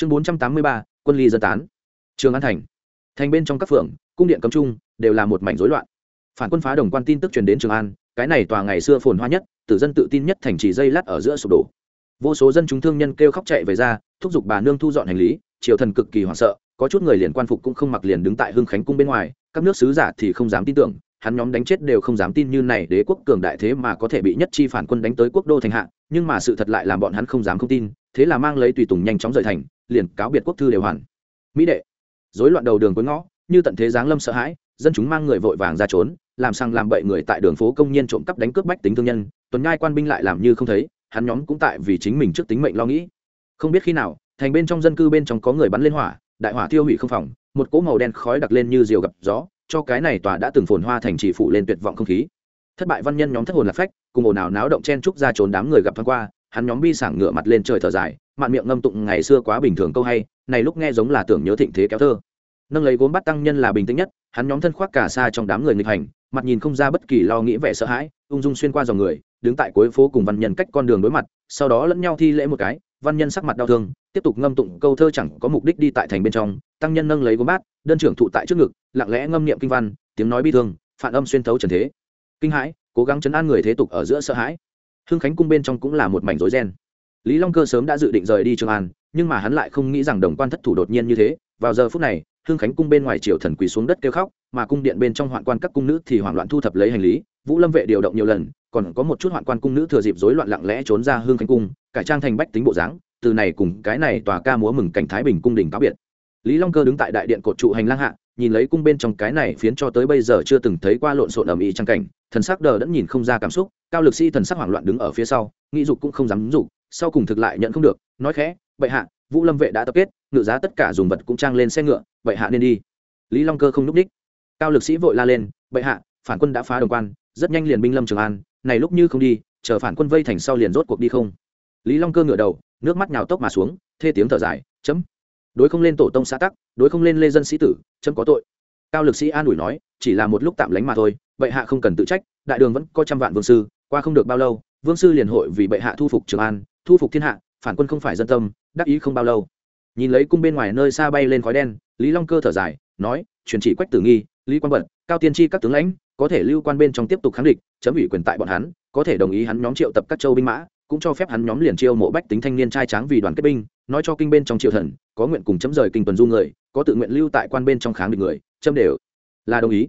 chương bốn trăm tám mươi ba, quân ly dân tán. Trường an thành. Thành bên trong các phường, cung điện cấm trung, đều là một mảnh rối loạn. Phản quân phá đồng quan tin tức truyền đến trường an, cái này tòa ngày xưa phồn hoa nhất, tử dân tự tin nhất thành chỉ dây lát ở giữa sụp đổ. Vô số dân chúng thương nhân kêu khóc chạy về ra, thúc giục bà nương thu dọn hành lý, triều thần cực kỳ hoảng sợ, có chút người liền quan phục cũng không mặc liền đứng tại hưng khánh cung bên ngoài, các nước sứ giả thì không dám tin tưởng, hắn nhóm đánh chết đều không dám tin như này đế quốc cường đại thế mà có thể bị nhất chi phản quân đánh tới quốc đô thành hạ, nhưng mà sự thật lại làm bọn hắn không dám không tin, thế là mang lấy tùy tùng nhanh chóng rời thành liền cáo biệt quốc thư đều hoàn. Mỹ đệ dối loạn đầu đường cuối ngõ, như tận thế giáng lâm sợ hãi, dân chúng mang người vội vàng ra trốn, làm sang làm bậy người tại đường phố công nhân trộm cắp đánh cướp bách tính thương nhân, tuần nhai quan binh lại làm như không thấy, hắn nhóm cũng tại vì chính mình trước tính mệnh lo nghĩ. Không biết khi nào, thành bên trong dân cư bên trong có người bắn lên hỏa, đại hỏa tiêu hủy không phòng, một cỗ màu đen khói đặc lên như diều gặp gió, cho cái này tòa đã từng phồn hoa thành trì phụ lên tuyệt vọng không khí. Thất bại văn nhân nhóm thất hồn lạc phách, cùng ồn ào náo động chen trúc ra trốn đám người gặp thoáng qua, hắn nhóm bi sảng ngửa mặt lên trời thở dài mạn miệng ngâm tụng ngày xưa quá bình thường câu hay, này lúc nghe giống là tưởng nhớ thịnh thế kéo thơ. Nâng lấy gốm bắt tăng nhân là bình tĩnh nhất, hắn nhóm thân khoác cả xa trong đám người nghịch hành, mặt nhìn không ra bất kỳ lo nghĩ vẻ sợ hãi, ung dung xuyên qua dòng người, đứng tại cuối phố cùng văn nhân cách con đường đối mặt, sau đó lẫn nhau thi lễ một cái, văn nhân sắc mặt đau thương, tiếp tục ngâm tụng câu thơ chẳng có mục đích đi tại thành bên trong, tăng nhân nâng lấy gốm bát, đơn trưởng thụ tại trước ngực, lặng lẽ ngâm niệm kinh văn, tiếng nói bi thương, phản âm xuyên thấu trần thế. Kinh hãi, cố gắng chấn an người thế tục ở giữa sợ hãi. Hưng khánh cung bên trong cũng là một mảnh rối ren lý long cơ sớm đã dự định rời đi trường an, nhưng mà hắn lại không nghĩ rằng đồng quan thất thủ đột nhiên như thế. Vào giờ phút này Hương khánh cung bên ngoài triều thần quỳ xuống đất kêu khóc, mà cung điện bên trong hoạn quan các cung nữ thì hoảng loạn thu thập lấy hành lý. Vũ lâm vệ điều động nhiều lần, còn có một chút hoạn quan cung nữ thừa dịp rối loạn lặng lẽ trốn ra hương khánh cung, cải trang thành bách tính bộ dáng. Từ này cùng cái này tòa ca múa mừng cảnh thái bình cung đình cáo biệt. Lý long cơ đứng tại đại điện cột trụ hành lang hạ, nhìn lấy cung bên trong cái này phiến cho tới bây giờ chưa từng thấy qua lộn xộn ầm ĩ trang cảnh. Thần sắc đờ đẫn nhìn không ra cảm xúc, cao lực sĩ thần sắc hoảng loạn đứng ở phía sau, nghĩ dục cũng không dám dục sau cùng thực lại nhận không được, nói khẽ, bệ hạ, vũ lâm vệ đã tập kết, ngự giá tất cả dùng vật cũng trang lên xe ngựa, bệ hạ nên đi. Lý long cơ không núp đích. Cao lực sĩ vội la lên, bệ hạ, phản quân đã phá đồng quan, rất nhanh liền binh lâm trường an, này lúc như không đi, chờ phản quân vây thành sau liền rốt cuộc đi không? Lý long cơ ngửa đầu, nước mắt nhào tốc mà xuống, thê tiếng thở dài, chấm, đối không lên tổ tông xã tắc, đối không lên lê dân sĩ tử, chấm có tội. Cao lực sĩ an ủi nói, chỉ là một lúc tạm lánh mà thôi, bệ hạ không cần tự trách, đại đường vẫn có trăm vạn vương sư, qua không được bao lâu, vương sư liền hội vì bệ hạ thu phục trường an thu phục thiên hạ, phản quân không phải dân tâm, đắc ý không bao lâu. Nhìn lấy cung bên ngoài nơi xa bay lên khói đen, lý long cơ thở dài, nói truyền chỉ quách tử nghi, lý quang bật cao tiên tri các tướng lãnh, có thể lưu quan bên trong tiếp tục kháng địch, chấm ủy quyền tại bọn hắn, có thể đồng ý hắn nhóm triệu tập các châu binh mã, cũng cho phép hắn nhóm liền chiêu mộ bách tính thanh niên trai tráng vì đoàn kết binh, nói cho kinh bên trong triều thần, có nguyện cùng chấm rời kinh tuần du người, có tự nguyện lưu tại quan bên trong kháng địch người, chấm đều là đồng ý.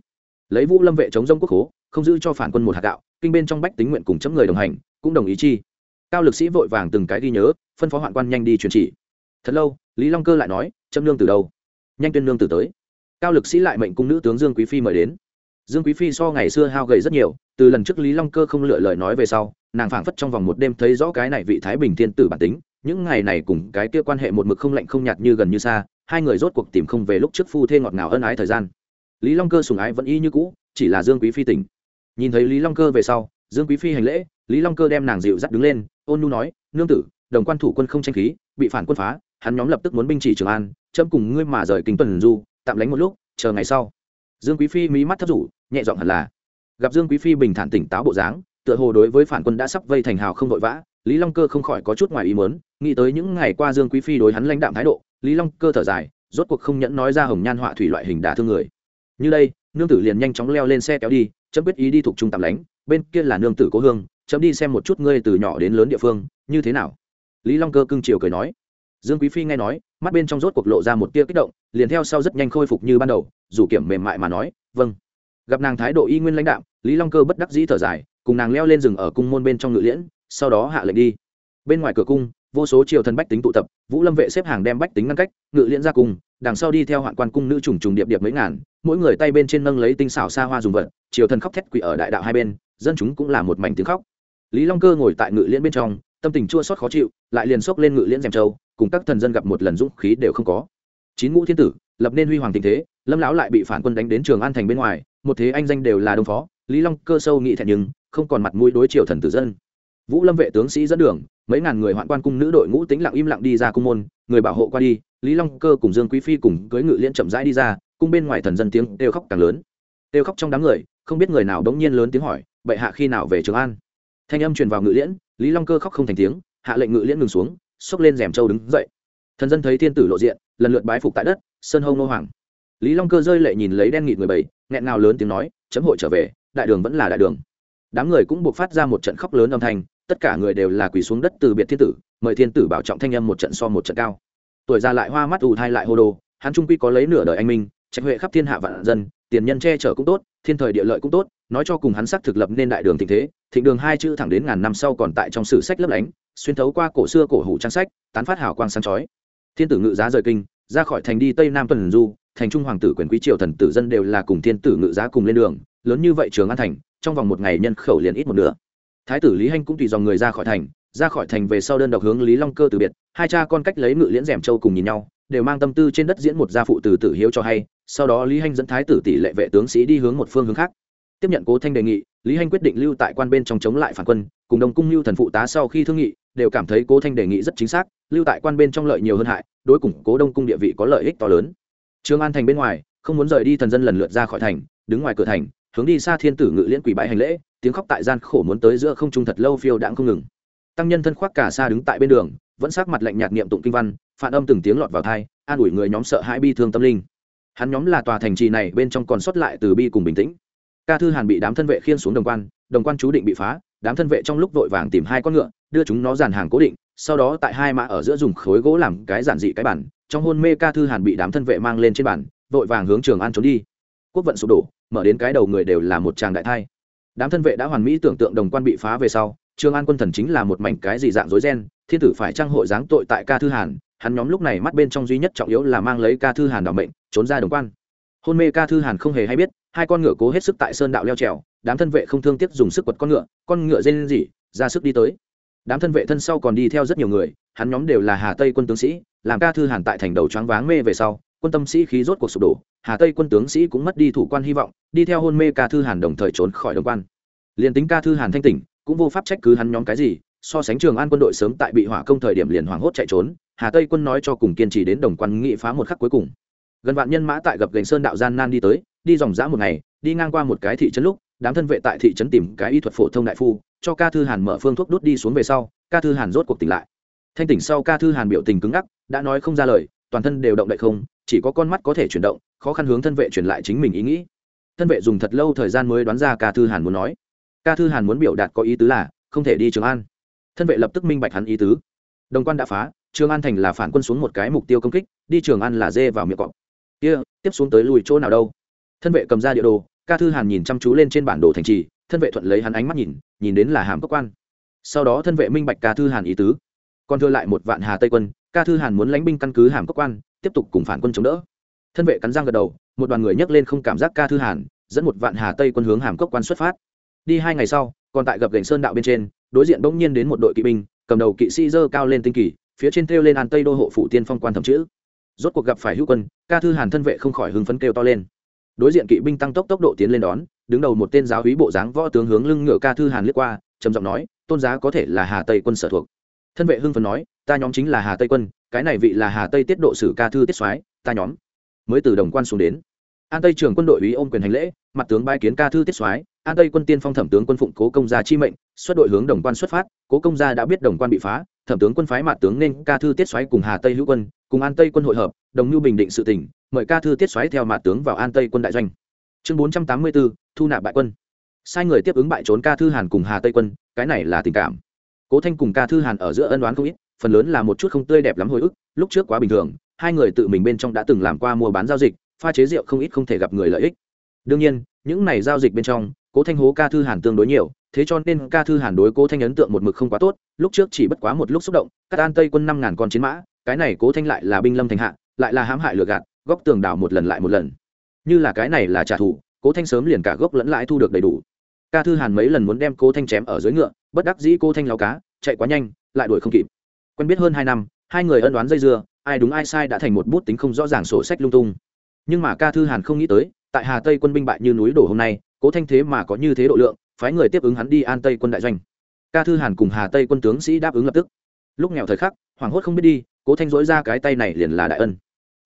Lấy vũ lâm vệ chống dông quốc hố, không giữ cho phản quân một hạt gạo, kinh bên trong bách tính nguyện cùng chấm người đồng hành, cũng đồng ý chi cao lực sĩ vội vàng từng cái ghi nhớ, phân phó hoạn quan nhanh đi truyền chỉ. Thật lâu, lý long cơ lại nói, châm lương từ đâu? Nhanh tuyên lương từ tới. Cao lực sĩ lại mệnh cung nữ tướng dương quý phi mời đến. Dương quý phi so ngày xưa hao gầy rất nhiều, từ lần trước lý long cơ không lựa lời nói về sau, nàng phảng phất trong vòng một đêm thấy rõ cái này vị thái bình thiên tử bản tính, những ngày này cùng cái kia quan hệ một mực không lạnh không nhạt như gần như xa, hai người rốt cuộc tìm không về lúc trước phu thê ngọt ngào ân ái thời gian. Lý long cơ sùng ái vẫn y như cũ, chỉ là dương quý phi tỉnh. Nhìn thấy lý long cơ về sau, dương quý phi hành lễ, lý long cơ đem nàng dịu dắt đứng lên ôn nu nói, nương tử, đồng quan thủ quân không tranh khí, bị phản quân phá, hắn nhóm lập tức muốn binh chỉ trường an, chấm cùng ngươi mà rời kính tuần du, tạm lánh một lúc, chờ ngày sau. Dương quý phi mí mắt thấp rủ, nhẹ giọng hẳn là. Gặp dương quý phi bình thản tỉnh táo bộ dáng, tựa hồ đối với phản quân đã sắp vây thành hào không vội vã, lý long cơ không khỏi có chút ngoài ý mớn nghĩ tới những ngày qua dương quý phi đối hắn lãnh đạm thái độ, lý long cơ thở dài, rốt cuộc không nhẫn nói ra hồng nhan họa thủy loại hình đả thương người. Như đây, nương tử liền nhanh chóng leo lên xe kéo đi, chấm quyết ý đi thuộc trung tạm lánh, bên kia là nương tử cố hương chấm đi xem một chút ngươi từ nhỏ đến lớn địa phương, như thế nào? Lý long cơ cưng chiều cười nói. Dương quý phi nghe nói, mắt bên trong rốt cuộc lộ ra một tia kích động, liền theo sau rất nhanh khôi phục như ban đầu, dù kiểm mềm mại mà nói vâng. Gặp nàng thái độ y nguyên lãnh đạo lý long cơ bất đắc dĩ thở dài, cùng nàng leo lên rừng ở cung môn bên trong ngự liễn, sau đó hạ lệnh đi. Bên ngoài cửa cung, vô số triều thần bách tính tụ tập, vũ lâm vệ xếp hàng đem bách tính ngăn cách, ngự liễn ra cung, đằng sau đi theo hoạn quan cung nữ trùng trùng điệp điệp mấy ngàn, mỗi người tay bên trên nâng lấy tinh xảo xa hoa dùng vật, triều thần khóc thét quỷ ở đại đạo hai bên, dân chúng cũng là một mảnh tiếng khóc lý long cơ ngồi tại ngự liễn bên trong, tâm tình chua xót khó chịu, lại liền xốc lên ngự liễn dèm châu, cùng các thần dân gặp một lần dũng khí đều không có. Chín ngũ thiên tử, lập nên huy hoàng tình thế, lâm lão lại bị phản quân đánh đến trường an thành bên ngoài, một thế anh danh đều là đồng phó, lý long cơ sâu nghị thẹn nhưng, không còn mặt mũi đối triều thần tử dân. Vũ lâm vệ tướng sĩ dẫn đường, mấy ngàn người hoạn quan cung nữ đội ngũ tính lặng im lặng đi ra cung môn, người bảo hộ qua đi, lý long cơ cùng dương quý phi cùng cưới ngự liễn chậm rãi đi ra, cung bên ngoài thần dân tiếng đều khóc càng lớn. Đều khóc trong đám người, không biết người nào đống nhiên lớn tiếng hỏi, bệ hạ khi nào về trường an? Thanh âm truyền vào ngự liễn, lý long cơ khóc không thành tiếng, hạ lệnh ngự liễn ngừng xuống, xốc lên rèm châu đứng dậy. Thần dân thấy thiên tử lộ diện, lần lượt bái phục tại đất, sơn hông nô hoàng. Lý long cơ rơi lệ nhìn lấy đen nghịt người bảy, nghẹn ngào lớn tiếng nói, chấm hội trở về, đại đường vẫn là đại đường. Đám người cũng buộc phát ra một trận khóc lớn âm thanh, tất cả người đều là quỳ xuống đất từ biệt thiên tử, mời thiên tử bảo trọng thanh âm một trận so một trận cao. Tuổi già lại hoa mắt ù thai lại hô đồ, hắn trung quy có lấy nửa đời anh minh, trạch huệ khắp thiên hạ vạn dân, tiền nhân che chở cũng tốt, thiên thời địa lợi cũng tốt nói cho cùng hắn sắc thực lập nên đại đường thịnh thế, thịnh đường hai chữ thẳng đến ngàn năm sau còn tại trong sử sách lấp lánh, xuyên thấu qua cổ xưa cổ hủ trang sách, tán phát hào quang sáng chói. Thiên tử ngự giá rời kinh, ra khỏi thành đi tây nam tuần du, thành trung hoàng tử quyền quý triều thần tử dân đều là cùng thiên tử ngự giá cùng lên đường, lớn như vậy trường an thành, trong vòng một ngày nhân khẩu liền ít một nửa. Thái tử lý hanh cũng tùy dòng người ra khỏi thành, ra khỏi thành về sau đơn độc hướng lý long cơ từ biệt, hai cha con cách lấy ngự liễn rèm châu cùng nhìn nhau, đều mang tâm tư trên đất diễn một gia phụ từ tử hiếu cho hay, sau đó lý hanh dẫn thái tử tỷ lệ vệ tướng sĩ đi hướng một phương hướng khác tiếp nhận cố thanh đề nghị, lý hanh quyết định lưu tại quan bên trong chống lại phản quân, cùng đồng cung lưu thần phụ tá sau khi thương nghị, đều cảm thấy cố thanh đề nghị rất chính xác, lưu tại quan bên trong lợi nhiều hơn hại, đối củng cố đông cung địa vị có lợi ích to lớn. Trương an thành bên ngoài, không muốn rời đi thần dân lần lượt ra khỏi thành, đứng ngoài cửa thành, hướng đi xa thiên tử ngự liễn quỷ bãi hành lễ, tiếng khóc tại gian khổ muốn tới giữa không trung thật lâu phiêu đãng không ngừng. Tăng nhân thân khoác cả xa đứng tại bên đường, vẫn sắc mặt lạnh nhạt niệm tụng kinh văn, phản âm từng tiếng lọt vào thai an ủi người nhóm sợ hãi bi thương tâm linh. Hắn nhóm là tòa thành trì này, bên trong còn sót lại từ bi cùng bình tĩnh ca thư hàn bị đám thân vệ khiên xuống đồng quan đồng quan chú định bị phá, đám thân vệ trong lúc vội vàng tìm hai con ngựa, đưa chúng nó dàn hàng cố định, sau đó tại hai mã ở giữa dùng khối gỗ làm cái giản dị cái bản trong hôn mê ca thư hàn bị đám thân vệ mang lên trên bản vội vàng hướng trường an trốn đi. Quốc vận sụp đổ, mở đến cái đầu người đều là một tràng đại thai. Đám thân vệ đã hoàn mỹ tưởng tượng đồng quan bị phá về sau, trường an quân thần chính là một mảnh cái gì dạng rối ren, thiên tử phải trang hội giáng tội tại ca thư hàn, hắn nhóm lúc này mắt bên trong duy nhất trọng yếu là mang lấy ca thư hàn đ mệnh, trốn ra đồng quan. Hôn mê ca thư hàn không hề hay biết hai con ngựa cố hết sức tại sơn đạo leo trèo, đám thân vệ không thương tiếc dùng sức quật con ngựa con ngựa dên dỉ ra sức đi tới. Đám thân vệ thân sau còn đi theo rất nhiều người, hắn nhóm đều là hà tây quân tướng sĩ, làm ca thư hàn tại thành đầu choáng váng mê về sau, quân tâm sĩ khí rốt cuộc sụp đổ, hà tây quân tướng sĩ cũng mất đi thủ quan hy vọng, đi theo hôn mê ca thư hàn đồng thời trốn khỏi đồng quan. Liền tính ca thư hàn thanh tỉnh, cũng vô pháp trách cứ hắn nhóm cái gì, so sánh trường an quân đội sớm tại bị hỏa công thời điểm liền hoảng hốt chạy trốn, hà tây quân nói cho cùng kiên trì đến đồng quan nghị phá một khắc cuối cùng gần vạn nhân mã tại gặp gành sơn đạo gian nan đi tới, đi dòng dã một ngày, đi ngang qua một cái thị trấn lúc, đám thân vệ tại thị trấn tìm cái y thuật phổ thông đại phu, cho ca thư hàn mở phương thuốc đút đi xuống về sau, ca thư hàn rốt cuộc tỉnh lại. Thanh tỉnh sau ca thư hàn biểu tình cứng ngắc, đã nói không ra lời, toàn thân đều động đậy không, chỉ có con mắt có thể chuyển động, khó khăn hướng thân vệ truyền lại chính mình ý nghĩ. Thân vệ dùng thật lâu thời gian mới đoán ra ca thư hàn muốn nói. Ca thư hàn muốn biểu đạt có ý tứ là, không thể đi trường an. Thân vệ lập tức minh bạch hắn ý tứ. Đồng quan đã phá, trường an thành là phản quân xuống một cái mục tiêu công kích, đi trường an là dê vào miệng cọp kia, tiếp xuống tới lùi chỗ nào đâu? Thân vệ cầm ra địa đồ, ca thư hàn nhìn chăm chú lên trên bản đồ thành trì, thân vệ thuận lấy hắn ánh mắt nhìn nhìn đến là hàm cốc quan. Sau đó thân vệ minh bạch ca thư hàn ý tứ. Còn thừa lại một vạn hà tây quân, ca thư hàn muốn lánh binh căn cứ hàm cốc quan, tiếp tục cùng phản quân chống đỡ. Thân vệ cắn răng gật đầu, một đoàn người nhấc lên không cảm giác ca thư hàn, dẫn một vạn hà tây quân hướng hàm cốc quan xuất phát. Đi hai ngày sau, còn tại gặp gành sơn đạo bên trên, đối diện bỗng nhiên đến một đội kỵ binh, cầm đầu kỵ sĩ dơ cao lên tinh kỳ, phía trên thêu lên an tây đô hộ phủ tiên phong quan thẩm chữ rốt cuộc gặp phải hữu quân, ca thư hàn thân vệ không khỏi hưng phấn kêu to lên. Đối diện kỵ binh tăng tốc tốc độ tiến lên đón, đứng đầu một tên giáo hí bộ dáng võ tướng hướng lưng ngựa ca thư hàn liếc qua, trầm giọng nói, tôn giá có thể là hà tây quân sở thuộc. Thân vệ hưng phấn nói, ta nhóm chính là hà tây quân, cái này vị là hà tây tiết độ sử ca thư tiết soái, ta nhóm mới từ đồng quan xuống đến. An tây trưởng quân đội úy ôm quyền hành lễ, mặt tướng bái kiến ca thư tiết soái, an tây quân tiên phong thẩm tướng quân phụng cố công gia chi mệnh xuất đội hướng đồng quan xuất phát, cố công gia đã biết đồng quan bị phá, thẩm tướng quân phái mạt tướng nên ca thư tiết xoáy cùng hà tây hữu quân, cùng an tây quân hội hợp, đồng nhu bình định sự tỉnh, mời ca thư tiết xoáy theo mạt tướng vào an tây quân đại doanh. Chương bốn trăm tám mươi bốn thu nạp bại quân. Sai người tiếp ứng bại trốn ca thư hàn cùng hà tây quân, cái này là tình cảm. Cố thanh cùng ca thư hàn ở giữa ân đoán không ít, phần lớn là một chút không tươi đẹp lắm hồi ức, lúc trước quá bình thường, hai người tự mình bên trong đã từng làm qua mua bán giao dịch, pha chế rượu không ít không thể gặp người lợi ích. Đương nhiên, những này giao dịch bên trong, cố thanh hố ca thư hàn tương đối nhiều thế cho nên ca thư hàn đối cố thanh ấn tượng một mực không quá tốt, lúc trước chỉ bất quá một lúc xúc động cắt an tây quân năm ngàn con chiến mã, cái này cố thanh lại là binh lâm thành hạ, lại là hãm hại lừa gạt, góc tường đảo một lần lại một lần. Như là cái này là trả thù, cố thanh sớm liền cả gốc lẫn lãi thu được đầy đủ. Ca thư hàn mấy lần muốn đem cố thanh chém ở dưới ngựa, bất đắc dĩ cố thanh lao cá, chạy quá nhanh, lại đuổi không kịp. Quen biết hơn hai năm, hai người ân đoán dây dưa, ai đúng ai sai đã thành một bút tính không rõ ràng sổ sách lung tung. Nhưng mà ca thư hàn không nghĩ tới, tại hà tây quân binh bại như núi đổ hôm nay, cố thanh thế mà có như thế độ lượng phái người tiếp ứng hắn đi an tây quân đại doanh. Ca thư hàn cùng hà tây quân tướng sĩ đáp ứng lập tức. Lúc nghèo thời khắc, hoảng hốt không biết đi, cố thanh dối ra cái tay này liền là đại ân.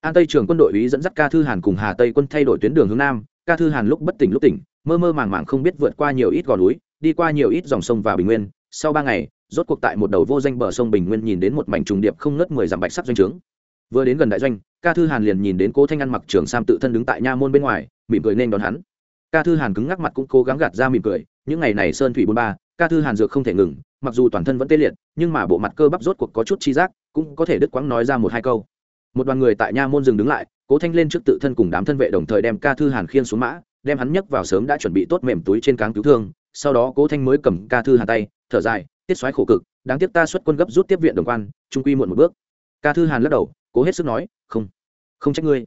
An tây trường quân đội ý dẫn dắt ca thư hàn cùng hà tây quân thay đổi tuyến đường hướng nam, ca thư hàn lúc bất tỉnh lúc tỉnh, mơ mơ màng màng không biết vượt qua nhiều ít gò núi, đi qua nhiều ít dòng sông và bình nguyên. Sau ba ngày, rốt cuộc tại một đầu vô danh bờ sông bình nguyên nhìn đến một mảnh trùng điệp không ngớt mười dặm bạch sắc doanh trướng. Vừa đến gần đại doanh, ca thư hàn liền nhìn đến cố thanh ăn mặc trường sam tự thân đứng tại nha môn bên ngoài, mỉm cười nên đón hắn. Ca thư hàn cứng ngắc mặt cũng cố gắng gạt ra mỉm cười những ngày này sơn thủy bôn ba, ca thư hàn dược không thể ngừng, mặc dù toàn thân vẫn tê liệt, nhưng mà bộ mặt cơ bắp rốt cuộc có chút chi giác, cũng có thể đứt quãng nói ra một hai câu. Một đoàn người tại nha môn dừng đứng lại, cố thanh lên trước tự thân cùng đám thân vệ đồng thời đem ca thư hàn khiên xuống mã, đem hắn nhấc vào sớm đã chuẩn bị tốt mềm túi trên cáng cứu thương, sau đó cố thanh mới cầm ca thư hàn tay, thở dài, tiết xoáy khổ cực, đáng tiếc ta xuất quân gấp rút tiếp viện đồng quan trung quy muộn một bước. Ca thư hàn lắc đầu, cố hết sức nói, không không trách ngươi.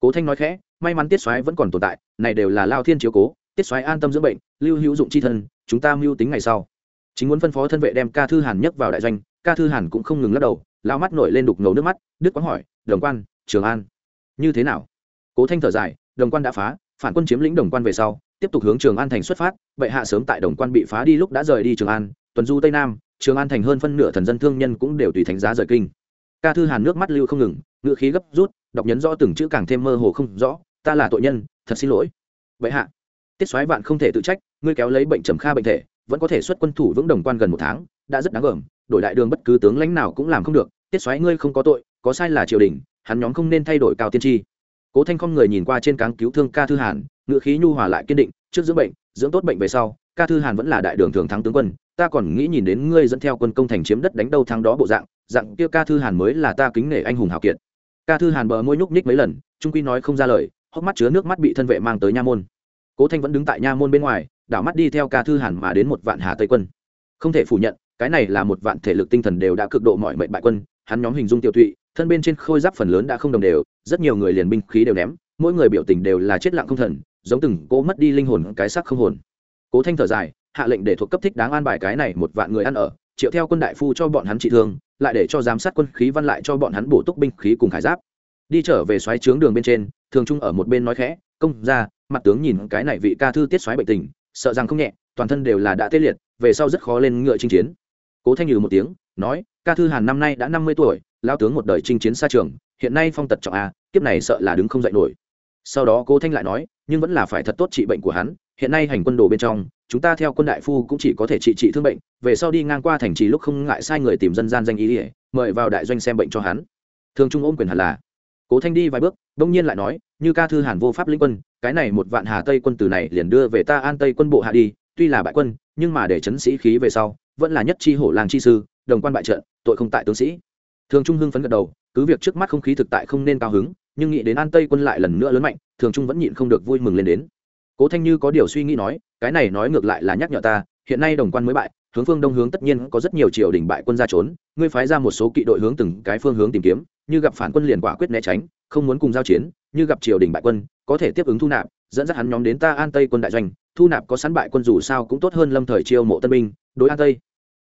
Cố thanh nói khẽ, may mắn tiết xoáy vẫn còn tồn tại, này đều là lao thiên chiếu cố tiết xoáy an tâm dưỡng bệnh, lưu hữu dụng c h i thân, chúng ta mưu tính ngày sau. Chính muốn phân phó thân vệ đem ca thư hàn nhấc vào đại doanh, ca thư hàn cũng không ngừng lắc đầu lao mắt nổi lên đục ngầu nước mắt, đức quán hỏi, đồng quan, trường an, như thế nào? Cố thanh thở dài, đồng quan đã phá, phản quân chiếm lĩnh đồng quan về sau, tiếp tục hướng trường an thành xuất phát, bệ hạ sớm tại đồng quan bị phá đi lúc đã rời đi trường an, tuần du tây nam, trường an thành hơn phân nửa thần dân thương nhân cũng đều tùy thánh giá rời kinh. Ca thư hàn nước mắt lưu không ngừng ngự khí gấp rút, đọc nhấn rõ từng chữ càng thêm mơ hồ không rõ, ta là tội nhân, thật xin lỗi. Vậy hạ tiết soái vạn không thể tự trách, ngươi kéo lấy bệnh trầm kha bệnh thể, vẫn có thể xuất quân thủ vững đồng quan gần một tháng, đã rất đáng gờm, đổi đại đường bất cứ tướng lãnh nào cũng làm không được, tiết soái ngươi không có tội, có sai là triều đình, hắn nhóm không nên thay đổi cao tiên tri. Cố thanh không người nhìn qua trên cáng cứu thương ca thư hàn ngựa khí nhu hòa lại kiên định, trước dưỡng bệnh, dưỡng tốt bệnh về sau, ca thư hàn vẫn là đại đường thường thắng tướng quân, ta còn nghĩ nhìn đến ngươi dẫn theo quân công thành chiếm đất đánh đâu thắng đó bộ dạng dạng kia ca thư hàn mới là ta kính nể anh hùng hào kiệt. Ca thư hàn bờ môi nhúc nhích mấy lần, trung quy nói không ra lời, hốc mắt chứa nước mắt bị thân vệ mang tới nha môn cố thanh vẫn đứng tại nha môn bên ngoài, đảo mắt đi theo ca thư hàn mà đến một vạn hà tây quân. Không thể phủ nhận, cái này là một vạn thể lực tinh thần đều đã cực độ mọi mệnh bại quân. Hắn nhóm hình dung tiêu thụy thân bên trên khôi giáp phần lớn đã không đồng đều, rất nhiều người liền binh khí đều ném, mỗi người biểu tình đều là chết lặng không thần, giống từng cố mất đi linh hồn cái sắc không hồn. Cố thanh thở dài, hạ lệnh để thuộc cấp thích đáng an bài cái này một vạn người ăn ở, triệu theo quân đại phu cho bọn hắn trị thương, lại để cho giám sát quân khí văn lại cho bọn hắn bổ túc binh khí cùng khải giáp. Đi trở về xoáy trướng đường bên trên, thường trung ở một bên nói khẽ công ra, mặt tướng nhìn cái này vị ca thư tiết xoáy bệnh tình, sợ rằng không nhẹ, toàn thân đều là đã tê liệt, về sau rất khó lên ngựa chinh chiến. Cố thanh nhừ một tiếng, nói, ca thư hàn năm nay đã năm mươi tuổi lao tướng một đời chinh chiến xa trường, hiện nay phong tật trọng a, kiếp này sợ là đứng không dậy nổi. Sau đó cố thanh lại nói, nhưng vẫn là phải thật tốt trị bệnh của hắn, hiện nay hành quân đồ bên trong, chúng ta theo quân đại phu cũng chỉ có thể trị trị thương bệnh, về sau đi ngang qua thành trì lúc không ngại sai người tìm dân gian danh ý ỉa mời vào đại doanh xem bệnh cho hắn. Thường trung ôm quyền hẳn là. Cố thanh đi vài bước đông nhiên lại nói như ca thư hàn vô pháp lĩnh quân, cái này một vạn hà tây quân từ này liền đưa về ta an tây quân bộ hạ đi, tuy là bại quân, nhưng mà để chấn sĩ khí về sau, vẫn là nhất chi hổ làng chi sư, đồng quan bại trận, tội không tại tướng sĩ. Thường trung hưng phấn gật đầu, cứ việc trước mắt không khí thực tại không nên cao hứng, nhưng nghĩ đến an tây quân lại lần nữa lớn mạnh, thường trung vẫn nhịn không được vui mừng lên đến. Cố thanh như có điều suy nghĩ nói, cái này nói ngược lại là nhắc nhở ta, hiện nay đồng quan mới bại hướng phương đông hướng tất nhiên có rất nhiều triều đình bại quân ra trốn, ngươi phái ra một số kỵ đội hướng từng cái phương hướng tìm kiếm, như gặp phản quân liền quả quyết né tránh, không muốn cùng giao chiến, như gặp triều đình bại quân, có thể tiếp ứng thu nạp, dẫn dắt hắn nhóm đến ta an tây quân đại doanh, thu nạp có sẵn bại quân dù sao cũng tốt hơn lâm thời chiêu mộ tân binh, đối an tây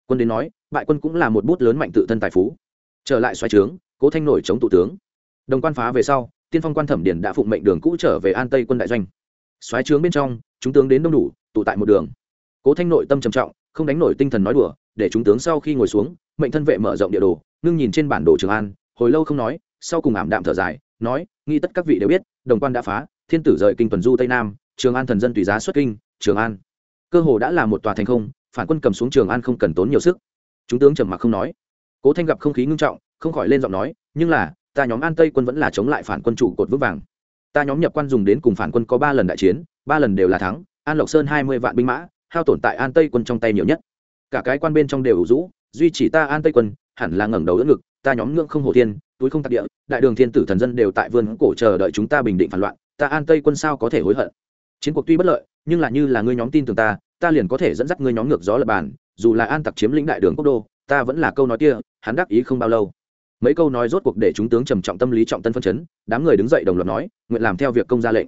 quân đến nói, bại quân cũng là một bút lớn mạnh tự thân tài phú. Trở lại xoáy trướng, cố thanh nổi chống tụ tướng. Đồng quan phá về sau, tiên phong quan thẩm điển đã phụng mệnh đường cũ trở về an tây quân đại doanh. Xoáy trướng bên trong, chúng tướng đến đông đủ, tụ tại một đường. Cố thanh nội tâm trầm trọng không đánh nổi tinh thần nói đùa, để chúng tướng sau khi ngồi xuống, mệnh thân vệ mở rộng địa đồ, ngưng nhìn trên bản đồ trường an, hồi lâu không nói, sau cùng ảm đạm thở dài, nói nghi tất các vị đều biết, đồng quan đã phá, thiên tử rời kinh tuần du tây nam, trường an thần dân tùy giá xuất kinh, trường an. Cơ hồ đã là một tòa thành không, phản quân cầm xuống trường an không cần tốn nhiều sức. Chúng tướng trầm mặc không nói. Cố thanh gặp không khí ngưng trọng, không khỏi lên giọng nói, nhưng là, ta nhóm an tây quân vẫn là chống lại phản quân chủ cột vững vàng. Ta nhóm nhập quan dùng đến cùng phản quân có ba lần đại chiến, ba lần đều là thắng, an lộc sơn hai mươi vạn binh mã hao tổn tại an tây quân trong tay nhiều nhất. Cả cái quan bên trong đều ủ rũ, duy chỉ ta an tây quân, hẳn là ngẩng đầu đỡ ngực, ta nhóm ngưỡng không hổ thiên, túi không tạc địa, đại đường thiên tử thần dân đều tại vườn cổ chờ đợi chúng ta bình định phản loạn, ta an tây quân sao có thể hối hận? Chiến cuộc tuy bất lợi, nhưng là như là ngươi nhóm tin tưởng ta ta liền có thể dẫn dắt ngươi nhóm ngược gió lập bàn, dù là an tặc chiếm lĩnh đại đường quốc đô, ta vẫn là câu nói kia, hắn đắc ý không bao lâu. Mấy câu nói rốt cuộc để chúng tướng trầm trọng tâm lý trọng tân phân chấn, đám người đứng dậy đồng loạt nói, nguyện làm theo việc công ra lệnh.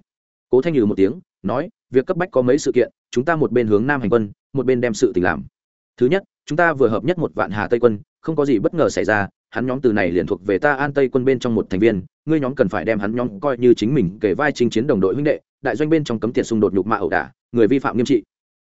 Cố thanh nhừ một tiếng nói, việc cấp bách có mấy sự kiện, chúng ta một bên hướng nam hành quân, một bên đem sự tình làm. Thứ nhất, chúng ta vừa hợp nhất một vạn hà tây quân, không có gì bất ngờ xảy ra, hắn nhóm từ này liền thuộc về ta an tây quân bên trong một thành viên, ngươi nhóm cần phải đem hắn nhóm coi như chính mình kể vai chinh chiến đồng đội huynh đệ, đại doanh bên trong cấm tiệt xung đột nhục mạ ẩu đả, người vi phạm nghiêm trị.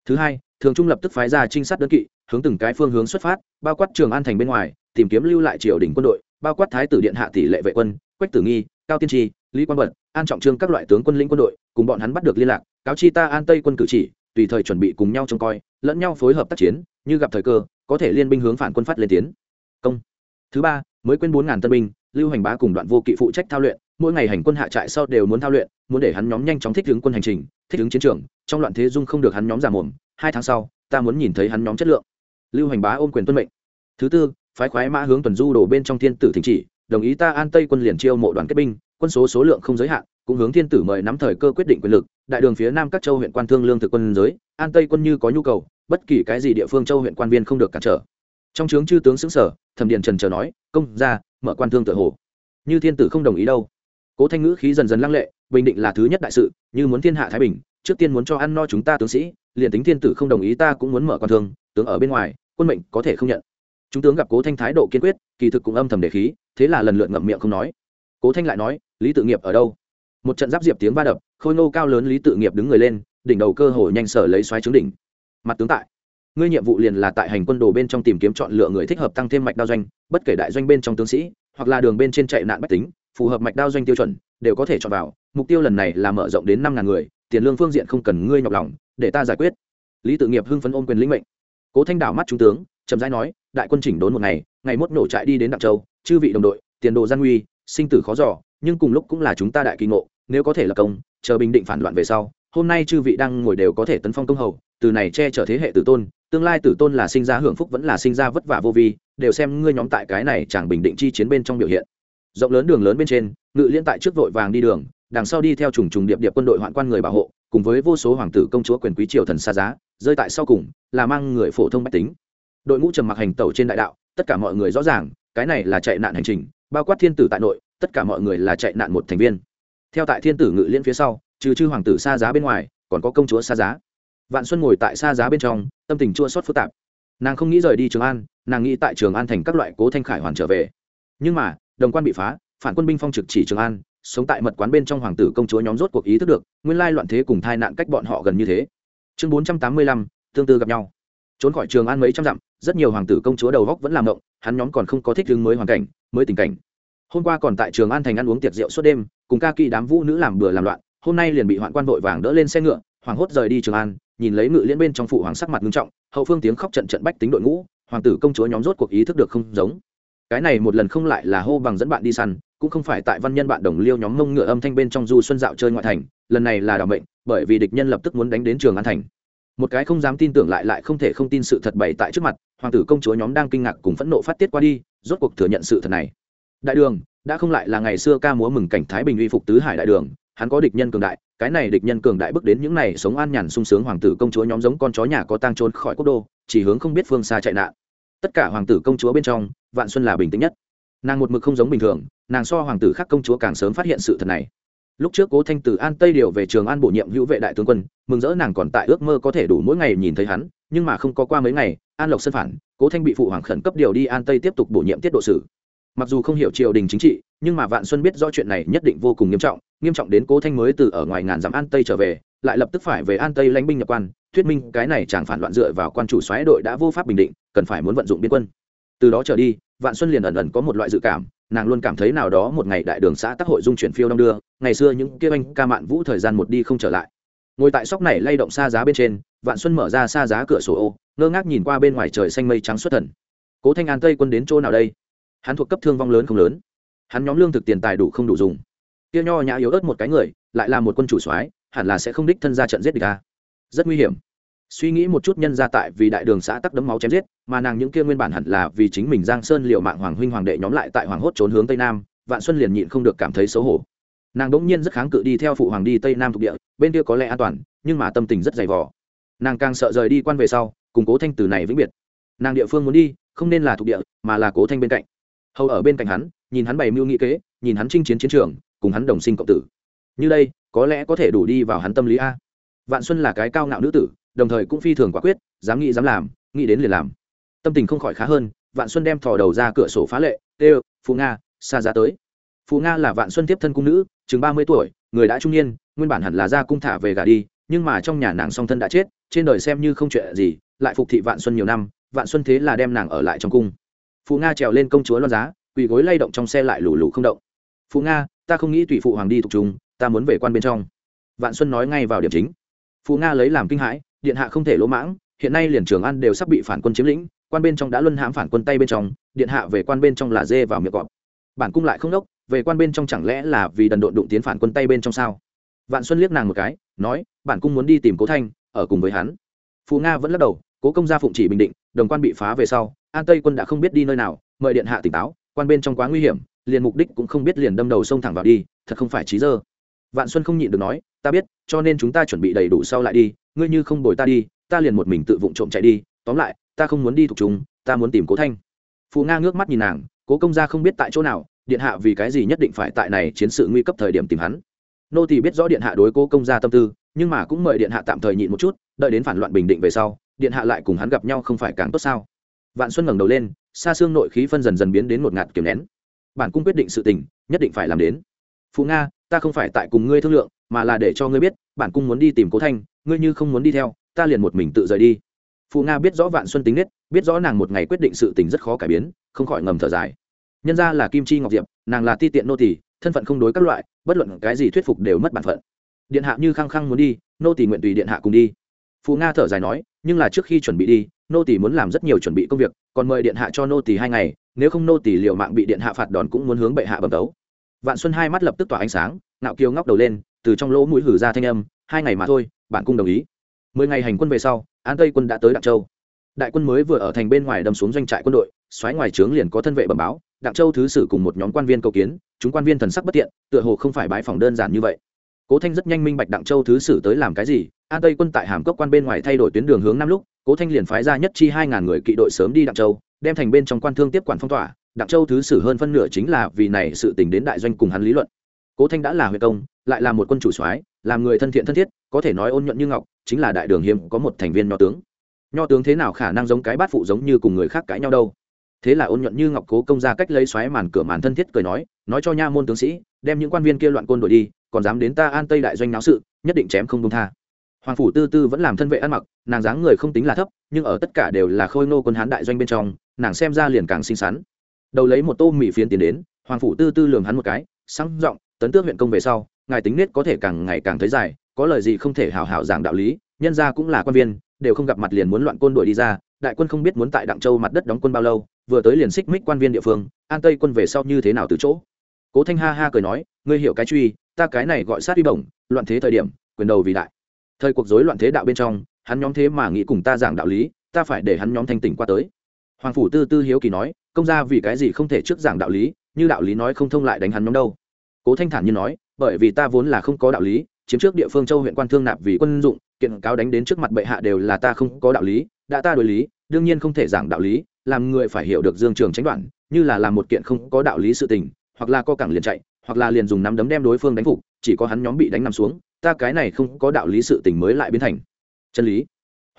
Thứ hai, thường trung lập tức phái ra trinh sát đơn kỵ, hướng từng cái phương hướng xuất phát, bao quát trường an thành bên ngoài, tìm kiếm lưu lại triều đình quân đội, bao quát thái tử điện hạ tỷ lệ vệ quân, quách tử nghi, cao tiên tri lý quang bật an trọng trương các loại tướng quân lĩnh quân đội, cùng bọn hắn bắt được liên lạc, cáo chi ta an tây quân cử chỉ, tùy thời chuẩn bị cùng nhau trông coi, lẫn nhau phối hợp tác chiến, như gặp thời cơ, có thể liên binh hướng phản quân phát lên tiến. Công. Thứ ba, mới quên bốn ngàn tân binh, lưu hành bá cùng đoạn vô kỵ phụ trách thao luyện, mỗi ngày hành quân hạ trại sau đều muốn thao luyện, muốn để hắn nhóm nhanh chóng thích ứng quân hành trình, thích ứng chiến trường, trong loạn thế dung không được hắn nhóm giảm mồm, hai tháng sau, ta muốn nhìn thấy hắn nhóm chất lượng. Lưu hành bá ôm quyền tuân mệnh. Thứ tư, phái khoái mã hướng tuần du đổ bên trong thiên tử thỉnh chỉ, đồng ý ta an tây quân liền chiêu mộ đoàn kết binh quân số số lượng không giới hạn, cũng hướng thiên tử mời nắm thời cơ quyết định quyền lực, đại đường phía nam các châu huyện quan thương lương thực quân giới, an tây quân như có nhu cầu, bất kỳ cái gì địa phương châu huyện quan viên không được cản trở. Trong trướng chư tướng xứng sở thẩm điện trần chờ nói, công ra, mở quan thương tự hồ. Như thiên tử không đồng ý đâu. Cố thanh ngữ khí dần dần lăng lệ, bình định là thứ nhất đại sự, như muốn thiên hạ thái bình, trước tiên muốn cho ăn no chúng ta tướng sĩ, liền tính thiên tử không đồng ý ta cũng muốn mở quan thương, tướng ở bên ngoài, quân mệnh có thể không nhận. Chúng tướng gặp cố thanh thái độ kiên quyết, kỳ thực cũng âm thầm đề khí, thế là lần lượt ngậm miệng không nói cố thanh lại nói, lý tự nghiệp ở đâu? Một trận giáp diệp tiếng va đập, khôi nô cao lớn lý tự nghiệp đứng người lên, đỉnh đầu cơ hồ nhanh sở lấy xoáy trứng đỉnh. Mặt tướng tại, ngươi nhiệm vụ liền là tại hành quân đồ bên trong tìm kiếm chọn lựa người thích hợp tăng thêm mạch đao doanh, bất kể đại doanh bên trong tướng sĩ, hoặc là đường bên trên chạy nạn bách tính, phù hợp mạch đao doanh tiêu chuẩn, đều có thể chọn vào, mục tiêu lần này là mở rộng đến năm ngàn người, tiền lương phương diện không cần ngươi nhọc lòng, để ta giải quyết. Lý tự nghiệp hưng phấn ôm quyền lĩnh mệnh. Cố thanh đảo mắt trung tướng, chậm rãi nói, đại quân chỉnh đốn một ngày ngày mốt nổ trại đi đến đặng châu, chư vị đồng đội, tiền đồ gian nguy sinh tử khó dò, nhưng cùng lúc cũng là chúng ta đại kỳ ngộ, nếu có thể là công, chờ bình định phản loạn về sau, hôm nay chư vị đang ngồi đều có thể tấn phong công hầu, từ này che chở thế hệ tử tôn, tương lai tử tôn là sinh ra hưởng phúc vẫn là sinh ra vất vả vô vi, đều xem ngươi nhóm tại cái này chẳng bình định chi chiến bên trong biểu hiện. Rộng lớn đường lớn bên trên, ngự liên tại trước vội vàng đi đường, đằng sau đi theo trùng trùng điệp điệp quân đội hoạn quan người bảo hộ, cùng với vô số hoàng tử công chúa quyền quý triều thần xa giá, rơi tại sau cùng, là mang người phổ thông bách tính. Đội ngũ trầm mặc hành tẩu trên đại đạo, tất cả mọi người rõ ràng, cái này là chạy nạn hành trình bao quát thiên tử tại nội, tất cả mọi người là chạy nạn một thành viên. Theo tại thiên tử ngự liên phía sau, trừ chư hoàng tử xa giá bên ngoài, còn có công chúa xa giá. Vạn xuân ngồi tại xa giá bên trong, tâm tình chua xót phức tạp. Nàng không nghĩ rời đi trường an, nàng nghĩ tại trường an thành các loại cố thanh khải hoàn trở về. Nhưng mà, đồng quan bị phá, phản quân binh phong trực chỉ trường an, sống tại mật quán bên trong hoàng tử công chúa nhóm rốt cuộc ý thức được, nguyên lai loạn thế cùng thai nạn cách bọn họ gần như thế. Chương bốn trăm tám mươi lăm, tương tư gặp nhau. Trốn khỏi trường an mấy trăm dặm, rất nhiều hoàng tử công chúa đầu góc vẫn làm động hắn nhóm còn không có thích ứng mới hoàn cảnh, mới tình cảnh hôm qua còn tại trường an thành ăn uống tiệc rượu suốt đêm, cùng ca kỳ đám vũ nữ làm bừa làm loạn, hôm nay liền bị hoạn quan vội vàng đỡ lên xe ngựa hoàng hốt rời đi trường an, nhìn lấy ngự liên bên trong phụ hoàng sắc mặt nghiêm trọng, hậu phương tiếng khóc trận trận bách tính đội ngũ, hoàng tử công chúa nhóm rốt cuộc ý thức được không giống. Cái này một lần không lại là hô bằng dẫn bạn đi săn, cũng không phải tại văn nhân bạn đồng liêu nhóm mông ngựa âm thanh bên trong du xuân dạo chơi ngoại thành, lần này là đảo mệnh, bởi vì địch nhân lập tức muốn đánh đến trường an thành. Một cái không dám tin tưởng lại lại không thể không tin sự thật bày tại trước mặt, hoàng tử công chúa nhóm đang kinh ngạc cùng phẫn nộ phát tiết qua đi, rốt cuộc thừa nhận sự thật này đại đường, đã không lại là ngày xưa ca múa mừng cảnh thái bình uy phục tứ hải đại đường, hắn có địch nhân cường đại, cái này địch nhân cường đại bước đến những này sống an nhàn sung sướng hoàng tử công chúa nhóm giống con chó nhà có tang trốn khỏi quốc đô, chỉ hướng không biết phương xa chạy nạn. Tất cả hoàng tử công chúa bên trong, vạn xuân là bình tĩnh nhất. Nàng một mực không giống bình thường, nàng so hoàng tử khác công chúa càng sớm phát hiện sự thật này. Lúc trước cố thanh tử an tây điều về trường an bổ nhiệm hữu vệ đại tướng quân, mừng rỡ nàng còn tại ước mơ có thể đủ mỗi ngày nhìn thấy hắn, nhưng mà không có qua mấy ngày, an lộc sân phản, cố thanh bị phụ hoàng khẩn cấp điều đi an tây tiếp tục bổ nhiệm tiết độ sử mặc dù không hiểu triều đình chính trị, nhưng mà vạn xuân biết rõ chuyện này nhất định vô cùng nghiêm trọng nghiêm trọng đến cố thanh mới từ ở ngoài ngàn dặm an tây trở về, lại lập tức phải về an tây lãnh binh nhập quan. Thuyết minh cái này chẳng phản loạn dựa vào quan chủ xoáy đội đã vô pháp bình định, cần phải muốn vận dụng biên quân. Từ đó trở đi, vạn xuân liền ẩn ẩn có một loại dự cảm, nàng luôn cảm thấy nào đó một ngày đại đường xã tắc hội dung chuyển phiêu đông đưa, ngày xưa những kia anh ca mạn vũ thời gian một đi không trở lại. Ngồi tại sóc này lay động xa giá bên trên, vạn xuân mở ra xa giá cửa sổ ô, ngơ ngác nhìn qua bên ngoài trời xanh mây trắng xuất thần. Cố thanh an tây quân đến chỗ nào đây? Hắn thuộc cấp thương vong lớn không lớn. Hắn nhóm lương thực tiền tài đủ không đủ dùng. Kia nho nhã yếu ớt một cái người, lại là một quân chủ soái, hẳn là sẽ không đích thân ra trận giết địch ta rất nguy hiểm. Suy nghĩ một chút nhân ra tại vì đại đường xã tắc đấm máu chém giết, mà nàng những kia nguyên bản hẳn là vì chính mình giang sơn liệu mạng hoàng huynh hoàng đệ nhóm lại tại hoàng hốt trốn hướng tây nam, vạn xuân liền nhịn không được cảm thấy xấu hổ. Nàng đỗng nhiên rất kháng cự đi theo phụ hoàng đi tây nam thuộc địa, bên kia có lẽ an toàn, nhưng mà tâm tình rất dày vò. Nàng càng sợ rời đi quan về sau, cùng cố thanh từ này vĩnh biệt. Nàng địa phương muốn đi, không nên là thuộc địa, mà là cố thanh bên cạnh hầu ở bên cạnh hắn, nhìn hắn bày mưu nghĩ kế, nhìn hắn chinh chiến chiến trường, cùng hắn đồng sinh cộng tử. Như đây, có lẽ có thể đủ đi vào hắn tâm lý a. Vạn xuân là cái cao ngạo nữ tử, đồng thời cũng phi thường quả quyết, dám nghĩ dám làm, nghĩ đến liền làm. Tâm tình không khỏi khá hơn, vạn xuân đem thò đầu ra cửa sổ phá lệ tê phù nga xa giá tới. Phù nga là vạn xuân tiếp thân cung nữ, chừng ba mươi tuổi, người đã trung niên, nguyên bản hẳn là ra cung thả về gà đi, nhưng mà trong nhà nàng song thân đã chết, trên đời xem như không chuyện gì, lại phục thị vạn xuân nhiều năm, vạn xuân thế là đem nàng ở lại trong cung phù nga trèo lên công chúa loan giá, quỳ gối lay động trong xe lại lù lù không động. Phù nga, ta không nghĩ tùy phụ hoàng đi thuộc chúng, ta muốn về quan bên trong. Vạn xuân nói ngay vào điểm chính. Phù nga lấy làm kinh hãi, điện hạ không thể lỗ mãng, hiện nay liền trường an đều sắp bị phản quân chiếm lĩnh, quan bên trong đã luân hãm phản quân tay bên trong, điện hạ về quan bên trong là dê vào miệng cọp. Bản cung lại không đốc, về quan bên trong chẳng lẽ là vì đần độn đụng tiến phản quân tay bên trong sao? Vạn xuân liếc nàng một cái, nói, bản cung muốn đi tìm cố thanh, ở cùng với hắn. Phù nga vẫn lắc đầu, cố công gia phụng chỉ bình định, đồng quan bị phá về sau an tây quân đã không biết đi nơi nào, mời điện hạ tỉnh táo, quan bên trong quá nguy hiểm, liền mục đích cũng không biết liền đâm đầu sông thẳng vào đi, thật không phải trí dơ. Vạn xuân không nhịn được nói, ta biết, cho nên chúng ta chuẩn bị đầy đủ sau lại đi, ngươi như không bồi ta đi, ta liền một mình tự vụng trộm chạy đi, tóm lại, ta không muốn đi thuộc chúng, ta muốn tìm cố thanh. Phù nga ngước mắt nhìn nàng, cố công gia không biết tại chỗ nào, điện hạ vì cái gì nhất định phải tại này chiến sự nguy cấp thời điểm tìm hắn? Nô tỳ biết rõ điện hạ đối cố công gia tâm tư, nhưng mà cũng mời điện hạ tạm thời nhịn một chút, đợi đến phản loạn bình định về sau, điện hạ lại cùng hắn gặp nhau không phải càng tốt sao? Vạn xuân ngẩng đầu lên, xa xương nội khí phân dần dần biến đến một ngạt kiềm nén. Bản cung quyết định sự tình, nhất định phải làm đến. Phụ nga, ta không phải tại cùng ngươi thương lượng, mà là để cho ngươi biết, bản cung muốn đi tìm cố thanh, ngươi như không muốn đi theo, ta liền một mình tự rời đi. Phụ nga biết rõ vạn xuân tính nết, biết rõ nàng một ngày quyết định sự tình rất khó cải biến, không khỏi ngầm thở dài. Nhân ra là kim chi ngọc diệp, nàng là ti tiện nô tỳ, thân phận không đối các loại, bất luận cái gì thuyết phục đều mất bản phận. Điện hạ như khăng khăng muốn đi, nô tỳ nguyện tùy điện hạ cùng đi. Phụ nga thở dài nói, nhưng là trước khi chuẩn bị đi nô tỷ muốn làm rất nhiều chuẩn bị công việc, còn mời điện hạ cho nô tỷ hai ngày, nếu không nô tỷ liệu mạng bị điện hạ phạt đòn cũng muốn hướng bệ hạ bẩm tấu. Vạn xuân hai mắt lập tức tỏa ánh sáng nạo kiều ngóc đầu lên, từ trong lỗ mũi hử ra thanh âm, hai ngày mà thôi, bạn cung đồng ý. Mười ngày hành quân về sau, an tây quân đã tới đặng châu. Đại quân mới vừa ở thành bên ngoài đâm xuống doanh trại quân đội xoáy ngoài trướng liền có thân vệ bẩm báo, đặng châu thứ sử cùng một nhóm quan viên cầu kiến, chúng quan viên thần sắc bất tiện, tựa hồ không phải bãi phòng đơn giản như vậy. Cố thanh rất nhanh minh bạch đặng châu thứ sử tới làm cái gì an tây quân tại hàm cốc quan bên ngoài thay đổi tuyến đường hướng năm lúc, cố thanh liền phái ra nhất chi hai ngàn người kỵ đội sớm đi đặng châu, đem thành bên trong quan thương tiếp quản phong tỏa. Đặng châu thứ sử hơn phân nửa chính là vì này sự tình đến đại doanh cùng hắn lý luận. Cố thanh đã là huệ công, lại là một quân chủ soái, làm người thân thiện thân thiết, có thể nói ôn nhuận như ngọc, chính là đại đường hiếm có một thành viên nho tướng. Nho tướng thế nào khả năng giống cái bát phụ giống như cùng người khác cãi nhau đâu? Thế là ôn nhuận như ngọc cố công ra cách lấy xoáy màn cửa màn thân thiết cười nói nói cho nha môn tướng sĩ, đem những quan viên kia loạn côn đội đi, còn dám đến ta an tây đại doanh náo sự, nhất định chém không công tha hoàng phủ tư tư vẫn làm thân vệ ăn mặc, nàng dáng người không tính là thấp, nhưng ở tất cả đều là khôi nô quân hán đại doanh bên trong, nàng xem ra liền càng xinh xắn. Đầu lấy một tô mì phiến tiến đến, hoàng phủ tư tư lường hắn một cái, sáng giọng, tấn tước huyện công về sau, ngài tính nết có thể càng ngày càng thấy dài, có lời gì không thể hào hào giảng đạo lý, nhân ra cũng là quan viên, đều không gặp mặt liền muốn loạn côn đuổi đi ra, đại quân không biết muốn tại đặng châu mặt đất đóng quân bao lâu, vừa tới liền xích mích quan viên địa phương, an tây quân về sau như thế nào từ chỗ? Cố thanh ha ha cười nói, ngươi hiểu cái truy, ta cái này gọi sát uy bổng, loạn thế thời điểm, quyền đầu vì đại thời cuộc rối loạn thế đạo bên trong, hắn nhóm thế mà nghĩ cùng ta giảng đạo lý, ta phải để hắn nhóm thanh tỉnh qua tới. Hoàng phủ tư tư hiếu kỳ nói, công ra vì cái gì không thể trước giảng đạo lý, như đạo lý nói không thông lại đánh hắn nhóm đâu. Cố thanh thản như nói, bởi vì ta vốn là không có đạo lý, chiếm trước địa phương châu huyện quan thương nạp vì quân dụng, kiện cáo đánh đến trước mặt bệ hạ đều là ta không có đạo lý, đã ta đối lý, đương nhiên không thể giảng đạo lý, làm người phải hiểu được dương trường tránh đoạn, như là làm một kiện không có đạo lý sự tình, hoặc là co cẳng liền chạy, hoặc là liền dùng nắm đấm đem đối phương đánh phục chỉ có hắn nhóm bị đánh nằm xuống, ta cái này không có đạo lý sự tình mới lại biến thành. Chân lý.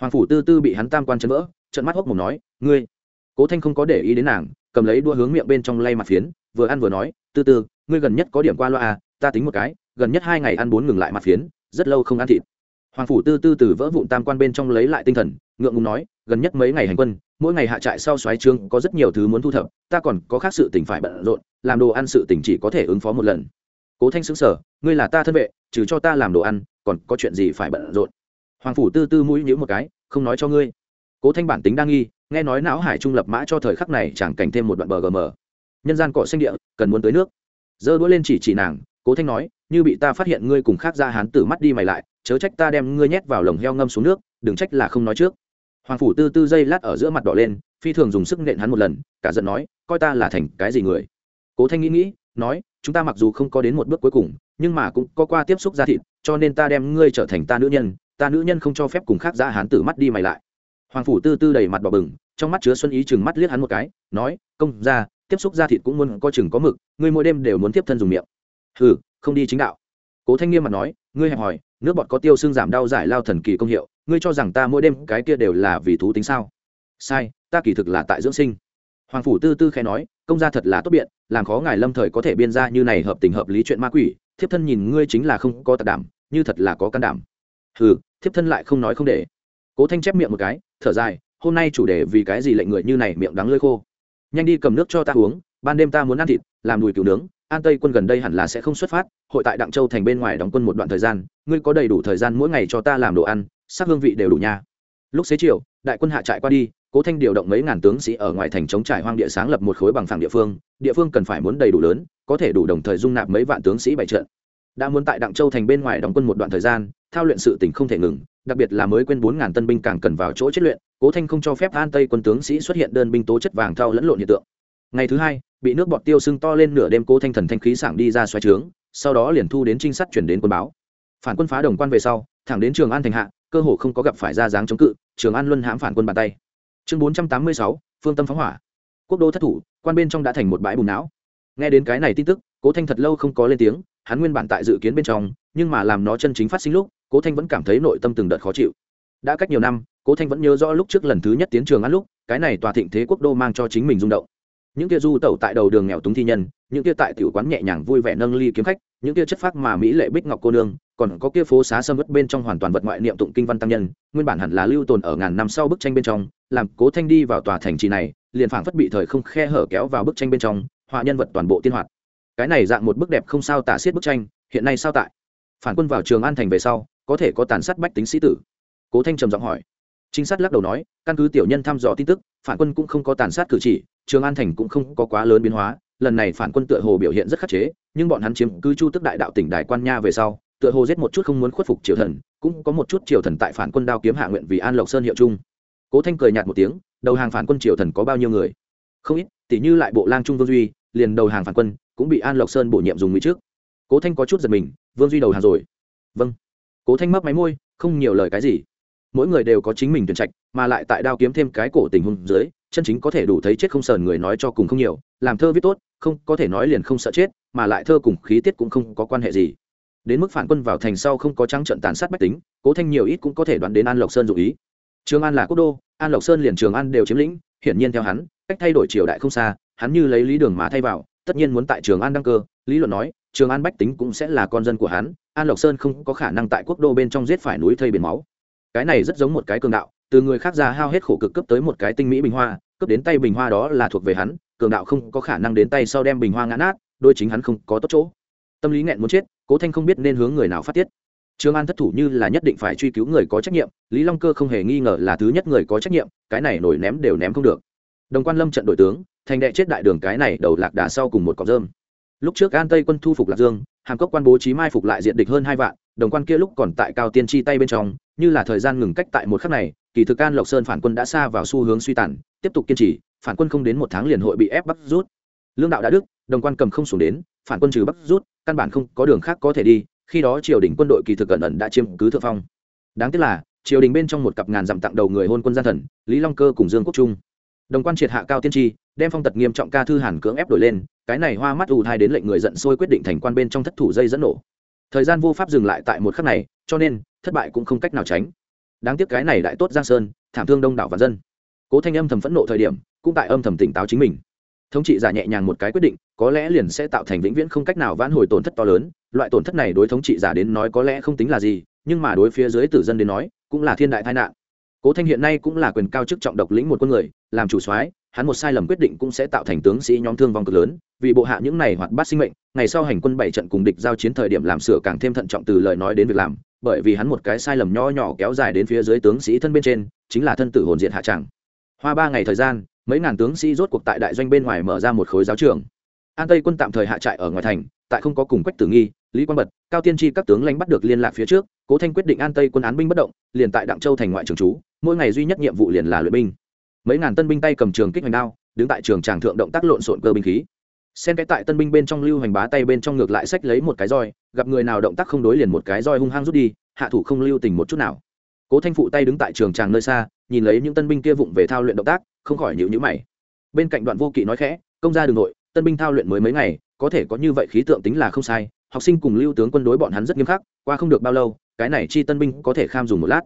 Hoàng phủ tư tư bị hắn tam quan chấn vỡ trận mắt hốc mồm nói, ngươi. Cố thanh không có để ý đến nàng, cầm lấy đua hướng miệng bên trong lay mặt phiến, vừa ăn vừa nói, tư tư, ngươi gần nhất có điểm qua loa à ta tính một cái, gần nhất hai ngày ăn bốn ngừng lại mặt phiến, rất lâu không ăn thịt. Hoàng phủ tư tư từ vỡ vụn tam quan bên trong lấy lại tinh thần, ngượng ngùng nói, gần nhất mấy ngày hành quân, mỗi ngày hạ trại sau xoáy trương có rất nhiều thứ muốn thu thập, ta còn có khác sự tình phải bận rộn, làm đồ ăn sự tình chỉ có thể ứng phó một lần cố thanh xứng sở ngươi là ta thân vệ, trừ cho ta làm đồ ăn, còn có chuyện gì phải bận rộn? Hoàng phủ tư tư mũi nhữ một cái, không nói cho ngươi. Cố thanh bản tính đang nghi, nghe nói não hải trung lập mã cho thời khắc này chẳng cảnh thêm một đoạn bờ gm. Nhân gian cỏ xanh địa, cần muốn tới nước. Giơ đũa lên chỉ chỉ nàng, cố thanh nói, như bị ta phát hiện ngươi cùng khác ra hán tử mắt đi mày lại, chớ trách ta đem ngươi nhét vào lồng heo ngâm xuống nước, đừng trách là không nói trước. Hoàng phủ tư tư dây lát ở giữa mặt đỏ lên, phi thường dùng sức nện hắn một lần, cả giận nói, coi ta là thành cái gì người? Cố thanh nghĩ nghĩ, nói chúng ta mặc dù không có đến một bước cuối cùng, nhưng mà cũng có qua tiếp xúc ra thịt, cho nên ta đem ngươi trở thành ta nữ nhân, ta nữ nhân không cho phép cùng khác ra hán tử mắt đi mày lại. Hoàng phủ tư tư đầy mặt bỏ bừng, trong mắt chứa xuân ý chừng mắt liếc hắn một cái, nói, công ra tiếp xúc ra thịt cũng muốn có chừng có mực, ngươi mỗi đêm đều muốn tiếp thân dùng miệng. Ừ không đi chính đạo. Cố thanh nghiêm mặt nói, ngươi hẹp hỏi nước bọt có tiêu xương giảm đau giải lao thần kỳ công hiệu, ngươi cho rằng ta mỗi đêm cái kia đều là vì thú tính sao? Sai, ta kỳ thực là tại dưỡng sinh hoàng phủ tư tư khẽ nói, công gia thật là tốt biện, làm khó ngài lâm thời có thể biên ra như này hợp tình hợp lý chuyện ma quỷ, thiếp thân nhìn ngươi chính là không có tạc đảm, như thật là có can đảm. Ừ thiếp thân lại không nói không để. Cố thanh chép miệng một cái, thở dài, hôm nay chủ đề vì cái gì lệnh người như này miệng đắng lơi khô? Nhanh đi cầm nước cho ta uống, ban đêm ta muốn ăn thịt, làm đùi cừu nướng, an tây quân gần đây hẳn là sẽ không xuất phát, hội tại đặng châu thành bên ngoài đóng quân một đoạn thời gian, ngươi có đầy đủ thời gian mỗi ngày cho ta làm đồ ăn, sắc hương vị đều đủ nha. Lúc xế chiều, đại quân hạ trại qua đi cố thanh điều động mấy ngàn tướng sĩ ở ngoài thành chống trải hoang địa sáng lập một khối bằng phẳng địa phương địa phương cần phải muốn đầy đủ lớn, có thể đủ đồng thời dung nạp mấy vạn tướng sĩ bày trận. Đã muốn tại đặng châu thành bên ngoài đóng quân một đoạn thời gian, thao luyện sự tỉnh không thể ngừng, đặc biệt là mới quên bốn ngàn tân binh càng cần vào chỗ chết luyện, cố thanh không cho phép an tây quân tướng sĩ xuất hiện đơn binh tố chất vàng thao lẫn lộn hiện tượng. Ngày thứ hai, bị nước bọt tiêu sưng to lên nửa đêm cố thanh thần thanh khí sảng đi ra xoáy trướng, sau đó liền thu đến trinh sát chuyển đến quân báo. Phản quân phá đồng quan về sau, thẳng đến trường an thành hạ, cơ hồ không có gặp phải ra dáng chống cự, trường an luân hãm phản quân bàn tay chương bốn trăm tám mươi sáu, phương tâm phóng hỏa. Quốc đô thất thủ, quan bên trong đã thành một bãi bùn não. Nghe đến cái này tin tức, cố thanh thật lâu không có lên tiếng, hắn nguyên bản tại dự kiến bên trong, nhưng mà làm nó chân chính phát sinh lúc, cố thanh vẫn cảm thấy nội tâm từng đợt khó chịu. Đã cách nhiều năm, cố thanh vẫn nhớ rõ lúc trước lần thứ nhất tiến trường ăn lúc, cái này tòa thịnh thế quốc đô mang cho chính mình rung động. Những kia du tẩu tại đầu đường nghèo túng thi nhân, những kia tại tiểu quán nhẹ nhàng vui vẻ nâng ly kiếm khách, những kia chất phác mà mỹ lệ bích ngọc cô nương còn có kia phố xá sâm ướt bên trong hoàn toàn vật ngoại niệm tụng kinh văn tăng nhân, nguyên bản hẳn là lưu tồn ở ngàn năm sau bức tranh bên trong, làm cố thanh đi vào tòa thành trì này, liền phảng phất bị thời không khe hở kéo vào bức tranh bên trong, họa nhân vật toàn bộ tiên hoạt. Cái này dạng một bức đẹp không sao tả xiết bức tranh, hiện nay sao tại? Phản quân vào trường an thành về sau, có thể có tàn sát bách tính sĩ tử? Cố thanh trầm giọng hỏi. Trinh sát lắc đầu nói, căn cứ tiểu nhân thăm dò tin tức, phản quân cũng không có tàn sát cử chỉ, trường an thành cũng không có quá lớn biến hóa, lần này phản quân tựa hồ biểu hiện rất khắc chế, nhưng bọn hắn chiếm cứ chu tức đại đạo tỉnh đại quan nha về sau tựa hồ giết một chút không muốn khuất phục triều thần, cũng có một chút triều thần tại phản quân đao kiếm hạ nguyện vì an lộc sơn hiệu chung. Cố thanh cười nhạt một tiếng, đầu hàng phản quân triều thần có bao nhiêu người? Không ít tỷ như lại bộ lang trung vương duy, liền đầu hàng phản quân, cũng bị an lộc sơn bổ nhiệm dùng mỹ trước. Cố thanh có chút giật mình, vương duy đầu hàng rồi. Vâng. Cố thanh mắc máy môi, không nhiều lời cái gì. Mỗi người đều có chính mình tuyển trạch, mà lại tại đao kiếm thêm cái cổ tình huống dưới, chân chính có thể đủ thấy chết không sờn người nói cho cùng không nhiều, làm thơ viết tốt, không, có thể nói liền không sợ chết, mà lại thơ cùng khí tiết cũng không có quan hệ gì đến mức phản quân vào thành sau không có trắng trận tàn sát bách tính, cố thanh nhiều ít cũng có thể đoán đến an lộc sơn dụ ý. Trường an là quốc đô, an lộc sơn liền trường an đều chiếm lĩnh, hiển nhiên theo hắn, cách thay đổi triều đại không xa, hắn như lấy lý đường mà thay vào, tất nhiên muốn tại trường an đăng cơ, lý luận nói, trường an bách tính cũng sẽ là con dân của hắn, an lộc sơn không có khả năng tại quốc đô bên trong giết phải núi thây biển máu. Cái này rất giống một cái cường đạo, từ người khác ra hao hết khổ cực cấp tới một cái tinh mỹ bình hoa, cấp đến tay bình hoa đó là thuộc về hắn, cường đạo không có khả năng đến tay sau đem bình hoa ngã nát, đôi chính hắn không có tốt chỗ. Tâm lý nghẹn muốn chết cố thanh không biết nên hướng người nào phát tiết. Trương an thất thủ như là nhất định phải truy cứu người có trách nhiệm, lý long cơ không hề nghi ngờ là thứ nhất người có trách nhiệm, cái này nổi ném đều ném không được. Đồng quan lâm trận đội tướng, thành đệ chết đại đường cái này đầu lạc đà sau cùng một cọc dơm. lúc trước an tây quân thu phục lạc dương, hàm cốc quan bố trí mai phục lại diện địch hơn hai vạn, đồng quan kia lúc còn tại cao tiên tri tay bên trong, như là thời gian ngừng cách tại một khắc này, kỳ thực an lộc sơn phản quân đã xa vào xu hướng suy tàn, tiếp tục kiên trì, phản quân không đến một tháng liền hội bị ép bắt rút. Lương đạo đã đức, đồng quan cầm không xuống đến, phản quân trừ bắt rút căn bản không có đường khác có thể đi, khi đó triều đình quân đội kỳ thực ẩn ẩn đã chiếm cứ thượng phong. Đáng tiếc là, triều đình bên trong một cặp ngàn dặm tặng đầu người hôn quân gian thần, lý long cơ cùng dương quốc trung. Đồng quan triệt hạ cao tiên tri, đem phong tật nghiêm trọng ca thư hàn cưỡng ép đổi lên, cái này hoa mắt ù thai đến lệnh người giận sôi quyết định thành quan bên trong thất thủ dây dẫn nổ. Thời gian vô pháp dừng lại tại một khắc này, cho nên, thất bại cũng không cách nào tránh. Đáng tiếc cái này đại tốt giang sơn, thảm thương đông đảo và dân. Cố thanh âm thầm phẫn nộ thời điểm, cũng tại âm thầm tỉnh táo chính mình thống trị giả nhẹ nhàng một cái quyết định, có lẽ liền sẽ tạo thành vĩnh viễn không cách nào vãn hồi tổn thất to lớn. Loại tổn thất này đối thống trị giả đến nói có lẽ không tính là gì, nhưng mà đối phía dưới tử dân đến nói, cũng là thiên đại tai nạn. Cố thanh hiện nay cũng là quyền cao chức trọng độc lĩnh một quân người, làm chủ soái, hắn một sai lầm quyết định cũng sẽ tạo thành tướng sĩ nhóm thương vong cực lớn, vì bộ hạ những này hoạt bát sinh mệnh, ngày sau hành quân bảy trận cùng địch giao chiến thời điểm làm sửa càng thêm thận trọng từ lời nói đến việc làm, bởi vì hắn một cái sai lầm nho nhỏ kéo dài đến phía dưới tướng sĩ thân bên trên, chính là thân tử hồn diện hạ tràng. Hoa ba ngày thời gian mấy ngàn tướng sĩ rốt cuộc tại đại doanh bên ngoài mở ra một khối giáo trường. An tây quân tạm thời hạ trại ở ngoài thành, tại không có cùng quách tử nghi, lý quang bật, cao tiên tri các tướng lãnh bắt được liên lạc phía trước, cố thanh quyết định an tây quân án binh bất động, liền tại đặng châu thành ngoại trường trú, mỗi ngày duy nhất nhiệm vụ liền là luyện binh. Mấy ngàn tân binh tay cầm trường kích hoành đao, đứng tại trường tràng thượng động tác lộn xộn cơ binh khí. Xen cái tại tân binh bên trong lưu hành bá tay bên trong ngược lại sách lấy một cái roi, gặp người nào động tác không đối liền một cái roi hung hăng rút đi, hạ thủ không lưu tình một chút nào. Cố thanh phụ tay đứng tại trường tràng nơi xa, nhìn lấy những tân binh kia vụng về thao luyện động tác không khỏi nhịu nhữ mày. Bên cạnh đoạn vô kỵ nói khẽ, công gia đường nội, tân binh thao luyện mới mấy ngày, có thể có như vậy khí tượng tính là không sai, học sinh cùng lưu tướng quân đối bọn hắn rất nghiêm khắc, qua không được bao lâu, cái này chi tân binh có thể kham dùng một lát.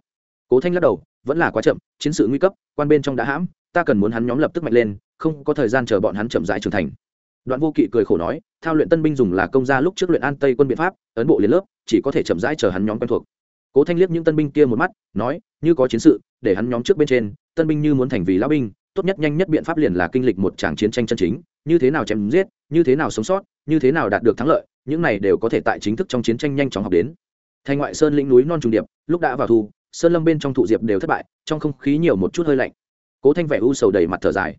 Cố thanh lắc đầu, vẫn là quá chậm, chiến sự nguy cấp, quan bên trong đã hãm, ta cần muốn hắn nhóm lập tức mạnh lên, không có thời gian chờ bọn hắn chậm rãi trưởng thành. Đoạn vô kỵ cười khổ nói, thao luyện tân binh dùng là công gia lúc trước luyện an tây quân biện pháp, ấn bộ liền lớp, chỉ có thể chậm rãi chờ hắn nhóm quen thuộc. Cố thanh liếc những tân binh kia một mắt, nói, như có chiến sự, để hắn nhóm trước bên trên, tân binh như muốn thành vì lão binh tốt nhất nhanh nhất biện pháp liền là kinh lịch một tràng chiến tranh chân chính, như thế nào chém giết, như thế nào sống sót, như thế nào đạt được thắng lợi, những này đều có thể tại chính thức trong chiến tranh nhanh chóng học đến. Thành ngoại sơn lĩnh núi non trùng điệp, lúc đã vào thu, sơn lâm bên trong thụ diệp đều thất bại, trong không khí nhiều một chút hơi lạnh. Cố thanh vẻ u sầu đầy mặt thở dài.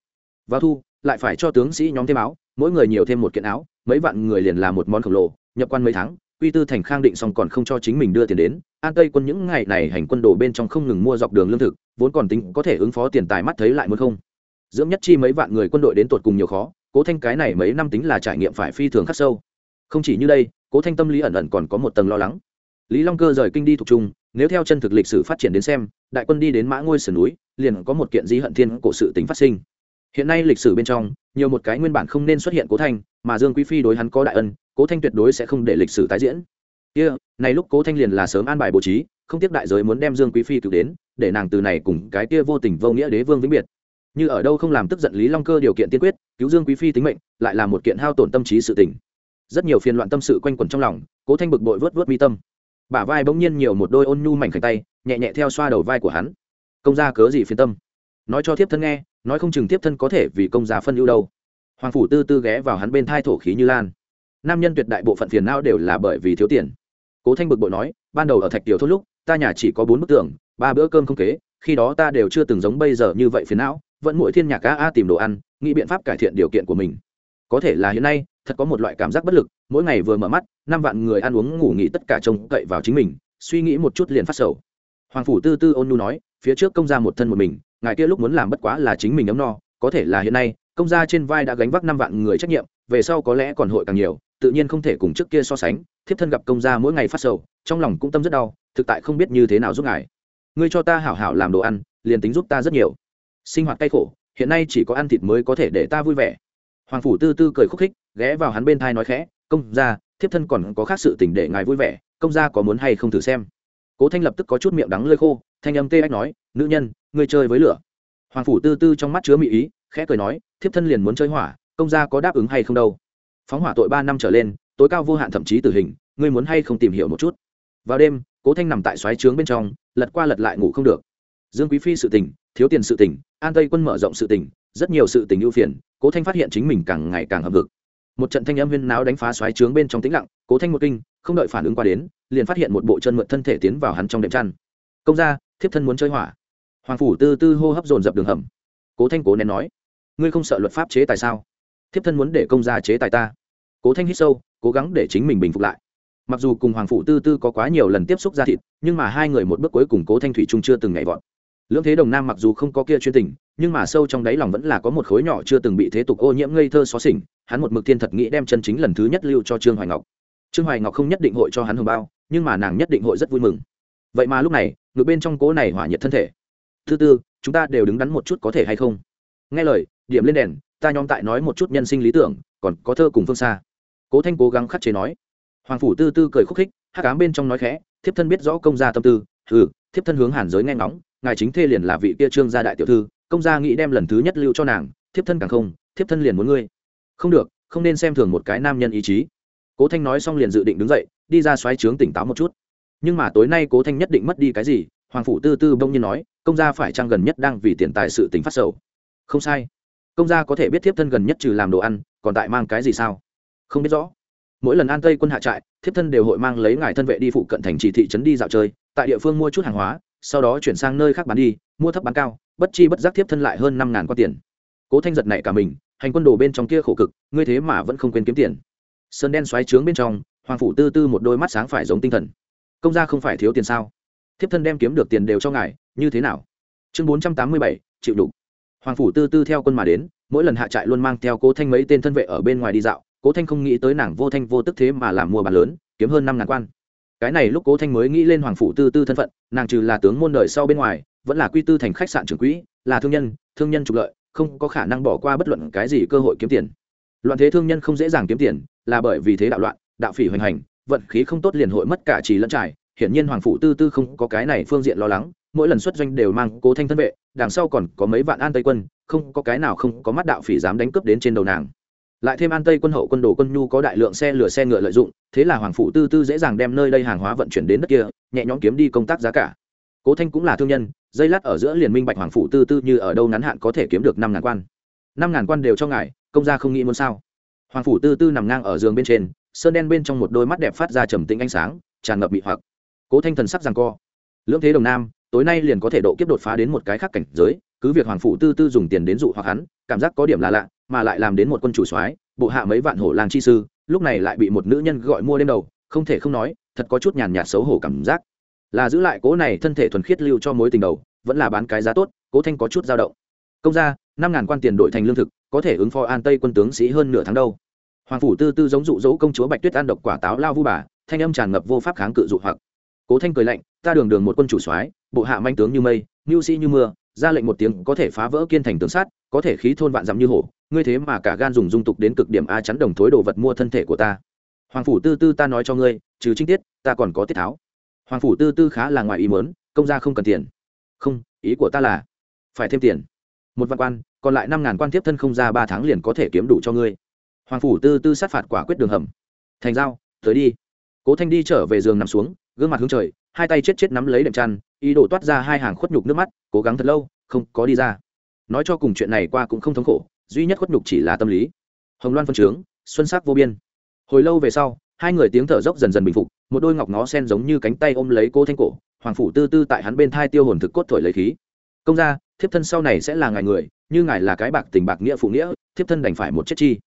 Vào thu, lại phải cho tướng sĩ nhóm thêm áo, mỗi người nhiều thêm một kiện áo, mấy vạn người liền làm một món khổng lồ, nhập quan mấy tháng quy tư thành khang định xong còn không cho chính mình đưa tiền đến, an tây quân những ngày này hành quân đồ bên trong không ngừng mua dọc đường lương thực, vốn còn tính có thể ứng phó tiền tài mắt thấy lại muốn không. Dưỡng nhất chi mấy vạn người quân đội đến tột cùng nhiều khó, cố thanh cái này mấy năm tính là trải nghiệm phải phi thường khắc sâu. Không chỉ như đây, cố thanh tâm lý ẩn ẩn còn có một tầng lo lắng. Lý long cơ rời kinh đi thuộc trung, nếu theo chân thực lịch sử phát triển đến xem, đại quân đi đến mã ngôi sườn núi, liền có một kiện di hận thiên cổ sự tính phát sinh. Hiện nay lịch sử bên trong, nhiều một cái nguyên bản không nên xuất hiện cố thanh, mà dương quý phi đối hắn có đại ân cố thanh tuyệt đối sẽ không để lịch sử tái diễn. Kia、yeah, này lúc cố thanh liền là sớm an bài bố trí không tiếc đại giới muốn đem dương quý phi cứu đến để nàng từ này cùng cái kia vô tình vô nghĩa đế vương vĩnh biệt. Như ở đâu không làm tức giận lý long cơ điều kiện tiên quyết cứu dương quý phi tính mệnh lại là một kiện hao tổn tâm trí sự tình. Rất nhiều phiền loạn tâm sự quanh quẩn trong lòng cố thanh bực bội vớt vớt mi tâm. Bả vai bỗng nhiên nhiều một đôi ôn nhu mảnh khảnh tay nhẹ nhẹ theo xoa đầu vai của hắn. Công gia cớ gì phiền tâm? Nói cho thiếp thân nghe nói không chừng thiếp thân có thể vì công gia phân ưu đâu. Hoàng phủ tư tư ghé vào hắn bên thai thổ khí như lan nam nhân tuyệt đại bộ phận phiền não đều là bởi vì thiếu tiền. Cố thanh bực bội nói, ban đầu ở thạch tiểu thốt lúc, ta nhà chỉ có bốn bức tường, ba bữa cơm không kế, khi đó ta đều chưa từng giống bây giờ như vậy phiền não, vẫn mỗi thiên nhạc a a tìm đồ ăn, nghĩ biện pháp cải thiện điều kiện của mình. Có thể là hiện nay, thật có một loại cảm giác bất lực, mỗi ngày vừa mở mắt, năm vạn người ăn uống ngủ nghỉ tất cả trông cậy vào chính mình, suy nghĩ một chút liền phát sầu. Hoàng phủ tư tư ôn nu nói, phía trước công gia một thân một mình, ngài kia lúc muốn làm bất quá là chính mình ấm no, có thể là hiện nay công gia trên vai đã gánh vác năm vạn người trách nhiệm, về sau có lẽ còn hội càng nhiều, tự nhiên không thể cùng trước kia so sánh, thiếp thân gặp công gia mỗi ngày phát sầu, trong lòng cũng tâm rất đau, thực tại không biết như thế nào giúp ngài. Ngươi cho ta hảo hảo làm đồ ăn, liền tính giúp ta rất nhiều. Sinh hoạt cay khổ, hiện nay chỉ có ăn thịt mới có thể để ta vui vẻ. Hoàng phủ tư tư cười khúc khích, ghé vào hắn bên thai nói khẽ, công gia, thiếp thân còn có khác sự tình để ngài vui vẻ, công gia có muốn hay không thử xem? Cố thanh lập tức có chút miệng đắng lơi khô, thanh âm tê ách nói, nữ nhân, ngươi chơi với lửa. Hoàng phủ tư tư trong mắt chứa mỹ ý khẽ cười nói, thiếp thân liền muốn chơi hỏa, công gia có đáp ứng hay không đâu. Phóng hỏa tội ba năm trở lên, tối cao vô hạn thậm chí tử hình, ngươi muốn hay không tìm hiểu một chút. Vào đêm, cố thanh nằm tại xoáy trướng bên trong, lật qua lật lại ngủ không được. Dương quý phi sự tình, thiếu tiền sự tình, an tây quân mở rộng sự tình, rất nhiều sự tình ưu phiền, cố thanh phát hiện chính mình càng ngày càng hợp vực một trận thanh âm huyên náo đánh phá xoáy trướng bên trong tĩnh lặng, cố thanh một kinh, không đợi phản ứng qua đến, liền phát hiện một bộ chân mượn thân thể tiến vào hắn trong đệm chăn. Công ra thiếp thân muốn chơi hỏa. Hoàng phủ tư tư hô hấp dồn dập đường hầm. Cố thanh cố nén nói ngươi không sợ luật pháp chế tài sao? Thiếp thân muốn để công gia chế tài ta. Cố thanh hít sâu, cố gắng để chính mình bình phục lại. Mặc dù cùng hoàng phụ tư tư có quá nhiều lần tiếp xúc ra thịt, nhưng mà hai người một bước cuối cùng cố thanh thủy trung chưa từng nhảy vọt. Lưỡng thế đồng nam mặc dù không có kia chuyên tình, nhưng mà sâu trong đáy lòng vẫn là có một khối nhỏ chưa từng bị thế tục ô nhiễm ngây thơ xó xỉnh, hắn một mực thiên thật nghĩ đem chân chính lần thứ nhất lưu cho trương hoài ngọc. Trương hoài ngọc không nhất định hội cho hắn hồng bao, nhưng mà nàng nhất định hội rất vui mừng. Vậy mà lúc này ngược bên trong cố này hỏa nhiệt thân thể. Thứ tư, chúng ta đều đứng đắn một chút có thể hay không? Nghe lời điểm lên đèn, ta nhóm tại nói một chút nhân sinh lý tưởng, còn có thơ cùng phương xa. Cố thanh cố gắng khắc chế nói. Hoàng phủ tư tư cười khúc khích hát cám bên trong nói khẽ, thiếp thân biết rõ công gia tâm tư ừ thiếp thân hướng hàn giới nghe ngóng, ngài chính thê liền là vị kia trương gia đại tiểu thư, công gia nghĩ đem lần thứ nhất lưu cho nàng, thiếp thân càng không, thiếp thân liền muốn ngươi. Không được, không nên xem thường một cái nam nhân ý chí. Cố thanh nói xong liền dự định đứng dậy, đi ra xoáy trướng tỉnh táo một chút. Nhưng mà tối nay cố thanh nhất định mất đi cái gì, hoàng phủ tư tư bông nhiên nói, công gia phải chăng gần nhất đang vì tiền tài sự tính phát sầu? Không sai công gia có thể biết thiếp thân gần nhất trừ làm đồ ăn, còn tại mang cái gì sao? Không biết rõ. Mỗi lần an tây quân hạ trại, thiếp thân đều hội mang lấy ngài thân vệ đi phụ cận thành chỉ thị trấn đi dạo chơi, tại địa phương mua chút hàng hóa, sau đó chuyển sang nơi khác bán đi, mua thấp bán cao, bất chi bất giác thiếp thân lại hơn năm ngàn quan tiền. Cố thanh giật này cả mình, hành quân đồ bên trong kia khổ cực, ngươi thế mà vẫn không quên kiếm tiền. Sơn đen xoáy trướng bên trong, hoàng phủ tư tư một đôi mắt sáng phải giống tinh thần. Công gia không phải thiếu tiền sao? Thiếp thân đem kiếm được tiền đều cho ngài, như thế nào? Chương bốn trăm tám mươi bảy, chịu đủ hoàng phủ tư tư theo quân mà đến, mỗi lần hạ trại luôn mang theo cố thanh mấy tên thân vệ ở bên ngoài đi dạo. Cố thanh không nghĩ tới nàng vô thanh vô tức thế mà làm mua bán lớn, kiếm hơn năm ngàn quan. Cái này lúc cố thanh mới nghĩ lên hoàng phủ tư tư thân phận, nàng trừ là tướng môn đời sau bên ngoài, vẫn là quy tư thành khách sạn trưởng quỹ, là thương nhân thương nhân trục lợi, không có khả năng bỏ qua bất luận cái gì cơ hội kiếm tiền. Loạn thế thương nhân không dễ dàng kiếm tiền, là bởi vì thế đạo loạn, đạo phỉ hoành hành, vận khí không tốt liền hội mất cả trì lẫn trải. Hiển nhiên hoàng phủ tư tư không có cái này phương diện lo lắng, mỗi lần xuất doanh đều mang cố thanh thân vệ đằng sau còn có mấy vạn an tây quân, không có cái nào không có mắt đạo phỉ dám đánh cướp đến trên đầu nàng. Lại thêm an tây quân hậu quân đồ quân nhu có đại lượng xe lửa xe ngựa lợi dụng, thế là hoàng phủ tư tư dễ dàng đem nơi đây hàng hóa vận chuyển đến đất kia, nhẹ nhõm kiếm đi công tác giá cả. Cố thanh cũng là thương nhân, dây lát ở giữa liền minh bạch hoàng phủ tư tư như ở đâu ngắn hạn có thể kiếm được năm ngàn quan. Năm ngàn quan đều cho ngài, công gia không nghĩ muốn sao? Hoàng phủ tư tư nằm ngang ở giường bên trên, sơn đen bên trong một đôi mắt đẹp phát ra trầm tĩnh ánh sáng, tràn ngập bị hoặc. Cố thanh thần sắc rằng co. Lưỡng thế đồng nam tối nay liền có thể độ kiếp đột phá đến một cái khác cảnh giới, cứ việc hoàng phủ tư tư dùng tiền đến dụ hoặc hắn, cảm giác có điểm là lạ, mà lại làm đến một quân chủ soái, bộ hạ mấy vạn hổ lang chi sư, lúc này lại bị một nữ nhân gọi mua đêm đầu, không thể không nói, thật có chút nhàn nhạt xấu hổ cảm giác. Là giữ lại cố này thân thể thuần khiết lưu cho mối tình đầu, vẫn là bán cái giá tốt, cố thanh có chút dao động. Công ra năm ngàn quan tiền đổi thành lương thực, có thể ứng phó an tây quân tướng sĩ hơn nửa tháng đâu. Hoàng phủ tư tư giống dụ dỗ công chúa bạch tuyết ăn độc quả táo lao vu bà, thanh âm tràn ngập vô pháp kháng cự dụ hoặc. Cố thanh cười lạnh, ta đường đường một quân chủ soái bộ hạ manh tướng như mây mưu sĩ như mưa, ra lệnh một tiếng có thể phá vỡ kiên thành tướng sát có thể khí thôn vạn dặm như hổ, ngươi thế mà cả gan dùng dung tục đến cực điểm a chắn đồng thối đồ vật mua thân thể của ta. Hoàng phủ tư tư ta nói cho ngươi, trừ trinh tiết, ta còn có tiết tháo. Hoàng phủ tư tư khá là ngoài ý mớn công gia không cần tiền. Không, ý của ta là, phải thêm tiền. Một vạn quan, còn lại năm ngàn quan tiếp thân không ra ba tháng liền có thể kiếm đủ cho ngươi. Hoàng phủ tư tư sát phạt quả quyết đường hầm. Thành giao, tới đi. Cố thanh đi trở về giường nằm xuống, gương mặt hướng trời hai tay chết chết nắm lấy đệm chăn, ý đồ toát ra hai hàng khuất nhục nước mắt, cố gắng thật lâu, không có đi ra. Nói cho cùng chuyện này qua cũng không thống khổ, duy nhất khuất nhục chỉ là tâm lý. Hồng loan phân trướng, xuân sắc vô biên. Hồi lâu về sau, hai người tiếng thở dốc dần dần bình phục, một đôi ngọc ngó sen giống như cánh tay ôm lấy cô thanh cổ, hoàng phủ tư tư tại hắn bên thai tiêu hồn thực cốt thổi lấy khí. Công ra thiếp thân sau này sẽ là ngài người, như ngài là cái bạc tình bạc nghĩa phụ nghĩa, thiếp thân đành phải một chết chi.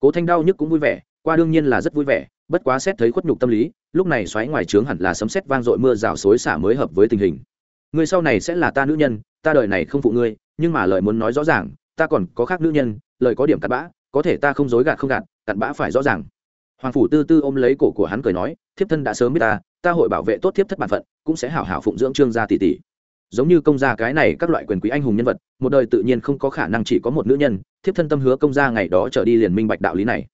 Cố thanh đau nhức cũng vui vẻ qua đương nhiên là rất vui vẻ, bất quá xét thấy khuất nhục tâm lý, lúc này xoáy ngoài trướng hẳn là sấm sét vang dội mưa rào xối xả mới hợp với tình hình. Người sau này sẽ là ta nữ nhân, ta đời này không phụ ngươi, nhưng mà lời muốn nói rõ ràng, ta còn có khác nữ nhân, lời có điểm cặn bã, có thể ta không dối gạt không gạt, cặn bã phải rõ ràng. Hoàng phủ tư tư ôm lấy cổ của hắn cười nói, thiếp thân đã sớm biết ta ta hội bảo vệ tốt thiếp thất bản phận, cũng sẽ hảo hảo phụng dưỡng trương gia tỷ tỷ. Giống như công gia cái này các loại quyền quý anh hùng nhân vật, một đời tự nhiên không có khả năng chỉ có một nữ nhân, thiếp thân tâm hứa công gia ngày đó trở đi liền minh bạch đạo lý này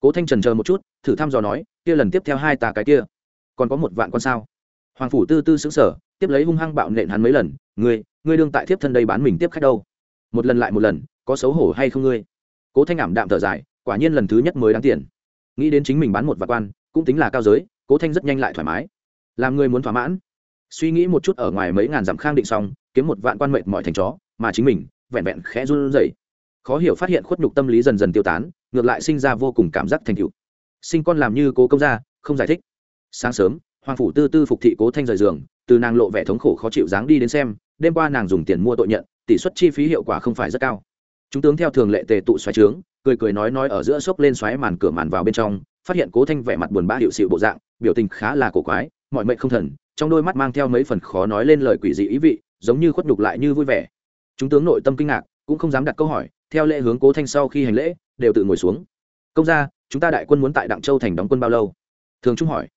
cố thanh trần chờ một chút, thử thăm dò nói, kia lần tiếp theo hai tà cái kia, còn có một vạn con sao? Hoàng phủ tư tư xứng sở tiếp lấy hung hăng bạo nện hắn mấy lần, ngươi ngươi đương tại thiếp thân đây bán mình tiếp khách đâu? Một lần lại một lần, có xấu hổ hay không ngươi? Cố thanh ảm đạm thở dài, quả nhiên lần thứ nhất mới đáng tiền. Nghĩ đến chính mình bán một vạn quan, cũng tính là cao giới, cố thanh rất nhanh lại thoải mái. Làm người muốn thỏa mãn. Suy nghĩ một chút ở ngoài mấy ngàn dặm khang định xong, kiếm một vạn quan mệnh mọi thành chó, mà chính mình vẹn vẹn khẽ run rẩy khó hiểu phát hiện khuất nhục tâm lý dần dần tiêu tán, ngược lại sinh ra vô cùng cảm giác thành cựu sinh con làm như cố công gia, không giải thích. Sáng sớm, hoàng phủ tư tư phục thị cố thanh rời giường, từ nàng lộ vẻ thống khổ khó chịu dáng đi đến xem, đêm qua nàng dùng tiền mua tội nhận, tỷ suất chi phí hiệu quả không phải rất cao. Chúng tướng theo thường lệ tề tụ xoáy trướng, cười cười nói nói ở giữa xốc lên xoáy màn cửa màn vào bên trong, phát hiện cố thanh vẻ mặt buồn bã hiệu sự bộ dạng, biểu tình khá là cổ quái, mọi mệnh không thần, trong đôi mắt mang theo mấy phần khó nói lên lời quỷ dị ý vị, giống như khuất nhục lại như vui vẻ. Chúng tướng nội tâm kinh ngạc, cũng không dám đặt câu hỏi theo lễ hướng cố thanh sau khi hành lễ, đều tự ngồi xuống. Công ra chúng ta đại quân muốn tại đặng châu thành đóng quân bao lâu? Thường trung hỏi.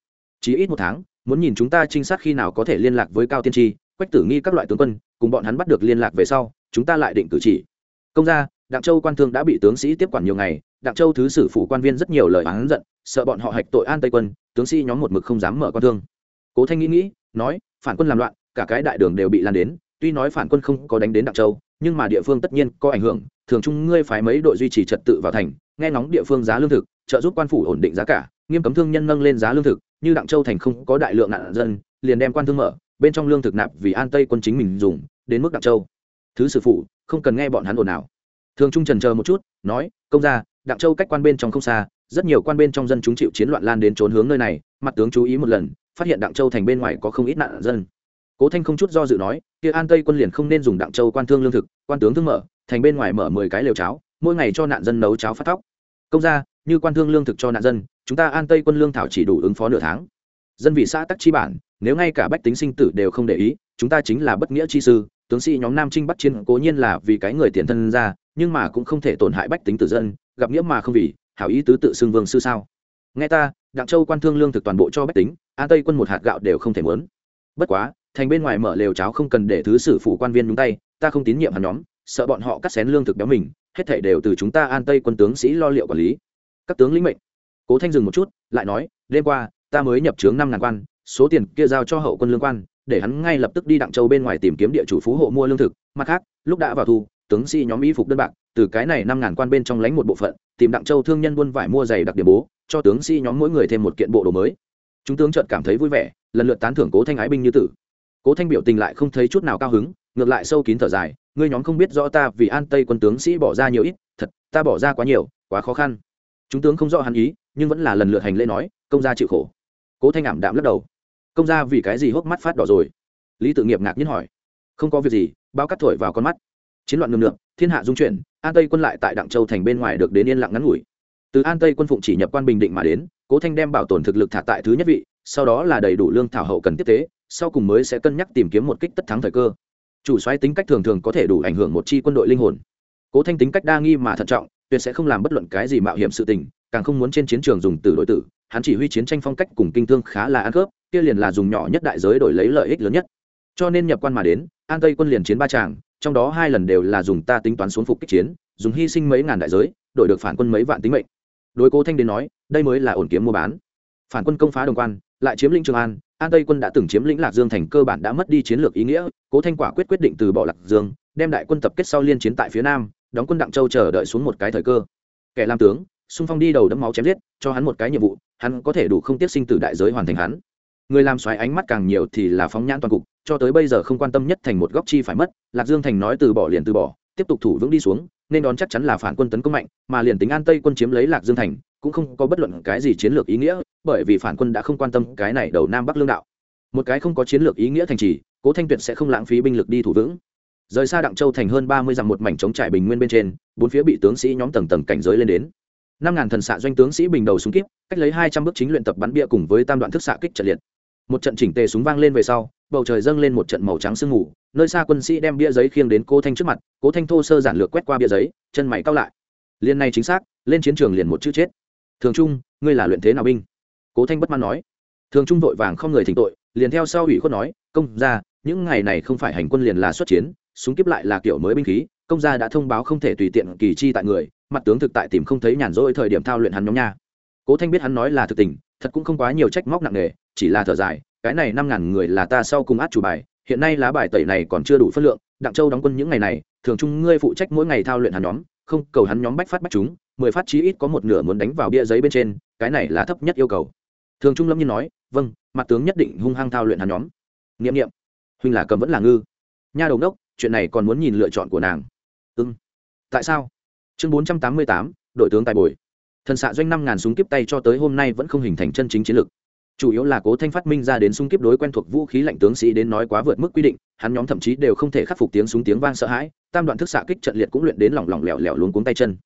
Chỉ ít một tháng, muốn nhìn chúng ta trinh sát khi nào có thể liên lạc với cao tiên tri, quách tử nghi các loại tướng quân, cùng bọn hắn bắt được liên lạc về sau, chúng ta lại định cử chỉ. Công ra đặng châu quan thương đã bị tướng sĩ tiếp quản nhiều ngày, đặng châu thứ sử phủ quan viên rất nhiều lời oán giận, sợ bọn họ hạch tội an tây quân, tướng sĩ nhóm một mực không dám mở quan thương. Cố thanh nghĩ nghĩ, nói, phản quân làm loạn, cả cái đại đường đều bị lan đến, tuy nói phản quân không có đánh đến đặng châu, nhưng mà địa phương tất nhiên có ảnh hưởng thường trung ngươi phái mấy đội duy trì trật tự vào thành, nghe ngóng địa phương giá lương thực, trợ giúp quan phủ ổn định giá cả, nghiêm cấm thương nhân nâng lên giá lương thực, như đặng châu thành không có đại lượng nạn dân, liền đem quan thương mở, bên trong lương thực nạp vì an tây quân chính mình dùng, đến mức đặng châu. Thứ sử phụ không cần nghe bọn hắn ồn ào. Thường trung trần chờ một chút, nói, công ra đặng châu cách quan bên trong không xa, rất nhiều quan bên trong dân chúng chịu chiến loạn lan đến trốn hướng nơi này, mặt tướng chú ý một lần, phát hiện đặng châu thành bên ngoài có không ít nạn dân cố thanh không chút do dự nói, kia an tây quân liền không nên dùng đặng châu quan thương lương thực, quan tướng thương mở, thành bên ngoài mở mười cái lều cháo, mỗi ngày cho nạn dân nấu cháo phát tóc công ra như quan thương lương thực cho nạn dân, chúng ta an tây quân lương thảo chỉ đủ ứng phó nửa tháng. Dân vị xã tắc chi bản, nếu ngay cả bách tính sinh tử đều không để ý, chúng ta chính là bất nghĩa chi sư, tướng sĩ nhóm nam trinh bắt chiến cố nhiên là vì cái người tiền thân ra, nhưng mà cũng không thể tổn hại bách tính tử dân, gặp nghĩa mà không vì, hảo ý tứ tự xưng vương sư sao? Nghe ta, đặng châu quan thương lương thực toàn bộ cho bách tính, an tây quân một hạt gạo đều không thể muốn. bất quá thành bên ngoài mở lều cháo không cần để thứ sử phủ quan viên nhúng tay, ta không tín nhiệm hắn nhóm, sợ bọn họ cắt xén lương thực béo mình, hết thảy đều từ chúng ta an tây quân tướng sĩ lo liệu quản lý. Các tướng lĩnh mệnh. Cố thanh dừng một chút, lại nói, đêm qua, ta mới nhập trướng năm ngàn quan, số tiền kia giao cho hậu quân lương quan, để hắn ngay lập tức đi đặng châu bên ngoài tìm kiếm địa chủ phú hộ mua lương thực. Mặt khác, lúc đã vào thu, tướng sĩ nhóm y phục đơn bạc, từ cái này năm ngàn quan bên trong lánh một bộ phận, tìm đặng châu thương nhân buôn vải mua giày đặc điểm bố, cho tướng sĩ nhóm mỗi người thêm một kiện bộ đồ mới. Chúng tướng trợt cảm thấy vui vẻ, lần lượt tán thưởng cố thanh ái binh như tử cố thanh biểu tình lại không thấy chút nào cao hứng, ngược lại sâu kín thở dài, ngươi nhóm không biết rõ ta vì an tây quân tướng sĩ bỏ ra nhiều ít, thật, ta bỏ ra quá nhiều, quá khó khăn. Chúng tướng không rõ hắn ý, nhưng vẫn là lần lượt hành lễ nói, công gia chịu khổ. Cố thanh ảm đạm lắc đầu. Công gia vì cái gì hốc mắt phát đỏ rồi? Lý tự nghiệp ngạc nhiên hỏi. Không có việc gì, bao cắt thổi vào con mắt. Chiến loạn nương ngược thiên hạ dung chuyển, an tây quân lại tại đặng châu thành bên ngoài được đến yên lặng ngắn ngủi. Từ an tây quân phụng chỉ nhập quan bình định mà đến, cố thanh đem bảo tồn thực lực thả tại thứ nhất vị, sau đó là đầy đủ lương thảo hậu cần tiếp tế sau cùng mới sẽ cân nhắc tìm kiếm một kích tất thắng thời cơ. Chủ xoáy tính cách thường thường có thể đủ ảnh hưởng một chi quân đội linh hồn. Cố thanh tính cách đa nghi mà thận trọng, tuyệt sẽ không làm bất luận cái gì mạo hiểm sự tình, càng không muốn trên chiến trường dùng từ đội tử, hắn chỉ huy chiến tranh phong cách cùng kinh thương khá là ăn khớp, kia liền là dùng nhỏ nhất đại giới đổi lấy lợi ích lớn nhất. Cho nên nhập quan mà đến, an tây quân liền chiến ba tràng, trong đó hai lần đều là dùng ta tính toán xuống phục kích chiến, dùng hy sinh mấy ngàn đại giới, đổi được phản quân mấy vạn tính mệnh. Đối cố thanh đến nói, đây mới là ổn kiếm mua bán. Phản quân công phá đồng quan, lại chiếm lĩnh trường an an tây quân đã từng chiếm lĩnh lạc dương thành cơ bản đã mất đi chiến lược ý nghĩa, cố thanh quả quyết quyết định từ bỏ lạc dương, đem đại quân tập kết sau liên chiến tại phía nam, đóng quân đặng châu chờ đợi xuống một cái thời cơ. Kẻ làm tướng xung phong đi đầu đấm máu chém giết, cho hắn một cái nhiệm vụ, hắn có thể đủ không tiếp sinh từ đại giới hoàn thành hắn. Người làm xoáy ánh mắt càng nhiều thì là phóng nhãn toàn cục, cho tới bây giờ không quan tâm nhất thành một góc chi phải mất, lạc dương thành nói từ bỏ liền từ bỏ, tiếp tục thủ vững đi xuống, nên đón chắc chắn là phản quân tấn công mạnh, mà liền tính an tây quân chiếm lấy lạc dương thành cũng không có bất luận cái gì chiến lược ý nghĩa, bởi vì phản quân đã không quan tâm cái này đầu nam bắc lương đạo. Một cái không có chiến lược ý nghĩa thành trì, cố thanh tuyệt sẽ không lãng phí binh lực đi thủ vững. Rời xa đặng châu thành hơn ba mươi dặm một mảnh trống trải bình nguyên bên trên, bốn phía bị tướng sĩ nhóm tầng tầng cảnh giới lên đến. Năm ngàn thần xạ doanh tướng sĩ bình đầu súng kíp, cách lấy hai trăm bước chính luyện tập bắn bia cùng với tam đoạn thức xạ kích trận liệt. Một trận chỉnh tề súng vang lên về sau, bầu trời dâng lên một trận màu trắng sương mù, nơi xa quân sĩ đem bia giấy khiêng đến cố thanh trước mặt, cố thanh thô sơ giản lược quét qua bia giấy, chân mày cao lại. Liên này chính xác, lên chiến trường liền một chữ chết thường trung, ngươi là luyện thế nào binh? Cố thanh bất mãn nói. Thường trung vội vàng không người thỉnh tội, liền theo sau ủy khuất nói, công ra những ngày này không phải hành quân liền là xuất chiến, súng kiếp lại là kiểu mới binh khí, công gia đã thông báo không thể tùy tiện kỳ chi tại người, mặt tướng thực tại tìm không thấy nhàn rỗi thời điểm thao luyện hắn nhóm nha. Cố thanh biết hắn nói là thực tình, thật cũng không quá nhiều trách móc nặng nề, chỉ là thở dài, cái này năm ngàn người là ta sau cùng át chủ bài, hiện nay lá bài tẩy này còn chưa đủ phân lượng, đặng châu đóng quân những ngày này, thường trung ngươi phụ trách mỗi ngày thao luyện hắn nhóm không, cầu hắn nhóm bách phát bách chúng, mười phát chí ít có một nửa muốn đánh vào bia giấy bên trên, cái này là thấp nhất yêu cầu. Thường trung lâm nhiên nói vâng mặt tướng nhất định hung hăng thao luyện hắn nhóm. Nghiệm nghiệm huynh là cầm vẫn là ngư. Nha đầu đốc, chuyện này còn muốn nhìn lựa chọn của nàng. Ưng tại sao? Chương bốn trăm tám mươi tám, đội tướng tài bồi. Thần xạ doanh năm ngàn súng kiếp tay cho tới hôm nay vẫn không hình thành chân chính chiến lược chủ yếu là cố thanh phát minh ra đến súng kiếp đối quen thuộc vũ khí lạnh tướng sĩ đến nói quá vượt mức quy định, hắn nhóm thậm chí đều không thể khắc phục tiếng súng tiếng vang sợ hãi, tam đoạn thức xạ kích trận liệt cũng luyện đến lỏng lỏng lẻo lẻo luống cuống tay chân.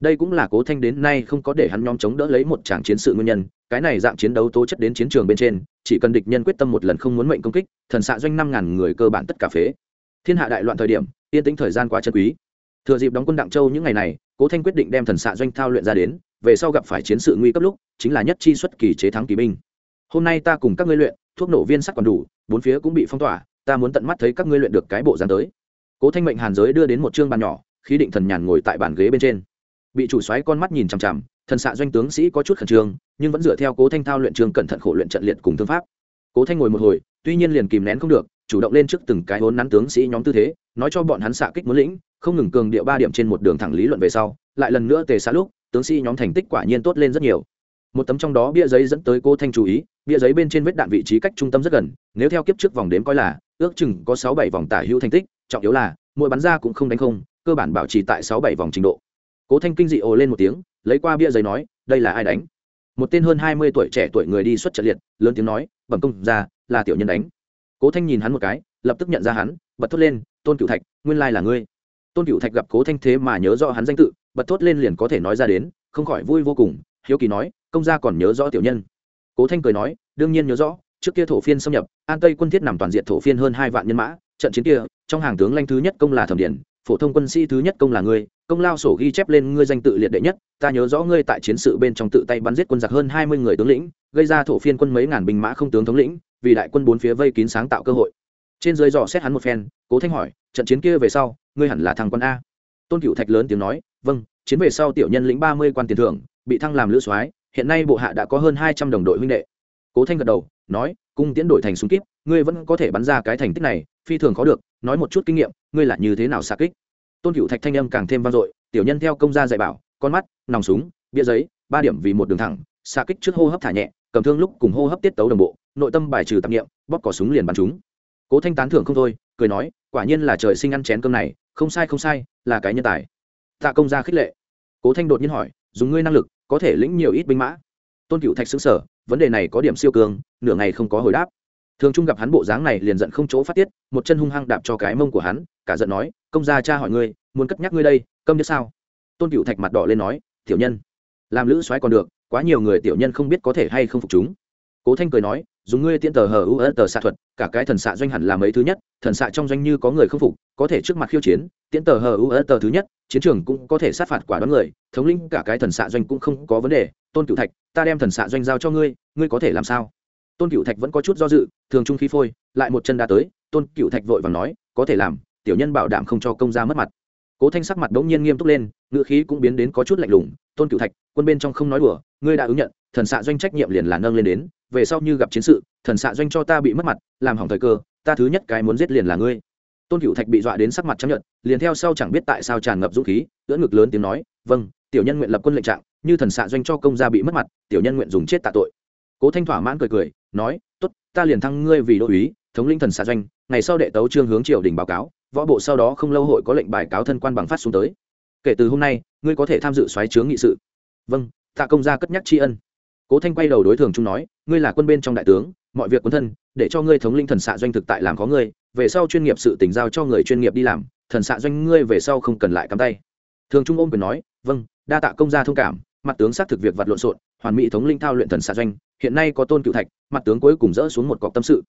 Đây cũng là cố thanh đến nay không có để hắn nhóm chống đỡ lấy một tràng chiến sự nguyên nhân, cái này dạng chiến đấu tố chất đến chiến trường bên trên, chỉ cần địch nhân quyết tâm một lần không muốn mệnh công kích, thần xạ doanh năm ngàn người cơ bản tất cả phế. Thiên hạ đại loạn thời điểm, yên tĩnh thời gian quá chân quý. Thừa dịp đóng quân đặng châu những ngày này, cố thanh quyết định đem thần xạ doanh thao luyện ra đến, về sau gặp phải chiến sự nguy cấp lúc, chính là nhất chi xuất kỳ chế thắng kỳ binh hôm nay ta cùng các ngươi luyện, thuốc nổ viên sắt còn đủ, bốn phía cũng bị phong tỏa, ta muốn tận mắt thấy các ngươi luyện được cái bộ dán tới. Cố thanh mệnh hàn giới đưa đến một chương bàn nhỏ, khí định thần nhàn ngồi tại bàn ghế bên trên. Bị chủ xoáy con mắt nhìn chằm chằm, thần xạ doanh tướng sĩ có chút khẩn trương, nhưng vẫn dựa theo cố thanh thao luyện trường cẩn thận khổ luyện trận liệt cùng thương pháp. Cố thanh ngồi một hồi, tuy nhiên liền kìm nén không được, chủ động lên trước từng cái hốn nắn tướng sĩ nhóm tư thế, nói cho bọn hắn xạ kích muốn lĩnh, không ngừng cường điệu ba điểm trên một đường thẳng lý luận về sau, lại lần nữa tề xa lúc, tướng sĩ nhóm thành tích quả nhiên tốt lên rất nhiều một tấm trong đó bia giấy dẫn tới cô thanh chú ý, bia giấy bên trên vết đạn vị trí cách trung tâm rất gần, nếu theo kiếp trước vòng đếm coi là, ước chừng có sáu bảy vòng tả hữu thành tích, trọng yếu là, mỗi bắn ra cũng không đánh không, cơ bản bảo trì tại sáu bảy vòng trình độ. Cố thanh kinh dị ồ lên một tiếng, lấy qua bia giấy nói, đây là ai đánh? Một tên hơn hai mươi tuổi trẻ tuổi người đi xuất trận liệt, lớn tiếng nói, bẩm công ra là tiểu nhân đánh. Cố thanh nhìn hắn một cái, lập tức nhận ra hắn, bật thốt lên, tôn cựu thạch, nguyên lai là ngươi. Tôn cựu thạch gặp cố thanh thế mà nhớ rõ hắn danh tự, bật thốt lên liền có thể nói ra đến, không khỏi vui vô cùng, hiếu kỳ nói công gia còn nhớ rõ tiểu nhân. Cố thanh cười nói, đương nhiên nhớ rõ, trước kia thổ phiên xâm nhập, an tây quân thiết nằm toàn diện thổ phiên hơn hai vạn nhân mã, trận chiến kia, trong hàng tướng lanh thứ nhất công là thẩm điển phổ thông quân sĩ thứ nhất công là ngươi, công lao sổ ghi chép lên ngươi danh tự liệt đệ nhất, ta nhớ rõ ngươi tại chiến sự bên trong tự tay bắn giết quân giặc hơn hai mươi người tướng lĩnh, gây ra thổ phiên quân mấy ngàn binh mã không tướng thống lĩnh, vì đại quân bốn phía vây kín sáng tạo cơ hội. Trên dưới dò xét hắn một phen, cố thanh hỏi, trận chiến kia về sau, ngươi hẳn là thằng quân a. Tôn cựu thạch lớn tiếng nói vâng chiến về sau tiểu nhân lĩnh ba mươi quan tiền thưởng, bị thăng làm lữ soái hiện nay bộ hạ đã có hơn hai trăm đồng đội huynh đệ. Cố thanh gật đầu, nói, cung tiễn đổi thành súng kíp, ngươi vẫn có thể bắn ra cái thành tích này, phi thường khó được, nói một chút kinh nghiệm, ngươi là như thế nào xa kích? Tôn cựu thạch thanh âm càng thêm vang dội, tiểu nhân theo công gia dạy bảo, con mắt, nòng súng, bia giấy, ba điểm vì một đường thẳng xa kích trước hô hấp thả nhẹ, cầm thương lúc cùng hô hấp tiết tấu đồng bộ, nội tâm bài trừ tạp nghiệm bóp cỏ súng liền bắn chúng. Cố thanh tán thưởng không thôi, cười nói, quả nhiên là trời sinh ăn chén cơm này, không sai không sai, là cái nhân tài. Tạ công gia khích lệ. Cố thanh đột nhiên hỏi, dùng ngươi năng lực có thể lĩnh nhiều ít binh mã. Tôn cựu thạch xứng sở vấn đề này có điểm siêu cường, nửa ngày không có hồi đáp. Thường trung gặp hắn bộ dáng này liền giận không chỗ phát tiết, một chân hung hăng đạp cho cái mông của hắn, cả giận nói, công gia cha hỏi ngươi, muốn cất nhắc ngươi đây, câm biết sao? Tôn cựu thạch mặt đỏ lên nói, tiểu nhân, làm lữ soái còn được, quá nhiều người tiểu nhân không biết có thể hay không phục chúng. Cố thanh cười nói dùng ngươi tiễn tờ hờ u tờ xạ thuật, cả cái thần xạ doanh hẳn là mấy thứ nhất, thần xạ trong doanh như có người không phục, có thể trước mặt khiêu chiến, tiễn tờ hờ u tờ thứ nhất, chiến trường cũng có thể sát phạt quả đoán người, thống lĩnh cả cái thần xạ doanh cũng không có vấn đề. Tôn cựu thạch, ta đem thần xạ doanh giao cho ngươi ngươi có thể làm sao? Tôn cựu thạch vẫn có chút do dự, thường trung khí phôi, lại một chân đã tới, tôn cựu thạch vội và nói, có thể làm, tiểu nhân bảo đảm không cho công gia mất mặt. Cố thanh sắc mặt đ ố n g nhiên nghiêm túc lên ngự khí cũng biến đến có chút lạnh lùng, tôn cựu thạch, quân bên trong không nói đùa, ngươi đã ứng nhận, thần xạ doanh trách nhiệm liền là nâng lên đến về sau như gặp chiến sự, thần xạ doanh cho ta bị mất mặt, làm hỏng thời cơ, ta thứ nhất cái muốn giết liền là ngươi. Tôn cựu thạch bị dọa đến sắc mặt chấp nhận liền theo sau chẳng biết tại sao tràn ngập dũng khí, ưỡn ngực lớn tiếng nói vâng tiểu nhân nguyện lập quân lệnh trạng, như thần xạ doanh cho công gia bị mất mặt, tiểu nhân nguyện dùng chết tạ tội. Cố thanh thỏa mãn cười cười, nói t ố t ta liền thăng ngươi vì đô uý thống linh thần xạ doanh, ngày sau đệ tấu trương hướng triều đình báo cáo, võ bộ sau đó không lâu hội có lệnh bài cáo thân quan bằng phát xuống tới. Kể từ hôm nay, ngươi có thể tham dự xoáy chướng nghị sự. Vâng tạ công gia cất nhắc tri ân. Cố thanh quay đầu đối thường trung nói ngươi là quân bên trong đại tướng, mọi việc quân thân, để cho ngươi thống linh thần xạ doanh thực tại làm có ngươi, về sau chuyên nghiệp sự tỉnh giao cho người chuyên nghiệp đi làm, thần xạ doanh ngươi về sau không cần lại cắm tay. Thường trung ôm quyền nói vâng đa tạ công gia thông cảm, mặt tướng xác thực việc vật lộn xộn, hoàn mỹ thống linh thao luyện thần xạ doanh, hiện nay có tôn cựu thạch, mặt tướng cuối cùng rỡ xuống một cọc tâm sự.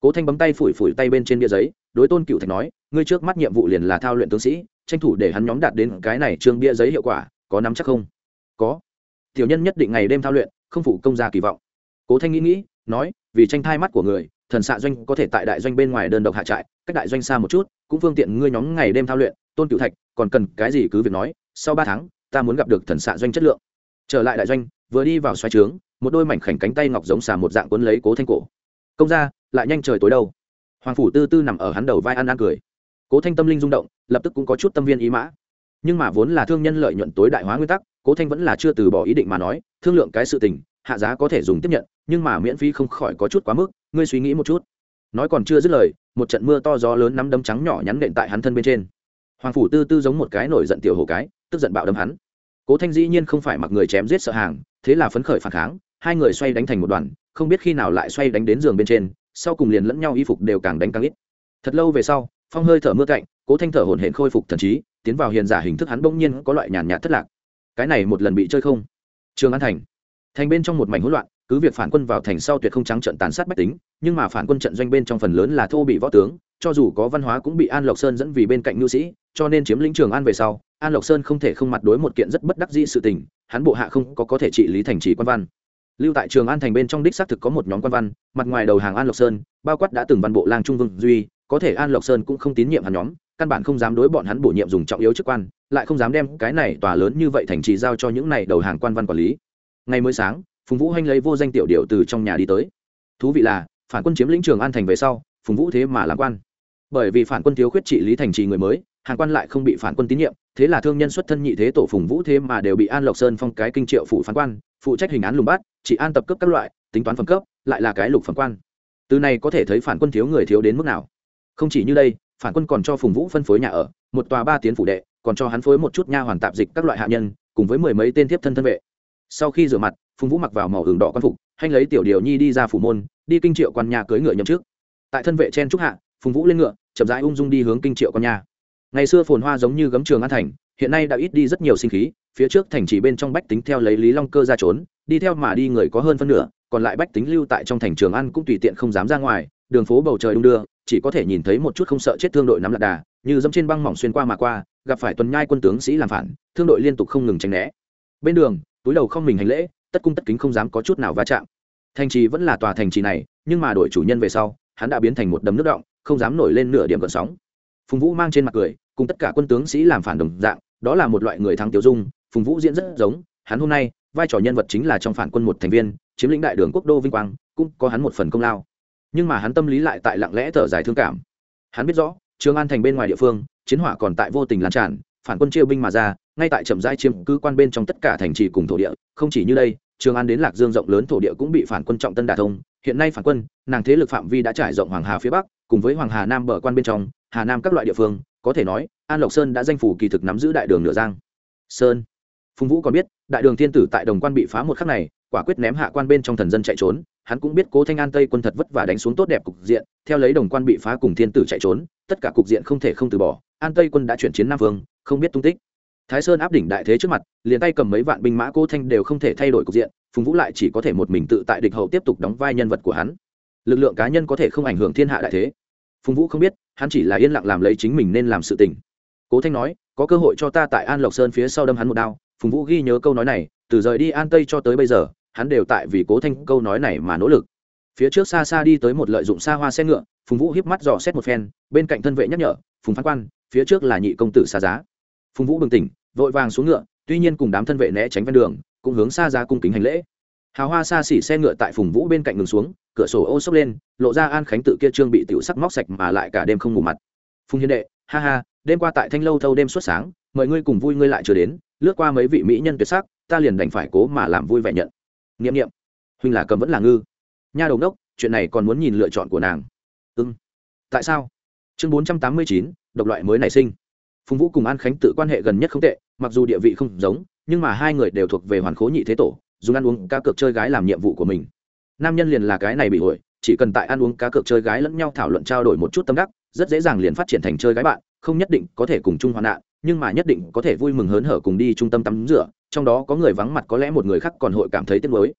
Cố thanh bấm tay phủi phủi tay bên trên bia giấy, đối tôn cựu thạch nói, ngươi trước mắt nhiệm vụ liền là thao luyện tướng sĩ, tranh thủ để hắn nhóm đạt đến cái này trương bia giấy hiệu quả, có nắm chắc không? Có. Tiểu nhân nhất định ngày đêm thao luyện, không phụ công gia kỳ vọng cố thanh nghĩ nghĩ, nói, vì tranh thai mắt của người, thần xạ doanh có thể tại đại doanh bên ngoài đơn độc hạ trại, cách đại doanh xa một chút, cũng phương tiện ngươi nhóm ngày đêm thao luyện, tôn cựu thạch, còn cần cái gì cứ việc nói, sau ba tháng, ta muốn gặp được thần xạ doanh chất lượng. Trở lại đại doanh, vừa đi vào xoay trướng, một đôi mảnh khảnh cánh tay ngọc giống xà một dạng cuốn lấy cố thanh cổ. Công ra lại nhanh trời tối đâu? Hoàng phủ tư tư nằm ở hắn đầu vai ăn ăn cười. Cố thanh tâm linh rung động, lập tức cũng có chút tâm viên ý mã. Nhưng mà vốn là thương nhân lợi nhuận tối đại hóa nguyên tắc, cố thanh vẫn là chưa từ bỏ ý định mà nói, thương lượng cái sự tình hạ giá có thể dùng tiếp nhận, nhưng mà miễn phí không khỏi có chút quá mức, ngươi suy nghĩ một chút. Nói còn chưa dứt lời, một trận mưa to gió lớn nắm đấm trắng nhỏ nhắn nện tại hắn thân bên trên. Hoàng phủ tư tư giống một cái nổi giận tiểu hồ cái, tức giận bạo đấm hắn. Cố thanh dĩ nhiên không phải mặc người chém giết sợ hàng, thế là phấn khởi phản kháng, hai người xoay đánh thành một đoàn, không biết khi nào lại xoay đánh đến giường bên trên, sau cùng liền lẫn nhau y phục đều càng đánh càng ít. Thật lâu về sau, phong hơi thở mưa cạnh, cố thanh thở hổn hển khôi phục thần trí, tiến vào hiền giả hình thức hắn bỗng nhiên có loại nhàn nhạt thất lạc. Cái này một lần bị chơi không? Trường an thành thành bên trong một mảnh hỗn loạn, cứ việc phản quân vào thành sau tuyệt không trắng trận tàn sát bách tính, nhưng mà phản quân trận doanh bên trong phần lớn là thô bị võ tướng, cho dù có văn hóa cũng bị an lộc sơn dẫn vì bên cạnh nhu sĩ, cho nên chiếm lĩnh trường an về sau, an lộc sơn không thể không mặt đối một kiện rất bất đắc dĩ sự tình, hắn bộ hạ không có có thể trị lý thành trì quan văn. Lưu tại trường an thành bên trong đích xác thực có một nhóm quan văn, mặt ngoài đầu hàng an lộc sơn, bao quát đã từng văn bộ lang trung vương duy, có thể an lộc sơn cũng không tín nhiệm hắn nhóm, căn bản không dám đối bọn hắn bổ nhiệm dùng trọng yếu chức quan, lại không dám đem cái này tòa lớn như vậy thành trì giao cho những này đầu hàng quan văn quản lý ngày mới sáng, phùng vũ hanh lấy vô danh tiểu điệu từ trong nhà đi tới. Thú vị là, phản quân chiếm lĩnh trường an thành về sau, phùng vũ thế mà làm quan. Bởi vì phản quân thiếu khuyết trị lý thành trì người mới, hàng quan lại không bị phản quân tín nhiệm, thế là thương nhân xuất thân nhị thế tổ phùng vũ thế mà đều bị an lộc sơn phong cái kinh triệu phụ phán quan, phụ trách hình án lùng bát chỉ an tập cấp các loại, tính toán phẩm cấp, lại là cái lục phẩm quan. Từ này có thể thấy phản quân thiếu người thiếu đến mức nào. Không chỉ như đây, phản quân còn cho phùng vũ phân phối nhà ở, một tòa ba tiến phủ đệ, còn cho hắn phối một chút nha hoàn tạp dịch các loại hạ nhân, cùng với mười mấy tên thiếp thân thân vệ sau khi rửa mặt, phùng vũ mặc vào màu hưởng đỏ quan phục hanh lấy tiểu điều nhi đi ra phủ môn, đi kinh triệu quan nhà cưới ngựa nhậm trước tại thân vệ chen trúc hạ, phùng vũ lên ngựa, chậm rãi ung dung đi hướng kinh triệu quan nhà. Ngày xưa phồn hoa giống như gấm trường an thành, hiện nay đã ít đi rất nhiều sinh khí, phía trước thành chỉ bên trong bách tính theo lấy lý long cơ ra trốn, đi theo mà đi người có hơn phân nửa, còn lại bách tính lưu tại trong thành trường ăn cũng tùy tiện không dám ra ngoài, đường phố bầu trời đung đưa, chỉ có thể nhìn thấy một chút không sợ chết thương đội nắm lạc đà, như dẫm trên băng mỏng xuyên qua mà qua, gặp phải tuần nhai quân tướng sĩ làm phản, thương đội liên tục không ngừng tránh né. Bên đường túi đầu không mình hành lễ, tất cung tất kính không dám có chút nào va chạm. Thành trì vẫn là tòa thành trì này, nhưng mà đổi chủ nhân về sau, hắn đã biến thành một đầm nước động, không dám nổi lên nửa điểm gợn sóng. Phùng vũ mang trên mặt cười, cùng tất cả quân tướng sĩ làm phản đồng dạng, đó là một loại người thắng tiêu dung, phùng vũ diễn rất giống, hắn hôm nay, vai trò nhân vật chính là trong phản quân một thành viên, chiếm lĩnh đại đường quốc đô vinh quang, cũng có hắn một phần công lao. Nhưng mà hắn tâm lý lại tại lặng lẽ thở dài thương cảm. Hắn biết rõ, trường an thành bên ngoài địa phương, chiến hỏa còn tại vô tình lan tràn phản quân chia binh mà ra, ngay tại trầm giai chiếm cứ quan bên trong tất cả thành trì cùng thổ địa. Không chỉ như đây, trường an đến lạc dương rộng lớn thổ địa cũng bị phản quân trọng tân đà thông. Hiện nay phản quân, nàng thế lực phạm vi đã trải rộng hoàng hà phía bắc, cùng với hoàng hà nam bờ quan bên trong, hà nam các loại địa phương, có thể nói, an lộc sơn đã danh phủ kỳ thực nắm giữ đại đường nửa giang. Sơn. Phùng vũ còn biết, đại đường thiên tử tại đồng quan bị phá một khắc này, quả quyết ném hạ quan bên trong thần dân chạy trốn. Hắn cũng biết cố thanh an tây quân thật vất vả đánh xuống tốt đẹp cục diện, theo lấy đồng quan bị phá cùng thiên tử chạy trốn, tất cả cục diện không thể không từ bỏ. An tây quân đã chuyển chiến nam vương không biết tung tích. Thái sơn áp đỉnh đại thế trước mặt, liền tay cầm mấy vạn binh mã cô thanh đều không thể thay đổi cục diện, phùng vũ lại chỉ có thể một mình tự tại địch hậu tiếp tục đóng vai nhân vật của hắn. Lực lượng cá nhân có thể không ảnh hưởng thiên hạ đại thế. Phùng vũ không biết, hắn chỉ là yên lặng làm lấy chính mình nên làm sự tình. Cố thanh nói, có cơ hội cho ta tại an lộc sơn phía sau đâm hắn một đao. Phùng vũ ghi nhớ câu nói này, từ rời đi an tây cho tới bây giờ, hắn đều tại vì cố thanh câu nói này mà nỗ lực. Phía trước xa xa đi tới một lợi dụng xa hoa xe ngựa, phùng vũ hiếp mắt dò xét một phen, bên cạnh thân vệ nhắc nhở, phùng phán quan, phía trước là nhị công tử xa giá phùng vũ bừng tỉnh, vội vàng xuống ngựa, tuy nhiên cùng đám thân vệ né tránh ven đường, cũng hướng xa ra cung kính hành lễ. Hào hoa xa xỉ xe ngựa tại phùng vũ bên cạnh ngừng xuống, cửa sổ ô sốc lên, lộ ra an khánh tự kia trương bị tiểu sắc móc sạch mà lại cả đêm không ngủ mặt. Phùng hiến đệ, ha ha, đêm qua tại thanh lâu thâu đêm suốt sáng, mời ngươi cùng vui ngươi lại chưa đến, lướt qua mấy vị mỹ nhân tuyệt sắc, ta liền đành phải cố mà làm vui vẻ nhận. Nghiệm nghiệm huynh là cầm vẫn là ngư. Nha đầu đốc, chuyện này còn muốn nhìn lựa chọn của nàng. Ưng ừ. tại sao? Chương bốn trăm tám mươi chín, độc loại mới nảy sinh phùng vũ cùng an khánh tự quan hệ gần nhất không tệ, mặc dù địa vị không giống, nhưng mà hai người đều thuộc về hoàn khố nhị thế tổ, dùng ăn uống cá cược chơi gái làm nhiệm vụ của mình. Nam nhân liền là cái này bị hội, chỉ cần tại ăn uống cá cược chơi gái lẫn nhau thảo luận trao đổi một chút tâm đắc, rất dễ dàng liền phát triển thành chơi gái bạn, không nhất định có thể cùng chung hoạn nạn, nhưng mà nhất định có thể vui mừng hớn hở cùng đi trung tâm tắm rửa, trong đó có người vắng mặt có lẽ một người khác còn hội cảm thấy tiếc nuối.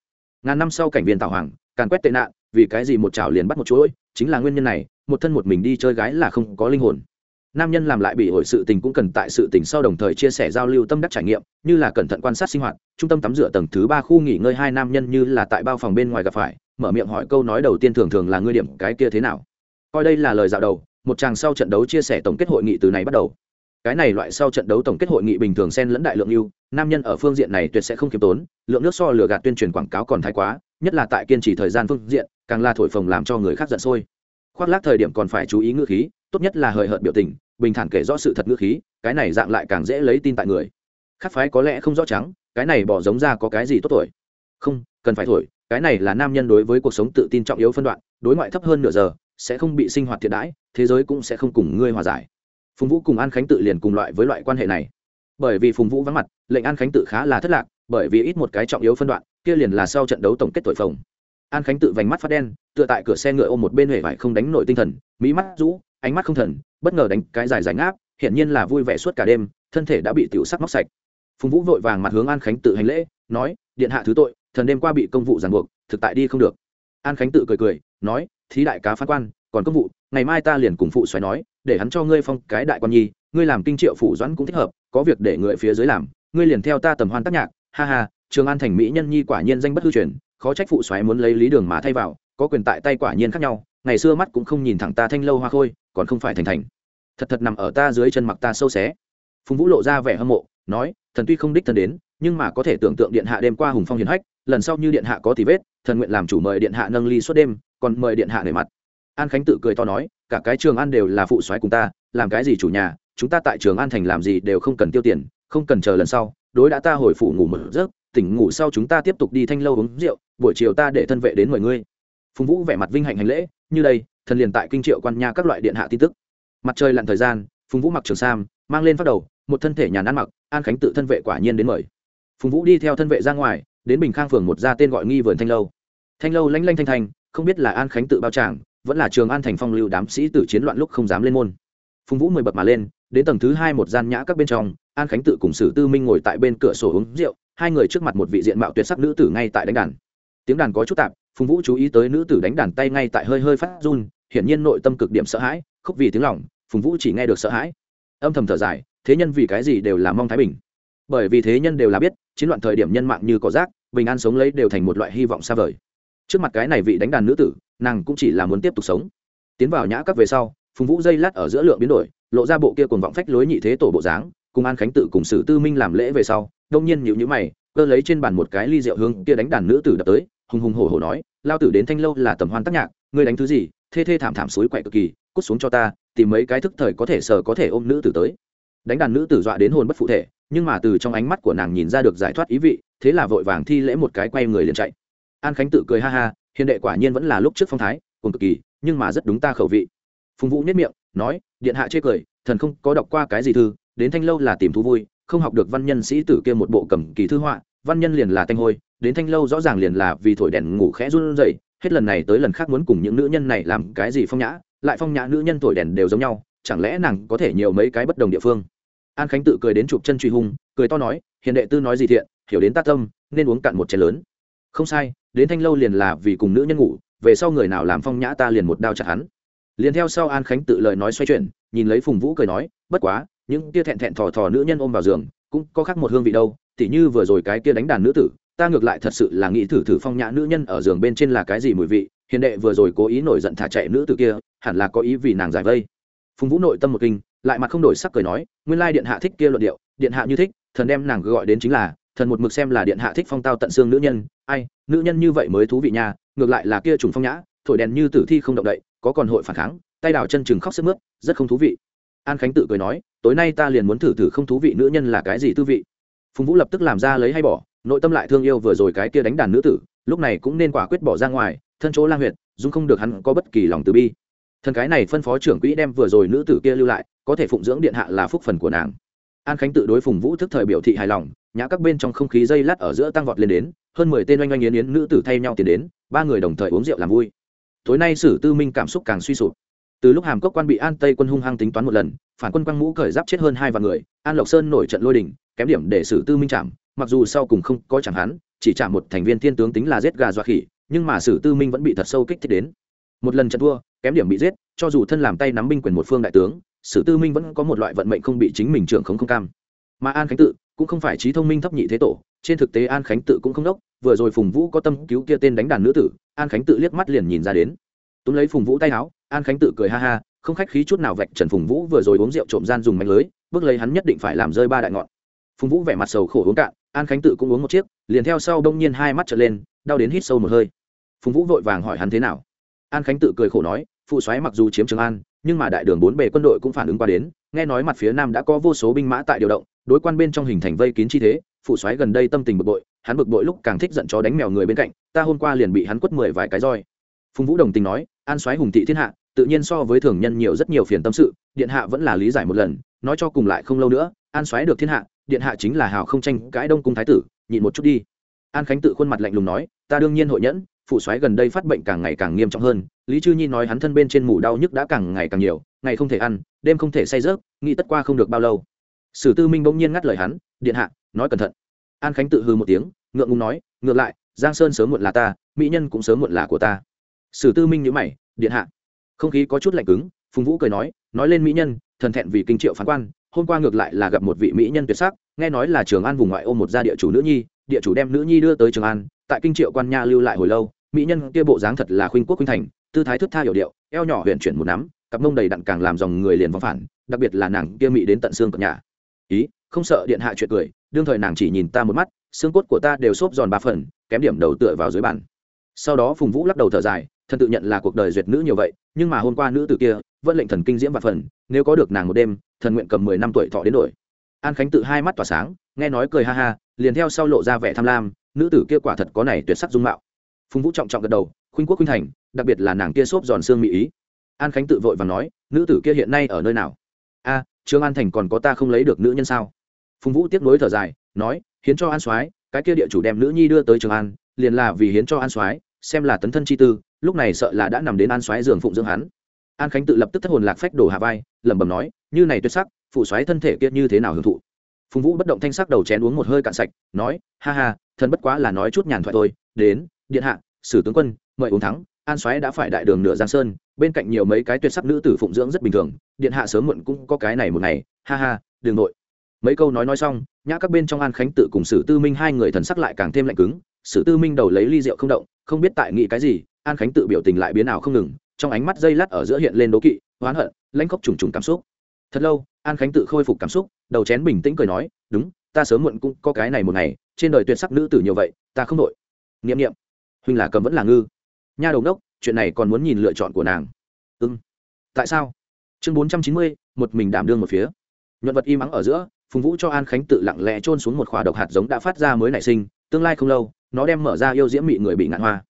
Ngàn năm sau cảnh viên tào hoàng, càn quét tệ nạn, vì cái gì một chảo liền bắt một chuỗi, chính là nguyên nhân này, một thân một mình đi chơi gái là không có linh hồn nam nhân làm lại bị hội sự tình cũng cần tại sự tình sau đồng thời chia sẻ giao lưu tâm đắc trải nghiệm, như là cẩn thận quan sát sinh hoạt, trung tâm tắm rửa tầng thứ ba khu nghỉ ngơi hai nam nhân như là tại bao phòng bên ngoài gặp phải, mở miệng hỏi câu nói đầu tiên thường thường là ngươi điểm cái kia thế nào? Coi đây là lời dạo đầu, một chàng sau trận đấu chia sẻ tổng kết hội nghị từ này bắt đầu. Cái này loại sau trận đấu tổng kết hội nghị bình thường xen lẫn đại lượng lưu nam nhân ở phương diện này tuyệt sẽ không kiếm tốn, lượng nước so lừa gạt tuyên truyền quảng cáo còn thái quá, nhất là tại kiên trì thời gian phương diện, càng là thổi phồng làm cho người khác giận sôi. Khoác lác thời điểm còn phải chú ý ngữ khí, tốt nhất là hời hợt biểu tình bình thản kể rõ sự thật ngữ khí, cái này dạng lại càng dễ lấy tin tại người. Khác phái có lẽ không rõ trắng, cái này bỏ giống ra có cái gì tốt tuổi không, cần phải thổi, cái này là nam nhân đối với cuộc sống tự tin trọng yếu phân đoạn, đối ngoại thấp hơn nửa giờ, sẽ không bị sinh hoạt thiệt đãi, thế giới cũng sẽ không cùng ngươi hòa giải. Phùng vũ cùng an khánh tự liền cùng loại với loại quan hệ này. Bởi vì phùng vũ vắng mặt, lệnh an khánh tự khá là thất lạc, bởi vì ít một cái trọng yếu phân đoạn, kia liền là sau trận đấu tổng kết tuổi phồng an khánh tự vành mắt phát đen, tựa tại cửa xe ngựa ôm một bên huệ vải không đánh nổi tinh thần, mỹ mắt rũ, ánh mắt không thần, bất ngờ đánh cái dài dài ngáp, hiển nhiên là vui vẻ suốt cả đêm, thân thể đã bị tiểu sắc móc sạch. Phùng vũ vội vàng mặt hướng an khánh tự hành lễ, nói, điện hạ thứ tội, thần đêm qua bị công vụ ràng buộc, thực tại đi không được. An khánh tự cười cười, nói, thí đại cá phán quan, còn công vụ, ngày mai ta liền cùng phụ xoáy nói, để hắn cho ngươi phong cái đại quan nhi, ngươi làm kinh triệu phủ doãn cũng thích hợp, có việc để người phía dưới làm, ngươi liền theo ta tầm hoan tác nhạc, ha ha, trường an thành mỹ nhân nhi quả nhiên danh bất hư truyền khó trách phụ xoáy muốn lấy lý đường mà thay vào, có quyền tại tay quả nhiên khác nhau, ngày xưa mắt cũng không nhìn thẳng ta thanh lâu hoa khôi, còn không phải thành thành. Thật thật nằm ở ta dưới chân mặc ta sâu xé. Phùng vũ lộ ra vẻ hâm mộ, nói, thần tuy không đích thần đến, nhưng mà có thể tưởng tượng điện hạ đêm qua hùng phong hiền hách, lần sau như điện hạ có thì vết, thần nguyện làm chủ mời điện hạ nâng ly suốt đêm, còn mời điện hạ để mặt. An khánh tự cười to nói, cả cái trường an đều là phụ soái cùng ta, làm cái gì chủ nhà, chúng ta tại trường an thành làm gì đều không cần tiêu tiền, không cần chờ lần sau, đối đã ta hồi phụ ngủ một giấc tỉnh ngủ sau chúng ta tiếp tục đi thanh lâu uống rượu, buổi chiều ta để thân vệ đến mời ngươi. Phùng vũ vẻ mặt vinh hạnh hành lễ, như đây, thần liền tại kinh triệu quan nha các loại điện hạ tin tức. Mặt trời lặn thời gian, phùng vũ mặc trường sam, mang lên phát đầu, một thân thể nhàn ăn mặc, an khánh tự thân vệ quả nhiên đến mời. Phùng vũ đi theo thân vệ ra ngoài, đến bình khang phường một gia tên gọi nghi vườn thanh lâu. Thanh lâu lanh lanh thanh thanh, không biết là an khánh tự bao tràng, vẫn là trường an thành phong lưu đám sĩ tử chiến loạn lúc không dám lên môn. Phùng vũ mười bậc mà lên, đến tầng thứ hai một gian nhã các bên trong, an khánh tự cùng sử tư minh ngồi tại bên cửa sổ uống rượu hai người trước mặt một vị diện mạo tuyệt sắc nữ tử ngay tại đánh đàn. Tiếng đàn có chút tạp, phùng vũ chú ý tới nữ tử đánh đàn tay ngay tại hơi hơi phát run, hiển nhiên nội tâm cực điểm sợ hãi, khúc vì tiếng lòng, phùng vũ chỉ nghe được sợ hãi. Âm thầm thở dài, thế nhân vì cái gì đều là mong thái bình. Bởi vì thế nhân đều là biết, chiến loạn thời điểm nhân mạng như có rác, bình an sống lấy đều thành một loại hy vọng xa vời. Trước mặt cái này vị đánh đàn nữ tử, nàng cũng chỉ là muốn tiếp tục sống. Tiến vào nhã các về sau, phùng vũ dây lát ở giữa lượng biến đổi, lộ ra bộ kia cùng vọng phách lối nhị thế tổ bộ dáng cùng an khánh tự cùng sử tư minh làm lễ về sau, đông nhiên nhịu nhữ mày, cơ lấy trên bàn một cái ly rượu hương kia đánh đàn nữ tử đập tới, hùng hùng hổ hổ nói, lao tử đến thanh lâu là tầm hoan tác nhạc, ngươi đánh thứ gì, thê thê thảm thảm suối quậy cực kỳ, cút xuống cho ta, tìm mấy cái thức thời có thể sờ có thể ôm nữ tử tới. Đánh đàn nữ tử dọa đến hồn bất phụ thể, nhưng mà từ trong ánh mắt của nàng nhìn ra được giải thoát ý vị, thế là vội vàng thi lễ một cái quay người liền chạy. An khánh tự cười ha ha, hiền đệ quả nhiên vẫn là lúc trước phong thái cùng cực kỳ, nhưng mà rất đúng ta khẩu vị. Phùng vũ nhất miệng, nói, điện hạ chê cười, thần không có đọc qua cái gì thư đến thanh lâu là tìm thú vui, không học được văn nhân sĩ tử kia một bộ cầm kỳ thư họa, văn nhân liền là thanh hôi, đến thanh lâu rõ ràng liền là vì thổi đèn ngủ khẽ run rẩy, hết lần này tới lần khác muốn cùng những nữ nhân này làm cái gì phong nhã, lại phong nhã nữ nhân thổi đèn đều giống nhau, chẳng lẽ nàng có thể nhiều mấy cái bất đồng địa phương? An khánh tự cười đến chụp chân truy hung, cười to nói, hiền đệ tư nói gì thiện, hiểu đến tác tâm, nên uống cạn một chén lớn. Không sai, đến thanh lâu liền là vì cùng nữ nhân ngủ, về sau người nào làm phong nhã ta liền một đao chặt hắn. Liền theo sau an khánh tự lời nói xoay chuyển, nhìn lấy phùng vũ cười nói, bất quá những kia thẹn thẹn thò thò nữ nhân ôm vào giường, cũng có khác một hương vị đâu, tỉ như vừa rồi cái kia đánh đàn nữ tử, ta ngược lại thật sự là nghĩ thử thử phong nhã nữ nhân ở giường bên trên là cái gì mùi vị, hiền đệ vừa rồi cố ý nổi giận thả chạy nữ tử kia, hẳn là có ý vì nàng giải vây. Phùng vũ nội tâm một kinh, lại mặt không đổi sắc cười nói, nguyên lai điện hạ thích kia luận điệu, điện hạ như thích, thần đem nàng gọi đến chính là, thần một mực xem là điện hạ thích phong tao tận xương nữ nhân, ai, nữ nhân như vậy mới thú vị nha, ngược lại là kia trùng phong nhã, thổi đèn như tử thi không động đậy, có còn hội phản kháng, tay đào chân chừng khóc sức mướt, rất không thú vị an khánh tự cười nói, tối nay ta liền muốn thử thử không thú vị nữ nhân là cái gì tư vị. Phùng vũ lập tức làm ra lấy hay bỏ, nội tâm lại thương yêu vừa rồi cái kia đánh đàn nữ tử, lúc này cũng nên quả quyết bỏ ra ngoài, thân chỗ lang huyệt, dung không được hắn có bất kỳ lòng từ bi. Thần cái này phân phó trưởng quỹ đem vừa rồi nữ tử kia lưu lại, có thể phụng dưỡng điện hạ là phúc phần của nàng. An khánh tự đối phùng vũ thức thời biểu thị hài lòng, nhã các bên trong không khí dây lát ở giữa tăng vọt lên đến, hơn mười tên oanh oanh yến yến nữ tử thay nhau tiến đến, ba người đồng thời uống rượu làm vui. Tối nay sử tư minh cảm xúc càng suy sụp từ lúc hàm cốc quan bị an tây quân hung hăng tính toán một lần, phản quân quang mũ cởi giáp chết hơn hai vạn người, an lộc sơn nổi trận lôi đình, kém điểm để xử tư minh chạm, mặc dù sau cùng không có chẳng hắn, chỉ chạm một thành viên thiên tướng tính là giết gà dọa khỉ, nhưng mà sử tư minh vẫn bị thật sâu kích thích đến. Một lần trận thua, kém điểm bị giết, cho dù thân làm tay nắm binh quyền một phương đại tướng, sử tư minh vẫn có một loại vận mệnh không bị chính mình trưởng không không cam. Mà an khánh tự cũng không phải trí thông minh thấp nhị thế tổ, trên thực tế an khánh tự cũng không đốc, vừa rồi phùng vũ có tâm cứu kia tên đánh đàn nữ tử, an khánh tự liếc mắt liền nhìn ra đến. Túm lấy phùng vũ tay áo an khánh tự cười ha ha, không khách khí chút nào vạch trần phùng vũ vừa rồi uống rượu trộm gian dùng mạnh lưới, bước lấy hắn nhất định phải làm rơi ba đại ngọn. Phùng vũ vẻ mặt sầu khổ uống cạn, an khánh tự cũng uống một chiếc, liền theo sau đông nhiên hai mắt trở lên, đau đến hít sâu một hơi. Phùng vũ vội vàng hỏi hắn thế nào. An khánh tự cười khổ nói, phụ xoáy mặc dù chiếm trường an, nhưng mà đại đường bốn bề quân đội cũng phản ứng qua đến, nghe nói mặt phía nam đã có vô số binh mã tại điều động, đối quan bên trong hình thành vây kín chi thế, phụ xoáy gần đây tâm tình bực bội, hắn bực bội lúc càng thích giận chó đánh mèo người bên cạnh, ta hôm qua liền bị hắn quất mười vài cái roi. Phùng vũ đồng tình nói, an xoáy hùng thị thiên hạ tự nhiên so với thường nhân nhiều rất nhiều phiền tâm sự, điện hạ vẫn là lý giải một lần, nói cho cùng lại không lâu nữa, an xoáy được thiên hạ, điện hạ chính là hào không tranh cãi đông cung thái tử, nhịn một chút đi. An khánh tự khuôn mặt lạnh lùng nói, ta đương nhiên hội nhẫn, phụ xoáy gần đây phát bệnh càng ngày càng nghiêm trọng hơn, lý chư nhi nói hắn thân bên trên mủ đau nhức đã càng ngày càng nhiều, ngày không thể ăn, đêm không thể say rớt, nghĩ tất qua không được bao lâu. Sử tư minh bỗng nhiên ngắt lời hắn, điện hạ, nói cẩn thận. An khánh tự hư một tiếng, ngượng ngùng nói, ngược lại, giang sơn sớm muộn là ta, mỹ nhân cũng sớm muộn là của ta. Sử tư minh nhữ mày, điện hạ không khí có chút lạnh cứng, phùng vũ cười nói nói lên mỹ nhân, thần thẹn vì kinh triệu phán quan, hôm qua ngược lại là gặp một vị mỹ nhân tuyệt sắc, nghe nói là trường an vùng ngoại ô một gia địa chủ nữ nhi, địa chủ đem nữ nhi đưa tới trường an, tại kinh triệu quan nha lưu lại hồi lâu, mỹ nhân kia bộ dáng thật là khuynh quốc khuynh thành, tư thái thức tha hiểu điệu, eo nhỏ huyện chuyển một nắm, cặp mông đầy đặn càng làm dòng người liền vòng phản, đặc biệt là nàng kia mỹ đến tận xương cận nhà. Ý, không sợ điện hạ chuyện cười, đương thời nàng chỉ nhìn ta một mắt, xương cốt của ta đều xốp giòn ba phần, kém điểm đầu tựa vào dưới bàn. Sau đó phùng vũ lắc đầu thở dài thần tự nhận là cuộc đời duyệt nữ nhiều vậy, nhưng mà hôm qua nữ tử kia vẫn lệnh thần kinh diễm và phần, nếu có được nàng một đêm, thần nguyện cầm mười năm tuổi thọ đến đổi. An khánh tự hai mắt tỏa sáng, nghe nói cười ha ha, liền theo sau lộ ra vẻ tham lam, nữ tử kia quả thật có này tuyệt sắc dung mạo. Phùng vũ trọng trọng gật đầu, khuynh quốc khuynh thành, đặc biệt là nàng kia xốp giòn xương mỹ ý. An khánh tự vội và nói, nữ tử kia hiện nay ở nơi nào? A, trương an thành còn có ta không lấy được nữ nhân sao? Phùng vũ tiếp nối thở dài, nói, hiến cho an soái, cái kia địa chủ đem nữ nhi đưa tới trường an, liền là vì hiến cho an soái, xem là tấn thân chi tư lúc này sợ là đã nằm đến an xoáy giường phụng dưỡng hắn. An khánh tự lập tức thất hồn lạc phách đổ hạ vai, lẩm bẩm nói, như này tuyệt sắc, phụ xoáy thân thể kia như thế nào hưởng thụ? Phùng vũ bất động thanh sắc đầu chén uống một hơi cạn sạch, nói, ha ha thần bất quá là nói chút nhàn thoại thôi, đến, điện hạ, sử tướng quân, mời uống thắng. An soái đã phải đại đường nửa giang sơn, bên cạnh nhiều mấy cái tuyệt sắc nữ tử phụng dưỡng rất bình thường, điện hạ sớm muộn cũng có cái này một ngày, ha ha đường nội. Mấy câu nói nói xong, nhã các bên trong an khánh tự cùng sử tư minh hai người thần sắc lại càng thêm lạnh cứng, sử tư minh đầu lấy ly rượu không động, không biết tại nghĩ cái gì an khánh tự biểu tình lại biến ảo không ngừng, trong ánh mắt dây lát ở giữa hiện lên đố kỵ, oán hận, lãnh khóc trùng trùng cảm xúc. Thật lâu, an khánh tự khôi phục cảm xúc, đầu chén bình tĩnh cười nói, đúng, ta sớm muộn cũng có cái này một ngày, trên đời tuyệt sắc nữ tử nhiều vậy, ta không đội. N i ệ m n i ệ m huynh là cầm vẫn là ngư. Nha đầu đốc chuyện này còn muốn nhìn lựa chọn của nàng. Ư ừ. tại sao? Chương bốn trăm chín mươi, một mình đảm đương một phía. Nhuận vật im ắng ở giữa, phùng vũ cho an khánh tự lặng lẽ trôn xuống một khỏa độc hạt giống đã phát ra mới nảy sinh, tương lai không lâu, nó đem mở ra yêu diễm mị người bị ngạn hoa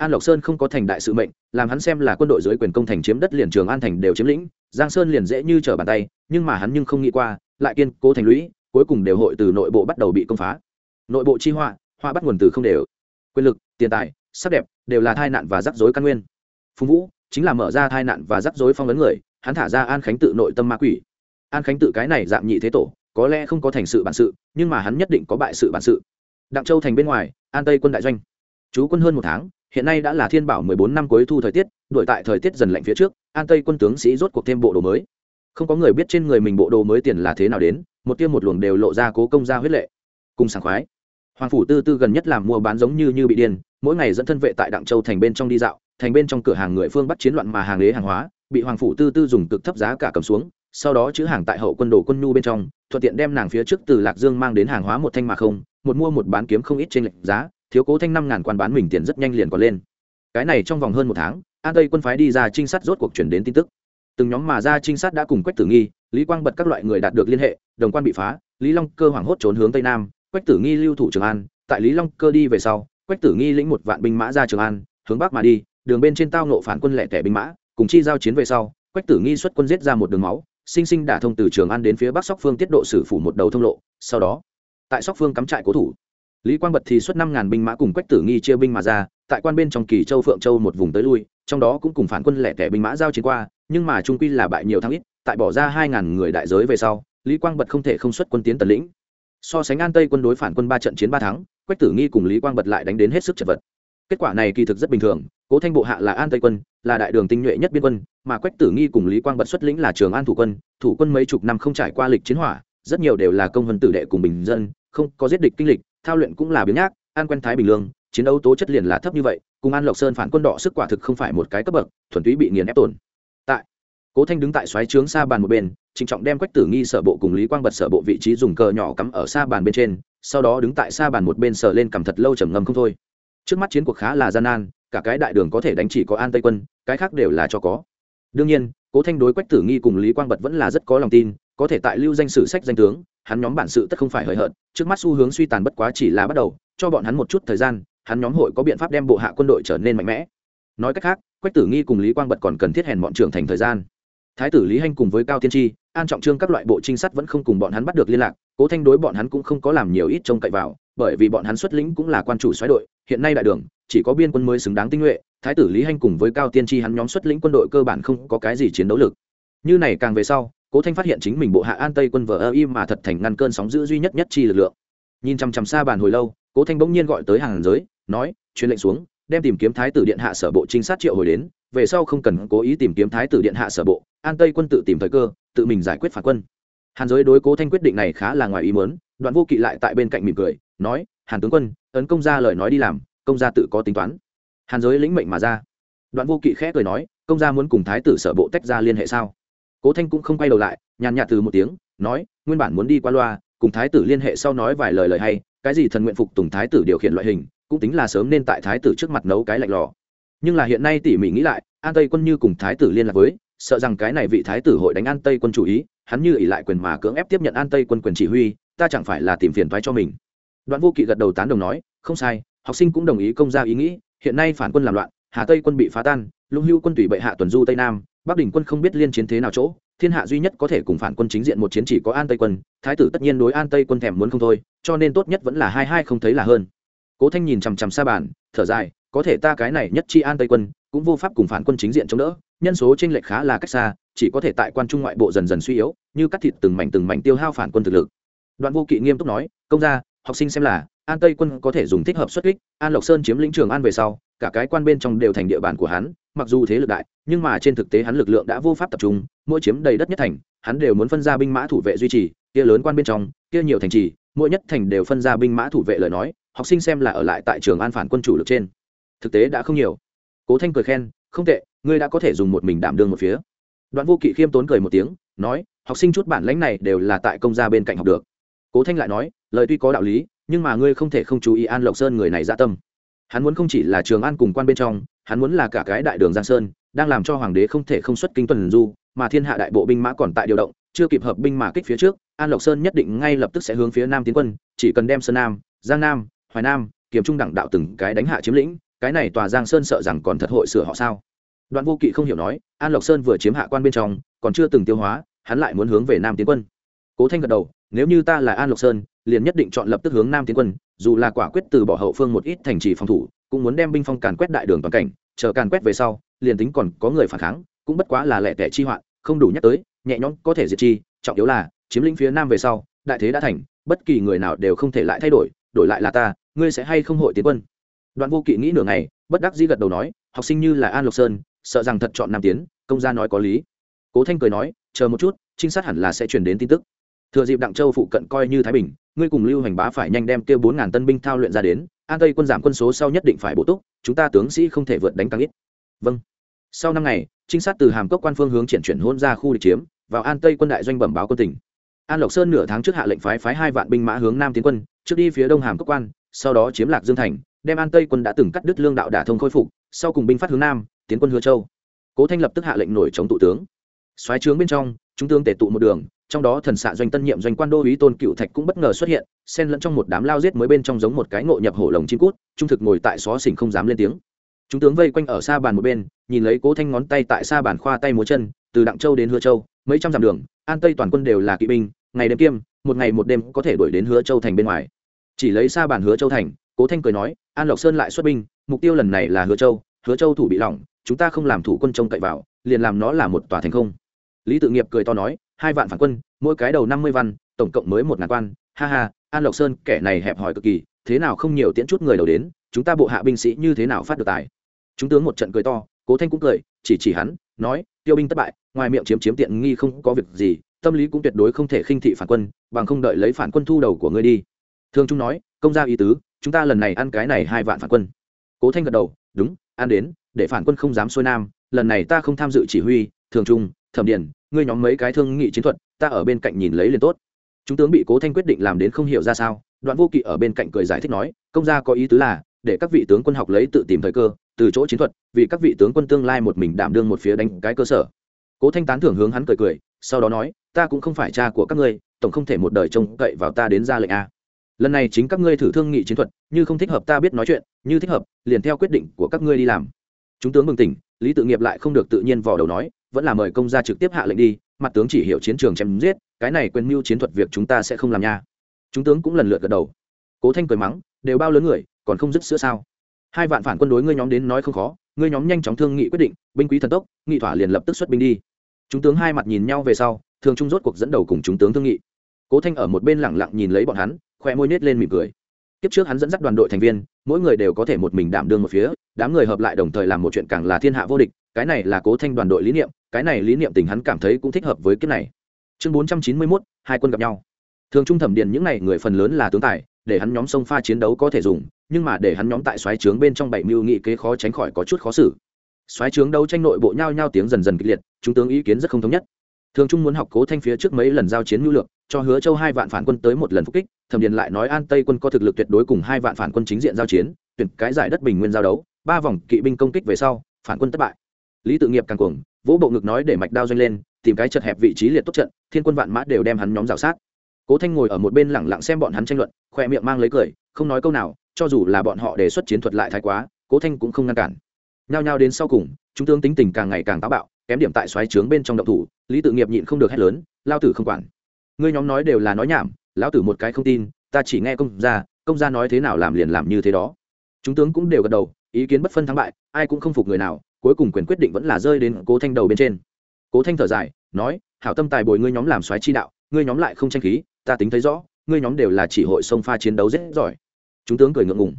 an lộc sơn không có thành đại sự mệnh, làm hắn xem là quân đội dưới quyền công thành chiếm đất liền trường an thành đều chiếm lĩnh, giang sơn liền dễ như trở bàn tay, nhưng mà hắn nhưng không nghĩ qua, lại kiên cố thành lũy, cuối cùng đều hội từ nội bộ bắt đầu bị công phá. Nội bộ chi họa họa bắt nguồn từ không đều. Quyền lực, tiền tài, sắc đẹp đều là tai nạn và rắc rối căn nguyên. Phùng vũ chính là mở ra tai nạn và rắc rối phong ấn người, hắn thả ra an khánh tự nội tâm ma quỷ. An khánh tự cái này dạng nhị thế tổ, có lẽ không có thành sự bản sự, nhưng mà hắn nhất định có bại sự bản sự. Đặng châu thành bên ngoài, an tây quân đại doanh. Chú quân hơn một tháng hiện nay đã là thiên bảo mười bốn năm cuối thu thời tiết đổi tại thời tiết dần lạnh phía trước, an tây quân tướng sĩ rốt cuộc thêm bộ đồ mới. Không có người biết trên người mình bộ đồ mới tiền là thế nào đến, một tiêm một luồng đều lộ ra cố công ra huyết lệ. Cùng sảng khoái. Hoàng phủ tư tư gần nhất làm mua bán giống như như bị điên, mỗi ngày dẫn thân vệ tại đặng châu thành bên trong đi dạo, thành bên trong cửa hàng người phương bắt chiến loạn mà hàng ế hàng hóa, bị hoàng phủ tư tư dùng cực thấp giá cả cầm xuống, sau đó chữ hàng tại hậu quân đồ quân nhu bên trong, thuận tiện đem nàng phía trước từ lạc dương mang đến hàng hóa một thanh mà không, một mua một bán kiếm không ít trên lệnh giá thiếu cố thanh năm ngàn quan bán mình tiền rất nhanh liền còn lên. Cái này trong vòng hơn một tháng, an tây quân phái đi ra trinh sát rốt cuộc chuyển đến tin tức. Từng nhóm mà ra trinh sát đã cùng quách tử nghi, lý quang bật các loại người đạt được liên hệ, đồng quan bị phá, lý long cơ hoảng hốt trốn hướng tây nam, quách tử nghi lưu thủ trường an. Tại lý long cơ đi về sau, quách tử nghi lĩnh một vạn binh mã ra trường an, hướng bắc mà đi, đường bên trên tao nộ phản quân lẻ tẻ binh mã, cùng chi giao chiến về sau, quách tử nghi xuất quân giết ra một đường máu, sinh sinh đả thông từ trường an đến phía bắc sóc phương tiết độ sử phủ một đầu thông lộ, sau đó, tại sóc phương cắm trại cố thủ lý quang bật thì xuất năm ngàn binh mã cùng quách tử nghi chia binh mà ra, tại quan bên trong kỳ châu, phượng châu một vùng tới lui, trong đó cũng cùng phản quân lẻ tẻ binh mã giao chiến qua, nhưng mà trung quy là bại nhiều thắng ít, tại bỏ ra hai ngàn người đại giới về sau, lý quang bật không thể không xuất quân tiến tần lĩnh. So sánh an tây quân đối phản quân ba trận chiến ba thắng, quách tử nghi cùng lý quang bật lại đánh đến hết sức chật vật. Kết quả này kỳ thực rất bình thường, cố thanh bộ hạ là an tây quân, là đại đường tinh nhuệ nhất biên quân, mà quách tử nghi cùng lý quang bật xuất lĩnh là trường an thủ quân thủ quân mấy chục năm không trải qua lịch chiến hỏa, rất nhiều đều là công vân tử đệ cùng bình dân, không có giết địch kinh lịch thao luyện cũng là biếng nhác an quen thái bình lương, chiến đấu tố chất liền là thấp như vậy, cùng an lộc sơn phản quân đỏ sức quả thực không phải một cái cấp bậc, thuần túy bị nghiền ép tổn. Tại, cố thanh đứng tại xoáy trướng xa bàn một bên, trịnh trọng đem quách tử nghi sở bộ cùng lý quang bật sở bộ vị trí dùng cờ nhỏ cắm ở xa bàn bên trên, sau đó đứng tại xa bàn một bên sờ lên cầm thật lâu trầm ngâm không thôi. Trước mắt chiến cuộc khá là gian nan, cả cái đại đường có thể đánh chỉ có an tây quân, cái khác đều là cho có. Đương nhiên, cố thanh đối quách tử nghi cùng lý quang bật vẫn là rất có lòng tin, có thể tại lưu danh sử sách danh tướng hắn nhóm bản sự tất không phải hời hợt, trước mắt xu hướng suy tàn bất quá chỉ là bắt đầu, cho bọn hắn một chút thời gian, hắn nhóm hội có biện pháp đem bộ hạ quân đội trở nên mạnh mẽ. Nói cách khác, quách tử nghi cùng lý quang bật còn cần thiết hèn bọn trưởng thành thời gian. Thái tử lý hanh cùng với cao tiên tri an trọng trương các loại bộ trinh sát vẫn không cùng bọn hắn bắt được liên lạc, cố thanh đối bọn hắn cũng không có làm nhiều ít trông cậy vào, bởi vì bọn hắn xuất lĩnh cũng là quan chủ xoáy đội, hiện nay đại đường, chỉ có biên quân mới xứng đáng tinh nhuệ, thái tử lý hanh cùng với cao tiên tri hắn nhóm xuất lĩnh quân đội cơ bản không có cái gì chiến đấu lực. Như này càng về sau cố thanh phát hiện chính mình bộ hạ an tây quân vờ ơ im mà thật thành ngăn cơn sóng giữ duy nhất nhất chi lực lượng. Nhìn chằm chằm xa bàn hồi lâu, cố thanh bỗng nhiên gọi tới hàng giới, nói, truyền lệnh xuống, đem tìm kiếm thái tử điện hạ sở bộ trinh sát triệu hồi đến, về sau không cần cố ý tìm kiếm thái tử điện hạ sở bộ, an tây quân tự tìm thời cơ, tự mình giải quyết phản quân. Hàn giới đối cố thanh quyết định này khá là ngoài ý mớn đoạn vô kỵ lại tại bên cạnh mỉm cười, nói, hàn tướng quân ấn công gia lời nói đi làm, công gia tự có tính toán. Hàn giới lĩnh mệnh mà ra. Đoạn vô kỵ khẽ cười nói, công gia muốn cùng thái tử sở bộ tách ra liên hệ sao? Cố thanh cũng không quay đầu lại, nhàn nhạt từ một tiếng, nói, nguyên bản muốn đi qua loa, cùng thái tử liên hệ sau nói vài lời lời hay, cái gì thần nguyện phục tùng thái tử điều khiển loại hình, cũng tính là sớm nên tại thái tử trước mặt nấu cái lạnh lò. Nhưng là hiện nay tỉ mỉ nghĩ lại, an tây quân như cùng thái tử liên lạc với, sợ rằng cái này vị thái tử hội đánh an tây quân chủ ý, hắn như ỉ lại quyền mà cưỡng ép tiếp nhận an tây quân quyền chỉ huy, ta chẳng phải là tìm phiền thoái cho mình. Đoạn vô kỵ gật đầu tán đồng nói, không sai, học sinh cũng đồng ý công ra ý nghĩ, hiện nay phản quân làm loạn, hà tây quân bị phá tan, lũng hưu quân tùy bệ hạ tuần du tây nam bắc đình quân không biết liên chiến thế nào chỗ, thiên hạ duy nhất có thể cùng phản quân chính diện một chiến chỉ có an tây quân, thái tử tất nhiên đối an tây quân thèm muốn không thôi, cho nên tốt nhất vẫn là hai hai không thấy là hơn. Cố thanh nhìn chằm chằm xa bàn thở dài, có thể ta cái này nhất chi an tây quân, cũng vô pháp cùng phản quân chính diện chống đỡ, nhân số t r ê n lệch khá là cách xa, chỉ có thể tại quan trung ngoại bộ dần dần suy yếu, như cắt thịt từng mảnh từng mảnh tiêu hao phản quân thực lực. Đoạn vô kỵ nghiêm túc nói, công ra học sinh xem là, an tây quân có thể dùng thích hợp xuất kích, an lộc sơn chiếm lĩnh trường an về sau, cả cái quan bên trong đều thành địa bàn của hắn mặc dù thế lực đại, nhưng mà trên thực tế hắn lực lượng đã vô pháp tập trung, mỗi chiếm đầy đất nhất thành, hắn đều muốn phân ra binh mã thủ vệ duy trì, kia lớn quan bên trong, kia nhiều thành trì, mỗi nhất thành đều phân ra binh mã thủ vệ lời nói, học sinh xem là ở lại tại trường an phản quân chủ lực trên. Thực tế đã không nhiều. Cố thanh cười khen, không tệ, ngươi đã có thể dùng một mình đảm đương một phía. Đoạn vô kỵ khiêm tốn cười một tiếng, nói, học sinh chút bản lãnh này đều là tại công gia bên cạnh học được. Cố thanh lại nói, lời tuy có đạo lý, nhưng mà ngươi không thể không chú ý an lộc sơn người này dạ tâm. Hắn muốn không chỉ là trường an cùng quan bên trong hắn muốn là cả cái đại đường giang sơn, đang làm cho hoàng đế không thể không xuất kinh tuần du, mà thiên hạ đại bộ binh mã còn tại điều động, chưa kịp hợp binh mà kích phía trước, an lộc sơn nhất định ngay lập tức sẽ hướng phía nam tiến quân, chỉ cần đem sơn nam, giang nam, hoài nam kiểm trung đẳng đạo từng cái đánh hạ chiếm lĩnh, cái này tòa giang sơn sợ rằng còn thật hội sửa họ sao? Đoạn vô kỵ không hiểu nói, an lộc sơn vừa chiếm hạ quan bên trong, còn chưa từng tiêu hóa, hắn lại muốn hướng về nam tiến quân. Cố thanh gật đầu, nếu như ta là an lộc sơn, liền nhất định chọn lập tức hướng nam tiến quân, dù là quả quyết từ bỏ hậu phương một ít thành trì phòng thủ, cũng muốn đem binh phong càn quét đại đường toàn cảnh chờ càn quét về sau, liền tính còn có người phản kháng, cũng bất quá là lẻ tẻ chi hoạn, không đủ nhắc tới, nhẹ nhõm có thể diệt chi, trọng yếu là, chiếm lĩnh phía nam về sau, đại thế đã thành, bất kỳ người nào đều không thể lại thay đổi đổi lại là ta, ngươi sẽ hay không hội tiến quân? Đoạn vô kỵ nghĩ nửa ngày, bất đắc dĩ gật đầu nói, học sinh như là an lộc sơn, sợ rằng thật chọn nam tiến, công gia nói có lý. Cố thanh cười nói, chờ một chút, trinh sát hẳn là sẽ truyền đến tin tức. Thừa dịp đặng châu phụ cận coi như thái bình, ngươi cùng lưu hành bá phải nhanh đem kêu bốn ngàn tân binh thao luyện ra đến an tây quân giảm quân số sau nhất định phải bổ túc, chúng ta tướng sĩ không thể vượt đánh càng ít. Vâng. Sau năm ngày, trinh sát từ hàm cốc quan phương hướng triển chuyển hôn ra khu địch chiếm, vào an tây quân đại doanh bẩm báo quân tỉnh an lộc sơn nửa tháng trước hạ lệnh phái phái hai vạn binh mã hướng nam tiến quân, trước đi phía đông hàm cốc quan, sau đó chiếm lạc dương thành, đem an tây quân đã từng cắt đứt lương đạo đả thông khôi phục, sau cùng binh phát hướng nam, tiến quân hứa châu. Cố thanh lập tức hạ lệnh nổi chống tụ tướng. Xoáy trướng bên trong, chúng tướng tể tụ một đường trong đó thần xạ doanh tân nhiệm doanh quan đô ý tôn cựu thạch cũng bất ngờ xuất hiện, xen lẫn trong một đám lao giết mới bên trong giống một cái ngộ nhập hổ lồng chim cút, trung thực ngồi tại xó xỉnh không dám lên tiếng. Chúng tướng vây quanh ở xa bàn một bên, nhìn lấy cố thanh ngón tay tại xa bàn khoa tay múa chân, từ đặng châu đến hứa châu, mấy trăm dặm đường, an tây toàn quân đều là kỵ binh, ngày đêm kiêm, một ngày một đêm có thể đuổi đến hứa châu thành bên ngoài. Chỉ lấy xa bàn hứa châu thành, cố thanh cười nói, an lộc sơn lại xuất binh, mục tiêu lần này là hứa châu hứa châu thủ bị lỏng, chúng ta không làm thủ quân trông cậy vào, liền làm nó là một tòa thành không. Lý tự nghiệp cười to nói hai vạn phản quân, mỗi cái đầu năm mươi văn, tổng cộng mới một ngàn quan. Ha ha, an lộc sơn, kẻ này hẹp hòi cực kỳ, thế nào không nhiều tiễn chút người đầu đến, chúng ta bộ hạ binh sĩ như thế nào phát được tài? Chúng tướng một trận cười to, cố thanh cũng cười, chỉ chỉ hắn, nói, tiêu binh thất bại, ngoài miệng chiếm chiếm tiện nghi không có việc gì, tâm lý cũng tuyệt đối không thể khinh thị phản quân, bằng không đợi lấy phản quân thu đầu của ngươi đi. Thương trung nói, công gia ý tứ, chúng ta lần này ăn cái này hai vạn phản quân. Cố thanh gật đầu, đúng, ăn đến, để phản quân không dám xuôi nam, lần này ta không tham dự chỉ huy thường trung thẩm điền, ngươi nhóm mấy cái thương nghị chiến thuật, ta ở bên cạnh nhìn lấy liền tốt. Chúng tướng bị cố thanh quyết định làm đến không hiểu ra sao, đoạn vô kỵ ở bên cạnh cười giải thích nói, công gia có ý tứ là, để các vị tướng quân học lấy tự tìm thời cơ, từ chỗ chiến thuật, vì các vị tướng quân tương lai một mình đảm đương một phía đánh cái cơ sở. Cố thanh tán thưởng hướng hắn cười cười, sau đó nói, ta cũng không phải cha của các ngươi, tổng không thể một đời trông cậy vào ta đến ra lệnh a. Lần này chính các ngươi thử thương nghị chiến thuật, như không thích hợp ta biết nói chuyện, như thích hợp, liền theo quyết định của các ngươi đi làm chúng tướng bừng tỉnh, lý tự nghiệp lại không được tự nhiên vò đầu nói, vẫn là mời công gia trực tiếp hạ lệnh đi, mặt tướng chỉ hiểu chiến trường chém giết, cái này quên mưu chiến thuật việc chúng ta sẽ không làm nha. Chúng tướng cũng lần lượt gật đầu. Cố thanh cười mắng, đều bao lớn người, còn không dứt sữa sao? Hai vạn phản quân đối ngươi nhóm đến nói không khó, ngươi nhóm nhanh chóng thương nghị quyết định, binh quý thần tốc, nghị thỏa liền lập tức xuất binh đi. Chúng tướng hai mặt nhìn nhau về sau, thường trung rốt cuộc dẫn đầu cùng chúng tướng thương nghị. Cố thanh ở một bên lẳng lặng nhìn lấy bọn hắn, khoe môi nết lên mỉm cười. Kiếp trước hắn dẫn dắt đoàn đội thành viên, mỗi người đều có thể một mình đảm đương một phía đám người hợp lại đồng thời làm một chuyện càng là thiên hạ vô địch, cái này là cố thanh đoàn đội lý niệm, cái này lý niệm tình hắn cảm thấy cũng thích hợp với kiếp này. Chương bốn trăm chín mươi mốt, hai quân gặp nhau. Thường trung thẩm điện những n à y người phần lớn là tướng tài, để hắn nhóm sông pha chiến đấu có thể dùng, nhưng mà để hắn nhóm tại xoáy trướng bên trong bảy mưu nghị kế khó tránh khỏi có chút khó xử. Xoáy trướng đấu tranh nội bộ nhau nhau tiếng dần dần kịch liệt, chúng tướng ý kiến rất không thống nhất. Thường trung muốn học cố thanh phía trước mấy lần giao chiến nhu lược, cho hứa châu hai vạn phản quân tới một lần phục kích, thẩm điền lại nói an tây quân có thực lực tuyệt đối cùng hai vạn phản quân chính diện giao chiến, tuyển cái giải đất bình nguyên giao đấu ba vòng kỵ binh công kích về sau, phản quân thất bại. Lý tự nghiệp càng cuồng, vỗ bộ ngực nói để mạch đao doanh lên, tìm cái chật hẹp vị trí liệt tốt trận, thiên quân vạn mã đều đem hắn nhóm rào sát. Cố thanh ngồi ở một bên lẳng lặng xem bọn hắn tranh luận, khoe miệng mang lấy cười, không nói câu nào, cho dù là bọn họ đề xuất chiến thuật lại thái quá, cố thanh cũng không ngăn cản. Nhao nhao đến sau cùng, chúng tướng tính tình càng ngày càng táo bạo, kém điểm tại xoáy trướng bên trong động thủ, lý tự nghiệp nhịn không được hét lớn, lao tử không quản. Ngươi nhóm nói đều là nói nhảm, lão tử một cái không tin, ta chỉ nghe công gia công gia nói thế nào làm liền làm như thế đó chúng tướng cũng đều gật đầu, ý kiến bất phân thắng bại, ai cũng không phục người nào, cuối cùng quyền quyết định vẫn là rơi đến cố thanh đầu bên trên. Cố thanh thở dài, nói, hảo tâm tài bồi ngươi nhóm làm soái chi đạo, ngươi nhóm lại không tranh khí, ta tính thấy rõ, ngươi nhóm đều là chỉ hội sông pha chiến đấu rất giỏi. Chúng tướng cười ngượng ngùng.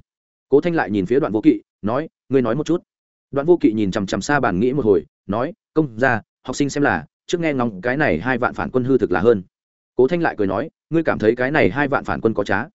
Cố thanh lại nhìn phía đoạn vô kỵ, nói, ngươi nói một chút. Đoạn vô kỵ nhìn chằm chằm xa bàn nghĩ một hồi, nói, công ra học sinh xem là, trước nghe ngóng cái này hai vạn phản quân hư thực là hơn. Cố thanh lại cười nói, ngươi cảm thấy cái này hai vạn phản quân có trá?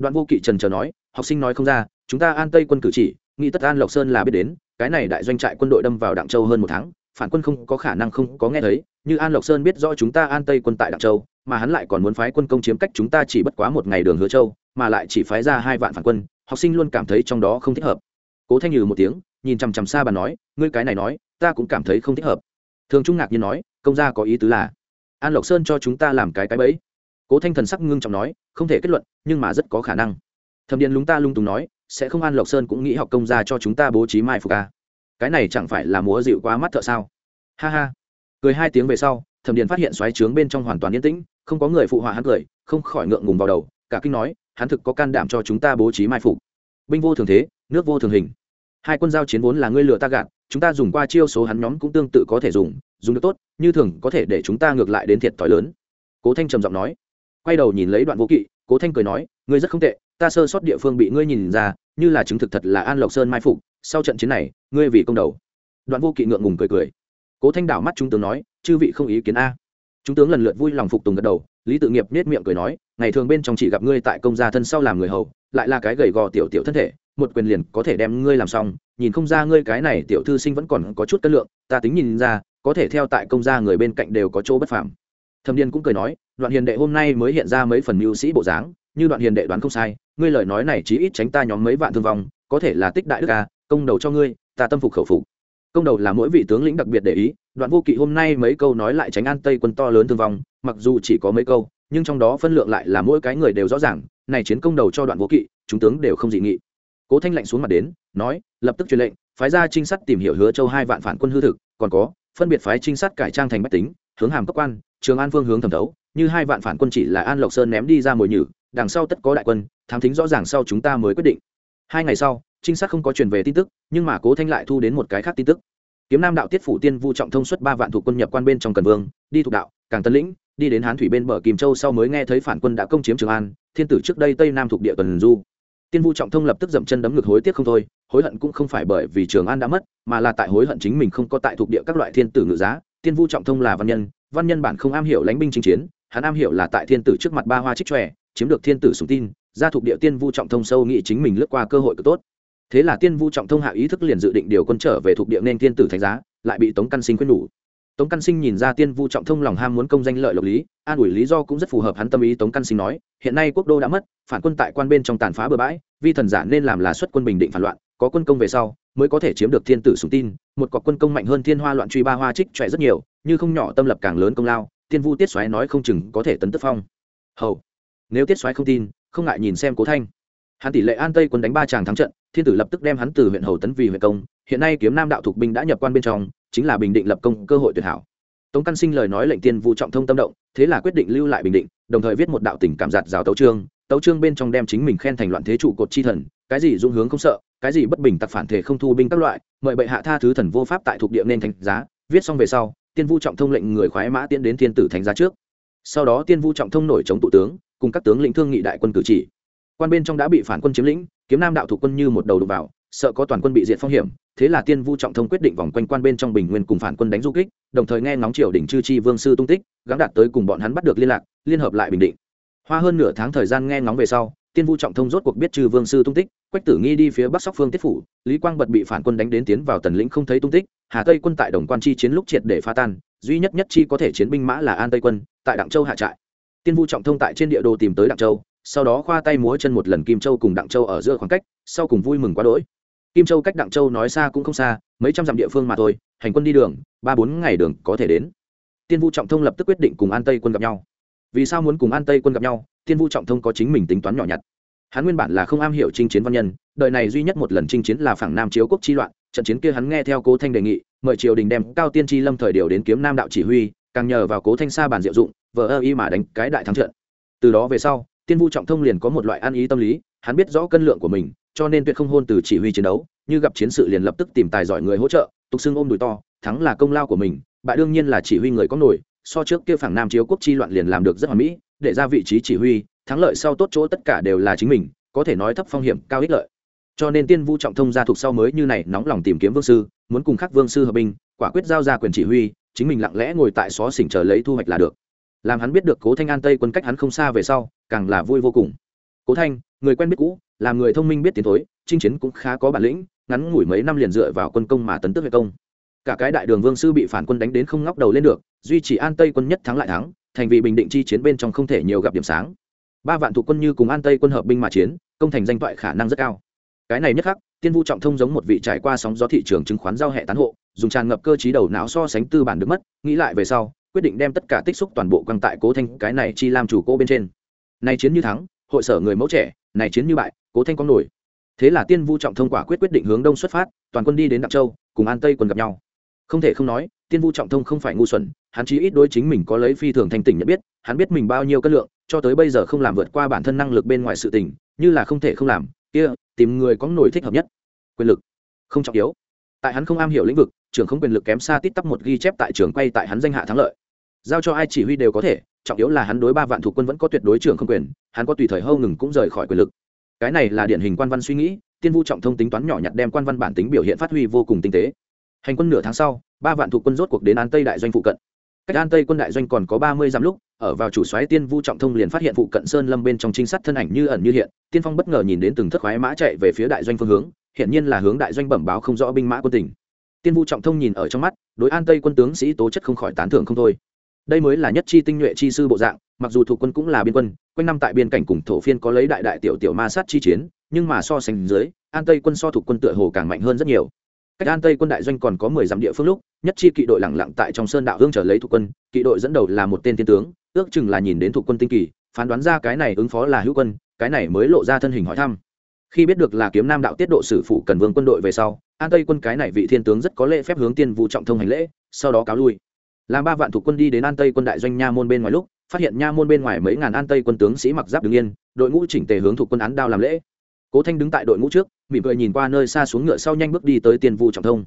Đoạn vô kỵ trần trờ nói, học sinh nói không ra, chúng ta an tây quân cử chỉ, nghĩ tất an lộc sơn là biết đến, cái này đại doanh trại quân đội đâm vào đặng châu hơn một tháng, phản quân không có khả năng không có nghe thấy, như an lộc sơn biết rõ chúng ta an tây quân tại đặng châu, mà hắn lại còn muốn phái quân công chiếm cách chúng ta chỉ bất quá một ngày đường hứa châu, mà lại chỉ phái ra hai vạn phản quân, học sinh luôn cảm thấy trong đó không thích hợp. Cố thanh nhừ một tiếng, nhìn chằm chằm xa bà nói, ngươi cái này nói, ta cũng cảm thấy không thích hợp. Thường trung ngạc nhiên nói, công gia có ý tứ là, an lộc sơn cho chúng ta làm cái cái bẫy. Cố thanh thần sắc ngưng trọng nói không thể kết luận, nhưng mà rất có khả năng. Thẩm điền lúng ta lung tùng nói, sẽ không an lộc sơn cũng nghĩ học công gia cho chúng ta bố trí mai phục à. cái này chẳng phải là múa dịu quá mắt thợ sao? Ha ha. Cười hai tiếng về sau, thẩm điền phát hiện xoáy trướng bên trong hoàn toàn yên tĩnh, không có người phụ họa hắn cười, không khỏi ngượng ngùng vào đầu, cả kinh nói, hắn thực có can đảm cho chúng ta bố trí mai phục. Binh vô thường thế, nước vô thường hình. Hai quân giao chiến vốn là ngươi lừa ta gạt, chúng ta dùng qua chiêu số hắn nhóm cũng tương tự có thể dùng dùng được tốt, như thường có thể để chúng ta ngược lại đến thiệt thòi lớn. Cố thanh trầm giọng nói quay đầu nhìn lấy đoạn vô kỵ, cố thanh cười nói, ngươi rất không tệ, ta sơ sót địa phương bị ngươi nhìn ra, như là chứng thực thật là an lộc sơn mai phục, sau trận chiến này, ngươi vì công đầu. Đoạn vô kỵ ngượng ngùng cười cười. Cố thanh đảo mắt trung tướng nói, chư vị không ý kiến a. Trung tướng lần lượt vui lòng phục tùng gật đầu, lý tự nghiệp nết miệng cười nói, ngày thường bên trong chỉ gặp ngươi tại công gia thân sau làm người hầu, lại là cái gầy gò tiểu tiểu thân thể, một quyền liền có thể đem ngươi làm xong, nhìn không ra ngươi cái này tiểu thư sinh vẫn còn có chút cân lượng, ta tính nhìn ra, có thể theo tại công gia người bên cạnh đều có chỗ bất phàm. Thâm điền cũng cười nói đoạn hiền đệ hôm nay mới hiện ra mấy phần mưu sĩ bộ dáng, như đoạn hiền đệ đoán không sai, ngươi lời nói này chí ít tránh ta nhóm mấy vạn thương vong, có thể là tích đại đức ca công đầu cho ngươi, ta tâm phục khẩu phục. Công đầu là mỗi vị tướng lĩnh đặc biệt để ý, đoạn vô kỵ hôm nay mấy câu nói lại tránh an tây quân to lớn thương vong, mặc dù chỉ có mấy câu, nhưng trong đó phân lượng lại là mỗi cái người đều rõ ràng, này chiến công đầu cho đoạn vô kỵ, chúng tướng đều không dị nghị. Cố thanh lạnh xuống mặt đến, nói, lập tức truyền lệnh, phái ra trinh sát tìm hiểu hứa châu hai vạn phản quân hư thực, còn có, phân biệt phái trinh sát cải trang thành bách tính, hướng hàm cấp quan, trường an phương hướng thẩm thấu như hai vạn phản quân chỉ là an lộc sơn ném đi ra mồi nhử, đằng sau tất có đại quân, thám thính rõ ràng sau chúng ta mới quyết định. Hai ngày sau, trinh sát không có truyền về tin tức, nhưng mà cố thanh lại thu đến một cái khác tin tức. Kiếm nam đạo tiết phủ tiên vu trọng thông suất ba vạn thuộc quân nhập quan bên trong cần vương, đi thuộc đạo, càng tân lĩnh, đi đến hán thủy bên bờ kìm châu sau mới nghe thấy phản quân đã công chiếm trường an, thiên tử trước đây tây nam thuộc địa tuần du. Tiên vu trọng thông lập tức dậm chân đấm ngực hối tiếc không thôi, hối hận cũng không phải bởi vì trường an đã mất, mà là tại hối hận chính mình không có tại thuộc địa các loại thiên tử ngự giá, tiên vu trọng thông là văn nhân văn nhân bản không am hiểu lãnh binh chinh chiến, hắn am hiểu là tại thiên tử trước mặt ba hoa trích tròe chiếm được thiên tử sùng tin, gia thuộc địa tiên vu trọng thông sâu nghĩ chính mình lướt qua cơ hội cực tốt. Thế là tiên vu trọng thông hạ ý thức liền dự định điều quân trở về thuộc địa nên thiên tử thánh giá, lại bị tống căn sinh quyết nhủ. Tống căn sinh nhìn ra tiên vu trọng thông lòng ham muốn công danh lợi lộc lý, an ủi lý do cũng rất phù hợp hắn tâm ý, tống căn sinh nói, hiện nay quốc đô đã mất, phản quân tại quan bên trong tàn phá bừa bãi, vi thần giả nên làm là xuất quân bình định phản loạn có quân công về sau, mới có thể chiếm được thiên tử sùng tin. Một cọc quân công mạnh hơn thiên hoa loạn truy ba hoa trích trẻ rất nhiều, như không nhỏ tâm lập càng lớn công lao tiên vu tiết xoáy nói không chừng có thể tấn tức phong. Hầu, nếu tiết xoáy không tin, không ngại nhìn xem cố thanh. Hắn tỷ lệ an tây quân đánh ba tràng thắng trận, thiên tử lập tức đem hắn từ huyện hầu tấn vì huyện công. Hiện nay kiếm nam đạo thuộc binh đã nhập quan bên trong, chính là bình định lập công cơ hội tuyệt hảo. Tống căn sinh lời nói lệnh tiên vu trọng thông tâm động, thế là quyết định lưu lại bình định, đồng thời viết một đạo tình cảm giạt rào tấu trương tấu trương bên trong đem chính mình khen thành loạn thế trụ cột chi thần, cái gì dung hướng không sợ cái gì bất bình tặc phản thể không thu binh các loại, mời bệ hạ tha thứ thần vô pháp tại thuộc địa nên thành giá. Viết xong về sau, tiên vu trọng thông lệnh người khoái mã tiến đến thiên tử thánh giá trước. Sau đó tiên vu trọng thông nổi chống tụ tướng, cùng các tướng lĩnh thương nghị đại quân cử chỉ. Quan bên trong đã bị phản quân chiếm lĩnh, kiếm nam đạo thủ quân như một đầu đục vào, sợ có toàn quân bị diệt phong hiểm. Thế là tiên vu trọng thông quyết định vòng quanh quan bên trong bình nguyên cùng phản quân đánh du kích, đồng thời nghe ngóng triều đỉnh chư chi vương sư tung tích, gắng đạt tới cùng bọn hắn bắt được liên lạc, liên hợp lại bình định. Hoa hơn nửa tháng thời gian nghe ngóng về sau tiên vu trọng thông rốt cuộc biết trừ vương sư tung tích, quách tử nghi đi phía bắc sóc phương tiết phủ, lý quang bật bị phản quân đánh đến tiến vào tần lĩnh không thấy tung tích, hà tây quân tại đồng quan chi chiến lúc triệt để phá tan, duy nhất nhất chi có thể chiến binh mã là an tây quân, tại đặng châu hạ trại. Tiên vu trọng thông tại trên địa đồ tìm tới đặng châu, sau đó khoa tay múa chân một lần kim châu cùng đặng châu ở giữa khoảng cách, sau cùng vui mừng quá đỗi. Kim châu cách đặng châu nói xa cũng không xa, mấy trăm dặm địa phương mà thôi, hành quân đi đường, ba bốn ngày đường có thể đến. Tiên vu trọng thông lập tức quyết định cùng an tây quân gặp nhau vì sao muốn cùng an tây quân gặp nhau tiên vu trọng thông có chính mình tính toán nhỏ nhặt. Hắn nguyên bản là không am hiểu chinh chiến văn nhân, đời này duy nhất một lần chinh chiến là phảng nam chiếu quốc chi loạn, trận chiến kia hắn nghe theo cố thanh đề nghị, mời triều đình đem cao tiên tri lâm thời điều đến kiếm nam đạo chỉ huy, càng nhờ vào cố thanh sa bàn diệu dụng, vờ ơ y mà đánh cái đại thắng trận. Từ đó về sau tiên vu trọng thông liền có một loại ăn ý tâm lý, hắn biết rõ cân lượng của mình, cho nên tuyệt không hôn từ chỉ huy chiến đấu, như gặp chiến sự liền lập tức tìm tài giỏi người hỗ trợ, tục xưng ôm đùi to, thắng là công lao của mình, bại đương nhiên là chỉ huy người có nổi so trước kia phảng nam chiếu quốc chi loạn liền làm được rất hoàn mỹ, để ra vị trí chỉ huy, thắng lợi sau tốt chỗ tất cả đều là chính mình, có thể nói thấp phong hiểm, cao ích lợi. Cho nên tiên vu trọng thông gia thuộc sau mới như này nóng lòng tìm kiếm vương sư, muốn cùng khắc vương sư hợp binh, quả quyết giao ra quyền chỉ huy, chính mình lặng lẽ ngồi tại xó xỉnh chờ lấy thu hoạch là được. Làm hắn biết được cố thanh an tây quân cách hắn không xa về sau, càng là vui vô cùng. Cố thanh, người quen biết cũ làm người thông minh biết tiến thối, chinh chiến cũng khá có bản lĩnh, ngắn ngủi mấy năm liền dựa vào quân công mà tấn tức về công cả cái đại đường vương sư bị phản quân đánh đến không ngóc đầu lên được, duy chỉ an tây quân nhất thắng lại thắng, thành vì bình định chi chiến bên trong không thể nhiều gặp điểm sáng. Ba vạn thuộc quân như cùng an tây quân hợp binh mà chiến, công thành danh toại khả năng rất cao. Cái này nhất khắc, tiên vu trọng thông giống một vị trải qua sóng gió thị trường chứng khoán giao hệ tán hộ, dùng tràn ngập cơ trí đầu não so sánh tư bản được mất, nghĩ lại về sau, quyết định đem tất cả tích xúc toàn bộ quăng tại cố thanh, cái này chi làm chủ cô bên trên. Này chiến như thắng, hội sở người mẫu trẻ này chiến như bại, cố thanh có nổi. Thế là tiên vu trọng thông quả quyết quyết định hướng đông xuất phát, toàn quân đi đến đặng châu, cùng an tây quân gặp nhau không thể không nói, tiên vu trọng thông không phải ngu xuẩn, hắn chí ít đối chính mình có lấy phi thường thành tỉnh nhận biết, hắn biết mình bao nhiêu cân lượng, cho tới bây giờ không làm vượt qua bản thân năng lực bên ngoài sự tình, như là không thể không làm, kia, tìm người có nổi thích hợp nhất. Quyền lực, không trọng yếu. Tại hắn không am hiểu lĩnh vực, trưởng không quyền lực kém xa tít tắp một ghi chép tại trường quay tại hắn danh hạ thắng lợi. Giao cho ai chỉ huy đều có thể, trọng yếu là hắn đối ba vạn thủ quân vẫn có tuyệt đối trưởng không quyền, hắn có tùy thời hâu ngừng cũng rời khỏi quyền lực. Cái này là điển hình quan văn suy nghĩ, tiên vu trọng thông tính toán nhỏ nhặt đem quan văn bản tính biểu hiện phát huy vô cùng tinh tế hành quân nửa tháng sau, ba vạn thuộc quân rốt cuộc đến an tây đại doanh phụ cận. Cách an tây quân đại doanh còn có ba mươi dặm lúc, ở vào chủ xoáy tiên vu trọng thông liền phát hiện phụ cận sơn lâm bên trong trinh sát thân ảnh như ẩn như hiện, tiên phong bất ngờ nhìn đến từng thất khoái mã chạy về phía đại doanh phương hướng hiện nhiên là hướng đại doanh bẩm báo không rõ binh mã quân tỉnh tiên vu trọng thông nhìn ở trong mắt, đối an tây quân tướng sĩ tố chất không khỏi tán thưởng không thôi. Đây mới là nhất chi tinh nhuệ chi sư bộ dạng, mặc dù thuộc quân cũng là biên quân, quanh năm tại biên cảnh cùng thổ phiên có lấy đại đại tiểu tiểu ma sát chi chiến, nhưng mà so sánh dưới, an tây quân so thuộc quân tựa hồ càng mạnh hơn rất nhiều cách an tây quân đại doanh còn có mười dặm địa phương lúc, nhất chi kỵ đội lẳng lặng tại trong sơn đạo hương trở lấy thuộc quân, kỵ đội dẫn đầu là một tên thiên tướng, ước chừng là nhìn đến thuộc quân tinh kỳ, phán đoán ra cái này ứng phó là hữu quân, cái này mới lộ ra thân hình hỏi thăm. Khi biết được là kiếm nam đạo tiết độ sử phụ cần vương quân đội về sau, an tây quân cái này vị thiên tướng rất có lễ phép hướng tiên vụ trọng thông hành lễ, sau đó cáo lui. Làm ba vạn thuộc quân đi đến an tây quân đại doanh nha môn bên ngoài lúc, phát hiện nha môn bên ngoài mấy ngàn an tây quân tướng sĩ mặc giáp đứng yên, đội ngũ chỉnh tề hướng thuộc quân án đao làm lễ cố thanh đứng tại đội ngũ trước, mỉm cười nhìn qua nơi xa xuống ngựa sau nhanh bước đi tới tiên vu trọng thông.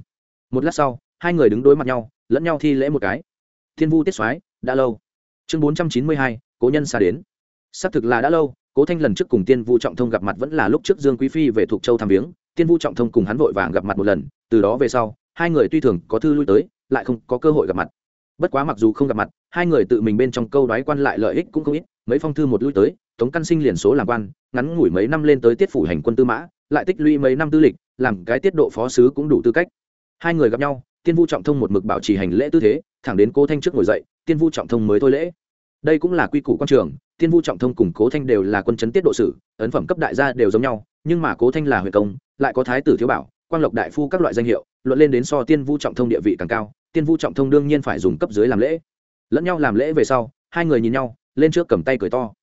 Một lát sau, hai người đứng đối mặt nhau, lẫn nhau thi lễ một cái. Thiên vu tiết soái, đã lâu. Chương bốn trăm chín mươi hai, cố nhân xa đến. Xác thực là đã lâu, cố thanh lần trước cùng tiên vu trọng thông gặp mặt vẫn là lúc trước dương quý phi về thuộc châu thăm viếng. Tiên vu trọng thông cùng hắn vội vàng gặp mặt một lần, từ đó về sau, hai người tuy thường có thư lui tới, lại không có cơ hội gặp mặt. Bất quá mặc dù không gặp mặt, hai người tự mình bên trong câu đoái quan lại lợi ích cũng không ít, mấy phong thư một lui tới tống căn sinh liền số làm quan, ngắn ngủi mấy năm lên tới tiết phủ hành quân tư mã, lại tích lũy mấy năm tư lịch, làm cái tiết độ phó sứ cũng đủ tư cách. Hai người gặp nhau, tiên vu trọng thông một mực bảo trì hành lễ tư thế, thẳng đến cố thanh trước ngồi dậy, tiên vu trọng thông mới thôi lễ. Đây cũng là quy củ quan trường, tiên vu trọng thông cùng cố thanh đều là quân chấn tiết độ sử, ấn phẩm cấp đại gia đều giống nhau, nhưng mà cố thanh là huyện công, lại có thái tử thiếu bảo, quang lộc đại phu các loại danh hiệu, luận lên đến so tiên vu trọng thông địa vị càng cao, tiên vu trọng thông đương nhiên phải dùng cấp dưới làm lễ. Lẫn nhau làm lễ về sau, hai người nhìn nhau, lên trước cầm tay cười to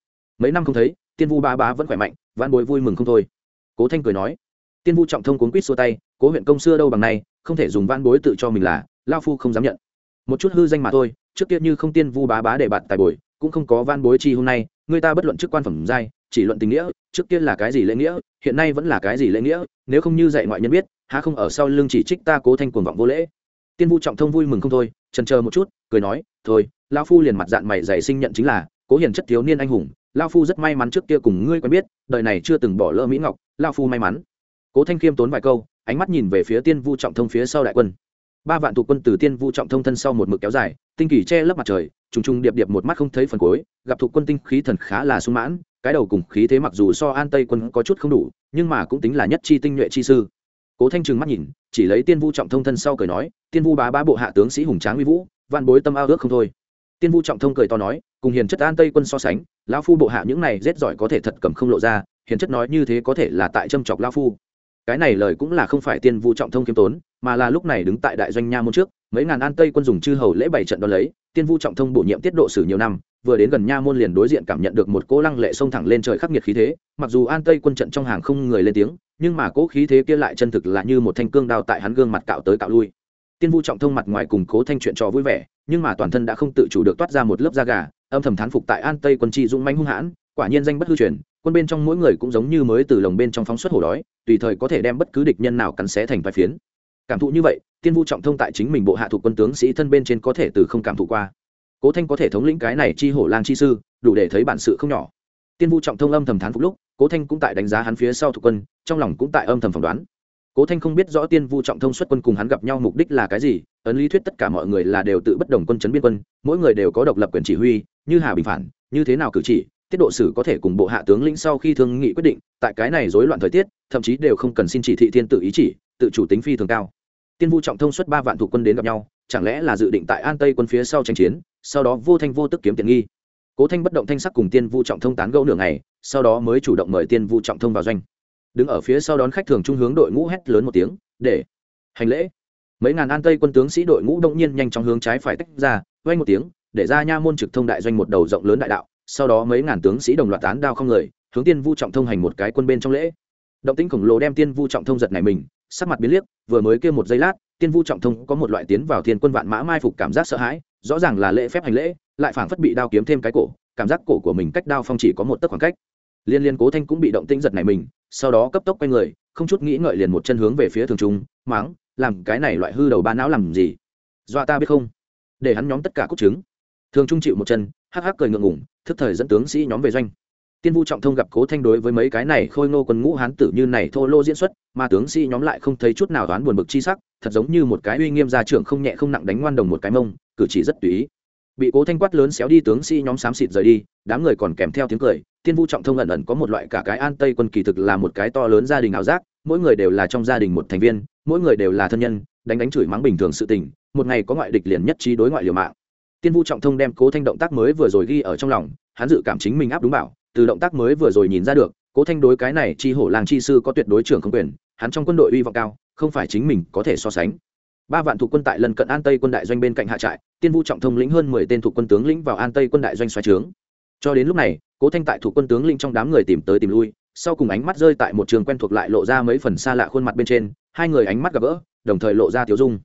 mấy năm không thấy, tiên vu ba bá vẫn khỏe mạnh văn bối vui mừng không thôi. Cố thanh cười nói, tiên vu trọng thông cuốn quýt xua tay, cố huyện công xưa đâu bằng này không thể dùng văn bối tự cho mình là, lao phu không dám nhận. Một chút hư danh mà thôi, trước kia như không tiên vu bá bá để bạn tài bồi, cũng không có van bối chi hôm nay, người ta bất luận chức quan phẩm giai, chỉ luận tình nghĩa, trước kia là cái gì lễ nghĩa, hiện nay vẫn là cái gì lễ nghĩa, nếu không như dạy ngoại nhân biết, há không ở sau lưng chỉ trích ta cố thanh cuồng vọng vô lễ. Tiên vu trọng thông vui mừng không thôi trần chờ một chút, cười nói, thôi, lao phu liền mặt dạng mày dày sinh nhận chính là, cố hiền chất thiếu niên anh hùng lao phu rất may mắn trước kia cùng ngươi quen biết, đời này chưa từng bỏ lỡ mỹ ngọc, lao phu may mắn. Cố thanh khiêm tốn vài câu, ánh mắt nhìn về phía tiên vu trọng thông phía sau đại quân. Ba vạn thuộc quân từ tiên vu trọng thông thân sau một mực kéo dài, tinh kỳ che lấp mặt trời, trùng trùng điệp điệp một mắt không thấy phần cuối, gặp thuộc quân tinh khí thần khá là sung mãn, cái đầu cùng khí thế mặc dù so an tây quân có chút không đủ, nhưng mà cũng tính là nhất chi tinh nhuệ chi sư. Cố thanh trừng mắt nhìn, chỉ lấy tiên vu trọng thông thân sau cười nói, tiên vu bá bá bộ hạ tướng sĩ hùng tráng uy vũ, vạn bối tâm ao ước không thôi. Tiên vu trọng thông cười to nói cùng hiền chất an tây quân so sánh, lão phu bộ hạ những này rét giỏi có thể thật cầm không lộ ra, hiền chất nói như thế có thể là tại châm chọc lão phu. Cái này lời cũng là không phải tiên vu trọng thông kiêm tốn, mà là lúc này đứng tại đại doanh nha môn trước, mấy ngàn an tây quân dùng chư hầu lễ bảy trận đo lấy, tiên vu trọng thông bổ nhiệm tiết độ sử nhiều năm, vừa đến gần nha môn liền đối diện cảm nhận được một cỗ lăng lệ xông thẳng lên trời khắc nghiệt khí thế, mặc dù an tây quân trận trong hàng không người lên tiếng, nhưng mà cỗ khí thế kia lại chân thực là như một thanh cương đao tại hắn gương mặt cạo tới cạo lui. Tiên vu trọng thông mặt ngoài cùng cố thanh chuyện trò vui vẻ, nhưng mà toàn thân đã không tự chủ được toát ra một lớp da gà âm thầm thán phục tại an tây quân chi dũng manh hung hãn, quả nhiên danh bất hư truyền, quân bên trong mỗi người cũng giống như mới từ lồng bên trong phóng xuất hổ đói, tùy thời có thể đem bất cứ địch nhân nào cắn xé thành vài phiến. Cảm thụ như vậy, tiên vu trọng thông tại chính mình bộ hạ thuộc quân tướng sĩ thân bên trên có thể từ không cảm thụ qua. Cố thanh có thể thống lĩnh cái này chi hổ lang chi sư, đủ để thấy bản sự không nhỏ. Tiên vu trọng thông âm thầm thán phục lúc, cố thanh cũng tại đánh giá hắn phía sau thuộc quân, trong lòng cũng tại âm thầm phỏng đoán cố thanh không biết rõ tiên vu trọng thông xuất quân cùng hắn gặp nhau mục đích là cái gì, ấn lý thuyết tất cả mọi người là đều tự bất đồng quân chấn biên quân, mỗi người đều có độc lập quyền chỉ huy, như hà bình phản, như thế nào cử chỉ, tiết độ sử có thể cùng bộ hạ tướng lĩnh sau khi thương nghị quyết định, tại cái này rối loạn thời tiết, thậm chí đều không cần xin chỉ thị thiên tự ý chỉ, tự chủ tính phi thường cao. Tiên vu trọng thông xuất ba vạn thủ quân đến gặp nhau, chẳng lẽ là dự định tại an tây quân phía sau tranh chiến, sau đó vô thanh vô tức kiếm tiện nghi. Cố thanh bất động thanh sắc cùng tiên vu trọng thông tán gẫu nửa ngày, sau đó mới chủ động mời tiên vu trọng thông vào doanh đứng ở phía sau đón khách thường trung hướng đội ngũ hét lớn một tiếng, để, hành lễ. Mấy ngàn an tây quân tướng sĩ đội ngũ đông nhiên nhanh chóng hướng trái phải tách ra vay một tiếng, để ra nha môn trực thông đại doanh một đầu rộng lớn đại đạo, sau đó mấy ngàn tướng sĩ đồng loạt tán đao không người, hướng tiên vu trọng thông hành một cái quân bên trong lễ. Động tĩnh khổng lồ đem tiên vu trọng thông giật này mình, sắc mặt biến liếc, vừa mới kêu một giây lát, tiên vu trọng thông có một loại tiến vào thiên quân vạn mã mai phục cảm giác sợ hãi, rõ ràng là lễ phép hành lễ, lại phảng phất bị đao kiếm thêm cái cổ, cảm giác cổ của mình cách đao phong chỉ có một tấc khoảng cách liên liên cố thanh cũng bị động tĩnh giật này mình, sau đó cấp tốc quay người, không chút nghĩ ngợi liền một chân hướng về phía thường trung, máng, làm cái này loại hư đầu ba não làm gì? Dọa ta biết không? Để hắn nhóm tất cả cúc trứng thường trung chịu một chân, hắc hắc cười ngượng ngủng thức thời dẫn tướng sĩ nhóm về doanh. Tiên vu trọng thông gặp cố thanh đối với mấy cái này khôi ngô quân ngũ hán tử như này thô lô diễn xuất, mà tướng sĩ nhóm lại không thấy chút nào đoán buồn bực chi sắc, thật giống như một cái uy nghiêm gia trưởng không nhẹ không nặng đánh ngoan đồng một cái mông, cử chỉ rất tùy ý bị cố thanh quát lớn xéo đi tướng sĩ nhóm xám xịt rời đi, đám người còn kèm theo tiếng cười, tiên vu trọng thông ẩn ẩn có một loại cả cái an tây quân kỳ thực là một cái to lớn gia đình ảo giác, mỗi người đều là trong gia đình một thành viên, mỗi người đều là thân nhân, đánh đánh chửi mắng bình thường sự tình, một ngày có ngoại địch liền nhất trí đối ngoại liều mạng. Tiên vu trọng thông đem cố thanh động tác mới vừa rồi ghi ở trong lòng, hắn dự cảm chính mình áp đúng bảo, từ động tác mới vừa rồi nhìn ra được, cố thanh đối cái này chi hổ làng chi sư có tuyệt đối trưởng không quyền, hắn trong quân đội uy vọng cao, không phải chính mình có thể so sánh ba vạn thuộc quân tại lần cận an tây quân đại doanh bên cạnh hạ trại, tiên vu trọng thông lĩnh hơn mười tên thuộc quân tướng lĩnh vào an tây quân đại doanh xoáy trướng cho đến lúc này, cố thanh tại thuộc quân tướng lĩnh trong đám người tìm tới tìm lui, sau cùng ánh mắt rơi tại một trường quen thuộc lại lộ ra mấy phần xa lạ khuôn mặt bên trên, hai người ánh mắt gặp gỡ, đồng thời lộ ra tiểu dung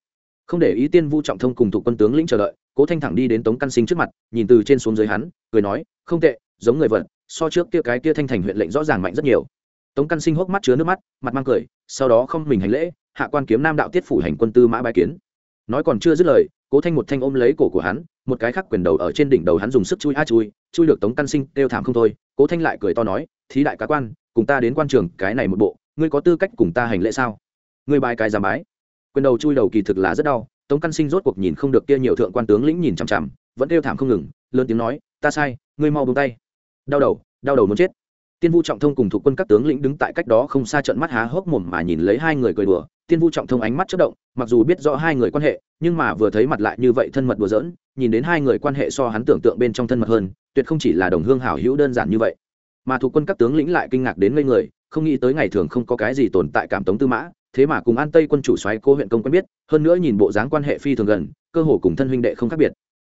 không để ý tiên vu trọng thông cùng thuộc quân tướng lĩnh chờ đợi, cố thanh thẳng đi đến tống căn sinh trước mặt, nhìn từ trên xuống dưới hắn, cười nói, không tệ, giống người vận. so trước kia cái kia thanh thành huyện lệnh rõ ràng mạnh rất nhiều tống căn sinh hốc mắt chứa nước mắt, mặt mang cười, sau đó không mình hành lễ hạ quan kiếm nam đạo tiết phủ hành quân tư mã bái kiến. Nói còn chưa dứt lời, cố thanh một thanh ôm lấy cổ của hắn, một cái khác quyền đầu ở trên đỉnh đầu hắn dùng sức chui a chui chui được tống căn sinh kêu thảm không thôi. Cố thanh lại cười to nói, thí đại cá quan, cùng ta đến quan trường, cái này một bộ, ngươi có tư cách cùng ta hành lễ sao? Ngươi bài cái giảm bái. Quyền đầu chui đầu kỳ thực là rất đau, tống căn sinh rốt cuộc nhìn không được kia nhiều thượng quan tướng lĩnh nhìn chằm chằm, vẫn kêu thảm không ngừng, lớn tiếng nói, ta sai, ngươi mau buông tay. Đau đầu đau đầu muốn chết tiên vu trọng thông cùng thuộc quân các tướng lĩnh đứng tại cách đó không xa trận mắt há hốc mồm mà nhìn lấy hai người cười đùa. Tiên vu trọng thông ánh mắt chớp động, mặc dù biết rõ hai người quan hệ, nhưng mà vừa thấy mặt lại như vậy thân mật đùa giỡn, nhìn đến hai người quan hệ so hắn tưởng tượng bên trong thân mật hơn, tuyệt không chỉ là đồng hương hảo hữu đơn giản như vậy. Mà thuộc quân các tướng lĩnh lại kinh ngạc đến ngây người, không nghĩ tới ngày thường không có cái gì tồn tại cảm tống tư mã, thế mà cùng an tây quân chủ soái cô huyện công quen biết, hơn nữa nhìn bộ dáng quan hệ phi thường gần, cơ hồ cùng thân huynh đệ không khác biệt.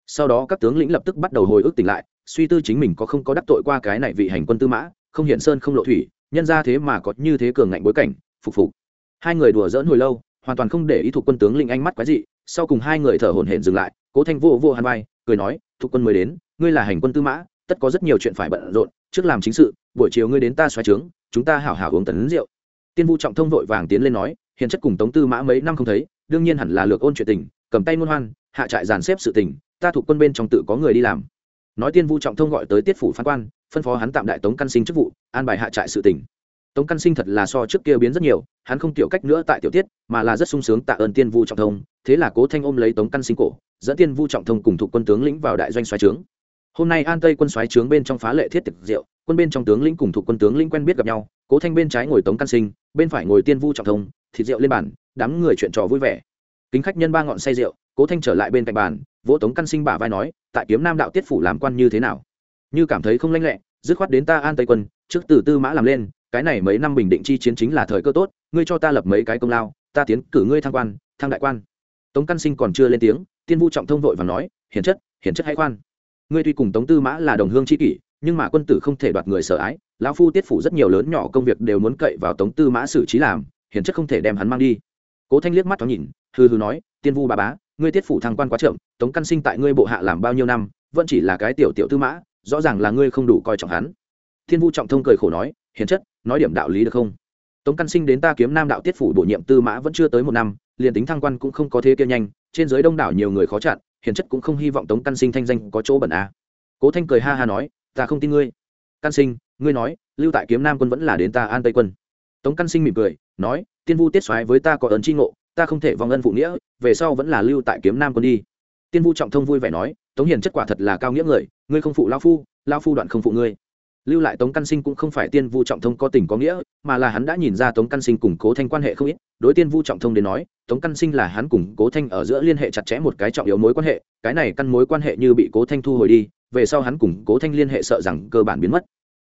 Sau đó các tướng lĩnh lập tức bắt đầu hồi ức tỉnh lại, suy tư chính mình có không có đắc tội qua cái này vị hành quân tư mã không hiện sơn không lộ thủy, nhân ra thế mà có như thế cường ngạnh bối cảnh, phục phục. Hai người đùa dỡn hồi lâu, hoàn toàn không để ý thuộc quân tướng linh ánh mắt quái dị, sau cùng hai người thở hổn hển dừng lại, cố thanh vô vô hàn vai, cười nói, thuộc quân mới đến, ngươi là hành quân tư mã, tất có rất nhiều chuyện phải bận rộn, trước làm chính sự, buổi chiều ngươi đến ta xoáy trướng, chúng ta hảo hảo uống tấn rượu. Tiên vu trọng thông vội vàng tiến lên nói hiện chất cùng tống tư mã mấy năm không thấy, đương nhiên hẳn là lược ôn chuyện tình, cầm tay ngôn hoan, hạ trại dàn xếp sự tình, ta thuộc quân bên trong tự có người đi làm. Nói tiên vu trọng thông gọi tới tiết phủ phán quan phân phó hắn tạm đại tống căn sinh chức vụ, an bài hạ trại sự tỉnh tống căn sinh thật là so trước kia biến rất nhiều, hắn không tiểu cách nữa tại tiểu tiết, mà là rất sung sướng tạ ơn tiên vu trọng thông, thế là cố thanh ôm lấy tống căn sinh cổ, dẫn tiên vu trọng thông cùng thuộc quân tướng lĩnh vào đại doanh xoáy trướng. Hôm nay an tây quân xoáy trướng bên trong phá lệ thiết tiệc diệu, quân bên trong tướng lĩnh cùng thuộc quân tướng lĩnh quen biết gặp nhau, cố thanh bên trái ngồi tống căn sinh, bên phải ngồi tiên vu trọng thông, thịt rượu lên bàn, đám người chuyện trò vui vẻ. Kính khách nhân ba ngọn say rượu, cố thanh trở lại bên cạnh bàn, vỗ tống căn sinh bả vai nói, tại kiếm nam đạo tiết phủ làm quan như thế nào? Như cảm thấy không lanh lẹ, dứt khoát đến ta an tây quân, trước từ tư mã làm lên, cái này mấy năm bình định chi chiến chính là thời cơ tốt, ngươi cho ta lập mấy cái công lao, ta tiến cử ngươi thăng quan, thăng đại quan. Tống căn sinh còn chưa lên tiếng, tiên vu trọng thông vội và nói, hiển chất hiển chất hay khoan. Ngươi tuy cùng tống tư mã là đồng hương c h i kỷ, nhưng mà quân tử không thể đoạt người sợ ái, lão phu tiết phủ rất nhiều lớn nhỏ công việc đều muốn cậy vào tống tư mã xử trí làm, hiển chất không thể đem hắn mang đi. Cố thanh liếc mắt thoáng nhìn hư hư nói, tiên vu bà bá, ngươi tiết phủ thăng quan quá chậm, tống căn sinh tại ngươi bộ hạ làm bao nhiêu năm, vẫn chỉ là cái tiểu tiểu tư mã rõ ràng là ngươi không đủ coi trọng hắn. Thiên vu trọng thông cười khổ nói, hiền chất, nói điểm đạo lý được không? Tống căn sinh đến ta kiếm nam đạo tiết phủ bổ nhiệm tư mã vẫn chưa tới một năm, liền tính thăng quan cũng không có thế kia nhanh, trên giới đông đảo nhiều người khó chặn, hiền chất cũng không hy vọng tống căn sinh thanh danh có chỗ bẩn à. cố thanh cười ha ha nói, ta không tin ngươi. Căn sinh, ngươi nói, lưu tại kiếm nam quân vẫn là đến ta an tây quân. Tống căn sinh mỉm cười, nói tiên vu tiết xoáy với ta có ơn tri ngộ, ta không thể vong ân phụ nghĩa, về sau vẫn là lưu tại kiếm nam quân đi. Tiên vu trọng thông vui vẻ nói, tống hiền chất quả thật là cao nghĩa người ngươi không phụ lao phu lao phu đoạn không phụ ngươi. Lưu lại tống căn sinh cũng không phải tiên vu trọng thông có tình có nghĩa, mà là hắn đã nhìn ra tống căn sinh cùng cố thanh quan hệ không ít. Đối tiên vu trọng thông đến nói, tống căn sinh là hắn cùng cố thanh ở giữa liên hệ chặt chẽ một cái trọng yếu mối quan hệ, cái này căn mối quan hệ như bị cố thanh thu hồi đi, về sau hắn cùng cố thanh liên hệ sợ rằng cơ bản biến mất.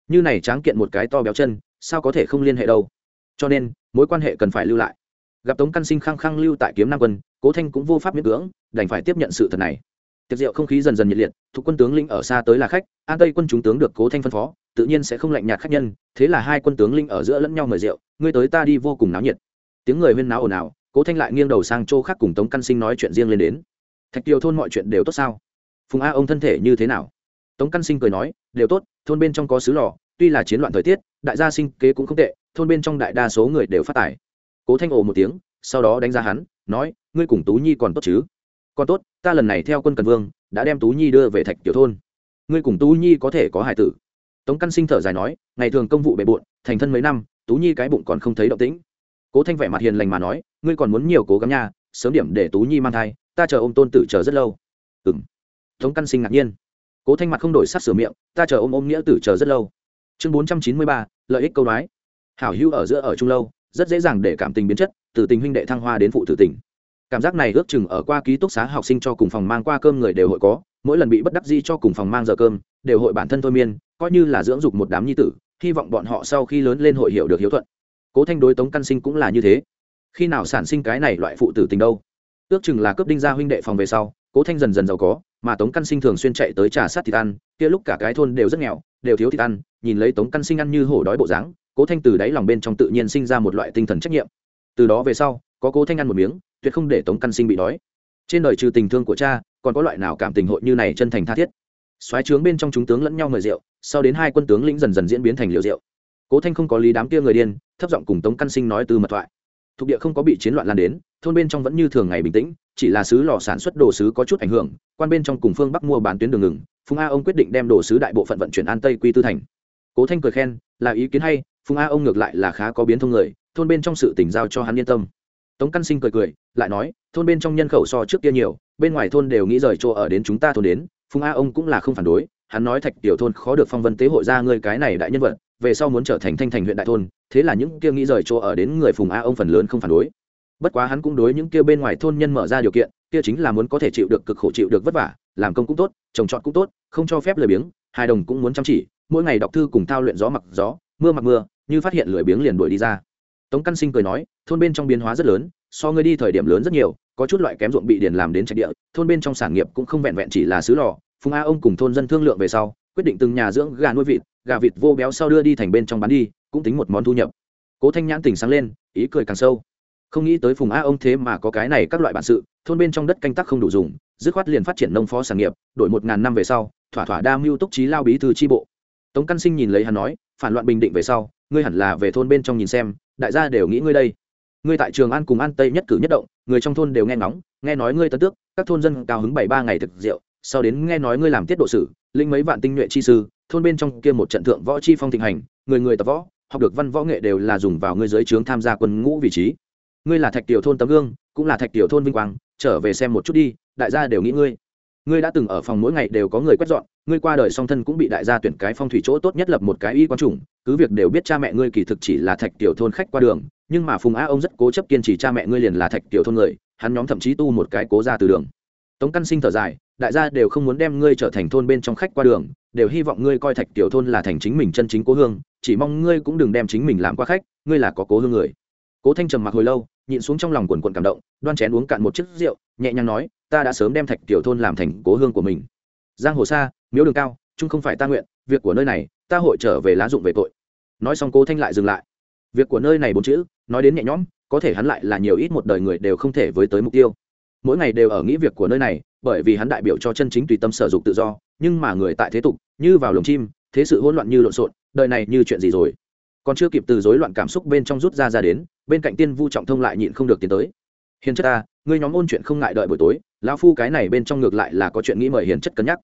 Như này tráng kiện một cái to béo chân, sao có thể không liên hệ đâu? Cho nên, mối quan hệ cần phải lưu lại. Gặp tống căn sinh khăng khăng lưu tại kiếm nam quân, cố thanh cũng vô pháp miễn cưỡng, đành phải tiếp nhận sự thật này tiệc rượu không khí dần dần nhiệt liệt, thuộc quân tướng linh ở xa tới là khách, an tây quân chúng tướng được cố thanh phân phó, tự nhiên sẽ không lạnh nhạt khách nhân, thế là hai quân tướng linh ở giữa lẫn nhau mời rượu, ngươi tới ta đi vô cùng náo nhiệt. Tiếng người huyên náo ồn ào, cố thanh lại nghiêng đầu sang chỗ khác cùng tống căn sinh nói chuyện riêng lên đến. Thạch kiều thôn mọi chuyện đều tốt sao? Phùng a ông thân thể như thế nào? Tống căn sinh cười nói, đều tốt, thôn bên trong có sứ lò, tuy là chiến loạn thời tiết, đại gia sinh kế cũng không tệ, thôn bên trong đại đa số người đều phát tài. Cố thanh ồ một tiếng, sau đó đánh giá hắn, nói, ngươi cùng tú nhi còn tốt chứ? Còn tốt, ta lần này theo quân cần vương, đã đem tú nhi đưa về thạch tiểu thôn. Ngươi cùng tú nhi có thể có hải tử. Tống căn sinh thở dài nói, ngày thường công vụ bề bộn, thành thân mấy năm, tú nhi cái bụng còn không thấy động tĩnh. Cố thanh vẻ mặt hiền lành mà nói, ngươi còn muốn nhiều cố gắng nha, sớm điểm để tú nhi mang thai, ta chờ ô m tôn tử chờ rất lâu. Ừng tống căn sinh ngạc nhiên. Cố thanh mặt không đổi sắc sửa miệng, ta chờ ôm ôm nghĩa tử chờ rất lâu. Chương bốn trăm chín mươi ba, lợi ích câu nói. Hảo hữu ở giữa ở chung lâu, rất dễ dàng để cảm tình biến chất, từ tình huynh đệ thăng hoa đến phụ tử tình cảm giác này ước chừng ở qua ký túc xá học sinh cho cùng phòng mang qua cơm người đều hội có, mỗi lần bị bất đắc di cho cùng phòng mang giờ cơm, đều hội bản thân thôi miên, coi như là dưỡng dục một đám nhi tử, hy vọng bọn họ sau khi lớn lên hội hiểu được hiếu thuận. Cố thanh đối tống căn sinh cũng là như thế. Khi nào sản sinh cái này loại phụ tử tình đâu? Ước chừng là cướp đinh gia huynh đệ phòng về sau, cố thanh dần dần giàu có, mà tống căn sinh thường xuyên chạy tới trà sát thịt ăn, kia lúc cả cái thôn đều rất nghèo, đều thiếu thịt ăn, nhìn lấy tống căn sinh ăn như hổ đói bộ dáng, cố thanh từ đáy lòng bên trong tự nhiên sinh ra một loại tinh thần trách nhiệm. Từ đó về sau, có cố thanh ăn một miếng tuyệt không để tống căn sinh bị đói. Trên đời trừ tình thương của cha, còn có loại nào cảm tình hội như này chân thành tha thiết? Xoáy trướng bên trong chúng tướng lẫn nhau mời rượu, sau đến hai quân tướng lĩnh dần dần diễn biến thành liều rượu. Cố thanh không có lý đám kia người điên, thấp giọng cùng tống căn sinh nói từ mật thoại. Thuộc địa không có bị chiến loạn lan đến, thôn bên trong vẫn như thường ngày bình tĩnh, chỉ là sứ lò sản xuất đồ sứ có chút ảnh hưởng, quan bên trong cùng phương bắc mua bán tuyến đường ngừng, phùng a ông quyết định đem đồ sứ đại bộ phận vận chuyển an tây quy tư thành. Cố thanh cười khen, là ý kiến hay, phùng a ông ngược lại là khá có biến thông người, thôn bên trong sự tỉnh giao cho hắn yên tâm tống căn sinh cười cười, lại nói, thôn bên trong nhân khẩu so trước kia nhiều, bên ngoài thôn đều nghĩ rời chỗ ở đến chúng ta thôn đến, phùng a ông cũng là không phản đối, hắn nói thạch tiểu thôn khó được phong vân tế hội ra ngươi cái này đại nhân vật, về sau muốn trở thành thanh thành huyện đại thôn, thế là những kia nghĩ rời chỗ ở đến người phùng a ông phần lớn không phản đối. Bất quá hắn cũng đối những kia bên ngoài thôn nhân mở ra điều kiện, kia chính là muốn có thể chịu được cực khổ chịu được vất vả, làm công cũng tốt, trồng trọt cũng tốt, không cho phép lười biếng hai đồng cũng muốn chăm chỉ, mỗi ngày đọc thư cùng thao luyện gió mặc gió, mưa mặc mưa, như phát hiện lười biếng liền đuổi đi ra tống căn sinh cười nói, thôn bên trong biến hóa rất lớn, so ngươi đi thời điểm lớn rất nhiều, có chút loại kém ruộng bị điền làm đến trạch địa, thôn bên trong sản nghiệp cũng không vẹn vẹn chỉ là xứ lò. Phùng a ông cùng thôn dân thương lượng về sau, quyết định từng nhà dưỡng gà nuôi vịt, gà vịt vô béo sau đưa đi thành bên trong bán đi, cũng tính một món thu nhập. Cố thanh nhãn tỉnh sáng lên, ý cười càng sâu. Không nghĩ tới phùng a ông thế mà có cái này các loại bản sự, thôn bên trong đất canh tác không đủ dùng, dứt khoát liền phát triển nông phó sản nghiệp, đổi một ngàn năm về sau, thỏa thỏa đa mưu túc trí lao bí thư tri bộ. Tống căn sinh nhìn lấy hắn nói, phản loạn bình định về sau ngươi hẳn là về thôn bên trong nhìn xem, đại gia đều nghĩ ngươi đây. Ngươi tại trường an cùng an tây nhất cử nhất động, người trong thôn đều nghe ngóng, nghe nói ngươi tân tước, các thôn dân cao hứng bảy ba ngày thực rượu, sau đến nghe nói ngươi làm tiết độ sử linh mấy vạn tinh nhuệ chi sư, thôn bên trong kia một trận thượng võ chi phong thịnh hành, người người tập võ, học được văn võ nghệ đều là dùng vào ngươi dưới trướng tham gia quân ngũ vị trí. Ngươi là thạch tiểu thôn tấm gương, cũng là thạch tiểu thôn vinh quang, trở về xem một chút đi, đại gia đều nghĩ ngươi. Ngươi đã từng ở phòng mỗi ngày đều có người quét dọn ngươi qua đời song thân cũng bị đại gia tuyển cái phong thủy chỗ tốt nhất lập một cái y quan trùng, cứ việc đều biết cha mẹ ngươi kỳ thực chỉ là thạch tiểu thôn khách qua đường, nhưng mà phùng a ông rất cố chấp kiên trì cha mẹ ngươi liền là thạch tiểu thôn người, hắn nhóm thậm chí tu một cái cố ra từ đường. Tống căn sinh thở dài, đại gia đều không muốn đem ngươi trở thành thôn bên trong khách qua đường, đều hy vọng ngươi coi thạch tiểu thôn là thành chính mình chân chính cố hương, chỉ mong ngươi cũng đừng đem chính mình làm qua khách, ngươi là có cố hương người. Cố thanh trầm mặc hồi lâu, nhịn xuống trong lòng quần quần cảm động, đoan chén uống cạn một chiếc rượu, nhẹ nhàng nói, ta đã sớm đem thạch tiểu thôn làm thành cố hương của mình. Giang hồ xa miếu đường cao, chung không phải ta nguyện, việc của nơi này, ta hội trở về lá dụng về tội. Nói xong cố thanh lại dừng lại. Việc của nơi này bốn chữ, nói đến nhẹ nhõm, có thể hắn lại là nhiều ít một đời người đều không thể với tới mục tiêu. Mỗi ngày đều ở nghĩ việc của nơi này, bởi vì hắn đại biểu cho chân chính tùy tâm sở dục tự do, nhưng mà người tại thế tục, như vào lồng chim, thế sự hỗn loạn như lộn xộn, đời này như chuyện gì rồi? Còn chưa kịp từ rối loạn cảm xúc bên trong rút ra ra đến, bên cạnh tiên vu trọng thông lại nhịn không được tiến tới. Hiền chất ta, ngươi nhóm ôn chuyện không ngại đợi buổi tối, lão phu cái này bên trong ngược lại là có chuyện nghĩ mời hiền chất cân nhắc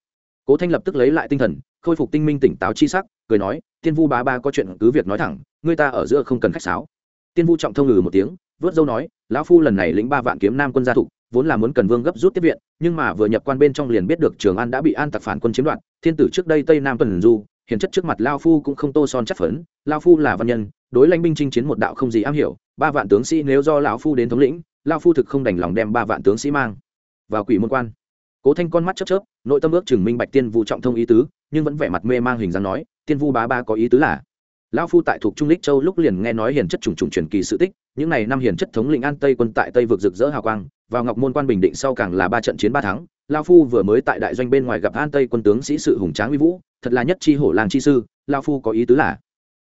cố thanh lập tức lấy lại tinh thần, khôi phục tinh minh tỉnh táo chi sắc, cười nói, tiên vu bá ba có chuyện cứ việc nói thẳng ngươi ta ở giữa không cần khách sáo. Tiên vu trọng thông ngừ một tiếng, vớt dâu nói, lão phu lần này lĩnh ba vạn kiếm nam quân gia thục vốn là muốn cần vương gấp rút tiếp viện, nhưng mà vừa nhập quan bên trong liền biết được trường an đã bị an tặc phản quân chiếm đoạt, thiên tử trước đây tây nam tuần du hiền chất trước mặt lao phu cũng không tô son chắc phấn lao phu là văn nhân, đối lãnh binh chinh chiến một đạo không gì am hiểu, ba vạn tướng sĩ nếu do lão phu đến thống lĩnh lao phu thực không đành lòng đem ba vạn tướng sĩ mang vào quỷ môn quan cố thanh con mắt chớp chớp, nội tâm ước chừng minh bạch tiên vu trọng thông ý tứ, nhưng vẫn vẻ mặt mê mang hình dáng nói, tiên vu bá ba có ý tứ là? Lão phu tại thuộc trung lích châu lúc liền nghe nói hiền chất trùng trùng truyền kỳ sự tích, những ngày năm hiền chất thống lĩnh an tây quân tại tây vực rực rỡ hào quang, vào ngọc môn quan bình định sau càng là ba trận chiến ba thắng lao phu vừa mới tại đại doanh bên ngoài gặp an tây quân tướng sĩ sự hùng tráng uy vũ, thật là nhất chi hổ làng chi sư lao phu có ý tứ là?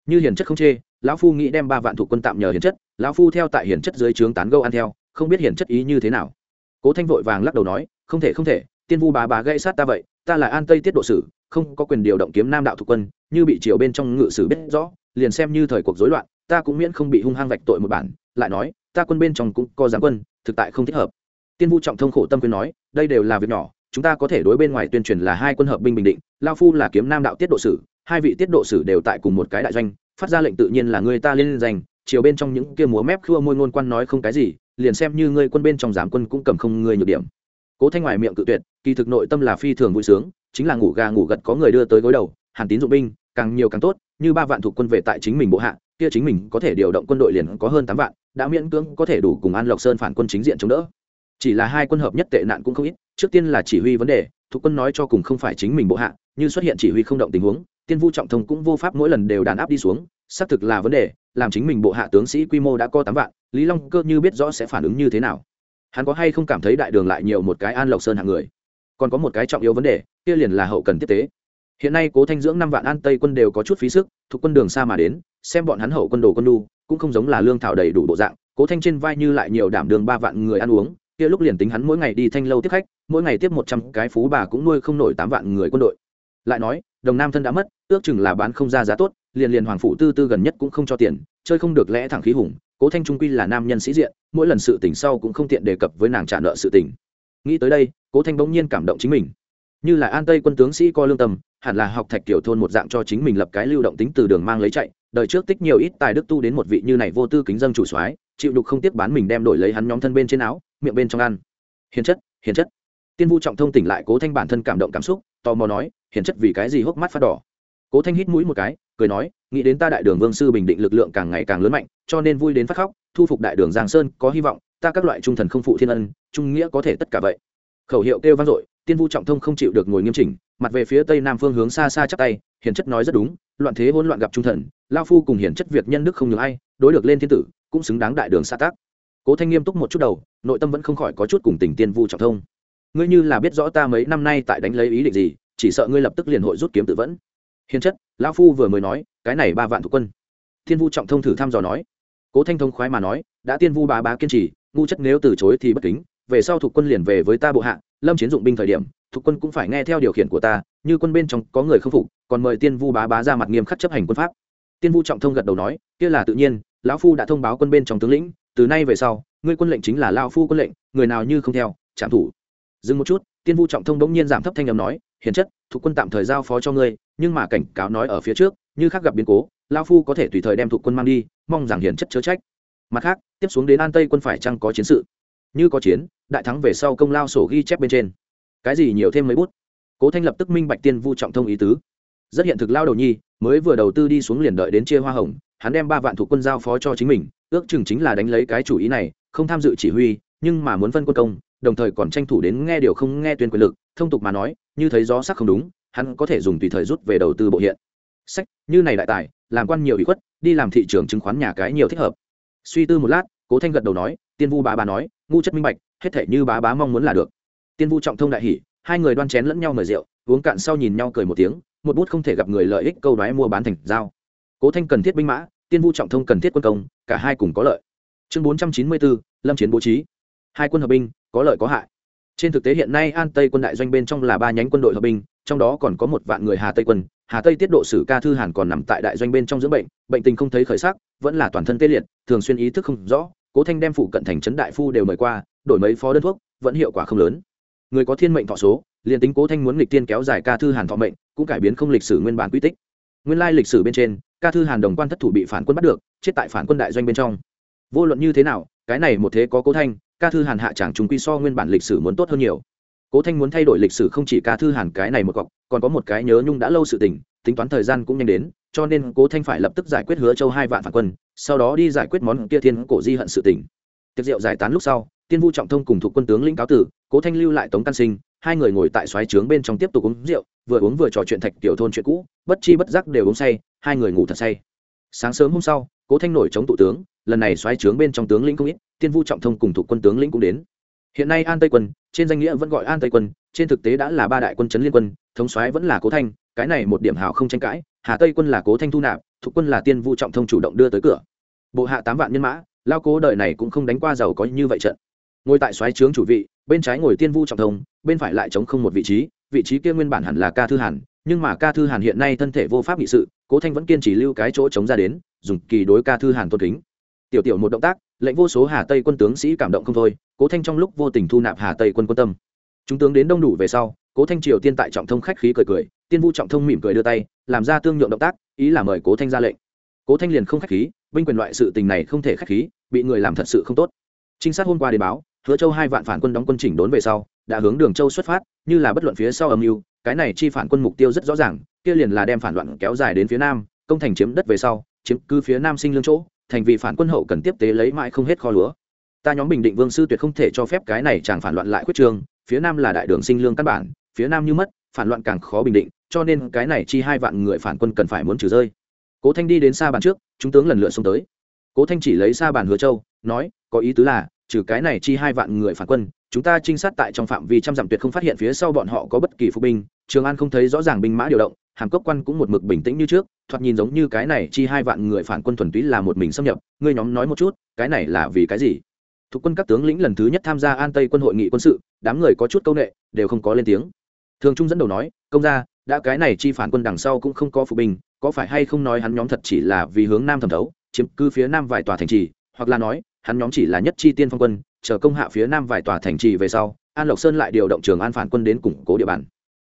Như hiền chất không chê, lão phu nghĩ đem ba vạn thuộc quân tạm nhờ hiền chất, lão phu theo tại hiền chất dưới trướng tán gâu ăn theo, không biết hiền chất ý như thế nào. Cố thanh vội vàng lắc đầu nói không thể không thể, tiên vu bà bà gây sát ta vậy, ta là an tây tiết độ sử, không có quyền điều động kiếm nam đạo thuộc quân, như bị triều bên trong ngự sử biết rõ, liền xem như thời cuộc rối loạn, ta cũng miễn không bị hung hăng vạch tội một bản, lại nói, ta quân bên trong cũng có giáng quân, thực tại không thích hợp. Tiên vu trọng thông khổ tâm quyên nói, đây đều là việc nhỏ, chúng ta có thể đối bên ngoài tuyên truyền là hai quân hợp binh bình định, lao phu là kiếm nam đạo tiết độ sử, hai vị tiết độ sử đều tại cùng một cái đại doanh, phát ra lệnh tự nhiên là người ta lên danh chiều bên trong những kia múa mép khua môi ngôn quan nói không cái gì, liền xem như ngươi quân bên trong giám quân cũng cầm không ngươi nhược điểm cố thanh ngoài miệng cự tuyệt, kỳ thực nội tâm là phi thường vui sướng, chính là ngủ gà ngủ gật có người đưa tới gối đầu, hàn tín dụng binh, càng nhiều càng tốt, như ba vạn thuộc quân về tại chính mình bộ hạ, kia chính mình có thể điều động quân đội liền có hơn tám vạn, đã miễn cưỡng có thể đủ cùng an lộc sơn phản quân chính diện chống đỡ. Chỉ là hai quân hợp nhất tệ nạn cũng không ít, trước tiên là chỉ huy vấn đề, thuộc quân nói cho cùng không phải chính mình bộ hạ, như xuất hiện chỉ huy không động tình huống, tiên vu trọng thông cũng vô pháp mỗi lần đều đàn áp đi xuống, xác thực là vấn đề, làm chính mình bộ hạ tướng sĩ quy mô đã có tám vạn, lý long cơ như biết rõ sẽ phản ứng như thế nào hắn có hay không cảm thấy đại đường lại nhiều một cái an lộc sơn hạng người? Còn có một cái trọng yếu vấn đề, kia liền là hậu cần tiếp tế. Hiện nay cố thanh dưỡng năm vạn an tây quân đều có chút phí sức, thuộc quân đường xa mà đến, xem bọn hắn hậu quân đồ quân đu cũng không giống là lương thảo đầy đủ bộ dạng, cố thanh trên vai như lại nhiều đảm đường ba vạn người ăn uống, kia lúc liền tính hắn mỗi ngày đi thanh lâu tiếp khách, mỗi ngày tiếp một trăm cái phú bà cũng nuôi không nổi tám vạn người quân đội lại nói, đồng nam thân đã mất, ước chừng là bán không ra giá tốt, liền liền hoàng phụ tư tư gần nhất cũng không cho tiền, chơi không được lẽ thẳng khí hùng, cố thanh trung quy là nam nhân sĩ diện, mỗi lần sự tỉnh sau cũng không tiện đề cập với nàng trả nợ sự tỉnh nghĩ tới đây, cố thanh bỗng nhiên cảm động chính mình. Như là an tây quân tướng sĩ co lương tâm, hẳn là học thạch tiểu thôn một dạng cho chính mình lập cái lưu động tính từ đường mang lấy chạy, đời trước tích nhiều ít tài đức tu đến một vị như này vô tư kính dân chủ soái, chịu đục không tiếc bán mình đem đổi lấy hắn nhóm thân bên trên áo, miệng bên trong ăn. Hiền chất hiền chất. Tiên vu trọng thông tỉnh lại cố thanh bản thân cảm động cảm xúc tò mò nói hiền chất vì cái gì hốc mắt phát đỏ. Cố thanh hít mũi một cái, cười nói, nghĩ đến ta đại đường vương sư bình định lực lượng càng ngày càng lớn mạnh, cho nên vui đến phát khóc, thu phục đại đường giang sơn, có hy vọng, ta các loại trung thần không phụ thiên ân, trung nghĩa có thể tất cả vậy. Khẩu hiệu kêu vang dội, tiên vu trọng thông không chịu được ngồi nghiêm chỉnh, mặt về phía tây nam phương hướng xa xa chắc tay hiền chất nói rất đúng, loạn thế hỗn loạn gặp trung thần, lao phu cùng hiền chất việc nhân đức không nhường ai, đối được lên thiên tử, cũng xứng đáng đại đường xã tác. Cố thanh nghiêm túc một chút đầu, nội tâm vẫn không khỏi có chút cùng tình tiên vu trọng thông ngươi như là biết rõ ta mấy năm nay tại đánh lấy ý định gì, chỉ sợ ngươi lập tức liền hội rút kiếm tự vẫn. Hiền chất, lão phu vừa mới nói, cái này ba vạn thuộc quân. Thiên vu trọng thông thử thăm dò nói. Cố thanh thông khoái mà nói, đã tiên vu bá bá kiên trì, ngu chất nếu từ chối thì bất kính, về sau thuộc quân liền về với ta bộ hạ, lâm chiến dụng binh thời điểm, thuộc quân cũng phải nghe theo điều khiển của ta, như quân bên trong có người không phục, còn mời tiên vu bá bá ra mặt nghiêm khắc chấp hành quân pháp. Tiên vu trọng thông gật đầu nói, kia là tự nhiên, lão phu đã thông báo quân bên trong tướng lĩnh, từ nay về sau, ngươi quân lệnh chính là lao phu quân lệnh, người nào như không theo trạm thủ dừng một chút, tiên vu trọng thông bỗng nhiên giảm thấp thanh âm nói, hiền chất, thuộc quân tạm thời giao phó cho ngươi, nhưng mà cảnh cáo nói ở phía trước, như khác gặp biến cố lao phu có thể tùy thời đem thuộc quân mang đi, mong rằng hiền chất chớ trách. Mặt khác, tiếp xuống đến an tây quân phải chăng có chiến sự? Như có chiến, đại thắng về sau công lao sổ ghi chép bên trên. Cái gì nhiều thêm mấy bút? Cố thanh lập tức minh bạch tiên vu trọng thông ý tứ. Rất hiện thực lao đầu nhi, mới vừa đầu tư đi xuống liền đợi đến chia hoa hồng, hắn đem ba vạn thuộc quân giao phó cho chính mình, ước chừng chính là đánh lấy cái chủ ý này, không tham dự chỉ huy, nhưng mà muốn phân quân công đồng thời còn tranh thủ đến nghe điều không nghe tuyên quyền lực, thông tục mà nói, như thấy gió sắc không đúng, hắn có thể dùng tùy thời rút về đầu tư bộ hiện. Sách, như này đại tài, làm quan nhiều ủy khuất, đi làm thị trường chứng khoán nhà cái nhiều thích hợp. Suy tư một lát, cố thanh gật đầu nói, tiên vu bá bá nói, ngu chất minh bạch, hết thể như bá bá mong muốn là được. Tiên vu trọng thông đại hỷ hai người đoan chén lẫn nhau mời rượu, uống cạn sau nhìn nhau cười một tiếng, một bút không thể gặp người lợi ích câu đoái mua bán thành giao. Cố thanh cần thiết binh mã, tiên vu trọng thông cần thiết quân công, cả hai cùng có lợi. Chương bốn trăm chín mươi bốn, lâm chiến bố trí hai quân hợp binh, có lợi có hại. Trên thực tế hiện nay an tây quân đại doanh bên trong là ba nhánh quân đội hợp binh, trong đó còn có một vạn người hà tây quân. Hà tây tiết độ sử ca thư hàn còn nằm tại đại doanh bên trong dưỡng bệnh bệnh tình không thấy khởi sắc, vẫn là toàn thân tê liệt, thường xuyên ý thức không rõ, cố thanh đem phụ cận thành trấn đại phu đều mời qua, đổi mấy phó đơn thuốc, vẫn hiệu quả không lớn. Người có thiên mệnh thọ số, liền tính cố thanh muốn lịch tiên kéo dài ca thư hàn thọ mệnh, cũng cải biến không lịch sử nguyên bản quy tích. Nguyên lai lịch sử bên trên, ca thư hàn đồng quan thất thủ bị phản quân bắt được, chết tại phản quân đại doanh bên trong. Vô luận như thế nào, cái này một thế có cố thanh ca thư hàn hạ chẳng chúng quy so nguyên bản lịch sử muốn tốt hơn nhiều. Cố thanh muốn thay đổi lịch sử không chỉ ca thư hàn cái này một cọc, còn có một cái nhớ nhung đã lâu sự tình, tính toán thời gian cũng nhanh đến, cho nên cố thanh phải lập tức giải quyết hứa châu hai vạn phản quân, sau đó đi giải quyết món kia thiên cổ di hận sự tình. Tiệc rượu giải tán lúc sau, tiên vu trọng thông cùng thuộc quân tướng lĩnh cáo tử, cố thanh lưu lại tống căn sinh, hai người ngồi tại xoáy trướng bên trong tiếp tục uống rượu, vừa uống vừa trò chuyện thạch tiểu thôn chuyện cũ, bất chi bất giác đều uống say, hai người ngủ thật say. Sáng sớm hôm sau, cố thanh nổi chống tụ tướng lần này xoáy trướng bên trong tướng lĩnh không ít tiên vu trọng thông cùng thủ quân tướng lĩnh cũng đến. Hiện nay an tây quân, trên danh nghĩa vẫn gọi an tây quân, trên thực tế đã là ba đại quân chấn liên quân, thống xoáy vẫn là cố thanh, cái này một điểm hào không tranh cãi, hà tây quân là cố thanh thu nạp, thuộc quân là tiên vu trọng thông chủ động đưa tới cửa. Bộ hạ tám vạn nhân mã, lao cố đời này cũng không đánh qua giàu có như vậy trận. Ngồi tại xoáy trướng chủ vị, bên trái ngồi tiên vu trọng thông, bên phải lại chống không một vị trí vị trí kia nguyên bản hẳn là ca thư hàn, nhưng mà ca thư hàn hiện nay thân thể vô pháp nghị sự, cố thanh vẫn kiên trì lưu cái chỗ chống ra đến, dùng kỳ đối ca thư hàn tôn kính tiểu tiểu một động tác, lệnh vô số hà tây quân tướng sĩ cảm động không thôi, cố thanh trong lúc vô tình thu nạp hà tây quân quân tâm. Chúng tướng đến đông đủ về sau, cố thanh triều tiên tại trọng thông khách khí cười cười, tiên vu trọng thông mỉm cười đưa tay, làm ra tương nhượng động tác, ý là mời cố thanh ra lệnh. Cố thanh liền không khách khí, binh quyền loại sự tình này không thể khách khí, bị người làm thật sự không tốt. Trinh sát hôm qua đến báo, hứa châu hai vạn phản quân đóng quân chỉnh đốn về sau, đã hướng đường châu xuất phát, như là bất luận phía sau âm mưu, cái này chi phản quân mục tiêu rất rõ ràng, kia liền là đem phản loạn kéo dài đến phía nam, công thành chiếm đất về sau, chiếm cứ phía nam sinh lương chỗ thành vì phản quân hậu cần tiếp tế lấy mãi không hết kho lúa. Ta nhóm bình định vương sư tuyệt không thể cho phép cái này chẳng phản loạn lại khuyết trường, phía nam là đại đường sinh lương căn bản, phía nam như mất, phản loạn càng khó bình định, cho nên cái này chi hai vạn người phản quân cần phải muốn trừ rơi. Cố thanh đi đến xa bàn trước, chúng tướng lần lượt xông tới. Cố thanh chỉ lấy xa bàn hứa châu, nói, có ý tứ là, trừ cái này chi hai vạn người phản quân, chúng ta trinh sát tại trong phạm vi trăm dặm tuyệt không phát hiện phía sau bọn họ có bất kỳ phục binh, trường an không thấy rõ ràng binh mã điều động, hàm cốc quan cũng một mực bình tĩnh như trước thoạt nhìn giống như cái này chi hai vạn người phản quân thuần túy là một mình xâm nhập, ngươi nhóm nói một chút, cái này là vì cái gì? Thuộc quân các tướng lĩnh lần thứ nhất tham gia an tây quân hội nghị quân sự, đám người có chút câu nệ, đều không có lên tiếng. Thường trung dẫn đầu nói, công ra đã cái này chi phản quân đằng sau cũng không có phụ binh có phải hay không nói hắn nhóm thật chỉ là vì hướng nam thẩm thấu, chiếm cứ phía nam vài tòa thành trì, hoặc là nói, hắn nhóm chỉ là nhất chi tiên phong quân, chờ công hạ phía nam vài tòa thành trì về sau, an lộc sơn lại điều động trường an phản quân đến củng cố địa bàn.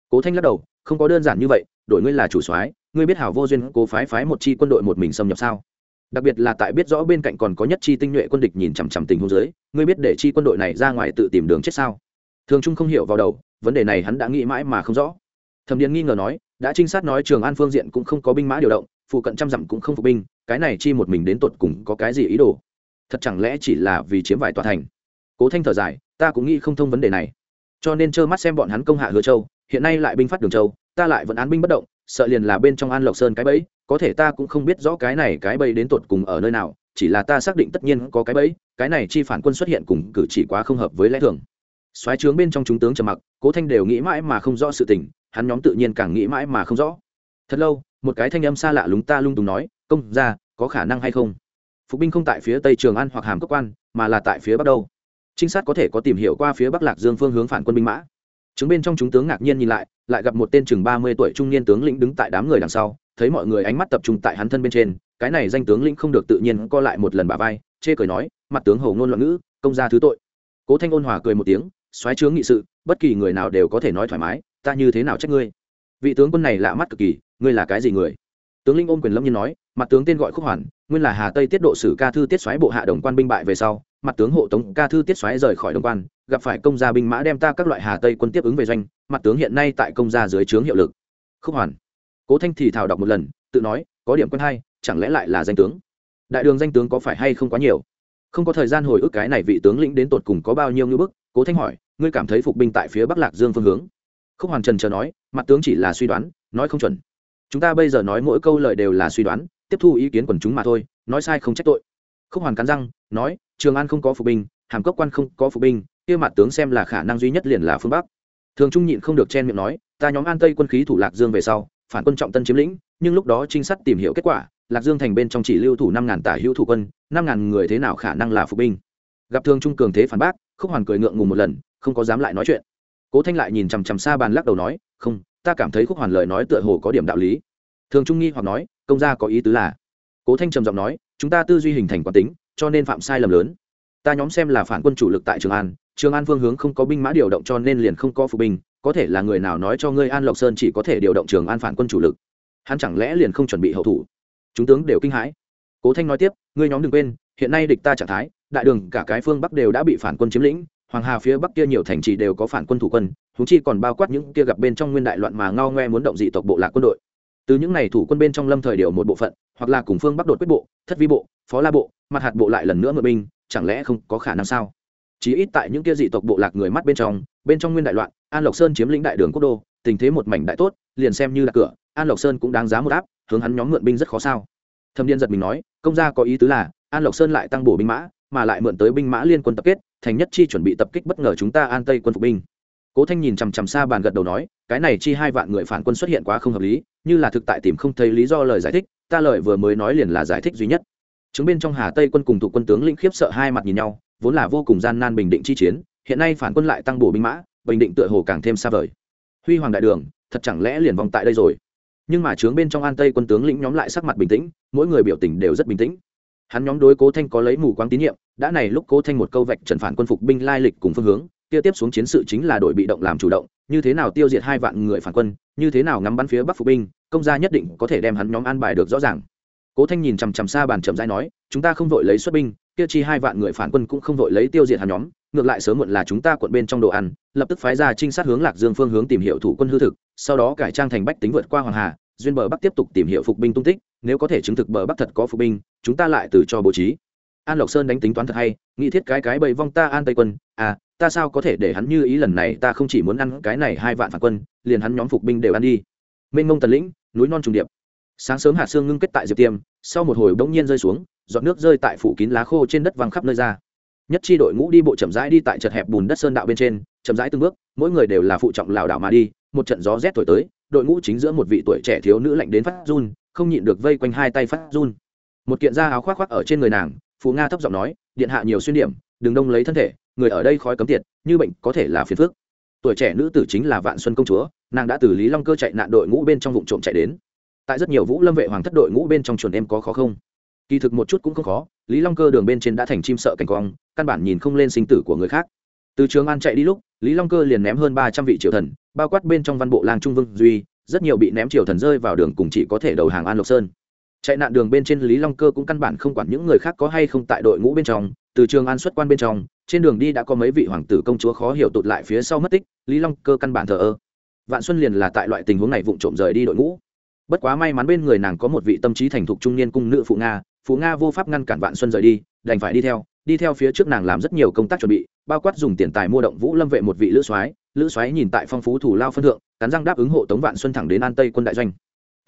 Cố thanh lắc đầu, không có đơn giản như vậy, đổi ngươi là chủ soái ngươi biết hảo vô duyên cố phái phái một chi quân đội một mình xâm nhập sao? Đặc biệt là tại biết rõ bên cạnh còn có nhất chi tinh nhuệ quân địch nhìn chằm chằm tình huống dưới, ngươi biết để chi quân đội này ra ngoài tự tìm đường chết sao? Thường trung không hiểu vào đầu, vấn đề này hắn đã nghĩ mãi mà không rõ. Thẩm điền nghi ngờ nói, đã trinh sát nói trường an phương diện cũng không có binh mã điều động, phụ cận trăm dặm cũng không phục binh, cái này chi một mình đến tột cùng có cái gì ý đồ? Thật chẳng lẽ chỉ là vì chiếm vài tòa thành? Cố thanh thở dài, ta cũng nghĩ không thông vấn đề này. Cho nên trơ mắt xem bọn hắn công hạ hứa châu, hiện nay lại binh phát đường châu, ta lại vẫn án binh bất động sợ liền là bên trong an lộc sơn cái bẫy, có thể ta cũng không biết rõ cái này cái bẫy đến tột cùng ở nơi nào, chỉ là ta xác định tất nhiên có cái bẫy, cái này chi phản quân xuất hiện cùng cử chỉ quá không hợp với lẽ thường. Xoáy trướng bên trong chúng tướng trầm mặc, cố thanh đều nghĩ mãi mà không rõ sự tình, hắn nhóm tự nhiên càng nghĩ mãi mà không rõ. Thật lâu, một cái thanh âm xa lạ lúng ta lung tùng nói, công ra có khả năng hay không? Phục binh không tại phía tây trường an hoặc hàm cấp quan, mà là tại phía bắc đâu. Trinh sát có thể có tìm hiểu qua phía bắc lạc dương phương hướng phản quân binh mã. Chứng bên trong chúng tướng ngạc nhiên nhìn lại lại gặp một tên chừng ba mươi tuổi trung niên tướng lĩnh đứng tại đám người đằng sau, thấy mọi người ánh mắt tập trung tại hắn thân bên trên, cái này danh tướng lĩnh không được tự nhiên co lại một lần bà vai, chê cười nói, mặt tướng hầu ngôn loạn ngữ, công ra thứ tội. Cố thanh ôn hòa cười một tiếng xoáy chướng nghị sự, bất kỳ người nào đều có thể nói thoải mái, ta như thế nào trách ngươi? Vị tướng quân này lạ mắt cực kỳ, ngươi là cái gì người? Tướng linh ôm quyền lâm nhiên nói, mặt tướng tên gọi khúc hoàn, nguyên là hà tây tiết độ sử ca thư tiết xoáy bộ hạ đồng quan binh bại về sau, mặt tướng hộ tống ca thư tiết xoáy rời khỏi đồng quan gặp phải công gia binh mã đem ta các loại hà tây quân tiếp ứng về doanh, mặt tướng hiện nay tại công gia dưới trướng hiệu lực. Khúc hoàn. Cố thanh thì thảo đọc một lần, tự nói, có điểm quân hay, chẳng lẽ lại là danh tướng? Đại đường danh tướng có phải hay không quá nhiều? Không có thời gian hồi ức cái này vị tướng lĩnh đến tột cùng có bao nhiêu ngư bức, cố thanh hỏi, ngươi cảm thấy phục binh tại phía bắc lạc dương phương hướng? Khúc hoàn trần chờ nói, mặt tướng chỉ là suy đoán, nói không chuẩn. Chúng ta bây giờ nói mỗi câu lời đều là suy đoán, tiếp thu ý kiến quần chúng mà thôi, nói sai không trách tội. Khúc hoàn cắn răng, nói, trường an không có phục binh hàm cốc quan không có phục binh, kia mặt tướng xem là khả năng duy nhất liền là phương bắc. Thường trung nhịn không được chen miệng nói, ta nhóm an tây quân khí thủ lạc dương về sau, phản quân trọng tân chiếm lĩnh, nhưng lúc đó trinh sát tìm hiểu kết quả, lạc dương thành bên trong chỉ lưu thủ năm ngàn tả hữu thủ quân, năm ngàn người thế nào khả năng là phục binh? Gặp thường trung cường thế phản bác, khúc hoàn cười ngượng ngùng một lần, không có dám lại nói chuyện. Cố thanh lại nhìn chằm chằm xa bàn lắc đầu nói, không, ta cảm thấy khúc hoàn lời nói tựa hồ có điểm đạo lý. Thường trung nghi hoặc nói, công gia có ý tứ là? Cố thanh trầm giọng nói, chúng ta tư duy hình thành quán tính, cho nên phạm sai lầm lớn ta nhóm xem là phản quân chủ lực tại trường an trường an phương hướng không có binh mã điều động cho nên liền không có phụ binh, có thể là người nào nói cho ngươi an lộc sơn chỉ có thể điều động trường an phản quân chủ lực. Hắn chẳng lẽ liền không chuẩn bị hậu thủ? Chúng tướng đều kinh hãi. Cố thanh nói tiếp, ngươi nhóm đừng quên, hiện nay địch ta trạng thái, đại đường cả cái phương bắc đều đã bị phản quân chiếm lĩnh, hoàng hà phía bắc kia nhiều thành trì đều có phản quân thủ quân thú chi còn bao quát những kia gặp bên trong nguyên đại loạn mà ngao ngoe muốn động dị tộc bộ lạc quân đội. Từ những này thủ quân bên trong lâm thời điều một bộ phận, hoặc là cùng phương bắc đột quyết bộ, thất vi bộ, phó la bộ, mặt hạt bộ lại lần nữa ngựa binh chẳng lẽ không có khả năng sao? Chí ít tại những kia dị tộc bộ lạc người mắt bên trong bên trong nguyên đại loạn, an lộc sơn chiếm lĩnh đại đường quốc đô, tình thế một mảnh đại tốt, liền xem như là cửa, an lộc sơn cũng đáng giá một áp, hướng hắn nhóm mượn binh rất khó sao. Thâm điên giật mình nói, công gia có ý tứ là, an lộc sơn lại tăng bổ binh mã, mà lại mượn tới binh mã liên quân tập kết, thành nhất chi chuẩn bị tập kích bất ngờ chúng ta an tây quân phục binh. Cố thanh nhìn chằm chằm xa bàn gật đầu nói, cái này chi hai vạn người phản quân xuất hiện quá không hợp lý, như là thực tại tìm không thấy lý do lời giải thích, ta lời vừa mới nói liền là giải thích duy nhất chứng bên trong hà tây quân cùng thủ quân tướng lĩnh khiếp sợ hai mặt nhìn nhau, vốn là vô cùng gian nan bình định chi chiến, hiện nay phản quân lại tăng bổ binh mã, bình định tựa hồ càng thêm xa vời. Huy hoàng đại đường, thật chẳng lẽ liền vòng tại đây rồi? Nhưng mà trướng bên trong an tây quân tướng lĩnh nhóm lại sắc mặt bình tĩnh, mỗi người biểu tình đều rất bình tĩnh. Hắn nhóm đối cố thanh có lấy mù quáng tín nhiệm, đã này lúc cố thanh một câu vạch trần phản quân phục binh lai lịch cùng phương hướng, kia tiếp xuống chiến sự chính là đội bị động làm chủ động, như thế nào tiêu diệt hai vạn người phản quân, như thế nào ngắm bắn phía bắc phục binh, công gia nhất định có thể đem hắn nhóm an bài được rõ ràng cố thanh nhìn chằm chằm xa bàn chậm rãi nói, chúng ta không vội lấy xuất binh, kia chi hai vạn người phản quân cũng không vội lấy tiêu diệt hàn nhóm, ngược lại sớm muộn là chúng ta quận bên trong đồ ăn, lập tức phái ra trinh sát hướng lạc dương phương hướng tìm hiểu thủ quân hư thực, sau đó cải trang thành bách tính vượt qua hoàng hà, duyên bờ bắc tiếp tục tìm hiểu phục binh tung tích, nếu có thể chứng thực bờ bắc thật có phục binh, chúng ta lại từ cho bố trí. An lộc sơn đánh tính toán thật hay nghĩ thiết cái cái bầy vong ta an tây quân à ta sao có thể để hắn như ý lần này, ta không chỉ muốn ăn cái này hai vạn phản quân, liền hắn nhóm phục binh đều ăn đi. Mênh mông tần lĩnh, núi non trùng điệp sáng sớm hạt sương ngưng kết tại diệp tiêm, sau một hồi bỗng nhiên rơi xuống, giọt nước rơi tại phủ kín lá khô trên đất văng khắp nơi ra. Nhất chi đội ngũ đi bộ chậm rãi đi tại chật hẹp bùn đất sơn đạo bên trên, chậm rãi từng bước, mỗi người đều là phụ trọng lảo đảo mà đi, một trận gió rét thổi tới, đội ngũ chính giữa một vị tuổi trẻ thiếu nữ lạnh đến phát run, không nhịn được vây quanh hai tay phát run. Một kiện da áo khoác khoác ở trên người nàng phú nga thấp giọng nói, điện hạ nhiều xuyên điểm, đừng đông lấy thân thể, người ở đây khói cấm tiệt, như bệnh có thể là phiền phước tuổi trẻ nữ tử chính là vạn xuân công chúa, nàng đã từ lý long cơ chạy nạn đội ngũ bên trong vụ trộm chạy đến tại rất nhiều vũ lâm vệ hoàng thất đội ngũ bên trong chuồn em có khó không? Kỳ thực một chút cũng không khó, lý long cơ đường bên trên đã thành chim sợ cảnh quang, căn bản nhìn không lên sinh tử của người khác. Từ trường an chạy đi lúc, lý long cơ liền ném hơn ba trăm vị triều thần, bao quát bên trong văn bộ lang trung vương duy, rất nhiều bị ném triều thần rơi vào đường cùng chỉ có thể đầu hàng an lộc sơn. Chạy nạn đường bên trên lý long cơ cũng căn bản không quản những người khác có hay không tại đội ngũ bên trong, từ trường an xuất quan bên trong, trên đường đi đã có mấy vị hoàng tử công chúa khó hiểu tụt lại phía sau mất tích, lý long cơ căn bản thờ ơ. Vạn xuân liền là tại loại tình huống này vụng trộm rời đi đội ngũ bất quá may mắn bên người nàng có một vị tâm trí thành thục trung niên cung nữ phụ nga phụ nga vô pháp ngăn cản vạn xuân rời đi, đành phải đi theo. Đi theo phía trước nàng làm rất nhiều công tác chuẩn bị, bao quát dùng tiền tài mua động vũ lâm vệ một vị lữ soái. Lữ soái nhìn tại phong phú thủ lao phân thượng, cắn răng đáp ứng hộ tống vạn xuân thẳng đến an tây quân đại doanh.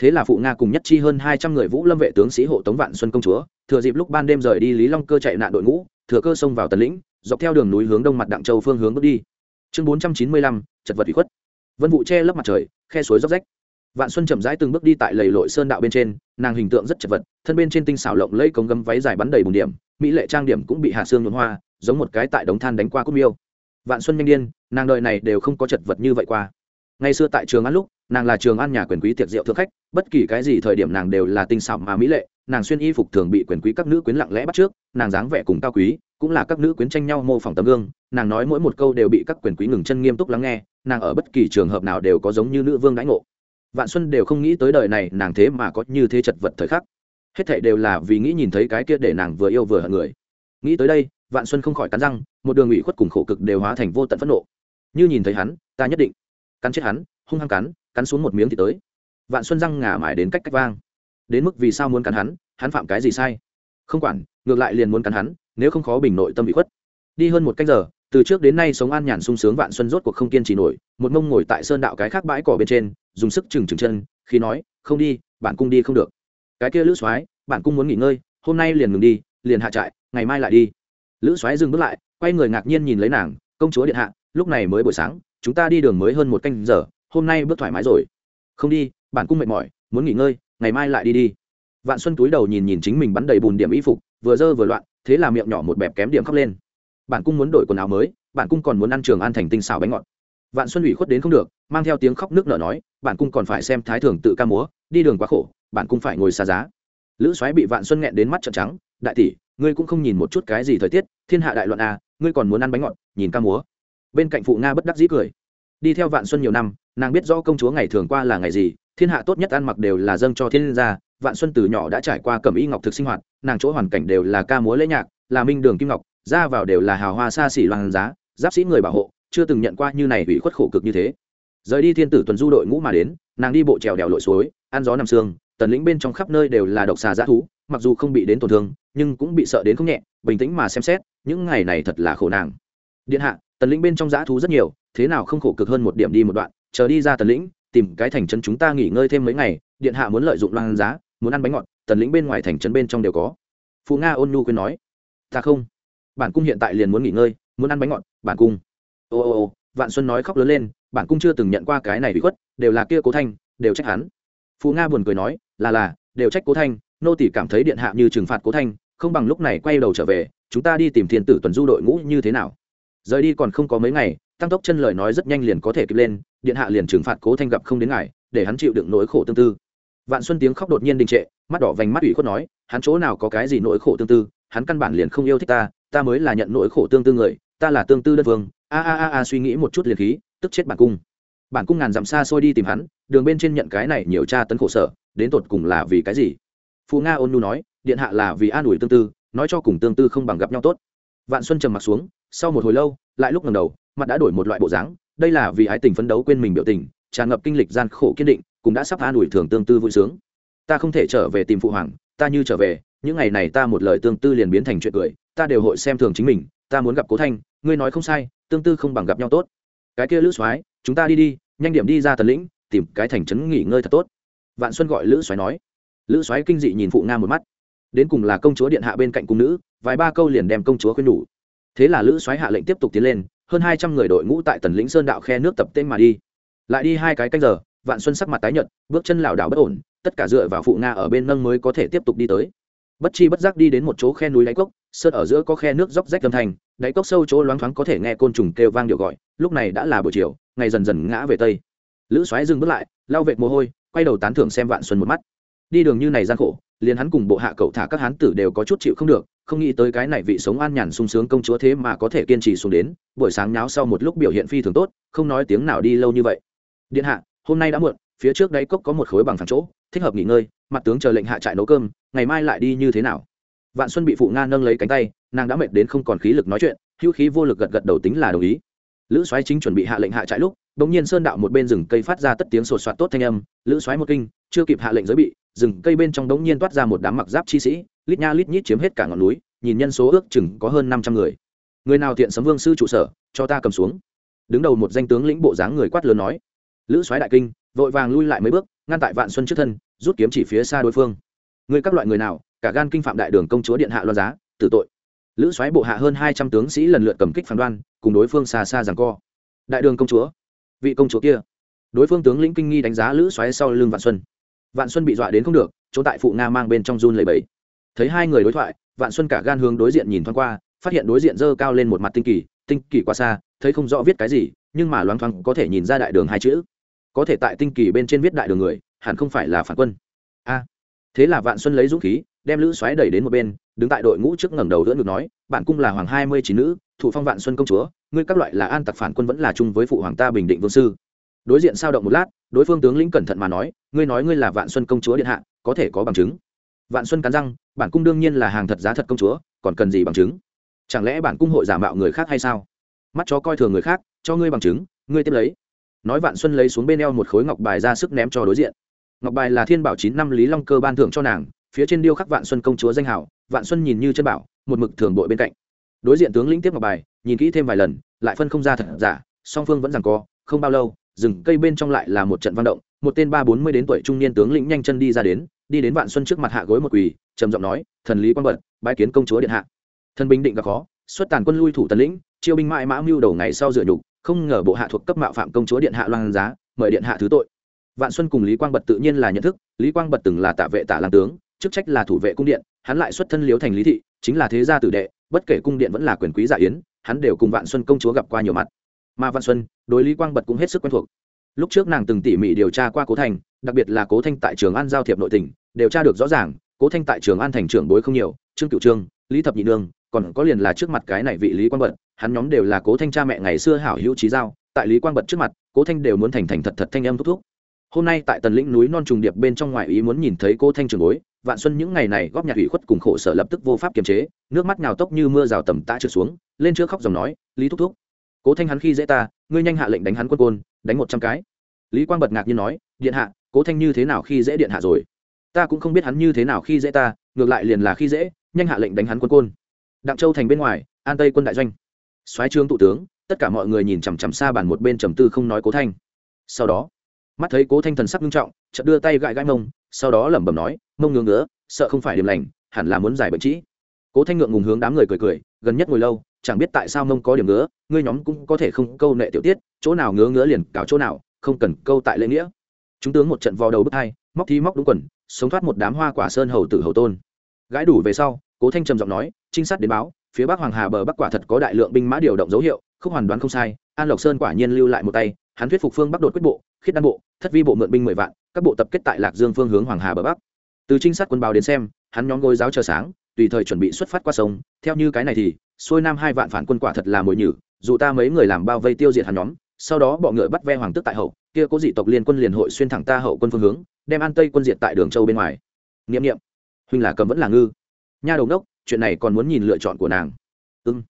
Thế là phụ nga cùng nhất chi hơn hai trăm người vũ lâm vệ tướng sĩ hộ tống vạn xuân công chúa, thừa dịp lúc ban đêm rời đi lý long cơ chạy nạn đội ngũ, thừa cơ xông vào tần lĩnh, dọc theo đường núi hướng đông mặt đặng châu phương hướng bước đi. Chương bốn trăm chín mươi lăm, chật vật bị khuất. Vân vụ che lấp mặt trời, khe suối róc rách vạn xuân chậm rãi từng bước đi tại lầy lội sơn đạo bên trên, nàng hình tượng rất chật vật, thân bên trên tinh xảo lộng lấy cống gấm váy dài bắn đầy bùn điểm, mỹ lệ trang điểm cũng bị hạ xương nhuộm hoa, giống một cái tại đống than đánh qua cốt miêu. Vạn xuân nhanh điên, nàng đời này đều không có chật vật như vậy qua. Ngày xưa tại trường ăn lúc, nàng là trường ăn nhà quyền quý tiệc rượu thượng khách, bất kỳ cái gì thời điểm nàng đều là tinh xảo mà mỹ lệ, nàng xuyên y phục thường bị quyền quý các nữ quyến lặng lẽ bắt trước, nàng dáng vẻ cùng cao quý, cũng là các nữ quyến tranh nhau mô phỏng tấm gương, nàng nói mỗi một câu đều bị các quyền quý ngừng chân nghiêm túc lắng nghe, nàng ở bất kỳ trường hợp nào đều có giống như nữ vương đãi ngộ vạn xuân đều không nghĩ tới đời này nàng thế mà có như thế chật vật thời khắc. Hết thảy đều là vì nghĩ nhìn thấy cái kia để nàng vừa yêu vừa hận người. Nghĩ tới đây, vạn xuân không khỏi cắn răng, một đường ủy khuất cùng khổ cực đều hóa thành vô tận phẫn nộ. Như nhìn thấy hắn, ta nhất định cắn chết hắn, hung hăng cắn cắn xuống một miếng thì tới. Vạn xuân răng ngả mải đến cách cách vang. Đến mức vì sao muốn cắn hắn hắn phạm cái gì sai? Không quản, ngược lại liền muốn cắn hắn, nếu không khó bình nội tâm bị khuất. Đi hơn một canh giờ, từ trước đến nay sống an nhàn sung sướng vạn xuân rốt cuộc không kiên trì nổi, một mông ngồi tại sơn đạo cái khác bãi cỏ bên trên dùng sức chừng chừng chân, khi nói, không đi, bạn cung đi không được. Cái kia lữ soái, bạn cung muốn nghỉ ngơi, hôm nay liền ngừng đi, liền hạ trại, ngày mai lại đi. Lữ soái dừng bước lại, quay người ngạc nhiên nhìn lấy nàng, công chúa điện hạ, lúc này mới buổi sáng, chúng ta đi đường mới hơn một canh giờ, hôm nay bước thoải mái rồi. Không đi bản cung mệt mỏi, muốn nghỉ ngơi, ngày mai lại đi đi. Vạn xuân túi đầu nhìn nhìn chính mình bắn đầy bùn điểm y phục, vừa dơ vừa loạn, thế là miệng nhỏ một bẹp kém điểm khóc lên. Bản cung muốn đổi quần áo mới bản cung còn muốn ăn trường an thành tinh xào bánh ngọt vạn xuân ủy khuất đến không được, mang theo tiếng khóc nước nở nói, bản cung còn phải xem thái thường tự ca múa, đi đường quá khổ, bản cung phải ngồi xa giá. Lữ soái bị vạn xuân nghẹn đến mắt trợn trắng, đại tỷ, ngươi cũng không nhìn một chút cái gì thời tiết, thiên hạ đại loạn à ngươi còn muốn ăn bánh ngọt, nhìn ca múa. Bên cạnh phụ nga bất đắc dĩ cười. Đi theo vạn xuân nhiều năm, nàng biết rõ công chúa ngày thường qua là ngày gì, thiên hạ tốt nhất ăn mặc đều là dâng cho thiên gia, vạn xuân từ nhỏ đã trải qua cẩm y ngọc thực sinh hoạt, nàng chỗ hoàn cảnh đều là ca múa lễ nhạc, là minh đường kim ngọc, ra vào đều là hào hoa xa xỉ loàn giá, giáp sĩ người bảo hộ chưa từng nhận qua như này ủy khuất khổ cực như thế. Rời đi thiên tử tuần du đội ngũ mà đến nàng đi bộ trèo đèo lội suối ăn gió nằm sương, tần lĩnh bên trong khắp nơi đều là độc xà dã thú mặc dù không bị đến tổn thương nhưng cũng bị sợ đến không nhẹ bình tĩnh mà xem xét những ngày này thật là khổ nàng. Điện hạ tần lĩnh bên trong dã thú rất nhiều thế nào không khổ cực hơn một điểm đi một đoạn chờ đi ra tần lĩnh tìm cái thành trấn chúng ta nghỉ ngơi thêm mấy ngày điện hạ muốn lợi dụng loan giá muốn ăn bánh ngọt tần lĩnh bên ngoài thành trấn bên trong đều có. Phụ nga ôn nhu khuyên nói ta không. Bản cung hiện tại liền muốn nghỉ ngơi muốn ăn bánh ngọt bản cung ô ô ô, vạn xuân nói khóc lớn lên, bản cung chưa từng nhận qua cái này bị khuất, đều là kia cố thanh, đều trách hắn. Phú nga buồn cười nói, là là, đều trách cố thanh, nô tỷ cảm thấy điện hạ như trừng phạt cố thanh, không bằng lúc này quay đầu trở về, chúng ta đi tìm thiên tử tuần du đội ngũ như thế nào. Rời đi còn không có mấy ngày, tăng tốc chân lời nói rất nhanh liền có thể kịp lên, điện hạ liền trừng phạt cố thanh gặp không đến ngài, để hắn chịu đựng nỗi khổ tương tư. Vạn xuân tiếng khóc đột nhiên đình trệ, mắt đỏ vành mắt ủy khuất nói, hắn chỗ nào có cái gì nỗi khổ tương tư, hắn căn bản liền không yêu thích ta ta mới là nhận nỗi khổ tương tư người, ta là tương tư đơn vương a a a a, suy nghĩ một chút liền khí, tức chết bản cung. Bản cung ngàn dặm xa xôi đi tìm hắn, đường bên trên nhận cái này nhiều tra tấn khổ sở, đến tột cùng là vì cái gì? Phù nga ôn nu nói, điện hạ là vì an ủi tương tư, nói cho cùng tương tư không bằng gặp nhau tốt. Vạn xuân trầm mặc xuống, sau một hồi lâu, lại lúc ngầm đầu, mặt đã đổi một loại bộ dáng, đây là vì ái tình phấn đấu quên mình biểu tình, tràn ngập kinh lịch gian khổ kiên định, cũng đã sắp an ủi thường tương tư vui sướng. Ta không thể trở về tìm phụ hoàng, ta như trở về, những ngày này ta một lời tương tư liền biến thành chuyện cười, ta đều hội xem thường chính mình, ta muốn gặp cố thanh, ngươi nói không sai tương tư không bằng gặp nhau tốt. Cái kia lữ soái, chúng ta đi đi, nhanh điểm đi ra tần lĩnh, tìm cái thành trấn nghỉ ngơi thật tốt. Vạn xuân gọi lữ soái nói. Lữ soái kinh dị nhìn phụ nga một mắt. Đến cùng là công chúa điện hạ bên cạnh cung nữ, vài ba câu liền đem công chúa khuyên nhủ thế là lữ soái hạ lệnh tiếp tục tiến lên, hơn hai trăm người đội ngũ tại tần lĩnh sơn đạo khe nước tập tên mà đi. Lại đi hai cái canh giờ, vạn xuân sắc mặt tái nhợt, bước chân lảo đảo bất ổn, tất cả dựa vào phụ nga ở bên nâng mới có thể tiếp tục đi tới. Bất chi bất giác đi đến một chỗ khe núi đáy cốc, sơn ở giữa có khe nước róc rách âm thanh đáy cốc sâu chỗ loáng thoáng có thể nghe côn trùng kêu vang điệu gọi, lúc này đã là buổi chiều, ngày dần dần ngã về tây. Lữ xoáy dừng bước lại, lau vệt mồ hôi, quay đầu tán thưởng xem vạn xuân một mắt. Đi đường như này gian khổ, liền hắn cùng bộ hạ cậu thả các hán tử đều có chút chịu không được, không nghĩ tới cái này vị sống an nhàn sung sướng công chúa thế mà có thể kiên trì xuống đến, buổi sáng nháo sau một lúc biểu hiện phi thường tốt, không nói tiếng nào đi lâu như vậy. Điện hạ, hôm nay đã muộn, phía trước đáy cốc có một khối bằng phẳng chỗ, thích hợp nghỉ ngơi, mặt tướng chờ lệnh hạ trại nấu cơm, ngày mai lại đi như thế nào? Vạn xuân bị phụ nga nâng lấy cánh tay nàng đã mệt đến không còn khí lực nói chuyện, hữu khí vô lực gật gật đầu tính là đồng ý. Lữ soái chính chuẩn bị hạ lệnh hạ trại lúc đ ỗ n g nhiên sơn đạo một bên rừng cây phát ra tất tiếng sột soạt tốt thanh âm, lữ soái một kinh, chưa kịp hạ lệnh giới bị, rừng cây bên trong đ ỗ n g nhiên toát ra một đám mặc giáp chi sĩ, lít nha lít nhít chiếm hết cả ngọn núi, nhìn nhân số ước chừng có hơn năm trăm người. Người nào thiện sấm vương sư trụ sở, cho ta cầm xuống. Đứng đầu một danh tướng lĩnh bộ dáng người quát lớn nói. Lữ soái đại kinh, vội vàng lui lại mấy bước, ngăn tại vạn xuân trước thân, rút kiếm chỉ phía xa đối phương. Người các loại người nào, cả gan kinh phạm đại đường công chúa điện hạ loan giá, tử tội lữ xoáy bộ hạ hơn hai trăm tướng sĩ lần lượt cầm kích phán đoan, cùng đối phương xa xa rằng co. Đại đường công chúa, vị công chúa kia. Đối phương tướng lĩnh kinh nghi đánh giá lữ xoáy sau lưng vạn xuân. Vạn xuân bị dọa đến không được, chỗ tại phụ nga mang bên trong run lầy bẫy thấy hai người đối thoại, vạn xuân cả gan hướng đối diện nhìn thoáng qua, phát hiện đối diện dơ cao lên một mặt tinh kỳ tinh kỳ quá xa, thấy không rõ viết cái gì, nhưng mà loáng thoáng có thể nhìn ra đại đường hai chữ. Có thể tại tinh kỳ bên trên viết đại đường người, hẳn không phải là phản quân. A. Thế là vạn xuân lấy dũng khí đem lữ xoáy đẩy đến một bên, đứng tại đội ngũ trước ngẩng đầu đỡ ngực nói, bạn cung là hoàng hai mươi chín nữ, thủ phong vạn xuân công chúa, ngươi các loại là an tặc phản quân vẫn là chung với phụ hoàng ta bình định vương sư. Đối diện sao động một lát, đối phương tướng lĩnh cẩn thận mà nói, ngươi nói ngươi là vạn xuân công chúa điện hạ, có thể có bằng chứng. Vạn xuân cắn răng, bản cung đương nhiên là hàng thật giá thật công chúa, còn cần gì bằng chứng? Chẳng lẽ bản cung hội giả mạo người khác hay sao? Mắt chó coi thường người khác, cho ngươi bằng chứng, ngươi tiếp lấy. Nói vạn xuân lấy xuống bên eo một khối ngọc bài ra sức ném cho đối diện. Ngọc bài là thiên bảo chín năm lý long cơ ban thưởng cho nàng phía trên điêu khắc vạn xuân công chúa danh hảo vạn xuân nhìn như chân bảo, một mực thường bội bên cạnh. Đối diện tướng lĩnh tiếp ngọc bài, nhìn kỹ thêm vài lần, lại phân không ra thật giả, song phương vẫn rằng co, không bao lâu, rừng cây bên trong lại là một trận văn động, một tên ba bốn mươi đến tuổi trung niên tướng lĩnh nhanh chân đi ra đến, đi đến vạn xuân trước mặt hạ gối một quỳ, trầm giọng nói, thần lý quang bật bái kiến công chúa điện hạ. Thần bình định gặp khó, xuất tàn quân lui thủ tần lĩnh, chiêu binh mãi mã mưu đầu ngày sau dựa nhục, không ngờ bộ hạ thuộc cấp mạo phạm công chúa điện hạ loan giá, mời điện hạ thứ tội. Vạn xuân cùng lý quang bật tự nhiên là nhận thức, lý quang bật từng là tạ vệ tả làm tướng chức trách là thủ vệ cung điện, hắn lại xuất thân liếu thành lý thị, chính là thế gia tử đệ, bất kể cung điện vẫn là quyền quý giả yến, hắn đều cùng vạn xuân công chúa gặp qua nhiều mặt. Mà vạn xuân, đối lý quang bật cũng hết sức quen thuộc. Lúc trước nàng từng tỉ mỉ điều tra qua cố thành, đặc biệt là cố thanh tại trường an giao thiệp nội tỉnh điều tra được rõ ràng, cố thanh tại trường an thành trưởng bối không nhiều, trương cựu trương, lý thập nhị nương, còn có liền là trước mặt cái này vị lý quang bật, hắn nhóm đều là cố thanh cha mẹ ngày xưa hảo hữu trí giao, tại lý quang bật trước mặt, cố thanh đều muốn thành thành thật thật thanh âm thúc thúc. Hôm nay tại tần lĩnh núi non trùng điệp bên trong ngoài ý muốn nhìn thấy cố thanh trường bối vạn xuân những ngày này góp nhặt ủy khuất cùng khổ sở lập tức vô pháp kiềm chế, nước mắt nhào tốc như mưa rào tầm tã trượt xuống, lên trước khóc dòng nói, lý thúc thúc, cố thanh hắn khi dễ ta, ngươi nhanh hạ lệnh đánh hắn quân côn, đánh một trăm cái. Lý quang bật ngạc nhiên nói, điện hạ, cố thanh như thế nào khi dễ điện hạ rồi? Ta cũng không biết hắn như thế nào khi dễ ta, ngược lại liền là khi dễ, nhanh hạ lệnh đánh hắn quân côn. Đặng châu thành bên ngoài, an tây quân đại doanh. Soái trương tụ tướng, tất cả mọi người nhìn chằm chằm xa bàn một bên trầm tư không nói cố thanh. Sau đó mắt thấy cố thanh thần sắc nghiêm trọng, chợt đưa tay gãi gãi mông, sau đó lẩm bẩm nói, mông ngứa ngứa, sợ không phải điểm lành, hẳn là muốn giải bệnh trĩ. Cố thanh ngượng ngùng hướng đám người cười cười, gần nhất ngồi lâu, chẳng biết tại sao mông có điểm ngứa, ngươi nhóm cũng có thể không câu nệ tiểu tiết, chỗ nào ngứa ngứa liền cào chỗ nào, không cần câu tại lễ nghĩa. Chúng tướng một trận vò đầu bức hai, móc thi móc đúng quần, sống thoát một đám hoa quả sơn hầu tử hầu tôn. Gãi đủ về sau, cố thanh trầm giọng nói, trinh sát đến báo, phía bắc hoàng hà bờ bắc quả thật có đại lượng binh mã điều động dấu hiệu không hoàn đoán không sai, an lộc sơn quả nhiên lưu lại một tay hắn thuyết phục phương bắc đột quyết bộ, khiết đan bộ, thất vi bộ mượn binh mười vạn, các bộ tập kết tại lạc dương phương hướng hoàng hà bờ bắc. Từ trinh sát quân báo đến xem, hắn nhóm gối giáo chờ sáng, tùy thời chuẩn bị xuất phát qua sông. Theo như cái này thì, xuôi nam hai vạn phản quân quả thật là mồi nhử, dù ta mấy người làm bao vây tiêu diệt hắn nhóm, sau đó bọ ngựa bắt ve hoàng tức tại hậu, kia có dị tộc liên quân liền hội xuyên thẳng ta hậu quân phương hướng, đem an tây quân diệt tại đường châu bên ngoài. Nghiệm nghiệm huynh là cầm vẫn là ngư. Nha đầu đốc, chuyện này còn muốn nhìn lựa chọn của nàng. Ưng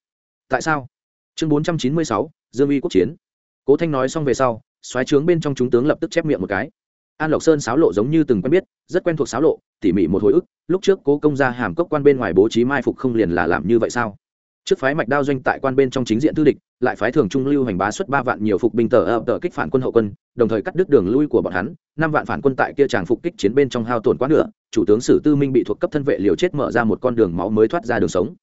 tại sao? Chương bốn trăm chín mươi sáu, dương uy quốc chiến cố thanh nói xong về sau xoáy trướng bên trong chúng tướng lập tức chép miệng một cái. An lộc sơn sáo lộ giống như từng quen biết, rất quen thuộc sáo lộ, tỉ mỉ một hồi ức, lúc trước cố công ra hàm cốc quan bên ngoài bố trí mai phục không liền là làm như vậy sao? Trước phái mạch đao doanh tại quan bên trong chính diện tư địch, lại phái thường trung lưu hành bá xuất ba vạn nhiều phục binh tờ ập tờ kích phản quân hậu quân, đồng thời cắt đứt đường lui của bọn hắn, năm vạn phản quân tại kia tràng phục kích chiến bên trong hao tổn quá nửa, chủ tướng sử tư minh bị thuộc cấp thân vệ liều chết mở ra một con đường máu mới thoát ra đường sống.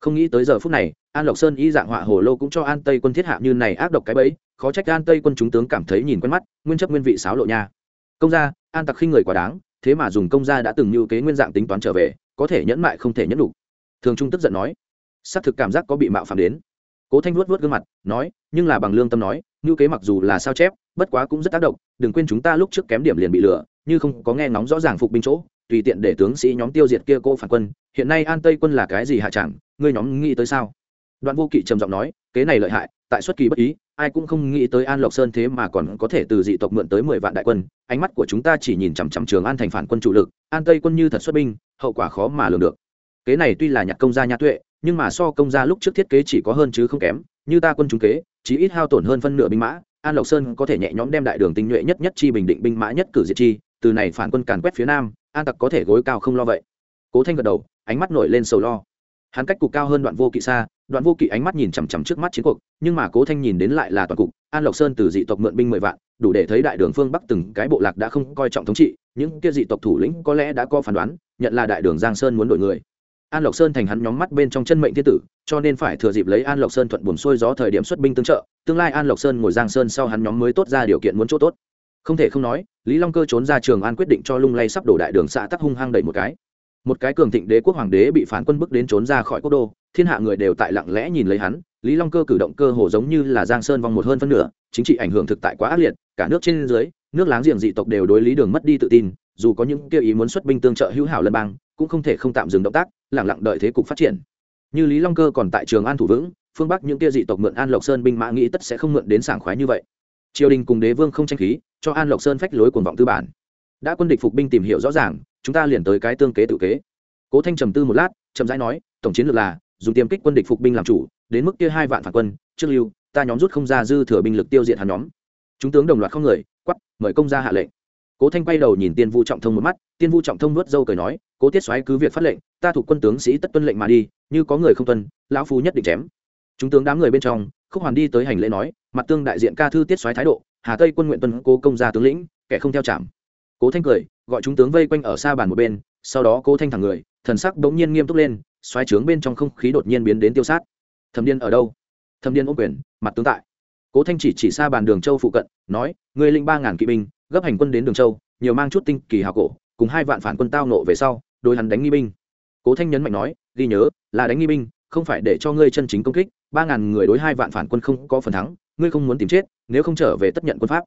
Không nghĩ tới giờ phút này an lộc sơn y dạng họa hồ lô cũng cho an tây quân thiết hạ như này ác độc cái bẫy, khó trách an tây quân chúng tướng cảm thấy nhìn quen mắt, nguyên chấp nguyên vị sáo lộ nha. Công gia, an tặc khinh người quá đáng, thế mà dùng công gia đã từng như kế nguyên dạng tính toán trở về, có thể nhẫn mại không thể nhẫn đủ. Thường trung tức giận nói xác thực cảm giác có bị mạo phạm đến. Cố thanh vuốt vuốt gương mặt, nói, nhưng là bằng lương tâm nói, như kế mặc dù là sao chép, bất quá cũng rất tác động, đừng quên chúng ta lúc trước kém điểm liền bị lừa, như không có nghe ngóng rõ ràng phục binh chỗ, tùy tiện để tướng sĩ nhóm tiêu diệt kia cô phản quân, hiện nay an tây quân là cái gì hạ chẳng, ngươi nhóm nghĩ tới sao? Đoạn vô kỵ trầm giọng nói, kế này lợi hại, tại xuất kỳ bất ý, ai cũng không nghĩ tới an lộc sơn thế mà còn có thể từ dị tộc mượn tới mười vạn đại quân, ánh mắt của chúng ta chỉ nhìn chằm chằm trường an thành phản quân chủ lực, an tây quân như thật xuất binh, hậu quả khó mà lường được. Kế này tuy là nhặt công gia nhã tuệ, nhưng mà so công gia lúc trước thiết kế chỉ có hơn chứ không kém, như ta quân chúng kế chỉ ít hao tổn hơn phân nửa binh mã, an lộc sơn có thể nhẹ nhõm đem đại đường tinh nhuệ nhất nhất chi bình định binh mã nhất cử diệt chi, từ này phản quân càn quét phía nam, an tặc có thể gối cao không lo vậy. Cố thanh gật đầu, ánh mắt nổi lên sầu lo. Hắn cách cục cao hơn đoạn vô kỵ xa đoạn vô kỵ ánh mắt nhìn chằm chằm trước mắt chiến cuộc, nhưng mà cố thanh nhìn đến lại là toàn cục. An lộc sơn từ dị tộc mượn binh mười vạn, đủ để thấy đại đường phương bắc từng cái bộ lạc đã không coi trọng thống trị, những kia dị tộc thủ lĩnh có lẽ đã có phán đoán, nhận là đại đường giang sơn muốn đổi người. An lộc sơn thành hắn nhóm mắt bên trong chân mệnh thiên tử, cho nên phải thừa dịp lấy an lộc sơn thuận buồn xuôi gió thời điểm xuất binh tương trợ, tương lai an lộc sơn ngồi giang sơn sau hắn nhóm mới tốt ra điều kiện muốn chỗ tốt. Không thể không nói, lý long cơ trốn ra trường an quyết định cho lung lay sắp đổ đại đường xã tắc hung hăng đẩy một cái một cái cường thịnh đế quốc hoàng đế bị phản quân bức đến trốn ra khỏi quốc đô, thiên hạ người đều tại lặng lẽ nhìn lấy hắn, lý long cơ cử động cơ hồ giống như là giang sơn vong một hơn phân nửa, chính trị ảnh hưởng thực tại quá ác liệt, cả nước trên dưới, nước láng giềng dị tộc đều đối lý đường mất đi tự tin, dù có những kêu ý muốn xuất binh tương trợ hữu hảo lân bang, cũng không thể không tạm dừng động tác lẳng lặng đợi thế cục phát triển. Như lý long cơ còn tại trường an thủ vững, phương bắc những kia dị tộc mượn an lộc sơn binh mã nghĩ tất sẽ không mượn đến sảng khoái như vậy. Triều đình cùng đế vương không tranh khí, cho an lộc sơn phách lối cuồng vọng tư bản đã quân địch phục binh tìm hiểu rõ ràng, chúng ta liền tới cái tương kế tự kế. Cố thanh trầm tư một lát, chậm rãi nói, tổng chiến lược là, dùng tiêm kích quân địch phục binh làm chủ, đến mức kia hai vạn phản quân, trước lưu, ta nhóm rút không ra dư thừa binh lực tiêu diệt hắn nhóm. Chúng tướng đồng loạt không người quắp mời công ra hạ lệnh. Cố thanh quay đầu nhìn tiên vu trọng thông một mắt, tiên vu trọng thông nuốt dâu cười nói, cố tiết xoáy cứ việc phát lệnh, ta thuộc quân tướng sĩ tất tuân lệnh mà đi, như có người không tuân, lão phu nhất định chém. Chúng tướng đám người bên trong, khúc hoàn đi tới hành lễ nói, mặt tương đại diện ca thư tiết xoáy thái độ, hà tây quân nguyện tuân cố công gia tướng lĩnh, kẻ không theo chạm cố thanh cười, gọi chúng tướng vây quanh ở xa bàn một bên, sau đó cố thanh thẳng người, thần sắc bỗng nhiên nghiêm túc lên, xoáy trướng bên trong không khí đột nhiên biến đến tiêu sát. Thâm điên ở đâu? Thâm điên ô quyền, mặt tướng tại. Cố thanh chỉ chỉ xa bàn đường châu phụ cận, nói người linh ba ngàn kỵ binh, gấp hành quân đến đường châu, nhiều mang chút tinh kỳ hào cổ, cùng hai vạn phản quân tao nộ về sau đôi hắn đánh nghi binh. Cố thanh nhấn mạnh nói, ghi nhớ, là đánh nghi binh, không phải để cho ngươi chân chính công kích, ba ngàn người đối hai vạn phản quân không có phần thắng, ngươi không muốn tìm chết, nếu không trở về tất nhận quân pháp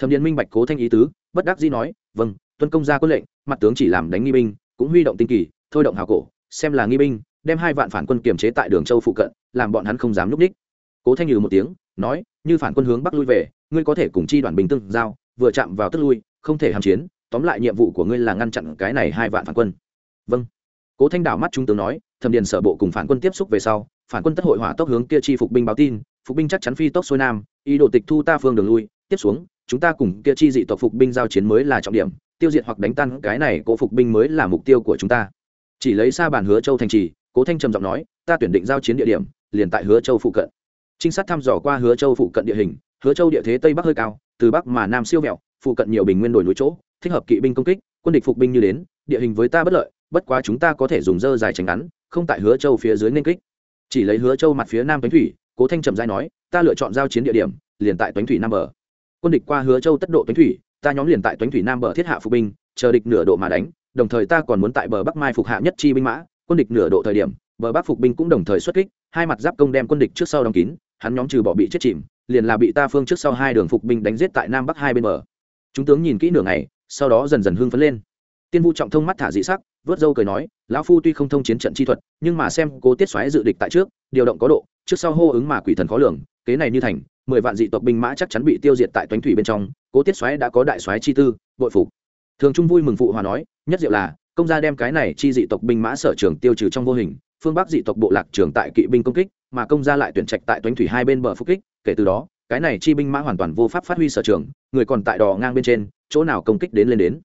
thẩm điền minh bạch cố thanh ý tứ, bất đắc dĩ nói vâng tuân công ra quân lệnh, mặt tướng chỉ làm đánh nghi binh, cũng huy động tinh kỳ, thôi động hào cổ, xem là nghi binh, đem hai vạn phản quân kiềm chế tại đường châu phụ cận, làm bọn hắn không dám núp ních. Cố thanh nhừ một tiếng, nói, như phản quân hướng bắc lui về, ngươi có thể cùng chi đoàn bình tương giao, vừa chạm vào tức lui, không thể hàm chiến, tóm lại nhiệm vụ của ngươi là ngăn chặn cái này hai vạn phản quân. Vâng. Cố thanh đảo mắt trung tướng nói, thẩm điền sở bộ cùng phản quân tiếp xúc về sau, phản quân tất hội hỏa tốc hướng kia chi phục binh báo tin, phục binh chắc chắn phi tốc xuôi nam, ý đồ tịch thu ta phương đường lui, tiếp xuống chúng ta cùng kia chi dị tộc phục binh giao chiến mới là trọng điểm, tiêu diệt hoặc đánh tan cái này cố phục binh mới là mục tiêu của chúng ta. Chỉ lấy xa bản hứa châu thành trì, cố thanh trầm giọng nói, ta tuyển định giao chiến địa điểm, liền tại hứa châu phụ cận. Trinh sát thăm dò qua hứa châu phụ cận địa hình, hứa châu địa thế tây bắc hơi cao, từ bắc mà nam siêu mẹo phụ cận nhiều bình nguyên đổi núi chỗ, thích hợp kỵ binh công kích, quân địch phục binh như đến, địa hình với ta bất lợi, bất quá chúng ta có thể dùng dơ dài tránh ngắn, không tại hứa châu phía dưới nên kích. Chỉ lấy hứa châu mặt phía nam tuấn thủy, cố thanh trầm giai nói, ta lựa chọn giao chiến địa điểm, liền tại tuấn thủy nam bờ quân địch qua hứa châu tất độ tuấn thủy, ta nhóm liền tại tuấn thủy nam bờ thiết hạ phục binh, chờ địch nửa độ mà đánh, đồng thời ta còn muốn tại bờ bắc mai phục hạ nhất chi binh mã, quân địch nửa độ thời điểm, bờ bắc phục binh cũng đồng thời xuất kích, hai mặt giáp công đem quân địch trước sau đóng kín, hắn nhóm trừ bỏ bị chết chìm, liền là bị ta phương trước sau hai đường phục binh đánh giết tại nam bắc hai bên bờ. Chúng tướng nhìn kỹ nửa ngày, sau đó dần dần hưng phấn lên. Tiên vu trọng thông mắt thả dị sắc, vớt dâu cười nói, lão phu tuy không thông chiến trận chi thuật, nhưng mà xem cố tiết xoáy dự địch tại trước, điều động có độ, trước sau hô ứng mà quỷ thần khó lường, kế này như thành mười vạn dị tộc binh mã chắc chắn bị tiêu diệt tại toánh thủy bên trong, cố tiết xoáy đã có đại xoáy chi tư, bội phục. Thường trung vui mừng phụ hòa nói, nhất diệu là, công gia đem cái này chi dị tộc binh mã sở trường tiêu trừ trong vô hình, phương bắc dị tộc bộ lạc trường tại kỵ binh công kích, mà công gia lại tuyển trạch tại toánh thủy hai bên bờ phúc kích, kể từ đó, cái này chi binh mã hoàn toàn vô pháp phát huy sở trường, người còn tại đò ngang bên trên, chỗ nào công kích đến lên đến.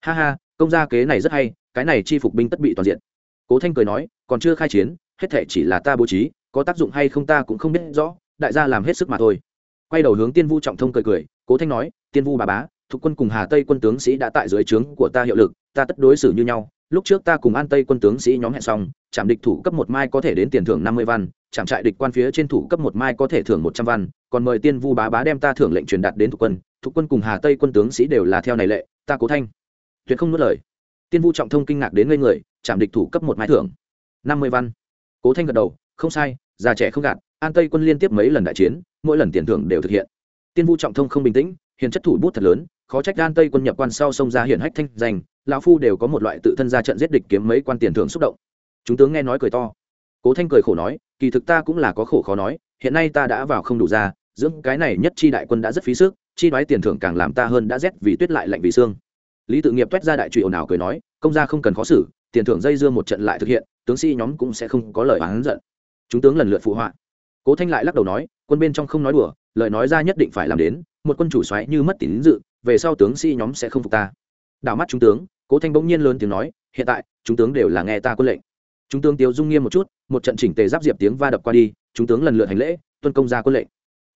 Ha ha, công gia kế này rất hay, cái này chi phục binh tất bị toàn diện. Cố thanh cười nói, còn chưa khai chiến, hết thể chỉ là ta bố trí, có tác dụng hay không ta cũng không biết rõ đại gia làm hết sức mà thôi. Quay đầu hướng tiên vu trọng thông cười cười, cố thanh nói, tiên vu bà bá, thuộc quân cùng hà tây quân tướng sĩ đã tại dưới trướng của ta hiệu lực, ta tất đối xử như nhau. Lúc trước ta cùng an tây quân tướng sĩ nhóm hẹn xong, trạm địch thủ cấp một mai có thể đến tiền thưởng năm mươi văn, trạm trại địch quan phía trên thủ cấp một mai có thể thưởng một trăm văn, còn mời tiên vu bá bá đem ta thưởng lệnh truyền đạt đến thuộc quân. Thuộc quân cùng hà tây quân tướng sĩ đều là theo này lệ, ta cố thanh. Tuyệt không nuốt lời. Tiên vu trọng thông kinh ngạc đến ngây người, trạm địch thủ cấp một mai thưởng năm mươi văn. Cố thanh gật đầu, không sai, già trẻ không gạt an tây quân liên tiếp mấy lần đại chiến, mỗi lần tiền thưởng đều thực hiện. Tiên vu trọng thông không bình tĩnh hiện chất thủ bút thật lớn, khó trách an tây quân nhập quan sau sông ra hiển hách thanh danh, lão phu đều có một loại tự thân ra trận giết địch kiếm mấy quan tiền thưởng xúc động. Chúng tướng nghe nói cười to. Cố thanh cười khổ nói, kỳ thực ta cũng là có khổ khó nói, hiện nay ta đã vào không đủ ra, dưỡng cái này nhất chi đại quân đã rất phí sức, chi đoái tiền thưởng càng làm ta hơn đã rét vì tuyết lại lạnh vì xương. Lý tự nghiệp t ra đại trụy ồn ào cười nói, công gia không cần khó xử, tiền thưởng dây dưa một trận lại thực hiện, tướng sĩ nhóm cũng sẽ không có lời oán giận. Chúng tướng lần lượt phụ họa cố thanh lại lắc đầu nói, quân bên trong không nói đùa, lời nói ra nhất định phải làm đến, một quân chủ xoáy như mất tín dự, về sau tướng sĩ nhóm sẽ không phục ta. Đảo mắt chúng tướng, cố thanh bỗng nhiên lớn tiếng nói, hiện tại, chúng tướng đều là nghe ta quân lệnh. Chúng tướng tiêu dung nghiêm một chút, một trận chỉnh tề giáp diệp tiếng va đập qua đi, chúng tướng lần lượt hành lễ, tuân công ra quân lệnh.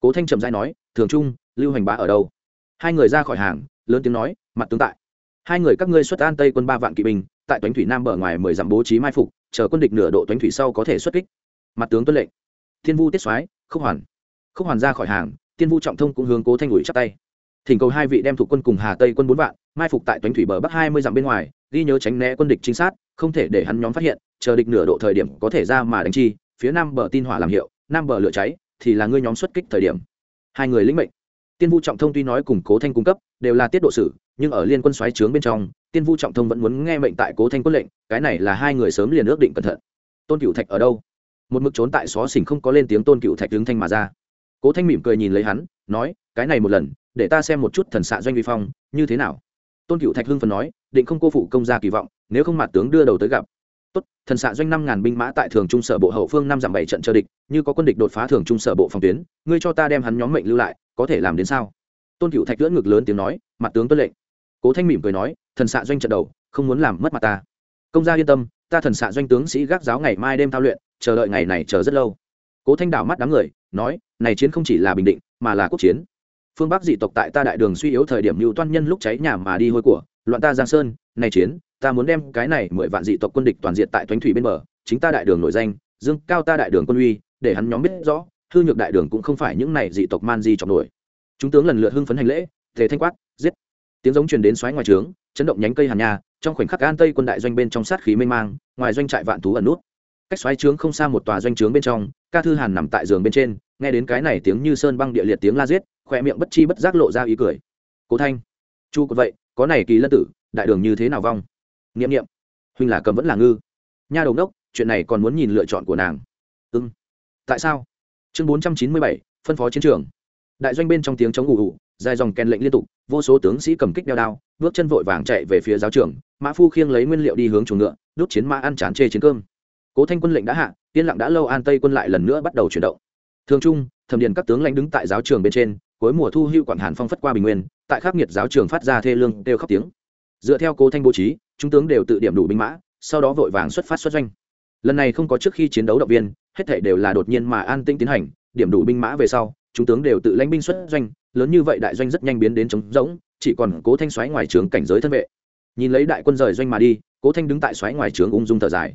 Cố thanh trầm dai nói, thường trung, lưu hành bá ở đâu? Hai người ra khỏi hàng, lớn tiếng nói, mặt tướng tại. Hai người các ngươi xuất an tây quân ba vạn kỵ binh, tại toánh thủy nam bờ ngoài mười dặm bố trí mai phục, chờ quân địch nửa độ toánh thủy sau có thể xuất kích. Mặt tướng tuân lệnh thiên vu tiết soái, khúc hoàn. Khúc hoàn ra khỏi hàng tiên vu trọng thông cũng hướng cố thanh ủi chắp tay. Thỉnh cầu hai vị đem thuộc quân cùng hà tây quân bốn vạn, mai phục tại toánh thủy bờ bắc hai mươi dặm bên ngoài, ghi nhớ tránh né quân địch trinh sát, không thể để hắn nhóm phát hiện, chờ địch nửa độ thời điểm có thể ra mà đánh chi, phía nam bờ tin hỏa làm hiệu, nam bờ lửa cháy, thì là ngươi nhóm xuất kích thời điểm. Hai người lĩnh mệnh. Tiên vu trọng thông tuy nói cùng cố thanh cung cấp, đều là tiết độ sử, nhưng ở liên quân xoáy trướng bên trong tiên vu trọng thông vẫn muốn nghe mệnh tại cố thanh quân lệnh, cái này là hai người sớm liền ước định cẩn thận. Tôn cửu thạch ở đâu? Một mực trốn tại xó xỉnh không có lên tiếng tôn cựu thạch đứng thanh mà ra. Cố thanh mỉm cười nhìn lấy hắn, nói, cái này một lần, để ta xem một chút thần xạ doanh vi phong, như thế nào? Tôn cựu thạch hưng phần nói, định không cô phụ công gia kỳ vọng, nếu không mặt tướng đưa đầu tới gặp. Tốt, thần xạ doanh năm ngàn binh mã tại thường trung sở bộ hậu phương năm dặm bảy trận chờ địch, như có quân địch đột phá thường trung sở bộ phòng tuyến, ngươi cho ta đem hắn nhóm mệnh lưu lại, có thể làm đến sao? Tôn cựu thạch lưỡn ngực lớn tiếng nói, mặt tướng tuân lệnh. Cố thanh mỉm cười nói, thần xạ doanh trận đầu, không muốn làm mất mặt ta. Công gia yên tâm ta thần xạ doanh tướng sĩ gác giáo ngày mai đêm thao luyện, chờ đợi ngày này chờ rất lâu. Cố thanh đảo mắt đám người, nói, này chiến không chỉ là bình định, mà là quốc chiến. Phương bắc dị tộc tại ta đại đường suy yếu thời điểm mưu toan nhân lúc cháy nhà mà đi hôi của, loạn ta giang sơn, này chiến, ta muốn đem cái này mười vạn dị tộc quân địch toàn diện tại thoánh thủy bên bờ, chính ta đại đường nổi danh, dương cao ta đại đường quân uy, để hắn nhóm biết rõ, hư nhược đại đường cũng không phải những này dị tộc man di trọng nổi. Chúng tướng lần lượt hưng phấn hành lễ thế thanh quát, giết. Tiếng giống truyền đến xoáy ngoài trướng, chấn động nhánh cây hàn nhà trong khoảnh khắc an tây quân đại doanh bên trong sát khí mênh mang, ngoài doanh trại vạn thú ẩn nút. Cách xoáy trướng không xa một tòa doanh trướng bên trong, ca thư hàn nằm tại giường bên trên, nghe đến cái này tiếng như sơn băng địa liệt tiếng la giết, khỏe miệng bất chi bất giác lộ ra ý cười. Cố thanh, chu có vậy, có này kỳ lân tử, đại đường như thế nào vong? N i ệ m n i ệ m huynh là cầm vẫn là ngư. Nha đầu đốc chuyện này còn muốn nhìn lựa chọn của nàng. Ưng tại sao? Chương bốn trăm chín mươi bảy, phân phó chiến trường. Đại doanh bên trong tiếng chống ủ ủ dài dòng kèn lệnh liên tục vô số tướng sĩ cầm kích đeo đao, bước chân vội vàng chạy về phía giáo trường, mã phu khiêng lấy nguyên liệu đi hướng chuồng ngựa đốt chiến mã ăn chán chê chiến cơm. Cố thanh quân lệnh đã hạ, yên lặng đã lâu an tây quân lại lần nữa bắt đầu chuyển động. Thường trung, thẩm điền các tướng lãnh đứng tại giáo trường bên trên, cuối mùa thu hưu quản hàn phong phất qua bình nguyên, tại khắc nghiệt giáo trường phát ra thê lương đều khóc tiếng. Dựa theo cố thanh bố trí, chúng tướng đều tự điểm đủ binh mã, sau đó vội vàng xuất phát xuất doanh. Lần này không có trước khi chiến đấu động viên, hết thể đều là đột nhiên mà an tĩnh tiến hành, điểm đủ binh mã về sau, chúng tướng đều tự lãnh binh xuất doanh lớn như vậy đại doanh rất nhanh biến đến trống rỗng, chỉ còn cố thanh xoáy ngoài trướng cảnh giới thân vệ. Nhìn lấy đại quân rời doanh mà đi, cố thanh đứng tại xoáy ngoài trướng ung dung thở dài.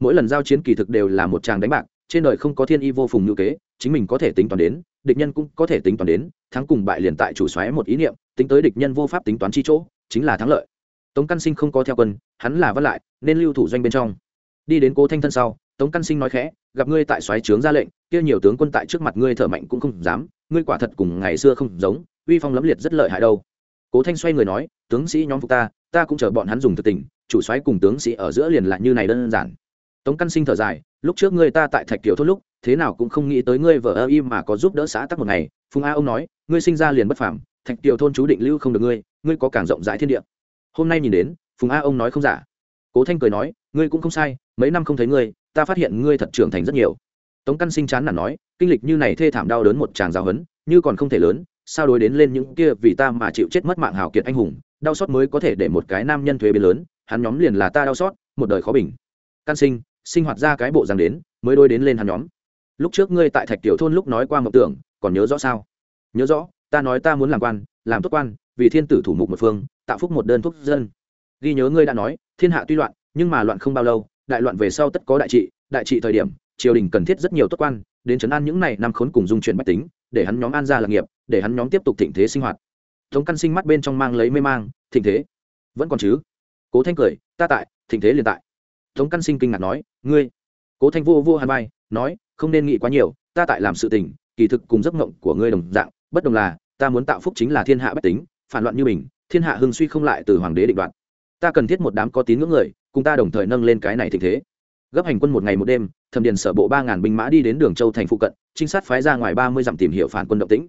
Mỗi lần giao chiến kỳ thực đều là một tràng đánh bạc, trên đời không có thiên y vô phùng ngữ kế, chính mình có thể tính toán đến, địch nhân cũng có thể tính toán đến, thắng cùng bại liền tại chủ xoáy một ý niệm, tính tới địch nhân vô pháp tính toán chi chỗ, chính là thắng lợi. Tống căn sinh không có theo quân, hắn là vất lại, nên lưu thủ doanh bên trong. Đi đến cố thanh thân sau, tống căn sinh nói khẽ, gặp ngươi tại xoáy trướng ra lệnh, kia nhiều tướng quân tại trước mặt ngươi thở mạnh cũng không dám ngươi quả thật cùng ngày xưa không giống, uy phong lẫm liệt rất lợi hại đâu. Cố thanh xoay người nói, tướng sĩ nhóm phục ta ta cũng chờ bọn hắn dùng thực tình, chủ soái cùng tướng sĩ ở giữa liền lại như này đơn giản. Tống căn sinh thở dài, lúc trước ngươi ta tại thạch kiều thốt lúc, thế nào cũng không nghĩ tới ngươi vợ ơ im mà có giúp đỡ xã tắc một ngày. Phùng a ông nói, ngươi sinh ra liền bất phàm, thạch kiều thôn chú định lưu không được ngươi ngươi có càng rộng rãi thiên địa. Hôm nay nhìn đến, phùng a ông nói không giả. Cố thanh cười nói, ngươi cũng không sai, mấy năm không thấy ngươi, ta phát hiện ngươi thật trưởng thành rất nhiều. Tống căn sinh chán nản nói kinh lịch như này thê thảm đau đớn một tràng giáo hấn như còn không thể lớn, sao đối đến lên những kia vì ta mà chịu chết mất mạng hào kiệt anh hùng, đau xót mới có thể để một cái nam nhân thuế biến lớn, hắn nhóm liền là ta đau xót, một đời khó bình. Căn sinh sinh hoạt ra cái bộ rằng đến, mới đôi đến lên hắn nhóm. Lúc trước ngươi tại thạch tiểu thôn lúc nói qua mộng tưởng, còn nhớ rõ sao? Nhớ rõ, ta nói ta muốn làm quan, làm tốt quan, vì thiên tử thủ mục một phương, tạo phúc một đơn thuốc dân. Ghi nhớ ngươi đã nói, thiên hạ tuy loạn, nhưng mà loạn không bao lâu, đại loạn về sau tất có đại trị đại trị thời điểm, triều đình cần thiết rất nhiều tốt quan đến trấn an những này năm khốn cùng dung chuyển bách tính, để hắn nhóm an gia lạc nghiệp, để hắn nhóm tiếp tục thịnh thế sinh hoạt. Tống căn sinh mắt bên trong mang lấy mê mang, thịnh thế? Vẫn còn chứ? Cố thanh cười, ta tại, thịnh thế liền tại. Tống căn sinh kinh ngạc nói, ngươi? Cố thanh vô vô hàn vai, nói, không nên nghĩ quá nhiều, ta tại làm sự tình, kỳ thực cùng giấc ngộng của ngươi đồng dạng, bất đồng là, ta muốn tạo phúc chính là thiên hạ bách tính, phản loạn như mình, thiên hạ hưng suy không lại từ hoàng đế định đoạt. Ta cần thiết một đám có tín ngưỡng người, cùng ta đồng thời nâng lên cái này thịnh thế gấp hành quân một ngày một đêm, thẩm điền sở bộ ba ngàn binh mã đi đến đường châu thành phụ cận, trinh sát phái ra ngoài ba mươi dặm tìm hiểu phản quân động tĩnh.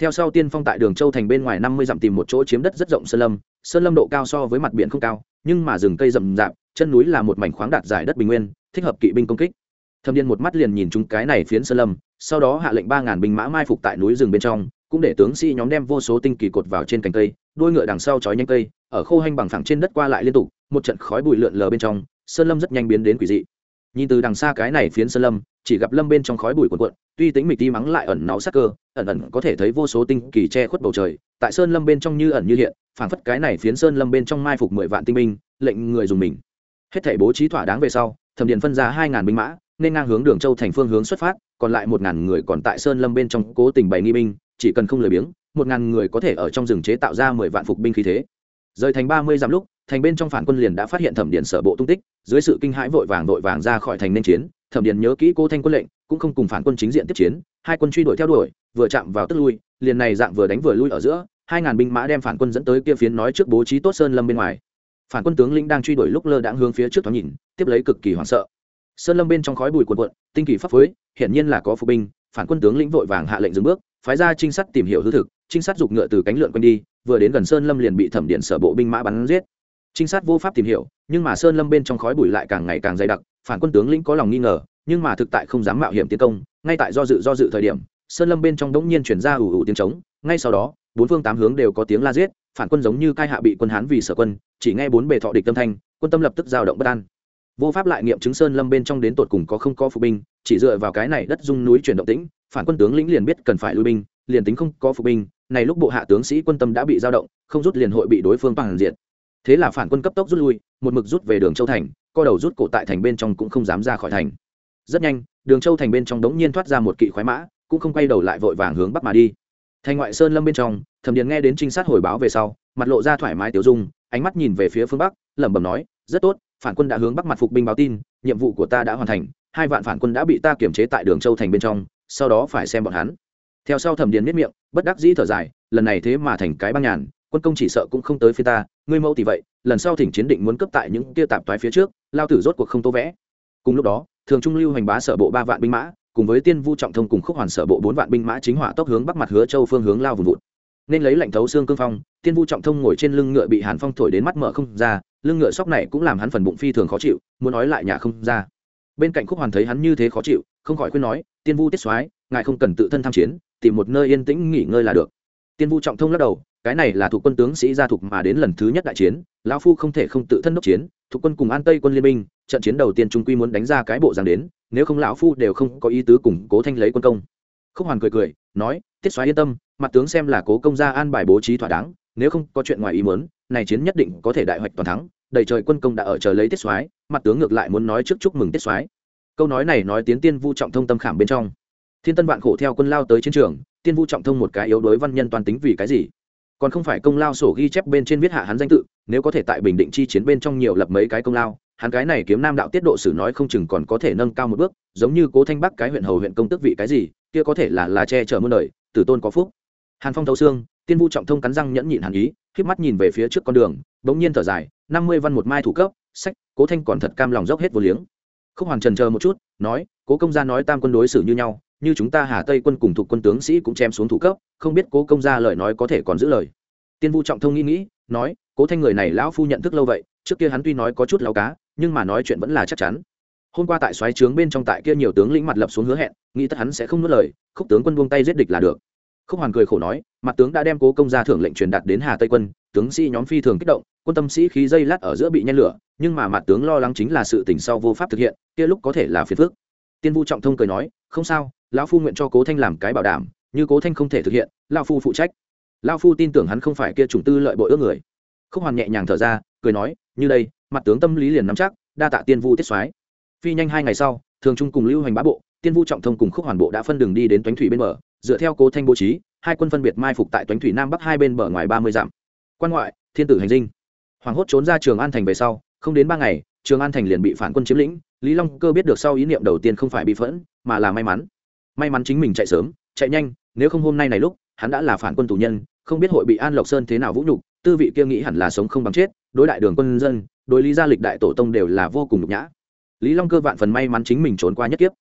Theo sau tiên phong tại đường châu thành bên ngoài năm mươi dặm tìm một chỗ chiếm đất rất rộng sơn lâm sơn lâm độ cao so với mặt biển không cao, nhưng mà rừng cây rậm rạp, chân núi là một mảnh khoáng đạt dài đất bình nguyên, thích hợp kỵ binh công kích. Thâm điền một mắt liền nhìn chúng cái này phiến sơn lâm, sau đó hạ lệnh ba ngàn binh mã mai phục tại núi rừng bên trong, cũng để tướng sĩ nhóm đem vô số tinh kỳ cột vào trên cành cây đuôi ngựa đằng sau chói nhanh cây, ở khô hanh bằng phẳng trên đất qua lại liên tục, một trận khói bụi lượn lờ bên trong, sơn lâm rất nhanh biến đến quỷ dị nhìn từ đằng xa cái này phiến sơn lâm, chỉ gặp lâm bên trong khói bụi cuộn cuộn, tuy tính mịch ti mắng lại ẩn náu sắc cơ, ẩn ẩn có thể thấy vô số tinh kỳ che khuất bầu trời. Tại sơn lâm bên trong như ẩn như hiện, phảng phất cái này phiến sơn lâm bên trong mai phục mười vạn tinh binh, lệnh người dùng mình. Hết thể bố trí thỏa đáng về sau, thẩm điện phân ra hai ngàn binh mã, nên ngang hướng đường châu thành phương hướng xuất phát, còn lại một ngàn người còn tại sơn lâm bên trong cố tình bày nghi binh, chỉ cần không lười biếng, một ngàn người có thể ở trong rừng chế tạo ra mười vạn phục binh khí thế. Rời thành ba mươi dặm lúc thành bên trong phản quân liền đã phát hiện thẩm điện sở bộ tung tích, dưới sự kinh hãi vội vàng vội vàng ra khỏi thành nên chiến, thẩm điện nhớ kỹ cô thanh quân lệnh, cũng không cùng phản quân chính diện tiếp chiến, hai quân truy đuổi theo đuổi, vừa chạm vào tức lui, liền này dạng vừa đánh vừa lui ở giữa, hai ngàn binh mã đem phản quân dẫn tới kia phiến nói trước bố trí tốt sơn lâm bên ngoài. Phản quân tướng lĩnh đang truy đuổi lúc lơ đãng hướng phía trước thoáng nhìn, tiếp lấy cực kỳ hoảng sợ. Sơn lâm bên trong khói bụi cuồn cuộn, tinh kỳ pháp phối, hiển nhiên là có phục binh, phản quân tướng lĩnh vội vàng hạ lệnh dừng bước, phái ra trinh sát tìm hiểu hư thực, trinh sát giục ngựa từ cánh lượn quanh đi, vừa đến gần sơn lâm liền bị thẩm điện sở bộ binh mã bắn giết trinh sát vô pháp tìm hiểu, nhưng mà sơn lâm bên trong khói bụi lại càng ngày càng dày đặc, phản quân tướng lĩnh có lòng nghi ngờ, nhưng mà thực tại không dám mạo hiểm tiến công, ngay tại do dự do dự thời điểm, sơn lâm bên trong đống nhiên chuyển ra ủ ủ tiếng trống, ngay sau đó, bốn phương tám hướng đều có tiếng la giết, phản quân giống như cai hạ bị quân hán vì sở quân, chỉ nghe bốn bề thọ địch tâm thanh, quân tâm lập tức dao động bất an. Vô pháp lại nghiệm chứng sơn lâm bên trong đến tột cùng có không có phục binh, chỉ dựa vào cái này đất dung núi chuyển động tĩnh, phản quân tướng lĩnh liền biết cần phải lui binh, liền tính không có phục binh, này lúc bộ hạ tướng sĩ quân tâm đã bị dao động, không rút liền hội bị đối phương bằng diện thế là phản quân cấp tốc rút lui, một mực rút về đường châu thành, co đầu rút cổ tại thành bên trong cũng không dám ra khỏi thành. Rất nhanh, đường châu thành bên trong đống nhiên thoát ra một kỵ khoái mã, cũng không quay đầu lại vội vàng hướng bắc mà đi. Thành ngoại sơn lâm bên trong, thẩm điền nghe đến trinh sát hồi báo về sau, mặt lộ ra thoải mái tiểu dung, ánh mắt nhìn về phía phương bắc, lẩm bẩm nói, rất tốt, phản quân đã hướng bắc mặt phục binh báo tin, nhiệm vụ của ta đã hoàn thành, hai vạn phản quân đã bị ta kiểm chế tại đường châu thành bên trong, sau đó phải xem bọn hắn. Theo sau thẩm điền miết miệng, bất đắc dĩ thở dài, lần này thế mà thành cái băng nhàn quân công chỉ sợ cũng không tới phía ta, ngươi mẫu thì vậy, lần sau thỉnh chiến định muốn cấp tại những kia tạp toái phía trước, lao tử rốt cuộc không tô vẽ. Cùng lúc đó, thường trung lưu hành bá sở bộ ba vạn binh mã, cùng với tiên vu trọng thông cùng khúc hoàn sở bộ bốn vạn binh mã chính hỏa tốc hướng bắc mặt hứa châu phương hướng lao vùng vụt. Nên lấy lệnh thấu xương cương phong, tiên vu trọng thông ngồi trên lưng ngựa bị hàn phong thổi đến mắt mở không ra, lưng ngựa sóc này cũng làm hắn phần bụng phi thường khó chịu, muốn nói lại nhà không ra. Bên cạnh khúc hoàn thấy hắn như thế khó chịu, không khỏi khuyên nói, tiên vu tiết soái, ngài không cần tự thân tham chiến, tìm một nơi yên tĩnh nghỉ ngơi là được. Tiên vu trọng thông lắc đầu cái này là thuộc quân tướng sĩ gia thuộc mà đến lần thứ nhất đại chiến, lão phu không thể không tự thân đốc chiến, thuộc quân cùng an tây quân liên minh, trận chiến đầu tiên trung quy muốn đánh ra cái bộ giang đến, nếu không lão phu đều không có ý tứ củng cố thanh lấy quân công. Khúc hoàn cười cười, nói, tiết soái yên tâm, mặt tướng xem là cố công gia an bài bố trí thỏa đáng, nếu không có chuyện ngoài ý muốn, này chiến nhất định có thể đại hoạch toàn thắng, đầy trời quân công đã ở chờ lấy tiết soái, mặt tướng ngược lại muốn nói trước chúc mừng tiết soái. Câu nói này nói tiến tiên vu trọng thông tâm khảm bên trong. Thiên tân vạn khổ theo quân lao tới chiến trường, tiên vu trọng thông một cái yếu đối văn nhân toàn tính vì cái gì? Còn không phải công lao sổ ghi chép bên trên viết hạ hắn danh tự, nếu có thể tại bình định chi chiến bên trong nhiều lập mấy cái công lao, hắn cái này kiếm nam đạo tiết độ sử nói không chừng còn có thể nâng cao một bước, giống như cố thanh bắc cái huyện hầu huyện công tức vị cái gì, kia có thể là là che chở muôn đời, tử tôn có phúc. Hàn phong thấu xương, tiên vu trọng thông cắn răng nhẫn nhịn hàn ý k mắt nhìn về phía trước con đường, bỗng nhiên thở dài, năm mươi văn một mai thủ cấp, sách, cố thanh còn thật cam lòng dốc hết vô liếng. Không hoàn trần chờ một chút, nói, cố công gia nói tam quân đối xử như nhau như chúng ta hà tây quân cùng thuộc quân tướng sĩ cũng chém xuống thủ cấp, không biết cố công gia lời nói có thể còn giữ lời. Tiên vu trọng thông nghĩ nghĩ, nói, cố thanh người này lão phu nhận thức lâu vậy, trước kia hắn tuy nói có chút lao cá, nhưng mà nói chuyện vẫn là chắc chắn. Hôm qua tại xoáy trướng bên trong tại kia nhiều tướng lĩnh mặt lập xuống hứa hẹn, nghĩ tất hắn sẽ không nuốt lời, khúc tướng quân buông tay giết địch là được. Khúc hoàn cười khổ nói, mặt tướng đã đem cố công gia thưởng lệnh truyền đạt đến hà tây quân, tướng sĩ nhóm phi thường kích động, quân tâm sĩ khí dây lát ở giữa bị nhen lửa, nhưng mà mặt tướng lo lắng chính là sự tình sau vô pháp thực hiện, kia lúc có thể là phiền phước tiên vu trọng thông cười nói, không sao lão phu nguyện cho cố thanh làm cái bảo đảm, như cố thanh không thể thực hiện, lão phu phụ trách. Lão phu tin tưởng hắn không phải kia chủng tư lợi bội ước người. Khúc hoàn nhẹ nhàng thở ra, cười nói, như đây, mặt tướng tâm lý liền nắm chắc, đa tạ tiên vu tiết soái. Phi nhanh hai ngày sau, thường trung cùng lưu hành bá bộ, tiên vu trọng thông cùng khúc hoàn bộ đã phân đường đi đến toánh thủy bên bờ, dựa theo cố thanh bố trí, hai quân phân biệt mai phục tại toánh thủy nam bắc hai bên bờ ngoài ba mươi dặm. Quan ngoại, thiên tử hành dinh. Hoàng hốt trốn ra trường an thành về sau, không đến ba ngày, trường an thành liền bị phản quân chiếm lĩnh, lý long cơ biết được sau ý niệm đầu tiên không phải bị phẫn, mà là may mắn may mắn chính mình chạy sớm, chạy nhanh, nếu không hôm nay này lúc, hắn đã là phản quân tù nhân, không biết hội bị an lộc sơn thế nào vũ nhục, tư vị kia nghĩ hẳn là sống không bằng chết, đối đại đường quân dân, đối lý gia lịch đại tổ tông đều là vô cùng nhục nhã. Lý long cơ vạn phần may mắn chính mình trốn qua nhất kiếp.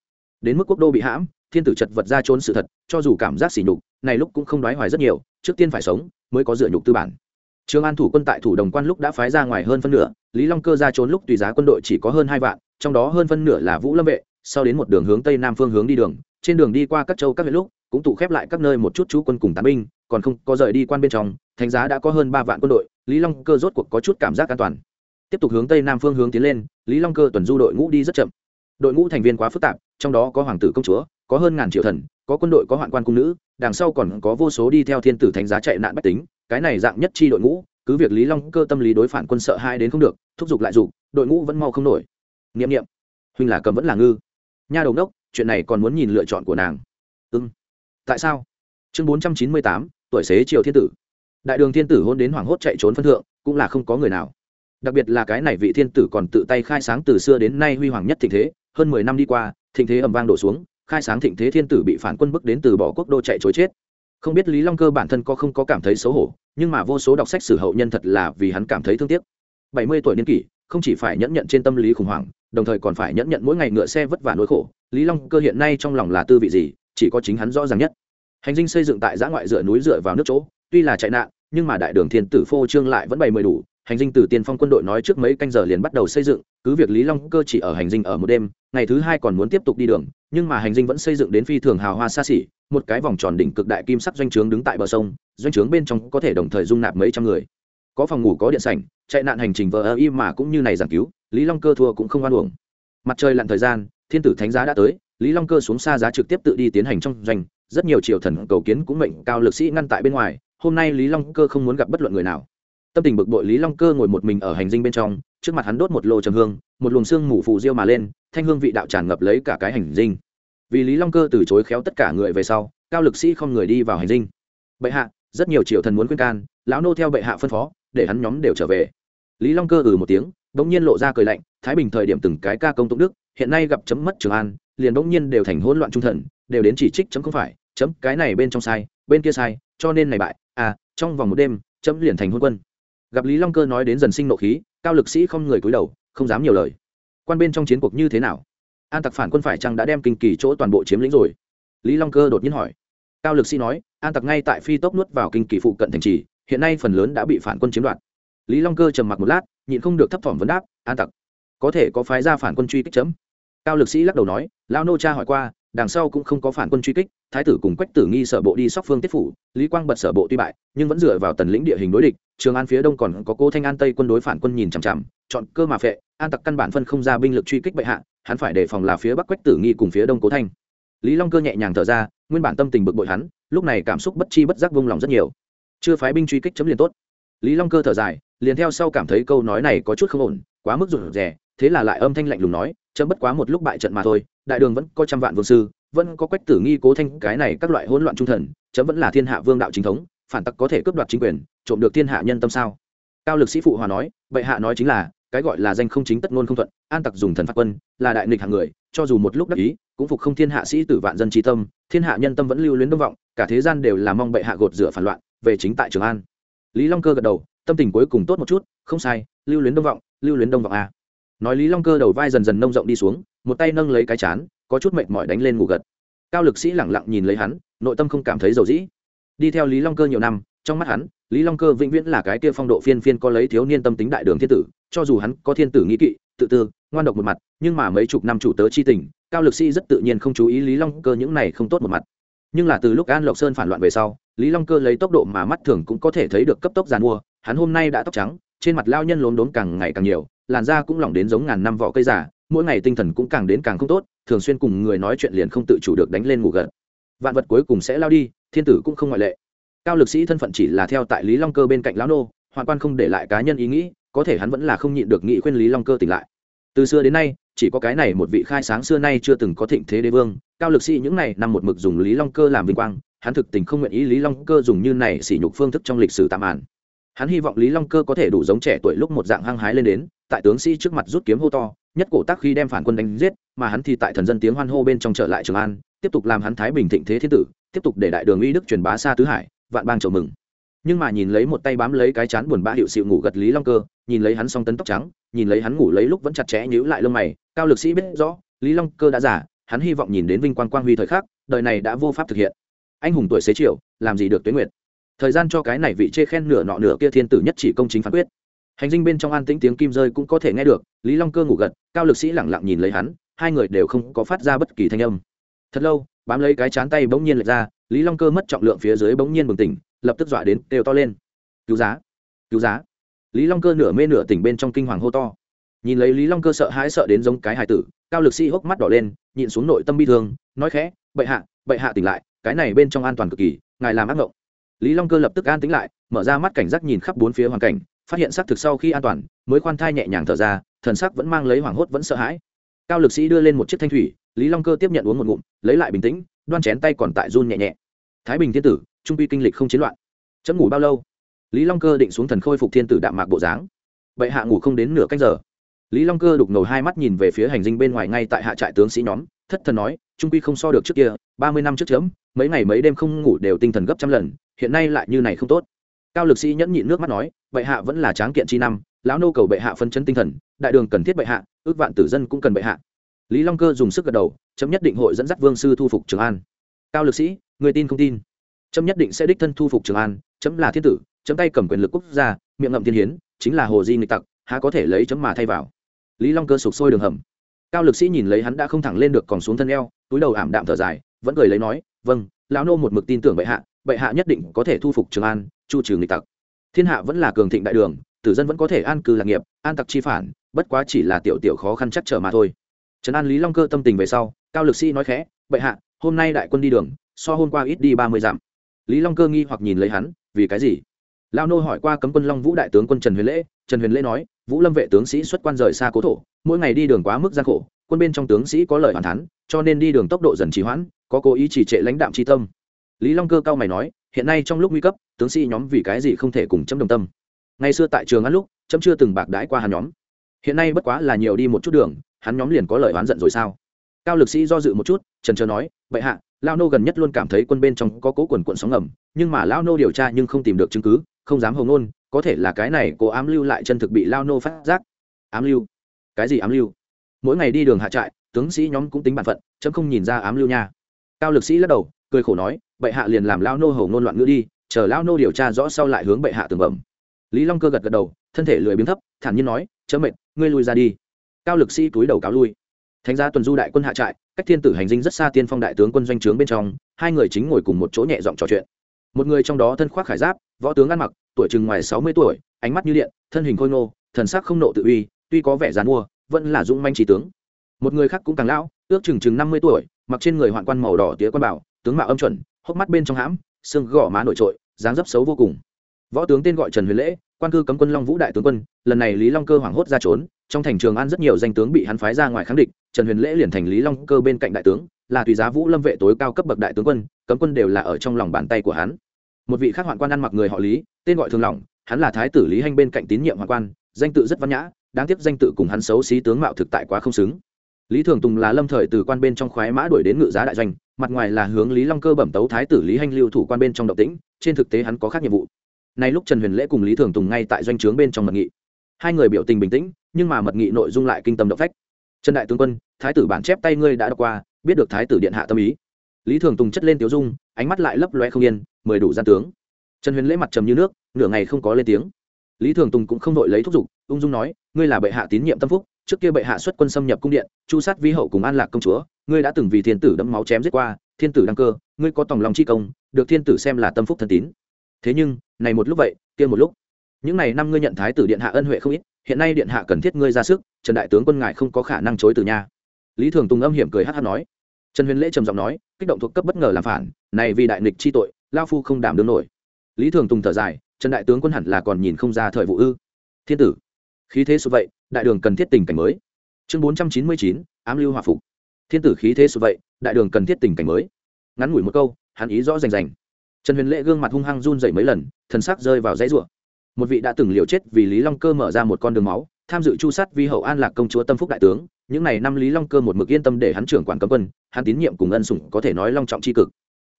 Đến mức quốc đô bị hãm, thiên tử chật vật ra trốn sự thật, cho dù cảm giác sỉ nhục, này lúc cũng không đoái hoài rất nhiều, trước tiên phải sống, mới có dựa nhục tư bản. Trường an thủ quân tại thủ đồng quan lúc đã phái ra ngoài hơn phân nửa, lý long cơ ra trốn lúc tùy giá quân đội chỉ có hơn hai vạn, trong đó hơn phân nửa là vũ lâm vệ, sau đến một đường hướng tây nam phương hướng đi đường trên đường đi qua các châu các huyện lúc, cũng tụ khép lại các nơi một chút chú quân cùng tán binh, còn không có rời đi quan bên trong thành giá đã có hơn ba vạn quân đội, lý long cơ rốt cuộc có chút cảm giác an toàn. Tiếp tục hướng tây nam phương hướng tiến lên, lý long cơ tuần du đội ngũ đi rất chậm. Đội ngũ thành viên quá phức tạp, trong đó có hoàng tử công chúa, có hơn ngàn triệu thần, có quân đội, có hoạn quan cung nữ, đằng sau còn có vô số đi theo thiên tử thánh giá chạy nạn bách tính, cái này dạng nhất chi đội ngũ, cứ việc lý long cơ tâm lý đối phản quân sợ hai đến không được, thúc giục lại dục đội ngũ vẫn mau không nổi. N i ệ m n i ệ m huynh là cầm vẫn là ngư. Nha đầu đốc chuyện này còn muốn nhìn lựa chọn của nàng. Ư ừ. tại sao? Chương bốn trăm chín mươi tám, tuổi xế triều thiên tử. Đại đường thiên tử hôn đến hoảng hốt chạy trốn phân thượng, cũng là không có người nào. Đặc biệt là cái này vị thiên tử còn tự tay khai sáng từ xưa đến nay huy hoàng nhất thịnh thế, hơn mười năm đi qua, thịnh thế ầm vang đổ xuống, khai sáng thịnh thế thiên tử bị phản quân bức đến từ bỏ quốc đô chạy chối chết. Không biết lý long cơ bản thân có không có cảm thấy xấu hổ, nhưng mà vô số đọc sách sử hậu nhân thật là vì hắn cảm thấy thương tiếc. Bảy mươi tuổi niên kỷ, không chỉ phải nhẫn nhận trên tâm lý khủng hoảng, đồng thời còn phải nhẫn nhận mỗi ngày ngựa xe vất vả nỗi khổ lý long cơ hiện nay trong lòng là tư vị gì, chỉ có chính hắn rõ ràng nhất. Hành dinh xây dựng tại giã ngoại dựa núi dựa vào nước chỗ, tuy là chạy nạn, nhưng mà đại đường thiên tử phô trương lại vẫn bày mười đủ. Hành dinh từ tiên phong quân đội nói trước mấy canh giờ liền bắt đầu xây dựng, cứ việc lý long cơ chỉ ở hành dinh ở một đêm, ngày thứ hai còn muốn tiếp tục đi đường, nhưng mà hành dinh vẫn xây dựng đến phi thường hào hoa xa xỉ, một cái vòng tròn đỉnh cực đại kim sắc doanh trướng đứng tại bờ sông, doanh trướng bên trong có thể đồng thời dung nạp mấy trăm người. Có phòng ngủ, có điện sảnh, chạy nạn hành trình vờ ơ y mà cũng như này giảng cứu, lý long cơ thua cũng không oan uổng. Mặt trời lặn thời gian thiên tử thánh giá đã tới, lý long cơ xuống xa giá trực tiếp tự đi tiến hành trong doanh, rất nhiều triều thần cầu kiến cũng mệnh cao lực sĩ ngăn tại bên ngoài, hôm nay lý long cơ không muốn gặp bất luận người nào. Tâm tình bực bội, lý long cơ ngồi một mình ở hành dinh bên trong, trước mặt hắn đốt một lô trầm hương, một luồng xương mù phù diêu mà lên, thanh hương vị đạo tràn ngập lấy cả cái hành dinh. Vì lý long cơ từ chối khéo tất cả người về sau, cao lực sĩ không người đi vào hành dinh. Bệ hạ, rất nhiều triều thần muốn khuyên can, lão nô theo bệ hạ phân phó, để hắn nhóm đều trở về. Lý long cơ ừ một tiếng, bỗng nhiên lộ ra cười lạnh, thái bình thời điểm từng cái ca công tụng đức hiện nay gặp chấm mất trường an, liền bỗng nhiên đều thành hỗn loạn trung thần, đều đến chỉ trích chấm không phải, chấm, cái này bên trong sai, bên kia sai, cho nên này bại à trong vòng một đêm, chấm liền thành hôn quân. Gặp lý long cơ nói đến dần sinh nộ khí, cao lực sĩ không người cúi đầu, không dám nhiều lời. Quan bên trong chiến cuộc như thế nào? An tặc phản quân phải chăng đã đem kinh kỳ chỗ toàn bộ chiếm lĩnh rồi? Lý long cơ đột nhiên hỏi. Cao lực sĩ nói, an tặc ngay tại phi tốc nuốt vào kinh kỳ phụ cận thành trì, hiện nay phần lớn đã bị phản quân chiếm đoạt. Lý long cơ trầm mặc một lát, nhịn không được thấp thỏm vấn đáp, an tặc, có thể có phái ra phản quân truy kích chấm? Cao lực sĩ lắc đầu nói lao nô cha hỏi qua, đằng sau cũng không có phản quân truy kích, thái tử cùng quách tử nghi sở bộ đi sóc phương tiết phủ, lý quang bật sở bộ tuy bại, nhưng vẫn dựa vào tần lĩnh địa hình đối địch, trường an phía đông còn có cố thanh an tây quân đối phản quân nhìn chằm chằm, chọn cơ mà phệ, an tặc căn bản phân không ra binh lực truy kích bệ hạ, hắn phải đề phòng là phía bắc quách tử nghi cùng phía đông cố thanh. Lý long cơ nhẹ nhàng thở ra, nguyên bản tâm tình bực bội hắn, lúc này cảm xúc bất chi bất giác vung lòng rất nhiều. Chưa phái binh truy kích chấm liền tốt. Lý long cơ thở dài, liền theo sau cảm thấy câu nói này có chút không ổn, quá mức rụt rè, thế là lại âm thanh lạnh lùng nói chấm bất quá một lúc bại trận mà thôi, đại đường vẫn có trăm vạn vương sư, vẫn có quách tử nghi cố thanh, cái này các loại hỗn loạn trung thần, chấm vẫn là thiên hạ vương đạo chính thống, phản tặc có thể cướp đoạt chính quyền, trộm được thiên hạ nhân tâm sao? Cao lực sĩ phụ hòa nói, bệ hạ nói chính là, cái gọi là danh không chính tất ngôn không thuận, an tặc dùng thần phạt quân, là đại nghịch hạng người, cho dù một lúc đắc ý, cũng phục không thiên hạ sĩ tử vạn dân trí tâm, thiên hạ nhân tâm vẫn lưu luyến đông vọng, cả thế gian đều là mong bệ hạ gột rửa phản loạn, về chính tại trường an. Lý long cơ gật đầu, tâm tình cuối cùng tốt một chút, không sai, lưu luyến đông vọng, lưu luyến đông vọng a nói lý long cơ đầu vai dần dần nông rộng đi xuống, một tay nâng lấy cái chán, có chút mệt mỏi đánh lên ngủ gật. Cao lực sĩ lẳng lặng nhìn lấy hắn, nội tâm không cảm thấy dầu dĩ. Đi theo lý long cơ nhiều năm, trong mắt hắn, lý long cơ vĩnh viễn là cái kia phong độ phiên phiên có lấy thiếu niên tâm tính đại đường thiên tử, cho dù hắn có thiên tử nghĩ kỵ, tự tư, ngoan độc một mặt, nhưng mà mấy chục năm chủ tớ chi tình, cao lực sĩ rất tự nhiên không chú ý lý long cơ những này không tốt một mặt. Nhưng là từ lúc an lộc sơn phản loạn về sau, lý long cơ lấy tốc độ mà mắt thường cũng có thể thấy được cấp tốc giàn mua, hắn hôm nay đã tóc trắng trên mặt lao nhân lốm đốm càng ngày càng nhiều, làn da cũng lỏng đến giống ngàn năm vỏ cây giả mỗi ngày tinh thần cũng càng đến càng không tốt, thường xuyên cùng người nói chuyện liền không tự chủ được đánh lên ngủ gật. Vạn vật cuối cùng sẽ lao đi, thiên tử cũng không ngoại lệ. Cao lực sĩ thân phận chỉ là theo tại lý long cơ bên cạnh lão nô, hoàn quan không để lại cá nhân ý nghĩ, có thể hắn vẫn là không nhịn được nghị khuyên lý long cơ tỉnh lại. Từ xưa đến nay, chỉ có cái này một vị khai sáng xưa nay chưa từng có thịnh thế đế vương, cao lực sĩ những này nằm một mực dùng lý long cơ làm vinh quang, hắn thực tình không nguyện ý lý long cơ dùng như này sỉ nhục phương thức trong lịch sử tạm ản hắn hy vọng lý long cơ có thể đủ giống trẻ tuổi lúc một dạng hăng hái lên đến, tại tướng sĩ trước mặt rút kiếm hô to, nhất cổ tác khi đem phản quân đánh giết, mà hắn thì tại thần dân tiếng hoan hô bên trong trở lại trường an, tiếp tục làm hắn thái bình thịnh thế thiên tử, tiếp tục để đại đường uy đức truyền bá xa tứ hải, vạn bang chầu mừng. Nhưng mà nhìn lấy một tay bám lấy cái chán buồn bã hiệu sự ngủ gật lý long cơ, nhìn lấy hắn song tấn tóc trắng, nhìn lấy hắn ngủ lấy lúc vẫn chặt chẽ nhíu lại lông mày, cao lực sĩ biết rõ, lý long cơ đã giả hắn hy vọng nhìn đến vinh quang quang huy thời khắc, đời này đã vô pháp thực hiện. Anh hùng tuổi xế chiều, làm gì được tuyến nguyệt? Thời gian cho cái này vị chê khen nửa nọ nửa kia thiên tử nhất chỉ công chính phán quyết. Hành dinh bên trong an tĩnh tiếng kim rơi cũng có thể nghe được, lý long cơ ngủ gật, cao lực sĩ lẳng lặng nhìn lấy hắn, hai người đều không có phát ra bất kỳ thanh âm. Thật lâu, bám lấy cái chán tay bỗng nhiên lệch ra, lý long cơ mất trọng lượng phía dưới bỗng nhiên bừng tỉnh, lập tức dọa đến đều to lên. Cứu giá cứu giá. Lý long cơ nửa mê nửa tỉnh bên trong kinh hoàng hô to. Nhìn lấy lý long cơ sợ hãi sợ đến giống cái hài tử, cao lực sĩ hốc mắt đỏ lên, nhịn xuống nội tâm bi thương, nói khẽ, bệ hạ bệ hạ tỉnh lại, cái này bên trong an toàn cực kỳ, ngài làm ác ngộng lý long cơ lập tức an tính lại, mở ra mắt cảnh giác nhìn khắp bốn phía hoàn cảnh, phát hiện xác thực sau khi an toàn, mới khoan thai nhẹ nhàng thở ra, thần sắc vẫn mang lấy hoảng hốt vẫn sợ hãi. Cao lực sĩ đưa lên một chiếc thanh thủy, lý long cơ tiếp nhận uống một ngụm, lấy lại bình tĩnh, đoan chén tay còn tại run nhẹ nhẹ. Thái bình thiên tử, trung quy kinh lịch không chiến loạn. Chấm ngủ bao lâu? Lý long cơ định xuống thần khôi phục thiên tử đạm mạc bộ dáng. Bệ hạ ngủ không đến nửa cách giờ. Lý long cơ đục ngầu hai mắt nhìn về phía hành dinh bên ngoài ngay tại hạ trại tướng sĩ nhóm, thất thần nói, trung quy không so được trước kia, ba mươi năm trước chớm mấy ngày mấy đêm không ngủ đều tinh thần gấp trăm lần hiện nay lại như này không tốt. Cao lực sĩ nhẫn nhịn nước mắt nói, bệ hạ vẫn là tráng kiện chi năm, lão nô cầu bệ hạ phân chấn tinh thần, đại đường cần thiết bệ hạ, ước vạn tử dân cũng cần bệ hạ. Lý long cơ dùng sức gật đầu, chấm nhất định hội dẫn dắt vương sư thu phục trường an. Cao lực sĩ, người tin không tin? Chấm nhất định sẽ đích thân thu phục trường an, chấm là thiên tử, chấm tay cầm quyền lực quốc gia, miệng ngậm thiên hiến, chính là hồ di nghịch tặc, há có thể lấy chấm mà thay vào? Lý long cơ sụp sôi đường hầm. Cao lực sĩ nhìn lấy hắn đã không thẳng lên được còn xuống thân eo, túi đầu ảm đạm thở dài, vẫn cười lấy nói vâng lão nô một mực tin tưởng bệ hạ bệ hạ nhất định có thể thu phục trường an, chu trừ nghịch tặc. Thiên hạ vẫn là cường thịnh đại đường, tử dân vẫn có thể an cư lạc nghiệp, an tặc chi phản, bất quá chỉ là tiểu tiểu khó khăn chắc trở mà thôi. Trấn an lý long cơ tâm tình về sau, cao lực sĩ nói khẽ, bệ hạ, hôm nay đại quân đi đường, so hôm qua ít đi ba mươi dặm. Lý long cơ nghi hoặc nhìn lấy hắn, vì cái gì? Lao nô hỏi qua cấm quân long vũ đại tướng quân trần huyền lễ, trần huyền lễ nói, vũ lâm vệ tướng sĩ xuất quan rời xa cố thổ, mỗi ngày đi đường quá mức gian khổ, quân bên trong tướng sĩ có lời hoàn thắn cho nên đi đường tốc độ dần trì hoãn, có cố ý chỉ trệ lãnh đạm tri tâm lý long cơ cao mày nói, hiện nay trong lúc nguy cấp, tướng sĩ nhóm vì cái gì không thể cùng chấm đồng tâm? Ngày xưa tại trường ăn lúc, chấm chưa từng bạc đãi qua hắn nhóm. Hiện nay bất quá là nhiều đi một chút đường, hắn nhóm liền có lời oán giận rồi sao? Cao lực sĩ do dự một chút, trần trờ nói vậy hạ, lao nô gần nhất luôn cảm thấy quân bên trong có cố quần quận sóng ngầm, nhưng mà lao nô điều tra nhưng không tìm được chứng cứ, không dám hồng ngôn, có thể là cái này cố ám lưu lại chân thực bị lao nô phát giác. Ám lưu? Cái gì ám lưu? Mỗi ngày đi đường hạ trại, tướng sĩ nhóm cũng tính bản phận, chấm không nhìn ra ám lưu nha. Cao lực sĩ lắc đầu, cười khổ nói bệ hạ liền làm lao nô hầu ngôn loạn ngữ đi, chờ lao nô điều tra rõ sau lại hướng bệ hạ tường bẩm. Lý long cơ gật gật đầu, thân thể lười biếng thấp, thản nhiên nói, chớ mệt, ngươi lui ra đi. Cao lực sĩ túi đầu cáo lui. Thánh gia tuần du đại quân hạ trại, cách thiên tử hành dinh rất xa tiên phong đại tướng quân doanh trướng bên trong, hai người chính ngồi cùng một chỗ nhẹ giọng trò chuyện. Một người trong đó thân khoác khải giáp, võ tướng ăn mặc, tuổi chừng ngoài sáu mươi tuổi, ánh mắt như điện, thân hình khôi ngô, thần sắc không nộ tự uy, tuy có vẻ dàn mua vẫn là dũng manh trí tướng. Một người khác cũng càng lão, ước chừng chừng năm mươi tuổi, mặc trên người hoạn quan màu đỏ tía quan bảo, tướng mạo âm chuẩn hốc mắt bên trong hãm, xương gò má nổi trội, dáng dấp xấu vô cùng. Võ tướng tên gọi trần huyền lễ, quan cư cấm quân long vũ đại tướng quân, lần này lý long cơ hoảng hốt ra trốn, trong thành trường an rất nhiều danh tướng bị hắn phái ra ngoài kháng địch, trần huyền lễ liền thành lý long cơ bên cạnh đại tướng, là tùy giá vũ lâm vệ tối cao cấp bậc đại tướng quân, cấm quân đều là ở trong lòng bàn tay của hắn. Một vị khác hoạn quan ăn mặc người họ lý, tên gọi thường lòng hắn là thái tử lý hanh bên cạnh tín nhiệm hoạn quan, danh tự rất văn nhã, đáng tiếc danh tự cùng hắn xấu xí tướng mạo thực tại quá không xứng. Lý thường tùng là lâm thời từ quan bên trong khoái mã đuổi đến ngự giá đại doanh mặt ngoài là hướng lý long cơ bẩm tấu thái tử lý hanh lưu thủ quan bên trong động tĩnh, trên thực tế hắn có khác nhiệm vụ. Nay lúc trần huyền lễ cùng lý thường tùng ngay tại doanh trướng bên trong mật nghị. Hai người biểu tình bình tĩnh, nhưng mà mật nghị nội dung lại kinh tâm động phách. Trần đại tướng quân, thái tử bản chép tay ngươi đã đọc qua, biết được thái tử điện hạ tâm ý. Lý thường tùng chất lên tiểu dung, ánh mắt lại lấp loe không yên mời đủ gian tướng. Trần huyền lễ mặt trầm như nước, nửa ngày không có lên tiếng. Lý thường tùng cũng không đội lấy thúc giục, ung dung nói, ngươi là bệ hạ tín nhiệm tâm phúc, trước kia bệ hạ xuất quân xâm nhập cung điện, chu sát vi hậu cùng an lạc công chúa ngươi đã từng vì thiên tử đẫm máu chém giết qua, thiên tử đăng cơ, ngươi có tòng lòng chi công, được thiên tử xem là tâm phúc thân tín. Thế nhưng, này một lúc vậy, kia một lúc. Những này năm ngươi nhận thái tử điện hạ ân huệ không ít, hiện nay điện hạ cần thiết ngươi ra sức, trần đại tướng quân ngài không có khả năng chối từ nha. Lý thường tùng âm hiểm cười hát hát nói. Trần huyền lễ trầm giọng nói, kích động thuộc cấp bất ngờ làm phản, này vì đại nghịch chi tội, lao phu không đảm đương nổi. Lý thường tùng thở dài, trần đại tướng quân hẳn là còn nhìn không ra thời vụ ư. Thiên tử. Khí thế số vậy, đại đường cần thiết tình cảnh mới. Chương bốn trăm chín mươi chín, ám lưu hòa phục thiên tử khí thế sụt vậy, đại đường cần thiết tình cảnh mới. Ngắn ngủi một câu, hắn ý rõ rành rành. Trần huyền lễ gương mặt hung hăng run dậy mấy lần, thần sắc rơi vào dãy rủa. Một vị đã từng liều chết vì lý long cơ mở ra một con đường máu, tham dự chu sát vi hậu an lạc công chúa tâm phúc đại tướng, những n à y năm lý long cơ một mực yên tâm để hắn trưởng quản cấm quân, hắn tín nhiệm cùng ân sủng có thể nói long trọng c h i cực.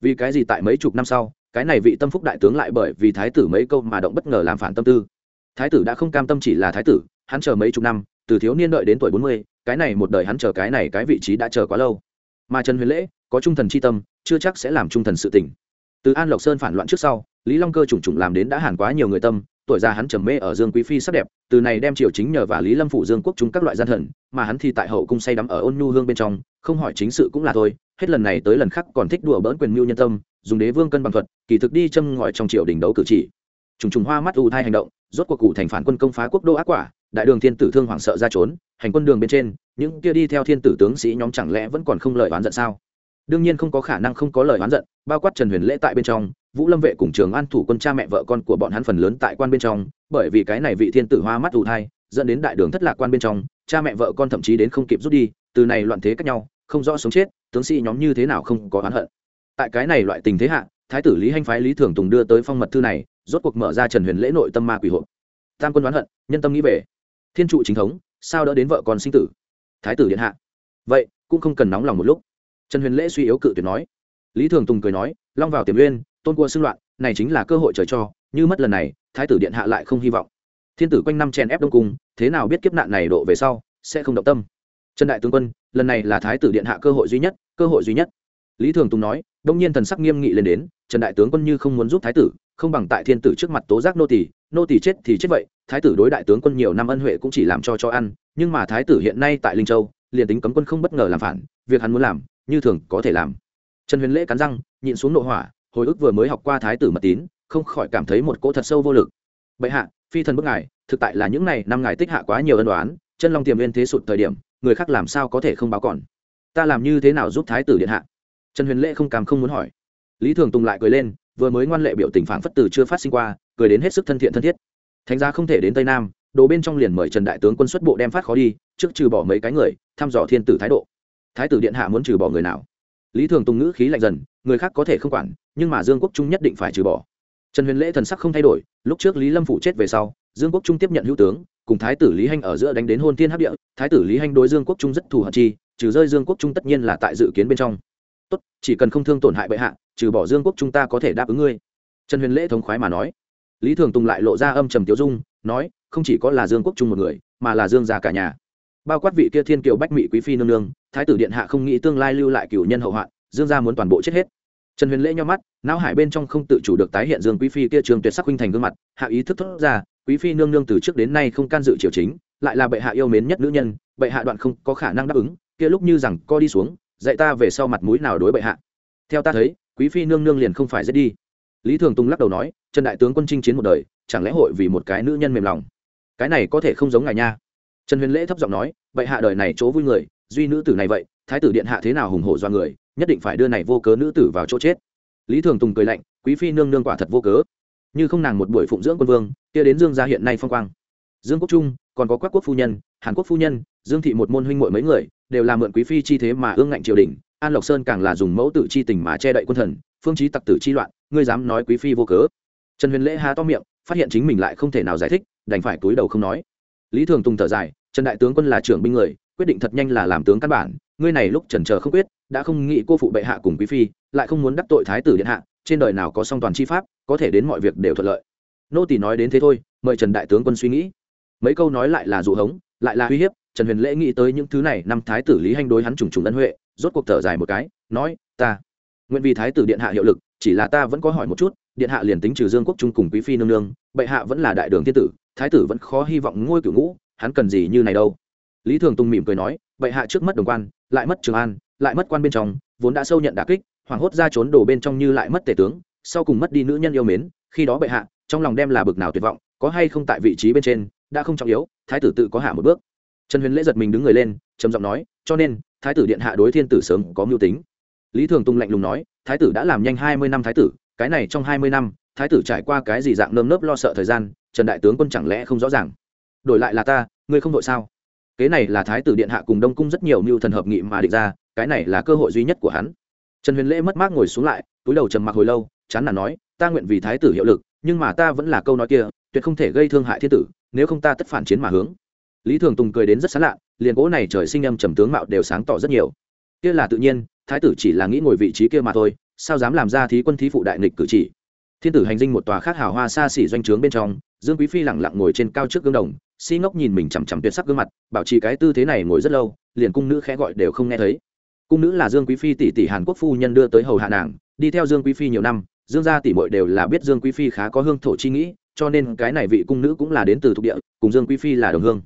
Vì cái gì tại mấy chục năm sau, cái này vị tâm phúc đại tướng lại bởi vì thái tử mấy câu mà động bất ngờ làm phản tâm tư. Thái tử đã không cam tâm chỉ là thái tử, hắn chờ mấy chục năm từ thiếu niên đợi đến tuổi bốn mươi, cái này một đời hắn chờ cái này cái vị trí đã chờ quá lâu. Mà trần huyền lễ, có trung thần c h i tâm, chưa chắc sẽ làm trung thần sự tỉnh từ an lộc sơn phản loạn trước sau, lý long cơ trùng trùng làm đến đã hàn quá nhiều người tâm, tuổi già hắn trầm mê ở dương quý phi sắc đẹp, từ này đem triều chính nhờ và lý lâm phủ dương quốc chúng các loại gian thần, mà hắn thì tại hậu cung say đắm ở ôn nhu hương bên trong, không hỏi chính sự cũng là thôi, hết lần này tới lần khác còn thích đùa bỡn quyền mưu nhân tâm, dùng đế vương cân bằng thuật, kỳ thực đi châm ngòi trong triều đình đấu cử chỉ trùng trùng hoa mắt u thai hành động, rốt cuộc cụ thành phản quân công phá quốc đô ác quả, đại đường thiên tử thương hoảng sợ ra trốn, hành quân đường bên trên, những kia đi theo thiên tử tướng sĩ nhóm chẳng lẽ vẫn còn không lời oán giận sao? Đương nhiên không có khả năng không có lời oán giận, bao quát trần huyền lễ tại bên trong, vũ lâm vệ cùng trường an thủ quân cha mẹ vợ con của bọn hắn phần lớn tại quan bên trong, bởi vì cái này vị thiên tử hoa mắt ù thai, dẫn đến đại đường thất lạc quan bên trong, cha mẹ vợ con thậm chí đến không kịp rút đi, từ này loạn thế cách nhau, không rõ sống chết, tướng sĩ nhóm như thế nào không có oán hận. Tại cái này loại tình thế hạ, thái tử lý hanh phái lý thường tùng đưa tới phong mật thư này rốt cuộc mở ra trần huyền lễ nội tâm ma quỷ hộ tam quân đoán hận, nhân tâm nghĩ về. Thiên trụ chính thống, sao đỡ đến vợ con sinh tử? Thái tử điện hạ. Vậy, cũng không cần nóng lòng một lúc. Trần huyền lễ suy yếu cự tuyệt nói. Lý thường tùng cười nói, long vào tiềm uyên tôn cua xưng loạn, này chính là cơ hội trời cho, như mất lần này, thái tử điện hạ lại không hy vọng. Thiên tử quanh năm chèn ép đông cung, thế nào biết kiếp nạn này độ về sau, sẽ không động tâm. Trần đại tướng quân, lần này là thái tử điện hạ cơ hội duy nhất, cơ hội duy nhất. Lý thường tùng nói, đông nhiên thần sắc nghiêm nghị lên đến, trần đại tướng quân như không muốn giúp thái tử không bằng tại thiên tử trước mặt tố giác nô tỳ, nô tỳ chết thì chết vậy thái tử đối đại tướng quân nhiều năm ân huệ cũng chỉ làm cho cho ăn nhưng mà thái tử hiện nay tại linh châu liền tính cấm quân không bất ngờ làm phản việc hắn muốn làm như thường có thể làm. Trần huyền lễ cắn răng nhịn xuống nội hỏa hồi ức vừa mới học qua thái tử mật tín không khỏi cảm thấy một cỗ thật sâu vô lực. Bệ hạ phi thần bức ngài thực tại là những này năm ngài tích hạ quá nhiều ân đoán chân long tiềm viên thế sụt thời điểm người khác làm sao có thể không báo còn? Ta làm như thế nào giúp thái tử điện hạ? Trần huyền lễ không cảm không muốn hỏi. Lý thường tùng lại cười lên vừa mới ngoan lệ biểu tình phản phất từ chưa phát sinh qua, cười đến hết sức thân thiện thân thiết. Thánh gia không thể đến tây nam, đồ bên trong liền mời trần đại tướng quân xuất bộ đem phát khó đi, trước trừ bỏ mấy cái người, thăm dò thiên tử thái độ. Thái tử điện hạ muốn trừ bỏ người nào? Lý thường tùng ngữ khí lạnh dần, người khác có thể không quản, nhưng mà dương quốc trung nhất định phải trừ bỏ. Trần huyền lễ thần sắc không thay đổi, lúc trước lý lâm phụ chết về sau, dương quốc trung tiếp nhận hữu tướng, cùng thái tử lý hanh ở giữa đánh đến hôn thiên hấp địa, thái tử lý hanh đối dương quốc trung rất thù hận chi, trừ rơi dương quốc trung tất nhiên là tại dự kiến bên trong tốt, chỉ cần không thương tổn hại bệ hạ, trừ bỏ dương quốc chúng ta có thể đáp ứng ngươi. Trần huyền lễ thống khoái mà nói. Lý thường tùng lại lộ ra âm trầm tiêu dung, nói, không chỉ có là dương quốc trung một người, mà là dương gia cả nhà. Bao quát vị kia thiên kiều bách mỹ quý phi nương nương, thái tử điện hạ không nghĩ tương lai lưu lại cửu nhân hậu hoạn, dương gia muốn toàn bộ chết hết. Trần huyền lễ nho mắt, não hải bên trong không tự chủ được tái hiện dương quý phi kia trường tuyệt sắc huynh thành gương mặt, hạ ý thức thốt ra, quý phi nương nương từ trước đến nay không can dự triều chính, lại là bệ hạ yêu mến nhất nữ nhân, bệ hạ đoạn không có khả năng đáp ứng, kia lúc như rằng co đi xuống dạy ta về sau mặt mũi nào đối bệ hạ. Theo ta thấy, quý phi nương nương liền không phải giết đi. Lý thường tùng lắc đầu nói, trần đại tướng quân chinh chiến một đời, chẳng lẽ hội vì một cái nữ nhân mềm lòng? Cái này có thể không giống ngài nha. Trần huyền lễ thấp giọng nói vậy hạ đời này chỗ vui người, duy nữ tử này vậy, thái tử điện hạ thế nào hùng hổ do người, nhất định phải đưa này vô cớ nữ tử vào chỗ chết. Lý thường tùng cười lạnh, quý phi nương nương quả thật vô cớ. Như không nàng một buổi phụng dưỡng quân vương, kia đến dương gia hiện nay phong quang. Dương quốc trung, còn có các quốc phu nhân, hàn quốc phu nhân, dương thị một môn huynh muội mấy người đều là mượn quý phi chi thế mà ương ngạnh triều đình, an lộc sơn càng là dùng mẫu tử chi tình mà che đậy quân thần, phương chí tặc tử chi loạn, ngươi dám nói quý phi vô cớ. Trần huyền lễ há to miệng, phát hiện chính mình lại không thể nào giải thích, đành phải túi đầu không nói. Lý thường tùng thở dài, trần đại tướng quân là trưởng binh người, quyết định thật nhanh là làm tướng căn bản, ngươi này lúc trần chờ không quyết, đã không nghĩ cô phụ bệ hạ cùng quý phi, lại không muốn đắc tội thái tử điện hạ, trên đời nào có song toàn chi pháp, có thể đến mọi việc đều thuận lợi. Nô tỳ nói đến thế thôi, mời trần đại tướng quân suy nghĩ. Mấy câu nói lại là dụ hống, lại là uy hiếp trần huyền lễ nghĩ tới những thứ này, năm thái tử lý hanh đối hắn trùng trùng ân huệ, rốt cuộc thở dài một cái, nói, ta, nguyện vì thái tử điện hạ hiệu lực, chỉ là ta vẫn có hỏi một chút, điện hạ liền tính trừ dương quốc trung cùng quý phi nương nương, bệ hạ vẫn là đại đường thiên tử, thái tử vẫn khó hy vọng ngôi cửu ngũ, hắn cần gì như này đâu? Lý thường tùng mỉm cười nói, bệ hạ trước mất đồng quan, lại mất trường an, lại mất quan bên trong, vốn đã sâu nhận đà kích, hoảng hốt ra trốn đổ bên trong như lại mất tể tướng, sau cùng mất đi nữ nhân yêu mến, khi đó bệ hạ, trong lòng đem là bực nào tuyệt vọng, có hay không tại vị trí bên trên, đã không trọng yếu, thái tử tự có hạ một bước trần huyền lễ giật mình đứng người lên, trầm giọng nói, cho nên, thái tử điện hạ đối thiên tử sớm có mưu tính. Lý thường tung lạnh lùng nói, thái tử đã làm nhanh hai mươi năm thái tử, cái này trong hai mươi năm, thái tử trải qua cái gì dạng nơm nớp lo sợ thời gian, trần đại tướng quân chẳng lẽ không rõ ràng? Đổi lại là ta, ngươi không đội sao? Kế này là thái tử điện hạ cùng đông cung rất nhiều mưu thần hợp nghị mà định ra, cái này là cơ hội duy nhất của hắn. Trần huyền lễ mất mát ngồi xuống lại, túi đầu trầm mặc hồi lâu, chán là nói, ta nguyện vì thái tử hiệu lực, nhưng mà ta vẫn là câu nói kia, tuyệt không thể gây thương hại thiên tử, nếu không ta tất phản chiến mà hướng lý thường tùng cười đến rất sán lạ, liền gỗ này trời sinh âm trầm tướng mạo đều sáng tỏ rất nhiều. Kia là tự nhiên, thái tử chỉ là nghĩ ngồi vị trí kia mà thôi, sao dám làm ra thí quân thí phụ đại nghịch cử chỉ? Thiên tử hành dinh một tòa khác hào hoa xa xỉ doanh trướng bên trong, dương quý phi lẳng lặng ngồi trên cao trước gương đồng, si ngốc nhìn mình chằm chằm tuyệt sắc gương mặt, bảo trì cái tư thế này ngồi rất lâu, liền cung nữ khẽ gọi đều không nghe thấy. Cung nữ là dương quý phi tỷ tỷ hàn quốc phu nhân đưa tới hầu hạ nàng, đi theo dương quý phi nhiều năm, dương gia tỷ muội đều là biết dương quý phi khá có hương thổ chi nghĩ, cho nên cái này vị cung nữ cũng là đến từ thuộc địa, cùng dương quý phi là đồng hương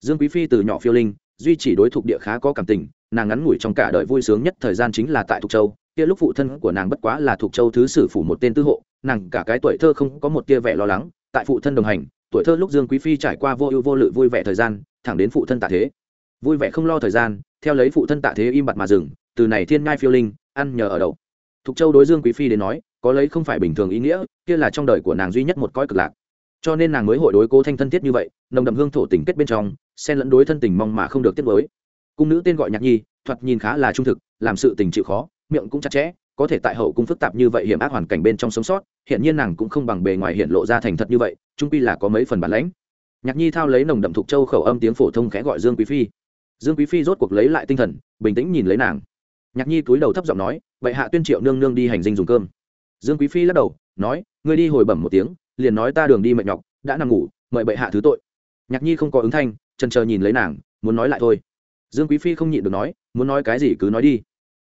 dương quý phi từ nhỏ phiêu linh, duy chỉ đối thuộc địa khá có cảm tình, nàng ngắn ngủi trong cả đời vui sướng nhất thời gian chính là tại thục châu. Kia lúc phụ thân của nàng bất quá là thuộc châu thứ sử phủ một tên tư hộ, nàng cả cái tuổi thơ không có một tia vẻ lo lắng. Tại phụ thân đồng hành, tuổi thơ lúc dương quý phi trải qua vô ưu vô lự vui vẻ thời gian, thẳng đến phụ thân tạ thế. Vui vẻ không lo thời gian, theo lấy phụ thân tạ thế im bặt mà dừng, từ này thiên ngai phiêu linh, ăn nhờ ở đậu. Thục châu đối dương quý phi đến nói, có lấy không phải bình thường ý nghĩa, kia là trong đời của nàng duy nhất một cõi cực lạc. Cho nên nàng mới hội đối cố thanh thân thiết như vậy, nồng đậm hương thổ tình kết bên trong xen lẫn đối thân tình mong mà không được tiếp với cung nữ tên gọi nhạc nhi, thoạt nhìn khá là trung thực, làm sự tình chịu khó, miệng cũng chặt chẽ, có thể tại hậu cung phức tạp như vậy hiểm ác hoàn cảnh bên trong sống sót hiện nhiên nàng cũng không bằng bề ngoài hiện lộ ra thành thật như vậy, trung pi là có mấy phần bản lãnh. Nhạc nhi thao lấy nồng đậm thục châu khẩu âm tiếng phổ thông khẽ gọi dương quý phi. Dương quý phi rốt cuộc lấy lại tinh thần, bình tĩnh nhìn lấy nàng. Nhạc nhi cúi đầu thấp giọng nói, vậy hạ tuyên triệu nương nương đi hành dinh dùng cơm. Dương quý phi lắc đầu, nói, ngươi đi hồi bẩm một tiếng, liền nói ta đường đi mệt nhọc, đã nằm ngủ, mời bệ hạ thứ tội. Nhạc nhi không có ứng thanh trần chờ nhìn lấy nàng, muốn nói lại thôi. Dương quý phi không nhịn được nói, muốn nói cái gì cứ nói đi.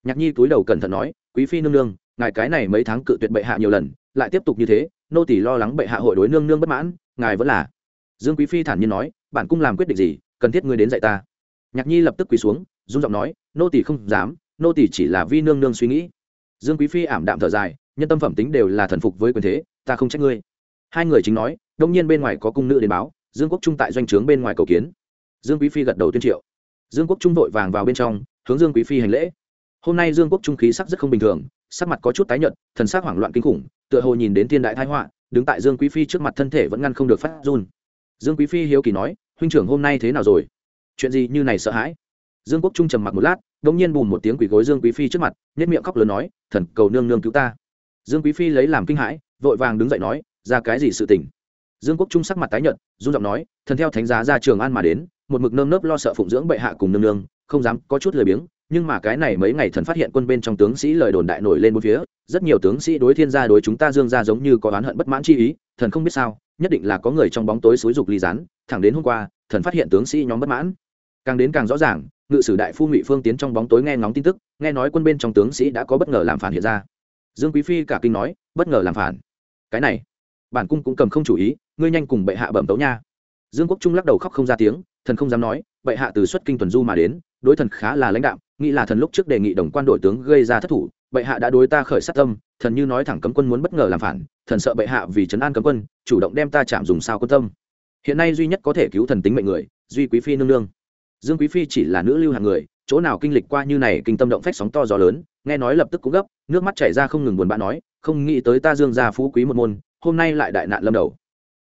Nhạc nhi cúi đầu cẩn thận nói, quý phi nương nương, ngài cái này mấy tháng cự tuyệt bệ hạ nhiều lần, lại tiếp tục như thế, nô tỷ lo lắng bệ hạ hội đối nương nương bất mãn, ngài vẫn là. Dương quý phi thản nhiên nói, bản cung làm quyết định gì, cần thiết ngươi đến dạy ta. Nhạc nhi lập tức quỳ xuống dung giọng nói, nô tỷ không dám, nô tỷ chỉ là vi nương nương suy nghĩ. Dương quý phi ảm đạm thở dài, nhân tâm phẩm tính đều là thần phục với quyền thế, ta không trách ngươi. Hai người chính nói, đông nhiên bên ngoài có cung nữ đến báo dương quốc trung tại doanh trướng bên ngoài cầu kiến. Dương quý phi gật đầu tuyên triệu. Dương quốc trung vội vàng vào bên trong, hướng dương quý phi hành lễ. Hôm nay dương quốc trung khí sắc rất không bình thường, sắc mặt có chút tái nhợt, thần sắc hoảng loạn kinh khủng, tựa hồ nhìn đến thiên đại thái họa, đứng tại dương quý phi trước mặt thân thể vẫn ngăn không được phát run. Dương quý phi hiếu kỳ nói, huynh trưởng hôm nay thế nào rồi? Chuyện gì như này sợ hãi? Dương quốc trung trầm mặc một lát đ ỗ n g nhiên bùm một tiếng quỷ gối dương quý phi trước mặt nhất miệng khóc lớn nói, thần cầu nương nương cứu ta. Dương quý phi lấy làm kinh hãi, vội vàng đứng dậy nói, ra cái gì sự tình? Dương quốc trung sắc mặt tái nhợt, run giọng nói, thần theo thánh giá ra trường an mà đến, một mực nơm nớp lo sợ phụng dưỡng bệ hạ cùng nương nương, không dám có chút lười biếng, nhưng mà cái này mấy ngày thần phát hiện quân bên trong tướng sĩ lời đồn đại nổi lên bốn phía, rất nhiều tướng sĩ đối thiên gia đối chúng ta dương gia giống như có oán hận bất mãn chi ý, thần không biết sao, nhất định là có người trong bóng tối xúi dục ly rán thẳng đến hôm qua, thần phát hiện tướng sĩ nhóm bất mãn. Càng đến càng rõ ràng, ngự sử đại phu ngụy phương tiến trong bóng tối nghe ngóng tin tức, nghe nói quân bên trong tướng sĩ đã có bất ngờ làm phản hiện ra. Dương quý phi cả kinh nói, bất ngờ làm phản? Cái này? Bản cung cũng cầm không chủ ý ngươi nhanh cùng bệ hạ bẩm tấu nha. Dương quốc trung lắc đầu khóc không ra tiếng, thần không dám nói, bệ hạ từ xuất kinh tuần du mà đến, đối thần khá là lãnh đạo nghĩ là thần lúc trước đề nghị đồng quan đội tướng gây ra thất thủ, bệ hạ đã đối ta khởi sát tâm, thần như nói thẳng cấm quân muốn bất ngờ làm phản, thần sợ bệ hạ vì trấn an cấm quân, chủ động đem ta chạm dùng sao quân tâm. Hiện nay duy nhất có thể cứu thần tính mệnh người, duy quý phi nương nương. Dương quý phi chỉ là nữ lưu hàng người, chỗ nào kinh lịch qua như này kinh tâm động phách sóng to gió lớn, nghe nói lập tức cũng gấp, nước mắt chảy ra không ngừng buồn bã nói, không nghĩ tới ta dương gia phú quý một môn, hôm nay lại đại nạn lâm đầu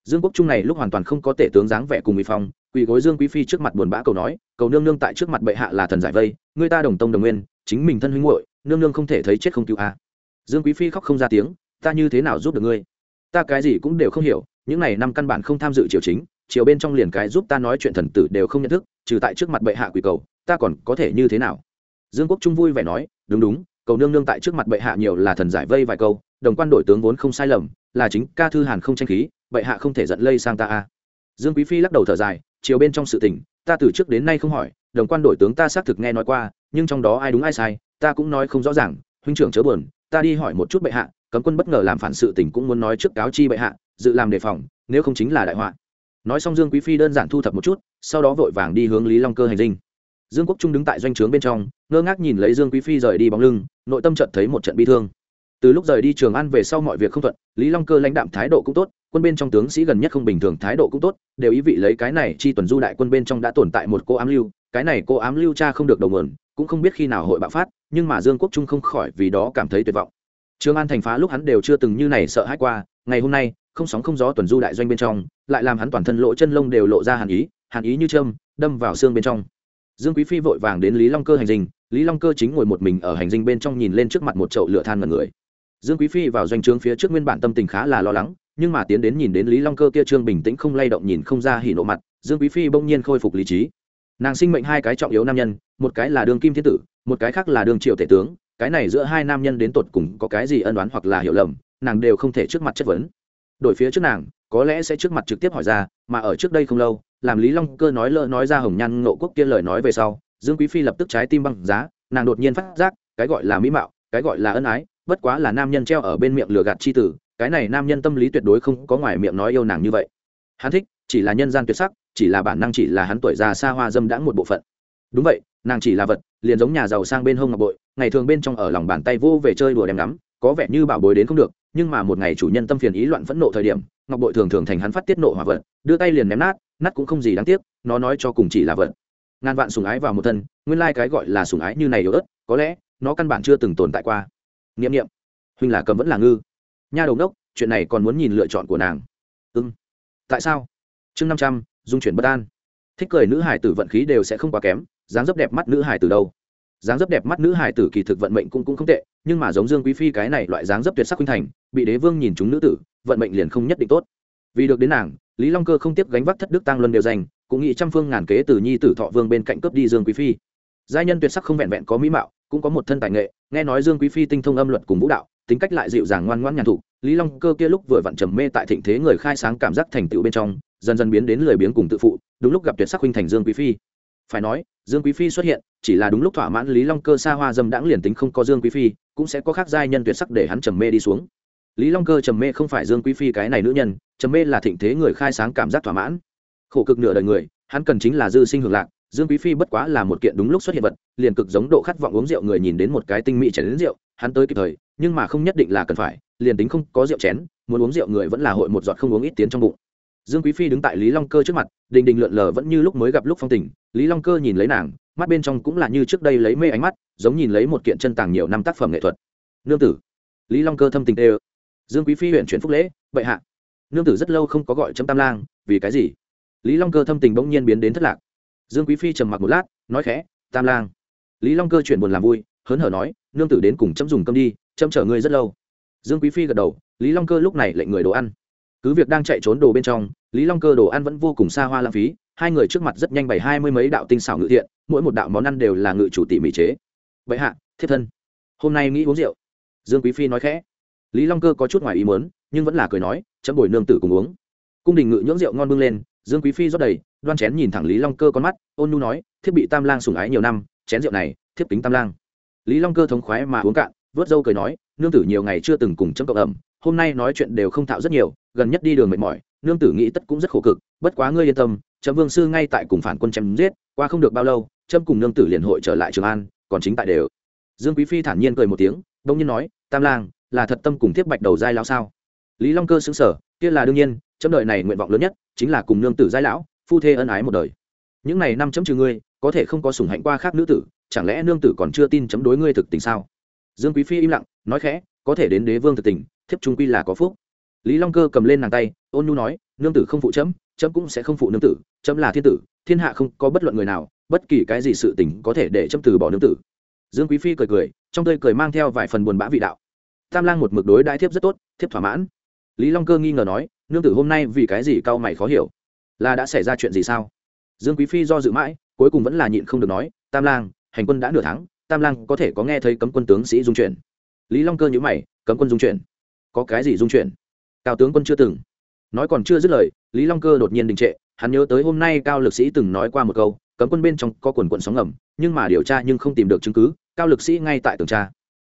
dương quốc trung này lúc hoàn toàn không có tể tướng dáng vẻ cùng mỹ phong, quỳ gối dương quý phi trước mặt buồn bã cầu nói, cầu nương nương tại trước mặt bệ hạ là thần giải vây người ta đồng tông đồng nguyên, chính mình thân huynh muội, nương nương không thể thấy chết không cứu a. Dương quý phi khóc không ra tiếng, ta như thế nào giúp được ngươi? Ta cái gì cũng đều không hiểu, những này năm căn bản không tham dự triều chính, triều bên trong liền cái giúp ta nói chuyện thần tử đều không nhận thức, trừ tại trước mặt bệ hạ quỳ cầu, ta còn có thể như thế nào? Dương quốc trung vui vẻ nói, đúng đúng, cầu nương nương tại trước mặt bệ hạ nhiều là thần giải vây vài câu, đồng quan đội tướng vốn không sai lầm, là chính ca thư hàn không tranh khí bệ hạ không thể giận lây sang ta a dương quý phi lắc đầu thở dài, chiều bên trong sự tình, ta từ trước đến nay không hỏi, đồng quan đổi tướng ta xác thực nghe nói qua, nhưng trong đó ai đúng ai sai, ta cũng nói không rõ ràng, huynh trưởng chớ buồn, ta đi hỏi một chút bệ hạ, cấm quân bất ngờ làm phản sự tình cũng muốn nói trước cáo chi bệ hạ, dự làm đề phòng, nếu không chính là đại họa. Nói xong dương quý phi đơn giản thu thập một chút, sau đó vội vàng đi hướng lý long cơ hành dinh. Dương quốc trung đứng tại doanh trướng bên trong, ngơ ngác nhìn lấy dương quý phi rời đi bóng lưng, nội tâm trận thấy một trận bi thương. Từ lúc rời đi trường an về sau mọi việc không thuận, lý long cơ lãnh đạm thái độ cũng tốt quân bên trong tướng sĩ gần nhất không bình thường, thái độ cũng tốt, đều ý vị lấy cái này chi tuần du đại quân bên trong đã tồn tại một cô ám lưu, cái này cô ám lưu cha không được đầu nguồn, cũng không biết khi nào hội bạo phát, nhưng mà dương quốc trung không khỏi vì đó cảm thấy tuyệt vọng. Trương an thành phá lúc hắn đều chưa từng như này sợ hãi qua, ngày hôm nay, không sóng không gió tuần du đại doanh bên trong, lại làm hắn toàn thân lỗ chân lông đều lộ ra hàn ý hàn ý như châm đâm vào xương bên trong. Dương quý phi vội vàng đến lý long cơ hành dinh, lý long cơ chính ngồi một mình ở hành dinh bên trong nhìn lên trước mặt một chậu lửa than mật người. Dương quý phi vào doanh trướng phía trước nguyên bản tâm tình khá là lo lắng nhưng mà tiến đến nhìn đến lý long cơ kia trương bình tĩnh không lay động nhìn không ra hỉ nộ mặt, dương quý phi bỗng nhiên khôi phục lý trí. Nàng sinh mệnh hai cái trọng yếu nam nhân, một cái là đường kim thiên tử, một cái khác là đường triệu tể tướng, cái này giữa hai nam nhân đến tột cùng có cái gì ân oán hoặc là hiểu lầm, nàng đều không thể trước mặt chất vấn. Đổi phía trước nàng, có lẽ sẽ trước mặt trực tiếp hỏi ra, mà ở trước đây không lâu, làm lý long cơ nói lỡ nói ra hồng nhan ngộ quốc kia lời nói về sau, dương quý phi lập tức trái tim băng giá, nàng đột nhiên phát giác, cái gọi là mỹ mạo, cái gọi là ân ái, bất quá là nam nhân treo ở bên miệng lừa gạt chi tử cái này nam nhân tâm lý tuyệt đối không có ngoài miệng nói yêu nàng như vậy. Hắn thích, chỉ là nhân gian tuyệt sắc, chỉ là bản năng chỉ là hắn tuổi già xa hoa dâm đãng một bộ phận. Đúng vậy, nàng chỉ là vật, liền giống nhà giàu sang bên hông ngọc bội, ngày thường bên trong ở lòng bàn tay vô về chơi đùa đem ngắm, có vẻ như bảo bối đến không được, nhưng mà một ngày chủ nhân tâm phiền ý loạn phẫn nộ thời điểm, ngọc bội thường thường thành hắn phát tiết nộ hỏa vật, đưa tay liền ném nát nát cũng không gì đáng tiếc, nó nói cho cùng chỉ là vật. Ngàn vạn sùng ái vào một thân, nguyên lai cái gọi là sùng ái như này yếu ớt, có lẽ, nó căn bản chưa từng tồn tại qua. Niệm niệm. Huynh là cầm vẫn là ngư nha đầu đốc chuyện này còn muốn nhìn lựa chọn của nàng. Ưng tại sao? Chương năm trăm, dung chuyển bất an. Thích cười nữ hải tử vận khí đều sẽ không quá kém, dáng dấp đẹp mắt nữ hải tử đâu. Dáng dấp đẹp mắt nữ hải tử kỳ thực vận mệnh cũng cũng không tệ, nhưng mà giống dương quý phi cái này loại dáng dấp tuyệt sắc khuynh thành, bị đế vương nhìn chúng nữ tử, vận mệnh liền không nhất định tốt. Vì được đến nàng, lý long cơ không tiếp gánh vác thất đức tăng luân đều dành, cũng nghĩ trăm phương ngàn kế từ nhi tử thọ vương bên cạnh cướp đi dương quý phi. Giai nhân tuyệt sắc không vẹn vẹn có mỹ mạo, cũng có một thân tài nghệ, nghe nói dương quý phi tinh thông âm luật cùng vũ đạo tính cách lại dịu dàng ngoan ngoãn nhàn thụ lý long cơ kia lúc vừa vặn trầm mê tại thịnh thế người khai sáng cảm giác thành tựu bên trong, dần dần biến đến lười biếng cùng tự phụ, đúng lúc gặp tuyệt sắc huynh thành dương quý phi. Phải nói, dương quý phi xuất hiện, chỉ là đúng lúc thỏa mãn lý long cơ xa hoa dâm đãng liền tính không có dương quý phi, cũng sẽ có khác giai nhân tuyệt sắc để hắn trầm mê đi xuống. Lý long cơ trầm mê không phải dương quý phi cái này nữ nhân, trầm mê là thịnh thế người khai sáng cảm giác thỏa mãn. Khổ cực nửa đời người, hắn cần chính là dư sinh hưởng lạc, dương quý phi bất quá là một kiện đúng lúc xuất hiện vật, liền cực giống độ khát vọng uống rượu người nhìn đến một cái tinh mỹ chảy đến rượu hắn tới kịp thời, nhưng mà không nhất định là cần phải, liền tính không có rượu chén, muốn uống rượu người vẫn là hội một giọt không uống ít tiến trong bụng. Dương quý phi đứng tại lý long cơ trước mặt, đình đình lượn lờ vẫn như lúc mới gặp lúc phong tình, lý long cơ nhìn lấy nàng, mắt bên trong cũng là như trước đây lấy mê ánh mắt, giống nhìn lấy một kiện chân tàng nhiều năm tác phẩm nghệ thuật. Nương tử. Lý long cơ thâm tình tê dương quý phi huyện chuyển phúc lễ, bệ hạ. Nương tử rất lâu không có gọi chấm tam lang, vì cái gì? Lý long cơ thâm tình bỗng nhiên biến đến thất lạc. Dương quý phi trầm mặc một lát, nói khẽ, tam lang. Lý long cơ chuyển buồn làm vui, hớn hở nói nương tử đến cùng chấm dùng cơm đi, chấm chở ngươi rất lâu. Dương quý phi gật đầu, lý long cơ lúc này lệnh người đồ ăn. Cứ việc đang chạy trốn đồ bên trong, lý long cơ đồ ăn vẫn vô cùng xa hoa lãng phí, hai người trước mặt rất nhanh bày hai mươi mấy đạo tinh xảo ngự thiện, mỗi một đạo món ăn đều là ngự chủ tỉ mỹ chế. Vậy hạ thiết thân, hôm nay nghĩ uống rượu. Dương quý phi nói khẽ. Lý long cơ có chút ngoài ý muốn, nhưng vẫn là cười nói, chấm bồi nương tử cùng uống. Cung đình ngự nhưỡng rượu ngon bưng lên, dương quý phi rót đầy, đoan chén nhìn thẳng lý long cơ con mắt, ôn nu nói thiết bị tam lang sùng ái nhiều năm, chén rượu này, thiếp kính tam lang lý long cơ thống khoái mà uống cạn, vớt dâu cười nói, nương tử nhiều ngày chưa từng cùng chấm cộng ẩm, hôm nay nói chuyện đều không thạo rất nhiều, gần nhất đi đường mệt mỏi, nương tử nghĩ tất cũng rất khổ cực, bất quá ngươi yên tâm, chấm vương sư ngay tại cùng phản quân chém giết, qua không được bao lâu trâm cùng nương tử liền hội trở lại trường an, còn chính tại đều. Dương quý phi thản nhiên cười một tiếng đông nhiên nói, tam lang, là thật tâm cùng Thiếp bạch đầu giai lão sao? Lý long cơ xứng sở kia là đương nhiên, chấm đời này nguyện vọng lớn nhất chính là cùng nương tử giai lão, phu thê ân ái một đời. Những này năm chấm trừ ngươi, có thể không có sủng hạnh qua khác nữ tử chẳng lẽ nương tử còn chưa tin chấm đối ngươi thực tình sao? Dương quý phi im lặng, nói khẽ, có thể đến đế vương thực tình, thiếp trung quy là có phúc. Lý long cơ cầm lên nàng tay, ôn nhu nói, nương tử không phụ chấm chấm cũng sẽ không phụ nương tử, chấm là thiên tử, thiên hạ không có bất luận người nào, bất kỳ cái gì sự tình có thể để chấm từ bỏ nương tử. Dương quý phi cười cười, trong tươi cười mang theo vài phần buồn bã vị đạo. Tam lang một mực đối đãi thiếp rất tốt, thiếp thỏa mãn. Lý long cơ nghi ngờ nói, nương tử hôm nay vì cái gì cao mày khó hiểu? Là đã xảy ra chuyện gì sao? Dương quý phi do dự mãi, cuối cùng vẫn là nhịn không được nói, tam lang hành quân đã nửa tháng, tam lang có thể có nghe thấy cấm quân tướng sĩ dung chuyển. Lý long cơ nhữ mày, cấm quân dung chuyển? Có cái gì dung chuyển? Cao tướng quân chưa từng. Nói còn chưa dứt lời, lý long cơ đột nhiên đình trệ, hắn nhớ tới hôm nay cao lực sĩ từng nói qua một câu, cấm quân bên trong có quần quận sóng ngầm, nhưng mà điều tra nhưng không tìm được chứng cứ, cao lực sĩ ngay tại tường tra.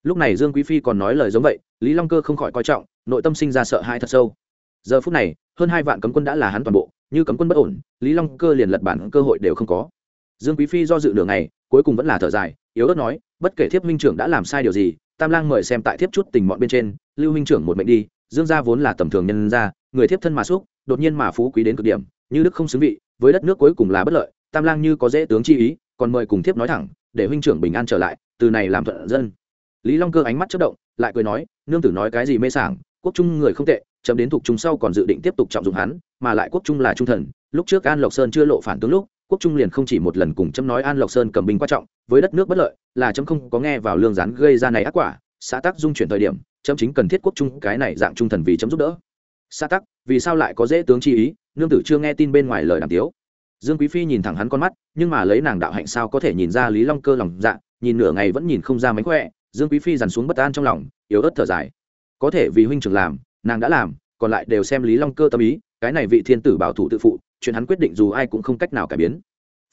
Lúc này dương quý phi còn nói lời giống vậy, lý long cơ không khỏi coi trọng, nội tâm sinh ra sợ hãi thật sâu. Giờ phút này, hơn hai vạn cấm quân đã là hắn toàn bộ, như cấm quân bất ổn, lý long cơ liền lật bản cơ hội đều không có dương quý phi do dự đường này cuối cùng vẫn là thở dài, yếu ớt nói, bất kể thiếp minh trưởng đã làm sai điều gì, tam lang mời xem tại thiếp chút tình mọn bên trên, lưu minh trưởng một mệnh đi, dương gia vốn là tầm thường nhân gia, người thiếp thân mà xúc, đột nhiên mà phú quý đến cực điểm, như đức không xứng vị, với đất nước cuối cùng là bất lợi, tam lang như có dễ tướng chi ý, còn mời cùng thiếp nói thẳng, để huynh trưởng bình an trở lại, từ này làm thuận dân. Lý long cơ ánh mắt chất động, lại cười nói, nương tử nói cái gì mê sảng, quốc trung người không tệ, chấm đến thuộc trung sau còn dự định tiếp tục trọng dụng hắn, mà lại quốc trung là trung thần, lúc trước an lộc sơn chưa lộ phản tướng lúc quốc trung liền không chỉ một lần cùng chấm nói an lộc sơn cầm binh quan trọng, với đất nước bất lợi, là chấm không có nghe vào lương gián gây ra này ác quả, xã tắc dung chuyển thời điểm, chấm chính cần thiết quốc trung cái này dạng trung thần vì chấm giúp đỡ. Xã tắc, vì sao lại có dễ tướng chi ý, nương tử chưa nghe tin bên ngoài lời đàm tiếu. Dương quý phi nhìn thẳng hắn con mắt, nhưng mà lấy nàng đạo hạnh sao có thể nhìn ra lý long cơ lòng dạ nhìn nửa ngày vẫn nhìn không ra mánh khỏe, dương quý phi dằn xuống bất an trong lòng, yếu ớt thở dài. Có thể vì huynh trưởng làm, nàng đã làm, còn lại đều xem lý long cơ tâm ý, cái này vị thiên tử bảo thủ tự phụ chuyện hắn quyết định dù ai cũng không cách nào cải biến.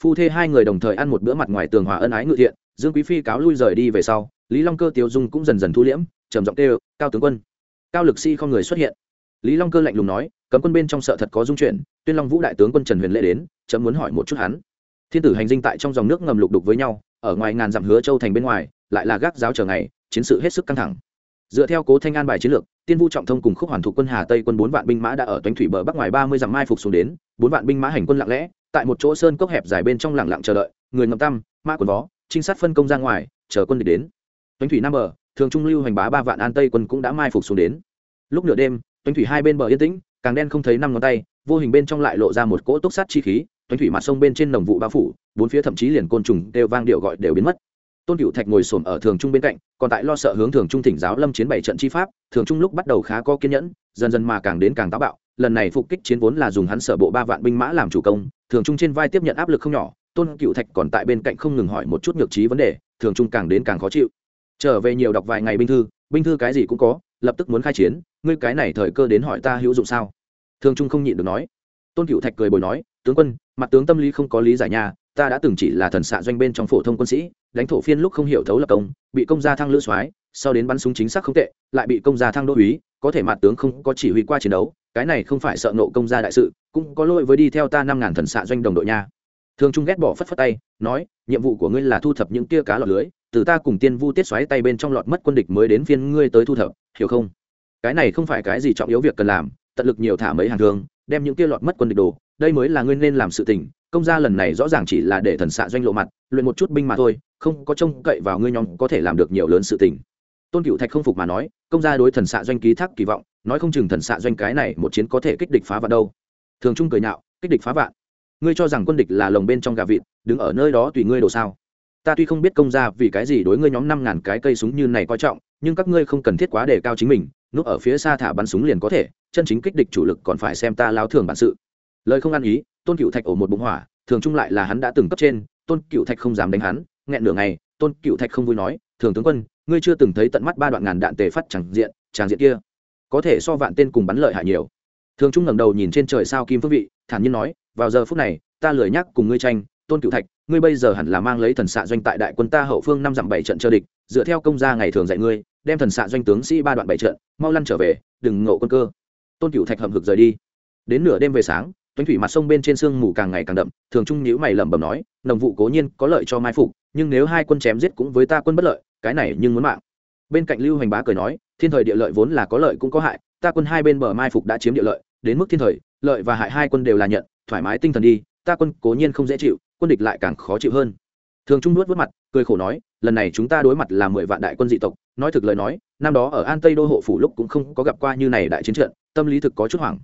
Phu thê hai người đồng thời ăn một bữa mặt ngoài tường hòa ân ái ngự thiện, dương quý phi cáo lui rời đi về sau, lý long cơ tiêu dung cũng dần dần thu liễm, trầm giọng kêu, cao tướng quân. Cao lực si không người xuất hiện. Lý long cơ lạnh lùng nói, cấm quân bên trong sợ thật có dung chuyển tuyên long vũ đại tướng quân trần huyền lễ đến, chấm muốn hỏi một chút hắn. Thiên tử hành dinh tại trong dòng nước ngầm lục đục với nhau, ở ngoài ngàn dặm hứa châu thành bên ngoài, lại là gác giáo chờ ngày, chiến sự hết sức căng thẳng dựa theo cố thanh an bài chiến lược, tiên vu trọng thông cùng khúc hoàn thủ quân hà tây quân bốn vạn binh mã đã ở toánh thủy bờ bắc ngoài ba mươi dặm mai phục xuống đến, bốn vạn binh mã hành quân lặng lẽ, tại một chỗ sơn cốc hẹp dài bên trong lặng lặng chờ đợi, người ngậm tăm, mã quần vó, trinh sát phân công ra ngoài, chờ quân địch đến. Toánh thủy nam bờ, thường trung lưu hành bá ba vạn an tây quân cũng đã mai phục xuống đến. Lúc nửa đêm, toánh thủy hai bên bờ yên tĩnh, càng đen không thấy năm ngón tay, vô hình bên trong lại lộ ra một cỗ túc sát chi khí, toánh thủy mặt sông bên trên nồng vụ bao phủ, bốn phía thậm chí liền côn trùng đều vang điệu gọi đều biến mất tôn cựu thạch ngồi xổm ở thường trung bên cạnh, còn tại lo sợ hướng thường trung thỉnh giáo lâm chiến bảy trận chi pháp, thường trung lúc bắt đầu khá có kiên nhẫn, dần dần mà càng đến càng táo bạo, lần này phục kích chiến vốn là dùng hắn sở bộ ba vạn binh mã làm chủ công, thường trung trên vai tiếp nhận áp lực không nhỏ, tôn cựu thạch còn tại bên cạnh không ngừng hỏi một chút nhược trí vấn đề, thường trung càng đến càng khó chịu. Trở về nhiều đọc vài ngày binh thư binh thư cái gì cũng có, lập tức muốn khai chiến, ngươi cái này thời cơ đến hỏi ta hữu dụng sao? Thường trung không nhịn được nói. Tôn cựu thạch cười bồi nói, tướng quân, mặt tướng tâm lý không có lý giải nhà ta đã từng chỉ là thần xạ doanh bên trong phổ thông quân sĩ, đánh thổ phiên lúc không hiểu thấu lập công, bị công gia thăng lữ soái, sau đến bắn súng chính xác không tệ, lại bị công gia thăng đô úy có thể mặt tướng không có chỉ huy qua chiến đấu, cái này không phải sợ nộ công gia đại sự, cũng có lỗi với đi theo ta năm ngàn thần xạ doanh đồng đội nha. Thường trung ghét bỏ phất phất tay, nói, nhiệm vụ của ngươi là thu thập những tia cá lọt lưới, từ ta cùng tiên vu tiết xoáy tay bên trong lọt mất quân địch mới đến phiên ngươi tới thu thập, hiểu không? Cái này không phải cái gì trọng yếu việc cần làm, tận lực nhiều thả mấy hàng thương, đem những tia lọt mất quân địch đồ, đây mới là ngươi nên làm sự tình công gia lần này rõ ràng chỉ là để thần xạ doanh lộ mặt, luyện một chút binh mà thôi, không có trông cậy vào ngươi nhóm có thể làm được nhiều lớn sự tình. Tôn cựu thạch không phục mà nói, công gia đối thần xạ doanh ký thác kỳ vọng, nói không chừng thần xạ doanh cái này một chiến có thể kích địch phá vạn đâu. Thường trung cười nhạo, kích địch phá vạn? Ngươi cho rằng quân địch là lồng bên trong gà vịt, đứng ở nơi đó tùy ngươi đồ sao? Ta tuy không biết công gia vì cái gì đối ngươi nhóm năm ngàn cái cây súng như này coi trọng, nhưng các ngươi không cần thiết quá đề cao chính mình, núp ở phía xa thả bắn súng liền có thể, chân chính kích địch chủ lực còn phải xem ta lao thường bản sự. Lời không ăn ý tôn cựu thạch ổ một bụng hỏa, thường trung lại là hắn đã từng cấp trên, tôn cựu thạch không dám đánh hắn, nghẹn nửa ngày, tôn cựu thạch không vui nói, thường tướng quân, ngươi chưa từng thấy tận mắt ba đoạn ngàn đạn tề phát chẳng diện tràng diện kia. Có thể so vạn tên cùng bắn lợi hại nhiều. Thường trung ngẩng đầu nhìn trên trời sao kim phương vị, thản nhiên nói, vào giờ phút này, ta lười nhắc cùng ngươi tranh, tôn cựu thạch, ngươi bây giờ hẳn là mang lấy thần xạ doanh tại đại quân ta hậu phương năm dặm bảy trận chờ địch, dựa theo công gia ngày thường dạy ngươi, đem thần xạ doanh tướng sĩ ba đoạn bảy trận, mau lăn trở về, đừng ngộ quân cơ. Tôn cựu thạch hầm hực rời đi. Đến nửa đêm về sáng toánh thủy mặt sông bên trên sương mù càng ngày càng đậm, thường trung nhữ mày lẩm bẩm nói, nồng vụ cố nhiên có lợi cho mai phục, nhưng nếu hai quân chém giết cũng với ta quân bất lợi, cái này nhưng muốn mạng. Bên cạnh lưu hành bá cười nói, thiên thời địa lợi vốn là có lợi cũng có hại, ta quân hai bên bờ mai phục đã chiếm địa lợi, đến mức thiên thời, lợi và hại hai quân đều là nhận, thoải mái tinh thần đi, ta quân cố nhiên không dễ chịu, quân địch lại càng khó chịu hơn. Thường trung nuốt vớt mặt, cười khổ nói, lần này chúng ta đối mặt là mười vạn đại quân dị tộc, nói thực lời nói, năm đó ở an tây đô hộ phủ lúc cũng không có gặp qua như này đại chiến trận, tâm lý thực có chút hoảng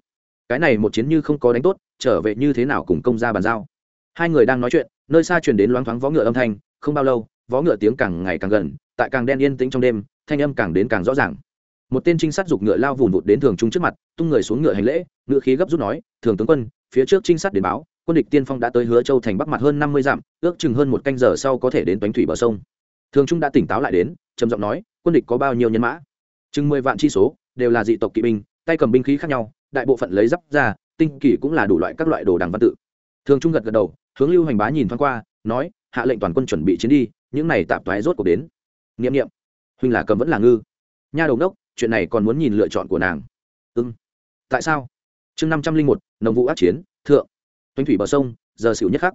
cái này một chiến như không có đánh tốt, trở về như thế nào cùng công ra bàn giao? Hai người đang nói chuyện, nơi xa truyền đến loáng thoáng vó ngựa âm thanh, không bao lâu, vó ngựa tiếng càng ngày càng gần, tại càng đen yên tĩnh trong đêm, thanh âm càng đến càng rõ ràng. Một tên trinh sát giục ngựa lao vùn vụt đến thường trung trước mặt, tung người xuống ngựa hành lễ, ngựa khí gấp rút nói, thường tướng quân, phía trước trinh sát đến báo, quân địch tiên phong đã tới hứa châu thành bắc mặt hơn năm mươi dặm, ước chừng hơn một canh giờ sau có thể đến toánh thủy bờ sông. Thường trung đã tỉnh táo lại đến, trầm giọng nói, quân địch có bao nhiêu nhân mã? Chừng mười vạn chi số, đều là dị tộc kỵ binh, tay cầm binh khí khác nhau đại bộ phận lấy giáp ra, tinh kỳ cũng là đủ loại các loại đồ đằng văn tự. Thường trung gật gật đầu, hướng lưu hành bá nhìn thoáng qua, nói, hạ lệnh toàn quân chuẩn bị chiến đi, những này tạp toái rốt cuộc đến. Nghiệm nghiệm huynh là cầm vẫn là ngư. Nha đầu đốc, chuyện này còn muốn nhìn lựa chọn của nàng. Ưng tại sao? Chương năm trăm linh một, nồng vụ ác chiến, thượng. Toanh thủy bờ sông, giờ xỉu nhất khắc.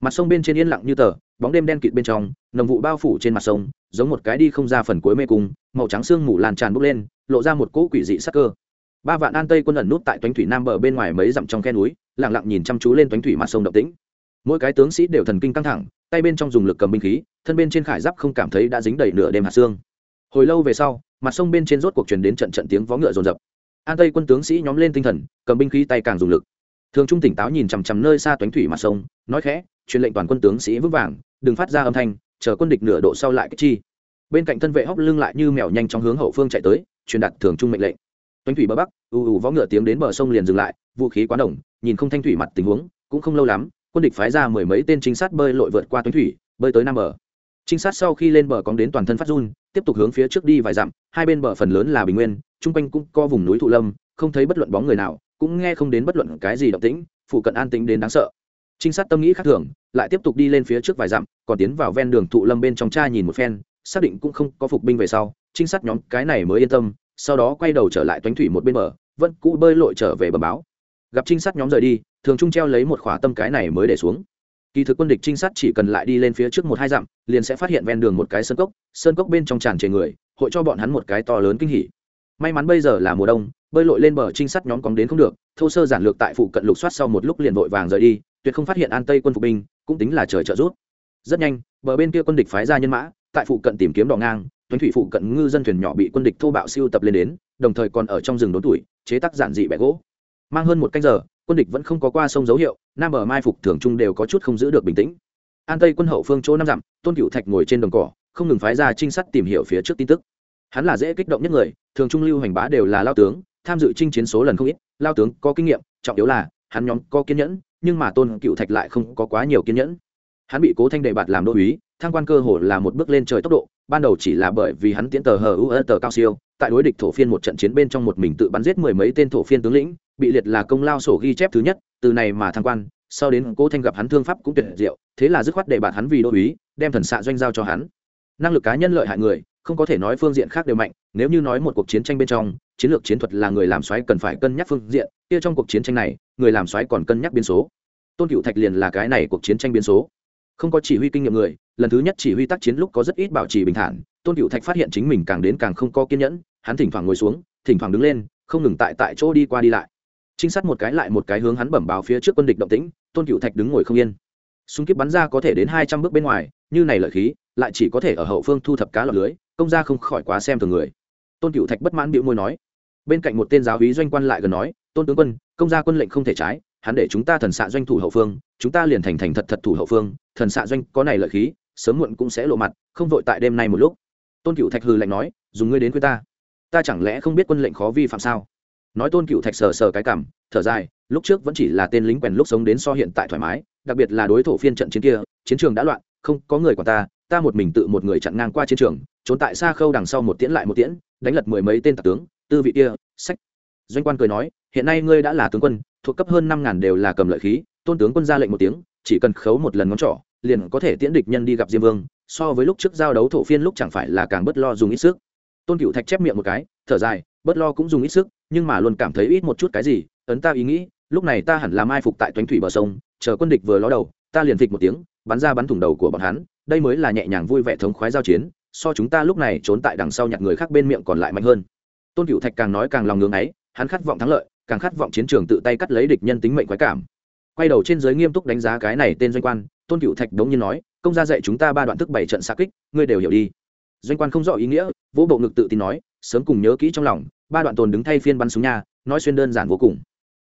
Mặt sông bên trên yên lặng như tờ, bóng đêm đen kịt bên trong, nồng vụ bao phủ trên mặt sông, giống một cái đi không ra phần cuối mê cung, màu trắng sương mù lan tràn bốc lên, lộ ra một cỗ quỷ dị sắc cơ ba vạn an tây quân ẩn nút tại toánh thủy nam bờ bên ngoài mấy dặm trong khe núi, lặng lặng nhìn chăm chú lên toánh thủy mặt sông động tĩnh. Mỗi cái tướng sĩ đều thần kinh căng thẳng, tay bên trong dùng lực cầm binh khí, thân bên trên khải giáp không cảm thấy đã dính đầy nửa đêm hạt xương. Hồi lâu về sau, mặt sông bên trên rốt cuộc truyền đến trận trận tiếng vó ngựa rồn rập an tây quân tướng sĩ nhóm lên tinh thần, cầm binh khí tay càng dùng lực. Thường trung tỉnh táo nhìn chằm chằm nơi xa toánh thủy mặt sông, nói khẽ, truyền lệnh toàn quân tướng sĩ vững vàng, đừng phát ra âm thanh, chờ quân địch nửa độ sau lại cách chi. Bên cạnh thân vệ hóc lưng lại như mèo nhanh trong hướng hậu phương chạy tới, truyền đạt thường trung mệnh lệnh toánh thủy bờ bắc, ù ù võ ngựa tiếng đến bờ sông liền dừng lại, vũ khí quá đồng nhìn không thanh thủy mặt tình huống, cũng không lâu lắm, quân địch phái ra mười mấy tên trinh sát bơi lội vượt qua toánh thủy, bơi tới nam bờ. Trinh sát sau khi lên bờ cóng đến toàn thân phát run, tiếp tục hướng phía trước đi vài dặm, hai bên bờ phần lớn là bình nguyên, chung quanh cũng có vùng núi thụ lâm, không thấy bất luận bóng người nào, cũng nghe không đến bất luận cái gì động tĩnh, phụ cận an tĩnh đến đáng sợ. Trinh sát tâm nghĩ khác thường, lại tiếp tục đi lên phía trước vài dặm, còn tiến vào ven đường thụ lâm bên trong cha nhìn một phen, xác định cũng không có phục binh về sau, trinh sát nhóm cái này mới yên tâm sau đó quay đầu trở lại toánh thủy một bên bờ, vẫn cũ bơi lội trở về bờ báo. Gặp trinh sát nhóm rời đi, thường trung treo lấy một khỏa tâm cái này mới để xuống. Kỳ thực quân địch trinh sát chỉ cần lại đi lên phía trước một hai dặm, liền sẽ phát hiện ven đường một cái sơn cốc sơn cốc bên trong tràn trề người, hội cho bọn hắn một cái to lớn kinh hỉ. May mắn bây giờ là mùa đông, bơi lội lên bờ trinh sát nhóm cóng đến không được, thô sơ giản lược tại phụ cận lục soát sau một lúc liền vội vàng rời đi, tuyệt không phát hiện an tây quân phục binh, cũng tính là trời trợ rút rất nhanh, bờ bên kia quân địch phái ra nhân mã, tại phụ cận tìm kiếm đỏ ngang tuấn thủy phụ cận ngư dân thuyền nhỏ bị quân địch thô bạo siêu tập lên đến, đồng thời còn ở trong rừng đốn tuổi, chế tác giản dị bẹ gỗ. Mang hơn một canh giờ, quân địch vẫn không có qua sông dấu hiệu, nam bờ mai phục thường trung đều có chút không giữ được bình tĩnh. An tây quân hậu phương chỗ năm dặm, tôn cựu thạch ngồi trên đồng cỏ, không ngừng phái ra trinh sát tìm hiểu phía trước tin tức. Hắn là dễ kích động nhất người, thường trung lưu hành bá đều là lao tướng, tham dự chinh chiến số lần không ít, lao tướng có kinh nghiệm, trọng yếu là, hắn nhóm có kiên nhẫn, nhưng mà tôn cựu thạch lại không có quá nhiều kiên nhẫn. Hắn bị cố thanh đệ bạt làm đô uý thăng quan cơ hồ là một bước lên trời tốc độ ban đầu chỉ là bởi vì hắn tiễn tờ hờ u tờ cao siêu, tại đối địch thổ phiên một trận chiến bên trong một mình tự bắn giết mười mấy tên thổ phiên tướng lĩnh, bị liệt là công lao sổ ghi chép thứ nhất, từ này mà thăng quan, sau đến cố thanh gặp hắn thương pháp cũng tuyệt diệu, thế là dứt khoát để bạn hắn vì đô uý đem thần xạ doanh giao cho hắn. Năng lực cá nhân lợi hại người, không có thể nói phương diện khác đều mạnh, nếu như nói một cuộc chiến tranh bên trong, chiến lược chiến thuật là người làm xoáy cần phải cân nhắc phương diện, kia trong cuộc chiến tranh này, người làm xoáy còn cân nhắc biến số. Tôn cựu thạch liền là cái này cuộc chiến tranh biến số không có chỉ huy kinh nghiệm người, lần thứ nhất chỉ huy tác chiến lúc có rất ít bảo trì bình thản, tôn cựu thạch phát hiện chính mình càng đến càng không có kiên nhẫn, hắn thỉnh thoảng ngồi xuống, thỉnh thoảng đứng lên, không ngừng tại tại chỗ đi qua đi lại. Trinh sát một cái lại một cái hướng hắn bẩm báo phía trước quân địch động tĩnh, tôn cựu thạch đứng ngồi không yên. Súng kíp bắn ra có thể đến hai trăm bước bên ngoài, như này lợi khí, lại chỉ có thể ở hậu phương thu thập cá lọc lưới, công ra không khỏi quá xem thường người. Tôn cựu thạch bất mãn bịu môi nói. Bên cạnh một tên giáo hí doanh quan lại gần nói, tôn tướng quân, công gia quân lệnh không thể trái hắn để chúng ta thần xạ doanh thủ hậu phương, chúng ta liền thành thành thật thật thủ hậu phương, thần xạ doanh có này lợi khí, sớm muộn cũng sẽ lộ mặt, không vội tại đêm nay một lúc. Tôn cựu thạch hừ lạnh nói, dùng ngươi đến với ta ta chẳng lẽ không biết quân lệnh khó vi phạm sao? Nói tôn cựu thạch sờ sờ cái cảm, thở dài, lúc trước vẫn chỉ là tên lính quèn lúc sống đến so hiện tại thoải mái, đặc biệt là đối thủ phiên trận chiến kia, chiến trường đã loạn, không có người quản ta ta một mình tự một người chặn ngang qua chiến trường, trốn tại xa khâu đằng sau một tiễn lại một tiễn, đánh lật mười mấy tên tạc tướng, tư vị kia, sách. Doanh quan cười nói, hiện nay ngươi đã là tướng quân thuộc cấp hơn năm ngàn đều là cầm lợi khí, tôn tướng quân ra lệnh một tiếng, chỉ cần khấu một lần ngón trỏ, liền có thể tiễn địch nhân đi gặp diêm vương, so với lúc trước giao đấu thổ phiên lúc chẳng phải là càng bất lo dùng ít sức. Tôn cựu thạch chép miệng một cái, thở dài bất lo cũng dùng ít sức, nhưng mà luôn cảm thấy ít một chút cái gì, ấn ta ý nghĩ, lúc này ta hẳn là mai phục tại toánh thủy bờ sông, chờ quân địch vừa ló đầu, ta liền thịch một tiếng, bắn ra bắn thủng đầu của bọn hắn, đây mới là nhẹ nhàng vui vẻ thống khoái giao chiến, so chúng ta lúc này trốn tại đằng sau nhặt người khác bên miệng còn lại mạnh hơn. Tôn cựu thạch càng nói càng lòng ngưng ấy, hắn khát vọng thắng lợi càng khát vọng chiến trường tự tay cắt lấy địch nhân tính mệnh quái cảm. Quay đầu trên giới nghiêm túc đánh giá cái này tên doanh quan, tôn cựu thạch đống nhiên nói, công gia dạy chúng ta ba đoạn thức bảy trận xa kích, ngươi đều hiểu đi. Doanh quan không rõ ý nghĩa, vỗ bộ ngực tự tin nói, sớm cùng nhớ kỹ trong lòng, ba đoạn tồn đứng thay phiên bắn súng nha, nói xuyên đơn giản vô cùng.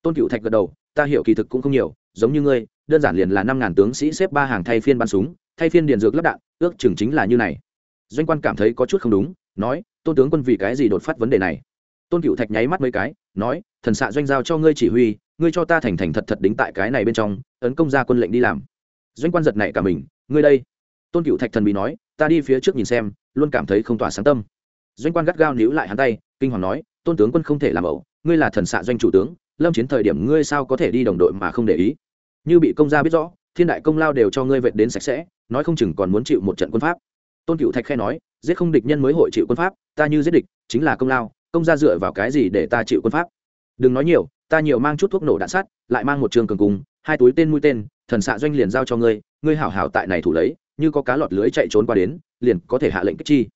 Tôn cựu thạch gật đầu, ta hiểu kỳ thực cũng không nhiều, giống như ngươi, đơn giản liền là năm ngàn tướng sĩ xếp ba hàng thay phiên bắn súng, thay phiên điền dược lắp đạn, ước chừng chính là như này. Doanh quan cảm thấy có chút không đúng, nói, tôn tướng quân vì cái gì đột phát vấn đề này? Tôn cựu thạch nháy mắt mấy cái, nói, thần xạ doanh giao cho ngươi chỉ huy, ngươi cho ta thành thành thật thật đính tại cái này bên trong, tấn công ra quân lệnh đi làm. Doanh quan giật này cả mình, ngươi đây. Tôn cựu thạch thần bị nói, ta đi phía trước nhìn xem, luôn cảm thấy không tỏa sáng tâm. Doanh quan gắt gao níu lại hắn tay, kinh hoàng nói, tôn tướng quân không thể làm ẩu, ngươi là thần xạ doanh chủ tướng, lâm chiến thời điểm ngươi sao có thể đi đồng đội mà không để ý? Như bị công gia biết rõ, thiên đại công lao đều cho ngươi vệt đến sạch sẽ, nói không chừng còn muốn chịu một trận quân pháp. Tôn cựu thạch khe nói, giết không địch nhân mới hội chịu quân pháp, ta như giết địch, chính là công lao công gia dựa vào cái gì để ta chịu quân pháp? Đừng nói nhiều, ta nhiều mang chút thuốc nổ đạn sắt, lại mang một trường cường cung, hai túi tên mũi tên, thần xạ doanh liền giao cho ngươi ngươi hảo hảo tại này thủ lấy, như có cá lọt lưới chạy trốn qua đến, liền có thể hạ lệnh kích chi.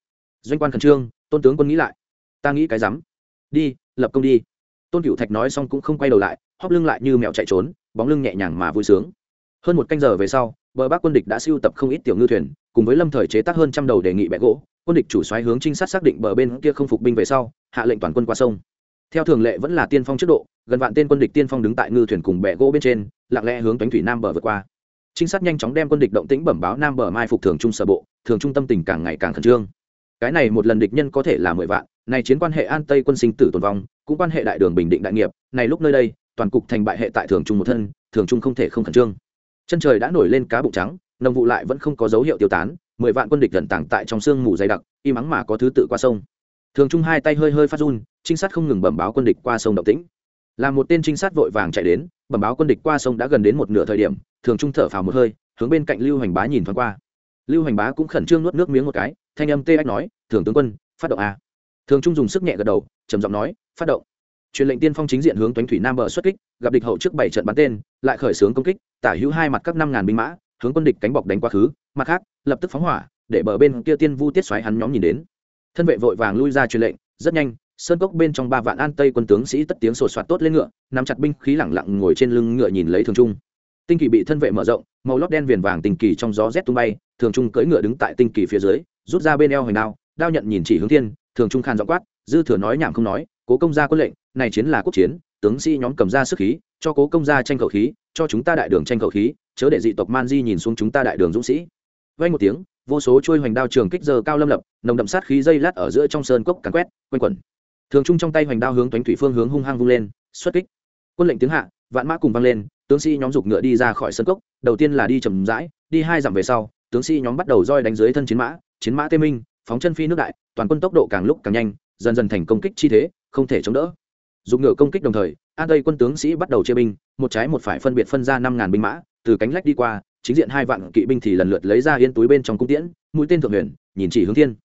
Doanh quan khẩn trương, tôn tướng quân nghĩ lại. Ta nghĩ cái rắm. Đi, lập công đi. Tôn cựu thạch nói xong cũng không quay đầu lại, hóp lưng lại như mèo chạy trốn, bóng lưng nhẹ nhàng mà vui sướng. Hơn một canh giờ về sau, bờ bắc quân địch đã siêu tập không ít tiểu ngư thuyền, cùng với lâm thời chế tác hơn trăm đầu đề nghị bẹ gỗ quân địch chủ xoáy hướng trinh sát xác định bờ bên kia không phục binh về sau, hạ lệnh toàn quân qua sông. Theo thường lệ vẫn là tiên phong trước độ, gần vạn tên quân địch tiên phong đứng tại ngư thuyền cùng bẹ gỗ bên trên, lặng lẽ hướng toánh thủy nam bờ vượt qua. Trinh sát nhanh chóng đem quân địch động tĩnh bẩm báo nam bờ mai phục thường trung sở bộ, thường trung tâm tình càng ngày càng khẩn trương. Cái này một lần địch nhân có thể là mười vạn, này chiến quan hệ an tây quân sinh tử tồn vong, cũng quan hệ đại đường bình định đại nghiệp, này lúc nơi đây, toàn cục thành bại hệ tại thường trung một thân, thường trung không thể không khẩn trương. Chân trời đã nổi lên cá bụng trắng nồng vụ lại vẫn không có dấu hiệu tiêu tán mười vạn quân địch gần tàng tại trong sương mù dày đặc im ắng mà có thứ tự qua sông. Thường trung hai tay hơi hơi phát run, trinh sát không ngừng bẩm báo quân địch qua sông động tĩnh. Là một tên trinh sát vội vàng chạy đến, bẩm báo quân địch qua sông đã gần đến một nửa thời điểm, thường trung thở phào một hơi, hướng bên cạnh lưu hành bá nhìn thoáng qua. Lưu hành bá cũng khẩn trương nuốt nước miếng một cái, thanh âm tê ách nói, thường tướng quân, phát động a. Thường trung dùng sức nhẹ gật đầu, trầm giọng nói, phát động. Truyền lệnh tiên phong chính diện hướng toánh thủy nam bờ xuất kích, gặp địch hậu trước bảy trận bắn tên, lại khởi xướng công kích, tả hữu hai mặt các năm ngàn binh mã hướng quân địch cánh bọc đánh quá khứ, mặt khác, lập tức phóng hỏa, để bờ bên kia tiên vu tiết xoáy hắn nhóm nhìn đến. Thân vệ vội vàng lui ra truyền lệnh, rất nhanh, sơn cốc bên trong ba vạn an tây quân tướng sĩ tất tiếng sột soạt tốt lên ngựa, nắm chặt binh khí lẳng lặng ngồi trên lưng ngựa nhìn lấy thường trung. Tinh kỳ bị thân vệ mở rộng, màu lót đen viền vàng tinh kỳ trong gió rét tung bay, thường trung cưỡi ngựa đứng tại tinh kỳ phía dưới, rút ra bên eo hoành đao đao nhận nhìn chỉ hướng thiên, thường trung khan dọ quát, dư thừa nói nhảm không nói, cố công gia quân lệnh, này chiến là quốc chiến, tướng sĩ nhóm cầm ra sức khí, cho cố công gia tranh khẩu khí cho chúng ta đại đường tranh khẩu khí, chớ để dị tộc man di nhìn xuống chúng ta đại đường dũng sĩ. Vay một tiếng, vô số trôi hoành đao trường kích giờ cao lâm lập, nồng đậm sát khí dây lát ở giữa trong sơn cốc càn quét, quanh quẩn. Thường trung trong tay hoành đao hướng toánh thủy phương hướng hung hăng vung lên, xuất kích. Quân lệnh tiếng hạ, vạn mã cùng vang lên, tướng sĩ nhóm dục ngựa đi ra khỏi sân cốc, đầu tiên là đi chầm rãi, đi hai dặm về sau, tướng sĩ nhóm bắt đầu roi đánh dưới thân chiến mã chiến mã tê minh, phóng chân phi nước đại, toàn quân tốc độ càng lúc càng nhanh, dần dần thành công kích chi thế, không thể chống đỡ. Dùng ngựa công kích đồng thời an tây quân tướng sĩ bắt đầu chia binh, một trái một phải phân biệt phân ra năm ngàn binh mã, từ cánh lách đi qua, chính diện hai vạn kỵ binh thì lần lượt lấy ra yên túi bên trong cung tiễn, mũi tên thượng huyền, nhìn chỉ hướng thiên.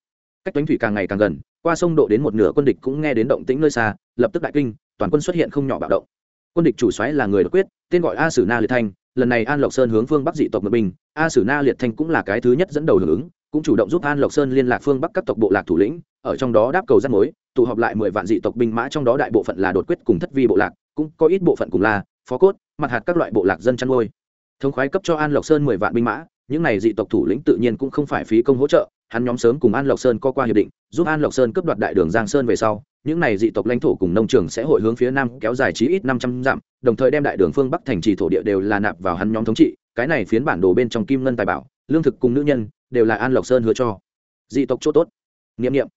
Cách toánh thủy càng ngày càng gần, qua sông độ đến một nửa quân địch cũng nghe đến động tĩnh nơi xa, lập tức đại kinh, toàn quân xuất hiện không nhỏ bạo động. Quân địch chủ xoáy là người đột quyết, tên gọi a sử na liệt thanh, lần này an lộc sơn hướng phương bắc dị tộc ngược binh, a sử na liệt thanh cũng là cái thứ nhất dẫn đầu hưởng ứng, cũng chủ động giúp an lộc sơn liên lạc phương bắc các tộc bộ lạc thủ lĩnh, ở trong đó đáp cầu rắt mối, tụ họp lại mười vạn dị tộc binh mã trong đó đại bộ phận là đột quyết cùng thất vi bộ lạc cũng có ít bộ phận cùng là phó cốt, mặt hạt các loại bộ lạc dân chăn nuôi. Thống khoái cấp cho an lộc sơn mười vạn binh mã, những này dị tộc thủ lĩnh tự nhiên cũng không phải phí công hỗ trợ, hắn nhóm sớm cùng an lộc sơn co qua hiệp định, giúp an lộc sơn cướp đoạt đại đường giang sơn về sau, những này dị tộc lãnh thổ cùng nông trường sẽ hội hướng phía nam kéo dài chí ít năm trăm dặm, đồng thời đem đại đường phương bắc thành trì thổ địa đều là nạp vào hắn nhóm thống trị, cái này phiến bản đồ bên trong kim ngân tài bảo, lương thực cùng nữ nhân, đều là an lộc sơn hứa cho. Dị tộc chỗ tốt. Nghiệm nghiệm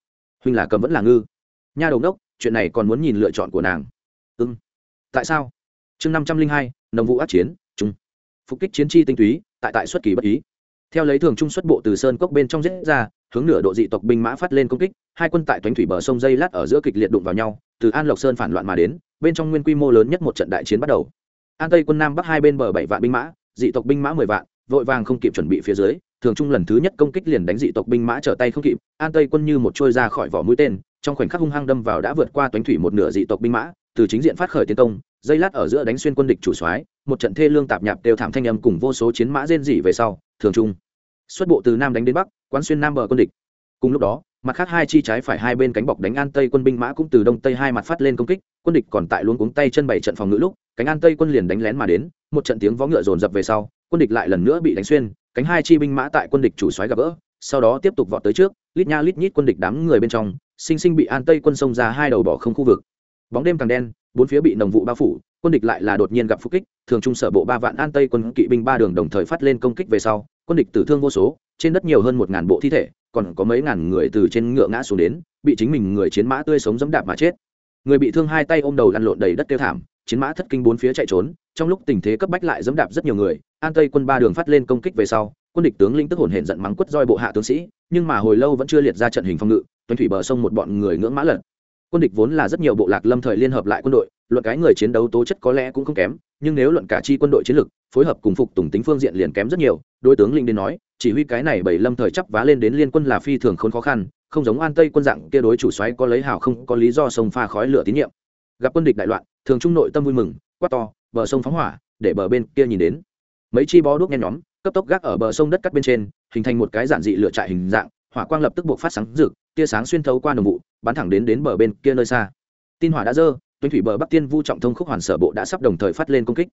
huynh là cầm vẫn là ngư. Nha đầu đốc, chuyện này còn muốn nhìn lựa chọn của nàng. Ưng ừ tại sao? Chương năm trăm linh hai, nồng vụ át chiến trung phục kích chiến chi tinh túy, tại tại xuất kỳ bất ý. Theo lấy thường trung xuất bộ từ sơn cốc bên trong giết ra, hướng nửa độ dị tộc binh mã phát lên công kích, hai quân tại toánh thủy bờ sông dây lát ở giữa kịch liệt đụng vào nhau, từ an lộc sơn phản loạn mà đến, bên trong nguyên quy mô lớn nhất một trận đại chiến bắt đầu. An tây quân nam bắc hai bên bờ bảy vạn binh mã, dị tộc binh mã mười vạn, vội vàng không kịp chuẩn bị phía dưới, thường trung lần thứ nhất công kích liền đánh dị tộc binh mã trở tay không kịp, an tây quân như một trôi ra khỏi vỏ mũi tên, trong khoảnh khắc hung hăng đâm vào đã vượt qua toánh thủy một nửa dị tộc binh mã từ chính diện phát khởi tiến công, dây lát ở giữa đánh xuyên quân địch chủ soái, một trận thê lương tạp nhạp đều thảm thanh âm cùng vô số chiến mã rên rỉ về sau, thường trung. Xuất bộ từ nam đánh đến bắc, quán xuyên nam bờ quân địch. Cùng lúc đó, mặt khác hai chi trái phải hai bên cánh bọc đánh an tây quân binh mã cũng từ đông tây hai mặt phát lên công kích, quân địch còn tại luôn cuống tay chân bảy trận phòng ngự lúc, cánh an tây quân liền đánh lén mà đến, một trận tiếng vó ngựa dồn dập về sau, quân địch lại lần nữa bị đánh xuyên, cánh hai chi binh mã tại quân địch chủ soái gặp gỡ, sau đó tiếp tục vọt tới trước, lít nha lít nhít quân địch đám người bên trong, sinh sinh bị an tây quân xông ra hai đầu bỏ không khu vực bóng đêm càng đen, bốn phía bị nồng vụ bao phủ, quân địch lại là đột nhiên gặp phục kích, thường trung sở bộ ba vạn an tây quân kỵ binh ba đường đồng thời phát lên công kích về sau, quân địch tử thương vô số, trên đất nhiều hơn một ngàn bộ thi thể, còn có mấy ngàn người từ trên ngựa ngã xuống đến, bị chính mình người chiến mã tươi sống dẫm đạp mà chết. Người bị thương hai tay ôm đầu lăn lộn đầy đất tiêu thảm, chiến mã thất kinh bốn phía chạy trốn, trong lúc tình thế cấp bách lại dẫm đạp rất nhiều người, an tây quân ba đường phát lên công kích về sau, quân địch tướng linh tức hồn hển giận mắng quất roi bộ hạ tướng sĩ, nhưng mà hồi lâu vẫn chưa liệt ra trận hình phòng ngự, tuấn thủy bờ sông một bọn người ngưỡng mã lật quân địch vốn là rất nhiều bộ lạc lâm thời liên hợp lại quân đội, luận cái người chiến đấu tố chất có lẽ cũng không kém, nhưng nếu luận cả chi quân đội chiến lược phối hợp cùng phục tùng tính phương diện liền kém rất nhiều, đối tướng linh đến nói, chỉ huy cái này bảy lâm thời chấp vá lên đến liên quân là phi thường khốn khó khăn, không giống an tây quân dạng kia đối chủ xoáy có lấy hào không có lý do sông pha khói lửa tín nhiệm. Gặp quân địch đại loạn, thường trung nội tâm vui mừng, quát to, bờ sông phóng hỏa, để bờ bên kia nhìn đến. Mấy chi bó đuốc nhen nhóm, cấp tốc gác ở bờ sông đất cắt bên trên, hình thành một cái giản dị lửa trại hình dạng, hỏa quang lập tức buộc phát sáng rực, tia sáng xuyên thấu qua đồng vụ bắn thẳng đến đến bờ bên kia nơi xa. Tin hỏa đã dơ, tuyến thủy bờ bắc tiên vu trọng thông khúc hoàn sở bộ đã sắp đồng thời phát lên công kích.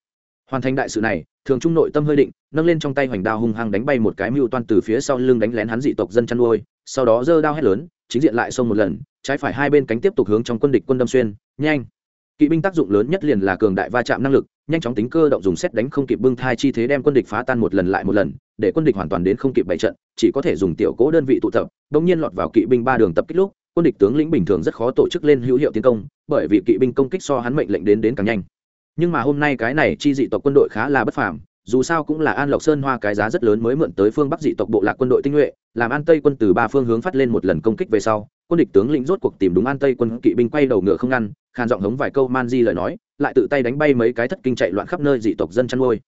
Hoàn thành đại sự này, thường trung nội tâm hơi định, nâng lên trong tay hoành đao hung hăng đánh bay một cái mưu toan từ phía sau lưng đánh lén hắn dị tộc dân chăn nuôi, sau đó giơ đao hét lớn, chính diện lại xông một lần, trái phải hai bên cánh tiếp tục hướng trong quân địch quân đâm xuyên, nhanh. Kỵ binh tác dụng lớn nhất liền là cường đại va chạm năng lực, nhanh chóng tính cơ động dùng xét đánh không kịp bưng thai chi thế đem quân địch phá tan một lần lại một lần, để quân địch hoàn toàn đến không kịp bày trận, chỉ có thể dùng tiểu cố đơn vị tụ tập, bỗng nhiên lọt vào kỵ binh ba đường tập kích lúc quân địch tướng lĩnh bình thường rất khó tổ chức lên hữu hiệu tiến công, bởi vì kỵ binh công kích so hắn mệnh lệnh đến đến càng nhanh. Nhưng mà hôm nay cái này chi dị tộc quân đội khá là bất phàm, dù sao cũng là an lộc sơn hoa cái giá rất lớn mới mượn tới phương bắc dị tộc bộ lạc quân đội tinh nhuệ, làm an tây quân từ ba phương hướng phát lên một lần công kích về sau, quân địch tướng lĩnh rốt cuộc tìm đúng an tây quân kỵ binh quay đầu ngựa không ngăn, khàn giọng hống vài câu man di lời nói, lại tự tay đánh bay mấy cái thất kinh chạy loạn khắp nơi dị tộc dân chăn nuôi.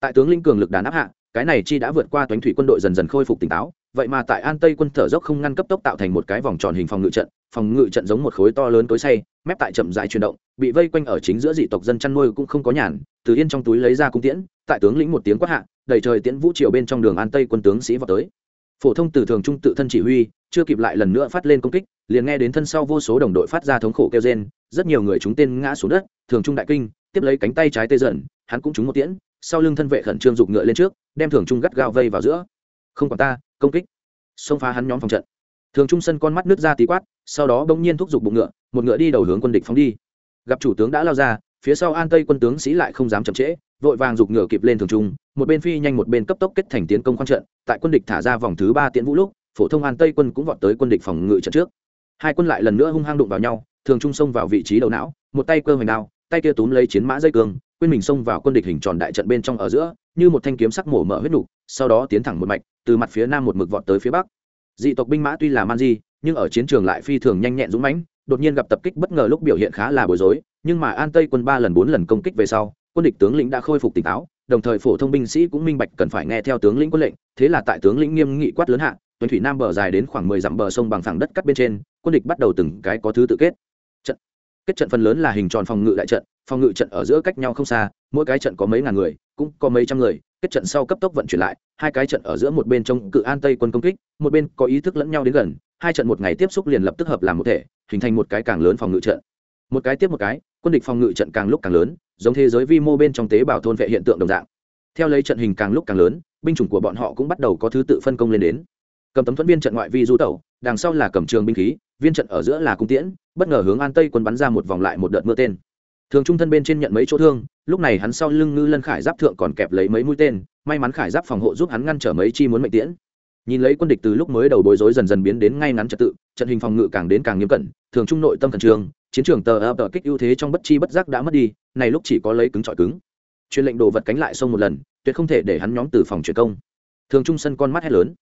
Tại tướng lĩnh cường lực đàn áp hạ, cái này chi đã vượt qua toánh thủy quân đội dần dần khôi phục tỉnh táo vậy mà tại an tây quân thở dốc không ngăn cấp tốc tạo thành một cái vòng tròn hình phòng ngự trận, phòng ngự trận giống một khối to lớn tối say mép tại chậm dài chuyển động, bị vây quanh ở chính giữa dị tộc dân chăn nuôi cũng không có nhàn, từ yên trong túi lấy ra cung tiễn, tại tướng lĩnh một tiếng quát hạ, đầy trời tiễn vũ triều bên trong đường an tây quân tướng sĩ vào tới. Phổ thông từ thường trung tự thân chỉ huy, chưa kịp lại lần nữa phát lên công kích, liền nghe đến thân sau vô số đồng đội phát ra thống khổ kêu rên, rất nhiều người chúng tên ngã xuống đất, thường trung đại kinh, tiếp lấy cánh tay trái tê dần, hắn cũng trúng một tiễn, sau lưng thân vệ khẩn trương giục ngựa lên trước, đem thường trung gắt gao vây vào giữa. Không còn ta công kích, xông phá hắn nhóm phòng trận. Thường trung sân con mắt nước ra tí quát, sau đó bỗng nhiên thúc giục bụng ngựa, một ngựa đi đầu hướng quân địch phóng đi. Gặp chủ tướng đã lao ra, phía sau an tây quân tướng sĩ lại không dám chậm trễ, vội vàng giục ngựa kịp lên thường trung, một bên phi nhanh một bên cấp tốc kết thành tiến công khoang trận. Tại quân địch thả ra vòng thứ ba tiễn vũ lúc, phổ thông an tây quân cũng vọt tới quân địch phòng ngự trận trước. Hai quân lại lần nữa hung hăng đụng vào nhau, thường trung xông vào vị trí đầu não, một tay cơ hoành đao, tay kia túm lấy chiến mã dây cương, quên mình xông vào quân địch hình tròn đại trận bên trong ở giữa, như một thanh kiếm sắc mổ mở huyết nục, sau đó tiến thẳng một mạch từ mặt phía nam một mực vọt tới phía bắc. Dị tộc binh mã tuy là man di, nhưng ở chiến trường lại phi thường nhanh nhẹn dũng mãnh, đột nhiên gặp tập kích bất ngờ lúc biểu hiện khá là bối rối, nhưng mà an tây quân ba lần bốn lần công kích về sau, quân địch tướng lĩnh đã khôi phục tỉnh táo, đồng thời phổ thông binh sĩ cũng minh bạch cần phải nghe theo tướng lĩnh quân lệnh, thế là tại tướng lĩnh nghiêm nghị quát lớn hạ, tuần thủy nam bờ dài đến khoảng mười dặm bờ sông bằng phẳng đất cắt bên trên, quân địch bắt đầu từng cái có thứ tự kết. Trận. Kết trận phần lớn là hình tròn phòng ngự đại trận, phòng ngự trận ở giữa cách nhau không xa, mỗi cái trận có mấy ngàn người cũng có mấy trăm người, kết trận sau cấp tốc vận chuyển lại, hai cái trận ở giữa một bên trong cự an tây quân công kích, một bên có ý thức lẫn nhau đến gần, hai trận một ngày tiếp xúc liền lập tức hợp làm một thể, hình thành một cái càng lớn phòng ngự trận. Một cái tiếp một cái, quân địch phòng ngự trận càng lúc càng lớn, giống thế giới vi mô bên trong tế bào thôn vệ hiện tượng đồng dạng. Theo lấy trận hình càng lúc càng lớn, binh chủng của bọn họ cũng bắt đầu có thứ tự phân công lên đến. Cầm tấm thuẫn viên trận ngoại vi du tẩu, đằng sau là cầm trường binh khí, viên trận ở giữa là cung tiễn, bất ngờ hướng an tây quân bắn ra một vòng lại một đợt mưa tên thường trung thân bên trên nhận mấy chỗ thương, lúc này hắn sau lưng ngư lân khải giáp thượng còn kẹp lấy mấy mũi tên, may mắn khải giáp phòng hộ giúp hắn ngăn trở mấy chi muốn mệnh tiễn. Nhìn lấy quân địch từ lúc mới đầu bối rối dần dần biến đến ngay ngắn trật tự, trận hình phòng ngự càng đến càng nghiêm cẩn, thường trung nội tâm khẩn trường chiến trường tờ ập tờ kích ưu thế trong bất chi bất giác đã mất đi, này lúc chỉ có lấy cứng trọi cứng. Truyền lệnh đồ vật cánh lại sông một lần, tuyệt không thể để hắn nhóm từ phòng truyền công. Thường trung sân con mắt hét lớn.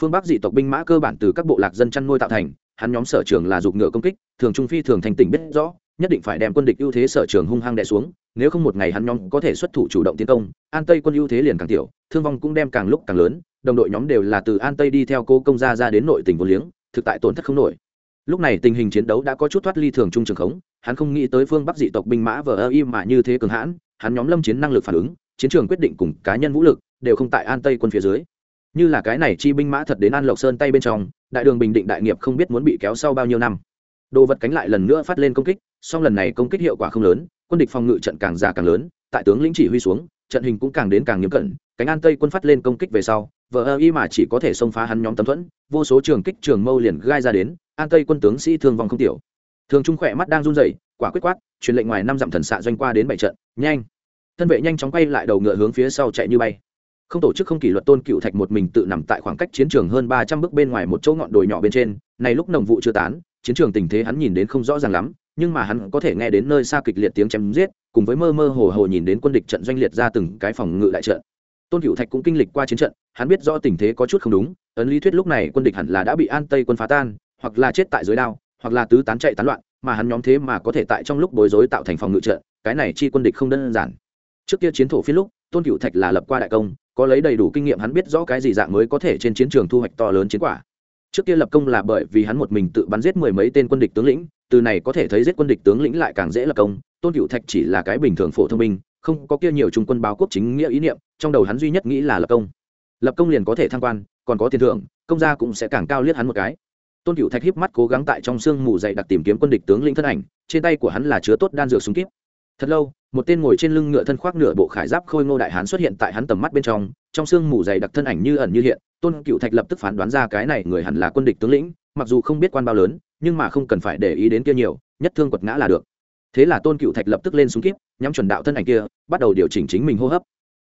Phương bắc dị tộc binh mã cơ bản từ các bộ lạc dân chăn nuôi tạo thành, hắn nhóm sở trường là dục ngựa công kích, thường trung phi thường thành tỉnh biết rõ nhất định phải đem quân địch ưu thế sở trường hung hăng đè xuống, nếu không một ngày hắn nhóm có thể xuất thủ chủ động tiến công, an tây quân ưu thế liền càng tiểu, thương vong cũng đem càng lúc càng lớn, đồng đội nhóm đều là từ an tây đi theo cô công gia ra đến nội tỉnh vô liếng, thực tại tổn thất không nổi. Lúc này tình hình chiến đấu đã có chút thoát ly thường trung trường khống, hắn không nghĩ tới phương bắc dị tộc binh mã vờ ơ im mà như thế cường hãn, hắn nhóm lâm chiến năng lực phản ứng, chiến trường quyết định cùng cá nhân vũ lực, đều không tại an tây quân phía dưới. Như là cái này chi binh mã thật đến an lộc sơn tay bên trong, đại đường bình định đại nghiệp không biết muốn bị kéo sau bao nhiêu năm. Đồ vật cánh lại lần nữa phát lên công kích song lần này công kích hiệu quả không lớn, quân địch phòng ngự trận càng già càng lớn, tại tướng lĩnh chỉ huy xuống, trận hình cũng càng đến càng nghiêm cẩn, cánh an tây quân phát lên công kích về sau vợ ơ y mà chỉ có thể xông phá hắn nhóm tấm thuẫn, vô số trường kích trường mâu liền gai ra đến, an tây quân tướng sĩ thương vong không tiểu. Thường trung khỏe mắt đang run rẩy, quả quyết quát, truyền lệnh ngoài năm dặm thần xạ doanh qua đến bảy trận, nhanh. Thân vệ nhanh chóng quay lại đầu ngựa hướng phía sau chạy như bay. Không tổ chức không kỷ luật tôn cựu thạch một mình tự nằm tại khoảng cách chiến trường hơn ba trăm bước bên ngoài một chỗ ngọn đồi nhỏ bên trên, này lúc nồng vụ chưa tán, chiến trường tình thế hắn nhìn đến không rõ ràng lắm nhưng mà hắn có thể nghe đến nơi xa kịch liệt tiếng chém giết, cùng với mơ mơ hồ hồ nhìn đến quân địch trận doanh liệt ra từng cái phòng ngự đại trận. Tôn cựu thạch cũng kinh lịch qua chiến trận, hắn biết rõ tình thế có chút không đúng, ấn lý thuyết lúc này quân địch hẳn là đã bị an tây quân phá tan, hoặc là chết tại dưới đao, hoặc là tứ tán chạy tán loạn, mà hắn nhóm thế mà có thể tại trong lúc bối rối tạo thành phòng ngự trận, cái này chi quân địch không đơn giản. Trước kia chiến thổ phiên lúc, tôn cựu thạch là lập qua đại công, có lấy đầy đủ kinh nghiệm hắn biết rõ cái gì dạng mới có thể trên chiến trường thu hoạch to lớn chiến quả. Trước kia lập công là bởi vì hắn một mình tự bắn giết mười mấy tên quân địch tướng lĩnh từ này có thể thấy giết quân địch tướng lĩnh lại càng dễ lập công, tôn cựu thạch chỉ là cái bình thường phổ thông minh không có kia nhiều trung quân báo quốc chính nghĩa ý niệm, trong đầu hắn duy nhất nghĩ là lập công. Lập công liền có thể thăng quan, còn có tiền thưởng, công gia cũng sẽ càng cao liếc hắn một cái. Tôn cựu thạch híp mắt cố gắng tại trong sương mù dậy đặc tìm kiếm quân địch tướng lĩnh thân ảnh, trên tay của hắn là chứa tốt đan dược súng kíp. Thật lâu, một tên ngồi trên lưng ngựa thân khoác nửa bộ khải giáp khôi ngô đại hán xuất hiện tại hắn tầm mắt bên trong trong sương mù dày đặc thân ảnh như ẩn như hiện, tôn cựu thạch lập tức phán đoán ra cái này người hẳn là quân địch tướng lĩnh, mặc dù không biết quan bao lớn nhưng mà không cần phải để ý đến kia nhiều, nhất thương quật ngã là được. Thế là tôn cựu thạch lập tức lên súng kíp, nhắm chuẩn đạo thân ảnh kia, bắt đầu điều chỉnh chính mình hô hấp.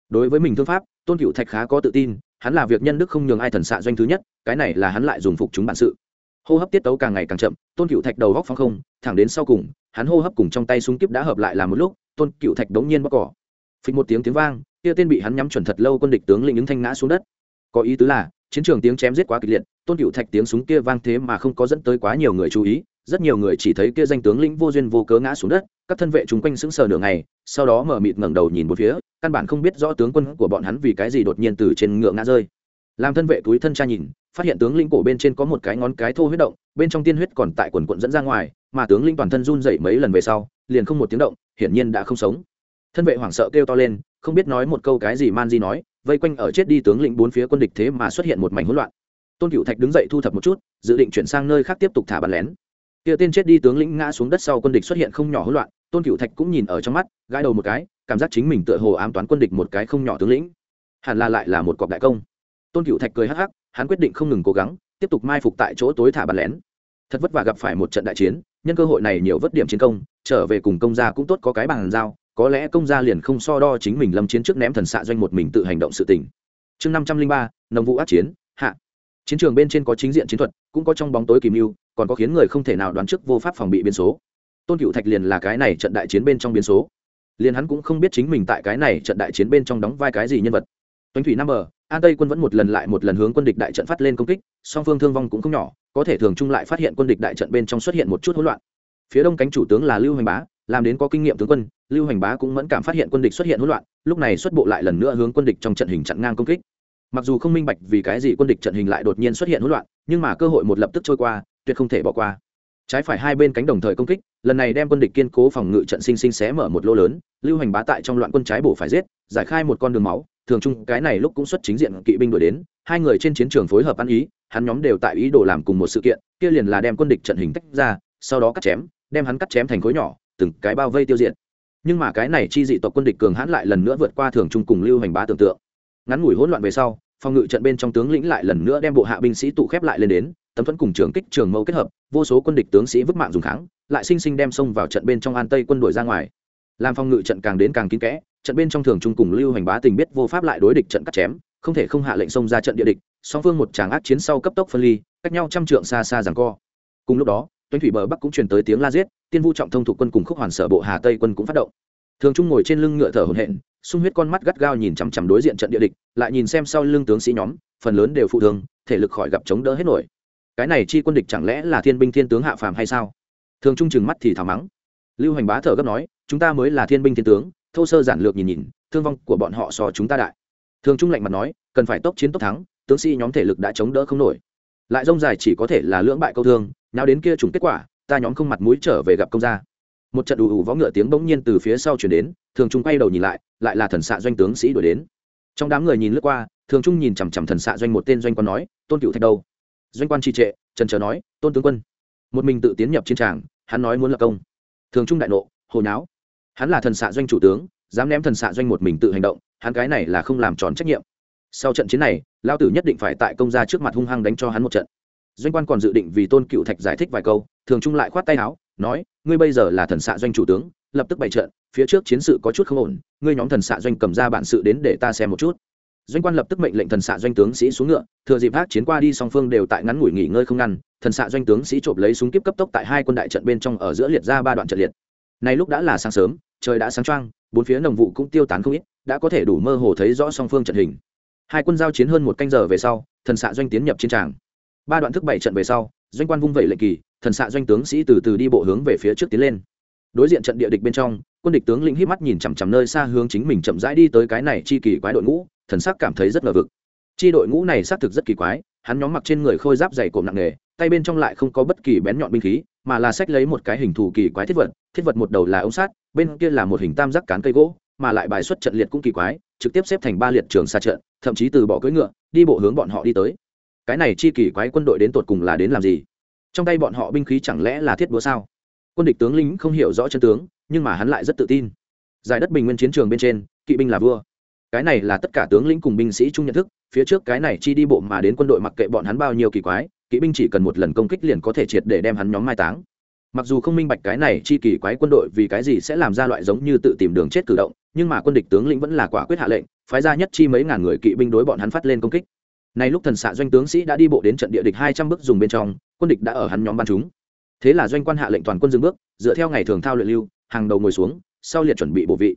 Đối với mình thương pháp, tôn cựu thạch khá có tự tin, hắn là việc nhân đức không nhường ai thần xạ doanh thứ nhất, cái này là hắn lại dùng phục chúng bản sự. Hô hấp tiết tấu càng ngày càng chậm, tôn cựu thạch đầu góc phong không, thẳng đến sau cùng, hắn hô hấp cùng trong tay súng kíp đã hợp lại làm một lúc, tôn cựu thạch đống nhiên bóc cỏ. Phịch một tiếng tiếng vang, kia tên bị hắn nhắm chuẩn thật lâu quân địch tướng lĩnh ứng thanh ngã xuống đất. Có ý tứ là chiến trường tiếng chém giết quá kịch liệt, tôn cựu thạch tiếng súng kia vang thế mà không có dẫn tới quá nhiều người chú ý, rất nhiều người chỉ thấy kia danh tướng lĩnh vô duyên vô cớ ngã xuống đất, các thân vệ chung quanh sững sờ nửa ngày, sau đó mở mịt ngẩng đầu nhìn một phía, căn bản không biết rõ tướng quân của bọn hắn vì cái gì đột nhiên từ trên ngựa ngã rơi. Làm thân vệ túi thân cha nhìn, phát hiện tướng lĩnh cổ bên trên có một cái ngón cái thô huyết động, bên trong tiên huyết còn tại quần quận dẫn ra ngoài, mà tướng lĩnh toàn thân run dậy mấy lần về sau, liền không một tiếng động, hiển nhiên đã không sống. Thân vệ hoảng sợ kêu to lên, không biết nói một câu cái gì man di nói vây quanh ở chết đi tướng lĩnh bốn phía quân địch thế mà xuất hiện một mảnh hỗn loạn. Tôn cựu thạch đứng dậy thu thập một chút, dự định chuyển sang nơi khác tiếp tục thả bắn lén. Kia tên chết đi tướng lĩnh ngã xuống đất sau quân địch xuất hiện không nhỏ hỗn loạn, tôn cựu thạch cũng nhìn ở trong mắt, gãi đầu một cái, cảm giác chính mình tựa hồ ám toán quân địch một cái không nhỏ tướng lĩnh. Hẳn là lại là một cọc đại công. Tôn cựu thạch cười hắc hắc, hắn quyết định không ngừng cố gắng, tiếp tục mai phục tại chỗ tối thả bắn lén. Thật vất vả gặp phải một trận đại chiến, nhân cơ hội này nhiều vất điểm chiến công, trở về cùng công gia cũng tốt có cái bàn giao có lẽ công gia liền không so đo chính mình lâm chiến trước ném thần xạ doanh một mình tự hành động sự tình. Chương năm trăm linh ba nồng vụ ác chiến, hạ. Chiến trường bên trên có chính diện chiến thuật, cũng có trong bóng tối kìm mưu, còn có khiến người không thể nào đoán trước vô pháp phòng bị biến số. Tôn cựu thạch liền là cái này trận đại chiến bên trong biến số. Liền hắn cũng không biết chính mình tại cái này trận đại chiến bên trong đóng vai cái gì nhân vật. Toánh thủy năm bờ, an tây quân vẫn một lần lại một lần hướng quân địch đại trận phát lên công kích, song phương thương vong cũng không nhỏ, có thể thường chung lại phát hiện quân địch đại trận bên trong xuất hiện một chút hỗn loạn. Phía đông cánh chủ tướng là lưu hoành bá, làm đến có kinh nghiệm tướng quân lưu hoành bá cũng mẫn cảm phát hiện quân địch xuất hiện hỗn loạn, lúc này xuất bộ lại lần nữa hướng quân địch trong trận hình chặn ngang công kích. Mặc dù không minh bạch vì cái gì quân địch trận hình lại đột nhiên xuất hiện hỗn loạn, nhưng mà cơ hội một lập tức trôi qua, tuyệt không thể bỏ qua. Trái phải hai bên cánh đồng thời công kích, lần này đem quân địch kiên cố phòng ngự trận sinh sinh xé mở một lô lớn, lưu hành bá tại trong loạn quân trái bổ phải giết, giải khai một con đường máu, thường chung cái này lúc cũng xuất chính diện kỵ binh đuổi đến, hai người trên chiến trường phối hợp ăn ý, hắn nhóm đều tại ý đồ làm cùng một sự kiện, kia liền là đem quân địch trận hình tách ra, sau đó cắt chém, đem hắn cắt chém thành khối nhỏ, từng cái bao vây tiêu diệt nhưng mà cái này chi dị tộc quân địch cường hãn lại lần nữa vượt qua thường trung cùng lưu hành bá tưởng tượng. Ngắn ngủi hỗn loạn về sau, phòng ngự trận bên trong tướng lĩnh lại lần nữa đem bộ hạ binh sĩ tụ khép lại lên đến, tấm thuẫn cùng trường kích, trường mâu kết hợp, vô số quân địch tướng sĩ vứt mạng dùng kháng, lại sinh sinh đem xông vào trận bên trong an tây quân đội ra ngoài. Làm phòng ngự trận càng đến càng kín kẽ, trận bên trong thường trung cùng lưu hành bá tình biết vô pháp lại đối địch trận cắt chém, không thể không hạ lệnh xông ra trận địa địch, song phương một tràng ác chiến sau cấp tốc phân ly, cách nhau trăm trượng xa xa rằng co. Cùng lúc đó toanh thủy bờ bắc cũng truyền tới tiếng la giết, tiên vu trọng thông thuộc quân cùng khúc hoàn sở bộ hà tây quân cũng phát động. Thường trung ngồi trên lưng ngựa thở hổn hển, sung huyết con mắt gắt gao nhìn chằm chằm đối diện trận địa địch, lại nhìn xem sau lưng tướng sĩ nhóm, phần lớn đều phụ thương, thể lực khỏi gặp chống đỡ hết nổi. Cái này chi quân địch chẳng lẽ là thiên binh thiên tướng hạ phàm hay sao? Thường trung chừng mắt thì thảo mắng. Lưu hành bá thở gấp nói, chúng ta mới là thiên binh thiên tướng, thô sơ giản lược nhìn nhìn, thương vong của bọn họ so chúng ta đại. Thường trung lạnh mặt nói, cần phải tốc chiến tốc thắng, tướng sĩ nhóm thể lực đã chống đỡ không nổi. Lại rông dài chỉ có thể là lưỡng bại câu thương nào đến kia trùng kết quả, ta nhóm không mặt mũi trở về gặp công gia. Một trận ù ù võ ngựa tiếng bỗng nhiên từ phía sau chuyển đến, thường trung quay đầu nhìn lại lại là thần xạ doanh tướng sĩ đuổi đến. Trong đám người nhìn lướt qua, thường trung nhìn chằm chằm thần xạ doanh một tên doanh quan nói, tôn cựu thạch đâu? Doanh quan trì trệ, trần trờ nói, tôn tướng quân. Một mình tự tiến nhập chiến tràng, hắn nói muốn lập công. Thường trung đại nộ hồi náo hắn là thần xạ doanh chủ tướng, dám ném thần xạ doanh một mình tự hành động, hắn cái này là không làm tròn trách nhiệm. Sau trận chiến này lao tử nhất định phải tại công gia trước mặt hung hăng đánh cho hắn một trận doanh quan còn dự định vì tôn cựu thạch giải thích vài câu, thường trung lại khoát tay áo, nói, ngươi bây giờ là thần xạ doanh chủ tướng, lập tức bày trận, phía trước chiến sự có chút không ổn, ngươi nhóm thần xạ doanh cầm ra bản sự đến để ta xem một chút. Doanh quan lập tức mệnh lệnh thần xạ doanh tướng sĩ xuống ngựa, thừa dịp hát chiến qua đi song phương đều tại ngắn ngủi nghỉ ngơi không ngăn, thần xạ doanh tướng sĩ trộm lấy súng kíp cấp tốc tại hai quân đại trận bên trong ở giữa liệt ra ba đoạn trận liệt. Này lúc đã là sáng sớm, trời đã sáng trăng bốn phía nồng vụ cũng tiêu tán không ít, đã có thể đủ mơ hồ thấy rõ song phương trận hình. Hai quân giao chiến hơn một canh giờ về sau, thần xạ doanh tiến nhập chiến tràng ba đoạn thức bảy trận về sau, doanh quan vung vẩy lệnh kỳ, thần xạ doanh tướng sĩ từ từ đi bộ hướng về phía trước tiến lên. Đối diện trận địa địch bên trong, quân địch tướng lĩnh hít mắt nhìn chằm chằm nơi xa hướng chính mình chậm rãi đi tới cái này chi kỳ quái đội ngũ, thần sắc cảm thấy rất ngờ vực. Chi đội ngũ này xác thực rất kỳ quái, hắn nhóm mặc trên người khôi giáp dày cộm nặng nề, tay bên trong lại không có bất kỳ bén nhọn binh khí, mà là sách lấy một cái hình thù kỳ quái thiết vật thiết vật một đầu là ống sát bên kia là một hình tam giác cán cây gỗ, mà lại bài xuất trận liệt cũng kỳ quái, trực tiếp xếp thành ba liệt trường xa trận, thậm chí từ bỏ cưỡi ngựa, đi bộ hướng bọn họ đi tới cái này chi kỳ quái quân đội đến tột cùng là đến làm gì? Trong tay bọn họ binh khí chẳng lẽ là thiết búa sao? Quân địch tướng lính không hiểu rõ chân tướng, nhưng mà hắn lại rất tự tin. Giải đất bình nguyên chiến trường bên trên, kỵ binh là vua. Cái này là tất cả tướng lĩnh cùng binh sĩ chung nhận thức, phía trước cái này chi đi bộ mà đến quân đội mặc kệ bọn hắn bao nhiêu kỳ quái, kỵ binh chỉ cần một lần công kích liền có thể triệt để đem hắn nhóm mai táng. Mặc dù không minh bạch cái này chi kỳ quái quân đội vì cái gì sẽ làm ra loại giống như tự tìm đường chết cử động, nhưng mà quân địch tướng lĩnh vẫn là quả quyết hạ lệnh, phái ra nhất chi mấy ngàn người kỵ binh đối bọn hắn phát lên công kích nay lúc thần xạ doanh tướng sĩ đã đi bộ đến trận địa địch hai trăm bước dùng bên trong, quân địch đã ở hắn nhóm ban chúng. Thế là doanh quan hạ lệnh toàn quân dừng bước, dựa theo ngày thường thao luyện lưu, hàng đầu ngồi xuống, sau liệt chuẩn bị bổ vị.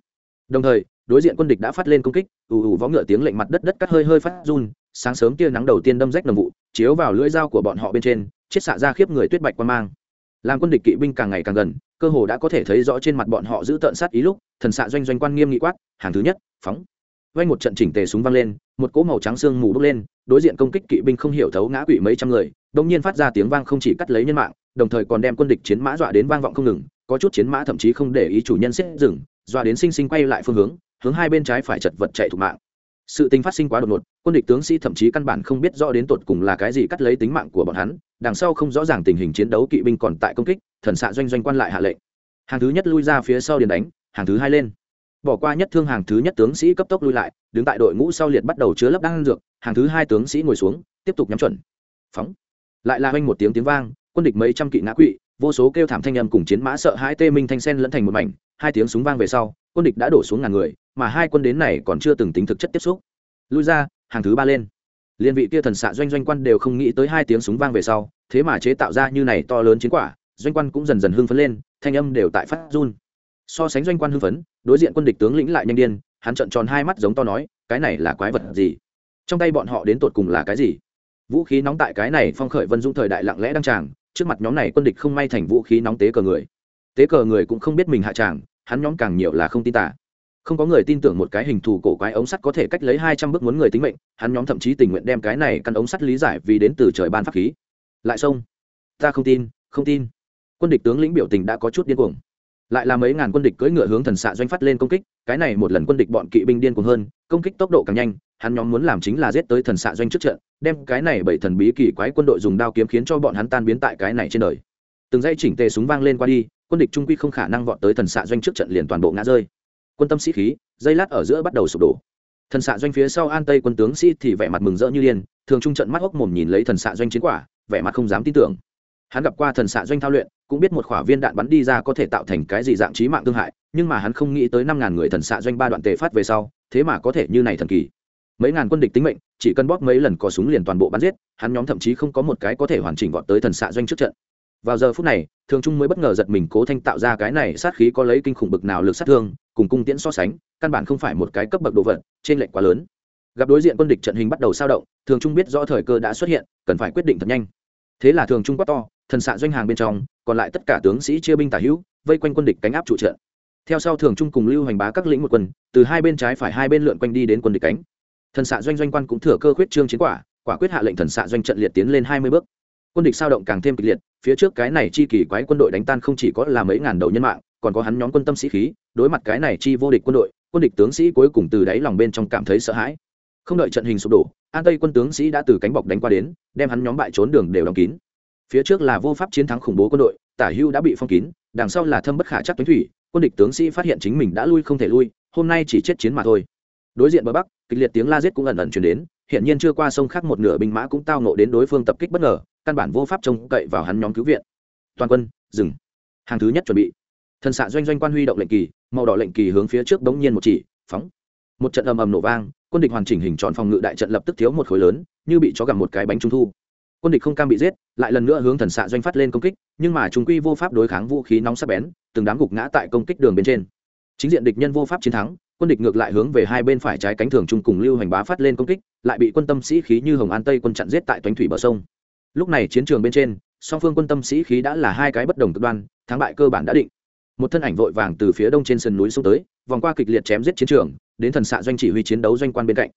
Đồng thời, đối diện quân địch đã phát lên công kích, ù ù vó ngựa tiếng lệnh mặt đất đất cắt hơi hơi phát run, sáng sớm tia nắng đầu tiên đâm rách nồng vụ, chiếu vào lưỡi dao của bọn họ bên trên chết xạ ra khiếp người tuyết bạch quan mang. Làm quân địch kỵ binh càng ngày càng gần, cơ hồ đã có thể thấy rõ trên mặt bọn họ giữ tợn sát ý lúc, thần xạ doanh doanh quan nghiêm nghị quát, hàng thứ nhất, phóng vang một trận chỉnh tề súng văng lên, một cỗ màu trắng xương mù bốc lên, đối diện công kích kỵ binh không hiểu thấu ngã quỵ mấy trăm người đông nhiên phát ra tiếng vang không chỉ cắt lấy nhân mạng, đồng thời còn đem quân địch chiến mã dọa đến vang vọng không ngừng, có chút chiến mã thậm chí không để ý chủ nhân xếp dừng, dọa đến sinh sinh quay lại phương hướng hướng hai bên trái phải chật vật chạy thủ mạng. Sự tình phát sinh quá đột ngột, quân địch tướng sĩ thậm chí căn bản không biết rõ đến tột cùng là cái gì cắt lấy tính mạng của bọn hắn, đằng sau không rõ ràng tình hình chiến đấu kỵ binh còn tại công kích, thần xạ doanh doanh quan lại hạ lệnh. Hàng thứ nhất lui ra phía sau điền đánh, hàng thứ hai lên bỏ qua nhất thương hàng thứ nhất tướng sĩ cấp tốc lui lại, đứng tại đội ngũ sau liệt bắt đầu chứa lấp đan dược, hàng thứ hai tướng sĩ ngồi xuống, tiếp tục nhắm chuẩn. Phóng. Lại là oanh một tiếng tiếng vang, quân địch mấy trăm kỵ ngã quỵ, vô số kêu thảm thanh âm cùng chiến mã sợ hãi tê minh thanh sen lẫn thành một mảnh, hai tiếng súng vang về sau, quân địch đã đổ xuống ngàn người, mà hai quân đến này còn chưa từng tính thực chất tiếp xúc. Lui ra, hàng thứ ba lên. Liên vị kia thần xạ doanh doanh quan đều không nghĩ tới hai tiếng súng vang về sau, thế mà chế tạo ra như này to lớn chiến quả, doanh quan cũng dần dần hưng phấn lên, thanh âm đều tại phát run so sánh doanh quan hưng phấn, đối diện quân địch tướng lĩnh lại nhanh điên, hắn trợn tròn hai mắt giống to nói, cái này là quái vật gì? Trong tay bọn họ đến tột cùng là cái gì? Vũ khí nóng tại cái này phong khởi vân dung thời đại lặng lẽ đăng tràng, trước mặt nhóm này quân địch không may thành vũ khí nóng tế cờ người. Tế cờ người cũng không biết mình hạ tràng, hắn nhóm càng nhiều là không tin tả không có người tin tưởng một cái hình thù cổ quái ống sắt có thể cách lấy hai trăm bước muốn người tính mệnh, hắn nhóm thậm chí tình nguyện đem cái này căn ống sắt lý giải vì đến từ trời ban pháp khí. Lại xông ta không tin không tin. Quân địch tướng lĩnh biểu tình đã có chút điên cuồng lại là mấy ngàn quân địch cưỡi ngựa hướng thần xạ doanh phát lên công kích, cái này một lần quân địch bọn kỵ binh điên cuồng hơn, công kích tốc độ càng nhanh, hắn nhóm muốn làm chính là giết tới thần xạ doanh trước trận, đem cái này bảy thần bí kỳ quái quân đội dùng đao kiếm khiến cho bọn hắn tan biến tại cái này trên đời. Từng dây chỉnh tề súng vang lên qua đi, quân địch trung quy không khả năng vọt tới thần xạ doanh trước trận liền toàn bộ ngã rơi. Quân tâm sĩ khí, dây lát ở giữa bắt đầu sụp đổ. Thần xạ doanh phía sau an tây quân tướng sĩ thì vẻ mặt mừng rỡ như điên, thường trung trận mắt hốc mồm nhìn lấy thần xạ doanh chiến quả, vẻ mặt không dám tin tưởng. Hắn gặp qua thần xạ doanh thao luyện cũng biết một khỏa viên đạn bắn đi ra có thể tạo thành cái gì dạng trí mạng thương hại, nhưng mà hắn không nghĩ tới năm ngàn người thần xạ doanh ba đoạn tề phát về sau, thế mà có thể như này thần kỳ. Mấy ngàn quân địch tính mệnh, chỉ cần bóp mấy lần có súng liền toàn bộ bắn giết, hắn nhóm thậm chí không có một cái có thể hoàn chỉnh gọn tới thần xạ doanh trước trận. Vào giờ phút này, thường trung mới bất ngờ giật mình cố thanh tạo ra cái này sát khí có lấy kinh khủng bực nào lực sát thương, cùng cung tiễn so sánh, căn bản không phải một cái cấp bậc đồ vật, trên lệnh quá lớn. Gặp đối diện quân địch trận hình bắt đầu sao động, thường trung biết rõ thời cơ đã xuất hiện, cần phải quyết định thật nhanh. Thế là thường trung quát to, thần xạ doanh hàng bên trong còn lại tất cả tướng sĩ chia binh tả hữu, vây quanh quân địch cánh áp trụ trận. Theo sau thường trung cùng lưu hành bá các lĩnh một quân, từ hai bên trái phải hai bên lượn quanh đi đến quân địch cánh. Thần xạ doanh doanh quan cũng thừa cơ khuyết trương chiến quả quả quyết hạ lệnh thần xạ doanh trận liệt tiến lên hai mươi bước. Quân địch sao động càng thêm kịch liệt, phía trước cái này chi kỳ quái quân đội đánh tan không chỉ có là mấy ngàn đầu nhân mạng, còn có hắn nhóm quân tâm sĩ khí, đối mặt cái này chi vô địch quân đội, quân địch tướng sĩ cuối cùng từ đáy lòng bên trong cảm thấy sợ hãi. Không đợi trận hình sụp đổ, an tây quân tướng sĩ đã từ cánh bọc đánh qua đến, đem hắn nhóm bại trốn đường đều đóng kín phía trước là vô pháp chiến thắng khủng bố quân đội, tả hưu đã bị phong kín, đằng sau là thâm bất khả chắc tuyến thủy, quân địch tướng sĩ phát hiện chính mình đã lui không thể lui, hôm nay chỉ chết chiến mà thôi. Đối diện bờ bắc, kịch liệt tiếng la giết cũng ẩn ẩn chuyển đến, hiện nhiên chưa qua sông khác một nửa binh mã cũng tao nộ đến đối phương tập kích bất ngờ, căn bản vô pháp trông cậy vào hắn nhóm cứu viện. Toàn quân, dừng. Hàng thứ nhất chuẩn bị. Thần xạ doanh doanh quan huy động lệnh kỳ, màu đỏ lệnh kỳ hướng phía trước bỗng nhiên một chỉ, phóng. Một trận ầm ầm nổ vang, quân địch hoàn chỉnh hình tròn phòng ngự đại trận lập tức thiếu một khối lớn, như bị chó gặm một cái bánh trung thu quân địch không cam bị giết, lại lần nữa hướng thần xạ doanh phát lên công kích, nhưng mà chúng quy vô pháp đối kháng vũ khí nóng sắc bén, từng đám gục ngã tại công kích đường bên trên. Chính diện địch nhân vô pháp chiến thắng, quân địch ngược lại hướng về hai bên phải trái cánh thường trung cùng lưu hành bá phát lên công kích, lại bị quân tâm sĩ khí như hồng an tây quân chặn giết tại toánh thủy bờ sông. Lúc này chiến trường bên trên, song phương quân tâm sĩ khí đã là hai cái bất đồng cực đoan, thắng bại cơ bản đã định. Một thân ảnh vội vàng từ phía đông trên sườn núi xuống tới, vòng qua kịch liệt chém giết chiến trường, đến thần xạ doanh chỉ huy chiến đấu doanh quan bên cạnh.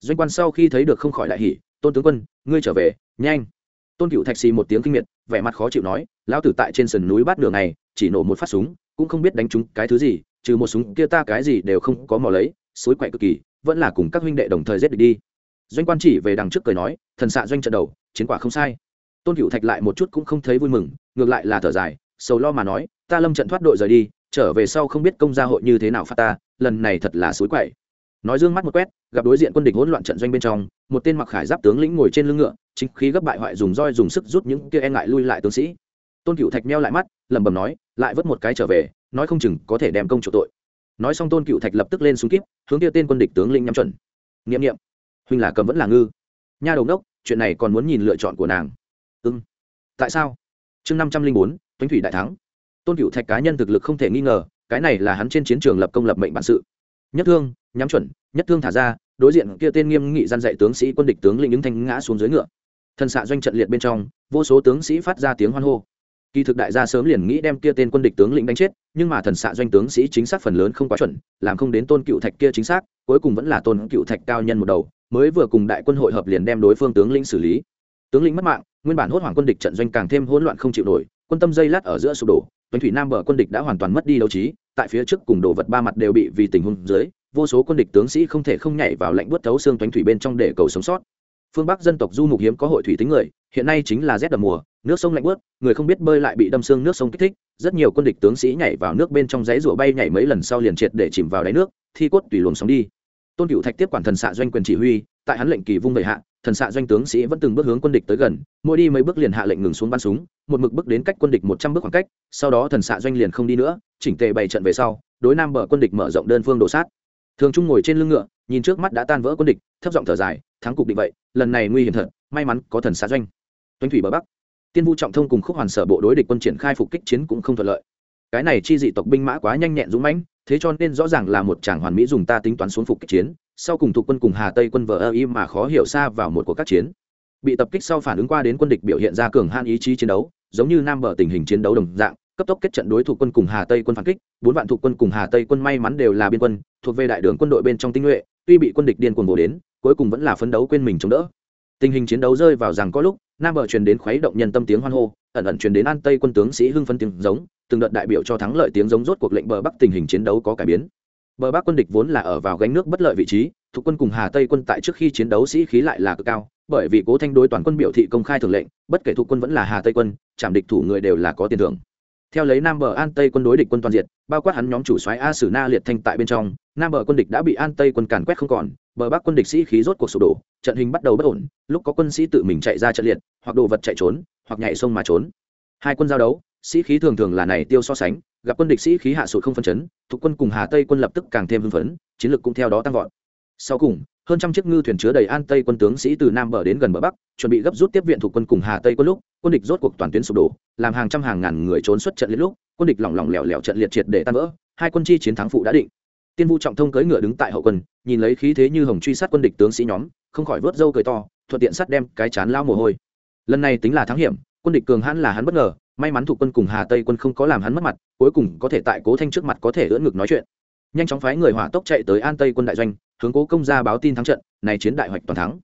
Doanh quan sau khi thấy được không khỏi đại hỉ, tôn tướng quân, ngươi trở về nhanh. Tôn cựu thạch xì một tiếng kinh miệt, vẻ mặt khó chịu nói, lão tử tại trên sườn núi bát đường này, chỉ nổ một phát súng, cũng không biết đánh trúng cái thứ gì, trừ một súng kia ta cái gì đều không có mò lấy suối quậy cực kỳ, vẫn là cùng các huynh đệ đồng thời giết địch đi. Doanh quan chỉ về đằng trước cười nói, thần xạ doanh trận đầu, chiến quả không sai. Tôn cựu thạch lại một chút cũng không thấy vui mừng, ngược lại là thở dài, sầu lo mà nói, ta lâm trận thoát đội rời đi, trở về sau không biết công gia hội như thế nào phát ta, lần này thật là suối quậy. Nói dương mắt một quét, gặp đối diện quân địch hỗn loạn trận doanh bên trong một tên mặc khải giáp tướng lĩnh ngồi trên lưng ngựa, chính khí gấp bại hoại dùng roi dùng sức rút những kia e ngại lui lại tướng sĩ. Tôn cựu thạch meo lại mắt, lẩm bẩm nói, lại vớt một cái trở về, nói không chừng có thể đem công chủ tội. Nói xong tôn cựu thạch lập tức lên súng kíp, hướng kia tên quân địch tướng lĩnh nhắm chuẩn. Nghiệm nghiệm huynh là cầm vẫn là ngư? Nha đầu đốc chuyện này còn muốn nhìn lựa chọn của nàng. Ưng tại sao? Chương năm trăm linh bốn toánh thủy đại thắng. Tôn cựu thạch cá nhân thực lực không thể nghi ngờ, cái này là hắn trên chiến trường lập công lập mệnh bản sự. Nhất thương, nhắm chuẩn, nhất thương thả ra đối diện kia tên nghiêm nghị gian dạy tướng sĩ quân địch tướng lĩnh ứng thanh ngã xuống dưới ngựa. Thần xạ doanh trận liệt bên trong, vô số tướng sĩ phát ra tiếng hoan hô. Kỳ thực đại gia sớm liền nghĩ đem kia tên quân địch tướng lĩnh đánh chết, nhưng mà thần xạ doanh tướng sĩ chính xác phần lớn không quá chuẩn, làm không đến tôn cựu thạch kia chính xác, cuối cùng vẫn là tôn cựu thạch cao nhân một đầu, mới vừa cùng đại quân hội hợp liền đem đối phương tướng lĩnh xử lý. Tướng lĩnh mất mạng, nguyên bản hốt hoảng quân địch trận doanh càng thêm hỗn loạn không chịu nổi, quân tâm dây lát ở giữa sụp đổ tuấn thủy nam bờ quân địch đã hoàn toàn mất đi đấu trí, tại phía trước cùng đồ vật ba mặt đều bị vì tình huống dưới vô số quân địch tướng sĩ không thể không nhảy vào lạnh buốt thấu xương toánh thủy bên trong để cầu sống sót. Phương bắc dân tộc du mục hiếm có hội thủy tính người, hiện nay chính là rét đậm mùa, nước sông lạnh bớt người không biết bơi lại bị đâm xương nước sông kích thích, rất nhiều quân địch tướng sĩ nhảy vào nước bên trong giấy rủa bay nhảy mấy lần sau liền triệt để chìm vào đáy nước, thi cốt tùy luồng sóng đi. Tôn cựu thạch tiếp quản thần xạ doanh quyền chỉ huy, tại hắn lệnh kỳ vung bệ hạ, thần xạ doanh tướng sĩ vẫn từng bước hướng quân địch tới gần, mỗi đi mấy bước liền hạ lệnh ngừng xuống bắn súng, một mực bước đến cách quân địch một trăm bước khoảng cách, sau đó thần xạ doanh liền không đi nữa, chỉnh tề bày trận về sau, đối nam bờ quân địch mở rộng đơn phương đổ sát thường trung ngồi trên lưng ngựa, nhìn trước mắt đã tan vỡ quân địch, thấp giọng thở dài, thắng cục định vậy, lần này nguy hiểm thật, may mắn có thần xá doanh. Tuấn thủy bờ bắc. Tiên vu trọng thông cùng khúc hoàn sở bộ đối địch quân triển khai phục kích chiến cũng không thuận lợi. Cái này chi dị tộc binh mã quá nhanh nhẹn dũng mãnh, thế cho nên rõ ràng là một chàng hoàn mỹ dùng ta tính toán xuống phục kích chiến, sau cùng thuộc quân cùng hà tây quân vờ ơ y mà khó hiểu xa vào một cuộc các chiến. Bị tập kích sau phản ứng qua đến quân địch biểu hiện ra cường han ý chí chiến đấu, giống như nam bờ tình hình chiến đấu đồng dạng cấp tốc kết trận đối thủ quân cùng hà tây quân phản kích, bốn vạn thuộc quân cùng hà tây quân may mắn đều là biên quân, thuộc về đại đường quân đội bên trong tinh nhuệ, tuy bị quân địch điên cuồng bổ đến, cuối cùng vẫn là phấn đấu quên mình chống đỡ. Tình hình chiến đấu rơi vào rằng có lúc, nam bờ truyền đến khuấy động nhân tâm tiếng hoan hô, ẩn ẩn truyền đến an tây quân tướng sĩ hưng phấn tiếng giống, từng đợt đại biểu cho thắng lợi tiếng giống rốt cuộc lệnh bờ bắc tình hình chiến đấu có cải biến. Bờ bắc quân địch vốn là ở vào gánh nước bất lợi vị trí, thuộc quân cùng hà tây quân tại trước khi chiến đấu sĩ khí lại là cực cao, bởi vì cố thanh đối toàn quân biểu thị công khai thường lệnh, bất kể thuộc quân vẫn là hà tây quân, chạm địch thủ người đều là có tiền thưởng theo lấy nam bờ an tây quân đối địch quân toàn diện bao quát hắn nhóm chủ soái a sử na liệt thanh tại bên trong, nam bờ quân địch đã bị an tây quân càn quét không còn, bờ bắc quân địch sĩ khí rốt cuộc sụp đổ, trận hình bắt đầu bất ổn, lúc có quân sĩ tự mình chạy ra trận liệt, hoặc đồ vật chạy trốn, hoặc nhảy sông mà trốn. Hai quân giao đấu, sĩ khí thường thường là này tiêu so sánh, gặp quân địch sĩ khí hạ sụt không phân chấn, thuộc quân cùng hà tây quân lập tức càng thêm hưng phấn, chiến lược cũng theo đó tăng vọt sau cùng, hơn trăm chiếc ngư thuyền chứa đầy an tây quân tướng sĩ từ nam bờ đến gần bờ bắc, chuẩn bị gấp rút tiếp viện thuộc quân cùng hà tây quân lúc, quân địch rốt cuộc toàn tuyến sụp đổ, làm hàng trăm hàng ngàn người trốn xuất trận liệt lúc, quân địch lỏng lỏng lẻo lẻo trận liệt triệt để tan vỡ, hai quân chi chiến thắng phụ đã định. Tiên vu trọng thông cưỡi ngựa đứng tại hậu quân, nhìn lấy khí thế như hồng truy sát quân địch tướng sĩ nhóm, không khỏi vớt râu cười to, thuận tiện sắt đem cái chán lao mồ hôi. Lần này tính là thắng hiểm, quân địch cường hãn là hắn bất ngờ, may mắn thuộc quân cùng hà tây quân không có làm hắn mất mặt, cuối cùng có thể tại cố thanh trước mặt có thể ưỡn ngực nói chuyện. Nhanh chóng phái người hỏa tốc chạy tới an tây quân đại doanh hướng cố công ra báo tin thắng trận, này chiến đại hoạch toàn thắng.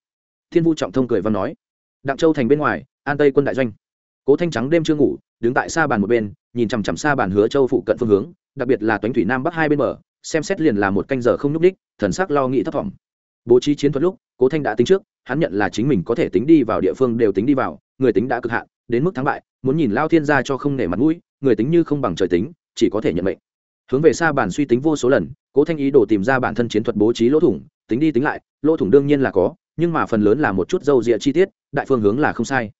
Thiên vu trọng thông cười văn nói. Đặng châu thành bên ngoài, an tây quân đại doanh. Cố thanh trắng đêm chưa ngủ, đứng tại xa bàn một bên, nhìn chằm chằm xa bàn hứa châu phụ cận phương hướng, đặc biệt là toánh thủy nam bắc hai bên bờ, xem xét liền là một canh giờ không nhúc đích thần sắc lo nghĩ thấp thỏm. Bố trí chiến thuật lúc, cố thanh đã tính trước, hắn nhận là chính mình có thể tính đi vào địa phương đều tính đi vào, người tính đã cực hạn, đến mức thắng bại, muốn nhìn lao thiên gia cho không nể mặt mũi, người tính như không bằng trời tính, chỉ có thể nhận mệnh hướng về xa bản suy tính vô số lần, cố thanh ý đồ tìm ra bản thân chiến thuật bố trí lỗ thủng, tính đi tính lại, lỗ thủng đương nhiên là có, nhưng mà phần lớn là một chút dâu rịa chi tiết, đại phương hướng là không sai.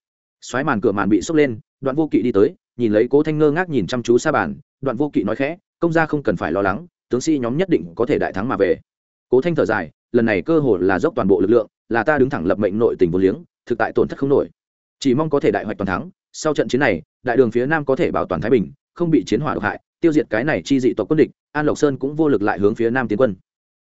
Xoáy màn cửa màn bị sốc lên, đoạn vô kỵ đi tới, nhìn lấy cố thanh ngơ ngác nhìn chăm chú xa bản, đoạn vô kỵ nói khẽ, công gia không cần phải lo lắng, tướng sĩ nhóm nhất định có thể đại thắng mà về. Cố thanh thở dài, lần này cơ hội là dốc toàn bộ lực lượng, là ta đứng thẳng lập mệnh nội tình vô liếng, thực tại tổn thất không nổi. Chỉ mong có thể đại hoạch toàn thắng, sau trận chiến này, đại đường phía nam có thể bảo toàn thái bình, không bị chiến hỏa độc hại tiêu diệt cái này chi dị tộc quân địch, an lộc sơn cũng vô lực lại hướng phía nam tiến quân.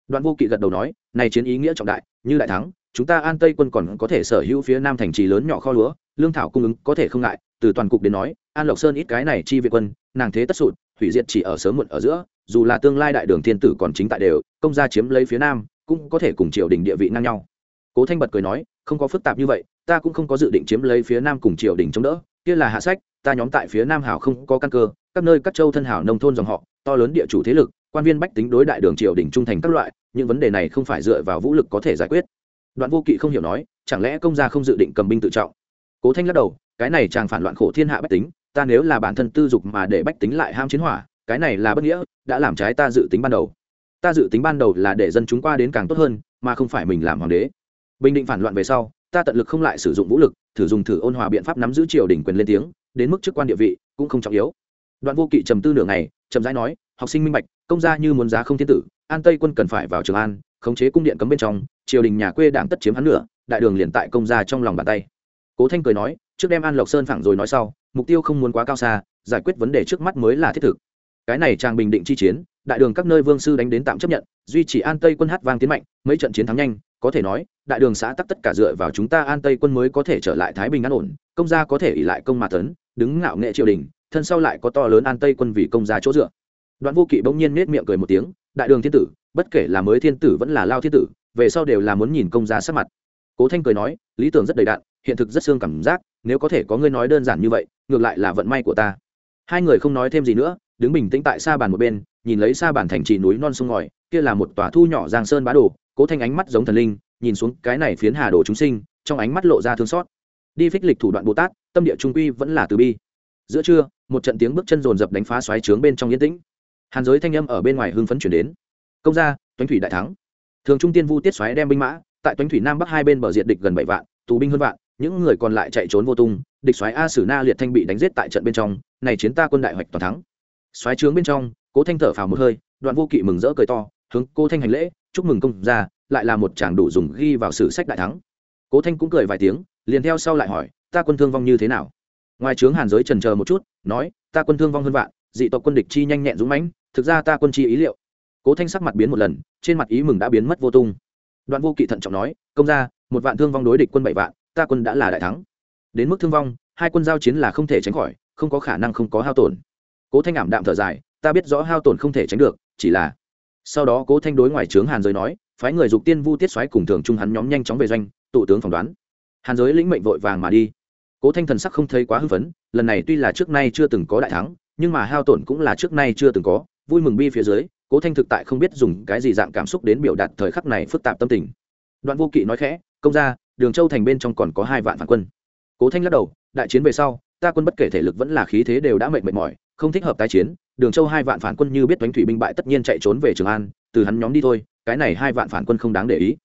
Đoạn vô kỵ gật đầu nói, này chiến ý nghĩa trọng đại, như đại thắng, chúng ta an tây quân còn có thể sở hữu phía nam thành trì lớn nhỏ kho lúa, lương thảo cung ứng có thể không ngại. Từ toàn cục đến nói, an lộc sơn ít cái này chi viện quân, nàng thế tất sụt, hủy diệt chỉ ở sớm muộn ở giữa, dù là tương lai đại đường thiên tử còn chính tại đều, công gia chiếm lấy phía nam, cũng có thể cùng triều đình địa vị ngang nhau. Cố thanh bật cười nói, không có phức tạp như vậy, ta cũng không có dự định chiếm lấy phía nam cùng triều đình chống đỡ, kia là hạ sách, ta nhóm tại phía nam hảo không có căn cơ các nơi các châu thân hảo nông thôn dòng họ, to lớn địa chủ thế lực, quan viên bách tính đối đại đường triều đình trung thành các loại, những vấn đề này không phải dựa vào vũ lực có thể giải quyết. Đoạn vô kỵ không hiểu nói, chẳng lẽ công gia không dự định cầm binh tự trọng? Cố thanh lắc đầu, cái này chàng phản loạn khổ thiên hạ bách tính, ta nếu là bản thân tư dục mà để bách tính lại ham chiến hỏa, cái này là bất nghĩa, đã làm trái ta dự tính ban đầu. Ta dự tính ban đầu là để dân chúng qua đến càng tốt hơn, mà không phải mình làm hoàng đế. Bình định phản loạn về sau, ta tận lực không lại sử dụng vũ lực, thử dùng thử ôn hòa biện pháp nắm giữ triều đình quyền lên tiếng, đến mức chức quan địa vị cũng không trọng yếu đoạn vô kỵ trầm tư nửa ngày trầm rãi nói, học sinh minh bạch, công gia như muốn giá không thiên tử, an tây quân cần phải vào trường an, khống chế cung điện cấm bên trong, triều đình nhà quê đảng tất chiếm hắn nữa đại đường liền tại công gia trong lòng bàn tay. Cố thanh cười nói, trước đem an lộc sơn phẳng rồi nói sau, mục tiêu không muốn quá cao xa, giải quyết vấn đề trước mắt mới là thiết thực. Cái này trang bình định chi chiến, đại đường các nơi vương sư đánh đến tạm chấp nhận, duy trì an tây quân hát vang tiến mạnh, mấy trận chiến thắng nhanh, có thể nói, đại đường xã tắc tất cả dựa vào chúng ta an tây quân mới có thể trở lại thái bình an ổn, công gia có thể ỉ lại công mà tấn, đứng ngạo nghệ triều đình thân sau lại có to lớn an tây quân vì công gia chỗ dựa. Đoạn vô kỵ bỗng nhiên nết miệng cười một tiếng, đại đường thiên tử, bất kể là mới thiên tử vẫn là lao thiên tử, về sau đều là muốn nhìn công gia sắc mặt. Cố thanh cười nói, lý tưởng rất đầy đạn hiện thực rất xương cảm giác, nếu có thể có ngươi nói đơn giản như vậy, ngược lại là vận may của ta. Hai người không nói thêm gì nữa, đứng bình tĩnh tại xa bàn một bên, nhìn lấy xa bàn thành trì núi non sông ngòi, kia là một tòa thu nhỏ giang sơn bá đồ, cố thanh ánh mắt giống thần linh, nhìn xuống cái này phiến hà đồ chúng sinh, trong ánh mắt lộ ra thương xót. Đi phích lịch thủ đoạn bồ tát, tâm địa trung quy vẫn là từ bi giữa trưa, một trận tiếng bước chân rồn rập đánh phá xoáy trướng bên trong yên tĩnh. Hàn giới thanh âm ở bên ngoài hưng phấn chuyển đến. Công gia toánh thủy đại thắng. Thường trung tiên vu tiết xoáy đem binh mã, tại toánh thủy nam bắc hai bên bờ diện địch gần bảy vạn, tù binh hơn vạn, những người còn lại chạy trốn vô tung, địch xoáy a sử na liệt thanh bị đánh giết tại trận bên trong, này chiến ta quân đại hoạch toàn thắng. Xoáy trướng bên trong, cố thanh thở phào một hơi, đoạn vô kỵ mừng rỡ cười to, hướng cô thanh hành lễ, chúc mừng công gia, lại là một chàng đủ dùng ghi vào sử sách đại thắng. Cố thanh cũng cười vài tiếng, liền theo sau lại hỏi, ta quân thương vong như thế nào? Ngoài trướng hàn giới trần chờ một chút, nói, ta quân thương vong hơn vạn, dị tộc quân địch chi nhanh nhẹn dũng mãnh, thực ra ta quân chi ý liệu. Cố thanh sắc mặt biến một lần, trên mặt ý mừng đã biến mất vô tung. Đoạn vô kỵ thận trọng nói, công ra một vạn thương vong đối địch quân bảy vạn, ta quân đã là đại thắng. Đến mức thương vong, hai quân giao chiến là không thể tránh khỏi, không có khả năng không có hao tổn. Cố thanh ảm đạm thở dài, ta biết rõ hao tổn không thể tránh được, chỉ là sau đó cố thanh đối ngoài trướng hàn giới nói, phái người dục tiên vu tiết xoáy cùng thường trung hắn nhóm nhanh chóng về doanh, tụ tướng phỏng đoán. Hàn giới lĩnh mệnh vội vàng mà đi cố thanh thần sắc không thấy quá hưng phấn, lần này tuy là trước nay chưa từng có đại thắng, nhưng mà hao tổn cũng là trước nay chưa từng có, vui mừng bi phía dưới, cố thanh thực tại không biết dùng cái gì dạng cảm xúc đến biểu đạt thời khắc này phức tạp tâm tình. Đoạn vô kỵ nói khẽ, công ra đường châu thành bên trong còn có hai vạn phản quân. Cố thanh lắc đầu, đại chiến về sau, ta quân bất kể thể lực vẫn là khí thế đều đã mệt mệt mỏi, không thích hợp tái chiến, đường châu hai vạn phản quân như biết đánh thủy binh bại tất nhiên chạy trốn về trường an, từ hắn nhóm đi thôi, cái này hai vạn phản quân không đáng để ý.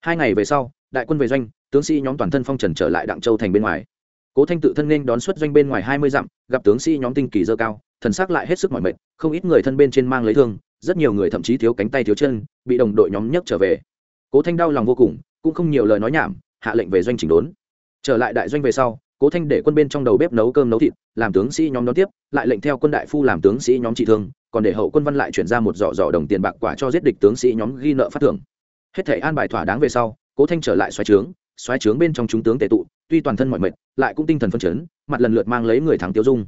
Hai ngày về sau, đại quân về doanh, tướng sĩ nhóm toàn thân phong trần trở lại đặng châu thành bên ngoài cố thanh tự thân nên đón xuất doanh bên ngoài hai mươi dặm, gặp tướng sĩ nhóm tinh kỳ dơ cao, thần sắc lại hết sức mỏi mệt, không ít người thân bên trên mang lấy thương, rất nhiều người thậm chí thiếu cánh tay thiếu chân, bị đồng đội nhóm nhấc trở về. Cố thanh đau lòng vô cùng, cũng không nhiều lời nói nhảm, hạ lệnh về doanh chỉnh đốn. Trở lại đại doanh về sau, cố thanh để quân bên trong đầu bếp nấu cơm nấu thịt, làm tướng sĩ nhóm đón tiếp, lại lệnh theo quân đại phu làm tướng sĩ nhóm trị thương, còn để hậu quân văn lại chuyển ra một giỏ giỏ đồng tiền bạc quả cho giết địch tướng sĩ nhóm ghi nợ phát thưởng. Hết thể an bài thỏa đáng về sau, cố thanh trở lại xoáy trướng xoáy trướng bên trong chúng tướng tề tụ, tuy toàn thân mọi mệt, lại cũng tinh thần phân chấn, mặt lần lượt mang lấy người thắng tiêu dung.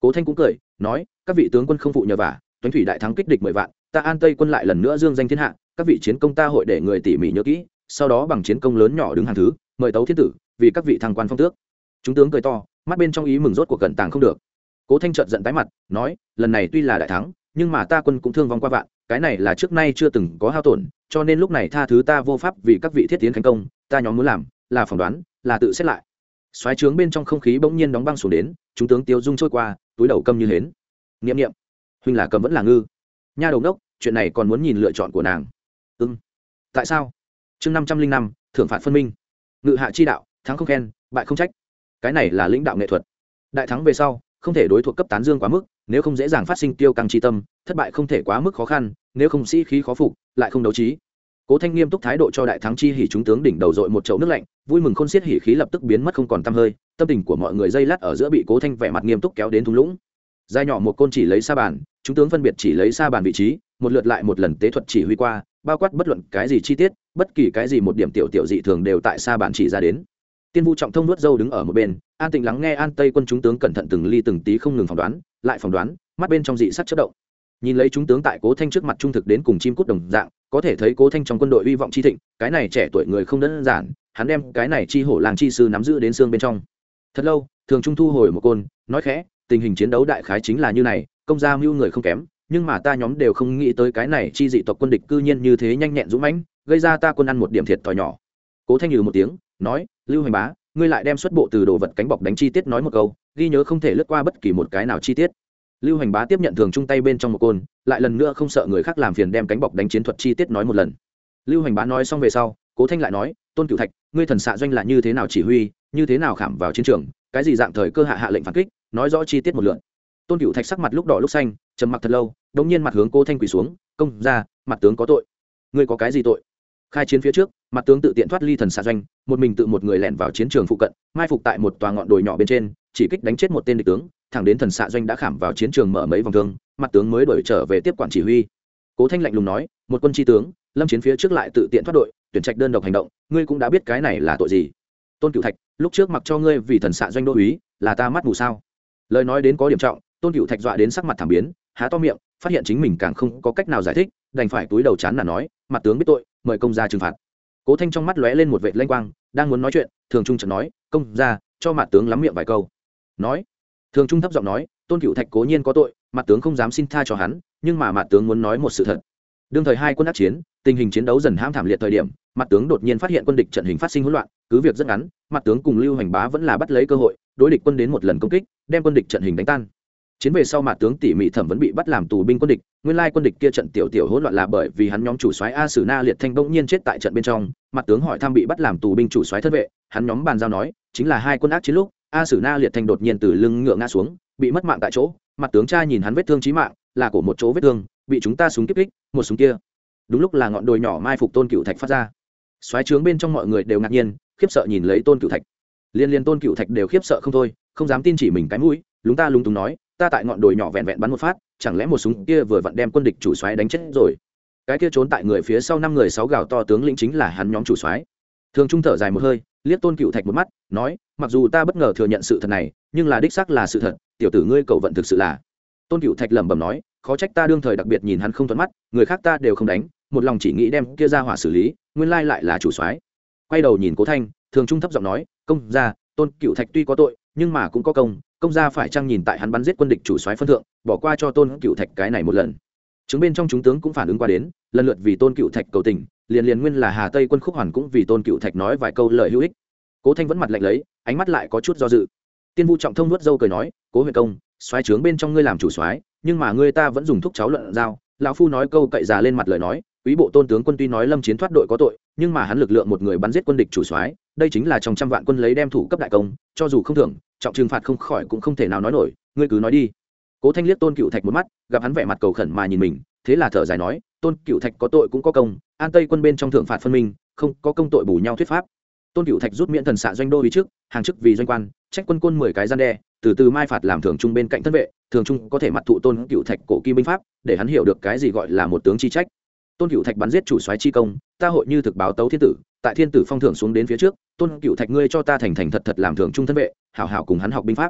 Cố thanh cũng cười, nói, các vị tướng quân không phụ nhờ vả, tuấn thủy đại thắng kích địch mười vạn, ta an tây quân lại lần nữa dương danh thiên hạ, các vị chiến công ta hội để người tỉ mỉ nhớ kỹ, sau đó bằng chiến công lớn nhỏ đứng hàng thứ, mời tấu thiên tử, vì các vị thăng quan phong tước. Chúng tướng cười to, mắt bên trong ý mừng rốt cuộc cận tàng không được. Cố thanh trợn giận tái mặt, nói, lần này tuy là đại thắng, nhưng mà ta quân cũng thương vong qua vạn, cái này là trước nay chưa từng có hao tổn, cho nên lúc này tha thứ ta vô pháp vì các vị thiết tiến thành công ta nhóm muốn làm là phỏng đoán, là tự xét lại. Xoáy trướng bên trong không khí bỗng nhiên đóng băng xuống đến, chúng tướng tiêu dung trôi qua, túi đầu câm như hến. Nghiệm nghiệm huynh là cầm vẫn là ngư. Nha đầu đốc, chuyện này còn muốn nhìn lựa chọn của nàng. Ưng ừ. tại sao? Chương năm trăm linh năm, thưởng phạt phân minh. Ngự hạ chi đạo, thắng không khen, bại không trách. Cái này là lãnh đạo nghệ thuật. Đại thắng về sau, không thể đối thuộc cấp tán dương quá mức, nếu không dễ dàng phát sinh tiêu căng tri tâm, thất bại không thể quá mức khó khăn, nếu không sĩ khí khó phục, lại không đấu trí cố thanh nghiêm túc thái độ cho đại thắng chi hỉ chúng tướng đỉnh đầu dội một chậu nước lạnh, vui mừng khôn xiết hỉ khí lập tức biến mất không còn tăm hơi, tâm tình của mọi người dây lát ở giữa bị cố thanh vẻ mặt nghiêm túc kéo đến thung lũng. Dài nhỏ một côn chỉ lấy xa bàn, chúng tướng phân biệt chỉ lấy xa bàn vị trí, một lượt lại một lần tế thuật chỉ huy qua, bao quát bất luận cái gì chi tiết, bất kỳ cái gì một điểm tiểu tiểu dị thường đều tại xa bàn chỉ ra đến. Tiên vu trọng thông nuốt dâu đứng ở một bên, an tịnh lắng nghe an tây quân chúng tướng cẩn thận từng ly từng tí không ngừng phỏng đoán, lại phỏng đoán, mắt bên trong dị sắc chất động nhìn lấy chúng tướng tại cố thanh trước mặt trung thực đến cùng chim cút đồng dạng, có thể thấy cố thanh trong quân đội hy vọng chi thịnh, cái này trẻ tuổi người không đơn giản, hắn đem cái này chi hổ làng chi sư nắm giữ đến xương bên trong. Thật lâu, thường trung thu hồi một côn, nói khẽ, tình hình chiến đấu đại khái chính là như này, công gia mưu người không kém, nhưng mà ta nhóm đều không nghĩ tới cái này chi dị tộc quân địch cư nhiên như thế nhanh nhẹn dũng mãnh, gây ra ta quân ăn một điểm thiệt thòi nhỏ. Cố thanh nhừ một tiếng, nói, lưu hành bá, ngươi lại đem xuất bộ từ đồ vật cánh bọc đánh chi tiết nói một câu, ghi nhớ không thể lướt qua bất kỳ một cái nào chi tiết lưu hành bá tiếp nhận thường chung tay bên trong một côn, lại lần nữa không sợ người khác làm phiền đem cánh bọc đánh chiến thuật chi tiết nói một lần. Lưu hành bá nói xong về sau, cố thanh lại nói, tôn Cửu thạch, ngươi thần xạ doanh là như thế nào chỉ huy, như thế nào khảm vào chiến trường, cái gì dạng thời cơ hạ hạ lệnh phản kích, nói rõ chi tiết một lượn tôn Cửu thạch sắc mặt lúc đỏ lúc xanh, trầm mặc thật lâu, đống nhiên mặt hướng cố thanh quỳ xuống, công ra, mặt tướng có tội. Ngươi có cái gì tội? Khai chiến phía trước, mặt tướng tự tiện thoát ly thần xạ doanh, một mình tự một người lẻn vào chiến trường phụ cận, mai phục tại một tòa ngọn đồi nhỏ bên trên, chỉ kích đánh chết một tên địch tướng thẳng đến thần xạ doanh đã khảm vào chiến trường mở mấy vòng thương, mặt tướng mới đổi trở về tiếp quản chỉ huy. Cố thanh lạnh lùng nói, một quân tri tướng, lâm chiến phía trước lại tự tiện thoát đội, tuyển trạch đơn độc hành động, ngươi cũng đã biết cái này là tội gì. Tôn cựu thạch, lúc trước mặc cho ngươi vì thần xạ doanh đô uý, là ta mắt mù sao? Lời nói đến có điểm trọng, tôn cựu thạch dọa đến sắc mặt thảm biến, há to miệng, phát hiện chính mình càng không có cách nào giải thích, đành phải túi đầu chán là nói, mặt tướng biết tội, mời công ra trừng phạt. Cố thanh trong mắt lóe lên một vệ lanh quang, đang muốn nói chuyện, thường trung trận nói, công ra cho mặt tướng lắm miệng vài câu. Nói thường trung thấp giọng nói, tôn cựu thạch cố nhiên có tội, mặt tướng không dám xin tha cho hắn, nhưng mà mặt tướng muốn nói một sự thật. Đương thời hai quân ác chiến, tình hình chiến đấu dần ham thảm liệt thời điểm, mặt tướng đột nhiên phát hiện quân địch trận hình phát sinh hỗn loạn, cứ việc rất ngắn, mặt tướng cùng lưu hành bá vẫn là bắt lấy cơ hội, đối địch quân đến một lần công kích, đem quân địch trận hình đánh tan. Chiến về sau mặt tướng tỉ mỉ thẩm vẫn bị bắt làm tù binh quân địch, nguyên lai quân địch kia trận tiểu tiểu hỗn loạn là bởi vì hắn nhóm chủ soái a sử na liệt thanh bỗng nhiên chết tại trận bên trong, mặt tướng hỏi thăm bị bắt làm tù binh chủ soái thân vệ, hắn nhóm bàn giao nói, chính là hai quân ác chiến lúc a sử na liệt thành đột nhiên từ lưng ngựa ngã xuống, bị mất mạng tại chỗ, mặt tướng cha nhìn hắn vết thương chí mạng, là của một chỗ vết thương, bị chúng ta súng kích kích, một súng kia. Đúng lúc là ngọn đồi nhỏ mai phục tôn cựu thạch phát ra. Xoáy trướng bên trong mọi người đều ngạc nhiên, khiếp sợ nhìn lấy tôn cựu thạch. Liên liên tôn cựu thạch đều khiếp sợ không thôi, không dám tin chỉ mình cái mũi, lúng ta lúng túng nói, ta tại ngọn đồi nhỏ vẹn vẹn bắn một phát, chẳng lẽ một súng kia vừa vặn đem quân địch chủ xoáy đánh chết rồi? Cái kia trốn tại người phía sau năm người sáu gào to tướng lĩnh chính là hắn nhóm chủ xoáy thường trung thở dài một hơi liếc tôn cựu thạch một mắt, nói, mặc dù ta bất ngờ thừa nhận sự thật này, nhưng là đích xác là sự thật, tiểu tử ngươi cầu vận thực sự là. Tôn cựu thạch lẩm bẩm nói, khó trách ta đương thời đặc biệt nhìn hắn không thuận mắt, người khác ta đều không đánh, một lòng chỉ nghĩ đem kia ra hỏa xử lý, nguyên lai lại là chủ soái. Quay đầu nhìn cố thanh, thường trung thấp giọng nói, công gia, tôn cựu thạch tuy có tội, nhưng mà cũng có công công gia phải chăng nhìn tại hắn bắn giết quân địch chủ soái phân thượng, bỏ qua cho tôn cựu thạch cái này một lần. Chứng bên trong chúng tướng cũng phản ứng qua đến lần lượt vì tôn cựu thạch cầu tình, liền liền nguyên là hà tây quân khúc hoàn cũng vì tôn cựu thạch nói vài câu lời hữu ích. Cố thanh vẫn mặt lạnh lấy, ánh mắt lại có chút do dự. Tiên vu trọng thông nuốt dâu cười nói, cố huyện công xoáy trướng bên trong ngươi làm chủ soái, nhưng mà ngươi ta vẫn dùng thuốc cháo luận dao lão phu nói câu cậy già lên mặt lời nói, quý bộ tôn tướng quân tuy nói lâm chiến thoát đội có tội, nhưng mà hắn lực lượng một người bắn giết quân địch chủ soái, đây chính là trong trăm vạn quân lấy đem thủ cấp đại công, cho dù không thưởng, trọng trừng phạt không khỏi cũng không thể nào nói nổi, ngươi cứ nói đi. Cố thanh liếc tôn cựu thạch một mắt, gặp hắn vẻ mặt cầu khẩn mà nhìn mình thế là thở dài nói, tôn cựu thạch có tội cũng có công, an tây quân bên trong thượng phạt phân minh, không có công tội bù nhau thuyết pháp. Tôn cựu thạch rút miễn thần xạ doanh đô ý trước, hàng chức vì doanh quan, trách quân côn mười cái gian đe, từ từ mai phạt làm thường trung bên cạnh thân vệ, thường trung có thể mặt thụ tôn cựu thạch cổ kim binh pháp, để hắn hiểu được cái gì gọi là một tướng chi trách. Tôn cựu thạch bắn giết chủ soái chi công, ta hội như thực báo tấu thiên tử, tại thiên tử phong thưởng xuống đến phía trước, tôn cựu thạch ngươi cho ta thành thành thật thật làm thường trung thân vệ, hảo hảo cùng hắn học binh pháp.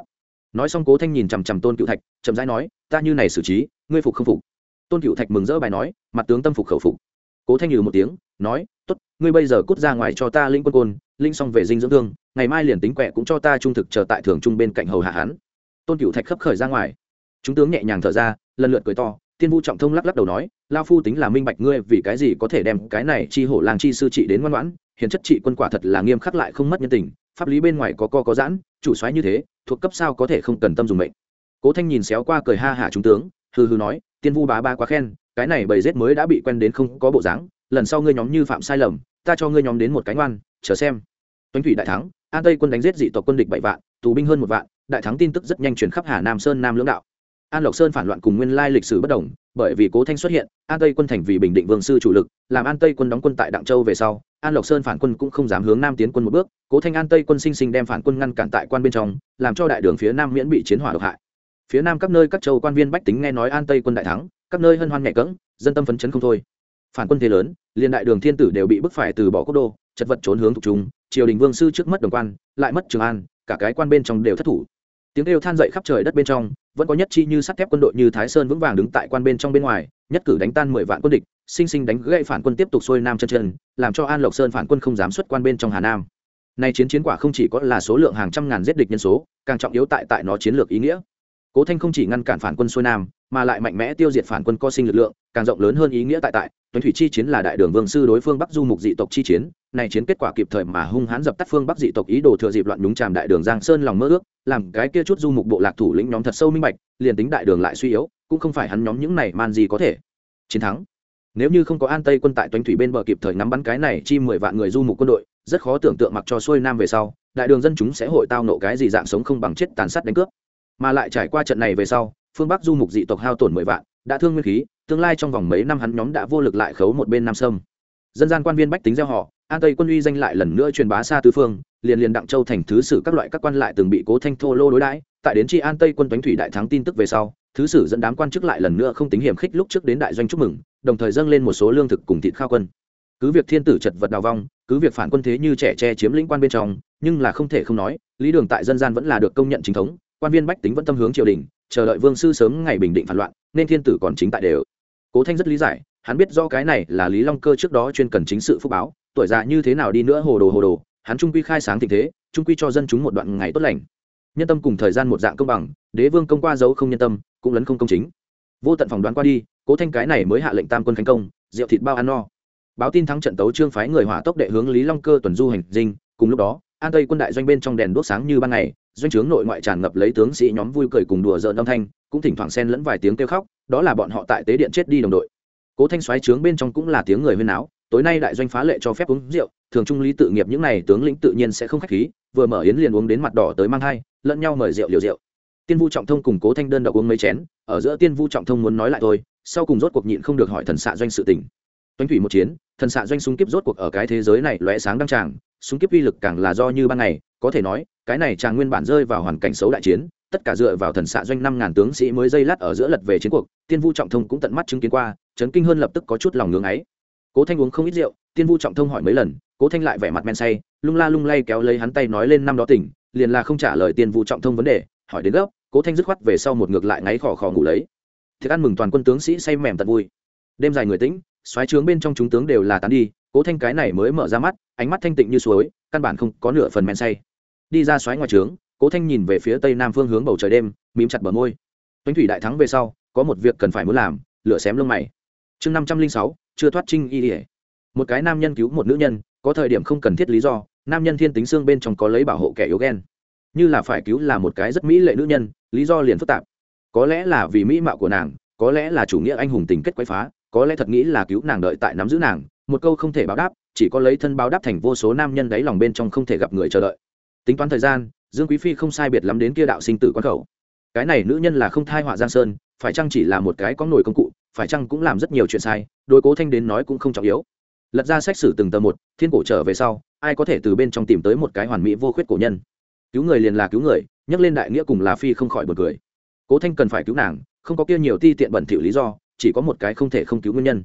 Nói xong cố thanh nhìn chằm chằm tôn cựu thạch, chậm rãi nói, ta như này xử trí, ngươi phục không phục? Tôn cựu thạch mừng rỡ bài nói, mặt tướng tâm phục khẩu phục. Cố thanh nhừ một tiếng, nói, tốt, ngươi bây giờ cút ra ngoài cho ta linh quân côn linh xong về dinh dưỡng thương, ngày mai liền tính quẹ cũng cho ta trung thực chờ tại thường trung bên cạnh hầu hạ hắn. Tôn cựu thạch khấp khởi ra ngoài. Chúng tướng nhẹ nhàng thở ra, lần lượt cười to, tiên vu trọng thông lắc lắc đầu nói, lao phu tính là minh bạch ngươi vì cái gì có thể đem cái này chi hổ làng chi sư trị đến ngoan ngoãn Hiện chất trị quân quả thật là nghiêm khắc lại không mất nhân tình, pháp lý bên ngoài có co có giãn, chủ soái như thế, thuộc cấp sao có thể không cần tâm dùng mệnh. Cố thanh nhìn xéo qua cười ha hả chúng tướng hư hư nói tiên vu bá ba quá khen, cái này bầy rết mới đã bị quen đến không có bộ dáng, lần sau ngươi nhóm như phạm sai lầm, ta cho ngươi nhóm đến một cánh ngoan, chờ xem. Tuấn thủy đại thắng, an tây quân đánh giết dị tộc quân địch bảy vạn, tù binh hơn một vạn, đại thắng tin tức rất nhanh chuyển khắp hà nam sơn nam lưỡng đạo. An lộc sơn phản loạn cùng nguyên lai lịch sử bất đồng, bởi vì cố thanh xuất hiện, an tây quân thành vì bình định vương sư chủ lực, làm an tây quân đóng quân tại đặng châu về sau, an lộc sơn phản quân cũng không dám hướng nam tiến quân một bước, cố thanh an tây quân sinh sinh đem phản quân ngăn cản tại quan bên trong, làm cho đại đường phía nam miễn bị chiến hỏa độc hại phía nam các nơi các châu quan viên bách tính nghe nói an tây quân đại thắng, các nơi hân hoan nhẹ cỡng dân tâm phấn chấn không thôi. Phản quân thế lớn liên đại đường thiên tử đều bị bức phải từ bỏ quốc đô, chật vật trốn hướng thuộc trung, triều đình vương sư trước mất đồng quan, lại mất trường an, cả cái quan bên trong đều thất thủ. Tiếng kêu than dậy khắp trời đất bên trong, vẫn có nhất chi như sắt thép quân đội như thái sơn vững vàng đứng tại quan bên trong bên ngoài, nhất cử đánh tan mười vạn quân địch, sinh sinh đánh gãy phản quân tiếp tục xuôi nam chân chân, làm cho an lộc sơn phản quân không dám xuất quan bên trong hà nam. Nay chiến chiến quả không chỉ có là số lượng hàng trăm ngàn giết địch nhân số, càng trọng yếu tại tại nó chiến lược ý nghĩa cố thanh không chỉ ngăn cản phản quân xuôi nam, mà lại mạnh mẽ tiêu diệt phản quân co sinh lực lượng, càng rộng lớn hơn ý nghĩa tại tại, tuấn thủy chi chiến là đại đường vương sư đối phương bắc du mục dị tộc chi chiến, này chiến kết quả kịp thời mà hung hãn dập tắt phương bắc dị tộc ý đồ thừa dịp loạn đúng tràm đại đường giang sơn lòng mơ ước, làm cái kia chút du mục bộ lạc thủ lĩnh nhóm thật sâu minh bạch, liền tính đại đường lại suy yếu, cũng không phải hắn nhóm những này man gì có thể. Chiến thắng. Nếu như không có an tây quân tại tuấn thủy bên bờ kịp thời nắm bắn cái này chi mười vạn người du mục quân đội, rất khó tưởng tượng mặc cho xuôi nam về sau, đại đường dân chúng sẽ hội tao nộ cái gì dạng sống không bằng chết tàn sát đánh cướp mà lại trải qua trận này về sau, phương bắc du mục dị tộc hao tổn mười vạn, đã thương nguyên khí, tương lai trong vòng mấy năm hắn nhóm đã vô lực lại khấu một bên nam sâm. Dân gian quan viên bách tính gieo họ, an tây quân uy danh lại lần nữa truyền bá xa tứ phương, liền liền đặng châu thành thứ sử các loại các quan lại từng bị cố thanh thô lô đối đãi, tại đến tri an tây quân toánh thủy đại thắng tin tức về sau, thứ sử dẫn đám quan chức lại lần nữa không tính hiểm khích lúc trước đến đại doanh chúc mừng, đồng thời dâng lên một số lương thực cùng thịt khao quân. Cứ việc thiên tử chật vật đào vong, cứ việc phản quân thế như trẻ che chiếm lĩnh quan bên trong, nhưng là không thể không nói, lý đường tại dân gian vẫn là được công nhận chính thống quan viên bách tính vẫn tâm hướng triều đình, chờ đợi vương sư sớm ngày bình định phản loạn, nên thiên tử còn chính tại đều. Cố thanh rất lý giải, hắn biết do cái này là lý long cơ trước đó chuyên cần chính sự phúc báo, tuổi già như thế nào đi nữa hồ đồ hồ đồ, hắn trung quy khai sáng tình thế, trung quy cho dân chúng một đoạn ngày tốt lành. Nhân tâm cùng thời gian một dạng công bằng, đế vương công qua dấu không nhân tâm, cũng lấn không công chính. Vô tận phòng đoán qua đi, cố thanh cái này mới hạ lệnh tam quân khánh công, rượu thịt bao ăn no. Báo tin thắng trận tấu trương phái người hỏa tốc đệ hướng lý long cơ tuần du hành dinh, cùng lúc đó an tây quân đại doanh bên trong đèn đốt sáng như ban ngày, doanh trướng nội ngoại tràn ngập lấy tướng sĩ nhóm vui cười cùng đùa giỡn âm thanh, cũng thỉnh thoảng xen lẫn vài tiếng kêu khóc, đó là bọn họ tại tế điện chết đi đồng đội. Cố thanh xoáy trướng bên trong cũng là tiếng người huyên náo, tối nay đại doanh phá lệ cho phép uống rượu, thường trung lý tự nghiệp những này tướng lĩnh tự nhiên sẽ không khách khí, vừa mở yến liền uống đến mặt đỏ tới mang hai lẫn nhau mời rượu liều rượu. Tiên vu trọng thông cùng cố thanh đơn độc uống mấy chén, ở giữa tiên vu trọng thông muốn nói lại thôi, sau cùng rốt cuộc nhịn không được hỏi thần xạ doanh sự tình. Toánh thủy một chiến, thần xạ doanh súng kiếp rốt cuộc ở cái thế giới này lóe sáng đăng tràng xung kiếp uy lực càng là do như ban ngày, có thể nói, cái này chàng nguyên bản rơi vào hoàn cảnh xấu đại chiến, tất cả dựa vào thần xạ doanh năm ngàn tướng sĩ mới dây lát ở giữa lật về chiến cuộc, tiên vu trọng thông cũng tận mắt chứng kiến qua, chấn kinh hơn lập tức có chút lòng ngưỡng ấy. Cố thanh uống không ít rượu, tiên vu trọng thông hỏi mấy lần, cố thanh lại vẻ mặt men say, lung la lung lay kéo lấy hắn tay nói lên năm đó tỉnh, liền là không trả lời tiên vu trọng thông vấn đề, hỏi đến gấp, cố thanh dứt khoát về sau một ngược lại ngáy khò khò ngủ lấy. Thiệt ăn mừng toàn quân tướng sĩ say mềm tận vui. Đêm dài người tĩnh xoáy trướng bên trong chúng tướng đều là tán đi cố thanh cái này mới mở ra mắt, ánh mắt thanh tịnh như suối, căn bản không có nửa phần men say. Đi ra xoáy ngoài trướng, cố thanh nhìn về phía tây nam phương hướng bầu trời đêm, mím chặt bờ môi. Toánh thủy đại thắng về sau, có một việc cần phải muốn làm, lửa xém lông mày. Chương năm trăm linh sáu, chưa thoát trinh y ỉa một cái nam nhân cứu một nữ nhân, có thời điểm không cần thiết lý do, nam nhân thiên tính xương bên trong có lấy bảo hộ kẻ yếu ghen. Như là phải cứu là một cái rất mỹ lệ nữ nhân, lý do liền phức tạp. Có lẽ là vì mỹ mạo của nàng, có lẽ là chủ nghĩa anh hùng tình kết quấy phá, có lẽ thật nghĩ là cứu nàng đợi tại nắm giữ nàng một câu không thể báo đáp, chỉ có lấy thân báo đáp thành vô số nam nhân đáy lòng bên trong không thể gặp người chờ đợi. Tính toán thời gian, dương quý phi không sai biệt lắm đến kia đạo sinh tử quan khẩu. Cái này nữ nhân là không thai họa giang sơn, phải chăng chỉ là một cái có nổi công cụ, phải chăng cũng làm rất nhiều chuyện sai, đối cố thanh đến nói cũng không trọng yếu. Lật ra sách sử từng tờ một, thiên cổ trở về sau, ai có thể từ bên trong tìm tới một cái hoàn mỹ vô khuyết cổ nhân? Cứu người liền là cứu người, nhắc lên đại nghĩa cùng là phi không khỏi bật cười. Cố thanh cần phải cứu nàng, không có kia nhiều ti tiện bẩn thỉu lý do, chỉ có một cái không thể không cứu nguyên nhân.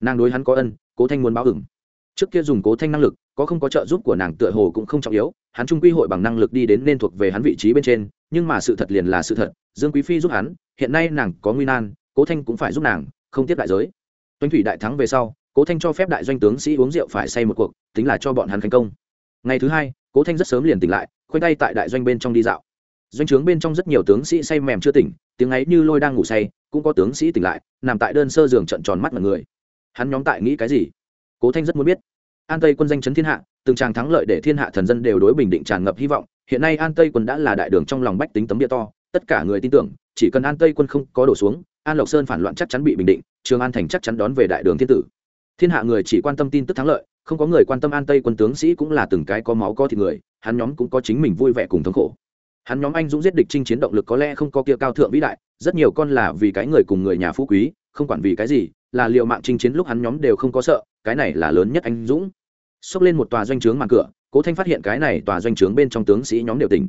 Nàng đối hắn có ân cố thanh muốn báo ửng trước kia dùng cố thanh năng lực, có không có trợ giúp của nàng tựa hồ cũng không trọng yếu, hắn trung quy hội bằng năng lực đi đến nên thuộc về hắn vị trí bên trên, nhưng mà sự thật liền là sự thật, dương quý phi giúp hắn, hiện nay nàng có nguy nan, cố thanh cũng phải giúp nàng, không tiếp đại giới. Toanh thủy đại thắng về sau, cố thanh cho phép đại doanh tướng sĩ uống rượu phải say một cuộc, tính là cho bọn hắn thành công. Ngày thứ hai, cố thanh rất sớm liền tỉnh lại, khoanh tay tại đại doanh bên trong đi dạo. Doanh trướng bên trong rất nhiều tướng sĩ say mềm chưa tỉnh, tiếng ấy như lôi đang ngủ say, cũng có tướng sĩ tỉnh lại, nằm tại đơn sơ giường trận tròn mắt mọi người hắn nhóm tại nghĩ cái gì? Cố thanh rất muốn biết. An tây quân danh chấn thiên hạ, từng tràng thắng lợi để thiên hạ thần dân đều đối bình định tràn ngập hy vọng. Hiện nay an tây quân đã là đại đường trong lòng bách tính tấm địa to. Tất cả người tin tưởng, chỉ cần an tây quân không có đổ xuống, an lộc sơn phản loạn chắc chắn bị bình định, trường an thành chắc chắn đón về đại đường thiên tử. Thiên hạ người chỉ quan tâm tin tức thắng lợi, không có người quan tâm an tây quân tướng sĩ cũng là từng cái có máu có thịt người, hắn nhóm cũng có chính mình vui vẻ cùng thống khổ. Hắn nhóm anh dũng giết địch chinh chiến động lực có lẽ không có kia cao thượng vĩ đại, rất nhiều con là vì cái người cùng người nhà phú quý, không quản vì cái gì là liệu mạng chinh chiến lúc hắn nhóm đều không có sợ, cái này là lớn nhất anh dũng. Xốc lên một tòa doanh trướng màn cửa, cố thanh phát hiện cái này tòa doanh trướng bên trong tướng sĩ nhóm đều tỉnh.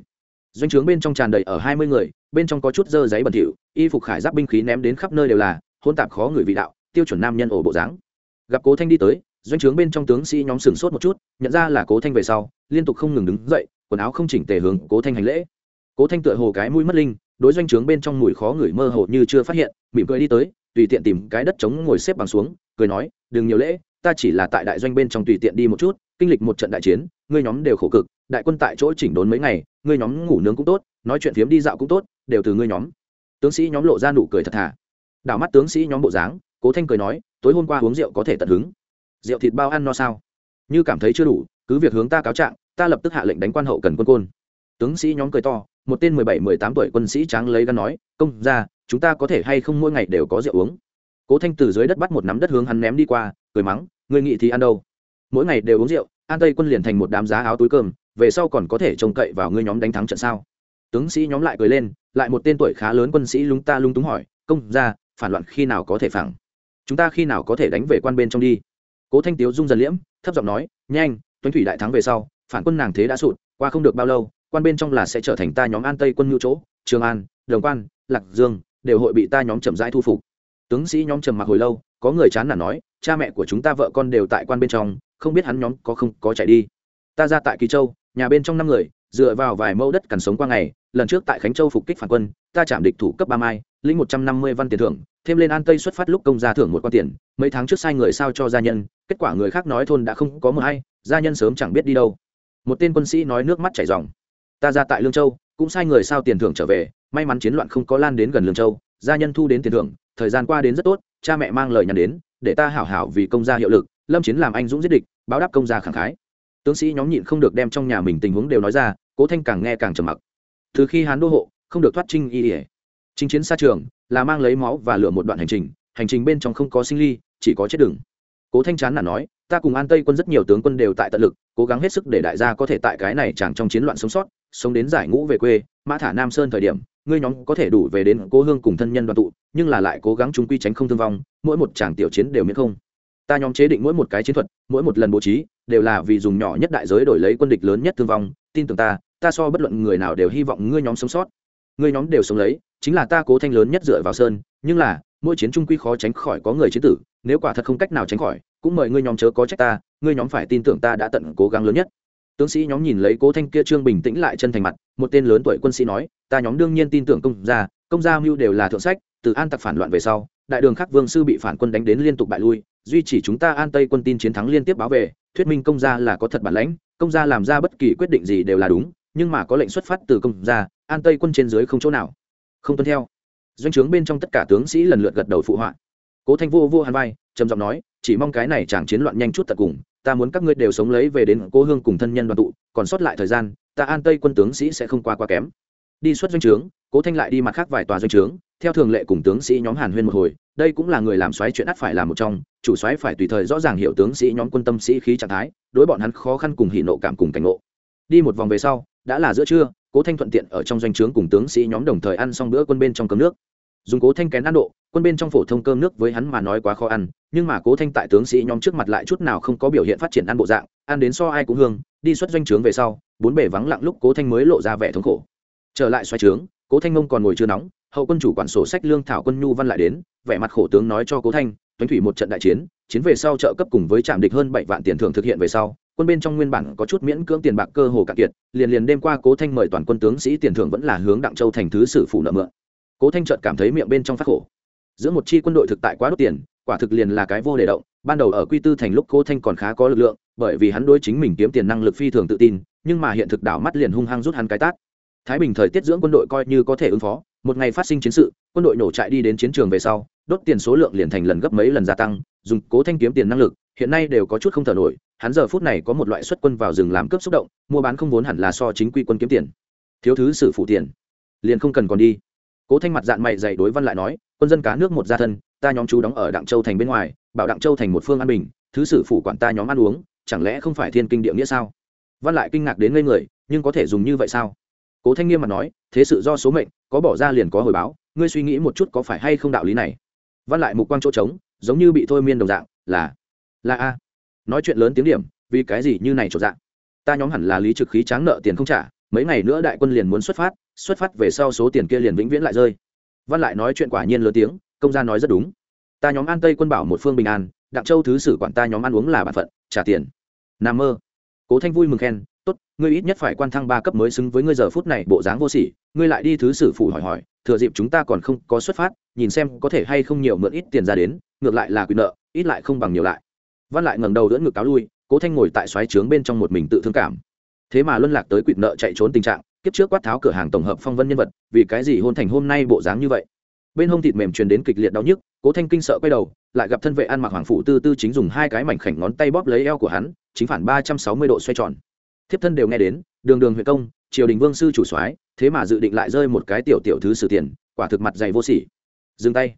Doanh trướng bên trong tràn đầy ở hai mươi người, bên trong có chút dơ giấy bẩn thỉu, y phục khải giáp binh khí ném đến khắp nơi đều là hôn tạp khó người vị đạo, tiêu chuẩn nam nhân ổ bộ dáng. Gặp cố thanh đi tới, doanh trướng bên trong tướng sĩ nhóm sửng sốt một chút, nhận ra là cố thanh về sau, liên tục không ngừng đứng dậy, quần áo không chỉnh tề hướng cố thanh hành lễ. Cố thanh tựa hồ cái mũi mất linh, đối doanh trướng bên trong mùi khó người mơ hồ như chưa phát hiện, mỉm cười đi tới tùy tiện tìm cái đất trống ngồi xếp bằng xuống, cười nói, đừng nhiều lễ, ta chỉ là tại đại doanh bên trong tùy tiện đi một chút, kinh lịch một trận đại chiến, ngươi nhóm đều khổ cực, đại quân tại chỗ chỉnh đốn mấy ngày, ngươi nhóm ngủ nướng cũng tốt, nói chuyện phiếm đi dạo cũng tốt, đều từ ngươi nhóm. Tướng sĩ nhóm lộ ra nụ cười thật thà. Đảo mắt tướng sĩ nhóm bộ dáng, cố thanh cười nói, tối hôm qua uống rượu có thể tận hứng. Rượu thịt bao ăn no sao? Như cảm thấy chưa đủ, cứ việc hướng ta cáo trạng, ta lập tức hạ lệnh đánh quan hậu cần quân côn. Tướng sĩ nhóm cười to, một tên mười bảy, mười tám tuổi quân sĩ tráng lấy gan nói, công ra chúng ta có thể hay không mỗi ngày đều có rượu uống? Cố thanh từ dưới đất bắt một nắm đất hướng hắn ném đi qua, cười mắng người nghị thì ăn đâu? Mỗi ngày đều uống rượu, an tây quân liền thành một đám giá áo túi cơm, về sau còn có thể trông cậy vào ngươi nhóm đánh thắng trận sao? Tướng sĩ nhóm lại cười lên, lại một tên tuổi khá lớn quân sĩ lúng ta lung túng hỏi, công ra phản loạn khi nào có thể phẳng? Chúng ta khi nào có thể đánh về quan bên trong đi? Cố thanh tiếu rung dần liễm, thấp giọng nói, nhanh, tuấn thủy đại thắng về sau, phản quân nàng thế đã sụt, qua không được bao lâu, quan bên trong là sẽ trở thành ta nhóm an tây quân nhu chỗ, trường an, đồng quan, lạc dương đều hội bị ta nhóm chậm rãi thu phục. Tướng sĩ nhóm trầm mặc hồi lâu, có người chán nản nói, cha mẹ của chúng ta vợ con đều tại quan bên trong, không biết hắn nhóm có không có chạy đi. Ta ra tại kỳ châu, nhà bên trong năm người, dựa vào vài mẫu đất cằn sống qua ngày, lần trước tại khánh châu phục kích phản quân, ta chạm địch thủ cấp ba mai, lĩnh một trăm năm mươi văn tiền thưởng, thêm lên an tây xuất phát lúc công gia thưởng một quan tiền, mấy tháng trước sai người sao cho gia nhân, kết quả người khác nói thôn đã không có mưa hay gia nhân sớm chẳng biết đi đâu. Một tên quân sĩ nói nước mắt chảy ròng ta ra tại lương châu cũng sai người sao tiền thưởng trở về may mắn chiến loạn không có lan đến gần lương châu gia nhân thu đến tiền thưởng thời gian qua đến rất tốt cha mẹ mang lời nhắn đến để ta hảo hảo vì công gia hiệu lực lâm chiến làm anh dũng giết địch báo đáp công gia khẳng khái tướng sĩ nhóm nhịn không được đem trong nhà mình tình huống đều nói ra cố thanh càng nghe càng trầm mặc từ khi hán đô hộ không được thoát trinh y ỉa chính chiến xa trường là mang lấy máu và lửa một đoạn hành trình hành trình bên trong không có sinh ly chỉ có chết đừng cố thanh chán là nói ta cùng an tây quân rất nhiều tướng quân đều tại tận lực cố gắng hết sức để đại gia có thể tại cái này chẳng trong chiến loạn sống sót sống đến giải ngũ về quê, mã thả nam sơn thời điểm, ngươi nhóm có thể đủ về đến cố hương cùng thân nhân đoàn tụ, nhưng là lại cố gắng chúng quy tránh không thương vong, mỗi một tràng tiểu chiến đều miễn không. Ta nhóm chế định mỗi một cái chiến thuật, mỗi một lần bố trí, đều là vì dùng nhỏ nhất đại giới đổi lấy quân địch lớn nhất thương vong. Tin tưởng ta ta so bất luận người nào đều hy vọng ngươi nhóm sống sót. Ngươi nhóm đều sống lấy, chính là ta cố thanh lớn nhất dựa vào sơn, nhưng là, mỗi chiến trung quy khó tránh khỏi có người chiến tử, nếu quả thật không cách nào tránh khỏi, cũng mời ngươi nhóm chớ có trách ta, ngươi nhóm phải tin tưởng ta đã tận cố gắng lớn nhất tướng sĩ nhóm nhìn lấy cố thanh kia trương bình tĩnh lại chân thành mặt, một tên lớn tuổi quân sĩ nói, ta nhóm đương nhiên tin tưởng công gia công gia mưu đều là thượng sách, từ an tặc phản loạn về sau, đại đường khắc vương sư bị phản quân đánh đến liên tục bại lui, duy chỉ chúng ta an tây quân tin chiến thắng liên tiếp báo về, thuyết minh công gia là có thật bản lãnh, công gia làm ra bất kỳ quyết định gì đều là đúng, nhưng mà có lệnh xuất phát từ công gia, an tây quân trên dưới không chỗ nào. Không tuân theo. Doanh trướng bên trong tất cả tướng sĩ lần lượt gật đầu phụ họa. Cố thanh vô vô hàn vai, trầm giọng nói, chỉ mong cái này chẳng chiến loạn nhanh chút tận cùng ta muốn các ngươi đều sống lấy về đến cô hương cùng thân nhân đoàn tụ, còn sót lại thời gian, ta an tây quân tướng sĩ sẽ không qua quá kém. Đi xuất doanh trướng, cố thanh lại đi mặt khác vài tòa doanh trướng, theo thường lệ cùng tướng sĩ nhóm hàn huyên một hồi, đây cũng là người làm xoáy chuyện ắt phải làm một trong, chủ xoáy phải tùy thời rõ ràng hiểu tướng sĩ nhóm quân tâm sĩ khí trạng thái, đối bọn hắn khó khăn cùng hỉ nộ cảm cùng cảnh ngộ. Đi một vòng về sau, đã là giữa trưa, cố thanh thuận tiện ở trong doanh trướng cùng tướng sĩ nhóm đồng thời ăn xong bữa quân bên trong cấm nước dùng cố thanh kén ăn độ, quân bên trong phổ thông cơm nước với hắn mà nói quá khó ăn, nhưng mà cố thanh tại tướng sĩ nhóm trước mặt lại chút nào không có biểu hiện phát triển ăn bộ dạng, ăn đến so ai cũng hương, đi xuất doanh trướng về sau, bốn bể vắng lặng lúc cố thanh mới lộ ra vẻ thống khổ. Trở lại xoay trướng, cố thanh mông còn ngồi chưa nóng, hậu quân chủ quản sổ sách lương thảo quân nhu văn lại đến, vẻ mặt khổ tướng nói cho cố thanh toánh thủy một trận đại chiến chiến về sau trợ cấp cùng với trạm địch hơn bảy vạn tiền thưởng thực hiện về sau, quân bên trong nguyên bản có chút miễn cưỡng tiền bạc cơ hồ cạn kiệt, liền liền đêm qua cố thanh mời toàn quân tướng sĩ tiền thưởng vẫn là hướng đặng châu thành thứ sử phủ nợ mượn cố thanh trợt cảm thấy miệng bên trong phát khổ. Giữa một chi quân đội thực tại quá đốt tiền, quả thực liền là cái vô đề động. Ban đầu ở quy tư thành lúc cố thanh còn khá có lực lượng, bởi vì hắn đối chính mình kiếm tiền năng lực phi thường tự tin, nhưng mà hiện thực đảo mắt liền hung hăng rút hắn cái tát. Thái bình thời tiết dưỡng quân đội coi như có thể ứng phó, một ngày phát sinh chiến sự, quân đội nổ trại đi đến chiến trường về sau, đốt tiền số lượng liền thành lần gấp mấy lần gia tăng, dùng cố thanh kiếm tiền năng lực, hiện nay đều có chút không thở nổi, hắn giờ phút này có một loại xuất quân vào rừng làm cướp xúc động, mua bán không vốn hẳn là so chính quy quân kiếm tiền. Thiếu thứ sử phụ tiền, liền không cần còn đi cố thanh mặt dạng mày dày đối văn lại nói, quân dân cá nước một gia thân, ta nhóm chú đóng ở đặng châu thành bên ngoài, bảo đặng châu thành một phương an bình, thứ sử phủ quản ta nhóm ăn uống, chẳng lẽ không phải thiên kinh địa nghĩa sao? Văn lại kinh ngạc đến ngây người, nhưng có thể dùng như vậy sao? Cố thanh nghiêm mặt nói, thế sự do số mệnh, có bỏ ra liền có hồi báo, ngươi suy nghĩ một chút có phải hay không đạo lý này? Văn lại mục quang chỗ trống, giống như bị thôi miên đồng dạng, là là a. Nói chuyện lớn tiếng điểm, vì cái gì như này trộn dạng? Ta nhóm hẳn là lý trực khí tráng nợ tiền không trả mấy ngày nữa đại quân liền muốn xuất phát xuất phát về sau số tiền kia liền vĩnh viễn lại rơi. Văn lại nói chuyện quả nhiên lớn tiếng, công gia nói rất đúng. Ta nhóm an tây quân bảo một phương bình an, đặng châu thứ sử quản ta nhóm ăn uống là bản phận, trả tiền. Nam mơ. Cố thanh vui mừng khen, tốt, ngươi ít nhất phải quan thăng ba cấp mới xứng với ngươi giờ phút này bộ dáng vô sỉ, ngươi lại đi thứ sử phủ hỏi hỏi, thừa dịp chúng ta còn không có xuất phát, nhìn xem có thể hay không nhiều mượn ít tiền ra đến, ngược lại là quyền nợ, ít lại không bằng nhiều lại. Văn lại ngẩng đầu đỡ ngực cáo lui, cố thanh ngồi tại xoáy trướng bên trong một mình tự thương cảm thế mà luân lạc tới quỵt nợ chạy trốn tình trạng, kiếp trước quát tháo cửa hàng tổng hợp phong vân nhân vật, vì cái gì hôn thành hôm nay bộ dáng như vậy? Bên hông thịt mềm truyền đến kịch liệt đau nhức, cố thanh kinh sợ quay đầu, lại gặp thân vệ ăn mặc hoàng phụ tư tư chính dùng hai cái mảnh khảnh ngón tay bóp lấy eo của hắn, chính phản ba trăm sáu mươi độ xoay tròn. Thiếp thân đều nghe đến, đường đường huyện công, triều đình vương sư chủ soái, thế mà dự định lại rơi một cái tiểu tiểu thứ sử tiền, quả thực mặt dày vô sỉ. Dừng tay.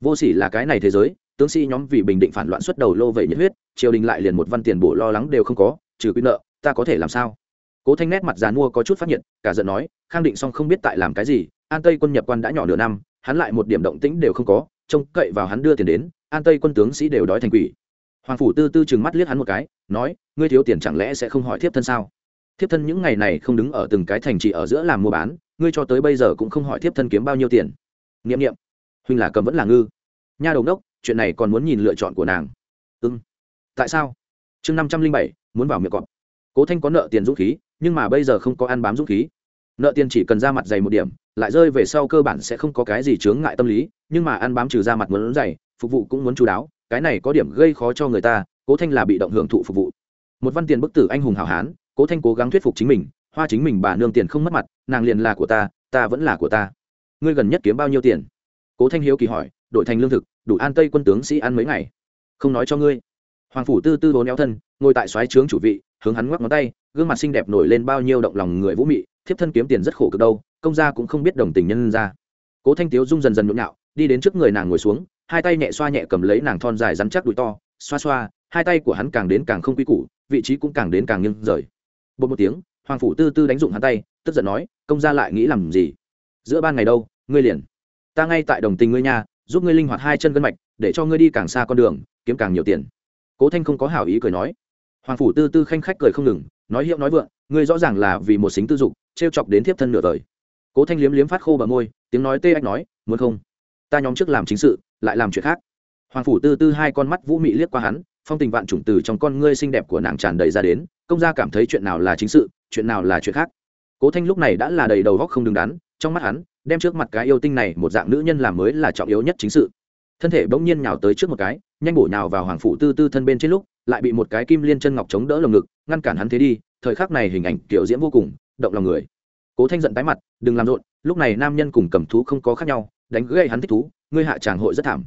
Vô sỉ là cái này thế giới, tướng sĩ nhóm vì bình định phản loạn xuất đầu lô vậy nhiệt huyết, triều đình lại liền một văn tiền bổ lo lắng đều không có, trừ quy nợ, ta có thể làm sao? Cố thanh nét mặt giàn mua có chút phát nhiệt, cả giận nói, khang định xong không biết tại làm cái gì, an tây quân nhập quan đã nhỏ nửa năm, hắn lại một điểm động tĩnh đều không có, trông cậy vào hắn đưa tiền đến, an tây quân tướng sĩ đều đói thành quỷ. Hoàng phủ tư tư chừng mắt liếc hắn một cái, nói, ngươi thiếu tiền chẳng lẽ sẽ không hỏi thiếp thân sao? Thiếp thân những ngày này không đứng ở từng cái thành trì ở giữa làm mua bán, ngươi cho tới bây giờ cũng không hỏi thiếp thân kiếm bao nhiêu tiền. N i ệ m n i ệ m huynh là cầm vẫn là ngư. Nha đầu đốc, chuyện này còn muốn nhìn lựa chọn của nàng. Ưng ừ. tại sao? Chương năm trăm linh bảy, muốn vào miệng cọp cố thanh có nợ tiền dũng khí, nhưng mà bây giờ không có ăn bám dũng khí. Nợ tiền chỉ cần ra mặt dày một điểm, lại rơi về sau cơ bản sẽ không có cái gì chướng ngại tâm lý, nhưng mà ăn bám trừ ra mặt muốn dày, phục vụ cũng muốn chú đáo, cái này có điểm gây khó cho người ta, cố thanh là bị động hưởng thụ phục vụ. Một văn tiền bức tử anh hùng hảo hán, cố thanh cố gắng thuyết phục chính mình, hoa chính mình bà nương tiền không mất mặt, nàng liền là của ta ta vẫn là của ta. Ngươi gần nhất kiếm bao nhiêu tiền? Cố thanh hiếu kỳ hỏi, đổi thành lương thực, đủ an tây quân tướng sĩ ăn mấy ngày? Không nói cho ngươi. Hoàng phủ tư tư bố néo thân, ngồi tại xoáy trướng chủ vị hướng hắn ngoắc ngón tay, gương mặt xinh đẹp nổi lên bao nhiêu động lòng người vũ mị, thiếp thân kiếm tiền rất khổ cực đâu, công gia cũng không biết đồng tình nhân ra. Cố thanh tiếu dung dần dần nhộn nhạo, đi đến trước người nàng ngồi xuống, hai tay nhẹ xoa nhẹ cầm lấy nàng thon dài rắn chắc đùi to, xoa xoa, hai tay của hắn càng đến càng không quy củ, vị trí cũng càng đến càng nghiêng rời. Bột một tiếng, hoàng phủ tư tư đánh dụng hắn tay, tức giận nói, công gia lại nghĩ làm gì? Giữa ban ngày đâu, ngươi liền, ta ngay tại đồng tình ngươi nha, giúp ngươi linh hoạt hai chân gân mạch, để cho ngươi đi càng xa con đường, kiếm càng nhiều tiền. Cố thanh không có hảo ý cười nói hoàng phủ tư tư khanh khách cười không ngừng, nói hiệu nói vượng, ngươi rõ ràng là vì một xính tư dục t r e o chọc đến thiếp thân nửa đời. Cố thanh liếm liếm phát khô bờ môi, tiếng nói tê ách nói, muốn không? Ta nhóm trước làm chính sự, lại làm chuyện khác. Hoàng phủ tư tư hai con mắt vũ mị liếc qua hắn, phong tình vạn chủng từ trong con ngươi xinh đẹp của nàng tràn đầy ra đến, công gia cảm thấy chuyện nào là chính sự, chuyện nào là chuyện khác. Cố thanh lúc này đã là đầy đầu góc không đứng đắn, trong mắt hắn, đem trước mặt cái yêu tinh này một dạng nữ nhân làm mới là trọng yếu nhất chính sự. Thân thể bỗng nhiên nhào tới trước một cái, nhanh bổ nhào vào hoàng phủ tư tư thân bên trên lúc lại bị một cái kim liên chân ngọc chống đỡ lồng ngực, ngăn cản hắn thế đi, thời khắc này hình ảnh kiểu diễm vô cùng, động lòng người. Cố thanh giận tái mặt, đừng làm rộn, lúc này nam nhân cùng cầm thú không có khác nhau, đánh gây hắn thích thú, ngươi hạ tràng hội rất thảm.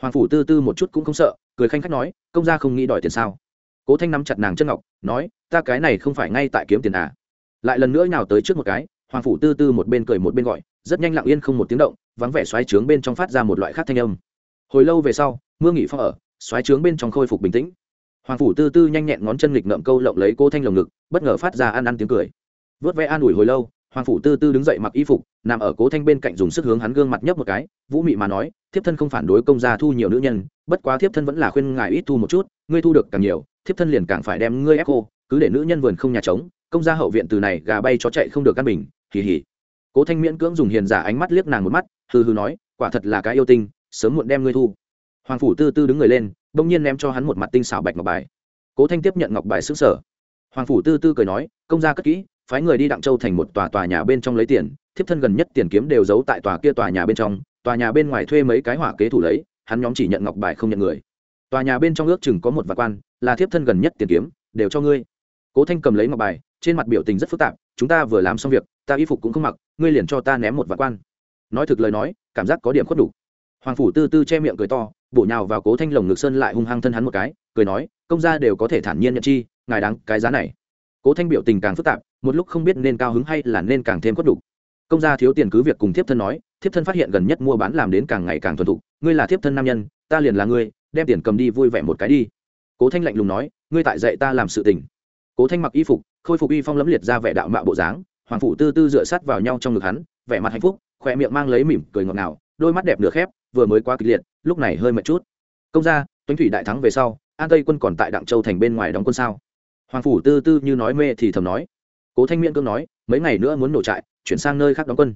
Hoàng phủ tư tư một chút cũng không sợ, cười khanh khách nói, công gia không nghĩ đòi tiền sao? Cố thanh nắm chặt nàng chân ngọc, nói, ta cái này không phải ngay tại kiếm tiền à? Lại lần nữa nào tới trước một cái, hoàng phủ tư tư một bên cười một bên gọi, rất nhanh lặng yên không một tiếng động, vắng vẻ xoáy trướng bên trong phát ra một loại khác thanh âm. Hồi lâu về sau, mưa nghỉ phong ở, xoáy trướng bên trong khôi phục bình tĩnh hoàng phủ tư tư nhanh nhẹn ngón chân nghịch ngậm câu lộng lấy cô thanh lồng ngực, bất ngờ phát ra ăn ăn tiếng cười. Vớt vẽ an ủi hồi lâu, hoàng phủ tư tư đứng dậy mặc y phục, nằm ở cố thanh bên cạnh dùng sức hướng hắn gương mặt nhấp một cái, vũ mị mà nói, thiếp thân không phản đối công gia thu nhiều nữ nhân, bất quá thiếp thân vẫn là khuyên ngài ít thu một chút, ngươi thu được càng nhiều, thiếp thân liền càng phải đem ngươi ép cô, cứ để nữ nhân vườn không nhà trống, công gia hậu viện từ này gà bay chó chạy không được căn bình, hì hì. Cố thanh miễn cưỡng dùng hiền giả ánh mắt liếc nàng một mắt, hừ hừ nói, quả thật là cái yêu tinh, sớm muộn đem ngươi thu. Hoàng phủ tư tư đứng người lên bỗng nhiên ném cho hắn một mặt tinh xảo bạch ngọc bài. Cố thanh tiếp nhận ngọc bài xứng sở hoàng phủ tư tư cười nói, công gia cất kỹ, phái người đi đặng châu thành một tòa tòa nhà bên trong lấy tiền, thiếp thân gần nhất tiền kiếm đều giấu tại tòa kia tòa nhà bên trong, tòa nhà bên ngoài thuê mấy cái hỏa kế thủ lấy, hắn nhóm chỉ nhận ngọc bài không nhận người. Tòa nhà bên trong ước chừng có một vạn quan, là thiếp thân gần nhất tiền kiếm, đều cho ngươi. Cố thanh cầm lấy ngọc bài, trên mặt biểu tình rất phức tạp, chúng ta vừa làm xong việc, ta y phục cũng không mặc, ngươi liền cho ta ném một vạn quan. Nói thực lời nói, cảm giác có điểm khuất đủ. Hoàng phủ tư tư che miệng cười to bổ nhào vào cố thanh lồng ngực sơn lại hung hăng thân hắn một cái, cười nói, công gia đều có thể thản nhiên nhận chi, ngài đáng cái giá này. Cố thanh biểu tình càng phức tạp, một lúc không biết nên cao hứng hay là nên càng thêm quất đủ công gia thiếu tiền cứ việc cùng thiếp thân nói, thiếp thân phát hiện gần nhất mua bán làm đến càng ngày càng thuần thục, ngươi là thiếp thân nam nhân, ta liền là ngươi, đem tiền cầm đi vui vẻ một cái đi. Cố thanh lạnh lùng nói, ngươi tại dạy ta làm sự tình. Cố thanh mặc y phục, khôi phục y phong lẫm liệt ra vẻ đạo mạo bộ dáng, hoàng phủ tư tư dựa sát vào nhau trong ngực hắn, vẻ mặt hạnh phúc, khỏe miệng mang lấy mỉm cười ngọt ngào, đôi mắt đẹp nửa khép vừa mới quá kịch liệt, lúc này hơi mệt chút. Công gia, tuấn thủy đại thắng về sau, an tây quân còn tại đặng châu thành bên ngoài đóng quân sao? Hoàng phủ tư tư như nói mê thì thầm nói. Cố thanh miễn cưỡng nói, mấy ngày nữa muốn nổ trại, chuyển sang nơi khác đóng quân.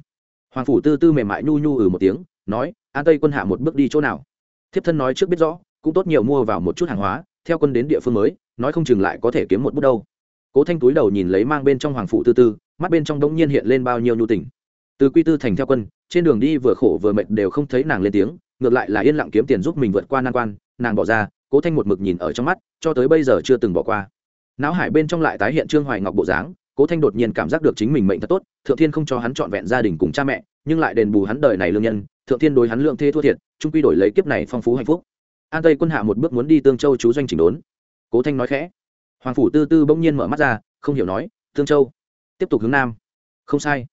Hoàng phủ tư tư mềm mại nhu nhu ừ một tiếng, nói, an tây quân hạ một bước đi chỗ nào? Thiếp thân nói trước biết rõ, cũng tốt nhiều mua vào một chút hàng hóa, theo quân đến địa phương mới, nói không chừng lại có thể kiếm một bút đâu. Cố thanh túi đầu nhìn lấy mang bên trong hoàng phụ tư tư, mắt bên trong đống nhiên hiện lên bao nhiêu nhu tình từ quy tư thành theo quân, trên đường đi vừa khổ vừa mệt đều không thấy nàng lên tiếng, ngược lại là yên lặng kiếm tiền giúp mình vượt qua nan quan, nàng bỏ ra, cố thanh một mực nhìn ở trong mắt, cho tới bây giờ chưa từng bỏ qua. Não hải bên trong lại tái hiện trương hoài ngọc bộ dáng, cố thanh đột nhiên cảm giác được chính mình mệnh thật tốt, thượng thiên không cho hắn trọn vẹn gia đình cùng cha mẹ, nhưng lại đền bù hắn đời này lương nhân, thượng thiên đối hắn lượng thê thua thiệt trung quy đổi lấy kiếp này phong phú hạnh phúc. An tây quân hạ một bước muốn đi tương châu chú doanh chỉnh đốn. Cố thanh nói khẽ. Hoàng phủ tư tư bỗng nhiên mở mắt ra, không hiểu nói, tương châu, tiếp tục hướng nam. Không sai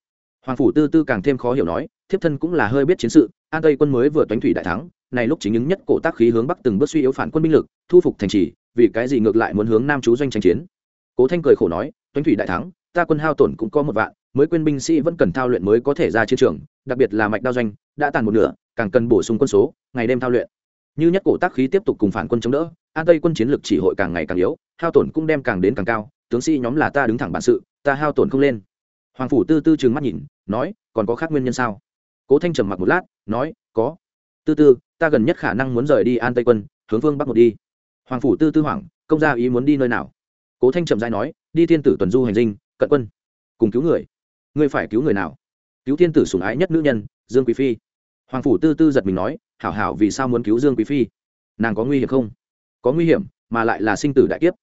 hoàng phủ tư tư càng thêm khó hiểu nói, thiếp thân cũng là hơi biết chiến sự, an tây quân mới vừa toánh thủy đại thắng, này lúc chính ứng nhất cổ tác khí hướng bắc từng bước suy yếu phản quân binh lực, thu phục thành trì, vì cái gì ngược lại muốn hướng nam chú doanh tranh chiến? Cố thanh cười khổ nói, toánh thủy đại thắng, ta quân hao tổn cũng có một vạn, mới quên binh sĩ vẫn cần thao luyện mới có thể ra chiến trường, đặc biệt là mạch đao doanh, đã tàn một nửa, càng cần bổ sung quân số, ngày đêm thao luyện. Như nhất cổ tác khí tiếp tục cùng phản quân chống đỡ, an tây quân chiến lực chỉ hội càng ngày càng yếu, hao tổn cũng đem càng đến càng cao, tướng sĩ nhóm là ta đứng thẳng bản sự, ta hao tổn không lên hoàng phủ tư tư trừng mắt nhìn, nói, còn có khác nguyên nhân sao? Cố thanh trầm mặc một lát, nói, có. Tư tư, ta gần nhất khả năng muốn rời đi an tây quân, hướng phương bắc một đi. Hoàng phủ tư tư hoảng, công gia ý muốn đi nơi nào? Cố thanh trầm dai nói, đi thiên tử tuần du hành dinh, cận quân, cùng cứu người. Ngươi phải cứu người nào? Cứu thiên tử sủng ái nhất nữ nhân, dương quý phi. Hoàng phủ tư tư giật mình nói, hảo hảo, vì sao muốn cứu dương quý phi? Nàng có nguy hiểm không? Có nguy hiểm, mà lại là sinh tử đại kiếp.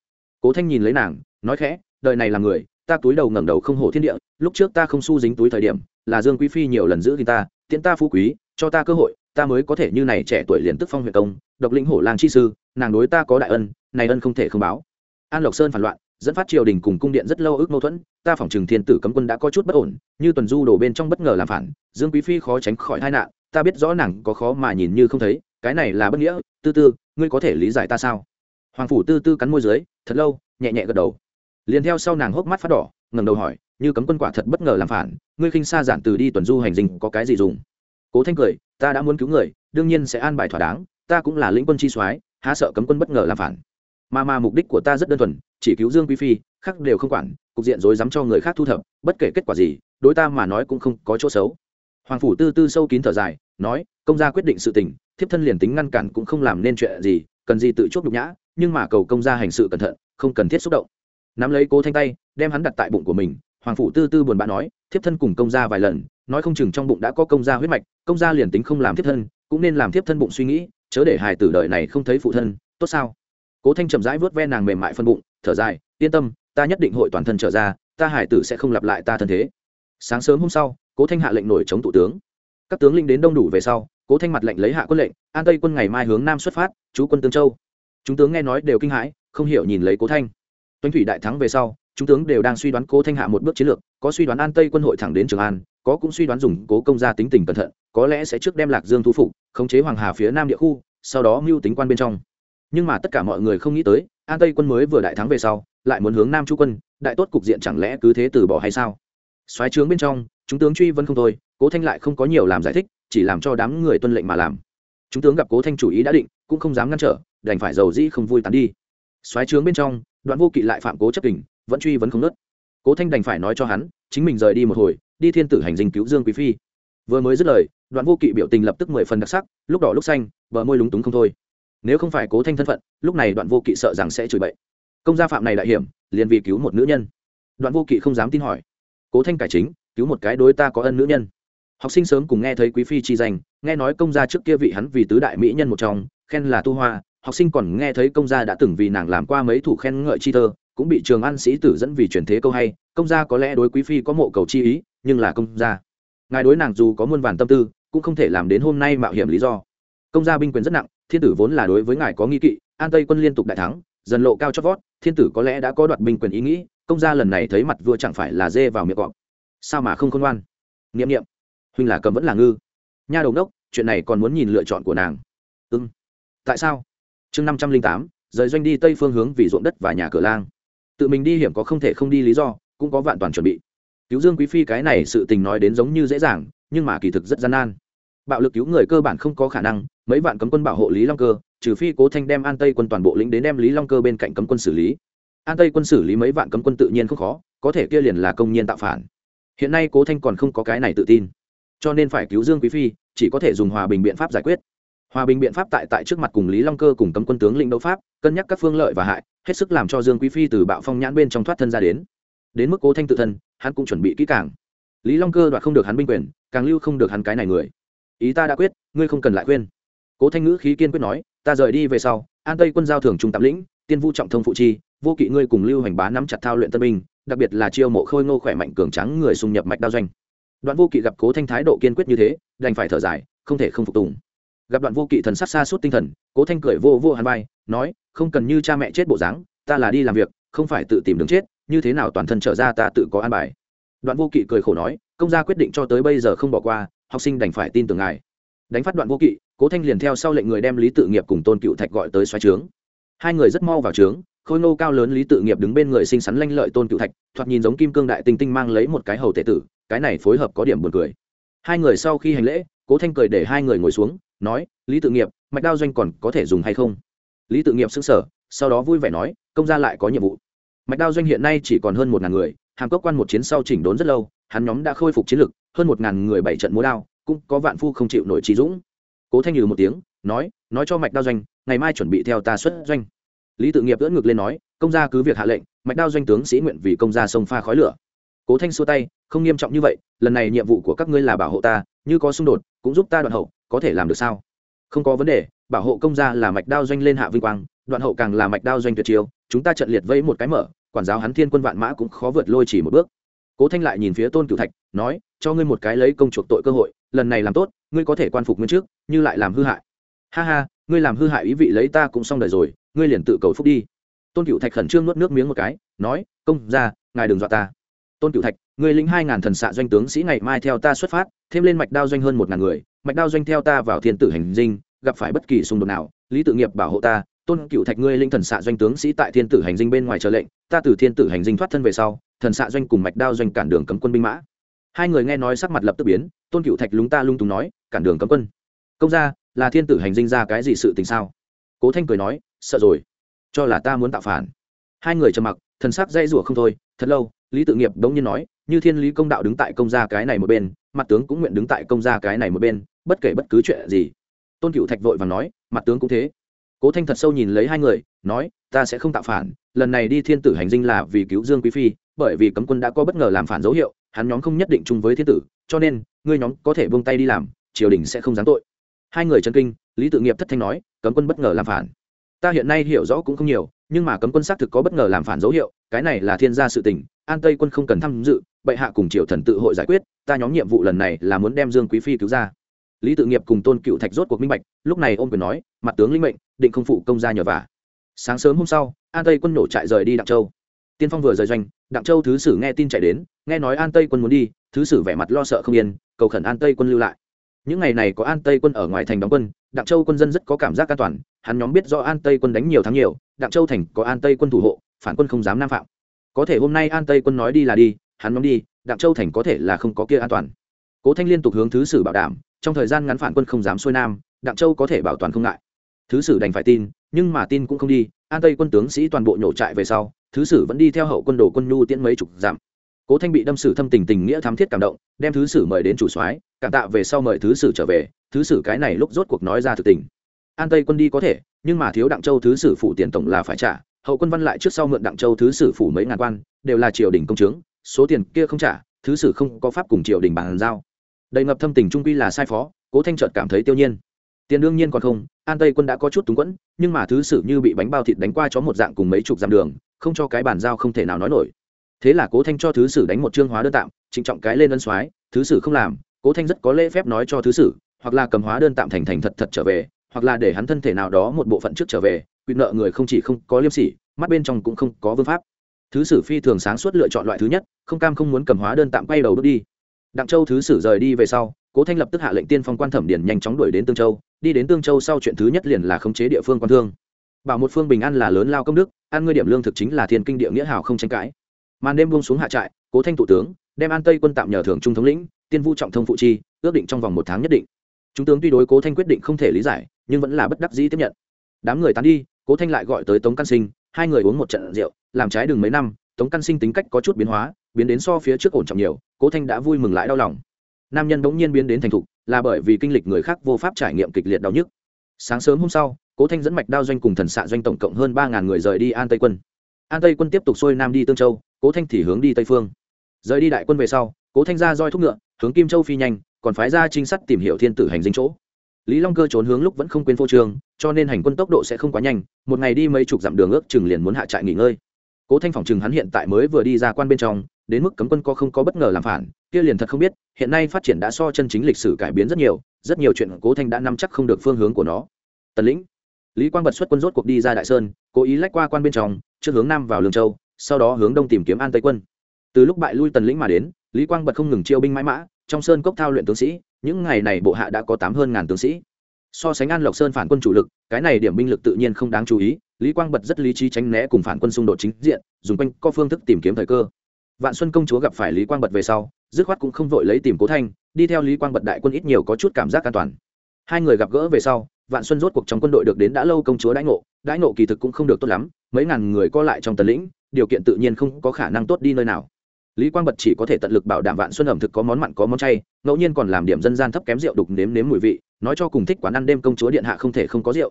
Cố thanh nhìn lấy nàng, nói khẽ, đời này là người, ta túi đầu ngẩng đầu không hổ thiên địa lúc trước ta không su dính túi thời điểm, là dương quý phi nhiều lần giữ thì ta, tiễn ta phú quý, cho ta cơ hội, ta mới có thể như này trẻ tuổi liền tức phong huyện công, độc lĩnh hổ lang chi sư, nàng đối ta có đại ân, này ân không thể không báo. An lộc sơn phản loạn, dẫn phát triều đình cùng cung điện rất lâu ước mâu thuẫn, ta phỏng chừng thiên tử cấm quân đã có chút bất ổn, như tuần du đổ bên trong bất ngờ làm phản, dương quý phi khó tránh khỏi tai nạn, ta biết rõ nàng có khó mà nhìn như không thấy, cái này là bất nghĩa, tư tư, ngươi có thể lý giải ta sao? Hoàng phủ tư tư cắn môi dưới, thật lâu, nhẹ nhẹ gật đầu. Liền theo sau nàng hốc mắt phát đỏ ngẩng đầu hỏi, như cấm quân quả thật bất ngờ làm phản, ngươi khinh xa giản từ đi tuần du hành dinh có cái gì dùng? Cố thanh cười, ta đã muốn cứu người, đương nhiên sẽ an bài thỏa đáng, ta cũng là lĩnh quân chi soái, há sợ cấm quân bất ngờ làm phản. Mà mà mục đích của ta rất đơn thuần, chỉ cứu dương quý phi, khác đều không quản, cục diện rối dám cho người khác thu thập, bất kể kết quả gì, đối ta mà nói cũng không có chỗ xấu. Hoàng phủ tư tư sâu kín thở dài, nói, công gia quyết định sự tình, thiếp thân liền tính ngăn cản cũng không làm nên chuyện gì, cần gì tự chuốc nhục nhã, nhưng mà cầu công gia hành sự cẩn thận, không cần thiết xúc động nắm lấy cố thanh tay, đem hắn đặt tại bụng của mình. Hoàng phủ tư tư buồn bã nói, thiếp thân cùng công gia vài lần, nói không chừng trong bụng đã có công gia huyết mạch, công gia liền tính không làm thiếp thân, cũng nên làm thiếp thân bụng suy nghĩ, chớ để hài tử đời này không thấy phụ thân, tốt sao? Cố thanh chậm rãi vớt ve nàng mềm mại phân bụng, thở dài, yên tâm, ta nhất định hội toàn thân trở ra, ta hải tử sẽ không lặp lại ta thân thế. Sáng sớm hôm sau, cố thanh hạ lệnh nổi chống thủ tướng. Các tướng linh đến đông đủ về sau, cố thanh mặt lệnh lấy hạ quân lệnh, an tây quân ngày mai hướng nam xuất phát chú quân tương châu. Chúng tướng nghe nói đều kinh hãi, không hiểu nhìn lấy cố thanh toánh thủy đại thắng về sau, chúng tướng đều đang suy đoán cố thanh hạ một bước chiến lược, có suy đoán an tây quân hội thẳng đến trường an, có cũng suy đoán dùng cố công gia tính tình cẩn thận, có lẽ sẽ trước đem lạc dương thu phục, khống chế hoàng hà phía nam địa khu, sau đó mưu tính quan bên trong. Nhưng mà tất cả mọi người không nghĩ tới, an tây quân mới vừa đại thắng về sau, lại muốn hướng nam chu quân, đại tốt cục diện chẳng lẽ cứ thế từ bỏ hay sao? Xoáy trướng bên trong, chúng tướng truy vấn không thôi, cố thanh lại không có nhiều làm giải thích, chỉ làm cho đám người tuân lệnh mà làm. Chúng tướng gặp cố thanh chủ ý đã định, cũng không dám ngăn trở, đành phải giàu dĩ không vui tán đi. Xoáy trướng bên trong đoạn vô kỵ lại phạm cố chấp kình, vẫn truy vấn không nớt. Cố thanh đành phải nói cho hắn, chính mình rời đi một hồi, đi thiên tử hành dinh cứu dương quý phi. Vừa mới dứt lời, đoạn vô kỵ biểu tình lập tức mười phần đặc sắc, lúc đỏ lúc xanh, bờ môi lúng túng không thôi. Nếu không phải cố thanh thân phận, lúc này đoạn vô kỵ sợ rằng sẽ chửi bậy. Công gia phạm này đại hiểm, liền vì cứu một nữ nhân. Đoạn vô kỵ không dám tin hỏi. Cố thanh cải chính, cứu một cái đối ta có ân nữ nhân. Học sinh sớm cùng nghe thấy quý phi chi danh, nghe nói công gia trước kia vị hắn vì tứ đại mỹ nhân một trong, khen là tu hoa học sinh còn nghe thấy công gia đã từng vì nàng làm qua mấy thủ khen ngợi chi thơ, cũng bị trường an sĩ tử dẫn vì truyền thế câu hay, công gia có lẽ đối quý phi có mộ cầu chi ý, nhưng là công gia. Ngài đối nàng dù có muôn vàn tâm tư, cũng không thể làm đến hôm nay mạo hiểm lý do. Công gia binh quyền rất nặng, thiên tử vốn là đối với ngài có nghi kỵ, an tây quân liên tục đại thắng, dần lộ cao chót vót, thiên tử có lẽ đã có đoạt binh quyền ý nghĩ, công gia lần này thấy mặt vua chẳng phải là dê vào miệng cọp. Sao mà không khôn ngoan? Nghiệm nghiệm huynh là cầm vẫn là ngư. Nha đầu đốc, chuyện này còn muốn nhìn lựa chọn của nàng. Ưng ừ. tại sao? Chương năm trăm linh tám, rời doanh đi tây phương hướng vì ruộng đất và nhà cửa lang. Tự mình đi hiểm có không thể không đi lý do, cũng có vạn toàn chuẩn bị. Cứu dương quý phi cái này sự tình nói đến giống như dễ dàng, nhưng mà kỳ thực rất gian nan. Bạo lực cứu người cơ bản không có khả năng, mấy vạn cấm quân bảo hộ lý long cơ, trừ phi cố thanh đem an tây quân toàn bộ lĩnh đến đem lý long cơ bên cạnh cấm quân xử lý. An tây quân xử lý mấy vạn cấm quân tự nhiên không khó, có thể kia liền là công nhiên tạo phản. Hiện nay cố thanh còn không có cái này tự tin. Cho nên phải cứu dương quý phi, chỉ có thể dùng hòa bình biện pháp giải quyết hòa bình biện pháp tại tại trước mặt cùng lý long cơ cùng cấm quân tướng lĩnh đấu pháp, cân nhắc các phương lợi và hại, hết sức làm cho dương quý phi từ bạo phong nhãn bên trong thoát thân ra đến. Đến mức cố thanh tự thân, hắn cũng chuẩn bị kỹ càng. Lý long cơ đoạt không được hắn binh quyền, càng lưu không được hắn cái này người. Ý ta đã quyết, ngươi không cần lại khuyên. Cố thanh ngữ khí kiên quyết nói, ta rời đi về sau, an tây quân giao thường trung tạm lĩnh, tiên vu trọng thông phụ chi, vô kỵ ngươi cùng lưu hành bá nắm chặt thao luyện tân binh, đặc biệt là chiêu mộ khôi ngô khỏe mạnh cường trắng người xung nhập mạch đao doanh. Đoạn vô kỵ gặp cố thanh thái độ kiên quyết như thế, đành phải thở dài, không thể không phục tùng gặp đoạn vô kỵ thần sắc xa suốt tinh thần, cố thanh cười vô vô hàn vai, nói, không cần như cha mẹ chết bộ dáng, ta là đi làm việc, không phải tự tìm đường chết, như thế nào toàn thân trở ra ta tự có an bài. Đoạn vô kỵ cười khổ nói, công gia quyết định cho tới bây giờ không bỏ qua, học sinh đành phải tin tưởng ngài. Đánh phát đoạn vô kỵ, cố thanh liền theo sau lệnh người đem lý tự nghiệp cùng tôn cựu thạch gọi tới xoáy trướng. Hai người rất mau vào trướng, khôi nô cao lớn lý tự nghiệp đứng bên người xinh xắn lanh lợi tôn cựu thạch, thoạt nhìn giống kim cương đại tinh tinh mang lấy một cái hầu tệ tử, cái này phối hợp có điểm buồn cười. Hai người sau khi hành lễ, cố thanh cười để hai người ngồi xuống nói, lý tự nghiệp, mạch đao doanh còn có thể dùng hay không? Lý tự nghiệp xứng sở sau đó vui vẻ nói, công gia lại có nhiệm vụ. Mạch đao doanh hiện nay chỉ còn hơn một ngàn người, hàm cốc quan một chiến sau chỉnh đốn rất lâu, hắn nhóm đã khôi phục chiến lực, hơn một ngàn người bảy trận múa đao, cũng có vạn phu không chịu nổi trí dũng. Cố thanh nhừ một tiếng, nói nói cho mạch đao doanh, ngày mai chuẩn bị theo ta xuất doanh. Lý tự nghiệp ưỡn ngược lên nói, công gia cứ việc hạ lệnh, mạch đao doanh tướng sĩ nguyện vì công gia sông pha khói lửa. Cố thanh xua tay, không nghiêm trọng như vậy, lần này nhiệm vụ của các ngươi là bảo hộ ta, như có xung đột, cũng giúp ta đoạn hậu có thể làm được sao? Không có vấn đề, bảo hộ công gia là mạch đao doanh lên hạ vinh quang, đoạn hậu càng là mạch đao doanh tuyệt chiêu, chúng ta trận liệt vẫy một cái mở, quản giáo hắn thiên quân vạn mã cũng khó vượt lôi chỉ một bước. Cố thanh lại nhìn phía tôn cửu thạch, nói, cho ngươi một cái lấy công chuộc tội cơ hội, lần này làm tốt, ngươi có thể quan phục nguyên trước, như lại làm hư hại. Ha ha, ngươi làm hư hại ý vị lấy ta cũng xong đời rồi, ngươi liền tự cầu phúc đi. Tôn cửu thạch khẩn trương nuốt nước miếng một cái, nói, công ra ngài đừng dọa ta. Tôn cửu thạch người lính hai ngàn thần xạ doanh tướng sĩ ngày mai theo ta xuất phát, thêm lên mạch đao doanh hơn một ngàn người, mạch đao doanh theo ta vào thiên tử hành dinh, gặp phải bất kỳ xung đột nào, lý tự nghiệp bảo hộ ta, tôn cựu thạch ngươi linh thần xạ doanh tướng sĩ tại thiên tử hành dinh bên ngoài chờ lệnh, ta từ thiên tử hành dinh thoát thân về sau, thần xạ doanh cùng mạch đao doanh cản đường cấm quân binh mã. Hai người nghe nói sắc mặt lập tức biến, tôn cựu thạch lúng ta lung túng nói, cản đường cấm quân, công ra là thiên tử hành dinh ra cái gì sự tình sao? Cố thanh cười nói, sợ rồi, cho là ta muốn tạo phản. Hai người trầm mặc, thần sắc dây rủa không thôi, thật lâu lý tự nghiệp đống nhiên nói, như thiên lý công đạo đứng tại công gia cái này một bên, mặt tướng cũng nguyện đứng tại công gia cái này một bên, bất kể bất cứ chuyện gì. Tôn cựu thạch vội và nói, mặt tướng cũng thế. Cố thanh thật sâu nhìn lấy hai người, nói, ta sẽ không tạo phản, lần này đi thiên tử hành dinh là vì cứu dương quý phi, bởi vì cấm quân đã có bất ngờ làm phản dấu hiệu, hắn nhóm không nhất định chung với thiên tử, cho nên, ngươi nhóm có thể buông tay đi làm, triều đình sẽ không giáng tội. Hai người chân kinh, lý tự nghiệp thất thanh nói, cấm quân bất ngờ làm phản. Ta hiện nay hiểu rõ cũng không nhiều nhưng mà cấm quân xác thực có bất ngờ làm phản dấu hiệu, cái này là thiên gia sự tình, an tây quân không cần tham dự, bệ hạ cùng triều thần tự hội giải quyết, ta nhóm nhiệm vụ lần này là muốn đem dương quý phi cứu ra. Lý tự nghiệp cùng tôn cựu thạch rốt cuộc minh bạch, lúc này ôm quyền nói, mặt tướng linh mệnh, định không phụ công gia nhờ vả. Sáng sớm hôm sau, an tây quân nổ trại rời đi đặng châu. Tiên phong vừa rời doanh, đặng châu thứ sử nghe tin chạy đến, nghe nói an tây quân muốn đi, thứ sử vẻ mặt lo sợ không yên, cầu khẩn an tây quân lưu lại. Những ngày này có an tây quân ở ngoài thành đóng quân đặng châu quân dân rất có cảm giác an toàn, hắn nhóm biết do an tây quân đánh nhiều thắng nhiều, đặng châu thành có an tây quân thủ hộ, phản quân không dám nam phạm. Có thể hôm nay an tây quân nói đi là đi, hắn nhóm đi, đặng châu thành có thể là không có kia an toàn. Cố thanh liên tục hướng thứ sử bảo đảm, trong thời gian ngắn phản quân không dám xuôi nam, đặng châu có thể bảo toàn không ngại. Thứ sử đành phải tin, nhưng mà tin cũng không đi, an tây quân tướng sĩ toàn bộ nhổ trại về sau, thứ sử vẫn đi theo hậu quân đồ quân nhu tiễn mấy chục dặm cố thanh bị đâm sử thâm tình tình nghĩa thám thiết cảm động, đem thứ sử mời đến chủ soái, cảm tạ về sau mời thứ sử trở về, thứ sử cái này lúc rốt cuộc nói ra thực tình. An tây quân đi có thể, nhưng mà thiếu đặng châu thứ sử phủ tiền tổng là phải trả, hậu quân văn lại trước sau mượn đặng châu thứ sử phủ mấy ngàn quan, đều là triều đình công chứng số tiền kia không trả, thứ sử không có pháp cùng triều đình bàn giao. Đầy ngập thâm tình trung quy là sai phó, cố thanh trợt cảm thấy tiêu nhiên. Tiền đương nhiên còn không, an tây quân đã có chút túng quẫn, nhưng mà thứ sử như bị bánh bao thịt đánh qua chó một dạng cùng mấy chục dặm đường, không cho cái bàn giao không thể nào nói nổi thế là cố thanh cho thứ sử đánh một chương hóa đơn tạm, trịnh trọng cái lên ân soái, thứ sử không làm, cố thanh rất có lễ phép nói cho thứ sử, hoặc là cầm hóa đơn tạm thành thành thật thật trở về, hoặc là để hắn thân thể nào đó một bộ phận trước trở về, quyền nợ người không chỉ không có liêm sỉ, mắt bên trong cũng không có vương pháp. Thứ sử phi thường sáng suốt lựa chọn loại thứ nhất, không cam không muốn cầm hóa đơn tạm quay đầu bước đi. Đặng châu thứ sử rời đi về sau, cố thanh lập tức hạ lệnh tiên phong quan thẩm điển nhanh chóng đuổi đến tương châu, đi đến tương châu sau chuyện thứ nhất liền là khống chế địa phương quan thương. Bảo một phương bình an là lớn lao công đức ăn ngươi điểm lương thực chính là thiên kinh địa nghĩa hào không tranh cãi màn đêm buông xuống hạ trại, cố thanh thủ tướng, đem an tây quân tạm nhờ thường trung thống lĩnh, tiên vu trọng thông phụ chi, ước định trong vòng một tháng nhất định. Chúng tướng tuy đối cố thanh quyết định không thể lý giải, nhưng vẫn là bất đắc dĩ tiếp nhận. Đám người tán đi, cố thanh lại gọi tới tống căn sinh, hai người uống một trận rượu, làm trái đường mấy năm, tống căn sinh tính cách có chút biến hóa, biến đến so phía trước ổn trọng nhiều, cố thanh đã vui mừng lại đau lòng. Nam nhân bỗng nhiên biến đến thành thục, là bởi vì kinh lịch người khác vô pháp trải nghiệm kịch liệt đau nhức. Sáng sớm hôm sau, cố thanh dẫn mạch đao doanh cùng thần xạ doanh tổng cộng hơn ba ngàn người rời đi an tây quân. An tây quân tiếp tục xuôi nam đi tương châu cố thanh thì hướng đi tây phương. Rời đi đại quân về sau cố thanh ra roi thúc ngựa hướng kim châu phi nhanh còn phái ra trinh sát tìm hiểu thiên tử hành dinh chỗ. Lý long cơ trốn hướng lúc vẫn không quên phô trường, cho nên hành quân tốc độ sẽ không quá nhanh một ngày đi mấy chục dặm đường ước chừng liền muốn hạ trại nghỉ ngơi. Cố thanh phòng chừng hắn hiện tại mới vừa đi ra quan bên trong đến mức cấm quân có không có bất ngờ làm phản kia liền thật không biết hiện nay phát triển đã so chân chính lịch sử cải biến rất nhiều rất nhiều chuyện cố thanh đã nắm chắc không được phương hướng của nó. Tần lĩnh lý quang bật xuất quân rốt cuộc đi ra đại sơn cố ý lách qua quan bên trong trước hướng nam vào lương châu sau đó hướng đông tìm kiếm an tây quân. Từ lúc bại lui tần lĩnh mà đến, lý quang bật không ngừng chiêu binh mãi mã, trong sơn cốc thao luyện tướng sĩ, những ngày này bộ hạ đã có tám hơn ngàn tướng sĩ. So sánh an lộc sơn phản quân chủ lực, cái này điểm binh lực tự nhiên không đáng chú ý, lý quang bật rất lý trí tránh né cùng phản quân xung đột chính diện, dùng quanh có phương thức tìm kiếm thời cơ. Vạn xuân công chúa gặp phải lý quang bật về sau, dứt khoát cũng không vội lấy tìm cố thanh, đi theo lý quang bật đại quân ít nhiều có chút cảm giác an toàn. Hai người gặp gỡ về sau, vạn xuân rốt cuộc trong quân đội được đến đã lâu công chúa đãi ngộ đãi ngộ kỳ thực cũng không được tốt lắm, mấy ngàn người co lại trong tần lĩnh điều kiện tự nhiên không có khả năng tốt đi nơi nào. Lý quang bật chỉ có thể tận lực bảo đảm vạn xuân ẩm thực có món mặn, có món chay, ngẫu nhiên còn làm điểm dân gian thấp kém rượu đục nếm nếm mùi vị, nói cho cùng thích quán ăn đêm công chúa điện hạ không thể không có rượu.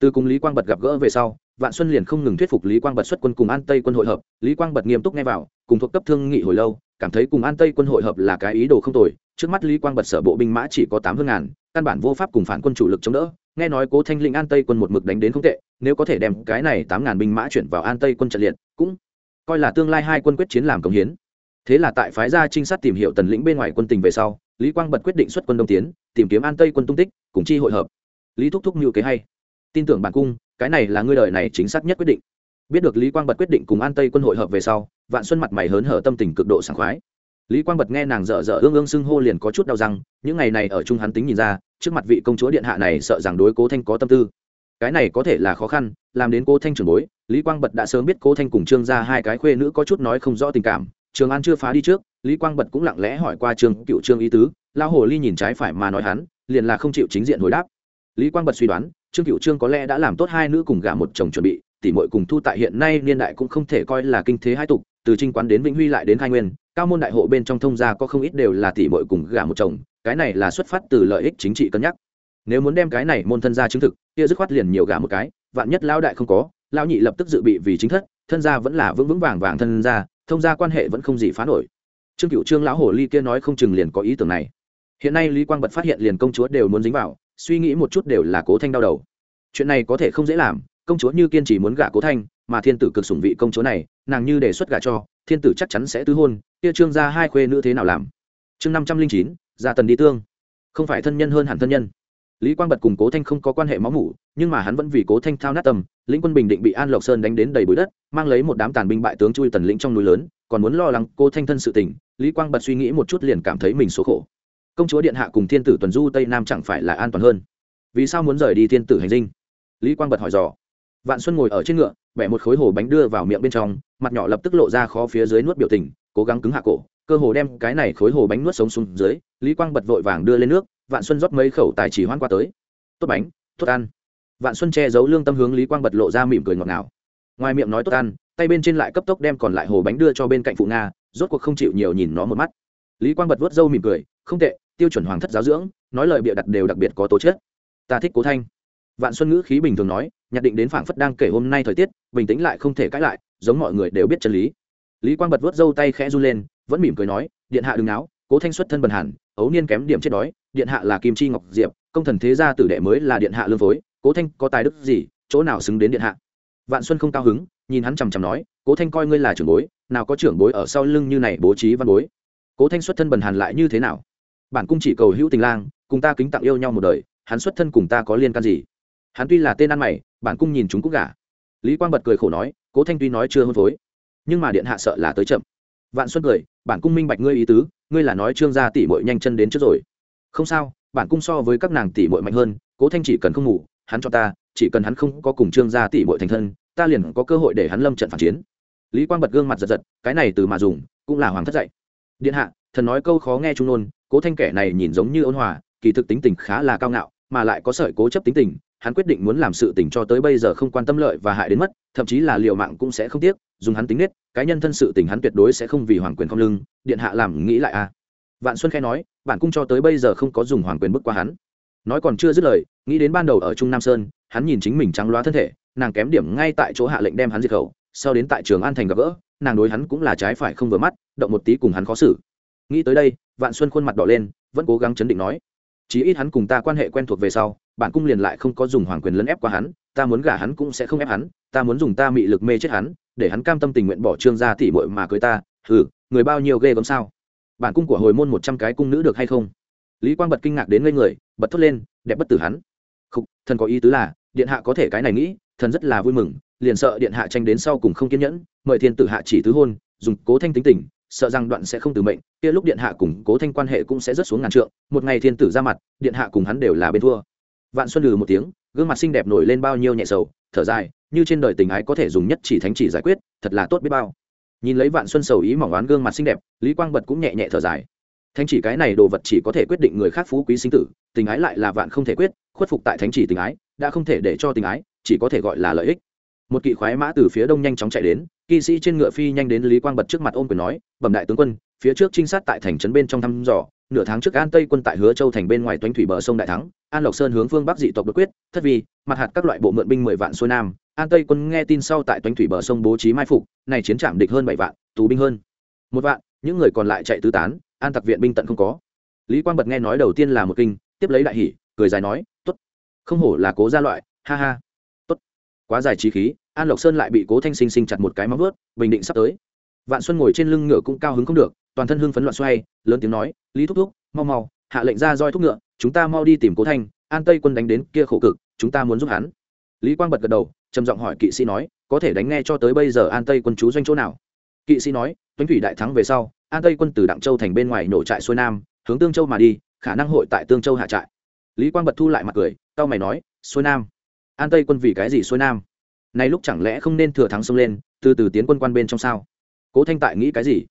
Từ cùng lý quang bật gặp gỡ về sau, vạn xuân liền không ngừng thuyết phục lý quang bật xuất quân cùng an tây quân hội hợp, lý quang bật nghiêm túc nghe vào, cùng thuộc cấp thương nghị hồi lâu, cảm thấy cùng an tây quân hội hợp là cái ý đồ không tồi, trước mắt lý quang bật sở bộ binh mã chỉ có tám hơn ngàn, căn bản vô pháp cùng phản quân chủ lực chống đỡ, nghe nói cố thanh linh an tây quân một mực đánh đến không tệ, nếu có thể đem cái này tám ngàn binh mã chuyển vào an tây quân trận liệt, cũng coi là tương lai hai quân quyết chiến làm công hiến. Thế là tại phái gia trinh sát tìm hiểu tần lĩnh bên ngoài quân tình về sau, lý quang bật quyết định xuất quân đông tiến, tìm kiếm an tây quân tung tích, cùng chi hội hợp. Lý thúc thúc như kế hay. Tin tưởng bản cung, cái này là ngươi đời này chính xác nhất quyết định. Biết được lý quang bật quyết định cùng an tây quân hội hợp về sau, vạn xuân mặt mày hớn hở tâm tình cực độ sảng khoái. Lý quang bật nghe nàng dở dở ương ương xưng hô liền có chút đau răng, những ngày này ở chung hắn tính nhìn ra, trước mặt vị công chúa điện hạ này sợ rằng đối cố thanh có tâm tư cái này có thể là khó khăn, làm đến cô thanh trường bối, lý quang bật đã sớm biết cô thanh cùng trương ra hai cái khuê nữ có chút nói không rõ tình cảm, trường an chưa phá đi trước, lý quang bật cũng lặng lẽ hỏi qua trương cựu trương ý tứ lao hồ ly nhìn trái phải mà nói hắn, liền là không chịu chính diện hồi đáp. Lý quang bật suy đoán, trương cựu trương có lẽ đã làm tốt hai nữ cùng gả một chồng chuẩn bị tỷ muội cùng thu tại hiện nay niên đại cũng không thể coi là kinh thế hai tục, từ trinh quán đến vĩnh huy lại đến khai nguyên, cao môn đại hộ bên trong thông gia có không ít đều là tỷ muội cùng gả một chồng, cái này là xuất phát từ lợi ích chính trị cân nhắc nếu muốn đem cái này môn thân gia chứng thực, kia dứt khoát liền nhiều gả một cái, vạn nhất lão đại không có, lão nhị lập tức dự bị vì chính thất, thân gia vẫn là vững vững vàng vàng thân gia, thông gia quan hệ vẫn không gì phá nổi. Trương cựu trương lão hồ ly kia nói không chừng liền có ý tưởng này. Hiện nay lý quang bật phát hiện liền công chúa đều muốn dính vào, suy nghĩ một chút đều là cố thanh đau đầu. Chuyện này có thể không dễ làm, công chúa như kiên trì muốn gả cố thanh, mà thiên tử cực sủng vị công chúa này, nàng như đề xuất gả cho, thiên tử chắc chắn sẽ tứ hôn, kia trương gia hai khuê nữ thế nào làm? Chương năm trăm linh chín, gia tần đi tương. Không phải thân nhân hơn hẳn thân nhân lý quang bật cùng cố thanh không có quan hệ máu mủ, nhưng mà hắn vẫn vì cố thanh thao nát tâm lĩnh quân bình định bị an lộc sơn đánh đến đầy bụi đất, mang lấy một đám tàn binh bại tướng chui tần lĩnh trong núi lớn, còn muốn lo lắng cố thanh thân sự tình, lý quang bật suy nghĩ một chút liền cảm thấy mình số khổ. Công chúa điện hạ cùng thiên tử tuần du tây nam chẳng phải là an toàn hơn. Vì sao muốn rời đi thiên tử hành dinh? Lý quang bật hỏi dò. Vạn xuân ngồi ở trên ngựa bẻ một khối hồ bánh đưa vào miệng bên trong, mặt nhỏ lập tức lộ ra khó phía dưới nuốt biểu tình, cố gắng cứng hạ cổ cơ hồ đem cái này khối hồ bánh nuốt sống xuống dưới, lý quang bật vội vàng đưa lên nước, vạn xuân rót mấy khẩu tài chỉ hoan qua tới. Tốt bánh, tốt ăn. Vạn xuân che giấu lương tâm hướng lý quang bật lộ ra mỉm cười ngọt ngào. Ngoài miệng nói tốt ăn, tay bên trên lại cấp tốc đem còn lại hồ bánh đưa cho bên cạnh phụ nga, rốt cuộc không chịu nhiều nhìn nó một mắt. Lý quang bật vớt râu mỉm cười, không tệ, tiêu chuẩn hoàng thất giáo dưỡng, nói lời bịa đặt đều đặc biệt có tố chất. Ta thích cố thanh. Vạn xuân ngữ khí bình thường nói, nhạc định đến phảng phất đang kể hôm nay thời tiết, bình tĩnh lại không thể cãi lại, giống mọi người đều biết chân lý. Lý quang bật vớt râu tay khẽ run lên vẫn mỉm cười nói, điện hạ đừng náo, cố thanh xuất thân bần hàn, ấu niên kém điểm chết đói, điện hạ là kim chi ngọc diệp, công thần thế gia tử đệ mới là điện hạ lương phối, cố thanh có tài đức gì, chỗ nào xứng đến điện hạ? Vạn xuân không cao hứng, nhìn hắn chằm chằm nói, cố thanh coi ngươi là trưởng bối, nào có trưởng bối ở sau lưng như này bố trí văn bối. Cố thanh xuất thân bần hàn lại như thế nào? Bản cung chỉ cầu hữu tình lang, cùng ta kính tặng yêu nhau một đời, hắn xuất thân cùng ta có liên can gì? Hắn tuy là tên ăn mày, bản cung nhìn chúng cũng gả. Lý quang bật cười khổ nói, cố thanh tuy nói chưa hôn phối, nhưng mà điện hạ sợ là tới chậm. Vạn xuân cười bản cung minh bạch ngươi ý tứ, ngươi là nói trương gia tỷ mội nhanh chân đến trước rồi. Không sao, bản cung so với các nàng tỷ mội mạnh hơn, cố thanh chỉ cần không ngủ, hắn cho ta, chỉ cần hắn không có cùng trương gia tỷ mội thành thân, ta liền có cơ hội để hắn lâm trận phản chiến. Lý quang bật gương mặt giật giật, cái này từ mà dùng, cũng là hoàng thất dạy. Điện hạ, thần nói câu khó nghe trung nôn, cố thanh kẻ này nhìn giống như ôn hòa, kỳ thực tính tình khá là cao ngạo, mà lại có sợi cố chấp tính tình, hắn quyết định muốn làm sự tình cho tới bây giờ không quan tâm lợi và hại đến mất, thậm chí là liều mạng cũng sẽ không tiếc dùng hắn tính nết, cái nhân thân sự tình hắn tuyệt đối sẽ không vì hoàng quyền không lưng, điện hạ làm nghĩ lại a à. vạn xuân khai nói, bản cung cho tới bây giờ không có dùng hoàng quyền bước qua hắn nói còn chưa dứt lời, nghĩ đến ban đầu ở trung nam sơn, hắn nhìn chính mình trắng loá thân thể, nàng kém điểm ngay tại chỗ hạ lệnh đem hắn diệt khẩu, sau đến tại trường an thành gặp gỡ, nàng đối hắn cũng là trái phải không vừa mắt, động một tí cùng hắn khó xử nghĩ tới đây, vạn xuân khuôn mặt đỏ lên, vẫn cố gắng chấn định nói, chí ít hắn cùng ta quan hệ quen thuộc về sau, bản cung liền lại không có dùng hoàng quyền lấn ép qua hắn, ta muốn gả hắn cũng sẽ không ép hắn, ta muốn dùng ta mị lực mê chết hắn để hắn cam tâm tình nguyện bỏ trương ra tỉ mội mà cưới ta ừ người bao nhiêu ghê gớm sao? Bản cung của hồi môn một trăm cái cung nữ được hay không? Lý quang bật kinh ngạc đến ngây người, bật thốt lên, đẹp bất tử hắn. Không thần có ý tứ là, điện hạ có thể cái này nghĩ, thần rất là vui mừng, liền sợ điện hạ tranh đến sau cùng không kiên nhẫn, mời thiên tử hạ chỉ tứ hôn, dùng cố thanh tính tình, sợ rằng đoạn sẽ không từ mệnh, kia lúc điện hạ cùng cố thanh quan hệ cũng sẽ rất xuống ngàn trượng, một ngày thiên tử ra mặt, điện hạ cùng hắn đều là bên thua. Vạn xuân lừ một tiếng, gương mặt xinh đẹp nổi lên bao nhiêu nhẹ sầu thở dài, như trên đời tình ái có thể dùng nhất chỉ thánh chỉ giải quyết, thật là tốt biết bao. Nhìn lấy vạn xuân sầu ý mỏng oán gương mặt xinh đẹp, lý quang bật cũng nhẹ nhẹ thở dài. Thánh chỉ cái này đồ vật chỉ có thể quyết định người khác phú quý sinh tử, tình ái lại là vạn không thể quyết, khuất phục tại thánh chỉ tình ái, đã không thể để cho tình ái, chỉ có thể gọi là lợi ích. Một kỵ khoái mã từ phía đông nhanh chóng chạy đến, kỵ sĩ trên ngựa phi nhanh đến lý quang bật trước mặt ôm quyền nói, bẩm đại tướng quân, phía trước trinh sát tại thành trấn bên trong thăm dò nửa tháng trước an tây quân tại hứa châu thành bên ngoài toánh thủy bờ sông đại thắng, an lộc sơn hướng phương bắc dị tộc đột quyết, thất vi, mặt hạt các loại bộ mượn binh mười vạn xuôi nam. An tây quân nghe tin sau tại toánh thủy bờ sông bố trí mai phục, này chiến trạm địch hơn bảy vạn, tù binh hơn một vạn, những người còn lại chạy tứ tán, an tặc viện binh tận không có. Lý quang bật nghe nói đầu tiên là một kinh, tiếp lấy đại hỉ, cười dài nói t ố t không hổ là cố gia loại, ha ha t ố t quá dài trí khí, an lộc sơn lại bị cố thanh sinh sinh chặt một cái móng vớt bình định sắp tới. Vạn xuân ngồi trên lưng ngựa cũng cao hứng không được toàn thân hưng phấn loạn xoay, lớn tiếng nói, lý thúc thúc, mau mau, hạ lệnh ra roi thúc ngựa, chúng ta mau đi tìm cố thanh, an tây quân đánh đến kia khổ cực, chúng ta muốn giúp hắn. Lý quang bật gật đầu, trầm giọng hỏi kỵ sĩ nói, có thể đánh nghe cho tới bây giờ an tây quân chú doanh chỗ nào? Kỵ sĩ nói, tuấn thủy đại thắng về sau, an tây quân từ đặng châu thành bên ngoài nổ trại xuôi nam, hướng tương châu mà đi, khả năng hội tại tương châu hạ trại. Lý quang bật thu lại mặt cười tao mày nói, xuôi nam? An tây quân vì cái gì xuôi nam? Nay lúc chẳng lẽ không nên thừa thắng xông lên, từ từ tiến quân quan bên trong sao? Cố thanh tại nghĩ cái gì?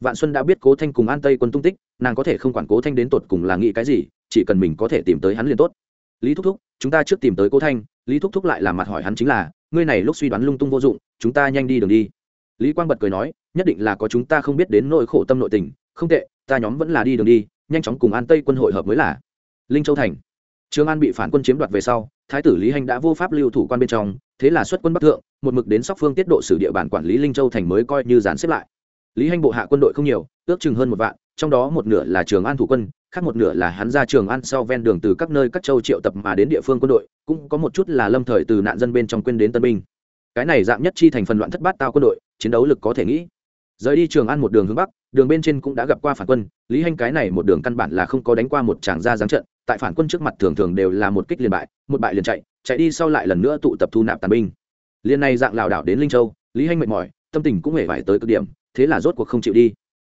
Vạn xuân đã biết cố thanh cùng an tây quân tung tích, nàng có thể không quản cố thanh đến tột cùng là nghĩ cái gì, chỉ cần mình có thể tìm tới hắn liền tốt. Lý thúc thúc, chúng ta trước tìm tới cố thanh, lý thúc thúc lại làm mặt hỏi hắn chính là, ngươi này lúc suy đoán lung tung vô dụng, chúng ta nhanh đi đường đi. Lý quang bật cười nói, nhất định là có chúng ta không biết đến nỗi khổ tâm nội tình, không tệ, ta nhóm vẫn là đi đường đi, nhanh chóng cùng an tây quân hội hợp mới là. Linh châu thành. Trương an bị phản quân chiếm đoạt về sau, thái tử lý hành đã vô pháp lưu thủ quan bên trong, thế là xuất quân bắc thượng, một mực đến sóc phương tiết độ sử địa bàn quản lý linh châu thành mới coi như dàn xếp lại lý hành bộ hạ quân đội không nhiều, ước chừng hơn một vạn, trong đó một nửa là trường an thủ quân, khác một nửa là hắn ra trường an sau ven đường từ các nơi các châu triệu tập mà đến địa phương quân đội, cũng có một chút là lâm thời từ nạn dân bên trong quên đến tân binh. Cái này dạng nhất chi thành phần loạn thất bát tao quân đội, chiến đấu lực có thể nghĩ. Rời đi trường an một đường hướng bắc, đường bên trên cũng đã gặp qua phản quân, lý hanh cái này một đường căn bản là không có đánh qua một tràng ra giáng trận, tại phản quân trước mặt thường thường đều là một kích liền bại, một bại liền chạy chạy đi sau lại lần nữa tụ tập thu nạp tàn binh. Liên này dạng lảo đảo đến linh châu, lý hanh mệt mỏi, tâm tình cũng hề vải tới cực điểm thế là rốt cuộc không chịu đi.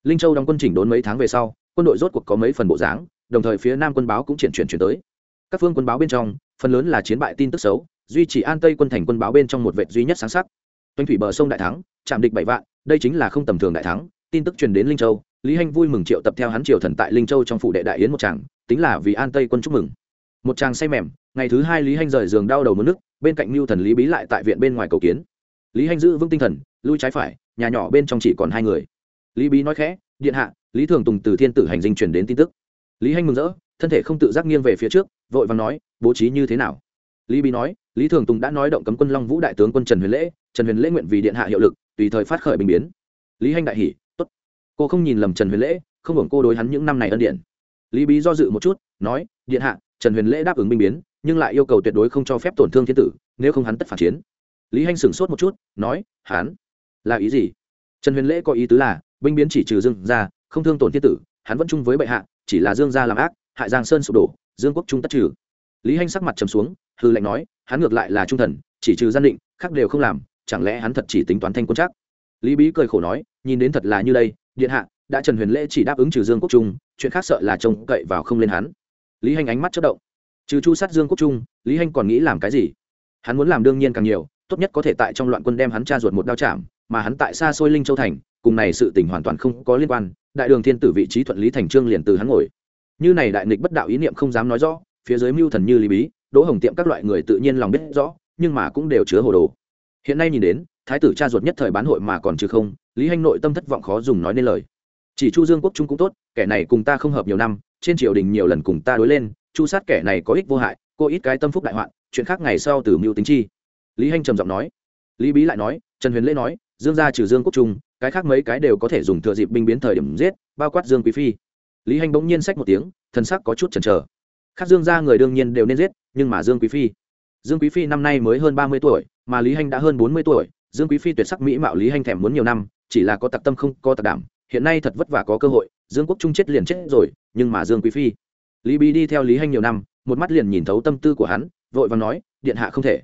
Linh châu đóng quân chỉnh đốn mấy tháng về sau, quân đội rốt cuộc có mấy phần bộ dáng, đồng thời phía nam quân báo cũng chuyển chuyển chuyển tới. Các phương quân báo bên trong, phần lớn là chiến bại tin tức xấu, duy trì an tây quân thành quân báo bên trong một vệt duy nhất sáng sắc. Toanh thủy bờ sông đại thắng, chạm địch bảy vạn, đây chính là không tầm thường đại thắng, tin tức truyền đến linh châu, lý hanh vui mừng triệu tập theo hắn triều thần tại linh châu trong phủ đệ đại yến một tràng, tính là vì an tây quân chúc mừng. Một tràng say mềm, ngày thứ hai lý hanh rời giường đau đầu mất nước bên cạnh mưu thần lý bí lại tại viện bên ngoài cầu kiến lý hanh giữ vững tinh thần, lui trái phải, nhà nhỏ bên trong chỉ còn hai người. Lý bí nói khẽ, điện hạ, lý thường tùng từ thiên tử hành dinh truyền đến tin tức. Lý hanh mừng rỡ, thân thể không tự giác nghiêng về phía trước, vội vàng nói, bố trí như thế nào? Lý bí nói, lý thường tùng đã nói động cấm quân long vũ đại tướng quân trần huyền lễ, trần huyền lễ nguyện vì điện hạ hiệu lực, tùy thời phát khởi bình biến. Lý hanh đại hỷ tốt. Cô không nhìn lầm trần huyền lễ, không hưởng cô đối hắn những năm này ân điện. Lý bí do dự một chút, nói, điện hạ, trần huyền lễ đáp ứng binh biến, nhưng lại yêu cầu tuyệt đối không cho phép tổn thương thiên tử, nếu không hắn tất phản chiến lý hanh sửng sốt một chút, nói hắn là ý gì? Trần huyền lễ có ý tứ là, binh biến chỉ trừ dương ra không thương tổn thiên tử, hắn vẫn chung với bệ hạ, chỉ là dương gia làm ác, hại giang sơn sụp đổ, dương quốc trung tất trừ. Lý hanh sắc mặt trầm xuống hư lệnh nói, hắn ngược lại là trung thần, chỉ trừ gian định, khác đều không làm, chẳng lẽ hắn thật chỉ tính toán thanh quân chắc? Lý bí cười khổ nói, nhìn đến thật là như đây, điện hạ, đã trần huyền lễ chỉ đáp ứng trừ dương quốc trung chuyện khác sợ là trông cậy vào không lên hắn. Lý hành ánh mắt chất động. Trừ chu sát dương quốc trung lý hành còn nghĩ làm cái gì? Hắn muốn làm đương nhiên càng nhiều tốt nhất có thể tại trong loạn quân đem hắn cha ruột một đao chạm, mà hắn tại xa xôi linh châu thành, cùng này sự tình hoàn toàn không có liên quan, đại đường thiên tử vị trí thuận lý thành trương liền từ hắn ngồi. Như này đại nghịch bất đạo ý niệm không dám nói rõ, phía dưới mưu thần như lý bí, đỗ hồng tiệm các loại người tự nhiên lòng biết rõ, nhưng mà cũng đều chứa hồ đồ. Hiện nay nhìn đến, thái tử cha ruột nhất thời bán hội mà còn chứ không, lý hanh nội tâm thất vọng khó dùng nói nên lời. Chỉ chu dương quốc trung cũng tốt, kẻ này cùng ta không hợp nhiều năm, trên triều đình nhiều lần cùng ta đối lên, chu sát kẻ này có ích vô hại cô ít cái tâm phúc đại hoạn, chuyện khác ngày sau từ mưu tính chi lý hanh trầm giọng nói. Lý bí lại nói, trần huyền lễ nói, dương gia trừ dương quốc trung, cái khác mấy cái đều có thể dùng thừa dịp binh biến thời điểm giết, bao quát dương quý phi. Lý hanh bỗng nhiên sách một tiếng, thần sắc có chút chần chờ. Khác dương gia người đương nhiên đều nên giết, nhưng mà dương quý phi. Dương quý phi năm nay mới hơn ba mươi tuổi, mà lý hanh đã hơn bốn mươi tuổi, dương quý phi tuyệt sắc mỹ mạo lý hanh thèm muốn nhiều năm, chỉ là có tặc tâm không có tặc đảm, hiện nay thật vất vả có cơ hội, dương quốc trung chết liền chết rồi, nhưng mà dương quý phi. Lý bí đi theo lý hanh nhiều năm, một mắt liền nhìn thấu tâm tư của hắn, vội và nói, điện hạ không thể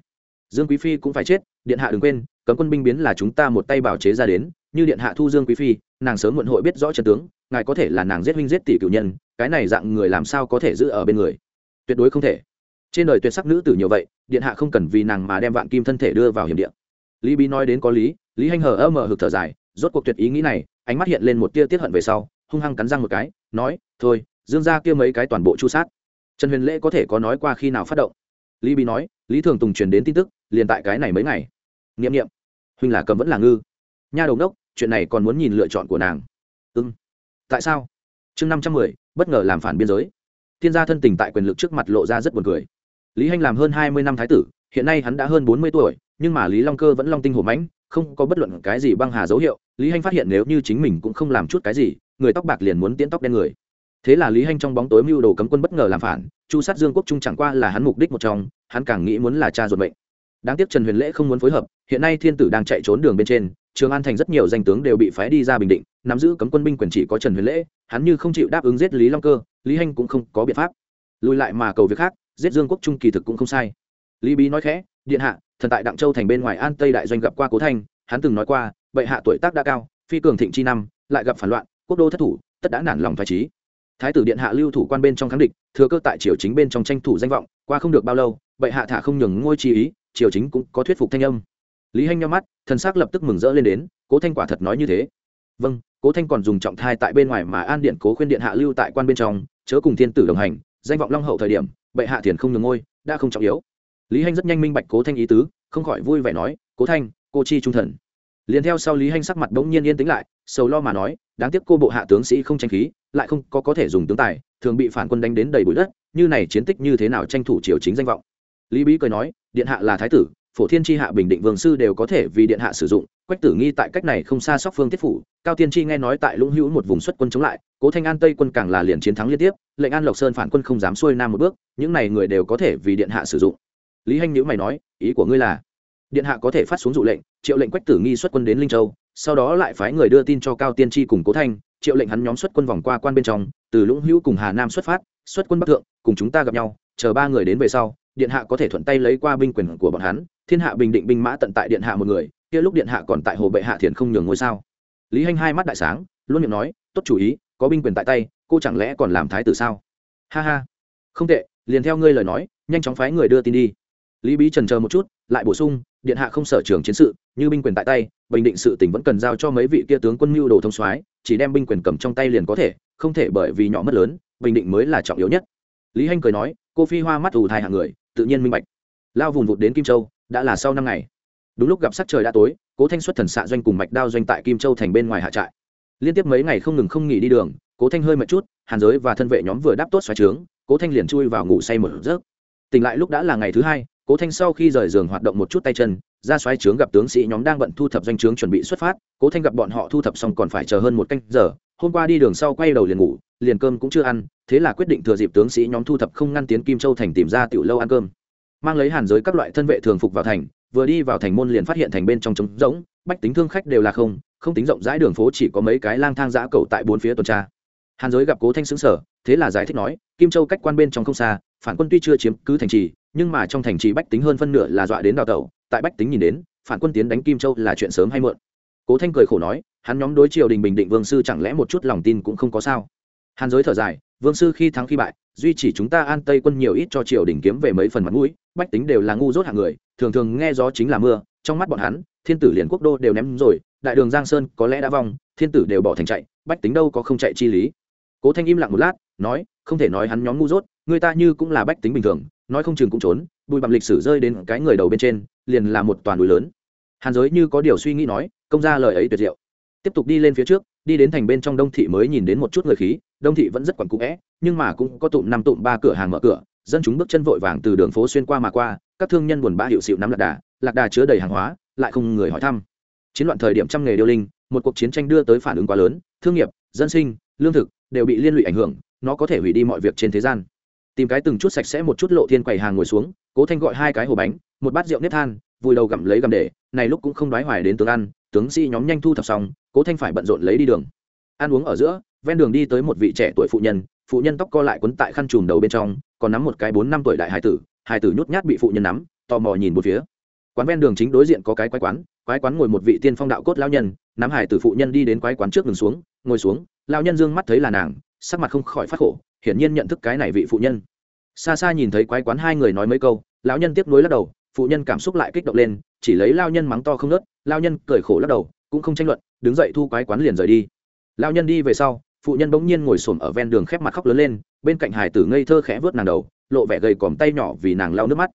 dương quý phi cũng phải chết, điện hạ đừng quên, cấm quân binh biến là chúng ta một tay bảo chế ra đến, như điện hạ thu dương quý phi, nàng sớm muộn hội biết rõ trận tướng, ngài có thể là nàng giết huynh giết tỷ cựu nhân, cái này dạng người làm sao có thể giữ ở bên người? Tuyệt đối không thể. Trên đời tuyệt sắc nữ tử nhiều vậy, điện hạ không cần vì nàng mà đem vạn kim thân thể đưa vào hiểm điện lý bí nói đến có lý lý hanh hờ ơ mờ hực thở dài, rốt cuộc tuyệt ý nghĩ này, ánh mắt hiện lên một tia tiết hận về sau, hung hăng cắn răng một cái, nói, thôi, dương ra kia mấy cái toàn bộ chu sát. Trần huyền lễ có thể có nói qua khi nào phát động? Lý bí nói, lý thường tùng truyền đến tin tức, liền tại cái này mấy ngày. N i ệ m n i ệ m huynh là cầm vẫn là ngư. Nha đầu đốc chuyện này còn muốn nhìn lựa chọn của nàng. Ưng tại sao? Chương năm trăm mười, bất ngờ làm phản biên giới. Thiên gia thân tình tại quyền lực trước mặt lộ ra rất buồn cười. Lý hanh làm hơn hai mươi năm thái tử, hiện nay hắn đã hơn bốn mươi tuổi, nhưng mà lý long cơ vẫn long tinh hổ mãnh, không có bất luận cái gì băng hà dấu hiệu. Lý hanh phát hiện nếu như chính mình cũng không làm chút cái gì, người tóc bạc liền muốn tiễn tóc đen người thế là lý hanh trong bóng tối mưu đồ cấm quân bất ngờ làm phản, chu sát dương quốc trung chẳng qua là hắn mục đích một trong, hắn càng nghĩ muốn là cha ruột mệnh. Đáng tiếc trần huyền lễ không muốn phối hợp, hiện nay thiên tử đang chạy trốn đường bên trên, trường an thành rất nhiều danh tướng đều bị phái đi ra bình định, nắm giữ cấm quân binh quyền chỉ có trần huyền lễ, hắn như không chịu đáp ứng giết lý long cơ, lý hanh cũng không có biện pháp. Lùi lại mà cầu việc khác, giết dương quốc trung kỳ thực cũng không sai. Lý bí nói khẽ, điện hạ, thần tại đặng châu thành bên ngoài an tây đại doanh gặp qua cố thanh, hắn từng nói qua, bệ hạ tuổi tác đã cao, phi cường thịnh chi năm, lại gặp phản loạn, quốc đô thất thủ, tất đã nản lòng phải trí thái tử điện hạ lưu thủ quan bên trong kháng địch, thừa cơ tại triều chính bên trong tranh thủ danh vọng, qua không được bao lâu, bệ hạ thả không nhường ngôi chi ý, triều chính cũng có thuyết phục thanh âm. Lý hanh nhau mắt, thần s ắ c lập tức mừng rỡ lên đến, cố thanh quả thật nói như thế. Vâng cố thanh còn dùng trọng thai tại bên ngoài mà an điện cố khuyên điện hạ lưu tại quan bên trong, chớ cùng thiên tử đồng hành, danh vọng long hậu thời điểm, bệ hạ thiền không nhường ngôi, đã không trọng yếu. Lý hanh rất nhanh minh bạch cố thanh ý tứ, không khỏi vui vẻ nói, cố thanh, cô chi trung thần liền theo sau lý hanh sắc mặt bỗng nhiên yên tĩnh lại, sầu lo mà nói, đáng tiếc cô bộ hạ tướng sĩ không tranh khí, lại không có có thể dùng tướng tài, thường bị phản quân đánh đến đầy bụi đất, như này chiến tích như thế nào tranh thủ triều chính danh vọng. Lý bí cười nói, điện hạ là thái tử, phổ thiên tri hạ bình định vương sư đều có thể vì điện hạ sử dụng, quách tử nghi tại cách này không xa sóc phương tiết phủ, cao tiên tri nghe nói tại lũng hữu một vùng xuất quân chống lại, cố thanh an tây quân càng là liền chiến thắng liên tiếp, lệnh an lộc sơn phản quân không dám xuôi nam một bước, những này người đều có thể vì điện hạ sử dụng. Lý hanh nhữ mày nói, ý của ngươi là điện hạ có thể phát xuống dụ lệnh, triệu lệnh quách tử nghi xuất quân đến linh châu, sau đó lại phái người đưa tin cho cao tiên tri cùng cố thanh, triệu lệnh hắn nhóm xuất quân vòng qua quan bên trong, từ lũng hữu cùng hà nam xuất phát, xuất quân bắc thượng, cùng chúng ta gặp nhau, chờ ba người đến về sau, điện hạ có thể thuận tay lấy qua binh quyền của bọn hắn, thiên hạ bình định binh mã tận tại điện hạ một người, kia lúc điện hạ còn tại hồ bệ hạ thiền không nhường ngôi sao. Lý hanh hai mắt đại sáng, luôn miệng nói, tốt chủ ý, có binh quyền tại tay, cô chẳng lẽ còn làm thái tử sao? Ha ha, không tệ, liền theo ngươi lời nói, nhanh chóng phái người đưa tin đi lý bí trần chờ một chút, lại bổ sung, điện hạ không sở trường chiến sự, như binh quyền tại tay, bình định sự tỉnh vẫn cần giao cho mấy vị kia tướng quân mưu đồ thông soái, chỉ đem binh quyền cầm trong tay liền có thể, không thể bởi vì nhỏ mất lớn, bình định mới là trọng yếu nhất. Lý hanh cười nói, cô phi hoa mắt ù thai hạng người, tự nhiên minh bạch. Lao vùng vụt đến kim châu, đã là sau năm ngày. Đúng lúc gặp sắc trời đã tối, cố thanh xuất thần xạ doanh cùng mạch đao doanh tại kim châu thành bên ngoài hạ trại. Liên tiếp mấy ngày không ngừng không nghỉ đi đường, cố thanh hơi mệt chút, hàn giới và thân vệ nhóm vừa đáp tốt xoáy trướng, cố thanh liền chui vào ngủ say một giấc. Tỉnh lại lúc đã là ngày thứ hai cố thanh sau khi rời giường hoạt động một chút tay chân, ra xoáy trướng gặp tướng sĩ nhóm đang bận thu thập doanh trướng chuẩn bị xuất phát, cố thanh gặp bọn họ thu thập xong còn phải chờ hơn một canh giờ, hôm qua đi đường sau quay đầu liền ngủ, liền cơm cũng chưa ăn, thế là quyết định thừa dịp tướng sĩ nhóm thu thập không ngăn tiến kim châu thành tìm ra tiểu lâu ăn cơm. Mang lấy hàn giới các loại thân vệ thường phục vào thành, vừa đi vào thành môn liền phát hiện thành bên trong trống rỗng, bách tính thương khách đều là không không tính rộng rãi đường phố chỉ có mấy cái lang thang giã cầu tại bốn phía tuần tra. Hàn giới gặp cố thanh xứng sở thế là giải thích nói, kim châu cách quan bên trong không xa, phản quân tuy chưa chiếm cứ thành trì nhưng mà trong thành trì bách tính hơn phân nửa là dọa đến đào tẩu, tại bách tính nhìn đến, phản quân tiến đánh kim châu là chuyện sớm hay muộn. Cố thanh cười khổ nói, hắn nhóm đối triều đình bình định vương sư chẳng lẽ một chút lòng tin cũng không có sao? Hàn giới thở dài, vương sư khi thắng khi bại, duy chỉ chúng ta an tây quân nhiều ít cho triều đình kiếm về mấy phần mặt mũi, bách tính đều là ngu dốt hạng người, thường thường nghe gió chính là mưa, trong mắt bọn hắn, thiên tử liền quốc đô đều ném rồi, đại đường giang sơn có lẽ đã vong, thiên tử đều bỏ thành chạy, bách tính đâu có không chạy chi lý. Cố thanh im lặng một lát, nói, không thể nói hắn nhóm ngu dốt, người ta như cũng là bách tính bình thường nói không chừng cũng trốn, bụi bặm lịch sử rơi đến cái người đầu bên trên, liền là một toàn núi lớn. Hàn giới như có điều suy nghĩ nói, công ra lời ấy tuyệt diệu. Tiếp tục đi lên phía trước, đi đến thành bên trong đông thị mới nhìn đến một chút người khí, đông thị vẫn rất quẩn cũ vẽ nhưng mà cũng có tụm năm tụm ba cửa hàng mở cửa, dân chúng bước chân vội vàng từ đường phố xuyên qua mà qua, các thương nhân buồn bã hiệu xịu nắm lạc đà lạc đà chứa đầy hàng hóa, lại không người hỏi thăm. Chiến loạn thời điểm trăm nghề điêu linh, một cuộc chiến tranh đưa tới phản ứng quá lớn, thương nghiệp, dân sinh, lương thực đều bị liên lụy ảnh hưởng, nó có thể hủy đi mọi việc trên thế gian tìm cái từng chút sạch sẽ một chút lộ thiên quầy hàng ngồi xuống, cố thanh gọi hai cái hồ bánh, một bát rượu nếp than, vùi đầu gặm lấy gặm để, này lúc cũng không đoái hoài đến tướng ăn, tướng sĩ nhóm nhanh thu thập xong, cố thanh phải bận rộn lấy đi đường. Ăn uống ở giữa, ven đường đi tới một vị trẻ tuổi phụ nhân phụ nhân tóc co lại quấn tại khăn trùm đầu bên trong, còn nắm một cái bốn năm tuổi đại hải tử hải tử nhút nhát bị phụ nhân nắm, tò mò nhìn một phía. Quán ven đường chính đối diện có cái quái quán quái quán ngồi một vị tiên phong đạo cốt lao nhân, nắm hải tử phụ nhân đi đến quái quán trước ngừng xuống, ngồi xuống lao nhân dương mắt thấy là nàng sắc mặt không khỏi phát khổ, hiển nhiên nhận thức cái này vị phụ nhân. Xa xa nhìn thấy quái quán hai người nói mấy câu, lão nhân tiếp nối lắc đầu, phụ nhân cảm xúc lại kích động lên, chỉ lấy lao nhân mắng to không nớt lao nhân cười khổ lắc đầu, cũng không tranh luận, đứng dậy thu quái quán liền rời đi. Lao nhân đi về sau, phụ nhân bỗng nhiên ngồi xổm ở ven đường khép mặt khóc lớn lên, bên cạnh hải tử ngây thơ khẽ vớt nàng đầu, lộ vẻ gầy còm tay nhỏ vì nàng lao nước mắt.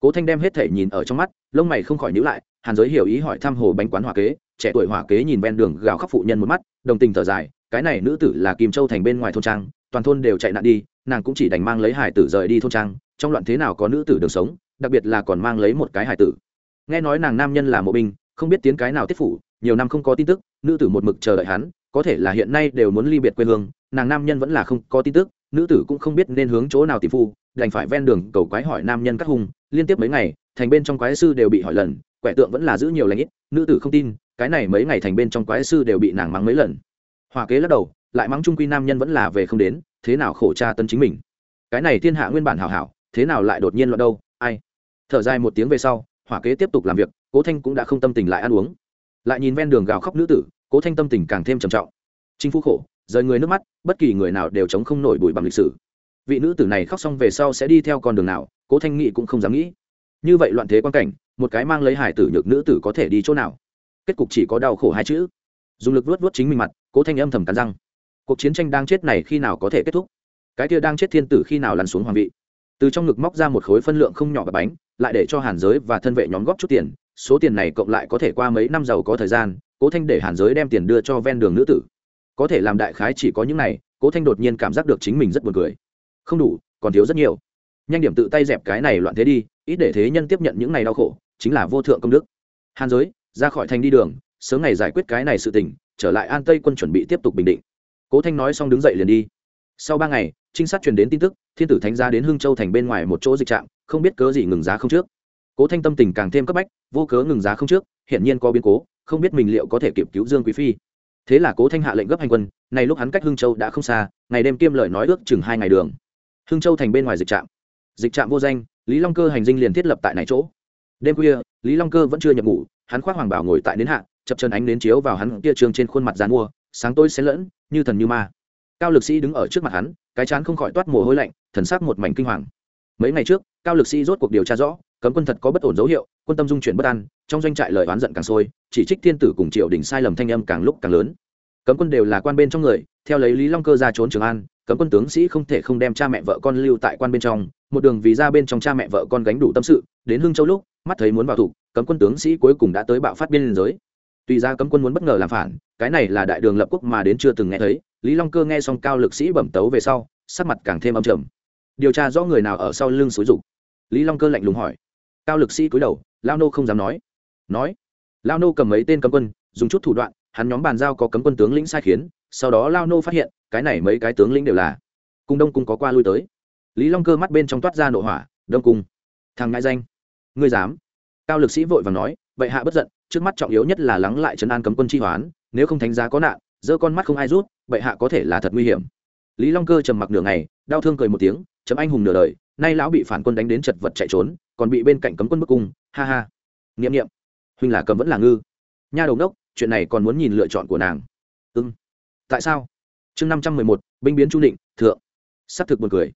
Cố thanh đem hết thể nhìn ở trong mắt, lông mày không khỏi nhữ lại, hàn giới hiểu ý hỏi thăm hồ bánh quán hỏa kế, trẻ tuổi hỏa kế nhìn ven đường gào khóc phụ nhân một mắt, đồng tình thở dài cái này nữ tử là kim châu thành bên ngoài thôn trang, toàn thôn đều chạy nạn đi, nàng cũng chỉ đành mang lấy hải tử rời đi thôn trang, trong loạn thế nào có nữ tử được sống, đặc biệt là còn mang lấy một cái hải tử. Nghe nói nàng nam nhân là mộ binh, không biết tiến cái nào tiết phủ, nhiều năm không có tin tức, nữ tử một mực chờ đợi hắn, có thể là hiện nay đều muốn ly biệt quê hương, nàng nam nhân vẫn là không có tin tức, nữ tử cũng không biết nên hướng chỗ nào tìm phu, đành phải ven đường cầu quái hỏi nam nhân các hùng liên tiếp mấy ngày, thành bên trong quái sư đều bị hỏi lần, quẻ tượng vẫn là giữ nhiều lãnh ít, nữ tử không tin, cái này mấy ngày thành bên trong quái sư đều bị nàng mắng mấy lần hòa kế lắc đầu, lại mắng trung quy nam nhân vẫn là về không đến, thế nào khổ tra tân chính mình. Cái này thiên hạ nguyên bản hảo hảo, thế nào lại đột nhiên loạn đâu, ai? Thở dài một tiếng về sau hỏa kế tiếp tục làm việc, cố thanh cũng đã không tâm tình lại ăn uống. Lại nhìn ven đường gào khóc nữ tử, cố thanh tâm tình càng thêm trầm trọng. Chính phủ khổ, rời người nước mắt, bất kỳ người nào đều chống không nổi bụi bằng lịch sử. Vị nữ tử này khóc xong về sau sẽ đi theo con đường nào, cố thanh nghị cũng không dám nghĩ. Như vậy loạn thế quan cảnh, một cái mang lấy hải tử nhược nữ tử có thể đi chỗ nào? Kết cục chỉ có đau khổ hai chữ. Dùng lực vuốt vuốt chính mình mặt cố thanh âm thầm cắn răng. Cuộc chiến tranh đang chết này khi nào có thể kết thúc? Cái kia đang chết thiên tử khi nào lăn xuống hoàng vị? Từ trong ngực móc ra một khối phân lượng không nhỏ và bánh, lại để cho hàn giới và thân vệ nhóm góp chút tiền. Số tiền này cộng lại có thể qua mấy năm giàu có thời gian, cố thanh để hàn giới đem tiền đưa cho ven đường nữ tử. Có thể làm đại khái chỉ có những này, cố thanh đột nhiên cảm giác được chính mình rất buồn cười. Không đủ, còn thiếu rất nhiều. Nhanh điểm tự tay dẹp cái này loạn thế đi, ít để thế nhân tiếp nhận những này đau khổ, chính là vô thượng công đức. Hàn giới, ra khỏi thành đi đường, sớm ngày giải quyết cái này sự tình trở lại an tây quân chuẩn bị tiếp tục bình định cố thanh nói xong đứng dậy liền đi sau ba ngày trinh sát truyền đến tin tức thiên tử thánh gia đến hương châu thành bên ngoài một chỗ dịch trạm không biết cớ gì ngừng giá không trước cố thanh tâm tình càng thêm cấp bách vô cớ ngừng giá không trước hiển nhiên có biến cố không biết mình liệu có thể kịp cứu dương quý phi thế là cố thanh hạ lệnh gấp hành quân này lúc hắn cách hương châu đã không xa ngày đêm kiêm lời nói ước chừng hai ngày đường hương châu thành bên ngoài dịch trạm dịch trạm vô danh lý long cơ hành dinh liền thiết lập tại này chỗ đêm khuya lý long cơ vẫn chưa nhập ngủ hắn khoác hoàng bảo ngồi tại đến hạ chập chân ánh đến chiếu vào hắn kia trường trên khuôn mặt dàn mua, sáng tối xen lẫn, như thần như ma. Cao lực sĩ đứng ở trước mặt hắn, cái chán không khỏi toát mồ hôi lạnh, thần sắc một mảnh kinh hoàng. Mấy ngày trước, cao lực sĩ rốt cuộc điều tra rõ, cấm quân thật có bất ổn dấu hiệu, quân tâm dung chuyển bất an, trong doanh trại lời oán giận càng sôi, chỉ trích thiên tử cùng triều đình sai lầm thanh âm càng lúc càng lớn. Cấm quân đều là quan bên trong người, theo lấy lý long cơ ra trốn trường an, cấm quân tướng sĩ không thể không đem cha mẹ vợ con lưu tại quan bên trong, một đường vì ra bên trong cha mẹ vợ con gánh đủ tâm sự, đến hưng châu lúc, mắt thấy muốn vào thủ, cấm quân tướng sĩ cuối cùng đã tới bạo phát biên giới tuy ra cấm quân muốn bất ngờ làm phản, cái này là đại đường lập quốc mà đến chưa từng nghe thấy, lý long cơ nghe xong cao lực sĩ bẩm tấu về sau, sắc mặt càng thêm âm trầm. Điều tra rõ người nào ở sau lưng xúi rục lý long cơ lạnh lùng hỏi. Cao lực sĩ cúi đầu, lao nô không dám nói. Nói. Lao nô cầm mấy tên cấm quân, dùng chút thủ đoạn, hắn nhóm bàn giao có cấm quân tướng lĩnh sai khiến, sau đó lao nô phát hiện, cái này mấy cái tướng lĩnh đều là cung đông cung có qua lui tới. Lý long cơ mắt bên trong toát ra nội hỏa, đông cung. Thằng ngại danh. Ngươi dám. Cao lực sĩ vội và nói, vậy hạ bất giận trước mắt trọng yếu nhất là lắng lại trấn an cấm quân chi hoán, nếu không thánh giá có nạn giơ con mắt không ai rút, bệ hạ có thể là thật nguy hiểm. Lý long cơ trầm mặc nửa ngày, đau thương cười một tiếng, chấm anh hùng nửa đời, nay lão bị phản quân đánh đến chật vật chạy trốn, còn bị bên cạnh cấm quân bức cung, ha ha. Nghiệm nghiệm huynh là cầm vẫn là ngư. Nha đầu đốc chuyện này còn muốn nhìn lựa chọn của nàng. Ưng tại sao? Chương năm trăm mười một, binh biến chu định thượng. S c thực buồn cười.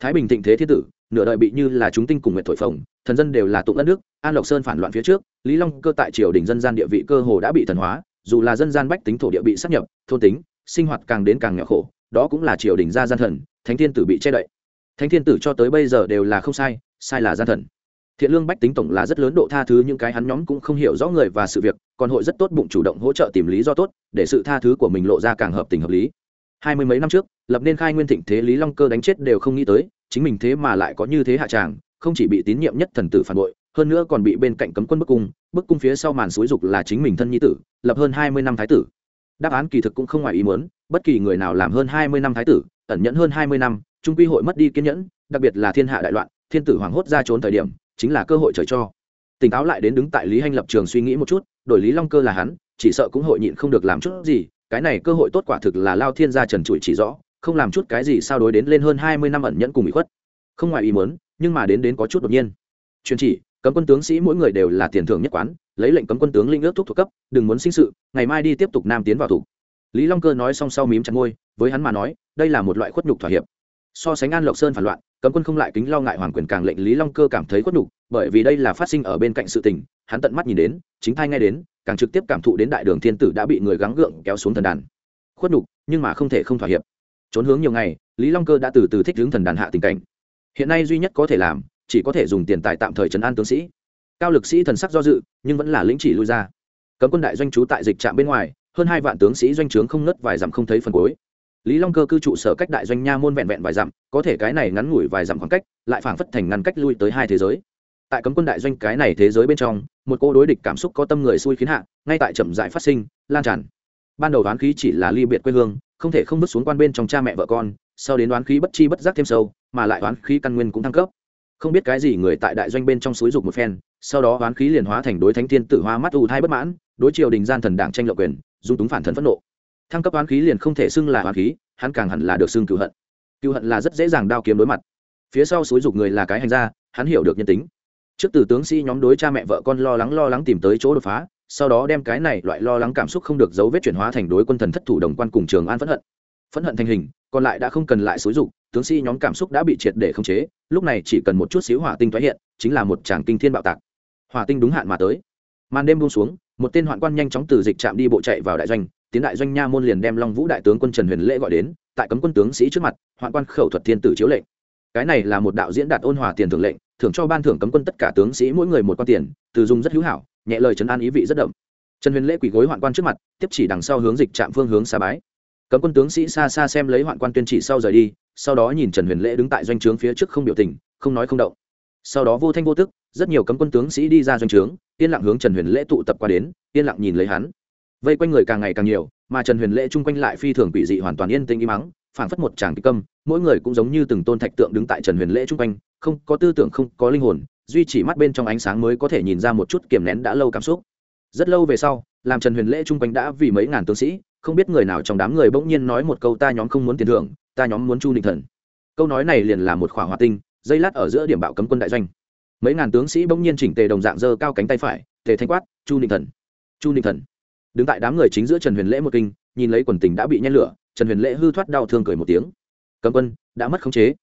Thái bình thịnh thế thiên tử nửa đời bị như là chúng tinh cùng nguyện thổi phồng, thần dân đều là tụng đất nước, an lộc sơn phản loạn phía trước, lý long cơ tại triều đình dân gian địa vị cơ hồ đã bị thần hóa, dù là dân gian bách tính thổ địa bị sắp nhập, thôn tính, sinh hoạt càng đến càng nghèo khổ, đó cũng là triều đình gia gian thần, thánh thiên tử bị che đậy. Thánh thiên tử cho tới bây giờ đều là không sai sai là gian thần. Thiện lương bách tính tổng là rất lớn độ tha thứ những cái hắn nhóm cũng không hiểu rõ người và sự việc, còn hội rất tốt bụng chủ động hỗ trợ tìm lý do tốt, để sự tha thứ của mình lộ ra càng hợp tình hợp lý hai mươi mấy năm trước, lập nên khai nguyên thịnh thế lý long cơ đánh chết đều không nghĩ tới, chính mình thế mà lại có như thế hạ tràng, không chỉ bị tín nhiệm nhất thần tử phản bội, hơn nữa còn bị bên cạnh cấm quân bức cung bức cung phía sau màn xúi dục là chính mình thân nhi tử, lập hơn hai mươi năm thái tử. Đáp án kỳ thực cũng không ngoài ý muốn, bất kỳ người nào làm hơn hai mươi năm thái tử, ẩn nhẫn hơn hai mươi năm, trung quy hội mất đi kiên nhẫn, đặc biệt là thiên hạ đại loạn, thiên tử hoàng hốt ra trốn thời điểm, chính là cơ hội trời cho. Tỉnh táo lại đến đứng tại lý hanh lập trường suy nghĩ một chút, đổi lý long cơ là hắn, chỉ sợ cũng hội nhịn không được làm chút gì cái này cơ hội tốt quả thực là lao thiên gia trần trụi chỉ rõ, không làm chút cái gì sao đối đến lên hơn hai mươi năm ẩn nhẫn cùng bị khuất. Không ngoài ý muốn, nhưng mà đến đến có chút đột nhiên. Truyền chỉ, cấm quân tướng sĩ mỗi người đều là tiền thưởng nhất quán, lấy lệnh cấm quân tướng linh ước thúc thuộc cấp, đừng muốn sinh sự, ngày mai đi tiếp tục nam tiến vào thủ. Lý long cơ nói xong sau mím chặt ngôi với hắn mà nói, đây là một loại khuất nhục thỏa hiệp. So sánh an lộc sơn phản loạn, cấm quân không lại kính lo ngại hoàng quyền càng lệnh lý long cơ cảm thấy khuất nhục, bởi vì đây là phát sinh ở bên cạnh sự tình, hắn tận mắt nhìn đến, chính thai ngay đến càng trực tiếp cảm thụ đến đại đường thiên tử đã bị người gắng gượng kéo xuống thần đàn. Khuất nhục, nhưng mà không thể không thỏa hiệp. Trốn hướng nhiều ngày, lý long cơ đã từ từ thích hướng thần đàn hạ tình cảnh. Hiện nay duy nhất có thể làm, chỉ có thể dùng tiền tài tạm thời trấn an tướng sĩ. Cao lực sĩ thần sắc do dự, nhưng vẫn là lĩnh chỉ lui ra. Cấm quân đại doanh trú tại dịch trạm bên ngoài, hơn hai vạn tướng sĩ doanh trướng không nớt vài dặm không thấy phần cuối. Lý long cơ cư trụ sở cách đại doanh nha môn vẹn vẹn vài dặm, có thể cái này ngắn ngủi vài dặm khoảng cách, lại phảng phất thành ngăn cách lui tới hai thế giới tại cấm quân đại doanh cái này thế giới bên trong, một cô đối địch cảm xúc có tâm người xui khiến hạ, ngay tại chậm dại phát sinh, lan tràn. Ban đầu đoán khí chỉ là ly biệt quê hương, không thể không bước xuống quan bên trong cha mẹ vợ con, sau đến đoán khí bất chi bất giác thêm sâu, mà lại đoán khí căn nguyên cũng thăng cấp. Không biết cái gì người tại đại doanh bên trong suối dục một phen, sau đó đoán khí liền hóa thành đối thánh thiên tử hoa mắt ù thai bất mãn, đối triều đình gian thần đảng tranh lộng quyền, dung túng phản thần phẫn nộ. Thăng cấp đoán khí liền không thể xưng là đoán khí, hắn càng hẳn là được xưng cựu hận. Cựu hận là rất dễ dàng đao kiếm đối mặt. Phía sau suối dục người là cái hành gia, hắn hiểu được nhân tính trước từ tướng sĩ nhóm đối cha mẹ vợ con lo lắng lo lắng tìm tới chỗ đột phá, sau đó đem cái này loại lo lắng cảm xúc không được dấu vết chuyển hóa thành đối quân thần thất thủ đồng quan cùng trường an phẫn hận. Phẫn hận thành hình, còn lại đã không cần lại xúi dục, tướng sĩ nhóm cảm xúc đã bị triệt để khống chế, lúc này chỉ cần một chút xíu hỏa tinh thoái hiện, chính là một tràng kinh thiên bạo tạc. Hỏa tinh đúng hạn mà tới. Màn đêm buông xuống, một tên hoạn quan nhanh chóng từ dịch trạm đi bộ chạy vào đại doanh, tiến đại doanh nha môn liền đem long vũ đại tướng quân trần huyền lễ gọi đến, tại cấm quân tướng sĩ trước mặt, hoạn quan khẩu thuật thiên tử chiếu lệnh. Cái này là một đạo diễn đạt ôn hòa tiền thưởng lệnh thưởng cho ban thưởng cấm quân tất cả tướng sĩ mỗi người một quan tiền, từ dung rất hữu hảo, nhẹ lời trấn an ý vị rất đậm. Trần huyền lễ quỳ gối hoạn quan trước mặt, tiếp chỉ đằng sau hướng dịch trạm phương hướng xa bái. Cấm quân tướng sĩ xa xa xem lấy hoạn quan tuyên chỉ sau rời đi, sau đó nhìn trần huyền lễ đứng tại doanh trướng phía trước không biểu tình, không nói không động. Sau đó vô thanh vô tức, rất nhiều cấm quân tướng sĩ đi ra doanh trướng, yên lặng hướng trần huyền lễ tụ tập qua đến, yên lặng nhìn lấy hắn. Vây quanh người càng ngày càng nhiều, mà trần huyền lễ chung quanh lại phi thường quỷ dị hoàn toàn yên tĩnh im mắng phảng phất một tràng kịch câm, mỗi người cũng giống như từng tôn thạch tượng đứng tại trần huyền lễ chung quanh, không có tư tưởng, không có linh hồn, duy chỉ mắt bên trong ánh sáng mới có thể nhìn ra một chút kiềm nén đã lâu cảm xúc. Rất lâu về sau, làm trần huyền lễ chung quanh đã vì mấy ngàn tướng sĩ, không biết người nào trong đám người bỗng nhiên nói một câu ta nhóm không muốn tiền thưởng, ta nhóm muốn chu định thần. Câu nói này liền là một khỏa hòa tinh, dây lát ở giữa điểm bạo cấm quân đại doanh. Mấy ngàn tướng sĩ bỗng nhiên chỉnh tề đồng dạng dơ cao cánh tay phải, tề thanh quát, chu định thần! Chu định thần! Đứng tại đám người chính giữa trần huyền lễ một kinh, nhìn lấy quần tình đã bị nhen lửa trần huyền lễ hư thoát đau thương cười một tiếng. Cấm quân, đã mất khống chế.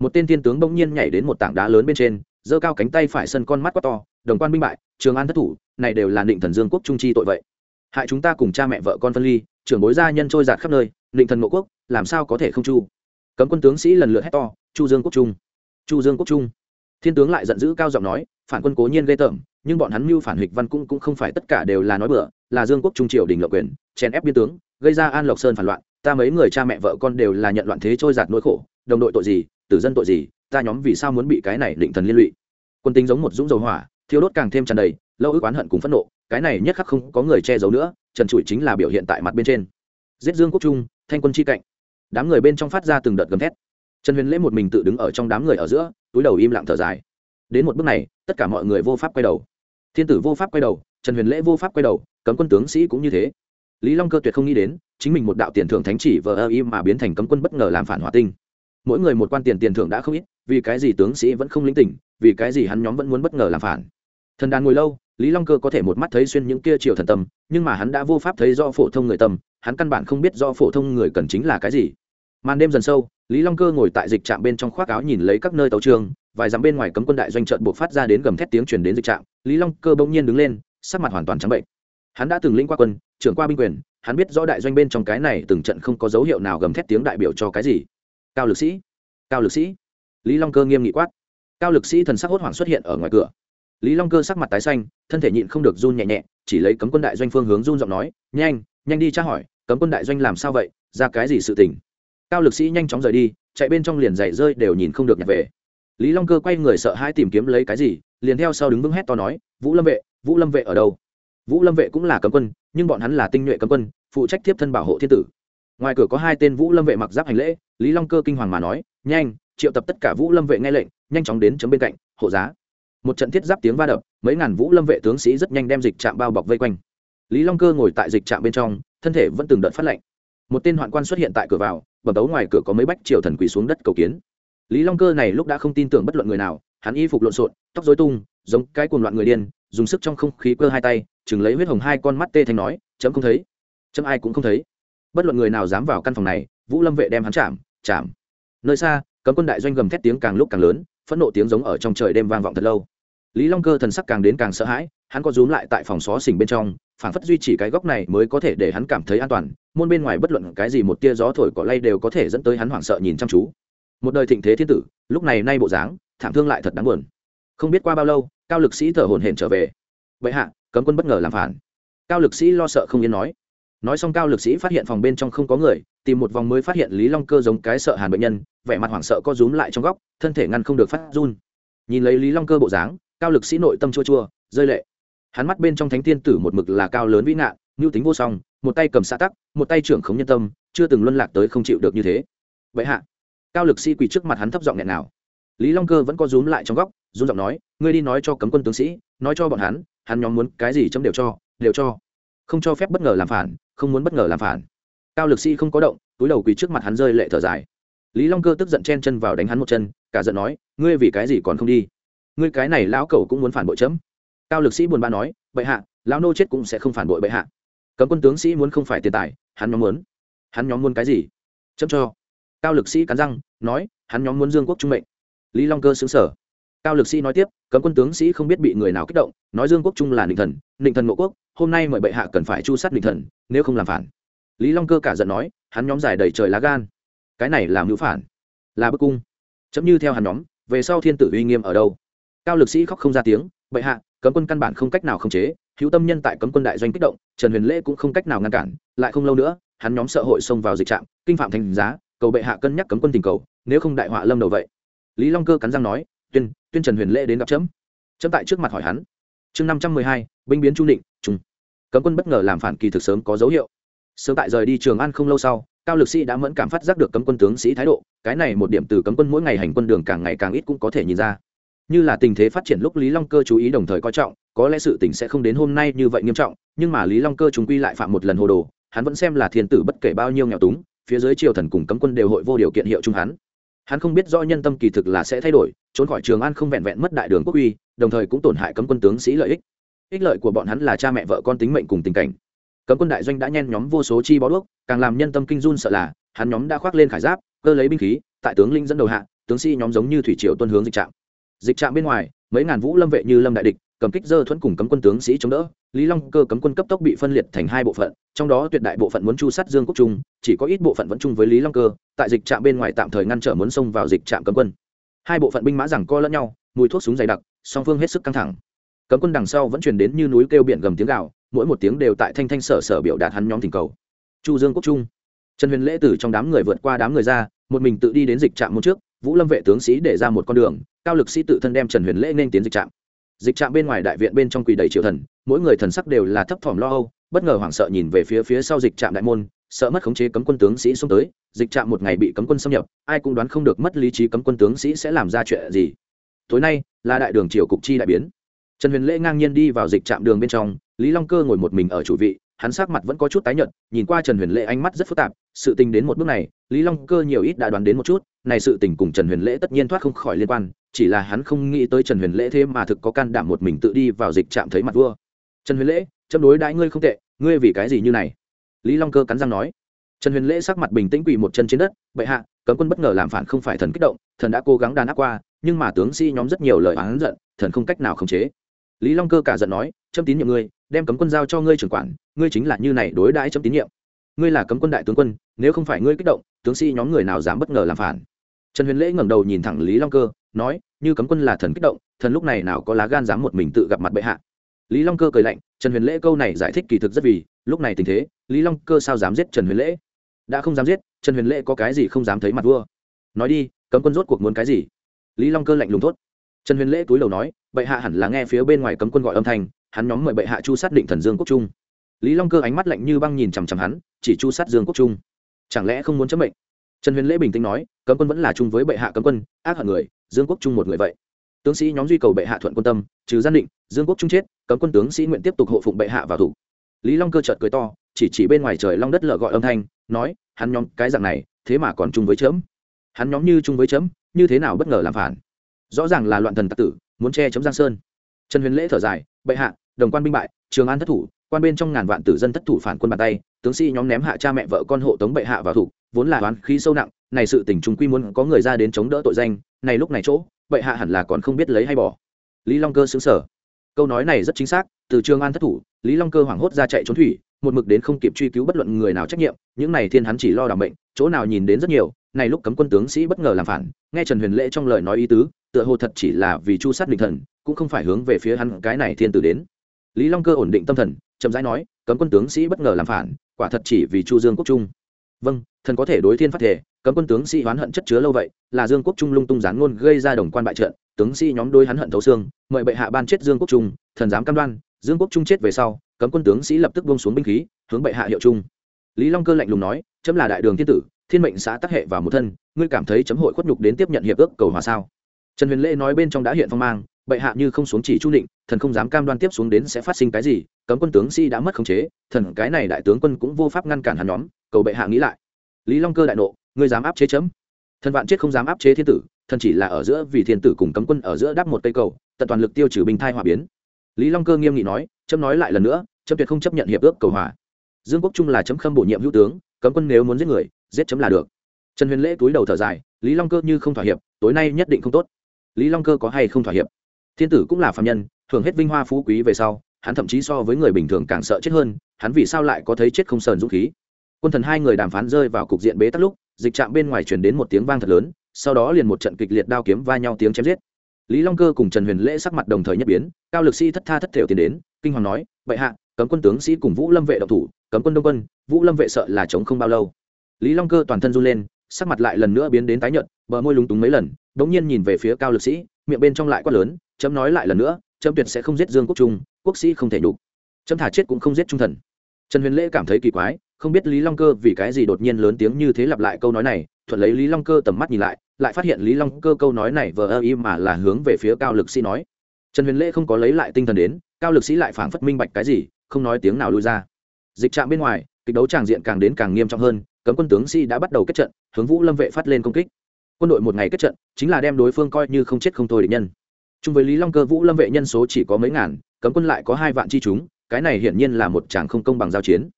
Một tên thiên tướng bỗng nhiên nhảy đến một tảng đá lớn bên trên, giơ cao cánh tay phải sân con mắt quá to, đồng quan binh bại, trường an thất thủ, này đều là định thần dương quốc trung chi tội vậy. Hại chúng ta cùng cha mẹ vợ con phân ly, trưởng bối gia nhân trôi giạt khắp nơi định thần mộ quốc, làm sao có thể không chu? Cấm quân tướng sĩ lần lượt hét to, chu dương quốc trung! Chu dương quốc trung! Thiên tướng lại giận dữ cao giọng nói, phản quân cố nhiên ghê tởm, nhưng bọn hắn mưu phản hịch văn cũng cũng không phải tất cả đều là nói bừa, là dương quốc trung triều đình lộc quyền, chèn ép biên tướng, gây ra an lộc sơn phản loạn ta mấy người cha mẹ vợ con đều là nhận loạn thế trôi giạt nỗi khổ, đồng đội tội gì, tử dân tội gì, ta nhóm vì sao muốn bị cái này định thần liên lụy? Quân tính giống một dũng dầu hỏa thiếu đốt càng thêm tràn đầy, lâu ước oán hận cùng phẫn nộ, cái này nhất khắc không có người che giấu nữa, trần trụi chính là biểu hiện tại mặt bên trên. Giết dương quốc trung, thanh quân chi cạnh. Đám người bên trong phát ra từng đợt gầm thét. Trần huyền lễ một mình tự đứng ở trong đám người ở giữa, túi đầu im lặng thở dài. Đến một bước này, tất cả mọi người vô pháp quay đầu. Thiên tử vô pháp quay đầu, trần huyền lễ vô pháp quay đầu, cấm quân tướng sĩ cũng như thế lý long cơ tuyệt không nghĩ đến, chính mình một đạo tiền thưởng thánh chỉ vờ ơ im mà biến thành cấm quân bất ngờ làm phản hỏa tinh. Mỗi người một quan tiền tiền thưởng đã không ít, vì cái gì tướng sĩ vẫn không linh tỉnh, vì cái gì hắn nhóm vẫn muốn bất ngờ làm phản. Thần đàn ngồi lâu, lý long cơ có thể một mắt thấy xuyên những kia triều thần tâm, nhưng mà hắn đã vô pháp thấy do phổ thông người tâm, hắn căn bản không biết do phổ thông người cần chính là cái gì. Màn đêm dần sâu, lý long cơ ngồi tại dịch trạm bên trong khoác áo nhìn lấy các nơi tàu trường, vài dặm bên ngoài cấm quân đại doanh trận buộc phát ra đến gầm thét tiếng chuyển đến dịch trạm. Lý long cơ bỗng nhiên đứng lên, sắc mặt hoàn toàn trắng bệnh hắn đã từng linh qua quân, trưởng qua binh quyền, hắn biết rõ đại doanh bên trong cái này từng trận không có dấu hiệu nào gầm thét tiếng đại biểu cho cái gì. Cao lực sĩ, cao lực sĩ. Lý long cơ nghiêm nghị quát. Cao lực sĩ thần sắc hốt hoảng xuất hiện ở ngoài cửa. Lý long cơ sắc mặt tái xanh, thân thể nhịn không được run nhẹ nhẹ, chỉ lấy cấm quân đại doanh phương hướng run giọng nói, nhanh nhanh đi tra hỏi, cấm quân đại doanh làm sao vậy? Ra cái gì sự tình? Cao lực sĩ nhanh chóng rời đi, chạy bên trong liền giày rơi đều nhìn không được nhặt về. Lý long cơ quay người sợ hãi tìm kiếm lấy cái gì, liền theo sau đứng vững hét to nói, vũ lâm vệ, vũ lâm vệ ở đâu? Vũ lâm vệ cũng là cấm quân, nhưng bọn hắn là tinh nhuệ cấm quân, phụ trách tiếp thân bảo hộ thiên tử. Ngoài cửa có hai tên vũ lâm vệ mặc giáp hành lễ, lý long cơ kinh hoàng mà nói, nhanh, triệu tập tất cả vũ lâm vệ nghe lệnh, nhanh chóng đến chấm bên cạnh, hộ giá. Một trận thiết giáp tiếng va đập, mấy ngàn vũ lâm vệ tướng sĩ rất nhanh đem dịch trạm bao bọc vây quanh. Lý long cơ ngồi tại dịch trạm bên trong, thân thể vẫn từng đợt phát lệnh một tên hoạn quan xuất hiện tại cửa vào, bẩm tấu ngoài cửa có mấy bách triều thần quỳ xuống đất cầu kiến. Lý long cơ này lúc đã không tin tưởng bất luận người nào, hắn y phục lộn xộn, tóc dối tung, giống cái cuồng loạn người điên, dùng sức trong không khí cơ hai tay chừng lấy huyết hồng hai con mắt tê thanh nói, chấm không thấy, chấm ai cũng không thấy. Bất luận người nào dám vào căn phòng này, vũ lâm vệ đem hắn chạm chạm. Nơi xa, cấm quân đại doanh gầm thét tiếng càng lúc càng lớn, phẫn nộ tiếng giống ở trong trời đêm vang vọng thật lâu. Lý long cơ thần sắc càng đến càng sợ hãi, hắn có rúm lại tại phòng xó xỉnh bên trong phản phất duy trì cái góc này mới có thể để hắn cảm thấy an toàn, môn bên ngoài bất luận cái gì một tia gió thổi cỏ lay đều có thể dẫn tới hắn hoảng sợ nhìn chăm chú. Một đời thịnh thế thiên tử, lúc này nay bộ dáng, thảm thương lại thật đáng buồn. Không biết qua bao lâu, cao lực sĩ thở hổn hển trở về. Vậy hạ cấm quân bất ngờ làm phản. Cao lực sĩ lo sợ không yên nói. Nói xong cao lực sĩ phát hiện phòng bên trong không có người, tìm một vòng mới phát hiện lý long cơ giống cái sợ hàn bệnh nhân, vẻ mặt hoảng sợ co rúm lại trong góc, thân thể ngăn không được phát run. Nhìn lấy lý long cơ bộ dáng, cao lực sĩ nội tâm chua chua, rơi lệ. Hắn mắt bên trong thánh tiên tử một mực là cao lớn vĩ ngạn ngưu tính vô song, một tay cầm xã tắc, một tay trưởng khống nhân tâm, chưa từng luân lạc tới không chịu được như thế. Vậy hạ, cao lực sĩ quỳ trước mặt hắn thấp giọng nghẹn nào lý long cơ vẫn có rúm lại trong góc, run giọng nói, ngươi đi nói cho cấm quân tướng sĩ, nói cho bọn hắn hắn nhóm muốn cái gì chấm đều cho đều cho. Không cho phép bất ngờ làm phản, không muốn bất ngờ làm phản. Cao lực sĩ không có động, túi đầu quỳ trước mặt hắn rơi lệ thở dài. Lý long cơ tức giận chen chân vào đánh hắn một chân, cả giận nói, ngươi vì cái gì còn không đi? Ngươi cái này lão cẩu cũng muốn phản bội chấm. Cao lực sĩ buồn bã nói, bệ hạ, lão nô chết cũng sẽ không phản bội bệ hạ. Cấm quân tướng sĩ muốn không phải tiền tài, hắn nhóm muốn. Hắn nhóm muốn cái gì? Chấm cho. Cao lực sĩ cắn răng, nói, hắn nhóm muốn dương quốc trung mệnh. Lý long cơ xứng sở cao lực sĩ nói tiếp, cấm quân tướng sĩ không biết bị người nào kích động, nói dương quốc trung là định thần định thần ngộ quốc, hôm nay mời bệ hạ cần phải chu sát định thần, nếu không làm phản. Lý long cơ cả giận nói, hắn nhóm dài đầy trời lá gan. Cái này là hữu phản, là bức cung. Chấm như theo hắn nhóm, về sau thiên tử uy nghiêm ở đâu? Cao lực sĩ khóc không ra tiếng, bệ hạ, cấm quân căn bản không cách nào khống chế, hữu tâm nhân tại cấm quân đại doanh kích động, trần huyền lễ cũng không cách nào ngăn cản, lại không lâu nữa, hắn nhóm sợ hội xông vào dịch trạm, kinh phạm thành giá, cầu bệ hạ cân nhắc cấm quân tình cầu, nếu không đại họa lâm đầu vậy. Lý long cơ cắn răng nói tuyên tuyên trần huyền lễ đến gặp chấm chấm tại trước mặt hỏi hắn. Chương năm trăm mười hai, binh biến trung định trung cấm quân bất ngờ làm phản kỳ thực sớm có dấu hiệu. Sớm tại rời đi trường an không lâu sau, cao lực sĩ đã mẫn cảm phát giác được cấm quân tướng sĩ thái độ, cái này một điểm từ cấm quân mỗi ngày hành quân đường càng ngày càng ít cũng có thể nhìn ra. Như là tình thế phát triển lúc lý long cơ chú ý đồng thời coi trọng, có lẽ sự tình sẽ không đến hôm nay như vậy nghiêm trọng, nhưng mà lý long cơ chúng quy lại phạm một lần hồ đồ, hắn vẫn xem là thiên tử bất kể bao nhiêu nghèo túng, phía dưới triều thần cùng cấm quân đều hội vô điều kiện hiệu chung hắn hắn không biết rõ nhân tâm kỳ thực là sẽ thay đổi, trốn khỏi trường an không vẹn vẹn mất đại đường quốc uy, đồng thời cũng tổn hại cấm quân tướng sĩ lợi ích. Ích lợi của bọn hắn là cha mẹ vợ con tính mệnh cùng tình cảnh. Cấm quân đại doanh đã nhen nhóm vô số chi bó đuốc, càng làm nhân tâm kinh run sợ là, hắn nhóm đã khoác lên khải giáp, cơ lấy binh khí, tại tướng linh dẫn đầu hạ, tướng sĩ nhóm giống như thủy triều tuân hướng dịch trạm. Dịch trạm bên ngoài, mấy ngàn vũ lâm vệ như lâm đại địch, cầm kích dơ thuẫn cùng cấm quân tướng sĩ chống đỡ lý long cơ cấm quân cấp tốc bị phân liệt thành hai bộ phận, trong đó tuyệt đại bộ phận muốn chu sát dương quốc trung, chỉ có ít bộ phận vẫn chung với lý long cơ, tại dịch trạm bên ngoài tạm thời ngăn trở muốn xông vào dịch trạm cấm quân. Hai bộ phận binh mã rằng co lẫn nhau, mùi thuốc súng dày đặc, song phương hết sức căng thẳng. Cấm quân đằng sau vẫn truyền đến như núi kêu biển gầm tiếng gạo mỗi một tiếng đều tại thanh thanh sở sở biểu đạt hắn nhóm thỉnh cầu. Chu dương quốc trung. Trần huyền lễ từ trong đám người vượt qua đám người ra, một mình tự đi đến dịch trạm một trước, vũ lâm vệ tướng sĩ để ra một con đường, cao lực sĩ tự thân đem trần huyền lễ nên tiến dịch trạm dịch trạm bên ngoài đại viện bên trong quỳ đầy triều thần, mỗi người thần sắc đều là thấp thỏm lo âu, bất ngờ hoảng sợ nhìn về phía phía sau dịch trạm đại môn, sợ mất khống chế cấm quân tướng sĩ xông tới, dịch trạm một ngày bị cấm quân xâm nhập, ai cũng đoán không được mất lý trí cấm quân tướng sĩ sẽ làm ra chuyện gì. Tối nay là đại đường triều cục chi đại biến. Trần huyền lễ ngang nhiên đi vào dịch trạm đường bên trong, lý long cơ ngồi một mình ở chủ vị, hắn sắc mặt vẫn có chút tái nhợt, nhìn qua trần huyền lễ ánh mắt rất phức tạp, sự tình đến một bước này, lý long cơ nhiều ít đã đoán đến một chút này sự tình cùng trần huyền lễ tất nhiên thoát không khỏi liên quan, chỉ là hắn không nghĩ tới trần huyền lễ thế mà thực có can đảm một mình tự đi vào dịch trạm thấy mặt vua. Trần huyền lễ châm đối đãi ngươi không tệ, ngươi vì cái gì như này? Lý long cơ cắn răng nói. Trần huyền lễ sắc mặt bình tĩnh quỳ một chân trên đất, bệ hạ, cấm quân bất ngờ làm phản không phải thần kích động, thần đã cố gắng đàn áp qua, nhưng mà tướng sĩ nhóm rất nhiều lời oán giận, thần không cách nào khống chế. Lý long cơ cả giận nói châm tín nhiệm ngươi, đem cấm quân giao cho ngươi trưởng quản, ngươi chính là như này đối đãi châm tín nhiệm. Ngươi là cấm quân đại tướng quân, nếu không phải ngươi kích động, tướng sĩ nhóm người nào dám bất ngờ làm phản? Trần huyền lễ ngẩng đầu nhìn thẳng lý long cơ, nói, như cấm quân là thần kích động, thần lúc này nào có lá gan dám một mình tự gặp mặt bệ hạ? Lý long cơ cười lạnh, trần huyền lễ câu này giải thích kỳ thực rất vì, lúc này tình thế, lý long cơ sao dám giết trần huyền lễ? Đã không dám giết, trần huyền lễ có cái gì không dám thấy mặt vua? Nói đi, cấm quân rốt cuộc muốn cái gì? Lý long cơ lạnh lùng thốt. Trần huyền lễ túi đầu nói, bệ hạ hẳn là nghe phía bên ngoài cấm quân gọi âm thanh, hắn nhóm mời bệ hạ chu sát định thần dương quốc trung. Lý long cơ ánh mắt lạnh như băng nhìn chằm chằm hắn, chỉ chu sát dương quốc trung. Chẳng lẽ không muốn chấm mệnh? Trần huyền lễ bình tĩnh nói, cấm quân vẫn là chung với bệ hạ cấm quân, ác hận người, dương quốc trung một người vậy. Tướng sĩ nhóm duy cầu bệ hạ thuận quân tâm, trừ gian định, dương quốc trung chết, cấm quân tướng sĩ nguyện tiếp tục hộ phụng bệ hạ vào thủ. Lý long cơ chợt cười to, chỉ chỉ bên ngoài trời long đất lợ gọi âm thanh, nói, hắn nhóm cái dạng này, thế mà còn chung với chấm hắn nhóm như chung với chấm như thế nào bất ngờ làm phản? Rõ ràng là loạn thần tặc tử, muốn che chấm giang sơn. Trần huyền lễ thở dài, bệ hạ, đồng quan binh bại, trường an thất thủ, quan bên trong ngàn vạn tử dân thất thủ phản quân bàn tay, tướng sĩ nhóm ném hạ cha mẹ vợ con hộ tống bệ hạ vào thủ vốn là oán khí sâu nặng, này sự tình chúng quy muốn có người ra đến chống đỡ tội danh, này lúc này chỗ bệ hạ hẳn là còn không biết lấy hay bỏ. Lý long cơ xứng sở câu nói này rất chính xác, từ trường an thất thủ, lý long cơ hoảng hốt ra chạy trốn thủy, một mực đến không kịp truy cứu bất luận người nào trách nhiệm, những này thiên hắn chỉ lo đảm bệnh chỗ nào nhìn đến rất nhiều, này lúc cấm quân tướng sĩ bất ngờ làm phản, nghe trần huyền lễ trong lời nói ý tứ, tựa hồ thật chỉ là vì chu sát định thần, cũng không phải hướng về phía hắn cái này thiên tử đến. Lý long cơ ổn định tâm thần, chậm rãi nói, cấm quân tướng sĩ bất ngờ làm phản, quả thật chỉ vì chu dương quốc trung vâng thần có thể đối thiên phát thể, cấm quân tướng sĩ oán hận chất chứa lâu vậy, là dương quốc trung lung tung gián ngôn gây ra đồng quan bại trận, tướng sĩ nhóm đôi hắn hận thấu xương, mời bệ hạ ban chết dương quốc trung, thần dám cam đoan, dương quốc trung chết về sau, cấm quân tướng sĩ lập tức buông xuống binh khí, hướng bệ hạ hiệu trung. Lý long cơ lạnh lùng nói, chấm là đại đường thiên tử, thiên mệnh xã tác hệ vào một thân, ngươi cảm thấy chấm hội khuất nhục đến tiếp nhận hiệp ước cầu hòa sao? Trần huyền lễ nói bên trong đã hiện phong mang bệ hạ như không xuống chỉ chu định thần không dám cam đoan tiếp xuống đến sẽ phát sinh cái gì, cấm quân tướng sĩ đã mất khống chế, thần cái này đại tướng quân cũng vô pháp ngăn cản hắn nhóm, cầu bệ hạ nghĩ lại. Lý long cơ đại nộ, ngươi dám áp chế chấm? Thần vạn chết không dám áp chế thiên tử, thần chỉ là ở giữa vì thiên tử cùng cấm quân ở giữa đắp một cây cầu, tận toàn lực tiêu trừ binh thai hòa biến. Lý long cơ nghiêm nghị nói, chấm nói lại lần nữa, chấm tuyệt không chấp nhận hiệp ước cầu hòa. Dương quốc trung là chấm khâm bổ nhiệm hữu tướng, cấm quân nếu muốn giết người, giết chấm là được. Trần huyền lễ túi đầu thở dài, lý long cơ như không thỏa hiệp, tối nay nhất định không tốt. Lý long cơ có hay không thỏa hiệp? Thiên tử cũng là phạm nhân thường hết vinh hoa phú quý về sau, hắn thậm chí so với người bình thường càng sợ chết hơn, hắn vì sao lại có thấy chết không sờn dũng khí? Quân thần hai người đàm phán rơi vào cục diện bế tắc lúc, dịch trạm bên ngoài truyền đến một tiếng vang thật lớn, sau đó liền một trận kịch liệt đao kiếm va nhau tiếng chém giết. Lý long cơ cùng trần huyền lễ sắc mặt đồng thời nhất biến, cao lực sĩ thất tha thất thểu tiến đến, kinh hoàng nói, bệ hạ, cấm quân tướng sĩ cùng vũ lâm vệ độc thủ, cấm quân đông quân, vũ lâm vệ sợ là chống không bao lâu. Lý long cơ toàn thân run lên, sắc mặt lại lần nữa biến đến tái nhợt, bờ môi lúng túng mấy lần đ ỗ n g nhiên nhìn về phía cao lực sĩ, miệng bên trong lại quát lớn chấm nói lại lần nữa, chấm tuyệt sẽ không giết dương quốc trung, quốc sĩ không thể nhục. Chấm thả chết cũng không giết trung thần. Trần huyền lễ cảm thấy kỳ quái, không biết lý long cơ vì cái gì đột nhiên lớn tiếng như thế lặp lại câu nói này, thuận lấy lý long cơ tầm mắt nhìn lại lại phát hiện lý long cơ câu nói này vờ ơ y mà là hướng về phía cao lực sĩ nói. Trần huyền lễ không có lấy lại tinh thần đến, cao lực sĩ lại phảng phất minh bạch cái gì, không nói tiếng nào lui ra. Dịch trạm bên ngoài, kịch đấu tràng diện càng đến càng nghiêm trọng hơn, cấm quân tướng sĩ đã bắt đầu kết trận, hướng vũ lâm vệ phát lên công kích. Quân đội một ngày kết trận, chính là đem đối phương coi như không chết không thôi địch nhân chung với lý long cơ vũ lâm vệ nhân số chỉ có mấy ngàn, cấm quân lại có hai vạn chi chúng, cái này hiển nhiên là một chàng không công bằng giao chiến.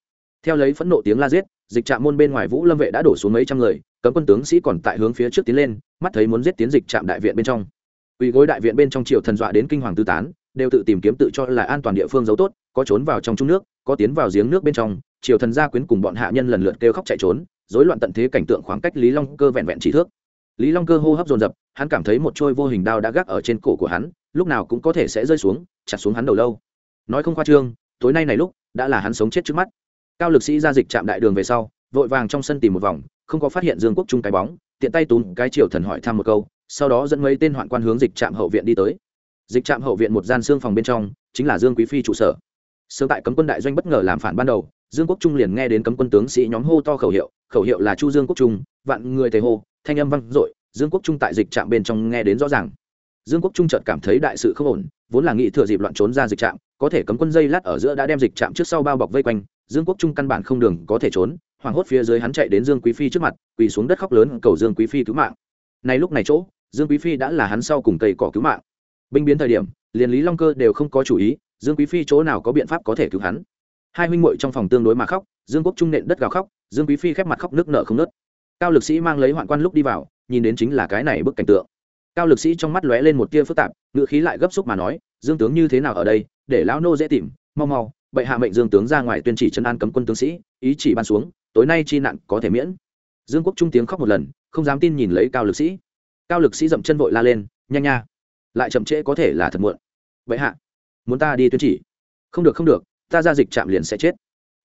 Theo lấy phẫn nộ tiếng la giết, dịch trạm môn bên ngoài vũ lâm vệ đã đổ xuống mấy trăm người, cấm quân tướng sĩ còn tại hướng phía trước tiến lên, mắt thấy muốn giết tiến dịch trạm đại viện bên trong. Ủy gối đại viện bên trong triều thần dọa đến kinh hoàng tư tán, đều tự tìm kiếm tự cho là an toàn địa phương giấu tốt, có trốn vào trong trung nước, có tiến vào giếng nước bên trong, triều thần gia quyến cùng bọn hạ nhân lần lượt kêu khóc chạy trốn, rối loạn tận thế cảnh tượng khoảng cách lý long cơ vẹn vẹn chỉ thước lý long cơ hô hấp dồn dập, hắn cảm thấy một trôi vô hình đao đã gác ở trên cổ của hắn, lúc nào cũng có thể sẽ rơi xuống, chặt xuống hắn đầu lâu. Nói không khoa trương, tối nay này lúc, đã là hắn sống chết trước mắt. Cao lực sĩ ra dịch chạm đại đường về sau, vội vàng trong sân tìm một vòng, không có phát hiện dương quốc trung cái bóng, tiện tay túm cái triều thần hỏi thăm một câu, sau đó dẫn mấy tên hoạn quan hướng dịch trạm hậu viện đi tới. Dịch trạm hậu viện một gian xương phòng bên trong, chính là dương quý phi trụ sở. Sớm tại cấm quân đại doanh bất ngờ làm phản ban đầu, dương quốc trung liền nghe đến cấm quân tướng sĩ nhóm hô to khẩu hiệu khẩu hiệu là chu dương quốc trung, vạn người thầy hô thanh âm vang dội, dương quốc trung tại dịch trạm bên trong nghe đến rõ ràng. Dương quốc trung chợt cảm thấy đại sự không ổn, vốn là nghĩ thừa dịp loạn trốn ra dịch trạm, có thể cấm quân dây lát ở giữa đã đem dịch trạm trước sau bao bọc vây quanh, dương quốc trung căn bản không đường có thể trốn, hoảng hốt phía dưới hắn chạy đến dương quý phi trước mặt, quỳ xuống đất khóc lớn cầu dương quý phi cứu mạng. Này lúc này chỗ, dương quý phi đã là hắn sau cùng cây cỏ cứu mạng. Binh biến thời điểm, liền lý long cơ đều không có chủ ý, dương quý phi chỗ nào có biện pháp có thể cứu hắn. Hai huynh muội trong phòng tương đối mà khóc, dương quốc trung nện đất gào khóc, dương quý phi khép mặt khóc nước nở không nớt cao lực sĩ mang lấy hoạn quan lúc đi vào, nhìn đến chính là cái này bức cảnh tượng. Cao lực sĩ trong mắt lóe lên một tia phức tạp ngựa khí lại gấp xúc mà nói, dương tướng như thế nào ở đây? Để lão nô dễ tìm, mau mau, bệ hạ mệnh dương tướng ra ngoài tuyên chỉ chân an cấm quân tướng sĩ, ý chỉ ban xuống, tối nay chi nạn có thể miễn. Dương quốc trung tiếng khóc một lần, không dám tin nhìn lấy cao lực sĩ. Cao lực sĩ dậm chân vội la lên nhanh nha, lại chậm trễ có thể là thật muộn. Vậy hạ, muốn ta đi tuyên chỉ? Không được không được, ta ra dịch chạm liền sẽ chết.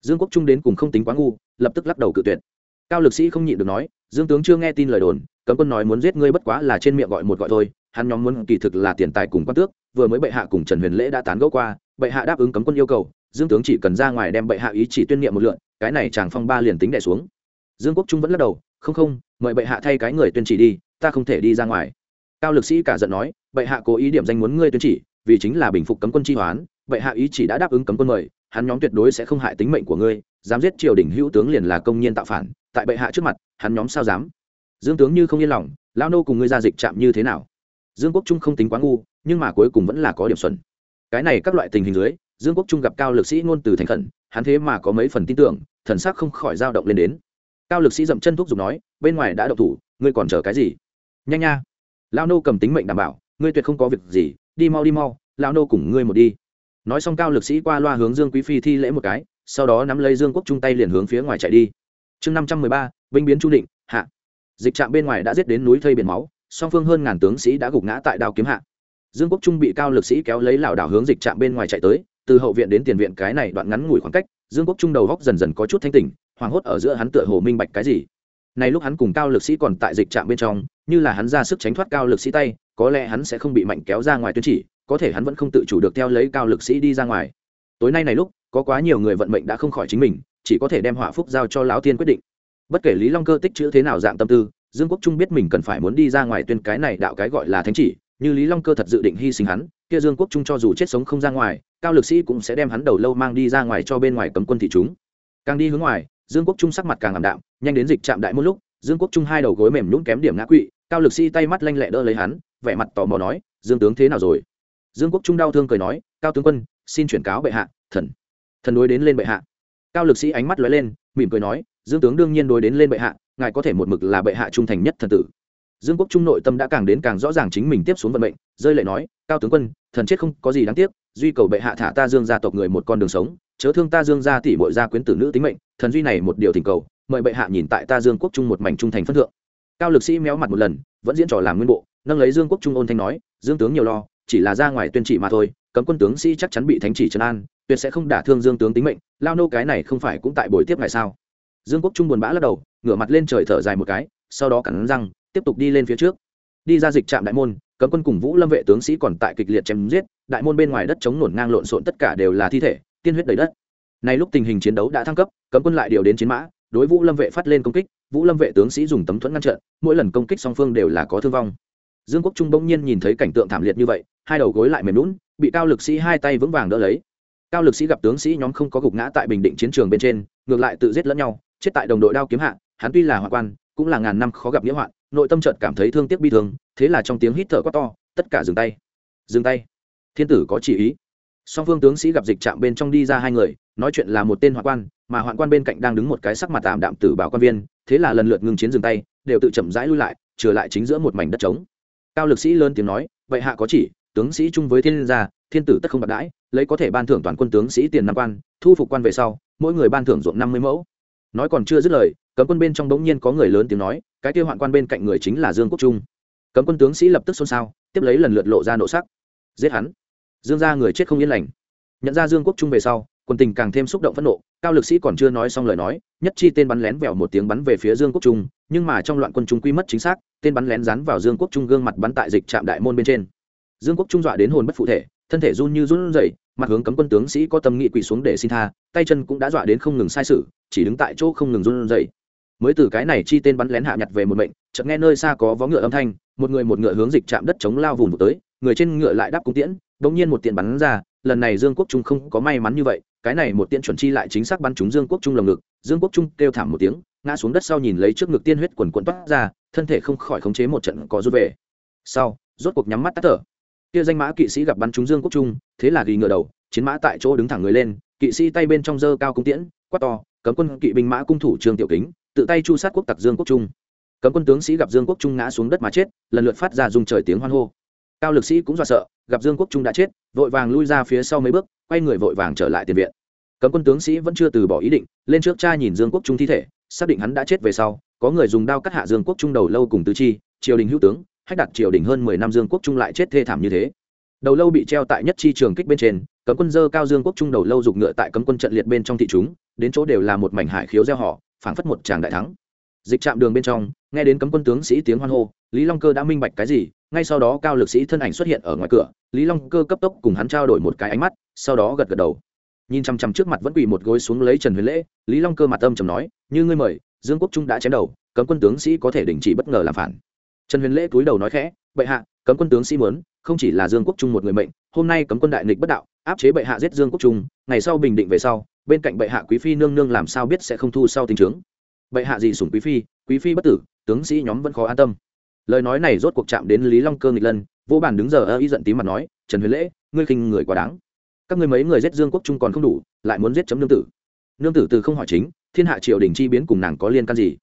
Dương quốc trung đến cùng không tính quá ngu, lập tức lắc đầu cự tuyệt cao lực sĩ không nhịn được nói, dương tướng chưa nghe tin lời đồn, cấm quân nói muốn giết ngươi bất quá là trên miệng gọi một gọi thôi, hắn nhóm muốn kỳ thực là tiền tài cùng quan tước, vừa mới bệ hạ cùng trần huyền lễ đã tán gẫu qua, bệ hạ đáp ứng cấm quân yêu cầu, dương tướng chỉ cần ra ngoài đem bệ hạ ý chỉ tuyên niệm một lượn, cái này chàng phong ba liền tính đẻ xuống. Dương quốc trung vẫn lắc đầu, không không, mời bệ hạ thay cái người tuyên chỉ đi, ta không thể đi ra ngoài. Cao lực sĩ cả giận nói, bệ hạ cố ý điểm danh muốn ngươi tuyên chỉ, vì chính là bình phục cấm quân chi hoán, bệ hạ ý chỉ đã đáp ứng cấm quân mời, hắn nhóm tuyệt đối sẽ không hại tính mệnh của ngươi, dám giết triều đình hữu tướng liền là công nhiên tạo phản tại bệ hạ trước mặt, hắn nhóm sao dám? Dương tướng như không yên lòng lao nô cùng ngươi ra dịch chạm như thế nào? Dương quốc trung không tính quá ngu, nhưng mà cuối cùng vẫn là có điểm xuẩn. Cái này các loại tình hình dưới, dương quốc trung gặp cao lực sĩ ngôn từ thành khẩn, hắn thế mà có mấy phần tin tưởng, thần sắc không khỏi dao động lên đến. Cao lực sĩ dậm chân thuốc giục nói, bên ngoài đã đậu thủ, ngươi còn chờ cái gì? Nhanh nha. Lao nô cầm tính mệnh đảm bảo, ngươi tuyệt không có việc gì, đi mau đi mau lao nô cùng ngươi một đi. Nói xong cao lực sĩ qua loa hướng dương quý phi thi lễ một cái, sau đó nắm lấy dương quốc trung tay liền hướng phía ngoài chạy đi chương năm trăm mười ba binh biến Chu định hạ. Dịch trạm bên ngoài đã giết đến núi thây biển máu, song phương hơn ngàn tướng sĩ đã gục ngã tại đao kiếm hạ. Dương quốc trung bị cao lực sĩ kéo lấy lảo đảo hướng dịch trạm bên ngoài chạy tới, từ hậu viện đến tiền viện cái này đoạn ngắn ngủi khoảng cách, dương quốc trung đầu góc dần dần có chút thanh tỉnh, hoảng hốt ở giữa hắn tựa hồ minh bạch cái gì. Này lúc hắn cùng cao lực sĩ còn tại dịch trạm bên trong, như là hắn ra sức tránh thoát cao lực sĩ tay, có lẽ hắn sẽ không bị mạnh kéo ra ngoài tuyến chỉ, có thể hắn vẫn không tự chủ được theo lấy cao lực sĩ đi ra ngoài. Tối nay này lúc, có quá nhiều người vận mệnh đã không khỏi chính mình chỉ có thể đem họa phúc giao cho lão tiên quyết định. Bất kể lý long cơ tích chữ thế nào dạng tâm tư, dương quốc trung biết mình cần phải muốn đi ra ngoài tuyên cái này đạo cái gọi là thánh chỉ, như lý long cơ thật dự định hy sinh hắn, kia dương quốc trung cho dù chết sống không ra ngoài, cao lực sĩ cũng sẽ đem hắn đầu lâu mang đi ra ngoài cho bên ngoài cấm quân thị chúng. Càng đi hướng ngoài, dương quốc trung sắc mặt càng ảm đạm, nhanh đến dịch trạm đại một lúc, dương quốc trung hai đầu gối mềm nhún kém điểm ngã quỵ, cao lực sĩ tay mắt lanh lẹ đỡ lấy hắn, vẻ mặt tò mò nói, dương tướng thế nào rồi? Dương quốc trung đau thương cười nói, cao tướng quân, xin chuyển cáo bệ hạ, thần thần đối đến lên bệ hạ cao lực sĩ ánh mắt lóe lên, mỉm cười nói, dương tướng đương nhiên đối đến lên bệ hạ, ngài có thể một mực là bệ hạ trung thành nhất thần tử. Dương quốc trung nội tâm đã càng đến càng rõ ràng chính mình tiếp xuống vận mệnh, rơi lệ nói, cao tướng quân, thần chết không có gì đáng tiếc, duy cầu bệ hạ thả ta dương gia tộc người một con đường sống, chớ thương ta dương gia tỷ bội gia quyến tử nữ tính mệnh, thần duy này một điều thỉnh cầu, mời bệ hạ nhìn tại ta dương quốc trung một mảnh trung thành phân thượng. Cao lực sĩ méo mặt một lần, vẫn diễn trò làm nguyên bộ, nâng lấy dương quốc trung ôn thanh nói, dương tướng nhiều lo, chỉ là ra ngoài tuyên chỉ mà thôi cấm quân tướng sĩ chắc chắn bị thánh chỉ trấn an, tuyệt sẽ không đả thương dương tướng tính mệnh, lao nô cái này không phải cũng tại buổi tiếp ngày sao? Dương quốc trung buồn bã lắc đầu, ngửa mặt lên trời thở dài một cái, sau đó cắn răng, tiếp tục đi lên phía trước. Đi ra dịch trạm đại môn, cấm quân cùng vũ lâm vệ tướng sĩ còn tại kịch liệt chém giết, đại môn bên ngoài đất chống nổn ngang lộn xộn tất cả đều là thi thể, tiên huyết đầy đất. Nay lúc tình hình chiến đấu đã thăng cấp, cấm quân lại điều đến chiến mã, đối vũ lâm vệ phát lên công kích, vũ lâm vệ tướng sĩ dùng tấm thuẫn ngăn trận, mỗi lần công kích song phương đều là có thương vong dương quốc trung bỗng nhiên nhìn thấy cảnh tượng thảm liệt như vậy, hai đầu gối lại mềm lún bị cao lực sĩ hai tay vững vàng đỡ lấy. Cao lực sĩ gặp tướng sĩ nhóm không có gục ngã tại bình định chiến trường bên trên, ngược lại tự giết lẫn nhau, chết tại đồng đội đao kiếm hạ, hắn tuy là hoạn quan, cũng là ngàn năm khó gặp nghĩa hoạn, nội tâm chợt cảm thấy thương tiếc bi thương, thế là trong tiếng hít thở quá to, tất cả dừng tay. Dừng tay. Thiên tử có chỉ ý. Song phương tướng sĩ gặp dịch trạm bên trong đi ra hai người, nói chuyện là một tên hoạn quan, mà hoạn quan bên cạnh đang đứng một cái sắc mặt tạm đạm tử bảo quan viên, thế là lần lượt ngừng chiến dừng tay, đều tự chậm rãi lui lại, trở lại chính giữa một mảnh đất trống cao lực sĩ lớn tiếng nói, vậy hạ có chỉ, tướng sĩ chung với thiên gia, thiên tử tất không bạc đãi, lấy có thể ban thưởng toàn quân tướng sĩ tiền năm quan, thu phục quan về sau, mỗi người ban thưởng ruộng năm mươi mẫu. Nói còn chưa dứt lời, cấm quân bên trong bỗng nhiên có người lớn tiếng nói, cái kêu hoạn quan bên cạnh người chính là dương quốc trung. Cấm quân tướng sĩ lập tức xôn xao, tiếp lấy lần lượt lộ ra nộ sắc. Giết hắn. Dương ra người chết không yên lành. Nhận ra dương quốc trung về sau quân tình càng thêm xúc động phẫn nộ, cao lực sĩ còn chưa nói xong lời nói, nhất chi tên bắn lén vẹo một tiếng bắn về phía dương quốc trung, nhưng mà trong loạn quân trung quy mất chính xác tên bắn lén rán vào dương quốc trung gương mặt bắn tại dịch trạm đại môn bên trên. Dương quốc trung dọa đến hồn bất phụ thể, thân thể run như run rẩy, mặt hướng cấm quân tướng sĩ có tâm nghị quỳ xuống để xin tha, tay chân cũng đã dọa đến không ngừng sai sự, chỉ đứng tại chỗ không ngừng run rẩy. Mới từ cái này chi tên bắn lén hạ nhặt về một mệnh, chợt nghe nơi xa có vó ngựa âm thanh, một người một ngựa hướng dịch chạm đất chống lao vùng một tới, người trên ngựa lại đáp cung tiễn đống nhiên một tiện bắn ra, lần này dương quốc trung không có may mắn như vậy, cái này một tiện chuẩn chi lại chính xác bắn trúng dương quốc trung lồng ngực, dương quốc trung kêu thảm một tiếng ngã xuống đất sau nhìn lấy trước ngực tiên huyết quần quần toát ra, thân thể không khỏi khống chế một trận có rút về. Sau, rốt cuộc nhắm mắt tắt thở. Kia danh mã kỵ sĩ gặp bắn trúng dương quốc trung, thế là ghi ngựa đầu, chiến mã tại chỗ đứng thẳng người lên, kỵ sĩ tay bên trong dơ cao cung tiễn, quát to, cấm quân kỵ binh mã cung thủ trương tiểu kính, tự tay chu sát quốc tặc dương quốc trung. Cấm quân tướng sĩ gặp dương quốc trung ngã xuống đất mà chết, lần lượt phát ra dùng trời tiếng hoan hô. Cao lực sĩ cũng do sợ, gặp dương quốc trung đã chết, vội vàng lui ra phía sau mấy bước, quay người vội vàng trở lại tiền viện. Cấm quân tướng sĩ vẫn chưa từ bỏ ý định, lên trước cha nhìn dương quốc trung thi thể xác định hắn đã chết về sau, có người dùng đao cắt hạ dương quốc trung đầu lâu cùng tứ chi, triều đình hữu tướng, hách đặt triều đình hơn mười năm dương quốc trung lại chết thê thảm như thế. Đầu lâu bị treo tại nhất chi trường kích bên trên, cấm quân dơ cao dương quốc trung đầu lâu giục ngựa tại cấm quân trận liệt bên trong thị chúng, đến chỗ đều là một mảnh hải khiếu gieo họ, phảng phất một tràng đại thắng. Dịch trạm đường bên trong, nghe đến cấm quân tướng sĩ tiếng hoan hô, lý long cơ đã minh bạch cái gì, ngay sau đó cao lực sĩ thân ảnh xuất hiện ở ngoài cửa, lý long cơ cấp tốc cùng hắn trao đổi một cái ánh mắt, sau đó gật gật đầu nhìn chằm chằm trước mặt vẫn quỳ một gối xuống lấy trần huyền lễ, lý long cơ mặt âm trầm nói, như ngươi mời, dương quốc trung đã chém đầu, cấm quân tướng sĩ có thể đình chỉ bất ngờ làm phản. Trần huyền lễ cúi đầu nói khẽ, bệ hạ, cấm quân tướng sĩ muốn, không chỉ là dương quốc trung một người mệnh, hôm nay cấm quân đại nghịch bất đạo, áp chế bệ hạ giết dương quốc trung, ngày sau bình định về sau, bên cạnh bệ hạ quý phi nương nương làm sao biết sẽ không thu sau tình trướng bệ hạ gì sủng quý phi quý phi bất tử, tướng sĩ nhóm vẫn khó an tâm. Lời nói này rốt cuộc chạm đến lý long cơ nghịch lân, vô bản đứng giờ ơ ý giận tím mặt nói, trần huyền lễ, ngươi khinh người quá đáng các người mấy người giết dương quốc trung còn không đủ, lại muốn giết chấm nương tử. Nương tử từ không hỏi chính, thiên hạ triều đình chi biến cùng nàng có liên can gì?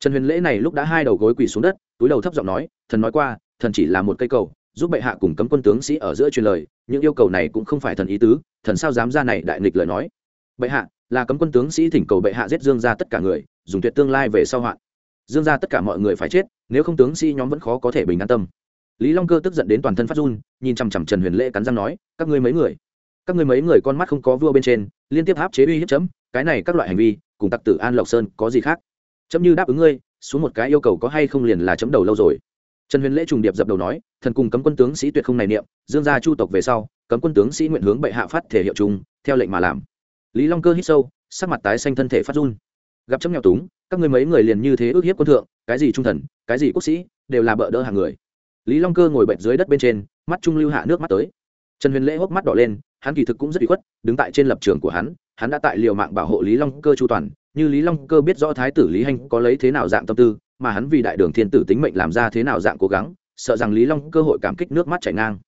Trần huyền lễ này lúc đã hai đầu gối quỳ xuống đất, túi đầu thấp giọng nói, thần nói qua, thần chỉ là một cây cầu, giúp bệ hạ cùng cấm quân tướng sĩ ở giữa truyền lời, những yêu cầu này cũng không phải thần ý tứ, thần sao dám ra này đại nghịch lời nói? Bệ hạ, là cấm quân tướng sĩ thỉnh cầu bệ hạ giết dương ra tất cả người, dùng tuyệt tương lai về sau hoạn. Dương ra tất cả mọi người phải chết, nếu không tướng sĩ nhóm vẫn khó có thể bình an tâm. Lý long cơ tức giận đến toàn thân phát run, nhìn chằm chằm trần huyền lễ cắn răng nói, các ngươi mấy người các ngươi mấy người con mắt không có vua bên trên, liên tiếp áp chế uy hiếp chấm, cái này các loại hành vi, cùng tặc tử an lộc sơn có gì khác? Chấm như đáp ứng ngươi, xuống một cái yêu cầu có hay không liền là chấm đầu lâu rồi. Trần huyền lễ trùng điệp dập đầu nói, thần cùng cấm quân tướng sĩ tuyệt không này niệm, dương gia chu tộc về sau, cấm quân tướng sĩ nguyện hướng bệ hạ phát thể hiệu chung, theo lệnh mà làm. Lý long cơ hít sâu, sắc mặt tái xanh thân thể phát run. Gặp chấm nghèo túng, các ngươi mấy người liền như thế ước hiếp quân thượng, cái gì trung thần, cái gì quốc sĩ, đều là bợ đỡ hàng người. Lý long cơ ngồi bệnh dưới đất bên trên, mắt trung lưu hạ nước mắt tới. Trần huyền lễ hốc mắt đỏ lên hắn kỳ thực cũng rất bị khuất, đứng tại trên lập trường của hắn hắn đã tại liều mạng bảo hộ lý long cơ chu toàn. Như lý long cơ biết rõ thái tử lý hanh có lấy thế nào dạng tâm tư, mà hắn vì đại đường thiên tử tính mệnh làm ra thế nào dạng cố gắng, sợ rằng lý long cơ hội cảm kích nước mắt chảy ngang.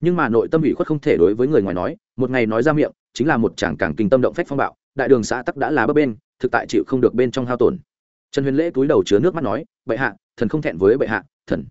Nhưng mà nội tâm ủy khuất không thể đối với người ngoài nói, một ngày nói ra miệng, chính là một chàng càng kinh tâm động phách phong bạo, đại đường xã tắc đã là bấp bên thực tại chịu không được bên trong hao tổn. Trần huyền lễ túi đầu chứa nước mắt nói, bệ hạ, thần không thẹn với bệ hạ, thần.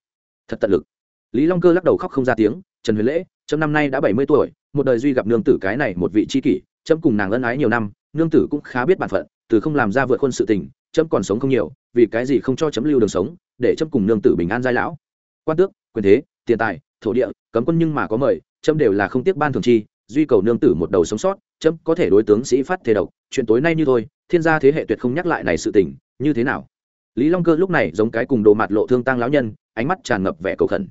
Thật tận lực. Lý long cơ lắc đầu khóc không ra tiếng, trần huyền lễ trong năm nay đã bảy mươi tuổi một đời duy gặp nương tử cái này một vị tri kỷ trâm cùng nàng ân ái nhiều năm, nương tử cũng khá biết bản phận, từ không làm ra vượt khuôn sự tình trâm còn sống không nhiều, vì cái gì không cho chấm lưu đường sống, để trâm cùng nương tử bình an giai lão. Quan tước, quyền thế, tiền tài, thổ địa, cấm quân nhưng mà có mời trâm đều là không tiếc ban thường chi, duy cầu nương tử một đầu sống sót trâm có thể đối tướng sĩ phát thế độc, chuyện tối nay như thôi, thiên gia thế hệ tuyệt không nhắc lại này sự tình, như thế nào? Lý long cơ lúc này giống cái cùng đồ mặt lộ thương tăng lão nhân, ánh mắt tràn ngập vẻ cầu khẩn.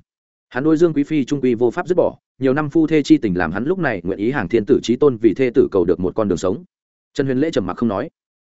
Hắn đôi dương quý phi trung quy vô pháp dứt bỏ nhiều năm phu thê chi tình làm hắn lúc này nguyện ý hàng thiên tử trí tôn vì thê tử cầu được một con đường sống. Trần huyền lễ trầm mặc không nói.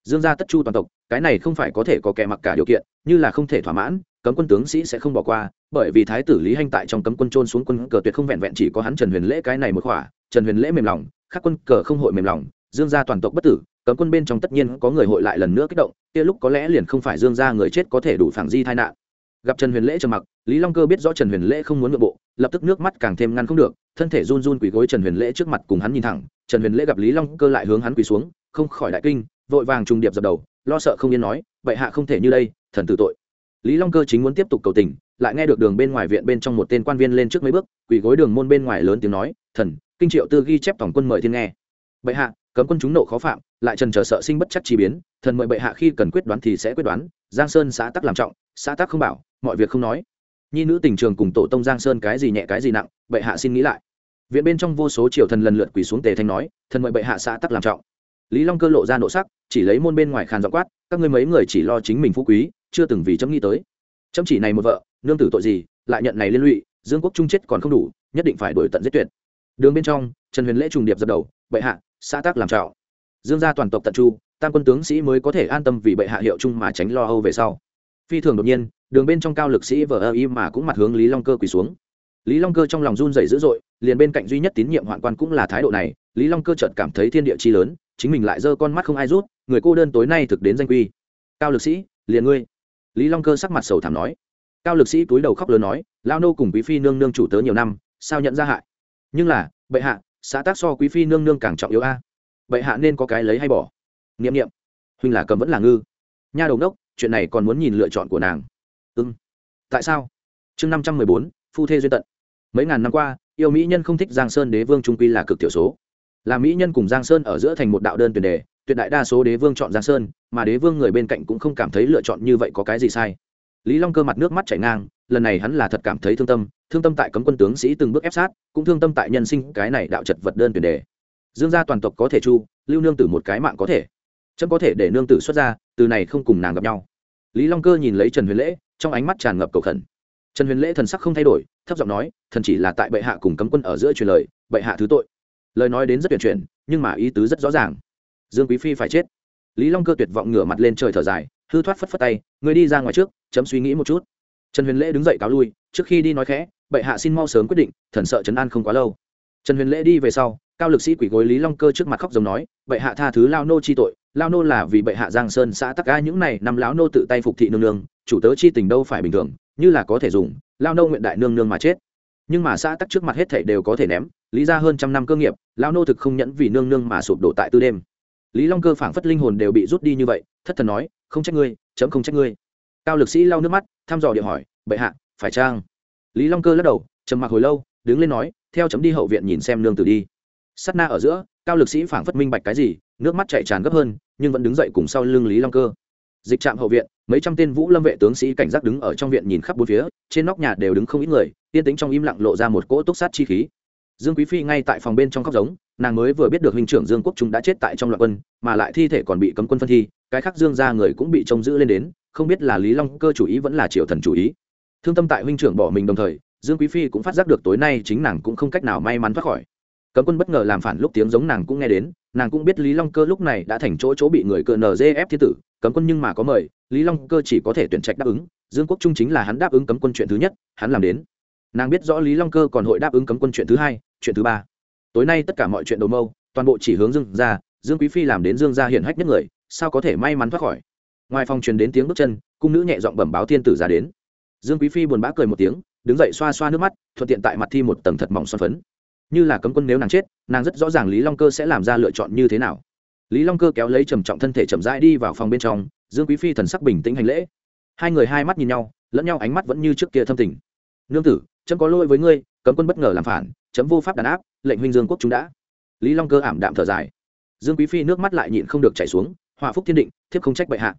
Dương gia tất chu toàn tộc, cái này không phải có thể có kẻ mặc cả điều kiện, như là không thể thỏa mãn, cấm quân tướng sĩ sẽ không bỏ qua, bởi vì thái tử lý hanh tại trong cấm quân trôn xuống quân cờ tuyệt không vẹn vẹn chỉ có hắn trần huyền lễ cái này một khỏa, trần huyền lễ mềm lòng, khắc quân cờ không hội mềm lòng, dương gia toàn tộc bất tử, cấm quân bên trong tất nhiên có người hội lại lần nữa kích động, kia lúc có lẽ liền không phải dương gia người chết có thể đủ phản di tai nạn. Gặp trần huyền lễ trầm mặc, lý long cơ biết rõ trần huyền lễ không muốn nội bộ lập tức nước mắt càng thêm ngăn không được, thân thể run run quỳ gối trần huyền lễ trước mặt cùng hắn nhìn thẳng, trần huyền lễ gặp lý long cơ lại hướng hắn quỳ xuống, không khỏi đại kinh, vội vàng trùng điệp dập đầu, lo sợ không yên nói vậy hạ không thể như đây, thần tử tội. Lý long cơ chính muốn tiếp tục cầu tình, lại nghe được đường bên ngoài viện bên trong một tên quan viên lên trước mấy bước, quỳ gối đường môn bên ngoài lớn tiếng nói, thần, kinh triệu tư ghi chép tổng quân mời thiên nghe. Bệ hạ, cấm quân chúng nộ khó phạm, lại trần chờ sợ sinh bất chắc chi biến, thần mời bệ hạ khi cần quyết đoán thì sẽ quyết đoán, giang sơn xã tắc làm trọng, xã tắc không bảo, mọi việc không nói nhi nữ tình trường cùng tổ tông giang sơn cái gì nhẹ cái gì nặng, bệ hạ xin nghĩ lại. Viện bên trong vô số triều thần lần lượt quỳ xuống tề thanh nói, thần mời bệ hạ xã tắc làm trọng. Lý long cơ lộ ra nộ sắc, chỉ lấy môn bên ngoài khàn dọ quát, các ngươi mấy người chỉ lo chính mình phú quý, chưa từng vì chấm nghĩ tới. Chấm chỉ này một vợ, nương tử tội gì, lại nhận này liên lụy, dương quốc trung chết còn không đủ, nhất định phải đổi tận giết tuyệt. Đường bên trong, trần huyền lễ trùng điệp dập đầu, bệ hạ, xã tác làm trạo dương gia toàn tộc tận chu tam quân tướng sĩ mới có thể an tâm vì bệ hạ hiệu chung mà tránh lo âu về sau. Phi thường đột nhiên đường bên trong cao lực sĩ vờ ơ y mà cũng mặt hướng lý long cơ quỳ xuống. Lý long cơ trong lòng run dày dữ dội, liền bên cạnh duy nhất tín nhiệm hoạn quan cũng là thái độ này, lý long cơ chợt cảm thấy thiên địa chi lớn, chính mình lại giơ con mắt không ai rút, người cô đơn tối nay thực đến danh quy. Cao lực sĩ, liền ngươi. Lý long cơ sắc mặt sầu thảm nói. Cao lực sĩ túi đầu khóc lớn nói, lao nô cùng quý phi nương nương chủ tớ nhiều năm, sao nhận ra hại? Nhưng là, bệ hạ, xã tác so quý phi nương nương càng trọng yếu a. Bệ hạ nên có cái lấy hay bỏ? N i ệ m n i ệ m huynh là cầm vẫn là ngư. Nha đầu đốc, chuyện này còn muốn nhìn lựa chọn của nàng ưng ừ. tại sao? Chương năm trăm mười bốn, phu thê duyên tận. Mấy ngàn năm qua, yêu mỹ nhân không thích giang sơn đế vương trung quy là cực thiểu số. Là mỹ nhân cùng giang sơn ở giữa thành một đạo đơn tuyển đề, tuyệt đại đa số đế vương chọn giang sơn, mà đế vương người bên cạnh cũng không cảm thấy lựa chọn như vậy có cái gì sai. Lý long cơ mặt nước mắt chảy ngang, lần này hắn là thật cảm thấy thương tâm thương tâm tại cấm quân tướng sĩ từng bước ép sát, cũng thương tâm tại nhân sinh cái này đạo chật vật đơn tuyển đề. Dương gia toàn tộc có thể chu, lưu nương tử một cái mạng có thể. Chấm có thể để nương tử xuất ra từ này không cùng nàng gặp nhau. Lý long cơ nhìn lấy trần huyền lễ trong ánh mắt tràn ngập cầu khẩn. Trần huyền lễ thần sắc không thay đổi, thấp giọng nói, thần chỉ là tại bệ hạ cùng cấm quân ở giữa truyền lời, bệ hạ thứ tội. Lời nói đến rất tuyển chuyển, nhưng mà ý tứ rất rõ ràng. Dương quý phi phải chết. Lý long cơ tuyệt vọng ngửa mặt lên trời thở dài, hư thoát phất phất tay người đi ra ngoài trước, chấm suy nghĩ một chút. Trần huyền lễ đứng dậy cáo lui, trước khi đi nói khẽ, bệ hạ xin mau sớm quyết định, thần sợ trấn an không quá lâu. Trần huyền lễ đi về sau, cao lực sĩ quỷ gối lý long cơ trước mặt khóc giống nói, bệ hạ tha thứ lao nô chi tội, lao nô là vì bệ hạ giang sơn xã tắc ca những này năm lão nô tự tay phục thị nương nương chủ tớ chi tình đâu phải bình thường, như là có thể dùng, lao nô nguyện đại nương nương mà chết. Nhưng mà xã tắc trước mặt hết thảy đều có thể ném, lý ra hơn trăm năm cơ nghiệp, lao nô thực không nhẫn vì nương nương mà sụp đổ tại tư đêm. Lý long cơ phảng phất linh hồn đều bị rút đi như vậy, thất thần nói, không trách ngươi, chấm không trách ngươi. Cao lực sĩ lau nước mắt, thăm dò điện hỏi, bệ hạ, phải trang lý long cơ lắc đầu, trầm mặc hồi lâu, đứng lên nói, theo chấm đi hậu viện nhìn xem nương tử đi. Sắt na ở giữa, cao lực sĩ phảng phất minh bạch cái gì, nước mắt chạy tràn gấp hơn, nhưng vẫn đứng dậy cùng sau lưng lý long cơ dịch trạm hậu viện, mấy trăm tên vũ lâm vệ tướng sĩ cảnh giác đứng ở trong viện nhìn khắp bốn phía, trên nóc nhà đều đứng không ít người, yên tĩnh trong im lặng lộ ra một cỗ túc sát chi khí. Dương quý phi ngay tại phòng bên trong khóc giống, nàng mới vừa biết được huynh trưởng dương quốc trung đã chết tại trong loạn quân, mà lại thi thể còn bị cấm quân phân thi, cái khác dương ra người cũng bị trông giữ lên đến, không biết là lý long cơ chủ ý vẫn là triều thần chủ ý. Thương tâm tại huynh trưởng bỏ mình đồng thời, dương quý phi cũng phát giác được tối nay chính nàng cũng không cách nào may mắn thoát khỏi. Cấm quân bất ngờ làm phản lúc tiếng giống nàng cũng nghe đến nàng cũng biết lý long cơ lúc này đã thành chỗ chỗ bị người cờ nzf thiên tử, cấm quân nhưng mà có mời, lý long cơ chỉ có thể tuyển trạch đáp ứng, dương quốc trung chính là hắn đáp ứng cấm quân chuyện thứ nhất, hắn làm đến. Nàng biết rõ lý long cơ còn hội đáp ứng cấm quân chuyện thứ hai, chuyện thứ ba. Tối nay tất cả mọi chuyện đầu mâu, toàn bộ chỉ hướng dương ra dương quý phi làm đến dương gia hiển hách nhất người, sao có thể may mắn thoát khỏi? Ngoài phòng truyền đến tiếng bước chân, cung nữ nhẹ giọng bẩm báo thiên tử ra đến. Dương quý phi buồn bã cười một tiếng, đứng dậy xoa xoa nước mắt, thuận tiện tại mặt thi một tầng thật mỏng son phấn như là cấm quân nếu nàng chết, nàng rất rõ ràng lý long cơ sẽ làm ra lựa chọn như thế nào. Lý long cơ kéo lấy trầm trọng thân thể chậm rãi đi vào phòng bên trong, dương quý phi thần sắc bình tĩnh hành lễ. Hai người hai mắt nhìn nhau, lẫn nhau ánh mắt vẫn như trước kia thâm tình. Nương tử, chấm có lỗi với ngươi, cấm quân bất ngờ làm phản, chấm vô pháp đàn áp, lệnh huynh dương quốc chúng đã. Lý long cơ ảm đạm thở dài. Dương quý phi nước mắt lại nhịn không được chảy xuống, họa phúc thiên định, thiếp không trách bệ hạ.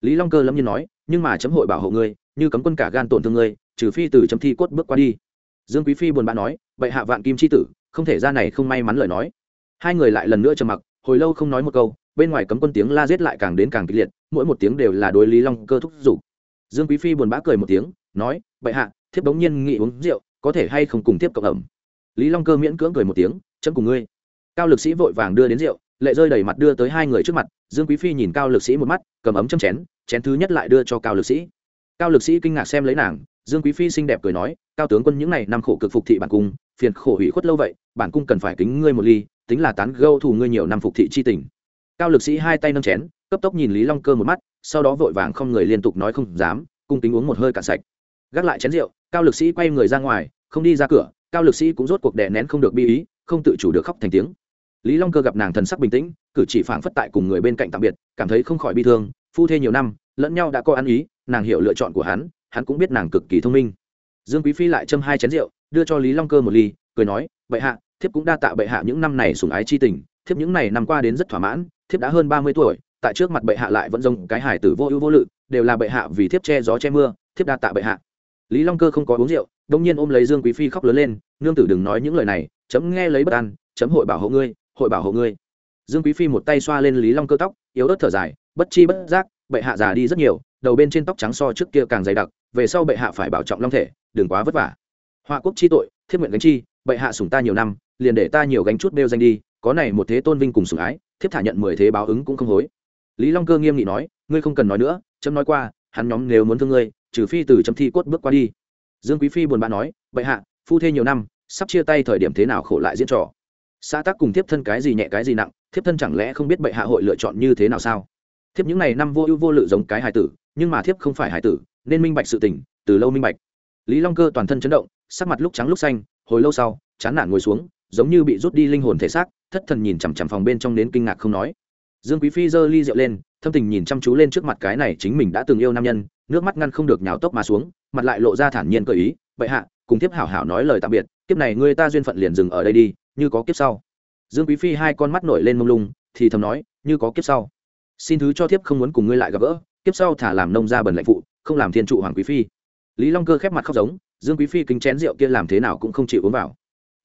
Lý long cơ lâm nhiên nói, nhưng mà chấm hội bảo hộ ngươi, như cấm quân cả gan tổn thương ngươi, trừ phi từ chấm thi cốt bước qua đi. Dương quý phi buồn bã nói, bệ hạ vạn kim c h i tử không thể ra này không may mắn lời nói. Hai người lại lần nữa trầm mặc, hồi lâu không nói một câu, bên ngoài cấm quân tiếng la giết lại càng đến càng kịch liệt, mỗi một tiếng đều là đối lý long cơ thúc giục. Dương quý phi buồn bã cười một tiếng, nói, bệ hạ, thiếp Bỗng nhiên nghị uống rượu, có thể hay không cùng tiếp cộng ẩm? Lý long cơ miễn cưỡng cười một tiếng, chấm cùng ngươi. Cao lực sĩ vội vàng đưa đến rượu, lệ rơi đầy mặt đưa tới hai người trước mặt, dương quý phi nhìn cao lực sĩ một mắt, cầm ấm châm chén chén thứ nhất lại đưa cho cao lực sĩ. Cao lực sĩ kinh ngạc xem lấy nàng dương quý phi xinh đẹp cười nói, cao tướng quân những n à y năm khổ cực phục thị bản cung, phiền khổ hủy khuất lâu vậy, bản cung cần phải kính ngươi một ly, tính là tán gâu thù ngươi nhiều năm phục thị chi tình. Cao lực sĩ hai tay nâng chén, cấp tốc nhìn lý long cơ một mắt, sau đó vội vàng không người liên tục nói không dám, cung kính uống một hơi cạn sạch. Gác lại chén rượu, cao lực sĩ quay người ra ngoài, không đi ra cửa, cao lực sĩ cũng rốt cuộc đè nén không được bi ý, không tự chủ được khóc thành tiếng. Lý long cơ gặp nàng thần sắc bình tĩnh, cử chỉ phảng phất tại cùng người bên cạnh tạm biệt, cảm thấy không khỏi bi thương, phu thê nhiều năm, lẫn nhau đã có ăn ý, nàng hiểu lựa chọn của hắn hắn cũng biết nàng cực kỳ thông minh. Dương quý phi lại châm hai chén rượu, đưa cho lý long cơ một ly, cười nói, bệ hạ, thiếp cũng đa tạ bệ hạ những năm này sủng ái chi tình, thiếp những này năm qua đến rất thỏa mãn, thiếp đã hơn ba mươi tuổi, tại trước mặt bệ hạ lại vẫn giống cái hải tử vô ưu vô lự, đều là bệ hạ vì thiếp che gió che mưa, thiếp đa tạ bệ hạ. Lý long cơ không có uống rượu, đông nhiên ôm lấy dương quý phi khóc lớn lên, nương tử đừng nói những lời này, chấm nghe lấy bất an, chấm hội bảo hộ ngươi, hội bảo hộ ngươi. Dương quý phi một tay xoa lên lý long cơ tóc, yếu ớt thở dài, bất chi bất giác, bệ hạ già đi rất nhiều đầu bên trên tóc trắng so trước kia càng dày đặc, về sau bệ hạ phải bảo trọng long thể, đừng quá vất vả. Họa quốc chi tội, thiết nguyện gánh chi, bệ hạ sủng ta nhiều năm, liền để ta nhiều gánh chút đeo danh đi, có này một thế tôn vinh cùng sủng ái, thiếp thả nhận mười thế báo ứng cũng không hối. Lý long cơ nghiêm nghị nói, ngươi không cần nói nữa, chấm nói qua, hắn nhóm nếu muốn thương ngươi, trừ phi từ chấm thi cốt bước qua đi. Dương quý phi buồn bã nói, bệ hạ, phu thê nhiều năm, sắp chia tay thời điểm thế nào khổ lại diễn trò. Xã tác cùng thiếp thân cái gì nhẹ cái gì nặng, thiếp thân chẳng lẽ không biết bệ hạ hội lựa chọn như thế nào sao? Thiếp những ngày năm vô ưu vô lự giống cái hài tử, nhưng mà thiếp không phải hài tử, nên minh bạch sự tình, từ lâu minh bạch. Lý long cơ toàn thân chấn động, sắc mặt lúc trắng lúc xanh, hồi lâu sau, chán nản ngồi xuống, giống như bị rút đi linh hồn thể xác, thất thần nhìn chằm chằm phòng bên trong đến kinh ngạc không nói. Dương quý phi giơ ly rượu lên, thâm tình nhìn chăm chú lên trước mặt cái này chính mình đã từng yêu nam nhân, nước mắt ngăn không được nhào tốc mà xuống, mặt lại lộ ra thản nhiên cởi ý, bệ hạ, cùng tiếp hảo hảo nói lời tạm biệt, kiếp này ngươi ta duyên phận liền dừng ở đây đi, như có kiếp sau. Dương quý phi hai con mắt nổi lên mông lung, thì thầm nói, như có kiếp sau xin thứ cho thiếp không muốn cùng ngươi lại gặp gỡ, kiếp sau thả làm nông gia bần lãnh phụ, không làm thiên trụ hoàng quý phi. Lý long cơ khép mặt khóc giống, dương quý phi kính chén rượu kia làm thế nào cũng không chịu uống vào.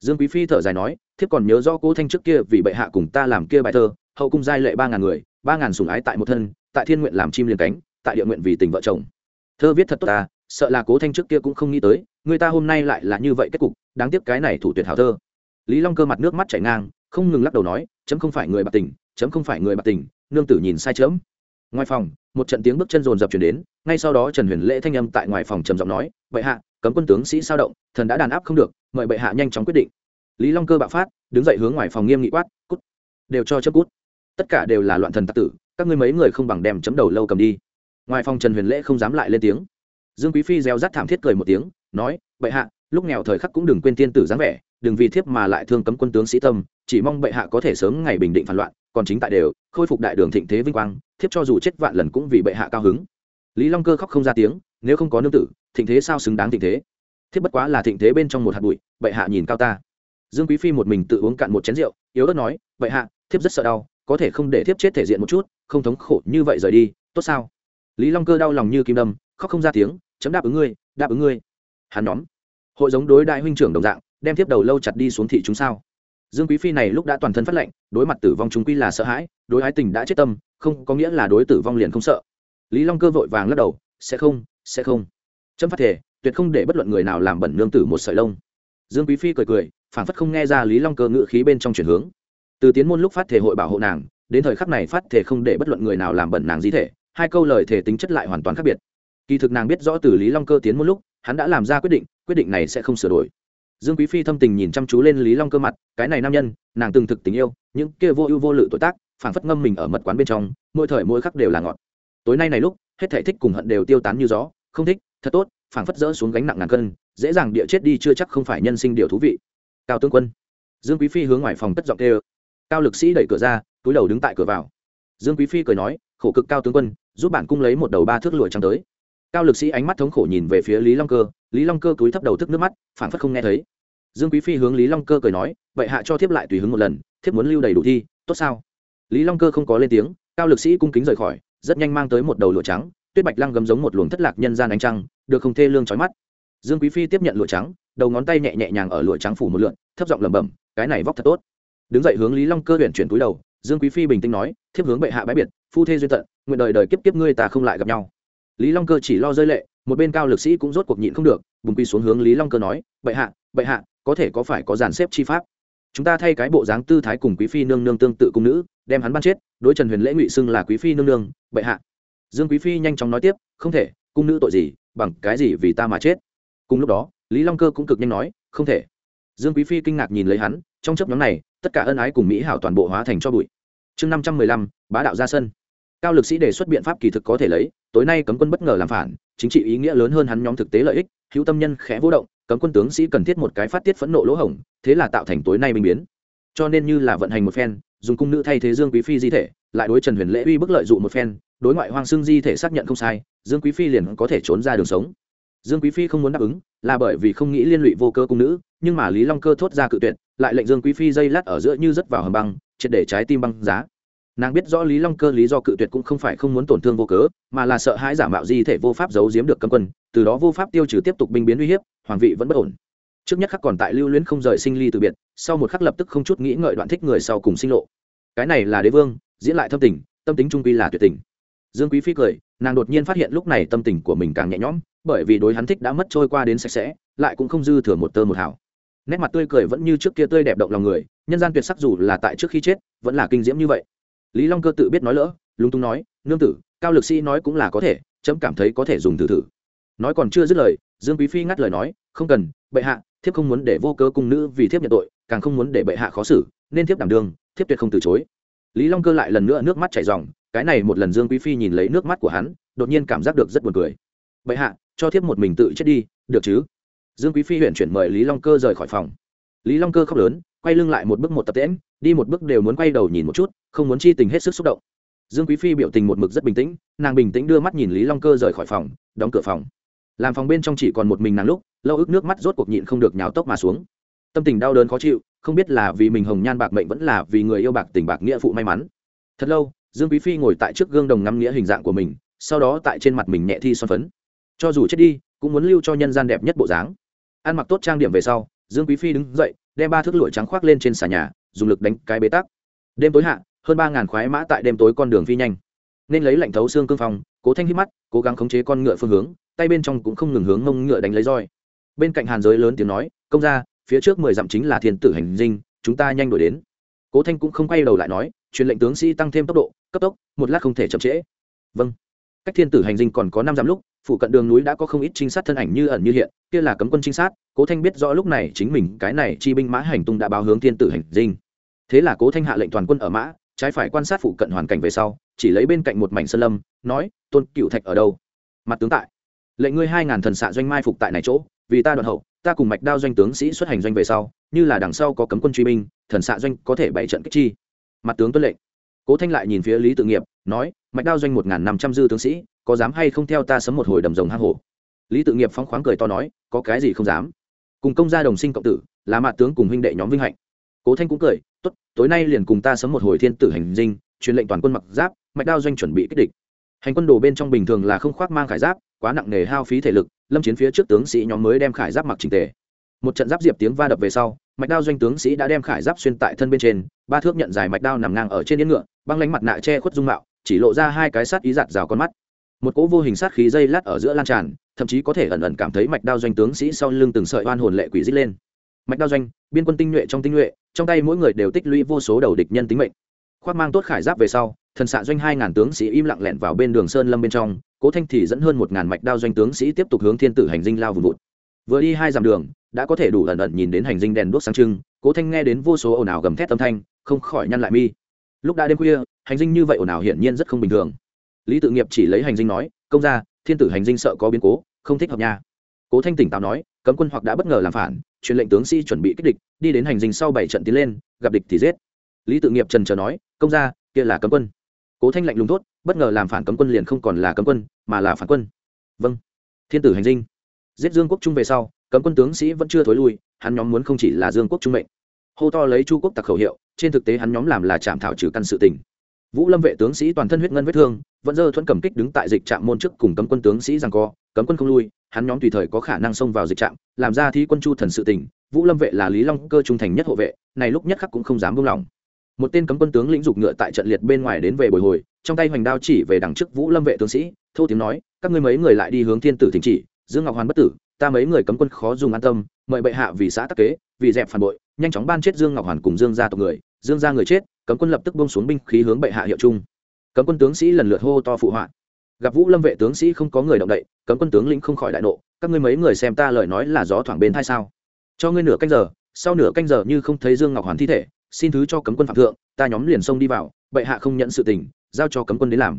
Dương quý phi thở dài nói, thiếp còn nhớ rõ cố thanh trước kia vì bệ hạ cùng ta làm kia bài thơ, hậu cung giai lệ ba ngàn người, ba ngàn sủng ái tại một thân, tại thiên nguyện làm chim liền cánh, tại địa nguyện vì tình vợ chồng. Thơ viết thật tốt ta, sợ là cố thanh trước kia cũng không nghĩ tới, người ta hôm nay lại là như vậy kết cục, đáng tiếc cái này thủ tuyệt hảo thơ. Lý long cơ mặt nước mắt chảy ngang, không ngừng lắc đầu nói, chấm không phải người bạc tình, chấm không phải người bạc tình nương tử nhìn sai chớm. Ngoài phòng, một trận tiếng bước chân rồn rập chuyển đến, ngay sau đó trần huyền lễ thanh âm tại ngoài phòng trầm giọng nói, bệ hạ, cấm quân tướng sĩ sao động, thần đã đàn áp không được, mời bệ hạ nhanh chóng quyết định. Lý long cơ bạo phát, đứng dậy hướng ngoài phòng nghiêm nghị quát, cút, đều cho chấp cút. Tất cả đều là loạn thần tặc tử, các ngươi mấy người không bằng đem chấm đầu lâu cầm đi. Ngoài phòng trần huyền lễ không dám lại lên tiếng. Dương quý phi reo rắt thảm thiết cười một tiếng, nói, bệ hạ, lúc nghèo thời khắc cũng đừng quên tiên tử dáng vẻ, đừng vì thiếp mà lại thương cấm quân tướng sĩ tâm, chỉ mong bệ hạ có thể sớm ngày bình định phản loạn còn chính tại đều, khôi phục đại đường thịnh thế vinh quang, thiếp cho dù chết vạn lần cũng vì bệ hạ cao hứng. Lý long cơ khóc không ra tiếng, nếu không có nương tử, thịnh thế sao xứng đáng thịnh thế? Thiếp bất quá là thịnh thế bên trong một hạt bụi, bệ hạ nhìn cao ta. Dương quý phi một mình tự uống cạn một chén rượu, yếu ớt nói, bệ hạ, thiếp rất sợ đau, có thể không để thiếp chết thể diện một chút, không thống khổ như vậy rời đi, tốt sao? Lý long cơ đau lòng như kim đâm, khóc không ra tiếng, chấm đáp ứng ngươi, đáp ứng ngươi. Hắn nhóm, hội giống đối đại huynh trưởng đồng dạng, đem thiếp đầu lâu chặt đi xuống thị chúng sao? Dương quý phi này lúc đã toàn thân phát lệnh đối mặt tử vong chúng quy là sợ hãi, đối ái tình đã chết tâm, không, có nghĩa là đối tử vong liền không sợ. Lý long cơ vội vàng lắc đầu, sẽ không sẽ không. Chấm phát thể, tuyệt không để bất luận người nào làm bẩn nương tử một sợi lông. Dương quý phi cười cười phản phất không nghe ra lý long cơ ngự khí bên trong chuyển hướng. Từ tiến môn lúc phát thể hội bảo hộ nàng, đến thời khắc này phát thể không để bất luận người nào làm bẩn nàng di thể, hai câu lời thể tính chất lại hoàn toàn khác biệt. Kỳ thực nàng biết rõ từ lý long cơ tiến môn lúc, hắn đã làm ra quyết định quyết định này sẽ không sửa đổi dương quý phi thâm tình nhìn chăm chú lên lý long cơ mặt, cái này nam nhân, nàng từng thực tình yêu, những kia vô ưu vô lự tội tác, phảng phất ngâm mình ở mật quán bên trong, mỗi thời mỗi khắc đều là ngọt tối nay này lúc, hết thể thích cùng hận đều tiêu tán như gió, không thích, thật tốt, phảng phất dỡ xuống gánh nặng ngàn cân, dễ dàng địa chết đi chưa chắc không phải nhân sinh điều thú vị. Cao tướng quân. Dương quý phi hướng ngoài phòng tất giọng kêu. Cao lực sĩ đẩy cửa ra, túi đầu đứng tại cửa vào. Dương quý phi cười nói, khổ cực cao tướng quân, giúp bản cung lấy một đầu ba thước lụa trắng tới. Cao lực sĩ ánh mắt thống khổ nhìn về phía lý long cơ. Lý long cơ cúi thấp đầu thức nước mắt phản phất không nghe thấy dương quý phi hướng lý long cơ cười nói, vậy hạ cho thiếp lại tùy hứng một lần, thiếp muốn lưu đầy đủ thi, tốt sao? Lý long cơ không có lên tiếng, cao lực sĩ cung kính rời khỏi, rất nhanh mang tới một đầu lụa trắng, tuyết bạch lăng gấm giống một luồng thất lạc nhân gian ánh trăng, được không thê lương trói mắt. Dương quý phi tiếp nhận lụa trắng, đầu ngón tay nhẹ nhẹ nhàng ở lụa trắng phủ một lượn, thấp giọng lẩm bẩm, cái này vóc thật tốt. Đứng dậy hướng lý long cơ huyện chuyển túi đầu, dương quý phi bình tĩnh nói, thiếp hướng bệ hạ bãi biệt, phu thê duyên tận, nguyện đời đời kiếp kiếp ngươi ta không lại gặp nhau. Lý long cơ chỉ lo rơi lệ, một bên cao lực sĩ cũng rốt cuộc nhịn không được, bùng quy xuống hướng lý long cơ nói, bệ hạ bệ hạ có thể có phải có dàn xếp chi pháp. Chúng ta thay cái bộ dáng tư thái cùng quý phi nương nương tương tự cung nữ, đem hắn ban chết, đối trần huyền lễ ngụy xưng là quý phi nương nương, bệ hạ. Dương quý phi nhanh chóng nói tiếp, không thể, cung nữ tội gì, bằng cái gì vì ta mà chết? Cùng lúc đó, lý long cơ cũng cực nhanh nói, không thể. Dương quý phi kinh ngạc nhìn lấy hắn, trong chấp nhóm này, tất cả ân ái cùng mỹ hảo toàn bộ hóa thành cho bụi. Chương năm trăm mười lăm, bá đạo ra sân. Cao lực sĩ đề xuất biện pháp kỳ thực có thể lấy, tối nay cấm quân bất ngờ làm phản, chính trị ý nghĩa lớn hơn hắn nhóm thực tế lợi ích, hữu tâm nhân khẽ vô động cấm quân tướng sĩ cần thiết một cái phát tiết phẫn nộ lỗ hổng, thế là tạo thành tối nay bình biến. Cho nên như là vận hành một phen, dùng cung nữ thay thế dương quý phi di thể, lại đối trần huyền lễ uy bức lợi dụ một phen, đối ngoại hoang xương di thể xác nhận không sai, dương quý phi liền có thể trốn ra đường sống. Dương quý phi không muốn đáp ứng, là bởi vì không nghĩ liên lụy vô cơ cung nữ, nhưng mà lý long cơ thốt ra cự tuyệt, lại lệnh dương quý phi dây lát ở giữa như rất vào hầm băng, triệt để trái tim băng giá. Nàng biết rõ lý long cơ lý do cự tuyệt cũng không phải không muốn tổn thương vô cớ, mà là sợ hãi giả mạo di thể vô pháp giấu giếm được cấm quân, từ đó vô pháp tiêu trừ tiếp tục binh biến uy hiếp hoàng vị vẫn bất ổn. Trước nhất khắc còn tại lưu luyến không rời sinh ly từ biệt, sau một khắc lập tức không chút nghĩ ngợi đoạn thích người sau cùng sinh lộ. Cái này là đế vương, diễn lại thâm tình, tâm tính trung quy là tuyệt tình. Dương quý phi cười, nàng đột nhiên phát hiện lúc này tâm tình của mình càng nhẹ nhõm, bởi vì đối hắn thích đã mất trôi qua đến sạch sẽ, lại cũng không dư thừa một tơ một hào. nét mặt tươi cười vẫn như trước kia tươi đẹp động lòng người, nhân gian tuyệt sắc dù là tại trước khi chết, vẫn là kinh diễm như vậy. Lý long cơ tự biết nói lỡ, lúng túng nói, nương tử, cao lực sĩ nói cũng là có thể, chấm cảm thấy có thể dùng thử thử nói còn chưa dứt lời, dương quý phi ngắt lời nói, không cần, bệ hạ, thiếp không muốn để vô cơ cung nữ vì thiếp nhận tội, càng không muốn để bệ hạ khó xử, nên thiếp đảm đường thiếp tuyệt không từ chối. Lý long cơ lại lần nữa nước mắt chảy ròng, cái này một lần dương quý phi nhìn lấy nước mắt của hắn, đột nhiên cảm giác được rất buồn cười. Bệ hạ, cho thiếp một mình tự chết đi, được chứ? Dương quý phi huyện chuyển mời lý long cơ rời khỏi phòng. Lý long cơ khóc lớn, quay lưng lại một bước một tập tễm đi một bước đều muốn quay đầu nhìn một chút, không muốn chi tình hết sức xúc động. Dương quý phi biểu tình một mực rất bình tĩnh, nàng bình tĩnh đưa mắt nhìn lý long cơ rời khỏi phòng, đóng cửa phòng làm phòng bên trong chỉ còn một mình nàng lúc, lâu ức nước mắt rốt cuộc nhịn không được nhào tốc mà xuống. Tâm tình đau đớn khó chịu, không biết là vì mình hồng nhan bạc mệnh vẫn là vì người yêu bạc tình bạc nghĩa phụ may mắn. Thật lâu, dương quý phi ngồi tại trước gương đồng ngắm nghĩa hình dạng của mình, sau đó tại trên mặt mình nhẹ thi son phấn. Cho dù chết đi, cũng muốn lưu cho nhân gian đẹp nhất bộ dáng. Ăn mặc tốt trang điểm về sau, dương quý phi đứng dậy, đem ba thước lụa trắng khoác lên trên xà nhà, dùng lực đánh cái bế tắc. Đêm tối hạ, hơn ba ngàn khoái mã tại đêm tối con đường phi nhanh. Nên lấy lạnh thấu xương cương phong, cố thanh hít mắt, cố gắng khống chế con ngựa phương hướng tay bên trong cũng không ngừng hướng mông ngựa đánh lấy roi. Bên cạnh hàn giới lớn tiếng nói, công ra phía trước mười dặm chính là thiên tử hành dinh, chúng ta nhanh đổi đến. Cố thanh cũng không quay đầu lại nói, truyền lệnh tướng sĩ tăng thêm tốc độ, cấp tốc, một lát không thể chậm trễ. Vâng. Cách thiên tử hành dinh còn có năm dặm lúc phụ cận đường núi đã có không ít trinh sát thân ảnh như ẩn như hiện, kia là cấm quân trinh sát, cố thanh biết rõ lúc này chính mình, cái này chi binh mã hành tung đã báo hướng thiên tử hành dinh. Thế là cố thanh hạ lệnh toàn quân ở mã, trái phải quan sát phụ cận hoàn cảnh về sau, chỉ lấy bên cạnh một mảnh sơn lâm, nói, tôn cựu thạch ở đâu? Mặt tướng tại lệnh ngươi hai ngàn thần xạ doanh mai phục tại này chỗ, vì ta đoạn hậu, ta cùng mạch đao doanh tướng sĩ xuất hành doanh về sau, như là đằng sau có cấm quân truy binh, thần xạ doanh có thể bảy trận kích chi. Mặt tướng tuân lệnh. Cố thanh lại nhìn phía lý tự nghiệp, nói, mạch đao doanh một ngàn năm trăm dư tướng sĩ, có dám hay không theo ta sớm một hồi đầm rồng hang hổ? Lý tự nghiệp phóng khoáng cười to nói, có cái gì không dám. Cùng công gia đồng sinh cộng tử, là mặt tướng cùng huynh đệ nhóm vinh hạnh. Cố thanh cũng cười, tốt, tối nay liền cùng ta sớm một hồi thiên tử hành dinh, truyền lệnh toàn quân mặc giáp, mạch đao doanh chuẩn bị kích địch. Hành quân đồ bên trong bình thường là không khoác mang khải giáp quá nặng nề hao phí thể lực, lâm chiến phía trước tướng sĩ nhóm mới đem khải giáp mặc trình tề. Một trận giáp diệp tiếng va đập về sau, mạch đao doanh tướng sĩ đã đem khải giáp xuyên tại thân bên trên, ba thước nhận dài mạch đao nằm ngang ở trên yên ngựa, băng lánh mặt nạ che khuất dung mạo, chỉ lộ ra hai cái sát ý giạt rào con mắt. Một cỗ vô hình sát khí dây lát ở giữa lan tràn, thậm chí có thể ẩn ẩn cảm thấy mạch đao doanh tướng sĩ sau lưng từng sợi oan hồn lệ quỷ dít lên. Mạch đao doanh, biên quân tinh nhuệ trong tinh nhuệ, trong tay mỗi người đều tích lũy vô số đầu địch nhân tính mệnh. Khoác mang tốt khải giáp về sau thần xạ doanh hai ngàn tướng sĩ im lặng lẹn vào bên đường sơn lâm bên trong, cố thanh thì dẫn hơn một ngàn mạch đao doanh tướng sĩ tiếp tục hướng thiên tử hành dinh lao vùng vụt. Vừa đi hai dặm đường, đã có thể đủ ẩn ẩn nhìn đến hành dinh đèn đuốc sáng trưng, cố thanh nghe đến vô số ồn ào gầm thét âm thanh, không khỏi nhăn lại mi. Lúc đã đêm khuya, hành dinh như vậy ồn ào hiển nhiên rất không bình thường. Lý tự nghiệp chỉ lấy hành dinh nói, công ra thiên tử hành dinh sợ có biến cố, không thích hợp nha. Cố thanh tỉnh táo nói, cấm quân hoặc đã bất ngờ làm phản, truyền lệnh tướng sĩ chuẩn bị kích địch, đi đến hành dinh sau bảy trận tiến lên, gặp địch thì giết. Lý tự nghiệp trần trờ nói, công ra kia là cấm quân cố thanh lạnh lùng tốt bất ngờ làm phản cấm quân liền không còn là cấm quân, mà là phản quân. Vâng. Thiên tử hành dinh. Giết dương quốc trung về sau, cấm quân tướng sĩ vẫn chưa thối lui, hắn nhóm muốn không chỉ là dương quốc trung mệnh. Hô to lấy chu quốc tặc khẩu hiệu, trên thực tế hắn nhóm làm là chạm thảo trừ căn sự tình. Vũ lâm vệ tướng sĩ toàn thân huyết ngân vết thương, vẫn dơ thuẫn cầm kích đứng tại dịch trạm môn trước cùng cấm quân tướng sĩ rằng co, cấm quân không lui, hắn nhóm tùy thời có khả năng xông vào dịch trạm, làm ra thi quân chu thần sự tình, vũ lâm vệ là lý long cơ trung thành nhất hộ vệ, này lúc nhất khắc cũng không dám buông lỏng một tên cấm quân tướng lĩnh dục ngựa tại trận liệt bên ngoài đến về bồi hồi, trong tay hoành đao chỉ về đằng trước vũ lâm vệ tướng sĩ, thô tiếng nói, các ngươi mấy người lại đi hướng thiên tử thỉnh chỉ, dương ngọc hoàn bất tử, ta mấy người cấm quân khó dùng an tâm, mời bệ hạ vì xã tắc kế, vì dẹp phản bội, nhanh chóng ban chết dương ngọc hoàn cùng dương gia tộc người, dương gia người chết, cấm quân lập tức bông xuống binh khí hướng bệ hạ hiệu chung. Cấm quân tướng sĩ lần lượt hô to phụ họa. Gặp vũ lâm vệ tướng sĩ không có người động đậy, cấm quân tướng lĩnh không khỏi đại nộ, các ngươi mấy người xem ta lời nói là gió thoảng bên thai sao? Cho ngươi nửa canh giờ, sau nửa canh giờ như không thấy dương ngọc hoàn thi thể xin thứ cho cấm quân phạm thượng, ta nhóm liền xông đi vào, bệ hạ không nhận sự tình, giao cho cấm quân đến làm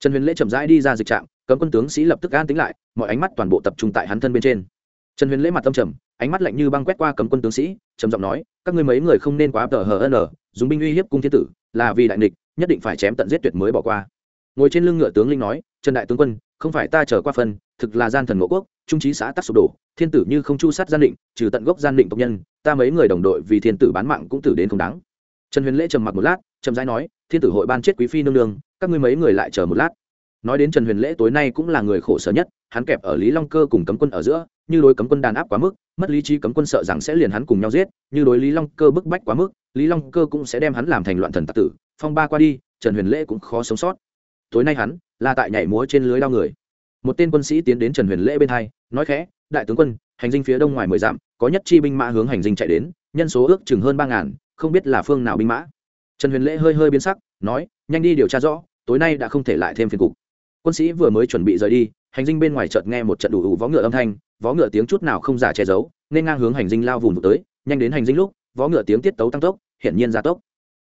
trần huyền lễ chậm rãi đi ra dịch trạm, cấm quân tướng sĩ lập tức an tính lại, mọi ánh mắt toàn bộ tập trung tại hắn thân bên trên trần huyền lễ mặt tâm trầm, ánh mắt lạnh như băng quét qua cấm quân tướng sĩ, trầm giọng nói, các ngươi mấy người không nên quá tờ hờ ân dùng binh uy hiếp cung thiên tử, là vì đại địch nhất định phải chém tận giết tuyệt mới bỏ qua ngồi trên lưng ngựa tướng linh nói, trần đại tướng quân, không phải ta chờ qua phân thực là gian thần ngộ quốc, trung trí xã tắc sụp đổ, thiên tử như không chu sát gian định, trừ tận gốc gian định tộc nhân, ta mấy người đồng đội vì thiên tử bán mạng cũng tử đến không đáng. Trần huyền lễ trầm mặc một lát trầm rãi nói, thiên tử hội ban chết quý phi nương nương, các ngươi mấy người lại chờ một lát. Nói đến trần huyền lễ tối nay cũng là người khổ sở nhất, hắn kẹp ở lý long cơ cùng cấm quân ở giữa, như đối cấm quân đàn áp quá mức, mất lý trí cấm quân sợ rằng sẽ liền hắn cùng nhau giết, như đối lý long cơ bức bách quá mức, lý long cơ cũng sẽ đem hắn làm thành loạn thần tạc tử. Phong ba qua đi, trần huyền lễ cũng khó sống sót. Tối nay hắn là tại nhảy múa trên lưới đao người một tên quân sĩ tiến đến trần huyền lễ bên hai, nói khẽ, đại tướng quân, hành dinh phía đông ngoài mười dặm, có nhất chi binh mã hướng hành dinh chạy đến, nhân số ước chừng hơn ba ngàn, không biết là phương nào binh mã. Trần huyền lễ hơi hơi biến sắc, nói, nhanh đi điều tra rõ, tối nay đã không thể lại thêm phiền cục. Quân sĩ vừa mới chuẩn bị rời đi, hành dinh bên ngoài chợt nghe một trận đủ ủ vó ngựa âm thanh, vó ngựa tiếng chút nào không giả che giấu, nên ngang hướng hành dinh lao vùng tới, nhanh đến hành dinh lúc, vó ngựa tiếng tiết tấu tăng tốc, hiển nhiên gia tốc.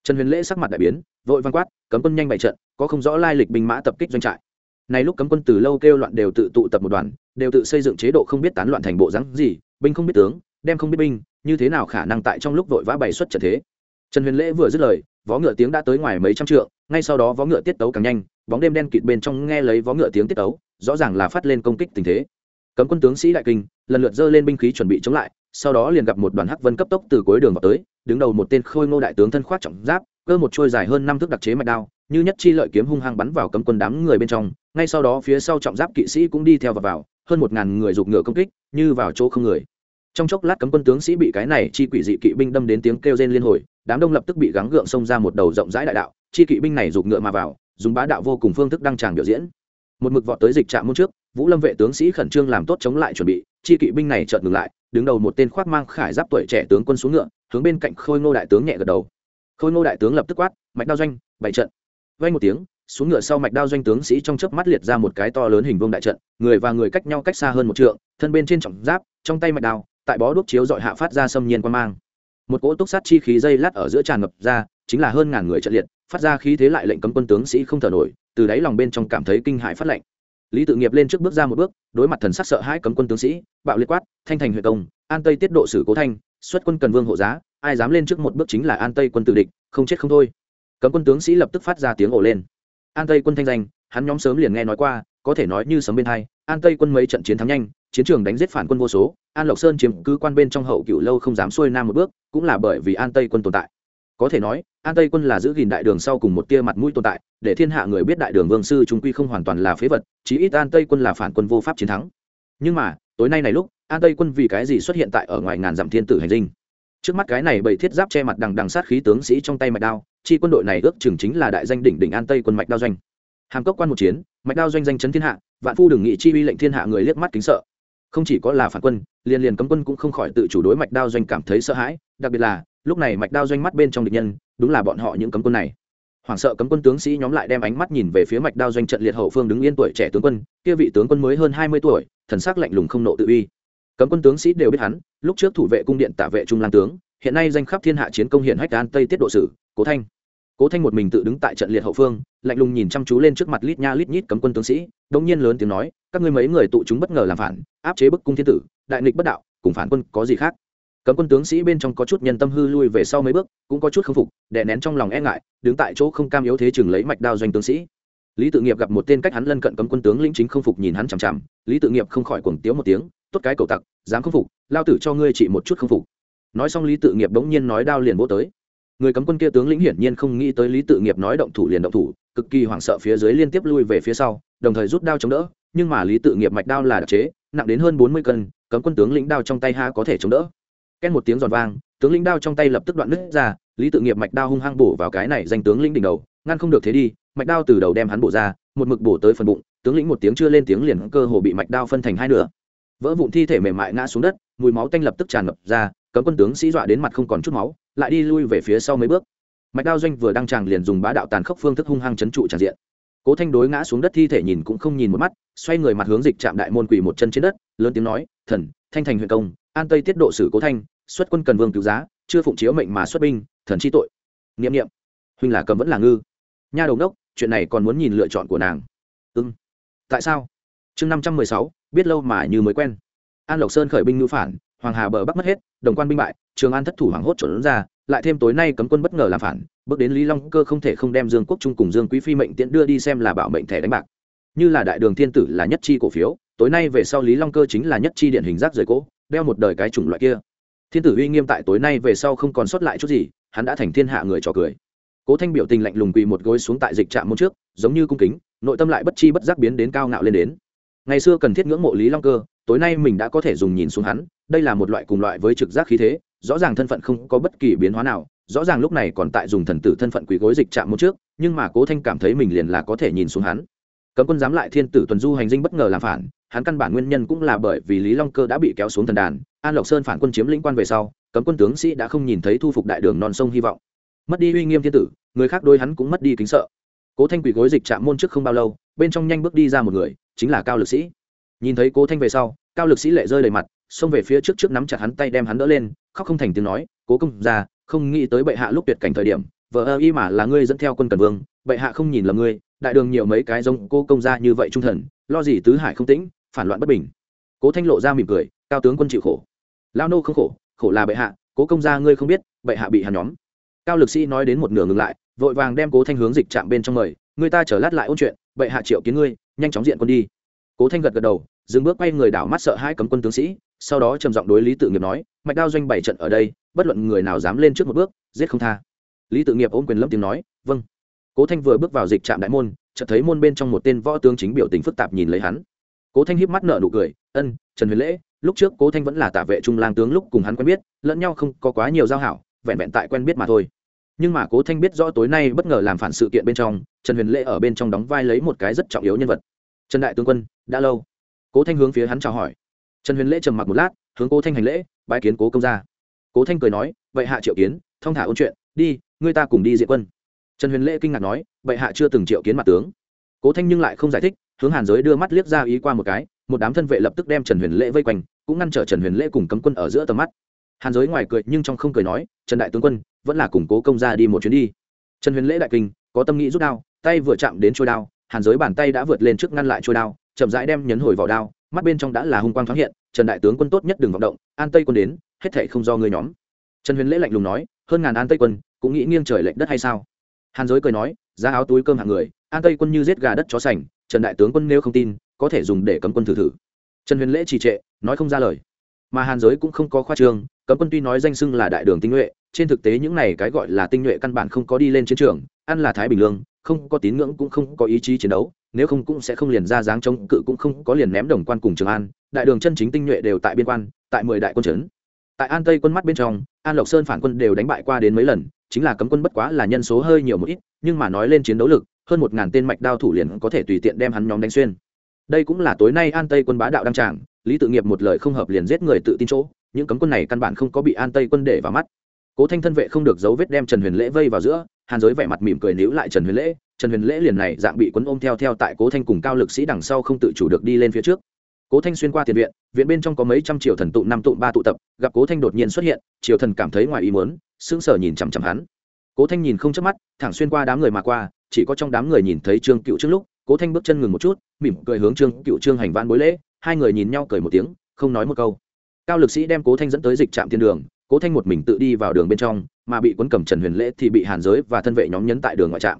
Trần huyền lễ sắc mặt đại biến, vội văn quát, cấm quân nhanh bày trận, có không rõ lai lịch binh mã tập kích doanh trại này lúc cấm quân từ lâu kêu loạn đều tự tụ tập một đoàn, đều tự xây dựng chế độ không biết tán loạn thành bộ rắn gì, binh không biết tướng, đem không biết binh, như thế nào khả năng tại trong lúc vội vã bày xuất trận thế. Trần huyền lễ vừa dứt lời, vó ngựa tiếng đã tới ngoài mấy trăm trượng, ngay sau đó vó ngựa tiết tấu càng nhanh, bóng đêm đen kịt bên trong nghe lấy vó ngựa tiếng tiết tấu, rõ ràng là phát lên công kích tình thế. Cấm quân tướng sĩ đại kinh, lần lượt dơ lên binh khí chuẩn bị chống lại, sau đó liền gặp một đoàn hắc vân cấp tốc từ cuối đường vào tới, đứng đầu một tên khôi ngô đại tướng thân khoác trọng giáp, cơ một trôi dài hơn năm thước đặc chế mạch đao, như nhất chi lợi kiếm hung hăng bắn vào cấm quân đám người bên trong ngay sau đó phía sau trọng giáp kỵ sĩ cũng đi theo vào, vào hơn một ngàn người giục ngựa công kích như vào chỗ không người. Trong chốc lát cấm quân tướng sĩ bị cái này chi quỷ dị kỵ binh đâm đến tiếng kêu rên liên hồi đám đông lập tức bị gắng gượng xông ra một đầu rộng rãi đại đạo chi kỵ binh này giục ngựa mà vào dùng bá đạo vô cùng phương thức đăng tràng biểu diễn. Một mực vọt tới dịch trạm môn trước vũ lâm vệ tướng sĩ khẩn trương làm tốt chống lại chuẩn bị chi kỵ binh này chợt ngừng lại đứng đầu một tên khoác mang khải giáp tuổi trẻ tướng quân xuống ngựa hướng bên cạnh khôi ngô đại tướng nhẹ gật đầu. Khôi ngô đại tướng lập tức quát mạch đao doanh bày trận. Vay một tiếng xuống ngựa sau mạch đao doanh tướng sĩ trong chớp mắt liệt ra một cái to lớn hình vương đại trận, người và người cách nhau cách xa hơn một trượng, thân bên trên trọng giáp, trong tay mạch đao, tại bó đuốc chiếu dọi hạ phát ra xâm nhiên quan mang. Một cỗ túc sát chi khí dây lát ở giữa tràn ngập ra, chính là hơn ngàn người trận liệt, phát ra khí thế lại lệnh cấm quân tướng sĩ không thở nổi, từ đáy lòng bên trong cảm thấy kinh hại phát lệnh. Lý tự nghiệp lên trước bước ra một bước, đối mặt thần sắc sợ hãi cấm quân tướng sĩ, bạo liệt quát, thanh thành huyện công, an tây tiết độ sử cố thanh, xuất quân cần vương hộ giá, ai dám lên trước một bước chính là an tây quân tự địch, không chết không thôi. Cấm quân tướng sĩ lập tức phát ra tiếng ồ lên an tây quân thanh danh, hắn nhóm sớm liền nghe nói qua, có thể nói như sấm bên hai, an tây quân mấy trận chiến thắng nhanh, chiến trường đánh giết phản quân vô số, an lộc sơn chiếm cứ quan bên trong hậu cựu lâu không dám xuôi nam một bước, cũng là bởi vì an tây quân tồn tại. Có thể nói, an tây quân là giữ gìn đại đường sau cùng một tia mặt mũi tồn tại, để thiên hạ người biết đại đường vương sư chúng quy không hoàn toàn là phế vật, chí ít an tây quân là phản quân vô pháp chiến thắng. Nhưng mà, tối nay này lúc, an tây quân vì cái gì xuất hiện tại ở ngoài ngàn dặm thiên tử hành dinh? Trước mắt cái này bầy thiết giáp che mặt đằng đằng sát khí tướng sĩ trong tay mạch đao, chi quân đội này ước chừng chính là đại danh đỉnh đỉnh an tây quân mạch đao doanh. Hàm cốc quan một chiến, mạch đao doanh danh chấn thiên hạ, vạn phu đừng nghị chi uy lệnh thiên hạ người liếc mắt kính sợ. Không chỉ có là phản quân, liền liền cấm quân cũng không khỏi tự chủ đối mạch đao doanh cảm thấy sợ hãi, đặc biệt là, lúc này mạch đao doanh mắt bên trong địch nhân, đúng là bọn họ những cấm quân này. Hoảng sợ cấm quân tướng sĩ nhóm lại đem ánh mắt nhìn về phía mạch đao doanh trận liệt hậu phương đứng yên tuổi trẻ tướng quân, kia vị tướng quân mới hơn hai mươi tuổi, thần sắc lạnh lùng không nộ tự uy cấm quân tướng sĩ đều biết hắn, lúc trước thủ vệ cung điện tạ vệ trung lan tướng, hiện nay danh khắp thiên hạ chiến công hiển hách an tây tiết độ sử, cố thanh. Cố thanh một mình tự đứng tại trận liệt hậu phương, lạnh lùng nhìn chăm chú lên trước mặt lít nha lít nhít cấm quân tướng sĩ đông nhiên lớn tiếng nói, các ngươi mấy người tụ chúng bất ngờ làm phản, áp chế bức cung thiên tử, đại nghịch bất đạo, cùng phản quân có gì khác? Cấm quân tướng sĩ bên trong có chút nhân tâm hư lui về sau mấy bước, cũng có chút k phục, đè nén trong lòng e ngại, đứng tại chỗ không cam yếu thế chừng lấy mạch đao doanh tướng sĩ. Lý tự nghiệp gặp một tên cách hắn lân cận cấm quân tướng lĩnh chính không phục nhìn hắn chằm chằm, lý tự nghiệp không khỏi cuồng tiếu một tiếng tốt cái cầu tặc, dám không phục, lao tử cho ngươi trị một chút không phục. Nói xong lý tự nghiệp bỗng nhiên nói đao liền vô tới. Người cấm quân kia tướng lĩnh hiển nhiên không nghĩ tới lý tự nghiệp nói động thủ liền động thủ, cực kỳ hoảng sợ phía dưới liên tiếp lui về phía sau, đồng thời rút đao chống đỡ, nhưng mà lý tự nghiệp mạch đao là đặc chế, nặng đến hơn bốn mươi cân, cấm quân tướng lĩnh đao trong tay ha có thể chống đỡ. Ken một tiếng giòn vang, tướng lĩnh đao trong tay lập tức đoạn nứt ra, lý tự nghiệp mạch đao hung hăng bổ vào cái này danh tướng lĩnh đỉnh đầu, ngăn không được thế đi, mạch đao từ đầu đem hắn bổ ra, một mực bổ tới phần bụng, tướng lĩnh một tiếng chưa lên tiếng liền cơ hồ bị mạch đao phân thành hai nửa vỡ vụn thi thể mềm mại ngã xuống đất, mùi máu tanh lập tức tràn ngập ra, cấm quân tướng sĩ dọa đến mặt không còn chút máu, lại đi lui về phía sau mấy bước. Mạch đao doanh vừa đăng tràng liền dùng bá đạo tàn khốc phương thức hung hăng chấn trụ tràn diện. Cố thanh đối ngã xuống đất thi thể nhìn cũng không nhìn một mắt, xoay người mặt hướng dịch trạm đại môn quỳ một chân trên đất, lớn tiếng nói, thần, thanh thành huyện công, an tây tiết độ sử cố thanh, xuất quân cần vương cứu giá, chưa phụng chiếu mệnh mà xuất binh, thần chi tội. Nghiệm nghiệm huynh là cầm vẫn là ngư. Nha đầu đốc, chuyện này còn muốn nhìn lựa chọn của nàng. Ưng tại sao? Chương năm trăm mười sáu biết lâu mà như mới quen. An lộc sơn khởi binh ngữ phản, hoàng hà bờ bắc mất hết, đồng quan binh bại, trường an thất thủ hoàng hốt trộn ra, lại thêm tối nay cấm quân bất ngờ làm phản, bước đến lý long cơ không thể không đem dương quốc trung cùng dương quý phi mệnh tiễn đưa đi xem là bảo mệnh thẻ đánh bạc. Như là đại đường thiên tử là nhất chi cổ phiếu, tối nay về sau lý long cơ chính là nhất chi điện hình rác rời cỗ đeo một đời cái chủng loại kia. Thiên tử uy nghiêm tại tối nay về sau không còn sót lại chút gì, hắn đã thành thiên hạ người trò cười. Cố thanh biểu tình lạnh lùng quỳ một gối xuống tại dịch trạm môn trước, giống như cung kính, nội tâm lại bất chi bất giác biến đến cao ngạo lên đến ngày xưa cần thiết ngưỡng mộ lý long cơ, tối nay mình đã có thể dùng nhìn xuống hắn, đây là một loại cùng loại với trực giác khí thế, rõ ràng thân phận không có bất kỳ biến hóa nào, rõ ràng lúc này còn tại dùng thần tử thân phận quỳ gối dịch chạm một trước, nhưng mà cố thanh cảm thấy mình liền là có thể nhìn xuống hắn. Cấm quân dám lại thiên tử tuần du hành dinh bất ngờ làm phản, hắn căn bản nguyên nhân cũng là bởi vì lý long cơ đã bị kéo xuống thần đàn, an lộc sơn phản quân chiếm lĩnh quan về sau, cấm quân tướng sĩ đã không nhìn thấy thu phục đại đường non sông hy vọng. Mất đi uy nghiêm thiên tử, người khác đôi hắn cũng mất đi kính sợ. Cố thanh quỳ gối dịch chạm môn trước không bao lâu, bên trong nhanh bước đi ra một người chính là cao lực sĩ. Nhìn thấy cố thanh về sau, cao lực sĩ lệ rơi đầy mặt, xông về phía trước trước nắm chặt hắn tay đem hắn đỡ lên, khóc không thành tiếng nói, cố công ra không nghĩ tới bệ hạ lúc tuyệt cảnh thời điểm vợ ơ y mà là ngươi dẫn theo quân cần vương, bệ hạ không nhìn lầm ngươi, đại đường nhiều mấy cái giống cô công gia như vậy trung thần, lo gì tứ hải không tĩnh, phản loạn bất bình. Cố thanh lộ ra mỉm cười, cao tướng quân chịu khổ. Lao nô không khổ khổ là bệ hạ, cố công gia ngươi không biết, bệ hạ bị hàn nhóm. Cao lực sĩ nói đến một nửa ngừng lại, vội vàng đem cố thanh hướng dịch chạm bên trong mời, người ta trở lát lại ôn chuyện, bệ hạ triệu kiến ngươi nhanh chóng diện quân đi. Cố thanh gật gật đầu, dừng bước quay người đảo mắt sợ hai cấm quân tướng sĩ, sau đó trầm giọng đối lý tự nghiệp nói, mạch đao doanh bảy trận ở đây, bất luận người nào dám lên trước một bước, giết không tha. Lý tự nghiệp ôm quyền lâm tiếng nói vâng. Cố thanh vừa bước vào dịch trạm đại môn, chợt thấy môn bên trong một tên võ tướng chính biểu tình phức tạp nhìn lấy hắn. Cố thanh híp mắt nở nụ cười, ân, trần huyền lễ, lúc trước cố thanh vẫn là tả vệ trung lang tướng lúc cùng hắn quen biết, lẫn nhau không có quá nhiều giao hảo, vẹn vẹn tại quen biết mà thôi nhưng mà cố thanh biết rõ tối nay bất ngờ làm phản sự kiện bên trong, trần huyền lễ ở bên trong đóng vai lấy một cái rất trọng yếu nhân vật. Trần đại tướng quân, đã lâu. Cố thanh hướng phía hắn chào hỏi. Trần huyền lễ trầm mặc một lát, hướng cố thanh hành lễ bãi kiến cố công gia. Cố thanh cười nói vậy hạ triệu kiến thong thả ôn chuyện, đi, ngươi ta cùng đi diện quân. Trần huyền lễ kinh ngạc nói vậy hạ chưa từng triệu kiến mặt tướng. Cố thanh nhưng lại không giải thích, hướng hàn giới đưa mắt liếc ra ý qua một cái, một đám thân vệ lập tức đem trần huyền lễ vây quanh, cũng ngăn trở trần huyền lễ cùng cấm quân ở giữa tầm mắt. Hàn giới ngoài cười nhưng trong không cười nói, trần đại tướng quân vẫn là củng cố công ra đi một chuyến đi. Trần huyền lễ đại kinh, có tâm nghĩ rút đao, tay vừa chạm đến trôi đao, hàn giới bàn tay đã vượt lên trước ngăn lại trôi đao, chậm rãi đem nhấn hồi vào đao, mắt bên trong đã là hung quang thoáng hiện, trần đại tướng quân tốt nhất đừng vọng động, an tây quân đến, hết thảy không do ngươi nhóm. Trần huyền lễ lạnh lùng nói, hơn ngàn an tây quân, cũng nghĩ nghiêng trời lệch đất hay sao? Hàn giới cười nói, giá áo túi cơm hạng người, an tây quân như giết gà đất chó sành, trần đại tướng quân nếu không tin, có thể dùng để cấm quân thử thử. Trần huyền lễ trì trệ, nói không ra lời mà hàn giới cũng không có khoa trương, cấm quân tuy nói danh xưng là đại đường tinh nhuệ, trên thực tế những này cái gọi là tinh nhuệ căn bản không có đi lên chiến trường, ăn là thái bình lương, không có tín ngưỡng cũng không có ý chí chiến đấu, nếu không cũng sẽ không liền ra dáng chống cự cũng không có liền ném đồng quan cùng trường an, đại đường chân chính tinh nhuệ đều tại biên quan, tại mười đại quân trấn. Tại an tây quân mắt bên trong, an lộc sơn phản quân đều đánh bại qua đến mấy lần, chính là cấm quân bất quá là nhân số hơi nhiều một ít, nhưng mà nói lên chiến đấu lực, hơn một ngàn tên mạch đao thủ liền có thể tùy tiện đem hắn nhóm đánh xuyên. Đây cũng là tối nay an tây quân bá đạo đăng tràng lý tự nghiệp một lời không hợp liền giết người tự tin chỗ, những cấm quân này căn bản không có bị an tây quân để vào mắt. Cố thanh thân vệ không được dấu vết đem trần huyền lễ vây vào giữa, hàn giới vẻ mặt mỉm cười níu lại trần huyền lễ, trần huyền lễ liền này dạng bị quấn ôm theo theo tại cố thanh cùng cao lực sĩ đằng sau không tự chủ được đi lên phía trước. Cố thanh xuyên qua tiền viện viện bên trong có mấy trăm triệu thần tụ năm tụ ba tụ tập, gặp cố thanh đột nhiên xuất hiện, triều thần cảm thấy ngoài ý muốn, sững sờ nhìn chằm chằm hắn. Cố thanh nhìn không chớp mắt, thẳng xuyên qua đám người mà qua, chỉ có trong đám người nhìn thấy trương cựu trước lúc, cố thanh bước chân ngừng một chút, mỉm cười hướng trương cựu trương hành vãn bối lễ hai người nhìn nhau cười một tiếng, không nói một câu. Cao lực sĩ đem cố thanh dẫn tới dịch trạm thiên đường, cố thanh một mình tự đi vào đường bên trong, mà bị quấn cầm trần huyền lễ thì bị hàn giới và thân vệ nhóm nhấn tại đường ngoại trạm.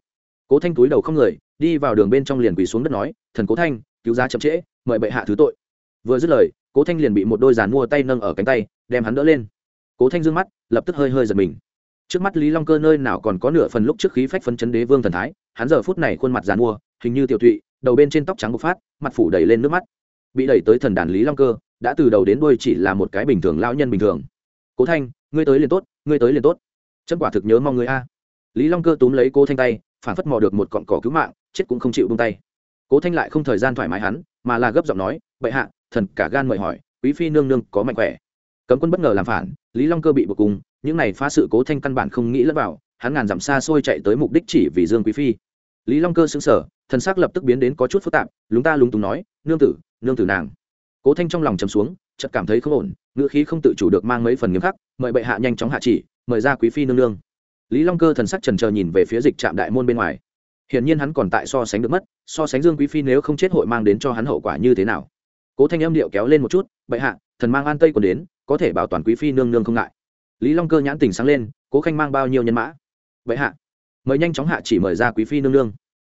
Cố thanh túi đầu không người, đi vào đường bên trong liền quỳ xuống đất nói, thần cố thanh, cứu giá chậm trễ, mời bệ hạ thứ tội. Vừa dứt lời, cố thanh liền bị một đôi giàn mua tay nâng ở cánh tay, đem hắn đỡ lên. Cố thanh d ư ơ n g mắt, lập tức hơi hơi giật mình. Trước mắt lý long cơ nơi nào còn có nửa phần lúc trước khí phách phấn chấn đế vương thần thái, hắn giờ phút này khuôn mặt giàn mua, hình như tiểu thụy, đầu bên trên tóc trắng bộc phát, mặt phủ đầy lên nước mắt bị đẩy tới thần đàn lý long cơ, đã từ đầu đến đuôi chỉ là một cái bình thường lão nhân bình thường. Cố thanh, ngươi tới liền tốt, ngươi tới liền tốt. Chân quả thực nhớ mong người a. Lý long cơ túm lấy Cố thanh tay, phản phất mò được một cọn cỏ cứu mạng, chết cũng không chịu bông tay. Cố thanh lại không thời gian thoải mái hắn, mà là gấp giọng nói, bệ hạ, thần cả gan mời hỏi, quý phi nương nương có mạnh khỏe. Cấm quân bất ngờ làm phản, lý long cơ bị buộc cùng, những này phá sự cố thanh căn bản không nghĩ lẫn vào, hắn ngàn dặm xa xôi chạy tới mục đích chỉ vì dương quý phi. Lý long cơ xứng sở thần sắc lập tức biến đến có chút phức tạp, lúng ta lúng túng nói, nương tử nương tử nàng. Cố thanh trong lòng chấm xuống, chợt cảm thấy không ổn, ngữ khí không tự chủ được mang mấy phần nghiêm khắc, mời bệ hạ nhanh chóng hạ chỉ, mời ra quý phi nương nương. Lý long cơ thần sắc trần trờ nhìn về phía dịch trạm đại môn bên ngoài. Hiển nhiên hắn còn tại so sánh được mất, so sánh dương quý phi nếu không chết hội mang đến cho hắn hậu quả như thế nào. Cố thanh âm điệu kéo lên một chút, bệ hạ, thần mang an tây còn đến, có thể bảo toàn quý phi nương nương không ngại. Lý long cơ nhãn tình sáng lên, cố khanh mang bao nhiêu nhân mã? Bệ hạ, mời nhanh chóng hạ chỉ mời ra quý phi nương nương.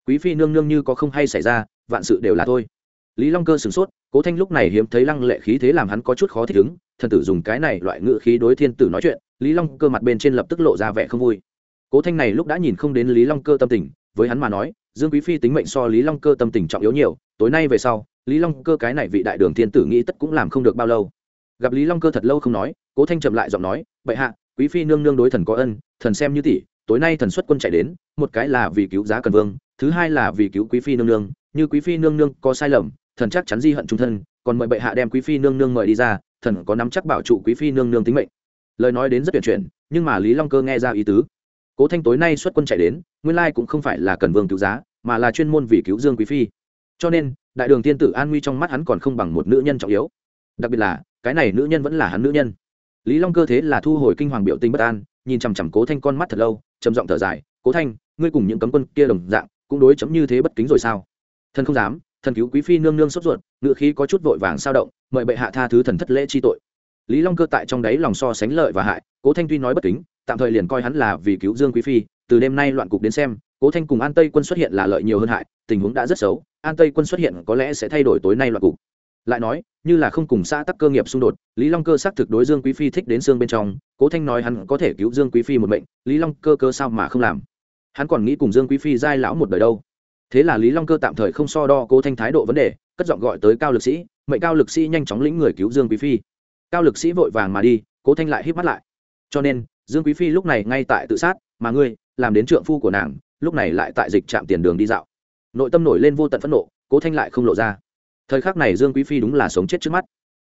Quý phi nương nương như có không hay xảy ra, vạn sự đều là thôi lý long cơ sửng sốt, cố thanh lúc này hiếm thấy lăng lệ khí thế làm hắn có chút khó thích ứng, thần tử dùng cái này loại ngự khí đối thiên tử nói chuyện, lý long cơ mặt bên trên lập tức lộ ra vẻ không vui. Cố thanh này lúc đã nhìn không đến lý long cơ tâm tình, với hắn mà nói, dương quý phi tính mệnh so lý long cơ tâm tình trọng yếu nhiều, tối nay về sau, lý long cơ cái này vị đại đường thiên tử nghĩ tất cũng làm không được bao lâu. Gặp lý long cơ thật lâu không nói, cố thanh chậm lại giọng nói, bệ hạ, quý phi nương nương đối thần có ân, thần xem như tỷ, tối nay thần xuất quân chạy đến, một cái là vì cứu giá cần vương, thứ hai là vì cứu quý phi nương nương, như quý phi nương nương có sai lầm thần chắc chắn di hận trung thân, còn mời bệ hạ đem quý phi nương nương mời đi ra, thần có nắm chắc bảo trụ quý phi nương nương tính mệnh. Lời nói đến rất tuyển chuyển, nhưng mà lý long cơ nghe ra ý tứ. Cố thanh tối nay xuất quân chạy đến, nguyên lai cũng không phải là cần vương cứu giá, mà là chuyên môn vì cứu dương quý phi. Cho nên, đại đường tiên tử an nguy trong mắt hắn còn không bằng một nữ nhân trọng yếu. Đặc biệt là, cái này nữ nhân vẫn là hắn nữ nhân. Lý long cơ thế là thu hồi kinh hoàng biểu tình bất an, nhìn chằm chằm cố thanh con mắt thật lâu, trầm giọng thở dài, cố thanh, ngươi cùng những cấm quân kia đồng dạng, cũng đối chấm như thế bất kính rồi sao? Thần không dám thần cứu quý phi nương nương sốt ruột, ngựa khí có chút vội vàng sao động, mời bệ hạ tha thứ thần thất lễ chi tội. Lý long cơ tại trong đáy lòng so sánh lợi và hại, cố thanh tuy nói bất kính, tạm thời liền coi hắn là vì cứu dương quý phi, từ đêm nay loạn cục đến xem, cố thanh cùng an tây quân xuất hiện là lợi nhiều hơn hại, tình huống đã rất xấu, an tây quân xuất hiện có lẽ sẽ thay đổi tối nay loạn cục. Lại nói, như là không cùng xã tắc cơ nghiệp xung đột, lý long cơ xác thực đối dương quý phi thích đến xương bên trong, cố thanh nói hắn có thể cứu dương quý phi một mệnh, lý long cơ cơ sao mà không làm? Hắn còn nghĩ cùng dương quý phi giai lão một đời đâu thế là lý long cơ tạm thời không so đo cố thanh thái độ vấn đề, cất giọng gọi tới cao lực sĩ, mệnh cao lực sĩ nhanh chóng lĩnh người cứu dương quý phi. Cao lực sĩ vội vàng mà đi, cố thanh lại hít mắt lại. Cho nên, dương quý phi lúc này ngay tại tự sát, mà ngươi, làm đến trượng phu của nàng, lúc này lại tại dịch trạm tiền đường đi dạo. Nội tâm nổi lên vô tận phẫn nộ, cố thanh lại không lộ ra. Thời khắc này dương quý phi đúng là sống chết trước mắt.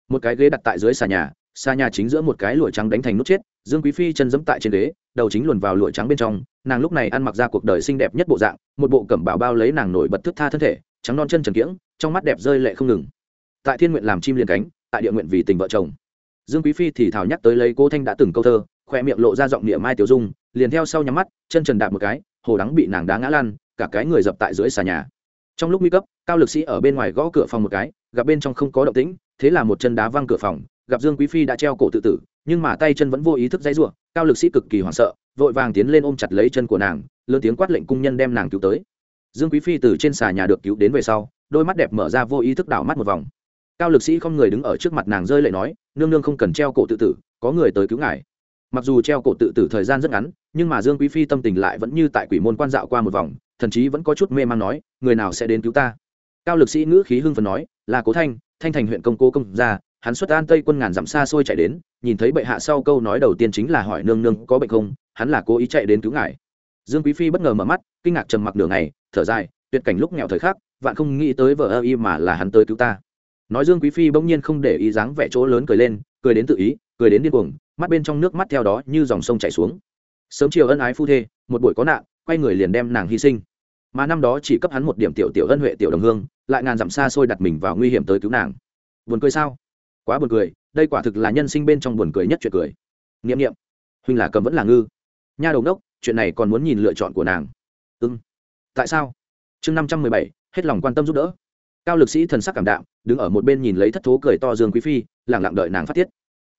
Một cái ghế đặt tại dưới xà nhà xà nhà chính giữa một cái lụa trắng đánh thành nút chết, dương quý phi chân dẫm tại trên ghế đầu chính luồn vào lụa trắng bên trong, nàng lúc này ăn mặc ra cuộc đời xinh đẹp nhất bộ dạng, một bộ cẩm bảo bao lấy nàng nổi bật thức tha thân thể, trắng non chân trần kiễng, trong mắt đẹp rơi lệ không ngừng. Tại thiên nguyện làm chim liền cánh, tại địa nguyện vì tình vợ chồng. Dương quý phi thì thảo nhắc tới lấy cô thanh đã từng câu thơ, khoe miệng lộ ra giọng niệm mai tiểu dung, liền theo sau nhắm mắt, chân trần đạp một cái, hồ đắng bị nàng đá ngã lan cả cái người dập tại dưới xà nhà. Trong lúc nguy cấp, cao lực sĩ ở bên ngoài gõ cửa phòng một cái, gặp bên trong không có động tĩnh, thế là một chân đá văng cửa phòng, gặp dương quý phi đã treo cổ tự tử nhưng mà tay chân vẫn vô ý thức dãy rủa cao lực sĩ cực kỳ hoảng sợ vội vàng tiến lên ôm chặt lấy chân của nàng lớn tiếng quát lệnh cung nhân đem nàng cứu tới. Dương quý phi từ trên xà nhà được cứu đến về sau đôi mắt đẹp mở ra vô ý thức đảo mắt một vòng. Cao lực sĩ không người đứng ở trước mặt nàng rơi lệ nói nương nương không cần treo cổ tự tử có người tới cứu ngài. Mặc dù treo cổ tự tử thời gian rất ngắn nhưng mà dương quý phi tâm tình lại vẫn như tại quỷ môn quan dạo qua một vòng thần chí vẫn có chút mê man nói người nào sẽ đến cứu ta? Cao lực sĩ ngữ khí hưng phấn nói là cố thanh thanh thành huyện công cố công gia, hắn xuất an tây quân ngàn dặm xa xôi chạy đến nhìn thấy bệ hạ sau câu nói đầu tiên chính là hỏi nương nương có bệnh không, hắn là cố ý chạy đến cứu ngài. Dương quý phi bất ngờ mở mắt, kinh ngạc trầm mặc đường này thở dài, tuyệt cảnh lúc nghèo thời khắc, vạn không nghĩ tới vợ ơ y mà là hắn tới cứu ta. Nói dương quý phi bỗng nhiên không để ý dáng vẻ chỗ lớn cười lên, cười đến tự ý, cười đến điên cuồng, mắt bên trong nước mắt theo đó như dòng sông chảy xuống. Sớm chiều ân ái phu thê, một buổi có nạn, quay người liền đem nàng hy sinh. Mà năm đó chỉ cấp hắn một điểm tiểu tiểu ân huệ tiểu đồng hương, lại ngàn dặm xa xôi đặt mình vào nguy hiểm tới cứu nàng. Buồn cười sao? Quá buồn cười đây quả thực là nhân sinh bên trong buồn cười nhất chuyện cười. Nghiệm nghiệm huynh là cầm vẫn là ngư. Nha đầu đốc chuyện này còn muốn nhìn lựa chọn của nàng. Ừ, tại sao? Chương năm trăm mười bảy hết lòng quan tâm giúp đỡ. Cao lực sĩ thần sắc cảm đạm đứng ở một bên nhìn lấy thất thố cười to dương quý phi lẳng lặng đợi nàng phát tiết.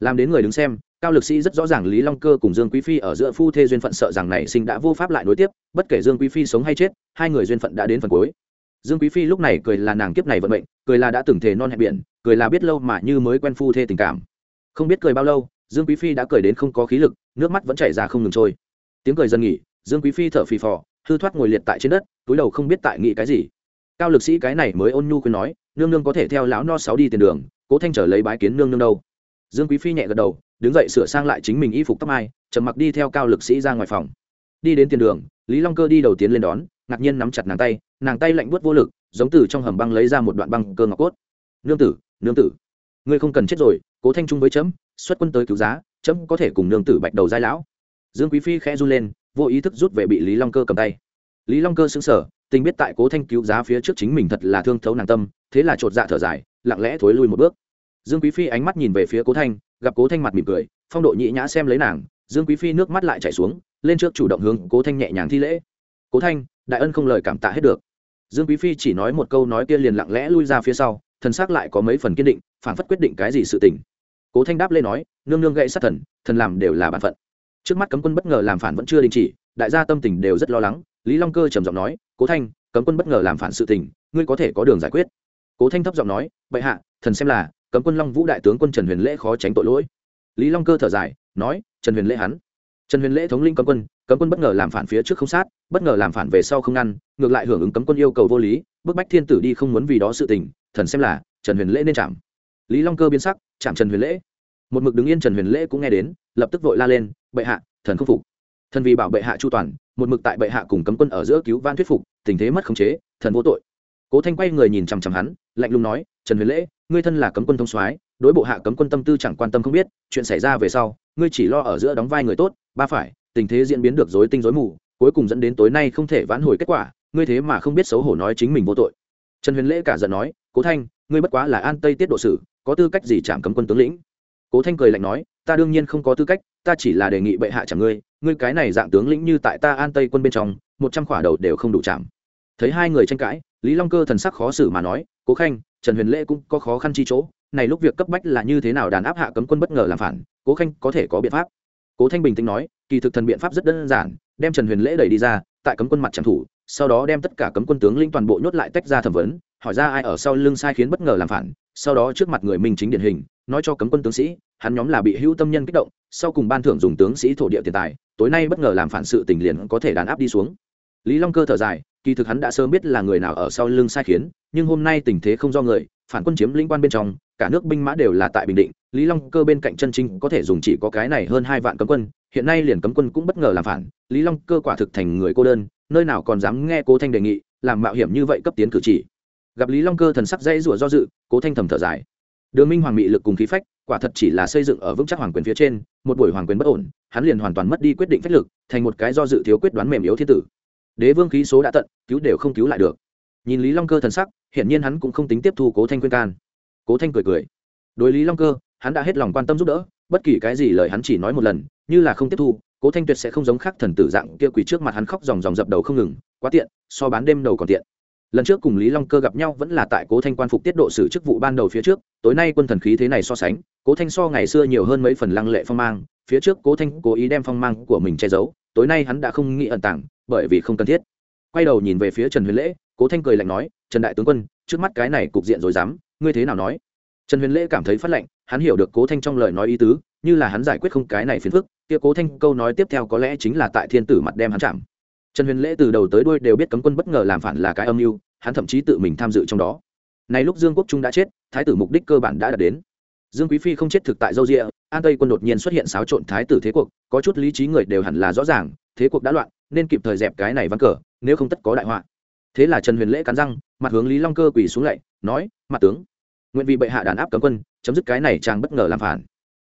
Làm đến người đứng xem cao lực sĩ rất rõ ràng lý long cơ cùng dương quý phi ở giữa phu thê duyên phận sợ rằng này sinh đã vô pháp lại nối tiếp bất kể dương quý phi sống hay chết hai người duyên phận đã đến phần cuối. Dương quý phi lúc này cười là nàng kiếp này vận mệnh cười là đã từng thề non hẹn biển cười là biết lâu mà như mới quen phu thê tình cảm. Không biết cười bao lâu, dương quý phi đã cười đến không có khí lực, nước mắt vẫn chảy ra không ngừng trôi. Tiếng cười dần nghỉ, dương quý phi thở phì phò, hư thoát ngồi liệt tại trên đất, túi đầu không biết tại nghĩ cái gì. Cao lực sĩ cái này mới ôn nhu khuyên nói, nương nương có thể theo lão no sáu đi tiền đường, cố thanh trở lấy bái kiến nương nương đâu. Dương quý phi nhẹ gật đầu, đứng dậy sửa sang lại chính mình y phục tóc mai, trầm mặc đi theo cao lực sĩ ra ngoài phòng. Đi đến tiền đường, lý long cơ đi đầu tiến lên đón, ngạc nhiên nắm chặt nàng tay nàng tay lạnh buốt vô lực, giống từ trong hầm băng lấy ra một đoạn băng cơ ngọc cốt. Nương tử nương tử. Ngươi không cần chết rồi, cố thanh trung với chấm, xuất quân tới cứu giá, chấm có thể cùng nương tử bạch đầu giai lão. Dương quý phi khẽ run lên, vô ý thức rút về bị lý long cơ cầm tay. Lý long cơ xứng sở tình biết tại cố thanh cứu giá phía trước chính mình thật là thương thấu nàng tâm, thế là chột dạ thở dài, lặng lẽ thối lui một bước. Dương quý phi ánh mắt nhìn về phía cố thanh, gặp cố thanh mặt mỉm cười, phong độ nhị nhã xem lấy nàng, dương quý phi nước mắt lại chảy xuống, lên trước chủ động hướng cố thanh nhẹ nhàng thi lễ. Cố thanh, đại ân không lời cảm tạ hết được. Dương quý phi chỉ nói một câu nói kia liền lặng lẽ lui ra phía sau thần xác lại có mấy phần kiên định phản phất quyết định cái gì sự tình. Cố thanh đáp lên nói, nương nương gậy sát thần thần làm đều là bản phận. Trước mắt cấm quân bất ngờ làm phản vẫn chưa đình chỉ, đại gia tâm tình đều rất lo lắng. Lý long cơ trầm giọng nói, cố thanh, cấm quân bất ngờ làm phản sự tình, ngươi có thể có đường giải quyết. Cố thanh thấp giọng nói, bệ hạ, thần xem là, cấm quân long vũ đại tướng quân trần huyền lễ khó tránh tội lỗi. Lý long cơ thở dài, nói, trần huyền lễ hắn, trần huyền lễ thống linh cấm quân cấm quân bất ngờ làm phản phía trước không sát, bất ngờ làm phản về sau không ngăn, ngược lại hưởng ứng cấm quân yêu cầu vô lý, bức bách thiên tử đi không muốn vì đó sự tình thần xem là trần huyền lễ nên chạm. Lý long cơ biến sắc, chạm trần huyền lễ. Một mực đứng yên trần huyền lễ cũng nghe đến, lập tức vội la lên, bệ hạ, thần không phục. Thần vì bảo bệ hạ chu toàn, một mực tại bệ hạ cùng cấm quân ở giữa cứu van thuyết phục, tình thế mất khống chế, thần vô tội. Cố thanh quay người nhìn chằm chằm hắn, lạnh lùng nói, trần huyền lễ, ngươi thân là cấm quân thông soái, đối bộ hạ cấm quân tâm tư chẳng quan tâm không biết, chuyện xảy ra về sau, ngươi chỉ lo ở giữa đóng vai người tốt, ba phải, tình thế diễn biến được rối tinh rối mù, cuối cùng dẫn đến tối nay không thể vãn hồi kết quả, ngươi thế mà không biết xấu hổ nói chính mình vô tội. Trần huyền lễ cả giận nói cố thanh, ngươi bất quá là an tây tiết độ sử, có tư cách gì chạm cấm quân tướng lĩnh? Cố thanh cười lạnh nói, ta đương nhiên không có tư cách, ta chỉ là đề nghị bệ hạ chẳng ngươi ngươi cái này dạng tướng lĩnh như tại ta an tây quân bên trong, một trăm khỏa đầu đều không đủ chạm. Thấy hai người tranh cãi, lý long cơ thần sắc khó xử mà nói, cố khanh trần huyền lễ cũng có khó khăn chi chỗ, này lúc việc cấp bách là như thế nào đàn áp hạ cấm quân bất ngờ làm phản, cố khanh có thể có biện pháp? Cố thanh bình tĩnh nói, kỳ thực thần biện pháp rất đơn giản, đem trần huyền lễ đẩy đi ra, tại cấm quân mặt tràng thủ, sau đó đem tất cả cấm quân tướng lĩnh toàn bộ nhốt lại tách ra thẩm vấn hỏi ra ai ở sau lưng sai khiến bất ngờ làm phản, sau đó trước mặt người minh chính điển hình, nói cho cấm quân tướng sĩ, hắn nhóm là bị hữu tâm nhân kích động, sau cùng ban thưởng dùng tướng sĩ thổ địa tiền tài, tối nay bất ngờ làm phản sự tình liền có thể đàn áp đi xuống. Lý long cơ thở dài, kỳ thực hắn đã sớm biết là người nào ở sau lưng sai khiến, nhưng hôm nay tình thế không do người, phản quân chiếm lĩnh quan bên trong, cả nước binh mã đều là tại bình định, lý long cơ bên cạnh chân chính có thể dùng chỉ có cái này hơn hai vạn cấm quân, hiện nay liền cấm quân cũng bất ngờ làm phản, lý long cơ quả thực thành người cô đơn, nơi nào còn dám nghe cố thanh đề nghị, làm mạo hiểm như vậy cấp tiến cử chỉ gặp lý long cơ thần sắc dãy rủa do dự, cố thanh thầm thở dài. Đường minh hoàng mị lực cùng khí phách, quả thật chỉ là xây dựng ở vững chắc hoàng quyền phía trên, một buổi hoàng quyền bất ổn, hắn liền hoàn toàn mất đi quyết định phách lực, thành một cái do dự thiếu quyết đoán mềm yếu thiên tử. Đế vương khí số đã tận, cứu đều không cứu lại được. Nhìn lý long cơ thần sắc, hiển nhiên hắn cũng không tính tiếp thu cố thanh khuyên can. Cố thanh cười cười. Đối lý long cơ, hắn đã hết lòng quan tâm giúp đỡ, bất kỳ cái gì lời hắn chỉ nói một lần, như là không tiếp thu, cố thanh tuyệt sẽ không giống khác thần tử dạng kia quỳ trước mặt hắn khóc dòng dòng dập đầu không ngừng, quá tiện, so bán đêm đầu còn tiện lần trước cùng lý long cơ gặp nhau vẫn là tại cố thanh quan phục tiết độ sử chức vụ ban đầu phía trước, tối nay quân thần khí thế này so sánh, cố thanh so ngày xưa nhiều hơn mấy phần lăng lệ phong mang, phía trước cố thanh cố ý đem phong mang của mình che giấu, tối nay hắn đã không nghĩ ẩn tàng, bởi vì không cần thiết. Quay đầu nhìn về phía trần huyền lễ, cố thanh cười lạnh nói, trần đại tướng quân, trước mắt cái này cục diện rồi dám, ngươi thế nào nói? Trần huyền lễ cảm thấy phát lệnh, hắn hiểu được cố thanh trong lời nói ý tứ, như là hắn giải quyết không cái này phiền phức, kia cố thanh câu nói tiếp theo có lẽ chính là tại thiên tử mặt đem hắn chạm trần huyền lễ từ đầu tới đuôi đều biết cấm quân bất ngờ làm phản là cái âm mưu, hắn thậm chí tự mình tham dự trong đó. Nay lúc dương quốc trung đã chết, thái tử mục đích cơ bản đã đạt đến. Dương quý phi không chết thực tại dâu rịa, an tây quân đột nhiên xuất hiện xáo trộn thái tử thế cuộc, có chút lý trí người đều hẳn là rõ ràng, thế cuộc đã loạn, nên kịp thời dẹp cái này vắng cờ, nếu không tất có đại họa. Thế là trần huyền lễ cắn răng, mặt hướng lý long cơ quỳ xuống lạy, nói, mặt tướng, nguyện vì bệ hạ đàn áp cấm quân, chấm dứt cái này chàng bất ngờ làm phản.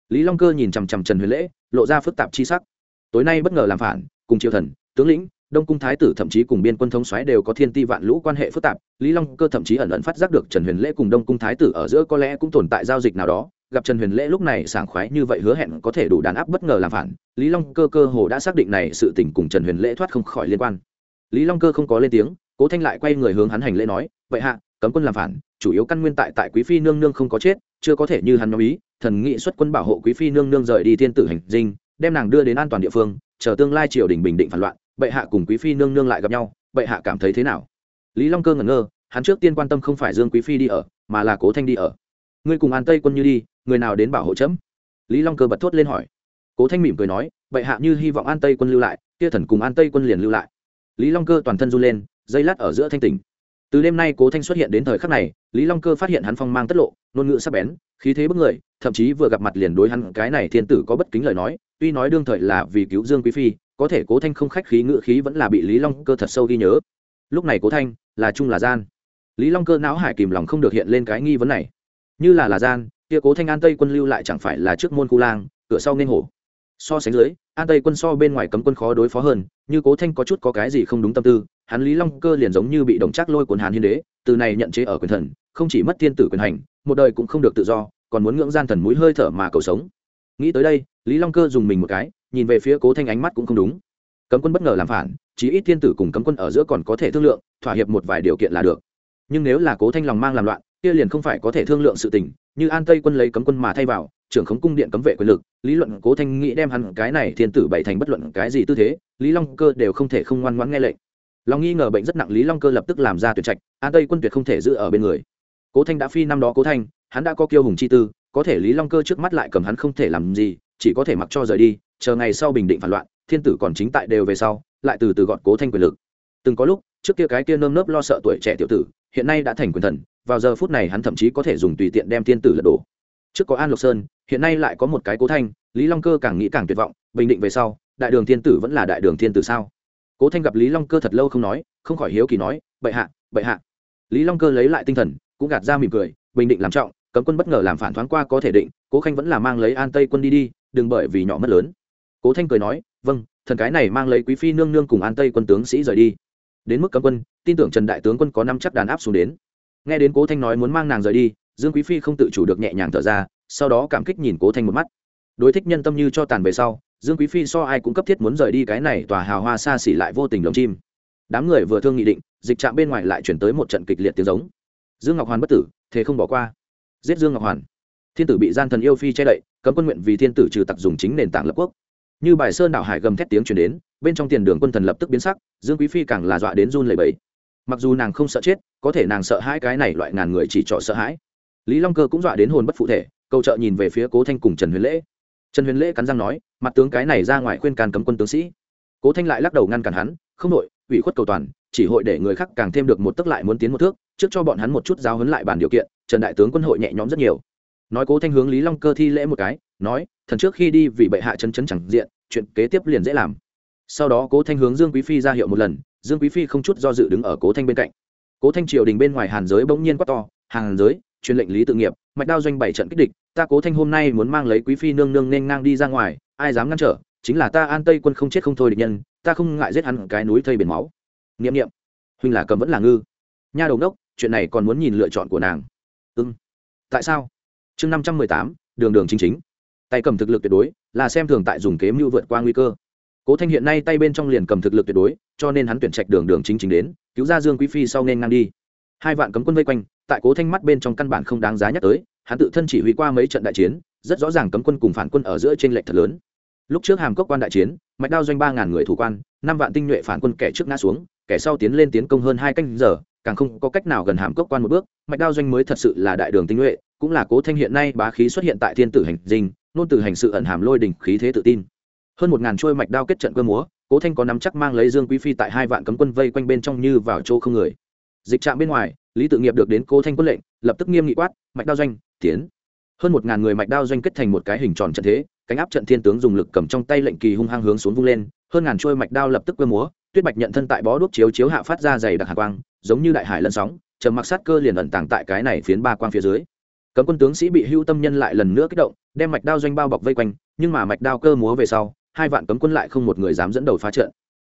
Lý long cơ nhìn chằm chằm trần huyền lễ, lộ ra phức tạp chi sắc. Tối nay bất ngờ làm phản, cùng triều thần, tướng lĩnh đông cung thái tử thậm chí cùng biên quân thống xoáy đều có thiên ti vạn lũ quan hệ phức tạp, lý long cơ thậm chí ẩn ẩn phát giác được trần huyền lễ cùng đông cung thái tử ở giữa có lẽ cũng tồn tại giao dịch nào đó. Gặp trần huyền lễ lúc này sảng khoái như vậy hứa hẹn có thể đủ đàn áp bất ngờ làm phản, lý long cơ cơ hồ đã xác định này sự tình cùng trần huyền lễ thoát không khỏi liên quan. Lý long cơ không có lên tiếng, cố thanh lại quay người hướng hắn hành lễ nói, vậy hạ, cấm quân làm phản, chủ yếu căn nguyên tại tại quý phi nương nương không có chết, chưa có thể như hắn nói ý, thần nghị xuất quân bảo hộ quý phi nương nương rời đi thiên tử hành dinh, đem nàng đưa đến an toàn địa phương, chờ tương lai triều đình bình định phản loạn bệ hạ cùng quý phi nương nương lại gặp nhau, bệ hạ cảm thấy thế nào? Lý long cơ ngẩn ngơ, hắn trước tiên quan tâm không phải dương quý phi đi ở, mà là cố thanh đi ở. Ngươi cùng an tây quân như đi, người nào đến bảo hộ chấm? Lý long cơ bật thốt lên hỏi. Cố thanh mỉm cười nói, bệ hạ như hy vọng an tây quân lưu lại, kia thần cùng an tây quân liền lưu lại. Lý long cơ toàn thân run lên, dây lát ở giữa thanh tỉnh. Từ đêm nay cố thanh xuất hiện đến thời khắc này, lý long cơ phát hiện hắn phong mang tất lộ, ngôn ngữ sắp bén, khí thế bức người, thậm chí vừa gặp mặt liền đối hắn cái này thiên tử có bất kính lời nói, tuy nói đương thời là vì cứu dương quý phi có thể cố thanh không khách khí ngựa khí vẫn là bị lý long cơ thật sâu ghi nhớ. Lúc này cố thanh, là chung là gian. Lý long cơ não hải kìm lòng không được hiện lên cái nghi vấn này. Như là là gian, kia cố thanh an tây quân lưu lại chẳng phải là trước môn khu lang, cửa sau nên hổ. So sánh dưới, an tây quân so bên ngoài cấm quân khó đối phó hơn, như cố thanh có chút có cái gì không đúng tâm tư, hắn lý long cơ liền giống như bị đồng trác lôi cuốn hàn hiên đế, từ này nhận chế ở quyền thần, không chỉ mất thiên tử quyền hành, một đời cũng không được tự do, còn muốn ngưỡng gian thần mũi hơi thở mà cầu sống. Nghĩ tới đây, lý long cơ dùng mình một cái nhìn về phía cố thanh ánh mắt cũng không đúng. Cấm quân bất ngờ làm phản, chí ít thiên tử cùng cấm quân ở giữa còn có thể thương lượng, thỏa hiệp một vài điều kiện là được. Nhưng nếu là cố thanh lòng mang làm loạn, kia liền không phải có thể thương lượng sự tình, như an tây quân lấy cấm quân mà thay vào, trưởng khống cung điện cấm vệ quyền lực, lý luận cố thanh nghĩ đem hẳn cái này thiên tử bày thành bất luận cái gì tư thế, lý long cơ đều không thể không ngoan ngoãn nghe lệnh. Lòng nghi ngờ bệnh rất nặng, lý long cơ lập tức làm ra tuyệt trạch, an tây quân tuyệt không thể giữ ở bên người. Cố thanh đã phi năm đó cố thanh, hắn đã có kiêu hùng chi tư, có thể lý long cơ trước mắt lại cầm hắn không thể làm gì, chỉ có thể mặc cho rời đi chờ ngày sau bình định phản loạn, thiên tử còn chính tại đều về sau, lại từ từ gọn cố thanh quyền lực. Từng có lúc, trước kia cái kia nơm nớp lo sợ tuổi trẻ tiểu tử, hiện nay đã thành quyền thần, vào giờ phút này hắn thậm chí có thể dùng tùy tiện đem thiên tử lật đổ. Trước có an lộc sơn, hiện nay lại có một cái cố thanh, lý long cơ càng nghĩ càng tuyệt vọng, bình định về sau, đại đường thiên tử vẫn là đại đường thiên tử sao? Cố thanh gặp lý long cơ thật lâu không nói, không khỏi hiếu kỳ nói, bệ hạ bệ hạ. Lý long cơ lấy lại tinh thần, cũng gạt ra mỉm cười, bình định làm trọng, cấm quân bất ngờ làm phản thoáng qua có thể định, cố khanh vẫn là mang lấy an tây quân đi đi, đừng bởi vì nhỏ mất lớn cố thanh cười nói vâng thần cái này mang lấy quý phi nương nương cùng an tây quân tướng sĩ rời đi. Đến mức cấm quân, tin tưởng trần đại tướng quân có năm chắc đàn áp xuống đến. Nghe đến cố thanh nói muốn mang nàng rời đi, dương quý phi không tự chủ được nhẹ nhàng thở ra, sau đó cảm kích nhìn cố thanh một mắt. Đối thích nhân tâm như cho tàn về sau, dương quý phi so ai cũng cấp thiết muốn rời đi cái này tòa hào hoa xa xỉ lại vô tình lồng chim. Đám người vừa thương nghị định, dịch trạm bên ngoài lại chuyển tới một trận kịch liệt tiếng giống. Dương ngọc hoàn bất tử, thế không bỏ qua. Giết dương ngọc hoàn. Thiên tử bị gian thần yêu phi che đậy, cấm quân nguyện vì thiên tử trừ tặc dùng chính nền tảng lập quốc như bài sơn đạo hải gầm thét tiếng chuyển đến, bên trong tiền đường quân thần lập tức biến sắc, dương quý phi càng là dọa đến run lầy bẫy mặc dù nàng không sợ chết, có thể nàng sợ hai cái này loại ngàn người chỉ trọ sợ hãi. Lý long cơ cũng dọa đến hồn bất phụ thể câu trợ nhìn về phía cố thanh cùng trần huyền lễ. Trần huyền lễ cắn răng nói, mặt tướng cái này ra ngoài khuyên can cấm quân tướng sĩ. Cố thanh lại lắc đầu ngăn cản hắn, không đội, ủy khuất cầu toàn, chỉ hội để người khác càng thêm được một tức lại muốn tiến một thước, trước cho bọn hắn một chút giáo huấn lại bản điều kiện, trần đại tướng quân hội nhẹ nhõm rất nhiều. Nói cố thanh hướng lý long cơ thi lễ một cái, nói thần trước khi đi vì bệ hạ chấn chấn chẳng diện, chuyện kế tiếp liền dễ làm. Sau đó cố thanh hướng dương quý phi ra hiệu một lần, dương quý phi không chút do dự đứng ở cố thanh bên cạnh. Cố thanh triều đình bên ngoài hàn giới bỗng nhiên quát to, hàn giới, truyền lệnh lý tự nghiệp, mạch đao doanh bảy trận kích địch, ta cố thanh hôm nay muốn mang lấy quý phi nương nương nên ngang đi ra ngoài, ai dám ngăn trở, chính là ta an tây quân không chết không thôi địch nhân, ta không ngại giết hắn cái núi thây biển máu. Niệm niệm. Huynh là cầm vẫn là ngư. Nha đầu đốc chuyện này còn muốn nhìn lựa chọn của nàng. Ưng tại sao? Chương năm trăm mười tám, đường đường chính chính tay cầm thực lực tuyệt đối, là xem thường tại dùng kế mưu vượt qua nguy cơ. Cố thanh hiện nay tay bên trong liền cầm thực lực tuyệt đối, cho nên hắn tuyển trạch đường đường chính chính đến, cứu ra dương quý phi sau nên ngang đi. Hai vạn cấm quân vây quanh, tại cố thanh mắt bên trong căn bản không đáng giá nhắc tới, hắn tự thân chỉ huy qua mấy trận đại chiến, rất rõ ràng cấm quân cùng phản quân ở giữa t r ê n lệch thật lớn. Lúc trước hàm cốc quan đại chiến, mạch đao doanh ba ngàn người thủ quan, năm vạn tinh nhuệ phản quân kẻ trước ngã xuống, kẻ sau tiến lên tiến công hơn hai canh giờ, càng không có cách nào gần hàm cốc quan một bước, mạch đao doanh mới thật sự là đại đường tinh nhuệ, cũng là cố thanh hiện nay bá khí xuất hiện tại thiên tử hành dinh nôn từ hành sự ẩn hàm lôi đỉnh khí thế tự tin. Hơn một ngàn trôi mạch đao kết trận cơ múa, cố thanh có nắm chắc mang lấy dương quý phi tại hai vạn cấm quân vây quanh bên trong như vào chỗ không người. Dịch trạm bên ngoài, lý tự nghiệp được đến cố thanh quân lệnh, lập tức nghiêm nghị quát, mạch đao doanh, tiến. Hơn một ngàn người mạch đao doanh kết thành một cái hình tròn trận thế, cánh áp trận thiên tướng dùng lực cầm trong tay lệnh kỳ hung hăng hướng xuống vung lên, hơn ngàn trôi mạch đao lập tức cơ múa, tuyết bạch nhận thân tại bó đuốc chiếu chiếu hạ phát ra dày đặc hạ quang, giống như đại hải lẫn sóng, trầm mặc sát cơ liền ẩn tàng tại cái này phiến ba quang phía dưới. Cấm quân tướng sĩ bị hưu tâm nhân lại lần nữa kích động đem mạch đao doanh bao bọc vây quanh, nhưng mà mạch đao cơ múa về sau, hai vạn cấm quân lại không một người dám dẫn đầu phá trận.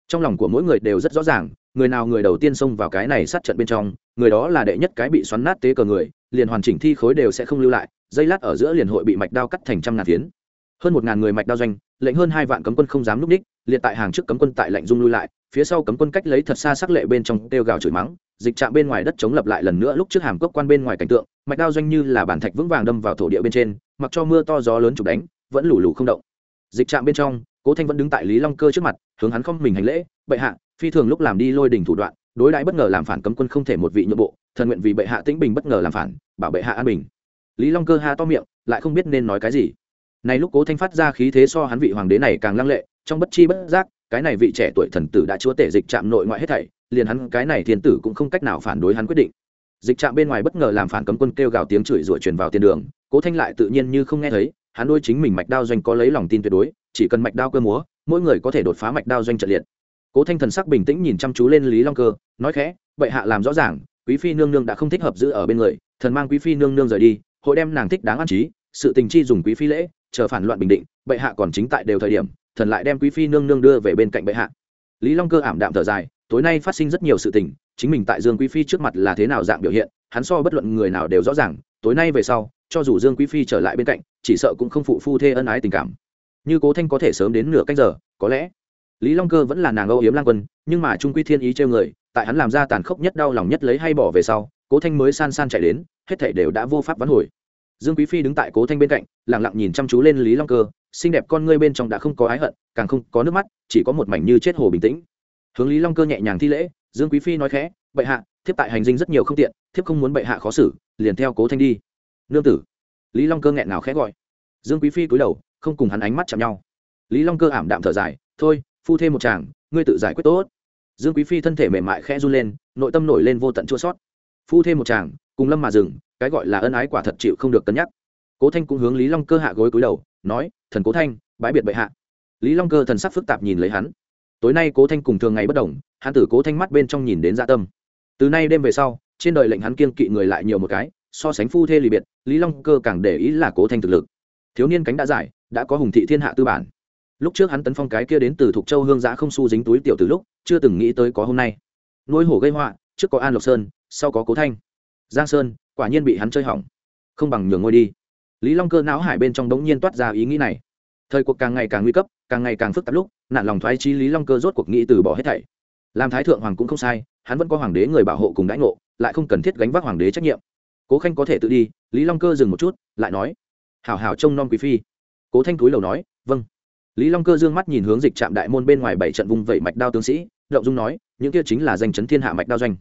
Trong lòng của mỗi người đều rất rõ ràng, người nào người đầu tiên xông vào cái này sát trận bên trong, người đó là đệ nhất cái bị xoắn nát tế cờ người, liền hoàn chỉnh thi khối đều sẽ không lưu lại, dây lát ở giữa liền hội bị mạch đao cắt thành trăm ngàn phiến. Hơn một ngàn người mạch đao doanh, lệnh hơn hai vạn cấm quân không dám núp ních liệt tại hàng trước cấm quân tại lệnh dung lui lại phía sau cấm quân cách lấy thật xa sắc lệ bên trong kêu gào chửi mắng, dịch trạm bên ngoài đất chống lập lại lần nữa lúc trước hàm cốc quan bên ngoài cảnh tượng, mạch đao doanh như là bản thạch vững vàng đâm vào thổ địa bên trên, mặc cho mưa to gió lớn chụp đánh, vẫn lù lù không động. Dịch trạm bên trong, cố thanh vẫn đứng tại lý long cơ trước mặt, hướng hắn không mình hành lễ, bệ hạ, phi thường lúc làm đi lôi đình thủ đoạn, đối đãi bất ngờ làm phản cấm quân không thể một vị nhượng bộ, thần nguyện vì bệ hạ tĩnh bình bất ngờ làm phản, bảo bệ hạ an bình. Lý long cơ ha to miệng, lại không biết nên nói cái gì. Này lúc cố thanh phát ra khí thế so hắn vị hoàng đế này càng lăng lệ, trong bất chi bất giác cái này vị trẻ tuổi thần tử đã chúa tể dịch trạm nội ngoại hết thảy, liền hắn cái này thiên tử cũng không cách nào phản đối hắn quyết định. Dịch trạm bên ngoài bất ngờ làm phản cấm quân kêu gào tiếng chửi rủa truyền vào tiền đường, cố thanh lại tự nhiên như không nghe thấy, hắn đôi chính mình mạch đao doanh có lấy lòng tin tuyệt đối, chỉ cần mạch đao cơ múa, mỗi người có thể đột phá mạch đao doanh trận liệt. Cố thanh thần sắc bình tĩnh nhìn chăm chú lên lý long cơ, nói khẽ, bệ hạ làm rõ ràng, quý phi nương nương đã không thích hợp giữ ở bên người, thần mang quý phi nương nương rời đi, hội đem nàng thích đáng an trí, sự tình chi dùng quý phi lễ, chờ phản loạn bình định, bệ hạ còn chính tại đều thời điểm thần lại đem quý phi nương nương đưa về bên cạnh bệ hạ. Lý long cơ ảm đạm thở dài, tối nay phát sinh rất nhiều sự tình, chính mình tại dương quý phi trước mặt là thế nào dạng biểu hiện, hắn so bất luận người nào đều rõ ràng, tối nay về sau, cho dù dương quý phi trở lại bên cạnh, chỉ sợ cũng không phụ phu thê ân ái tình cảm. Như cố thanh có thể sớm đến nửa cách giờ, có lẽ. Lý long cơ vẫn là nàng âu yếm lang quân, nhưng mà trung quy thiên ý trêu người, tại hắn làm ra tàn khốc nhất đau lòng nhất lấy hay bỏ về sau, cố thanh mới san san chạy đến, hết thảy đều đã vô pháp vãn hồi. Dương quý phi đứng tại cố thanh bên cạnh lẳng lặng nhìn chăm chú lên lý long cơ xinh đẹp con ngươi bên trong đã không có ái hận, càng không có nước mắt, chỉ có một mảnh như chết hồ bình tĩnh. Hướng lý long cơ nhẹ nhàng thi lễ, dương quý phi nói khẽ, bệ hạ, thiếp tại hành dinh rất nhiều không tiện, thiếp không muốn bệ hạ khó xử, liền theo cố thanh đi. Nương tử. Lý long cơ nghẹn nào khẽ gọi. Dương quý phi cúi đầu, không cùng hắn ánh mắt chạm nhau. Lý long cơ ảm đạm thở dài, thôi, phu thêm một chàng, ngươi tự giải quyết tốt. Dương quý phi thân thể mềm mại khẽ run lên, nội tâm nổi lên vô tận chua sót phu thêm một chàng, cùng lâm mà dừng, cái gọi là ân ái quả thật chịu không được cân nhắc. Cố thanh cũng hướng lý long cơ hạ gối cúi đầu nói, thần cố thanh bãi biệt bệ hạ. Lý long cơ thần sắc phức tạp nhìn lấy hắn. Tối nay cố thanh cùng thường ngày bất đồng, hắn tử cố thanh mắt bên trong nhìn đến dạ tâm. Từ nay đêm về sau, trên đời lệnh hắn kiên kỵ người lại nhiều một cái, so sánh phu thê lì biệt, lý long cơ càng để ý là cố thanh thực lực. Thiếu niên cánh đã giải, đã có hùng thị thiên hạ tư bản. Lúc trước hắn tấn phong cái kia đến từ thục châu hương giã không su dính túi tiểu từ lúc, chưa từng nghĩ tới có hôm nay. Nuôi hổ gây họa, trước có an lộc sơn, sau có cố thanh. Giang sơn, quả nhiên bị hắn chơi hỏng. Không bằng nhường ngôi đi lý long cơ não hải bên trong đống nhiên toát ra ý nghĩ này. Thời cuộc càng ngày càng nguy cấp, càng ngày càng phức tạp lúc, nạn lòng thoái trí lý long cơ rốt cuộc nghĩ từ bỏ hết thảy. Làm thái thượng hoàng cũng không sai, hắn vẫn có hoàng đế người bảo hộ cùng đãi ngộ, lại không cần thiết gánh vác hoàng đế trách nhiệm. Cố khanh có thể tự đi, lý long cơ dừng một chút, lại nói, hảo hảo trông nom quý phi. Cố thanh túi lầu nói vâng. Lý long cơ dương mắt nhìn hướng dịch trạm đại môn bên ngoài bảy trận vùng vẩy mạch đao tướng sĩ, động dung nói, những kia chính là danh chấn thiên hạ mạch đao doanh.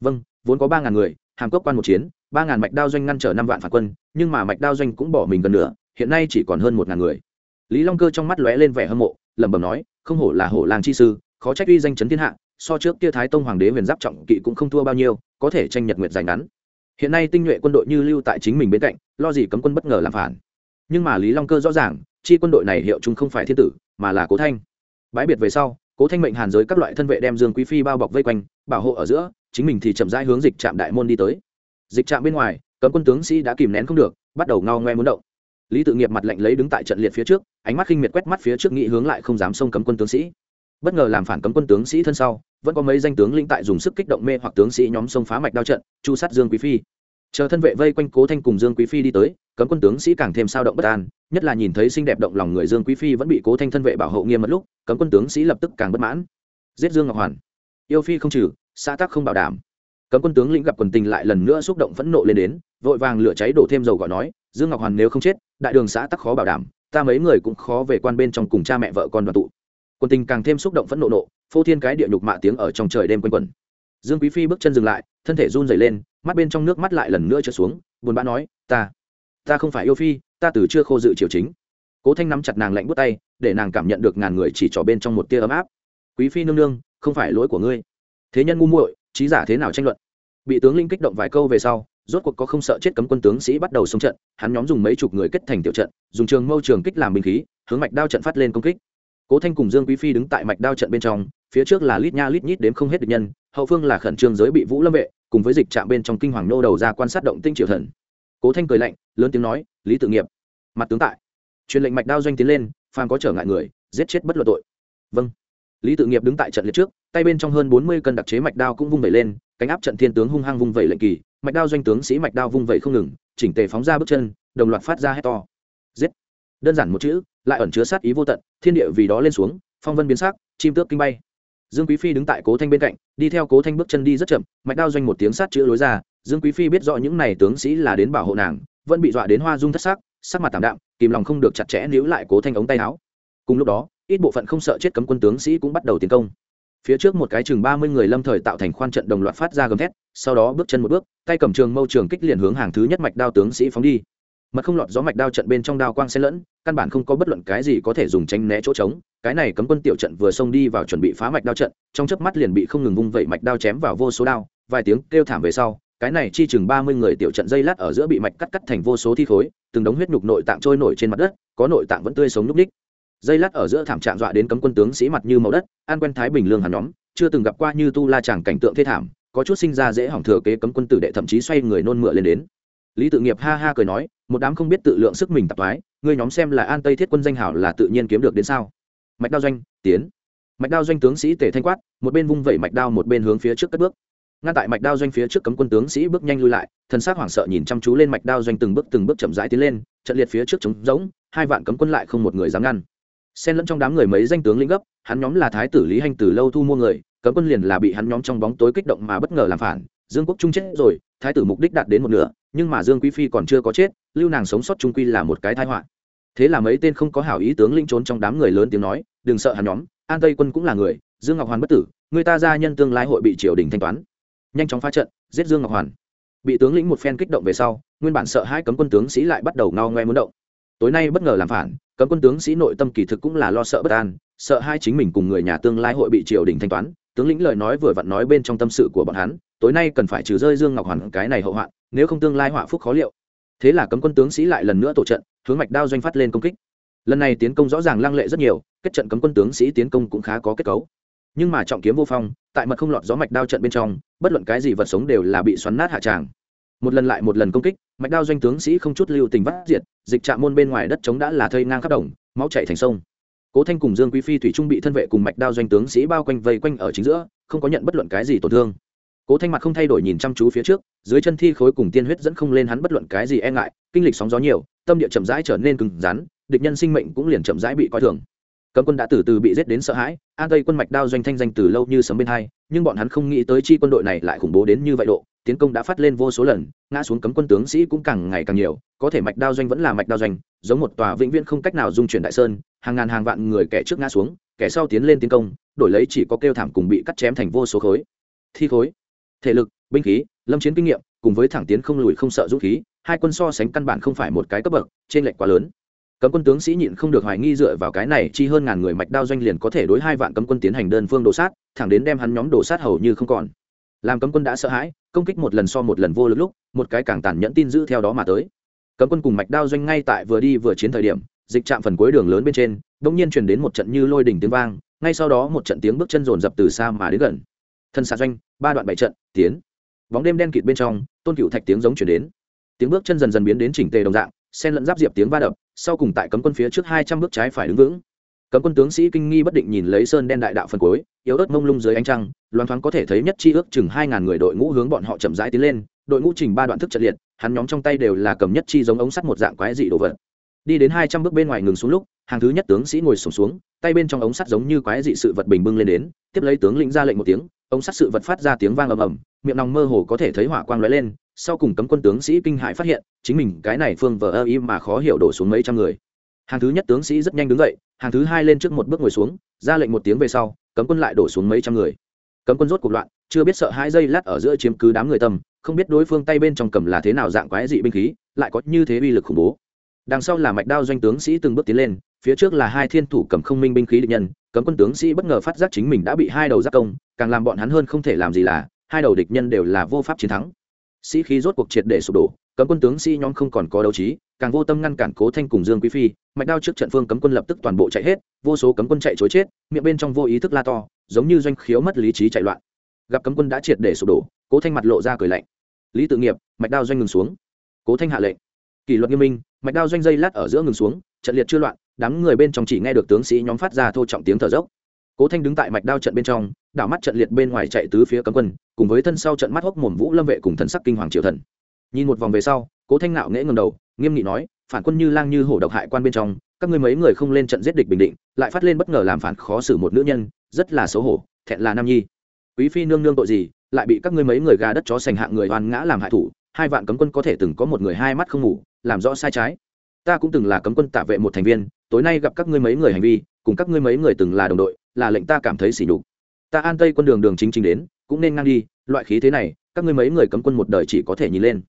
Vâng vốn có ba ngàn người hàm cốc quan một chiến, ba ngàn mạch đao doanh ngăn trở năm vạn phản quân, nhưng mà mạch đao doanh cũng bỏ mình gần nửa, hiện nay chỉ còn hơn một ngàn người. Lý long cơ trong mắt lóe lên vẻ hâm mộ, lẩm bẩm nói, không hổ là hổ làng chi sư, khó trách uy danh chấn thiên hạ, so trước kia thái tông hoàng đế huyền giáp trọng kỵ cũng không thua bao nhiêu, có thể tranh nhật nguyệt giành ngắn. Hiện nay tinh nhuệ quân đội như lưu tại chính mình bên cạnh, lo gì cấm quân bất ngờ làm phản. Nhưng mà lý long cơ rõ ràng, chi quân đội này hiệu chúng không phải thiên tử, mà là cố thanh. Bãi biệt về sau, cố thanh mệnh hàn giới các loại thân vệ đem dương quý phi bao bọc vây quanh, bảo hộ ở giữa chính mình thì chậm rãi hướng dịch trạm đại môn đi tới. Dịch trạm bên ngoài, cấm quân tướng sĩ đã kìm nén không được, bắt đầu ngao ngoe muốn động. Lý tự nghiệp mặt lạnh lấy đứng tại trận liệt phía trước, ánh mắt khinh miệt quét mắt phía trước nghĩ hướng lại không dám xông cấm quân tướng sĩ. Bất ngờ làm phản cấm quân tướng sĩ thân sau, vẫn có mấy danh tướng lĩnh tại dùng sức kích động mê hoặc tướng sĩ nhóm sông phá mạch đao trận, chu sát dương quý phi. Chờ thân vệ vây quanh cố thanh cùng dương quý phi đi tới, cấm quân tướng sĩ càng thêm sao động bất an, nhất là nhìn thấy xinh đẹp động lòng người dương quý phi vẫn bị cố thanh thân vệ bảo hộ nghiêm mất lúc, cấm quân tướng sĩ lập tức càng bất mãn. Giết dương ngọc hoàn. Yêu phi không trừ xã tắc không bảo đảm. Cấm quân tướng lĩnh gặp quần tình lại lần nữa xúc động phẫn nộ lên đến, vội vàng lửa cháy đổ thêm dầu gọi nói, dương ngọc hoàn nếu không chết, đại đường xã tắc khó bảo đảm, ta mấy người cũng khó về quan bên trong cùng cha mẹ vợ con đoàn tụ. Quần tình càng thêm xúc động phẫn nộ nộ, phô thiên cái địa nhục mạ tiếng ở trong trời đêm quanh quẩn. Dương quý phi bước chân dừng lại, thân thể run dày lên, mắt bên trong nước mắt lại lần nữa trượt xuống, buồn bã nói, ta ta không phải yêu phi, ta từ chưa khô dự triều chính. Cố thanh nắm chặt nàng lạnh bút tay, để nàng cảm nhận được ngàn người chỉ trỏ bên trong một tia ấm áp. Quý phi nương nương, không phải lỗi của ngươi thế nhân ngu muội, trí giả thế nào tranh luận? Bị tướng linh kích động vài câu về sau, rốt cuộc có không sợ chết cấm quân tướng sĩ bắt đầu xông trận, hắn nhóm dùng mấy chục người kết thành tiểu trận, dùng trường mâu trường kích làm binh khí, hướng mạch đao trận phát lên công kích. Cố thanh cùng dương quý phi đứng tại mạch đao trận bên trong, phía trước là lít nha lít nhít đếm không hết địch nhân, hậu phương là khẩn trương giới bị vũ lâm vệ, cùng với dịch trạm bên trong kinh hoàng nô đầu ra quan sát động tinh triều thần. Cố thanh cười lạnh, lớn tiếng nói, lý tự nghiệp, mặt tướng tại. Truyền lệnh mạch đao doanh tiến lên, phàm có trở ngại người, giết chết bất luận tội. Vâng lý tự nghiệp đứng tại trận liệt trước, tay bên trong hơn bốn mươi cân đặc chế mạch đao cũng vung vẩy lên, cánh áp trận thiên tướng hung hăng vung vẩy lệnh kỳ, mạch đao doanh tướng sĩ mạch đao vung vẩy không ngừng, chỉnh tề phóng ra bước chân, đồng loạt phát ra hét to. Giết! Đơn giản một chữ, lại ẩn chứa sát ý vô tận, thiên địa vì đó lên xuống, phong vân biến sắc, chim tước kinh bay. Dương quý phi đứng tại cố thanh bên cạnh, đi theo cố thanh bước chân đi rất chậm, mạch đao doanh một tiếng sát chữ lối ra, dương quý phi biết rõ những này tướng sĩ là đến bảo hộ nàng, vẫn bị dọa đến hoa dung thất sắc sắc mặt tảm đạm, kìm lòng không được chặt chẽ níu lại cố thanh ống tay áo. Cùng lúc đó ít bộ phận không sợ chết cấm quân tướng sĩ cũng bắt đầu tiến công. Phía trước một cái chừng ba mươi người lâm thời tạo thành khoan trận đồng loạt phát ra gầm thét, sau đó bước chân một bước, tay cầm trường mâu trường kích liền hướng hàng thứ nhất mạch đao tướng sĩ phóng đi. Mật không lọt gió mạch đao trận bên trong đao quang xen lẫn, căn bản không có bất luận cái gì có thể dùng tránh né chỗ trống. Cái này cấm quân tiểu trận vừa xông đi vào chuẩn bị phá mạch đao trận, trong chớp mắt liền bị không ngừng vung vẩy mạch đao chém vào vô số đao, vài tiếng kêu thảm về sau, cái này chi chừng ba mươi người tiểu trận dây lát ở giữa bị mạch cắt cắt thành vô số thi khối, từng đống huyết nhục nội tạng trôi nổi trên mặt đất, có nội tạng vẫn tươi sống lúc đích dây lát ở giữa thảm trạng dọa đến cấm quân tướng sĩ mặt như màu đất, an quen thái bình lương hàn nhóm, chưa từng gặp qua như tu la chàng cảnh tượng thê thảm, có chút sinh ra dễ hỏng thừa kế cấm quân tử đệ thậm chí xoay người nôn mửa lên đến. Lý tự nghiệp ha ha cười nói, một đám không biết tự lượng sức mình tập thoái, ngươi nhóm xem là an tây thiết quân danh hảo là tự nhiên kiếm được đến sao? Mạch đao doanh, tiến. Mạch đao doanh tướng sĩ tề thanh quát, một bên vung vẩy mạch đao một bên hướng phía trước cất bước. Ngăn tại mạch đao doanh phía trước cấm quân tướng sĩ bước nhanh lui lại, thần s á c hoảng sợ nhìn chăm chú lên mạch đao doanh từng bước từng bước chậm rãi tiến lên, trận liệt phía trước trống rỗng, hai vạn cấm quân lại không một người dám ngăn xen lẫn trong đám người mấy danh tướng lĩnh gấp, hắn nhóm là thái tử lý hành từ lâu thu mua người, cấm quân liền là bị hắn nhóm trong bóng tối kích động mà bất ngờ làm phản. Dương quốc trung chết rồi, thái tử mục đích đạt đến một nửa, nhưng mà dương quý phi còn chưa có chết, lưu nàng sống sót trung quy là một cái thái họa. Thế là mấy tên không có hảo ý tướng lĩnh trốn trong đám người lớn tiếng nói, đừng sợ hắn nhóm, an tây quân cũng là người, dương ngọc hoàn bất tử, người ta ra nhân tương lai hội bị triều đình thanh toán. Nhanh chóng phá trận, giết dương ngọc hoàn. Bị tướng lĩnh một phen kích động về sau, nguyên bản sợ hai cấm quân tướng sĩ lại bắt đầu ngao ngoe muốn động tối nay bất ngờ làm phản, cấm quân tướng sĩ nội tâm kỳ thực cũng là lo sợ bất an, sợ hai chính mình cùng người nhà tương lai hội bị triều đình thanh toán. Tướng lĩnh lời nói vừa vặn nói bên trong tâm sự của bọn hắn, tối nay cần phải trừ rơi dương ngọc hoàn cái này hậu hoạn, nếu không tương lai họa phúc khó liệu. Thế là cấm quân tướng sĩ lại lần nữa tổ trận, hướng mạch đao doanh phát lên công kích. Lần này tiến công rõ ràng lăng lệ rất nhiều, kết trận cấm quân tướng sĩ tiến công cũng khá có kết cấu. Nhưng mà trọng kiếm vô phong, tại mật không lọt gió mạch đao trận bên trong, bất luận cái gì vật sống đều là bị xoắn nát hạ tràng một lần lại một lần công kích, mạch đao doanh tướng sĩ không chút lưu tình vắt diệt, dịch trạm môn bên ngoài đất trống đã là thây ngang khắp đồng, máu chạy thành sông. Cố thanh cùng dương quý phi thủy trung bị thân vệ cùng mạch đao doanh tướng sĩ bao quanh vây quanh ở chính giữa, không có nhận bất luận cái gì tổn thương. Cố thanh mặt không thay đổi nhìn chăm chú phía trước, dưới chân thi khối cùng tiên huyết dẫn không lên hắn bất luận cái gì e ngại, kinh lịch sóng gió nhiều, tâm địa chậm rãi trở nên cứng rắn, địch nhân sinh mệnh cũng liền chậm rãi bị coi thường cấm quân đã từ từ bị giết đến sợ hãi, an tây quân mạch đao doanh thanh danh từ lâu như sấm bên hai, nhưng bọn hắn không nghĩ tới chi quân đội này lại khủng bố đến như vậy độ, tiến công đã phát lên vô số lần, ngã xuống cấm quân tướng sĩ cũng càng ngày càng nhiều, có thể mạch đao doanh vẫn là mạch đao doanh, giống một tòa vĩnh viễn không cách nào dung chuyển đại sơn, hàng ngàn hàng vạn người kẻ trước ngã xuống, kẻ sau tiến lên tiến công, đổi lấy chỉ có kêu thảm cùng bị cắt chém thành vô số khối. Thi khối, thể lực, binh khí, lâm chiến kinh nghiệm, cùng với thẳng tiến không lùi không sợ dũng khí, hai quân so sánh căn bản không phải một cái cấp bậc trên lệch quá lớn cấm quân tướng sĩ nhịn không được hoài nghi dựa vào cái này, chi hơn ngàn người mạch đao doanh liền có thể đối hai vạn cấm quân tiến hành đơn phương đồ sát, thẳng đến đem hắn nhóm đổ sát hầu như không còn. Làm cấm quân đã sợ hãi, công kích một lần so một lần vô lực lúc, một cái càng tàn nhẫn tin giữ theo đó mà tới. Cấm quân cùng mạch đao doanh ngay tại vừa đi vừa chiến thời điểm, dịch chạm phần cuối đường lớn bên trên đ ỗ n g nhiên truyền đến một trận như lôi đỉnh tiếng vang, ngay sau đó một trận tiếng bước chân rồn rập từ xa mà đến gần. Thân xạ doanh, ba đoạn bảy trận, tiến. Bóng đêm đen kịt bên trong, tôn cựu thạch tiếng giống chuyển đến. Tiếng bước chân dần dần biến đến chỉnh tề đồng dạng sen lẫn giáp diệp tiếng va đập sau cùng tại cấm quân phía trước hai trăm bước trái phải đứng vững. Cấm quân tướng sĩ kinh nghi bất định nhìn lấy sơn đen đại đạo phần cuối yếu ớt mông lung dưới ánh trăng loan thoáng có thể thấy nhất chi ước chừng hai ngàn người đội ngũ hướng bọn họ chậm rãi tiến lên đội ngũ trình ba đoạn thức trận liệt hắn nhóm trong tay đều là cầm nhất chi giống ống sắt một dạng quái dị đồ vật. Đi đến hai trăm bước bên ngoài ngừng xuống lúc hàng thứ nhất tướng sĩ ngồi sổm xuống, xuống tay bên trong ống sắt giống như quái dị sự vật bình bưng lên đến tiếp lấy tướng lĩnh ra lệnh một tiếng ống sắt sự vật phát ra tiếng vang ầm ầm miệng nòng mơ hồ có thể thấy hỏa quang lóe lên sau cùng cấm quân tướng sĩ kinh hãi phát hiện, chính mình cái này phương vờ ơ im mà khó hiểu đổ xuống mấy trăm người. Hàng thứ nhất tướng sĩ rất nhanh đứng dậy, hàng thứ hai lên trước một bước ngồi xuống, ra lệnh một tiếng về sau, cấm quân lại đổ xuống mấy trăm người. Cấm quân rốt cuộc loạn, chưa biết sợ hai giây lát ở giữa chiếm cứ đám người tâm, không biết đối phương tay bên trong cầm là thế nào dạng quái dị binh khí, lại có như thế uy lực khủng bố. Đằng sau là mạch đao doanh tướng sĩ từng bước tiến lên, phía trước là hai thiên thủ cầm không minh binh khí địch nhân, cấm quân tướng sĩ bất ngờ phát giác chính mình đã bị hai đầu giác công, càng làm bọn hắn hơn không thể làm gì là, hai đầu địch nhân đều là vô pháp chiến thắng sĩ khí rốt cuộc triệt để sụp đổ, cấm quân tướng sĩ nhóm không còn có đấu trí, càng vô tâm ngăn cản cố thanh cùng dương quý phi, mạch đao trước trận phương cấm quân lập tức toàn bộ chạy hết, vô số cấm quân chạy chối chết, miệng bên trong vô ý thức la to, giống như doanh khiếu mất lý trí chạy loạn. Gặp cấm quân đã triệt để sụp đổ, cố thanh mặt lộ ra cười lạnh. Lý tự nghiệp, mạch đao doanh ngừng xuống. Cố thanh hạ lệnh. Kỷ luật nghiêm minh, mạch đao doanh dây lát ở giữa ngừng xuống, trận liệt chưa loạn, đám người bên trong chỉ nghe được tướng sĩ nhóm phát ra thô trọng tiếng thở dốc cố thanh đứng tại mạch đao trận bên trong, đảo mắt trận liệt bên ngoài chạy tứ phía cấm quân, cùng với thân sau trận mắt hốc mồm vũ lâm vệ cùng thần sắc kinh hoàng triều thần. Nhìn một vòng về sau, cố thanh nạo nghễ ngầm đầu, nghiêm nghị nói, phản quân như lang như hổ độc hại quan bên trong, các ngươi mấy người không lên trận giết địch bình định, lại phát lên bất ngờ làm phản khó xử một nữ nhân, rất là xấu hổ, thẹn là nam nhi. Quý phi nương nương tội gì, lại bị các ngươi mấy người gà đất chó sành hạng người oan ngã làm hại thủ, hai vạn cấm quân có thể từng có một người hai mắt không ngủ, làm rõ sai trái. Ta cũng từng là cấm quân tả vệ một thành viên, tối nay gặp các ngươi mấy người hành vi, cùng các ngươi mấy người từng là đồng đội là lệnh ta cảm thấy sỉ nhục. Ta an tây quân đường đường chính chính đến, cũng nên ngang đi, loại khí thế này, các ngươi mấy người cấm quân một đời chỉ có thể nhìn lên.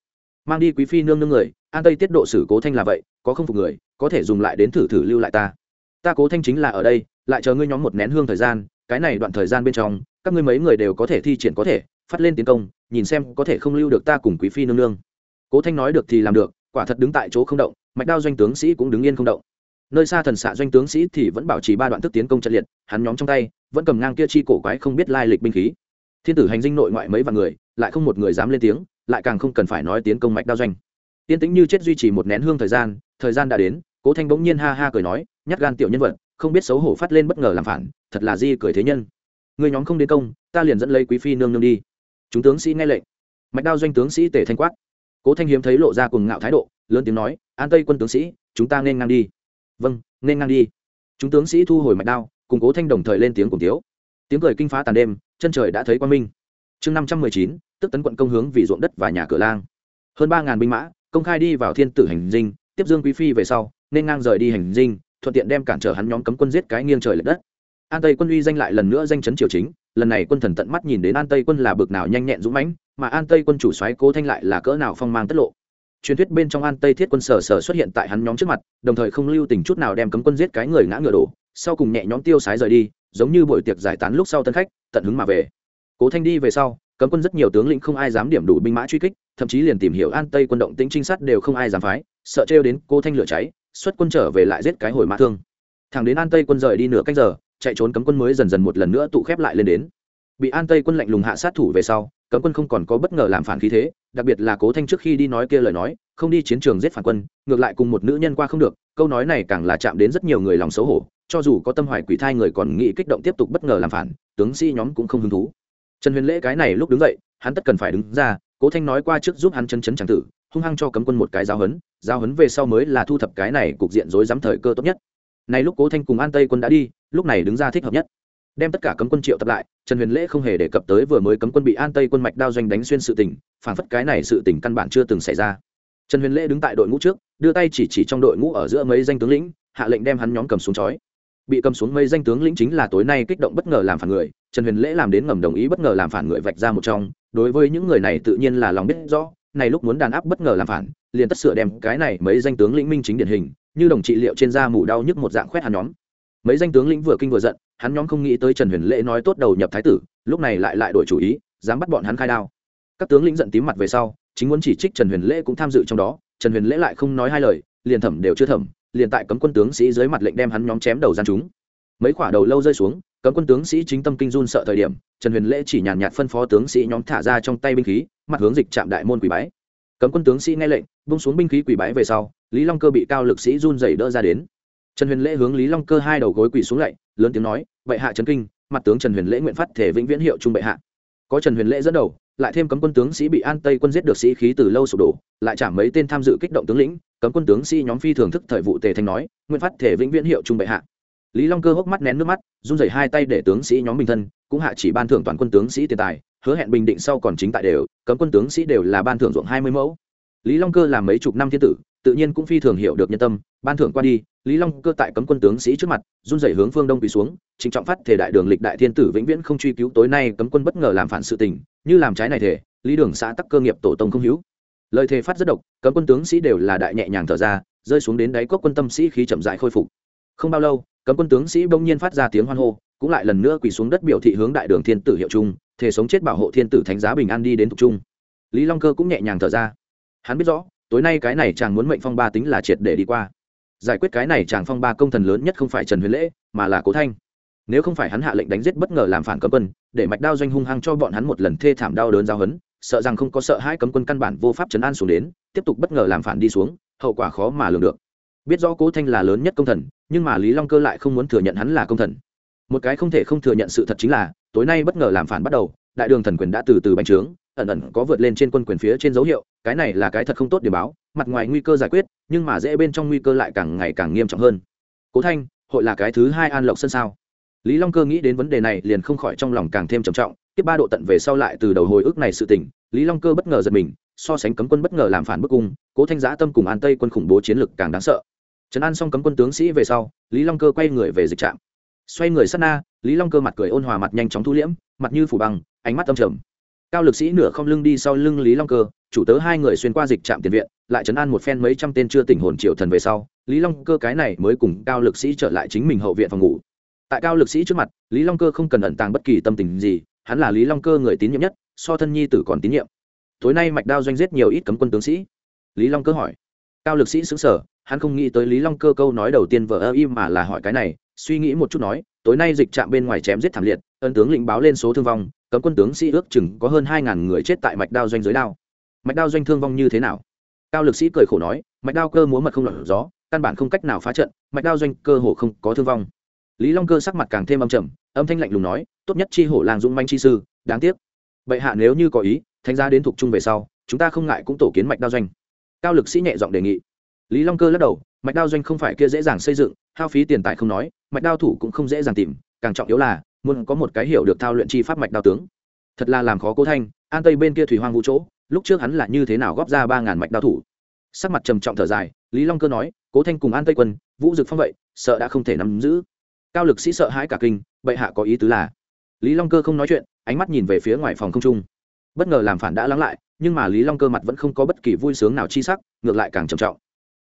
Mang đi quý phi nương nương người, an tây tiết độ xử cố thanh là vậy, có không phục người, có thể dùng lại đến thử thử lưu lại ta. Ta cố thanh chính là ở đây, lại chờ ngươi nhóm một nén hương thời gian, cái này đoạn thời gian bên trong, các ngươi mấy người đều có thể thi triển có thể, phát lên tiến công, nhìn xem có thể không lưu được ta cùng quý phi nương nương. Cố thanh nói được thì làm được, quả thật đứng tại chỗ không động, mạch đao doanh tướng sĩ cũng đứng yên không động nơi xa thần xạ doanh tướng sĩ thì vẫn bảo trì ba đoạn thức tiến công trận liệt, hắn nhóm trong tay vẫn cầm ngang kia chi cổ quái không biết lai lịch binh khí. Thiên tử hành dinh nội ngoại mấy vạn người, lại không một người dám lên tiếng, lại càng không cần phải nói tiến công mạch đao doanh. Tiên tĩnh như chết duy trì một nén hương thời gian thời gian đã đến, cố thanh bỗng nhiên ha ha cười nói, nhát gan tiểu nhân vật, không biết xấu hổ phát lên bất ngờ làm phản, thật là di cười thế nhân. Người nhóm không đến công, ta liền dẫn lấy quý phi nương nương đi. Chúng tướng sĩ nghe lệnh. Mạch đao doanh tướng sĩ tề thanh quát. Cố thanh hiếm thấy lộ ra cùng ngạo thái độ, lớn tiếng nói, an tây quân tướng sĩ, chúng ta nên ngang đi vâng nên ngang đi. Chúng tướng sĩ thu hồi mạch đao, cùng cố thanh đồng thời lên tiếng cùng tiếu. Tiếng cười kinh phá tàn đêm, chân trời đã thấy quang minh. Chương năm trăm mười chín, tức tấn quận công hướng vì ruộng đất và nhà cửa lang. Hơn ba ngàn binh mã, công khai đi vào thiên tử hành dinh, tiếp dương quý phi về sau, nên ngang rời đi hành dinh, thuận tiện đem cản trở hắn nhóm cấm quân giết cái nghiêng trời l ệ đất. An tây quân uy danh lại lần nữa danh chấn triều chính, lần này quân thần tận mắt nhìn đến an tây quân là bực nào nhanh nhẹn dũng mãnh, mà an tây quân chủ xoáy cố thanh lại là cỡ nào phong mang tất lộ truyền thuyết bên trong an tây thiết quân sở sở xuất hiện tại hắn nhóm trước mặt, đồng thời không lưu tình chút nào đem cấm quân giết cái người ngã ngựa đổ, sau cùng nhẹ nhóm tiêu sái rời đi, giống như buổi tiệc giải tán lúc sau tân khách, tận hứng mà về. Cố thanh đi về sau, cấm quân rất nhiều tướng lĩnh không ai dám điểm đủ binh mã truy kích, thậm chí liền tìm hiểu an tây quân động tĩnh trinh sát đều không ai dám phái, sợ trêu đến cố thanh lửa cháy, xuất quân trở về lại giết cái hồi mã thương. Thẳng đến an tây quân rời đi nửa canh giờ, chạy trốn cấm quân mới dần dần một lần nữa tụ khép lại lên đến bị an tây quân lạnh lùng hạ sát thủ về sau, cấm quân không còn có bất ngờ làm phản khí thế, đặc biệt là cố thanh trước khi đi nói kia lời nói, không đi chiến trường giết phản quân, ngược lại cùng một nữ nhân qua không được, câu nói này càng là chạm đến rất nhiều người lòng xấu hổ, cho dù có tâm hoài quỷ thai người còn nghĩ kích động tiếp tục bất ngờ làm phản, tướng sĩ nhóm cũng không hứng thú. Trần huyền lễ cái này lúc đứng dậy, hắn tất cần phải đứng ra, cố thanh nói qua trước giúp hắn chân chấn tràng tử, hung hăng cho cấm quân một cái giáo hấn giáo hấn về sau mới là thu thập cái này cục diện rối rắm thời cơ tốt nhất. Này lúc cố thanh cùng an tây quân đã đi, lúc này đứng ra thích hợp nhất đem tất cả cấm quân triệu tập lại, trần huyền lễ không hề đề cập tới vừa mới cấm quân bị an tây quân mạch đao doanh đánh xuyên sự tỉnh phản phất cái này sự tỉnh căn bản chưa từng xảy ra. Trần huyền lễ đứng tại đội ngũ trước, đưa tay chỉ chỉ trong đội ngũ ở giữa mấy danh tướng lĩnh, hạ lệnh đem hắn nhóm cầm xuống chói. Bị cầm xuống mấy danh tướng lĩnh chính là tối nay kích động bất ngờ làm phản người, trần huyền lễ làm đến ngầm đồng ý bất ngờ làm phản người vạch ra một trong, đối với những người này tự nhiên là lòng biết rõ, này lúc muốn đàn áp bất ngờ làm phản, liền tất sửa đem cái này mấy danh tướng lĩnh minh chính điển hình, như đồng trị liệu trên da mù đau nhức một dạng khoét hắn nhóm mấy danh tướng lĩnh vừa kinh vừa giận, hắn nhóm không nghĩ tới trần huyền lễ nói tốt đầu nhập thái tử, lúc này lại lại đổi chủ ý, dám bắt bọn hắn khai đao. Các tướng lĩnh giận tím mặt về sau, chính muốn chỉ trích trần huyền lễ cũng tham dự trong đó, trần huyền lễ lại không nói hai lời, liền thẩm đều chưa thẩm, liền tại cấm quân tướng sĩ dưới mặt lệnh đem hắn nhóm chém đầu gian chúng. Mấy quả đầu lâu rơi xuống, cấm quân tướng sĩ chính tâm kinh run sợ thời điểm, trần huyền lễ chỉ nhàn nhạt phân phó tướng sĩ nhóm thả ra trong tay binh khí, mặt hướng dịch trạm đại môn quỷ bái. Cấm quân tướng sĩ nghe lệnh bung xuống binh khí quỷ bái về sau, lý long cơ bị cao lực sĩ run dày đỡ ra đến trần huyền lễ hướng lý long cơ hai đầu gối quỳ xuống lạy lớn tiếng nói, bệ hạ trấn kinh, mặt tướng trần huyền lễ nguyện phát thể vĩnh viễn hiệu trung bệ hạ. Có trần huyền lễ dẫn đầu, lại thêm cấm quân tướng sĩ bị an tây quân giết được sĩ khí từ lâu sụp đổ, lại trả mấy tên tham dự kích động tướng lĩnh, cấm quân tướng sĩ nhóm phi thường thức thời vụ tề thanh nói, nguyện phát thể vĩnh viễn hiệu trung bệ hạ. Lý long cơ hốc mắt nén nước mắt, run rẩy hai tay để tướng sĩ nhóm bình thân, cũng hạ chỉ ban thưởng toàn quân tướng sĩ tiền tài, hứa hẹn bình định sau còn chính tại đều, cấm quân tướng sĩ đều là ban thưởng ruộng hai mươi mẫu. Lý long cơ làm mấy chục năm thiên tử, tự nhiên cũng phi thường hiểu được nhân tâm, ban thưởng qua đi lý long cơ tại cấm quân tướng sĩ trước mặt, run rẩy hướng phương đông quỳ xuống, trịnh trọng phát thể đại đường lịch đại thiên tử vĩnh viễn không truy cứu tối nay cấm quân bất ngờ làm phản sự tình, như làm trái này thể, lý đường xã tắc cơ nghiệp tổ tông không hữu. Lời thề phát rất độc, cấm quân tướng sĩ đều là đại nhẹ nhàng thở ra, rơi xuống đến đáy cốc quân tâm sĩ khí chậm dại khôi phục. Không bao lâu, cấm quân tướng sĩ bỗng nhiên phát ra tiếng hoan hô, cũng lại lần nữa quỳ xuống đất biểu thị hướng đại đường thiên tử hiệu trung thể sống chết bảo hộ thiên tử thánh giá bình an đi đến tục trung lý long cơ cũng nhẹ nhàng thở ra. Hắn biết rõ, tối nay cái này chàng muốn mệnh phong ba tính là triệt để đi qua giải quyết cái này chàng phong ba công thần lớn nhất không phải trần huyền lễ, mà là cố thanh. Nếu không phải hắn hạ lệnh đánh giết bất ngờ làm phản cấm quân, để mạch đao doanh hung hăng cho bọn hắn một lần thê thảm đau đớn giao hấn, sợ rằng không có sợ hai cấm quân căn bản vô pháp chấn an xuống đến, tiếp tục bất ngờ làm phản đi xuống, hậu quả khó mà lường được. Biết rõ cố thanh là lớn nhất công thần, nhưng mà lý long cơ lại không muốn thừa nhận hắn là công thần. Một cái không thể không thừa nhận sự thật chính là, tối nay bất ngờ làm phản bắt đầu đại đường thần quyền đã từ từ bành trướng, ẩn ẩn có vượt lên trên quân quyền phía trên dấu hiệu, cái này là cái thật không tốt để báo, mặt ngoài nguy cơ giải quyết, nhưng mà dễ bên trong nguy cơ lại càng ngày càng nghiêm trọng hơn. Cố thanh, hội là cái thứ hai an lộc sân sao? Lý long cơ nghĩ đến vấn đề này liền không khỏi trong lòng càng thêm trầm trọng, tiếp ba độ tận về sau lại từ đầu hồi ức này sự tỉnh lý long cơ bất ngờ giật mình, so sánh cấm quân bất ngờ làm phản bức cung, cố thanh giã tâm cùng an tây quân khủng bố chiến lực càng đáng sợ. Trấn an xong cấm quân tướng sĩ về sau, lý long cơ quay người về dịch trạm xoay người sát na, lý long cơ mặt cười ôn hòa mặt nhanh chóng thu liễm, mặt như phủ băng, ánh mắt âm trầm. Cao lực sĩ nửa không lưng đi sau lưng lý long cơ, chủ tớ hai người xuyên qua dịch trạm tiền viện, lại chấn an một phen mấy trăm tên chưa tỉnh hồn triệu thần về sau, lý long cơ cái này mới cùng cao lực sĩ trở lại chính mình hậu viện phòng ngủ. Tại cao lực sĩ trước mặt, lý long cơ không cần ẩn tàng bất kỳ tâm tình gì, hắn là lý long cơ người tín nhiệm nhất, so thân nhi tử còn tín nhiệm. Tối nay mạch đao doanh giết nhiều ít cấm quân tướng sĩ. Lý long cơ hỏi. Cao lực sĩ xứng sở hắn không nghĩ tới lý long cơ câu nói đầu tiên vợ ơ im mà là hỏi cái này suy nghĩ một chút nói, tối nay dịch trạm bên ngoài chém giết thảm liệt, ân tướng lĩnh báo lên số thương vong, cấm quân tướng sĩ ước chừng có hơn hai ngàn người chết tại mạch đao doanh giới đao. Mạch đao doanh thương vong như thế nào? Cao lực sĩ cười khổ nói, mạch đao cơ múa mật không lọt gió, căn bản không cách nào phá trận, mạch đao doanh cơ hồ không có thương vong. Lý long cơ sắc mặt càng thêm âm trầm, âm thanh lạnh lùng nói, tốt nhất chi hổ làng dũng manh chi sư, đáng tiếc. Bệ hạ nếu như có ý, thánh giá đến thuộc trung về sau, chúng ta không ngại cũng tổ kiến mạch đao doanh. Cao lực sĩ nhẹ giọng đề nghị lý long cơ lắc đầu, mạch đao doanh không phải kia dễ dàng xây dựng, hao phí tiền tài không nói, mạch đao thủ cũng không dễ dàng tìm, càng trọng yếu là, muốn có một cái hiểu được thao luyện chi pháp mạch đao tướng. Thật là làm khó cố thanh, an tây bên kia thủy hoang vũ chỗ, lúc trước hắn là như thế nào góp ra ba ngàn mạch đao thủ? Sắc mặt trầm trọng thở dài, lý long cơ nói, cố thanh cùng an tây quân, vũ dực phong vậy, sợ đã không thể nắm giữ. Cao lực sĩ sợ hãi cả kinh, bệ hạ có ý tứ là. Lý long cơ không nói chuyện, ánh mắt nhìn về phía ngoài phòng không trung. Bất ngờ làm phản đã lắng lại, nhưng mà lý long cơ mặt vẫn không có bất kỳ vui sướng nào chi sắc, ngược lại càng trầm trọng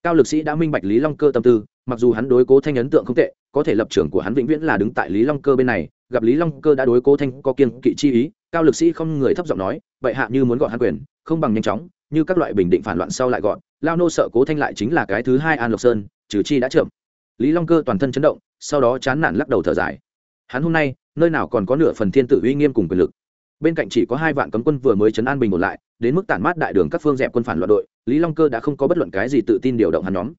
cao lực sĩ đã minh bạch lý long cơ tâm tư, mặc dù hắn đối cố thanh ấn tượng không tệ, có thể lập trường của hắn vĩnh viễn là đứng tại lý long cơ bên này, gặp lý long cơ đã đối cố thanh có kiên kỵ chi ý, cao lực sĩ không người thấp giọng nói vậy hạ như muốn gọn hắn quyền, không bằng nhanh chóng, như các loại bình định phản loạn sau lại gọn lao nô sợ cố thanh lại chính là cái thứ hai an lộc sơn, trừ chi đã chậm. Lý long cơ toàn thân chấn động, sau đó chán nản lắc đầu thở dài. Hắn hôm nay, nơi nào còn có nửa phần thiên tử uy nghiêm cùng quyền lực? Bên cạnh chỉ có hai vạn cấm quân vừa mới chấn an bình một lại, đến mức tản mát đại đường các phương dẹp quân phản loạn đội, lý long cơ đã không có bất luận cái gì tự tin điều động hắn nhóm.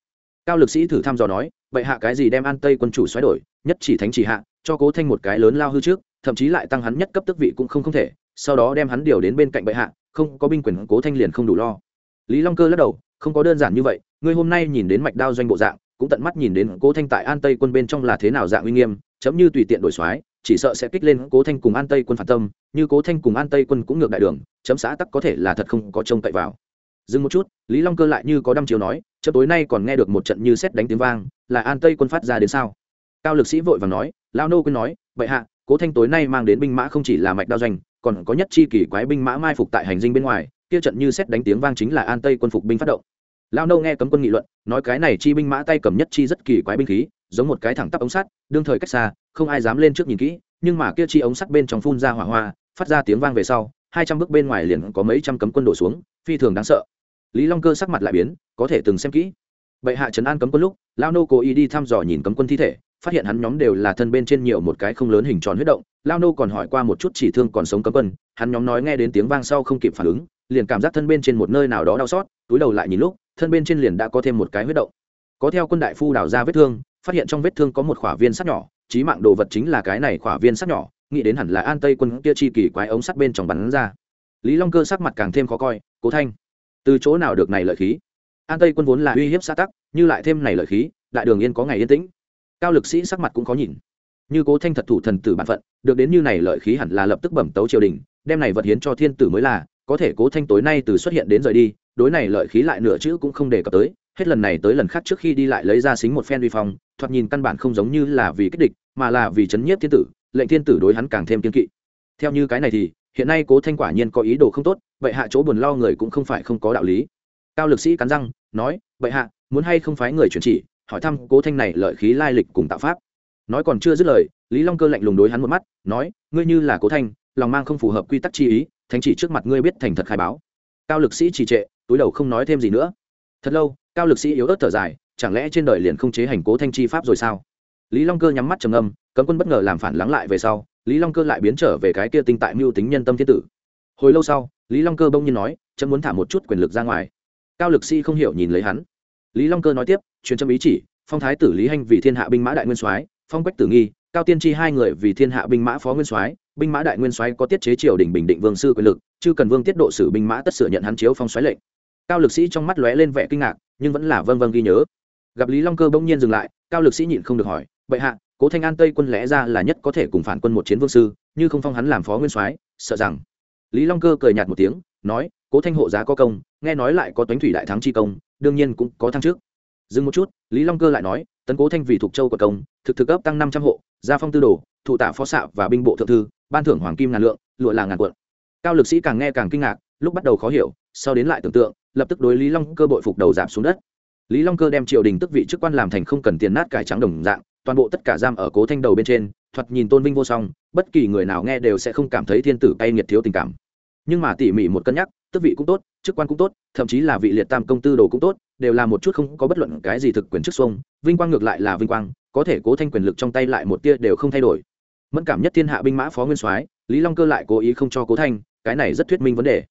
Cao lực sĩ thử thăm dò nói, vậy hạ cái gì đem an tây quân chủ xoáy đổi, nhất chỉ thánh chỉ hạ, cho cố thanh một cái lớn lao hư trước, thậm chí lại tăng hắn nhất cấp tức vị cũng không không thể, sau đó đem hắn điều đến bên cạnh bệ hạ, không có binh quyền, cố thanh liền không đủ lo. Lý long cơ lắc đầu, không có đơn giản như vậy, ngươi hôm nay nhìn đến mạch đao doanh bộ dạng, cũng tận mắt nhìn đến cố thanh tại an tây quân bên trong là thế nào dạng uy nghiêm, chấm như tùy tiện đổi soái chỉ sợ sẽ kích lên cố thanh cùng an tây quân phản tâm, như cố thanh cùng an tây quân cũng ngược đại đường, chấm xã tắc có thể là thật không có trông cậy vào. Dừng một chút, lý long cơ lại như có đăm chiều nói, chấm tối nay còn nghe được một trận như xét đánh tiếng vang, là an tây quân phát ra đến sao? Cao lực sĩ vội và nói lao nô quân nói vậy hạ, cố thanh tối nay mang đến binh mã không chỉ là mạch đao doanh, còn có nhất chi kỳ quái binh mã mai phục tại hành dinh bên ngoài, kia trận như xét đánh tiếng vang chính là an tây quân phục binh phát động. Lao nô nghe cấm quân nghị luận, nói cái này chi binh mã tay cầm nhất chi rất kỳ quái binh khí, giống một cái thẳng tắp ống sắt, đương thời cách xa không ai dám lên trước nhìn kỹ, nhưng mà kia chi ống sắt bên trong phun ra hỏa hoa, phát ra tiếng vang về sau, hai trăm bước bên ngoài liền có mấy trăm cấm quân đổ xuống, phi thường đáng sợ. Lý long cơ sắc mặt lại biến, có thể từng xem kỹ. Bệ hạ trấn an cấm quân lúc lao nô cố ý đi thăm dò nhìn cấm quân thi thể, phát hiện hắn nhóm đều là thân bên trên nhiều một cái không lớn hình tròn huyết động. Lao nô còn hỏi qua một chút chỉ thương còn sống cấm quân, hắn nhóm nói nghe đến tiếng vang sau không kịp phản ứng, liền cảm giác thân bên trên một nơi nào đó đau xót, túi đầu lại nhìn lúc, thân bên trên liền đã có thêm một cái huyết động. Có theo quân đại phu đào ra vết thương, phát hiện trong vết thương có một khỏa viên sắt nhỏ trí mạng đồ vật chính là cái này khỏa viên sắt nhỏ, nghĩ đến hẳn là an tây quân kia chi kỳ quái ống sắt bên trong bắn ra. Lý long cơ sắc mặt càng thêm khó coi, cố thanh, từ chỗ nào được này lợi khí? An tây quân vốn là uy hiếp xã tắc, như lại thêm này lợi khí, đại đường yên có ngày yên tĩnh. Cao lực sĩ sắc mặt cũng khó nhìn. Như cố thanh thật thủ thần tử bản phận, được đến như này lợi khí hẳn là lập tức bẩm tấu triều đình, đem này vật hiến cho thiên tử mới là, có thể cố thanh tối nay từ xuất hiện đến rời đi, đối này lợi khí lại nửa chữ cũng không đề cập tới, hết lần này tới lần khác trước khi đi lại lấy ra xính một phen uy phong, thoạt nhìn căn bản không giống như là vì kích địch mà là vì chấn nhiếp thiên tử, lệnh thiên tử đối hắn càng thêm kiên kỵ. Theo như cái này thì, hiện nay cố thanh quả nhiên có ý đồ không tốt vậy hạ chỗ buồn lo người cũng không phải không có đạo lý. Cao lực sĩ cắn răng, nói vậy hạ, muốn hay không phái người chuyển chỉ, hỏi thăm cố thanh này lợi khí lai lịch cùng tạo pháp. Nói còn chưa dứt lời, lý long cơ lạnh lùng đối hắn một mắt, nói, ngươi như là cố thanh, lòng mang không phù hợp quy tắc chi ý, thánh chỉ trước mặt ngươi biết thành thật khai báo. Cao lực sĩ trì trệ, túi đầu không nói thêm gì nữa. Thật lâu, cao lực sĩ yếu ớt thở dài, chẳng lẽ trên đời liền không chế hành cố thanh chi pháp rồi sao? Lý long cơ nhắm mắt trầm âm cấm quân bất ngờ làm phản lắng lại về sau, lý long cơ lại biến trở về cái kia tinh tại mưu tính nhân tâm thiên tử. Hồi lâu sau, lý long cơ bỗng nhiên nói, chấm muốn thả một chút quyền lực ra ngoài. Cao lực sĩ không hiểu nhìn lấy hắn. Lý long cơ nói tiếp, truyền trâm ý chỉ, phong thái tử lý hành vì thiên hạ binh mã đại nguyên soái, phong quách tử nghi, cao tiên tri hai người vì thiên hạ binh mã phó nguyên soái, binh mã đại nguyên soái có tiết chế triều đình bình định vương sư quyền lực, chứ cần vương tiết độ sử binh mã tất sửa nhận hắn chiếu phong soái lệnh. Cao lực sĩ trong mắt lóe lên vẻ kinh ngạc, nhưng vẫn là vâng vâng ghi nhớ. Gặp lý long cơ bỗng nhiên dừng lại, cao lực sĩ nhịn không được hỏi bệ hạ, cố thanh an tây quân lẽ ra là nhất có thể cùng phản quân một chiến vương sư, như không phong hắn làm phó nguyên soái, sợ rằng. Lý long cơ cười nhạt một tiếng, nói, cố thanh hộ giá có công, nghe nói lại có toánh thủy đại thắng chi công, đương nhiên cũng có thăng trước. Dừng một chút, lý long cơ lại nói, tấn cố thanh vì thuộc châu của công, thực thực cấp tăng năm trăm hộ, gia phong tư đồ, thụ tạ phó xạ và binh bộ thượng thư, ban thưởng hoàng kim ngàn lượng, lụa là ngàn quận. Cao lực sĩ càng nghe càng kinh ngạc, lúc bắt đầu khó hiểu, sau đến lại tưởng tượng, lập tức đối lý long cơ bội phục đầu giảm xuống đất. Lý long cơ đem triều đình tức vị chức quan làm thành không cần tiền nát cải trắng đồng dạng toàn bộ tất cả giam ở cố thanh đầu bên trên, thoạt nhìn tôn vinh vô song, bất kỳ người nào nghe đều sẽ không cảm thấy thiên tử cay nghiệt thiếu tình cảm. Nhưng mà tỉ mỉ một cân nhắc tức vị cũng tốt, chức quan cũng tốt, thậm chí là vị liệt tam công tư đồ cũng tốt, đều là một chút không có bất luận cái gì thực quyền chức xuông vinh quang ngược lại là vinh quang, có thể cố thanh quyền lực trong tay lại một tia đều không thay đổi. Mẫn cảm nhất thiên hạ binh mã phó nguyên soái, lý long cơ lại cố ý không cho cố thanh, cái này rất thuyết minh vấn đề.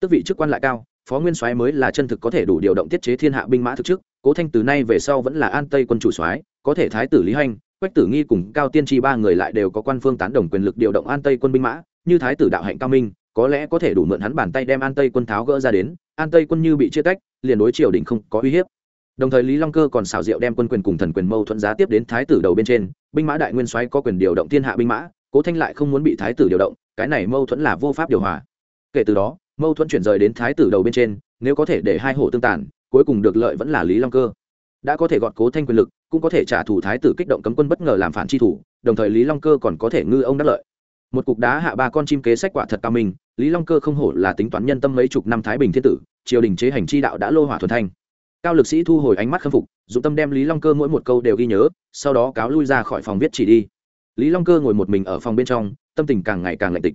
Tức vị chức quan lại cao, phó nguyên soái mới là chân thực có thể đủ điều động tiết chế thiên hạ binh mã thực chức, cố thanh từ nay về sau vẫn là an tây quân chủ soái có thể thái tử lý hanh quách tử nghi cùng cao tiên tri ba người lại đều có quan phương tán đồng quyền lực điều động an tây quân binh mã, như thái tử đạo hạnh cao minh, có lẽ có thể đủ mượn hắn bàn tay đem an tây quân tháo gỡ ra đến, an tây quân như bị chia tách, liền đối triều đình không có uy hiếp. Đồng thời lý long cơ còn xảo diệu đem quân quyền cùng thần quyền mâu thuẫn giá tiếp đến thái tử đầu bên trên, binh mã đại nguyên soái có quyền điều động thiên hạ binh mã, cố thanh lại không muốn bị thái tử điều động, cái này mâu thuẫn là vô pháp điều hòa. Kể từ đó, mâu thuẫn chuyển rời đến thái tử đầu bên trên, nếu có thể để hai hổ tương tàn, cuối cùng được lợi vẫn là lý long cơ đã có thể gọt cố thanh quyền lực, cũng có thể trả thù thái tử kích động cấm quân bất ngờ làm phản chi thủ, đồng thời lý long cơ còn có thể ngư ông đắc lợi. Một cục đá hạ ba con chim kế sách quả thật cao minh, lý long cơ không hổ là tính toán nhân tâm mấy chục năm thái bình thiên tử, triều đình chế hành chi đạo đã lô hỏa thuần thanh. Cao lực sĩ thu hồi ánh mắt khâm phục, dụng tâm đem lý long cơ mỗi một câu đều ghi nhớ, sau đó cáo lui ra khỏi phòng viết chỉ đi. Lý long cơ ngồi một mình ở phòng bên trong, tâm tình càng ngày càng lạnh tịch.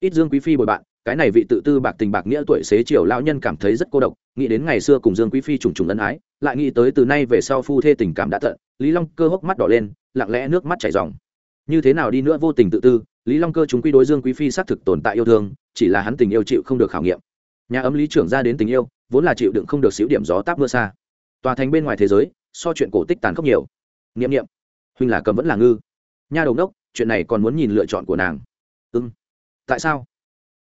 Ít dương quý phi bồi bạn cái này vị tự tư bạc tình bạc nghĩa tuổi xế chiều lão nhân cảm thấy rất cô độc, nghĩ đến ngày xưa cùng dương quý phi trùng trùng ân ái, lại nghĩ tới từ nay về sau phu thê tình cảm đã tận, lý long cơ hốc mắt đỏ lên, lặng lẽ nước mắt chảy ròng. Như thế nào đi nữa vô tình tự tư, lý long cơ chúng quy đối dương quý phi xác thực tồn tại yêu thương, chỉ là hắn tình yêu chịu không được khảo nghiệm. Nhà ấm lý trưởng ra đến tình yêu, vốn là chịu đựng không được xíu điểm gió táp mưa xa. Tòa thành bên ngoài thế giới, so chuyện cổ tích tàn khốc nhiều. Nghiệm nghiệm huynh là cầm vẫn là ngư. Nha đầu đốc, chuyện này còn muốn nhìn lựa chọn của nàng. Ưng tại sao?